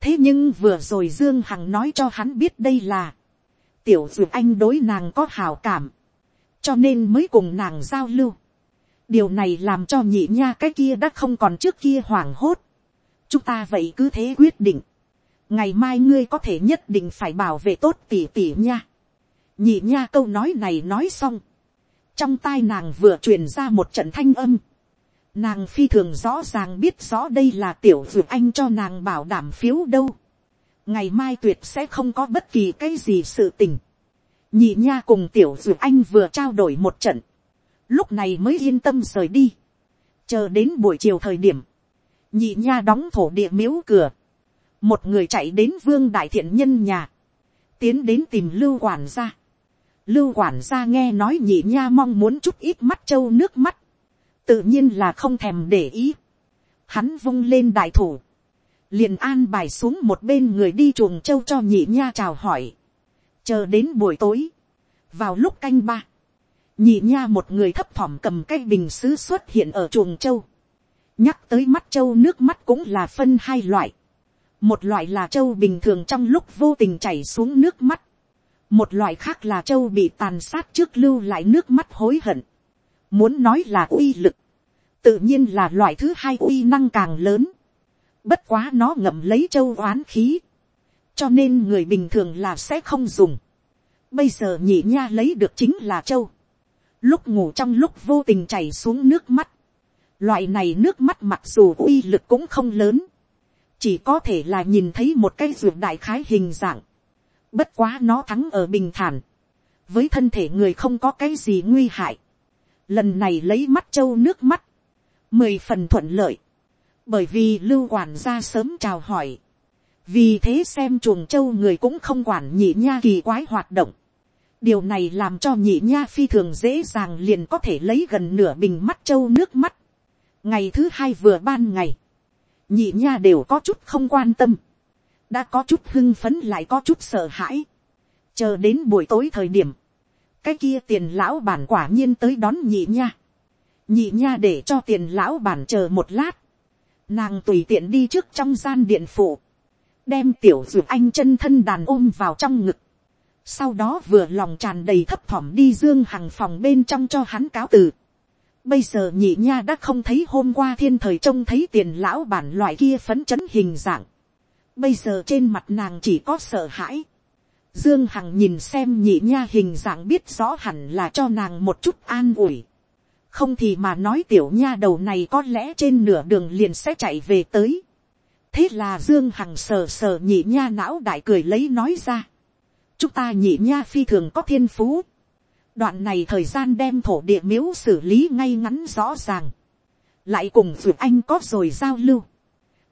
[SPEAKER 1] thế nhưng vừa rồi dương hằng nói cho hắn biết đây là, tiểu dù anh đối nàng có hào cảm, cho nên mới cùng nàng giao lưu điều này làm cho nhị nha cái kia đã không còn trước kia hoảng hốt. chúng ta vậy cứ thế quyết định. ngày mai ngươi có thể nhất định phải bảo vệ tốt tỉ tỉ nha. nhị nha câu nói này nói xong. trong tai nàng vừa truyền ra một trận thanh âm. nàng phi thường rõ ràng biết rõ đây là tiểu dược anh cho nàng bảo đảm phiếu đâu. ngày mai tuyệt sẽ không có bất kỳ cái gì sự tình. nhị nha cùng tiểu dược anh vừa trao đổi một trận lúc này mới yên tâm rời đi, chờ đến buổi chiều thời điểm, nhị nha đóng thổ địa miếu cửa, một người chạy đến vương đại thiện nhân nhà, tiến đến tìm lưu quản gia, lưu quản gia nghe nói nhị nha mong muốn chút ít mắt trâu nước mắt, tự nhiên là không thèm để ý, hắn vung lên đại thủ, liền an bài xuống một bên người đi chuồng trâu cho nhị nha chào hỏi, chờ đến buổi tối, vào lúc canh ba, nhị nha một người thấp thỏm cầm cái bình xứ xuất hiện ở chuồng châu. nhắc tới mắt châu nước mắt cũng là phân hai loại. một loại là châu bình thường trong lúc vô tình chảy xuống nước mắt. một loại khác là châu bị tàn sát trước lưu lại nước mắt hối hận. muốn nói là uy lực. tự nhiên là loại thứ hai uy năng càng lớn. bất quá nó ngậm lấy châu oán khí. cho nên người bình thường là sẽ không dùng. bây giờ nhị nha lấy được chính là châu lúc ngủ trong lúc vô tình chảy xuống nước mắt, loại này nước mắt mặc dù uy lực cũng không lớn, chỉ có thể là nhìn thấy một cái ruột đại khái hình dạng, bất quá nó thắng ở bình thản, với thân thể người không có cái gì nguy hại, lần này lấy mắt trâu nước mắt, mười phần thuận lợi, bởi vì lưu quản gia sớm chào hỏi, vì thế xem chuồng trâu người cũng không quản nhị nha kỳ quái hoạt động, điều này làm cho nhị nha phi thường dễ dàng liền có thể lấy gần nửa bình mắt trâu nước mắt. ngày thứ hai vừa ban ngày, nhị nha đều có chút không quan tâm, đã có chút hưng phấn lại có chút sợ hãi, chờ đến buổi tối thời điểm, cái kia tiền lão bản quả nhiên tới đón nhị nha, nhị nha để cho tiền lão bản chờ một lát, nàng tùy tiện đi trước trong gian điện phụ, đem tiểu d anh chân thân đàn ôm vào trong ngực, sau đó vừa lòng tràn đầy thấp thỏm đi dương hằng phòng bên trong cho hắn cáo từ. bây giờ nhị nha đã không thấy hôm qua thiên thời trông thấy tiền lão bản loại kia phấn chấn hình dạng. bây giờ trên mặt nàng chỉ có sợ hãi. dương hằng nhìn xem nhị nha hình dạng biết rõ hẳn là cho nàng một chút an ủi. không thì mà nói tiểu nha đầu này có lẽ trên nửa đường liền sẽ chạy về tới. thế là dương hằng sờ sờ nhị nha não đại cười lấy nói ra chúng ta nhị nha phi thường có thiên phú. đoạn này thời gian đem thổ địa miếu xử lý ngay ngắn rõ ràng. lại cùng vượt anh có rồi giao lưu.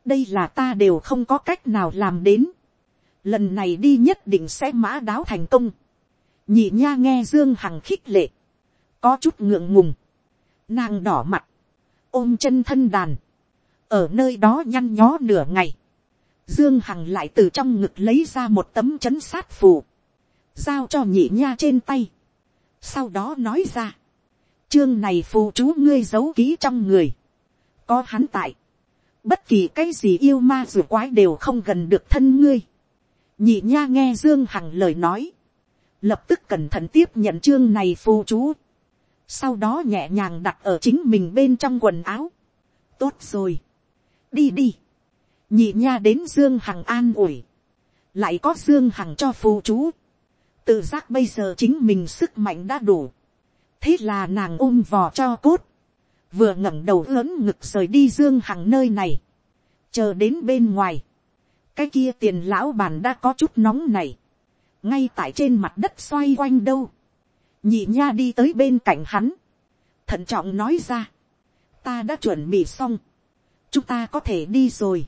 [SPEAKER 1] đây là ta đều không có cách nào làm đến. lần này đi nhất định sẽ mã đáo thành công. nhị nha nghe dương hằng khích lệ. có chút ngượng ngùng. nàng đỏ mặt. ôm chân thân đàn. ở nơi đó nhăn nhó nửa ngày. Dương Hằng lại từ trong ngực lấy ra một tấm chấn sát phù giao cho nhị nha trên tay. sau đó nói ra, chương này phù chú ngươi giấu ký trong người, có hắn tại, bất kỳ cái gì yêu ma dù quái đều không gần được thân ngươi. nhị nha nghe dương hằng lời nói, lập tức cẩn thận tiếp nhận chương này phù chú, sau đó nhẹ nhàng đặt ở chính mình bên trong quần áo. tốt rồi, đi đi, nhị nha đến dương hằng an ủi, lại có dương hằng cho phù chú, tự giác bây giờ chính mình sức mạnh đã đủ. thế là nàng ôm vò cho cốt, vừa ngẩng đầu lớn ngực rời đi dương hằng nơi này, chờ đến bên ngoài, cái kia tiền lão bàn đã có chút nóng này, ngay tại trên mặt đất xoay quanh đâu, nhị nha đi tới bên cạnh hắn, thận trọng nói ra, ta đã chuẩn bị xong, chúng ta có thể đi rồi.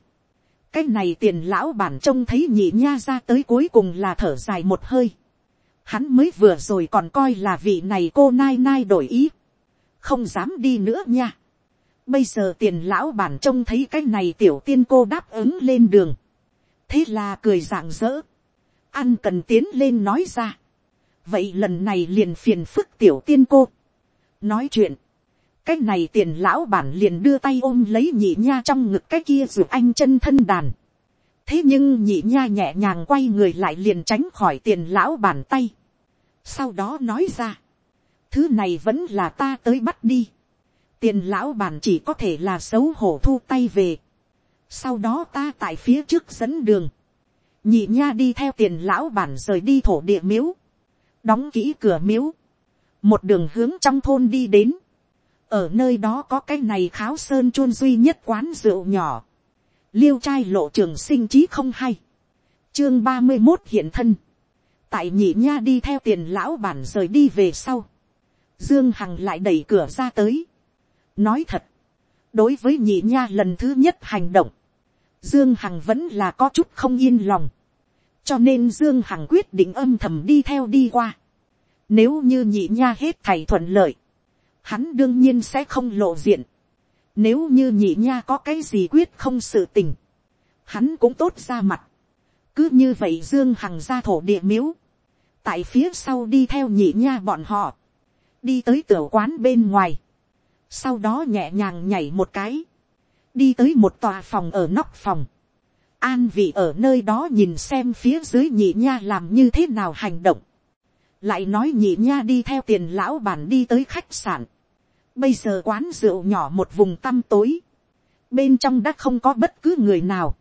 [SPEAKER 1] cái này tiền lão bản trông thấy nhị nha ra tới cuối cùng là thở dài một hơi hắn mới vừa rồi còn coi là vị này cô nai nai đổi ý. không dám đi nữa nha. bây giờ tiền lão bản trông thấy cái này tiểu tiên cô đáp ứng lên đường. thế là cười rạng rỡ. ăn cần tiến lên nói ra. vậy lần này liền phiền phức tiểu tiên cô. nói chuyện cái này tiền lão bản liền đưa tay ôm lấy nhị nha trong ngực cái kia ruột anh chân thân đàn. thế nhưng nhị nha nhẹ nhàng quay người lại liền tránh khỏi tiền lão bản tay sau đó nói ra, thứ này vẫn là ta tới bắt đi. tiền lão bản chỉ có thể là xấu hổ thu tay về. sau đó ta tại phía trước dẫn đường. nhị nha đi theo tiền lão bản rời đi thổ địa miếu. đóng kỹ cửa miếu. một đường hướng trong thôn đi đến ở nơi đó có cái này kháo sơn chuôn duy nhất quán rượu nhỏ, liêu trai lộ trường sinh trí không hay, chương ba mươi một hiện thân, tại nhị nha đi theo tiền lão bản rời đi về sau, dương hằng lại đẩy cửa ra tới, nói thật, đối với nhị nha lần thứ nhất hành động, dương hằng vẫn là có chút không yên lòng, cho nên dương hằng quyết định âm thầm đi theo đi qua, nếu như nhị nha hết thầy thuận lợi, hắn đương nhiên sẽ không lộ diện. Nếu như nhị nha có cái gì quyết không sự tình, hắn cũng tốt ra mặt cứ như vậy dương hằng ra thổ địa miếu, tại phía sau đi theo nhị nha bọn họ, đi tới tiểu quán bên ngoài, sau đó nhẹ nhàng nhảy một cái, đi tới một tòa phòng ở nóc phòng, an vị ở nơi đó nhìn xem phía dưới nhị nha làm như thế nào hành động, lại nói nhị nha đi theo tiền lão bản đi tới khách sạn, Bây giờ quán rượu nhỏ một vùng tăm tối. Bên trong đã không có bất cứ người nào.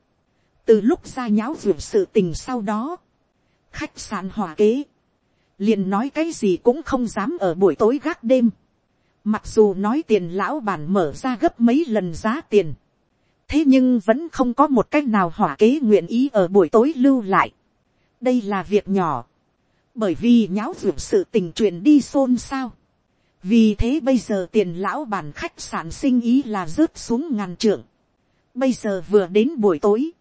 [SPEAKER 1] Từ lúc ra nháo ruột sự tình sau đó. Khách sạn hòa kế. Liền nói cái gì cũng không dám ở buổi tối gác đêm. Mặc dù nói tiền lão bản mở ra gấp mấy lần giá tiền. Thế nhưng vẫn không có một cách nào hỏa kế nguyện ý ở buổi tối lưu lại. Đây là việc nhỏ. Bởi vì nháo ruột sự tình truyền đi xôn xao vì thế bây giờ tiền lão bản khách sạn sinh ý là rớt xuống ngàn trượng. bây giờ vừa đến buổi tối,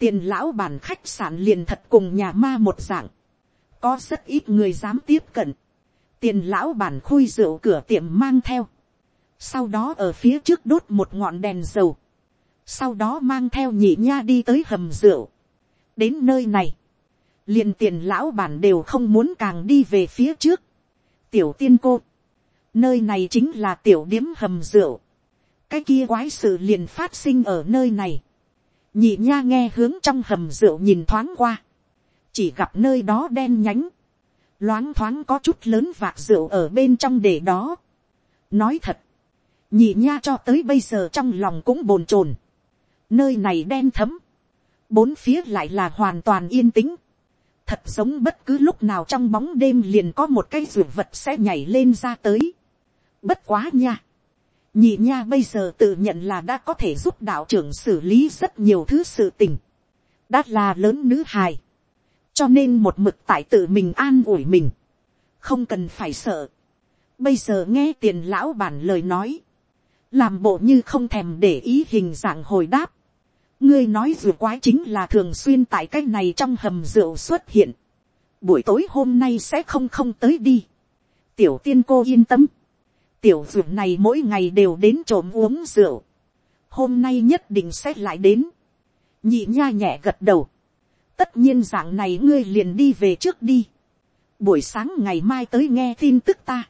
[SPEAKER 1] tiền lão bản khách sạn liền thật cùng nhà ma một dạng. có rất ít người dám tiếp cận. tiền lão bản khui rượu cửa tiệm mang theo. sau đó ở phía trước đốt một ngọn đèn dầu. sau đó mang theo nhị nha đi tới hầm rượu. đến nơi này, liền tiền lão bản đều không muốn càng đi về phía trước. tiểu tiên cô, Nơi này chính là tiểu điếm hầm rượu. Cái kia quái sự liền phát sinh ở nơi này. Nhị nha nghe hướng trong hầm rượu nhìn thoáng qua. Chỉ gặp nơi đó đen nhánh. Loáng thoáng có chút lớn vạc rượu ở bên trong để đó. Nói thật. Nhị nha cho tới bây giờ trong lòng cũng bồn chồn. Nơi này đen thấm. Bốn phía lại là hoàn toàn yên tĩnh thật giống bất cứ lúc nào trong bóng đêm liền có một cái ruột vật sẽ nhảy lên ra tới. Bất quá nha. Nhị nha bây giờ tự nhận là đã có thể giúp đạo trưởng xử lý rất nhiều thứ sự tình. Đã là lớn nữ hài. Cho nên một mực tại tự mình an ủi mình. Không cần phải sợ. Bây giờ nghe tiền lão bản lời nói. Làm bộ như không thèm để ý hình dạng hồi đáp. Ngươi nói dù quái chính là thường xuyên tại cái này trong hầm rượu xuất hiện. Buổi tối hôm nay sẽ không không tới đi. Tiểu tiên cô yên tâm tiểu rượu này mỗi ngày đều đến trộm uống rượu, hôm nay nhất định sẽ lại đến, nhị nha nhẹ gật đầu, tất nhiên dạng này ngươi liền đi về trước đi, buổi sáng ngày mai tới nghe tin tức ta,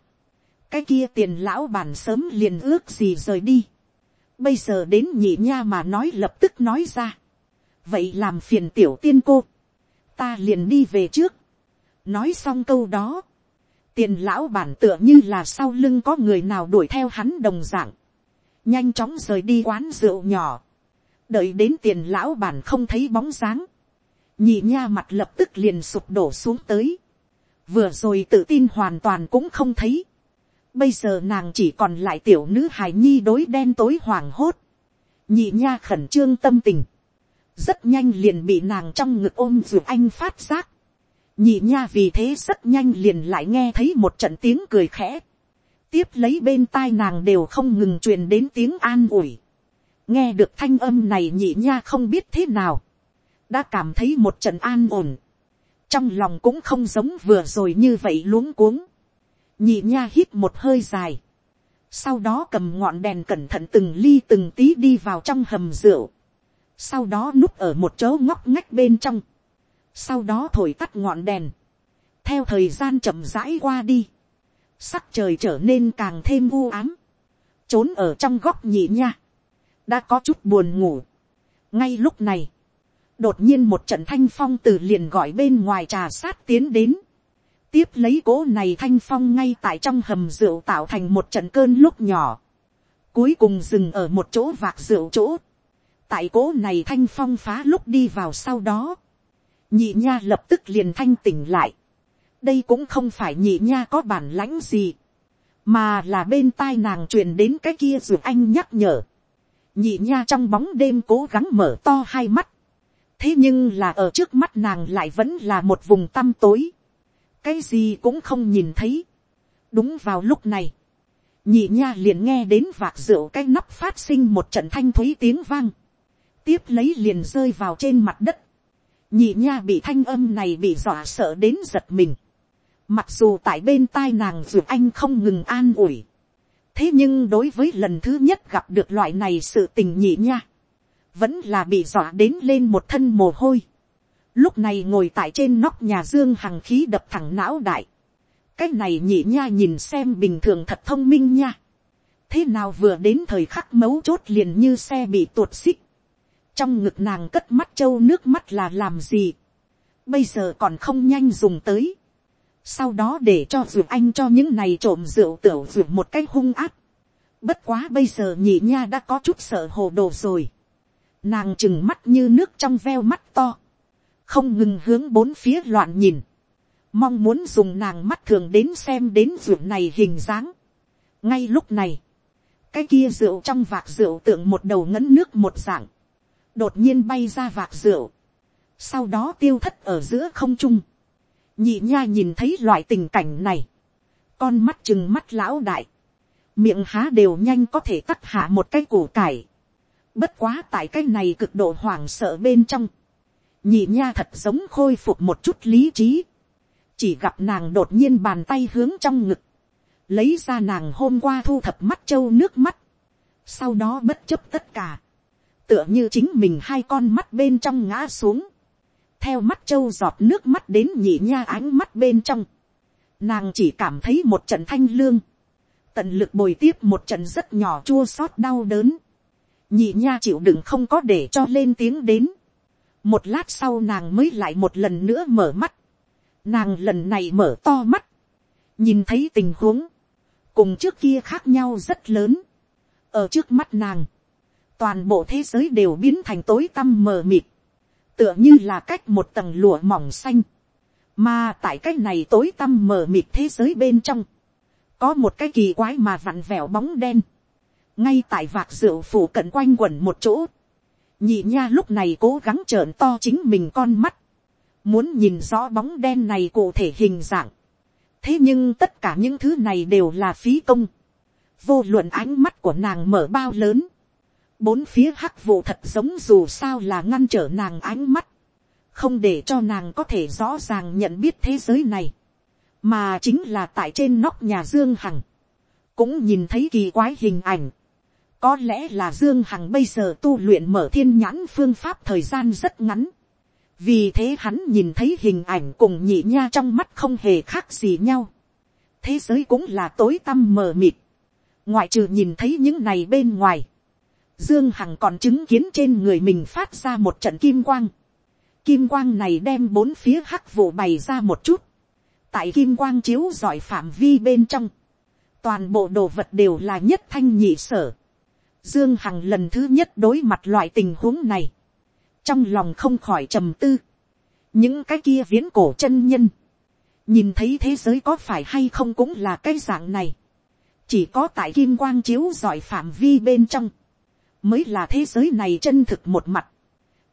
[SPEAKER 1] cái kia tiền lão bản sớm liền ước gì rời đi, bây giờ đến nhị nha mà nói lập tức nói ra, vậy làm phiền tiểu tiên cô, ta liền đi về trước, nói xong câu đó, tiền lão bản tựa như là sau lưng có người nào đuổi theo hắn đồng dạng, nhanh chóng rời đi quán rượu nhỏ, đợi đến tiền lão bản không thấy bóng dáng, nhị nha mặt lập tức liền sụp đổ xuống tới, vừa rồi tự tin hoàn toàn cũng không thấy, bây giờ nàng chỉ còn lại tiểu nữ hài nhi đối đen tối hoảng hốt, nhị nha khẩn trương tâm tình, rất nhanh liền bị nàng trong ngực ôm ruột anh phát giác, nhị nha vì thế rất nhanh liền lại nghe thấy một trận tiếng cười khẽ. tiếp lấy bên tai nàng đều không ngừng truyền đến tiếng an ủi. nghe được thanh âm này nhị nha không biết thế nào, đã cảm thấy một trận an ổn, trong lòng cũng không giống vừa rồi như vậy luống cuống, nhị nha hít một hơi dài, sau đó cầm ngọn đèn cẩn thận từng ly từng tí đi vào trong hầm rượu, sau đó núp ở một chỗ ngóc ngách bên trong, sau đó thổi tắt ngọn đèn, theo thời gian chậm rãi qua đi, sắc trời trở nên càng thêm u ám, trốn ở trong góc nhị nha, đã có chút buồn ngủ. ngay lúc này, đột nhiên một trận thanh phong từ liền gọi bên ngoài trà sát tiến đến, tiếp lấy cố này thanh phong ngay tại trong hầm rượu tạo thành một trận cơn lúc nhỏ, cuối cùng dừng ở một chỗ vạc rượu chỗ, tại cố này thanh phong phá lúc đi vào sau đó, nhị nha lập tức liền thanh tỉnh lại, đây cũng không phải nhị nha có bản lãnh gì, mà là bên tai nàng truyền đến cái kia dù anh nhắc nhở, nhị nha trong bóng đêm cố gắng mở to hai mắt, thế nhưng là ở trước mắt nàng lại vẫn là một vùng tăm tối, cái gì cũng không nhìn thấy. đúng vào lúc này, nhị nha liền nghe đến vạc rượu cái nắp phát sinh một trận thanh thúy tiếng vang, tiếp lấy liền rơi vào trên mặt đất, nhị nha bị thanh âm này bị dọa sợ đến giật mình, mặc dù tại bên tai nàng ruột anh không ngừng an ủi, thế nhưng đối với lần thứ nhất gặp được loại này sự tình nhị nha, vẫn là bị dọa đến lên một thân mồ hôi. lúc này ngồi tại trên nóc nhà dương hằng khí đập thẳng não đại. cái này nhị nha nhìn xem bình thường thật thông minh nha. thế nào vừa đến thời khắc mấu chốt liền như xe bị tuột xích trong ngực nàng cất mắt trâu nước mắt là làm gì. bây giờ còn không nhanh dùng tới. sau đó để cho ruột anh cho những này trộm rượu tửu ruột một cách hung áp Bất quá bây giờ nhị nha đã có chút sợ hồ đồ rồi. Nàng chừng mắt như nước trong veo mắt to. Không ngừng hướng bốn phía loạn nhìn. Mong muốn dùng nàng mắt thường đến xem đến ruộng này hình dáng. Ngay lúc này. Cái kia rượu trong vạc rượu tượng một đầu ngấn nước một dạng. Đột nhiên bay ra vạc rượu. Sau đó tiêu thất ở giữa không trung. Nhị nha nhìn thấy loại tình cảnh này. Con mắt chừng mắt lão đại miệng há đều nhanh có thể cắt hạ một cái củ cải. Bất quá tại cái này cực độ hoảng sợ bên trong. Nhị nha thật giống khôi phục một chút lý trí. Chỉ gặp nàng đột nhiên bàn tay hướng trong ngực. Lấy ra nàng hôm qua thu thập mắt trâu nước mắt. Sau đó bất chấp tất cả. Tựa như chính mình hai con mắt bên trong ngã xuống. Theo mắt trâu giọt nước mắt đến nhị nha ánh mắt bên trong. Nàng chỉ cảm thấy một trận thanh lương. Tận lực bồi tiếp một trận rất nhỏ chua xót đau đớn, nhị nha chịu đựng không có để cho lên tiếng đến, một lát sau nàng mới lại một lần nữa mở mắt, nàng lần này mở to mắt, nhìn thấy tình huống, cùng trước kia khác nhau rất lớn, ở trước mắt nàng, toàn bộ thế giới đều biến thành tối tăm mờ mịt, tựa như là cách một tầng lụa mỏng xanh, mà tại cách này tối tăm mờ mịt thế giới bên trong, có một cái kỳ quái mà vặn vẹo bóng đen, ngay tại vạc rượu phủ cận quanh quẩn một chỗ, nhị nha lúc này cố gắng trợn to chính mình con mắt, muốn nhìn rõ bóng đen này cụ thể hình dạng, thế nhưng tất cả những thứ này đều là phí công, vô luận ánh mắt của nàng mở bao lớn, bốn phía hắc vụ thật giống dù sao là ngăn trở nàng ánh mắt, không để cho nàng có thể rõ ràng nhận biết thế giới này mà chính là tại trên nóc nhà dương hằng, cũng nhìn thấy kỳ quái hình ảnh. có lẽ là dương hằng bây giờ tu luyện mở thiên nhãn phương pháp thời gian rất ngắn. vì thế hắn nhìn thấy hình ảnh cùng nhị nha trong mắt không hề khác gì nhau. thế giới cũng là tối tăm mờ mịt. ngoại trừ nhìn thấy những này bên ngoài. Dương Hằng còn chứng kiến trên người mình phát ra một trận kim quang. Kim quang này đem bốn phía hắc vụ bày ra một chút tại kim quang chiếu giỏi phạm vi bên trong, toàn bộ đồ vật đều là nhất thanh nhị sở. Dương Hằng lần thứ nhất đối mặt loại tình huống này, trong lòng không khỏi trầm tư. những cái kia viễn cổ chân nhân, nhìn thấy thế giới có phải hay không cũng là cái dạng này. chỉ có tại kim quang chiếu giỏi phạm vi bên trong, mới là thế giới này chân thực một mặt.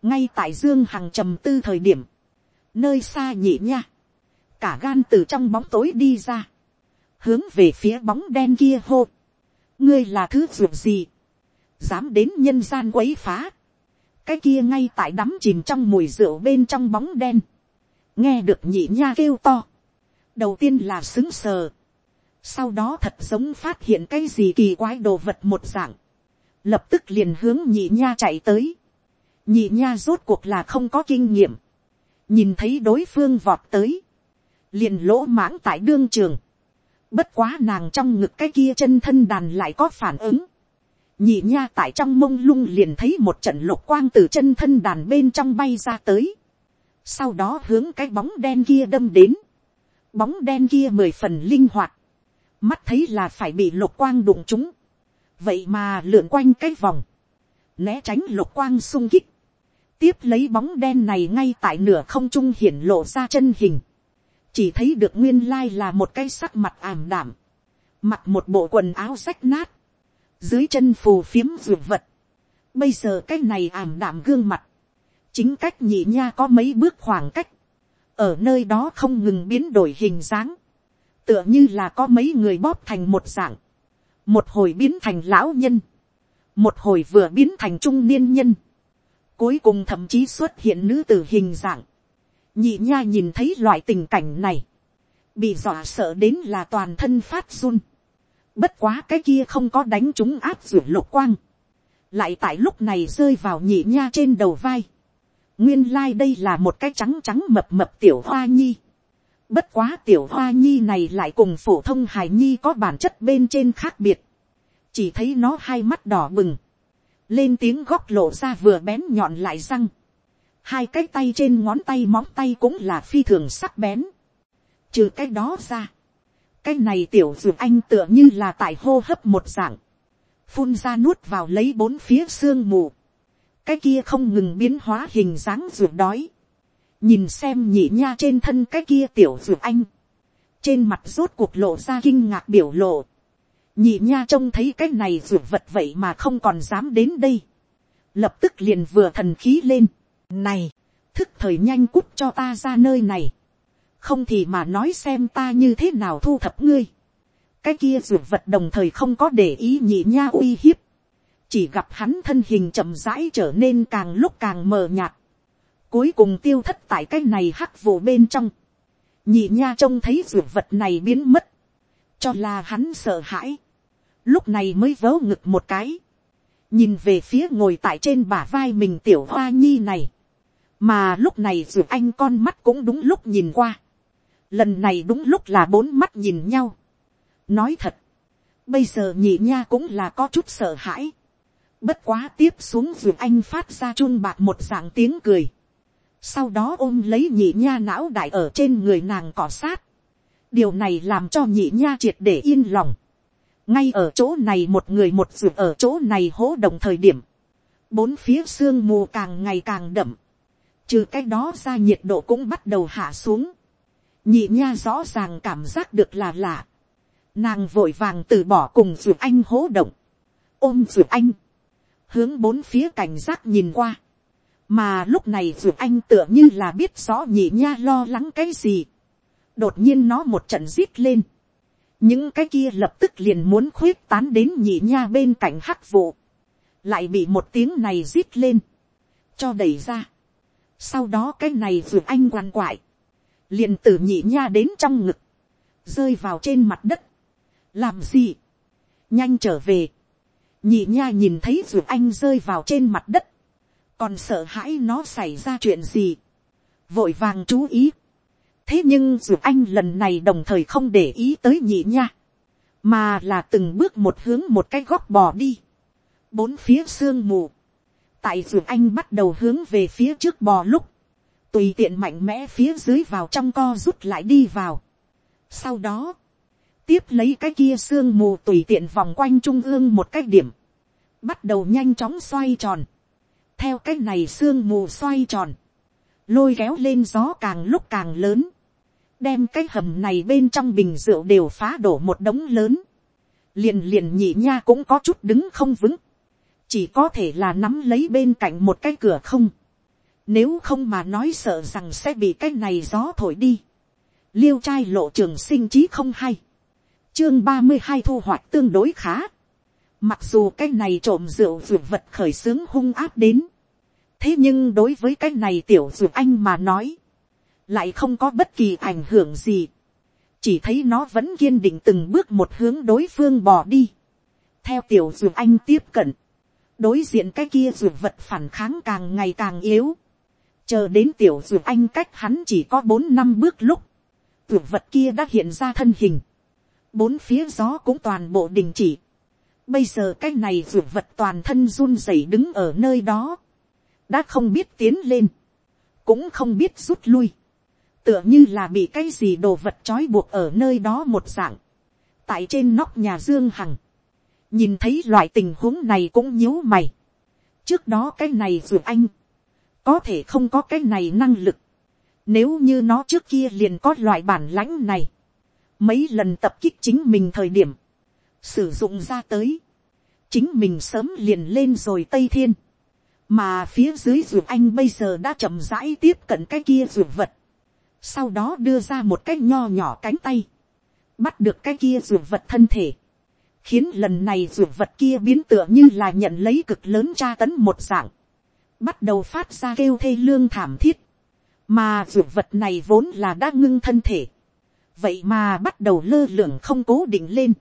[SPEAKER 1] ngay tại dương hằng trầm tư thời điểm, nơi xa nhị nha, cả gan từ trong bóng tối đi ra, hướng về phía bóng đen kia hô, ngươi là thứ ruột gì, dám đến nhân gian quấy phá, cái kia ngay tại đắm chìm trong mùi rượu bên trong bóng đen, nghe được nhị nha kêu to, đầu tiên là xứng sờ, sau đó thật giống phát hiện cái gì kỳ quái đồ vật một dạng, lập tức liền hướng nhị nha chạy tới, nhị nha rốt cuộc là không có kinh nghiệm, nhìn thấy đối phương vọt tới, liền lỗ mãng tại đương trường, bất quá nàng trong ngực cái kia chân thân đàn lại có phản ứng, nhị nha tại trong mông lung liền thấy một trận lục quang từ chân thân đàn bên trong bay ra tới, sau đó hướng cái bóng đen kia đâm đến, bóng đen kia mười phần linh hoạt, mắt thấy là phải bị lục quang đụng chúng, vậy mà lượn quanh cái vòng, né tránh lục quang sung kích, tiếp lấy bóng đen này ngay tại nửa không trung hiển lộ ra chân hình, chỉ thấy được nguyên lai là một cái sắc mặt ảm đảm, mặc một bộ quần áo rách nát, dưới chân phù phiếm ruột vật, bây giờ cái này ảm đảm gương mặt, chính cách nhị nha có mấy bước khoảng cách, ở nơi đó không ngừng biến đổi hình dáng, tựa như là có mấy người bóp thành một dạng, một hồi biến thành lão nhân, một hồi vừa biến thành trung niên nhân, cuối cùng thậm chí xuất hiện nữ tử hình dạng, nhị nha nhìn thấy loại tình cảnh này, bị dọa sợ đến là toàn thân phát run, bất quá cái kia không có đánh chúng áp ruột lục quang, lại tại lúc này rơi vào nhị nha trên đầu vai, nguyên lai、like、đây là một cái trắng trắng mập mập tiểu hoa nhi, bất quá tiểu hoa nhi này lại cùng phổ thông hài nhi có bản chất bên trên khác biệt, chỉ thấy nó hai mắt đỏ bừng, lên tiếng góc lộ ra vừa bén nhọn lại răng, hai cái tay trên ngón tay móng tay cũng là phi thường sắc bén, trừ cái đó ra, cái này tiểu d anh tựa như là tại hô hấp một dạng, phun ra nuốt vào lấy bốn phía xương mù, cái kia không ngừng biến hóa hình dáng ruột đói, nhìn xem nhị nha trên thân cái kia tiểu ruột anh, trên mặt rốt cuộc lộ ra kinh ngạc biểu lộ, nhị nha trông thấy cái này ruột vật vậy mà không còn dám đến đây, lập tức liền vừa thần khí lên, này, thức thời nhanh cút cho ta ra nơi này, không thì mà nói xem ta như thế nào thu thập ngươi, cái kia ruột vật đồng thời không có để ý nhị nha uy hiếp, chỉ gặp hắn thân hình chậm rãi trở nên càng lúc càng mờ nhạt, cuối cùng tiêu thất tại cái này hắc vụ bên trong, nhị nha trông thấy ruột vật này biến mất, cho là hắn sợ hãi, lúc này mới vớ ngực một cái, nhìn về phía ngồi tại trên bả vai mình tiểu hoa nhi này, mà lúc này ruột anh con mắt cũng đúng lúc nhìn qua, lần này đúng lúc là bốn mắt nhìn nhau, nói thật, bây giờ nhị nha cũng là có chút sợ hãi, Bất quá tiếp xuống dù anh phát ra chun bạc một dạng tiếng cười. Sau đó ôm lấy nhị nha não đại ở trên người nàng cỏ sát. Điều này làm cho nhị nha triệt để yên lòng. Ngay ở chỗ này một người một ruột ở chỗ này hố đồng thời điểm. Bốn phía sương mù càng ngày càng đậm. Trừ cái đó ra nhiệt độ cũng bắt đầu hạ xuống. Nhị nha rõ ràng cảm giác được là lạ. Nàng vội vàng từ bỏ cùng ruột anh hố động. Ôm ruột anh hướng bốn phía cảnh giác nhìn qua mà lúc này dù anh tựa như là biết rõ nhị nha lo lắng cái gì. đột nhiên nó một trận rít lên. những cái kia lập tức liền muốn khuyết tán đến nhị nha bên cạnh hắc vụ. lại bị một tiếng này rít lên. cho đẩy ra. sau đó cái này dù anh quằn quại. liền từ nhị nha đến trong ngực. rơi vào trên mặt đất. làm gì. nhanh trở về nhị nha nhìn thấy dù anh rơi vào trên mặt đất, còn sợ hãi nó xảy ra chuyện gì, vội vàng chú ý. thế nhưng dù anh lần này đồng thời không để ý tới nhị nha, mà là từng bước một hướng một cái góc bò đi, bốn phía sương mù, tại dù anh bắt đầu hướng về phía trước bò lúc, tùy tiện mạnh mẽ phía dưới vào trong co rút lại đi vào. sau đó, tiếp lấy cái kia sương mù tùy tiện vòng quanh trung ương một cái điểm, bắt đầu nhanh chóng xoay tròn, theo cái này sương mù xoay tròn, lôi kéo lên gió càng lúc càng lớn, đem cái hầm này bên trong bình rượu đều phá đổ một đống lớn, liền liền nhị nha cũng có chút đứng không vững, chỉ có thể là nắm lấy bên cạnh một cái cửa không, nếu không mà nói sợ rằng sẽ bị cái này gió thổi đi, liêu trai lộ trường sinh trí không hay, chương ba mươi hai thu hoạch tương đối khá, Mặc dù cái này trộm rượu ruột vật khởi xướng hung áp đến. Thế nhưng đối với cái này tiểu ruột anh mà nói. Lại không có bất kỳ ảnh hưởng gì. Chỉ thấy nó vẫn kiên định từng bước một hướng đối phương bỏ đi. Theo tiểu ruột anh tiếp cận. Đối diện cái kia ruột vật phản kháng càng ngày càng yếu. Chờ đến tiểu ruột anh cách hắn chỉ có bốn năm bước lúc. Ruột vật kia đã hiện ra thân hình. Bốn phía gió cũng toàn bộ đình chỉ Bây giờ cái này ruột vật toàn thân run rẩy đứng ở nơi đó. Đã không biết tiến lên. Cũng không biết rút lui. Tựa như là bị cái gì đồ vật trói buộc ở nơi đó một dạng. Tại trên nóc nhà Dương Hằng. Nhìn thấy loại tình huống này cũng nhíu mày. Trước đó cái này ruột anh. Có thể không có cái này năng lực. Nếu như nó trước kia liền có loại bản lãnh này. Mấy lần tập kích chính mình thời điểm sử dụng ra tới, chính mình sớm liền lên rồi tây thiên, mà phía dưới ruột anh bây giờ đã chậm rãi tiếp cận cái kia ruột vật, sau đó đưa ra một cái nho nhỏ cánh tay, bắt được cái kia ruột vật thân thể, khiến lần này ruột vật kia biến tựa như là nhận lấy cực lớn tra tấn một dạng, bắt đầu phát ra kêu thê lương thảm thiết, mà ruột vật này vốn là đã ngưng thân thể, vậy mà bắt đầu lơ lửng không cố định lên,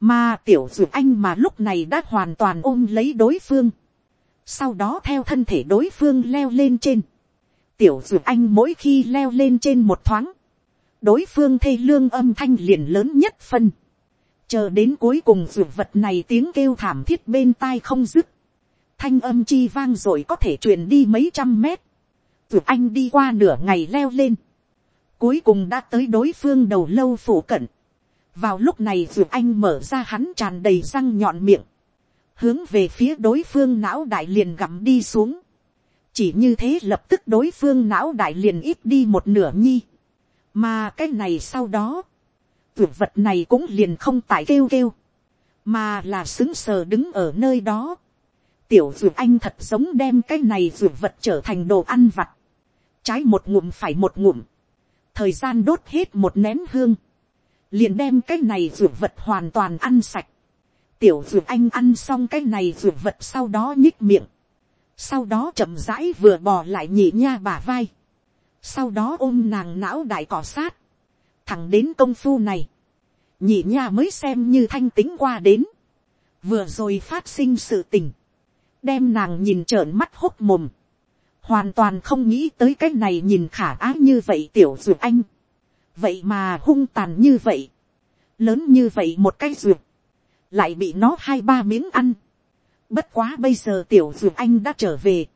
[SPEAKER 1] mà tiểu dược anh mà lúc này đã hoàn toàn ôm lấy đối phương. Sau đó theo thân thể đối phương leo lên trên. Tiểu dược anh mỗi khi leo lên trên một thoáng. Đối phương thê lương âm thanh liền lớn nhất phân. Chờ đến cuối cùng dược vật này tiếng kêu thảm thiết bên tai không dứt. Thanh âm chi vang rồi có thể truyền đi mấy trăm mét. Dược anh đi qua nửa ngày leo lên. Cuối cùng đã tới đối phương đầu lâu phủ cận vào lúc này dù anh mở ra hắn tràn đầy răng nhọn miệng, hướng về phía đối phương não đại liền gặm đi xuống, chỉ như thế lập tức đối phương não đại liền ít đi một nửa nhi, mà cái này sau đó, tuyệt vật này cũng liền không tại kêu kêu, mà là xứng sờ đứng ở nơi đó, tiểu dược anh thật giống đem cái này dược vật trở thành đồ ăn vặt, trái một ngụm phải một ngụm, thời gian đốt hết một nén hương, liền đem cái này ruột vật hoàn toàn ăn sạch. tiểu ruột anh ăn xong cái này ruột vật sau đó nhích miệng. sau đó chậm rãi vừa bò lại nhị nha bà vai. sau đó ôm nàng não đại cỏ sát. thẳng đến công phu này. nhị nha mới xem như thanh tính qua đến. vừa rồi phát sinh sự tình. đem nàng nhìn trợn mắt hốt mồm. hoàn toàn không nghĩ tới cái này nhìn khả ái như vậy tiểu ruột anh vậy mà hung tàn như vậy, lớn như vậy một cái ruột, lại bị nó hai ba miếng ăn. Bất quá bây giờ tiểu ruột anh đã trở về,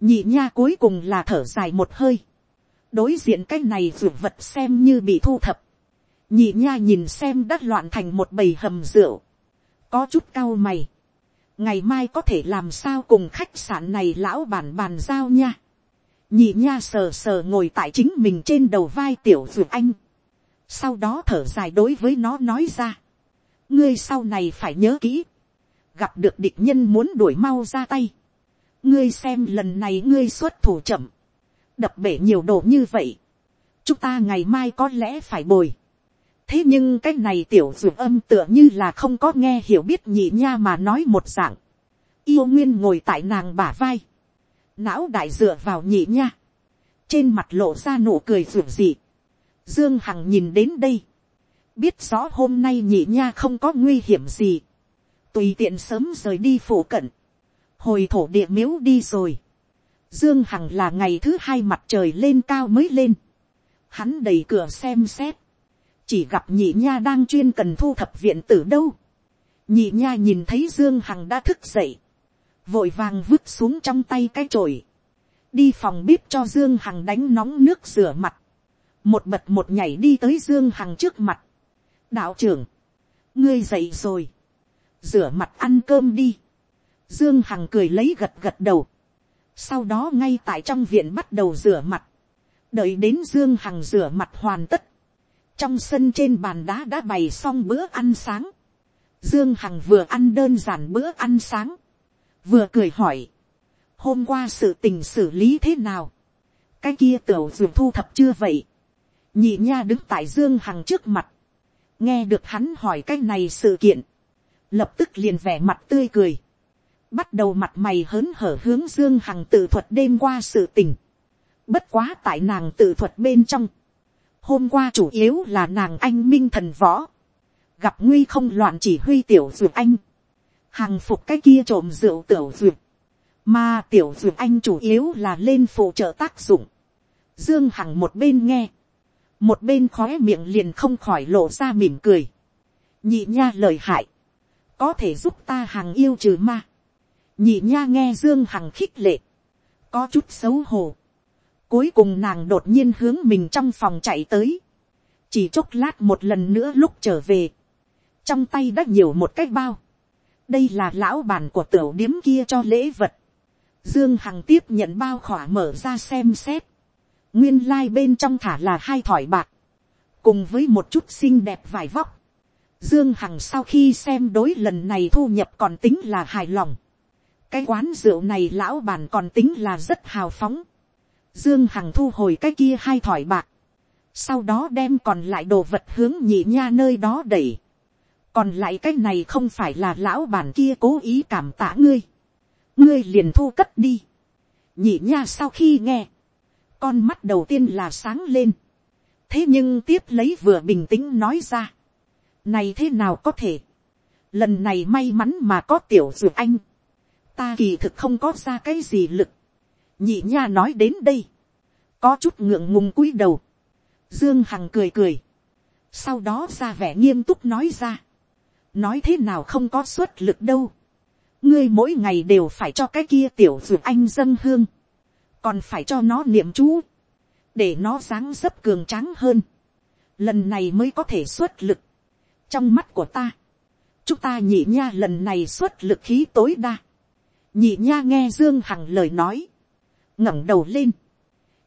[SPEAKER 1] nhị nha cuối cùng là thở dài một hơi, đối diện cái này ruột vật xem như bị thu thập, nhị nha nhìn xem đã loạn thành một bầy hầm rượu, có chút cao mày, ngày mai có thể làm sao cùng khách sạn này lão bản bàn giao nha nhị nha sờ sờ ngồi tại chính mình trên đầu vai tiểu dược anh. sau đó thở dài đối với nó nói ra. ngươi sau này phải nhớ kỹ. gặp được địch nhân muốn đuổi mau ra tay. ngươi xem lần này ngươi xuất thủ chậm. đập bể nhiều đồ như vậy. chúng ta ngày mai có lẽ phải bồi. thế nhưng cái này tiểu dược âm tựa như là không có nghe hiểu biết nhị nha mà nói một dạng. yêu nguyên ngồi tại nàng bả vai lão đại dựa vào nhị nha, trên mặt lộ ra nụ cười ruột dị. Dương Hằng nhìn đến đây, biết rõ hôm nay nhị nha không có nguy hiểm gì, tùy tiện sớm rời đi phủ cận, hồi thổ địa miếu đi rồi. Dương Hằng là ngày thứ hai mặt trời lên cao mới lên, hắn đẩy cửa xem xét, chỉ gặp nhị nha đang chuyên cần thu thập viện tử đâu. nhị nha nhìn thấy Dương Hằng đã thức dậy, vội vàng vứt xuống trong tay cái chổi, đi phòng bếp cho dương hằng đánh nóng nước rửa mặt, một bật một nhảy đi tới dương hằng trước mặt, đạo trưởng, ngươi dậy rồi, rửa mặt ăn cơm đi, dương hằng cười lấy gật gật đầu, sau đó ngay tại trong viện bắt đầu rửa mặt, đợi đến dương hằng rửa mặt hoàn tất, trong sân trên bàn đá đã bày xong bữa ăn sáng, dương hằng vừa ăn đơn giản bữa ăn sáng, vừa cười hỏi, hôm qua sự tình xử lý thế nào, cái kia tiểu dường thu thập chưa vậy, nhị nha đứng tại dương hằng trước mặt, nghe được hắn hỏi cái này sự kiện, lập tức liền vẻ mặt tươi cười, bắt đầu mặt mày hớn hở hướng dương hằng tự thuật đêm qua sự tình, bất quá tại nàng tự thuật bên trong, hôm qua chủ yếu là nàng anh minh thần võ, gặp nguy không loạn chỉ huy tiểu duyệt anh, hàng phục cái kia trộm rượu tiểu duyệt, mà tiểu duyệt anh chủ yếu là lên phụ trợ tác dụng, dương hằng một bên nghe, một bên khóe miệng liền không khỏi lộ ra mỉm cười, nhị nha lời hại, có thể giúp ta hằng yêu trừ ma, nhị nha nghe dương hằng khích lệ, có chút xấu hổ, cuối cùng nàng đột nhiên hướng mình trong phòng chạy tới, chỉ chốc lát một lần nữa lúc trở về, trong tay đã nhiều một cái bao, đây là lão bản của tiểu điếm kia cho lễ vật, dương hằng tiếp nhận bao khỏa mở ra xem xét, nguyên lai bên trong thả là hai thỏi bạc, cùng với một chút xinh đẹp vải vóc. Dương Hằng sau khi xem đối lần này thu nhập còn tính là hài lòng. Cái quán rượu này lão bản còn tính là rất hào phóng. Dương Hằng thu hồi cái kia hai thỏi bạc. Sau đó đem còn lại đồ vật hướng nhị nha nơi đó đẩy. Còn lại cái này không phải là lão bản kia cố ý cảm tạ ngươi. Ngươi liền thu cất đi. Nhị nha sau khi nghe, con mắt đầu tiên là sáng lên. thế nhưng tiếp lấy vừa bình tĩnh nói ra. này thế nào có thể. lần này may mắn mà có tiểu dược anh. ta kỳ thực không có ra cái gì lực. nhị nha nói đến đây. có chút ngượng ngùng cúi đầu. dương hằng cười cười. sau đó ra vẻ nghiêm túc nói ra nói thế nào không có suất lực đâu. ngươi mỗi ngày đều phải cho cái kia tiểu ruột anh dâng hương. Còn phải cho nó niệm chú, để nó dáng dấp cường tráng hơn, lần này mới có thể xuất lực. trong mắt của ta, chúng ta nhị nha lần này xuất lực khí tối đa. nhị nha nghe dương hằng lời nói, ngẩng đầu lên,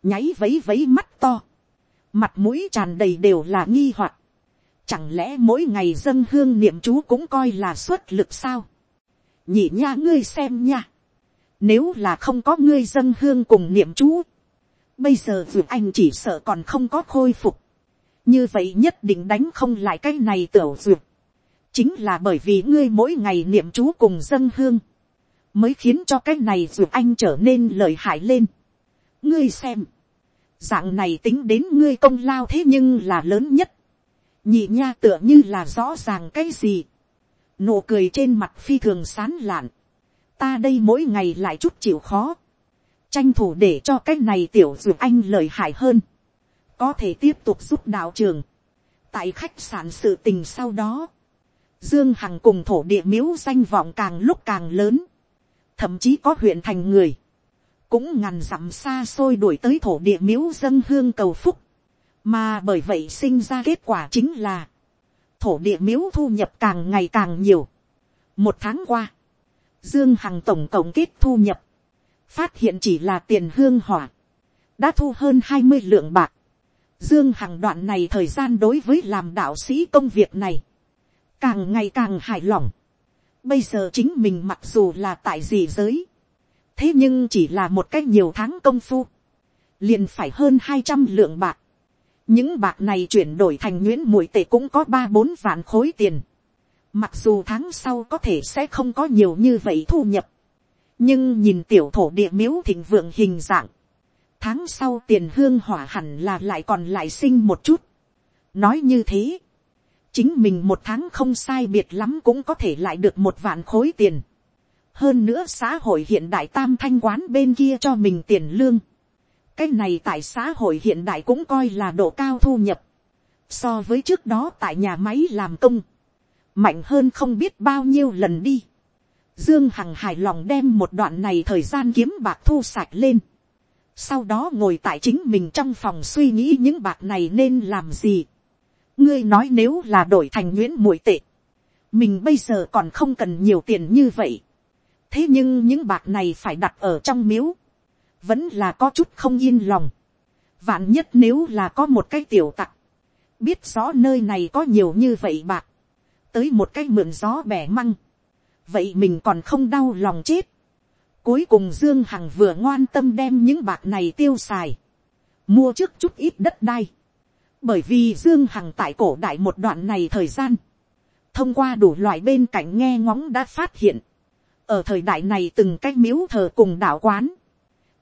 [SPEAKER 1] nháy vấy vấy mắt to, mặt mũi tràn đầy đều là nghi hoặc, chẳng lẽ mỗi ngày dân hương niệm chú cũng coi là xuất lực sao. nhị nha ngươi xem nha, nếu là không có ngươi dân hương cùng niệm chú. Bây giờ vượt anh chỉ sợ còn không có khôi phục. Như vậy nhất định đánh không lại cái này tiểu vượt. Chính là bởi vì ngươi mỗi ngày niệm chú cùng dân hương. Mới khiến cho cái này vượt anh trở nên lợi hại lên. Ngươi xem. Dạng này tính đến ngươi công lao thế nhưng là lớn nhất. Nhị nha tựa như là rõ ràng cái gì. Nụ cười trên mặt phi thường sán lạn. Ta đây mỗi ngày lại chút chịu khó, tranh thủ để cho cái này tiểu dược anh lời hại hơn, có thể tiếp tục giúp đạo trường, tại khách sạn sự tình sau đó, dương hằng cùng thổ địa miếu danh vọng càng lúc càng lớn, thậm chí có huyện thành người, cũng ngàn dặm xa xôi đuổi tới thổ địa miếu dân hương cầu phúc, mà bởi vậy sinh ra kết quả chính là, thổ địa miếu thu nhập càng ngày càng nhiều. một tháng qua, Dương Hằng tổng cộng kết thu nhập. Phát hiện chỉ là tiền hương hỏa. Đã thu hơn hai mươi lượng bạc. Dương Hằng đoạn này thời gian đối với làm đạo sĩ công việc này. Càng ngày càng hài lòng. Bây giờ chính mình mặc dù là tại gì giới. Thế nhưng chỉ là một cách nhiều tháng công phu. Liền phải hơn hai trăm lượng bạc. Những bạc này chuyển đổi thành nguyễn mũi tệ cũng có ba bốn vạn khối tiền Mặc dù tháng sau có thể sẽ không có nhiều như vậy thu nhập. Nhưng nhìn tiểu thổ địa miếu thịnh vượng hình dạng. Tháng sau tiền hương hỏa hẳn là lại còn lại sinh một chút. Nói như thế. Chính mình một tháng không sai biệt lắm cũng có thể lại được một vạn khối tiền. Hơn nữa xã hội hiện đại tam thanh quán bên kia cho mình tiền lương. Cái này tại xã hội hiện đại cũng coi là độ cao thu nhập. So với trước đó tại nhà máy làm công, mạnh hơn không biết bao nhiêu lần đi. Dương Hằng hài lòng đem một đoạn này thời gian kiếm bạc thu sạch lên. Sau đó ngồi tại chính mình trong phòng suy nghĩ những bạc này nên làm gì. Ngươi nói nếu là đổi thành nguyễn mũi tệ. Mình bây giờ còn không cần nhiều tiền như vậy. Thế nhưng những bạc này phải đặt ở trong miếu. Vẫn là có chút không yên lòng. Vạn nhất nếu là có một cái tiểu tặc. Biết rõ nơi này có nhiều như vậy bạc tới một cái mượn gió bẻ măng, vậy mình còn không đau lòng chết. Cuối cùng Dương Hằng vừa ngoan tâm đem những bạc này tiêu xài, mua trước chút ít đất đai. Bởi vì Dương Hằng tại cổ đại một đoạn này thời gian, thông qua đủ loại bên cạnh nghe ngóng đã phát hiện, ở thời đại này từng cái miếu thờ cùng đạo quán,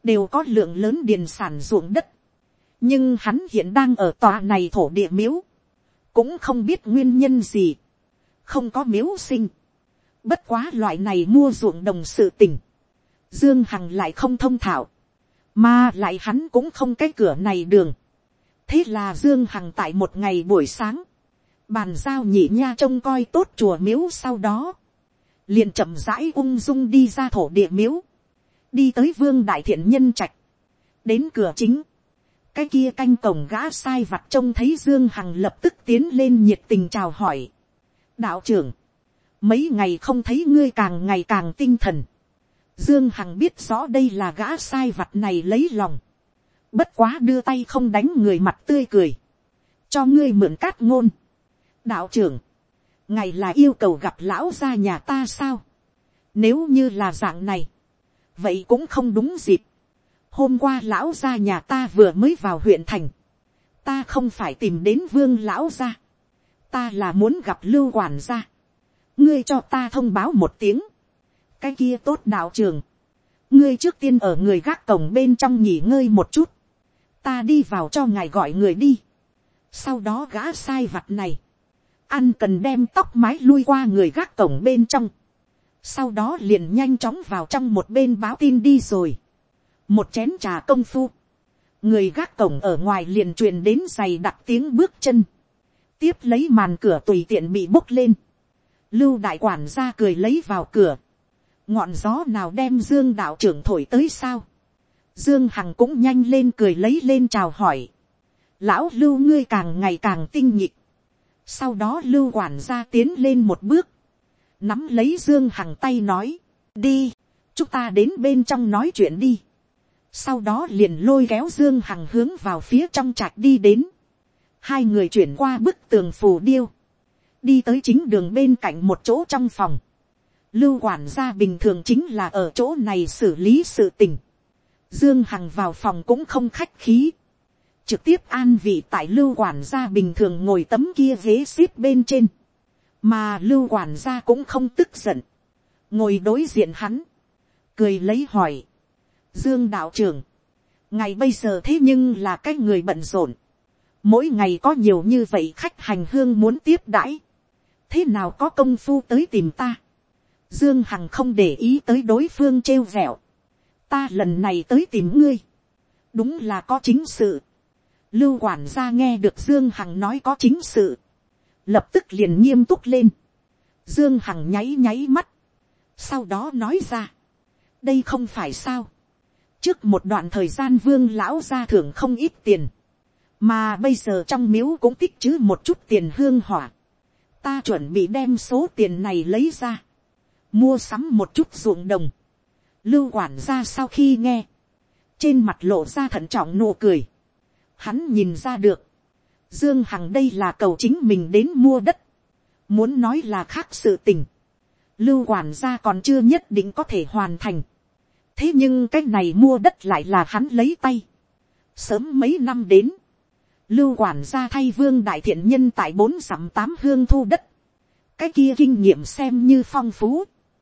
[SPEAKER 1] đều có lượng lớn điền sản ruộng đất, nhưng hắn hiện đang ở tòa này thổ địa miếu, cũng không biết nguyên nhân gì, không có miếu sinh, bất quá loại này mua ruộng đồng sự tình, dương hằng lại không thông thạo, mà lại hắn cũng không cái cửa này đường, thế là dương hằng tại một ngày buổi sáng, bàn giao nhị nha trông coi tốt chùa miếu sau đó, liền chậm rãi ung dung đi ra thổ địa miếu, đi tới vương đại thiện nhân trạch, đến cửa chính, cái kia canh cổng gã sai vặt trông thấy dương hằng lập tức tiến lên nhiệt tình chào hỏi. đạo trưởng, mấy ngày không thấy ngươi càng ngày càng tinh thần. dương hằng biết rõ đây là gã sai vặt này lấy lòng. bất quá đưa tay không đánh người mặt tươi cười. cho ngươi mượn cát ngôn. đạo trưởng, ngày là yêu cầu gặp lão gia nhà ta sao. nếu như là dạng này, vậy cũng không đúng dịp. Hôm qua lão gia nhà ta vừa mới vào huyện thành, ta không phải tìm đến vương lão gia, ta là muốn gặp lưu quản gia, ngươi cho ta thông báo một tiếng, cái kia tốt đạo trường, ngươi trước tiên ở người gác cổng bên trong nghỉ ngơi một chút, ta đi vào cho ngài gọi người đi, sau đó gã sai vặt này, ăn cần đem tóc mái lui qua người gác cổng bên trong, sau đó liền nhanh chóng vào trong một bên báo tin đi rồi. Một chén trà công phu, người gác cổng ở ngoài liền truyền đến giày đặt tiếng bước chân, tiếp lấy màn cửa tùy tiện bị bốc lên, lưu đại quản ra cười lấy vào cửa, ngọn gió nào đem dương đạo trưởng thổi tới sao, dương hằng cũng nhanh lên cười lấy lên chào hỏi, lão lưu ngươi càng ngày càng tinh nhịp, sau đó lưu quản gia tiến lên một bước, nắm lấy dương hằng tay nói, đi, chúng ta đến bên trong nói chuyện đi. Sau đó liền lôi kéo dương hằng hướng vào phía trong trạch đi đến, hai người chuyển qua bức tường phù điêu, đi tới chính đường bên cạnh một chỗ trong phòng, lưu quản gia bình thường chính là ở chỗ này xử lý sự tình, dương hằng vào phòng cũng không khách khí, trực tiếp an vị tại lưu quản gia bình thường ngồi tấm kia ghế xếp bên trên, mà lưu quản gia cũng không tức giận, ngồi đối diện hắn, cười lấy hỏi, Dương đạo trưởng, ngày bây giờ thế nhưng là cái người bận rộn. Mỗi ngày có nhiều như vậy khách hành hương muốn tiếp đãi. Thế nào có công phu tới tìm ta? Dương Hằng không để ý tới đối phương trêu vẹo. Ta lần này tới tìm ngươi. Đúng là có chính sự. Lưu quản gia nghe được Dương Hằng nói có chính sự. Lập tức liền nghiêm túc lên. Dương Hằng nháy nháy mắt. Sau đó nói ra. Đây không phải sao. Trước một đoạn thời gian vương lão ra thưởng không ít tiền, mà bây giờ trong miếu cũng tích chứ một chút tiền hương hỏa, ta chuẩn bị đem số tiền này lấy ra, mua sắm một chút ruộng đồng, lưu quản ra sau khi nghe, trên mặt lộ ra thận trọng nụ cười, hắn nhìn ra được, dương hằng đây là cầu chính mình đến mua đất, muốn nói là khác sự tình, lưu quản gia còn chưa nhất định có thể hoàn thành, thế nhưng cái này mua đất lại là hắn lấy tay. sớm mấy năm đến, lưu quản gia thay vương đại thiện nhân tại bốn dặm tám hương thu đất. cái kia kinh nghiệm xem như phong phú.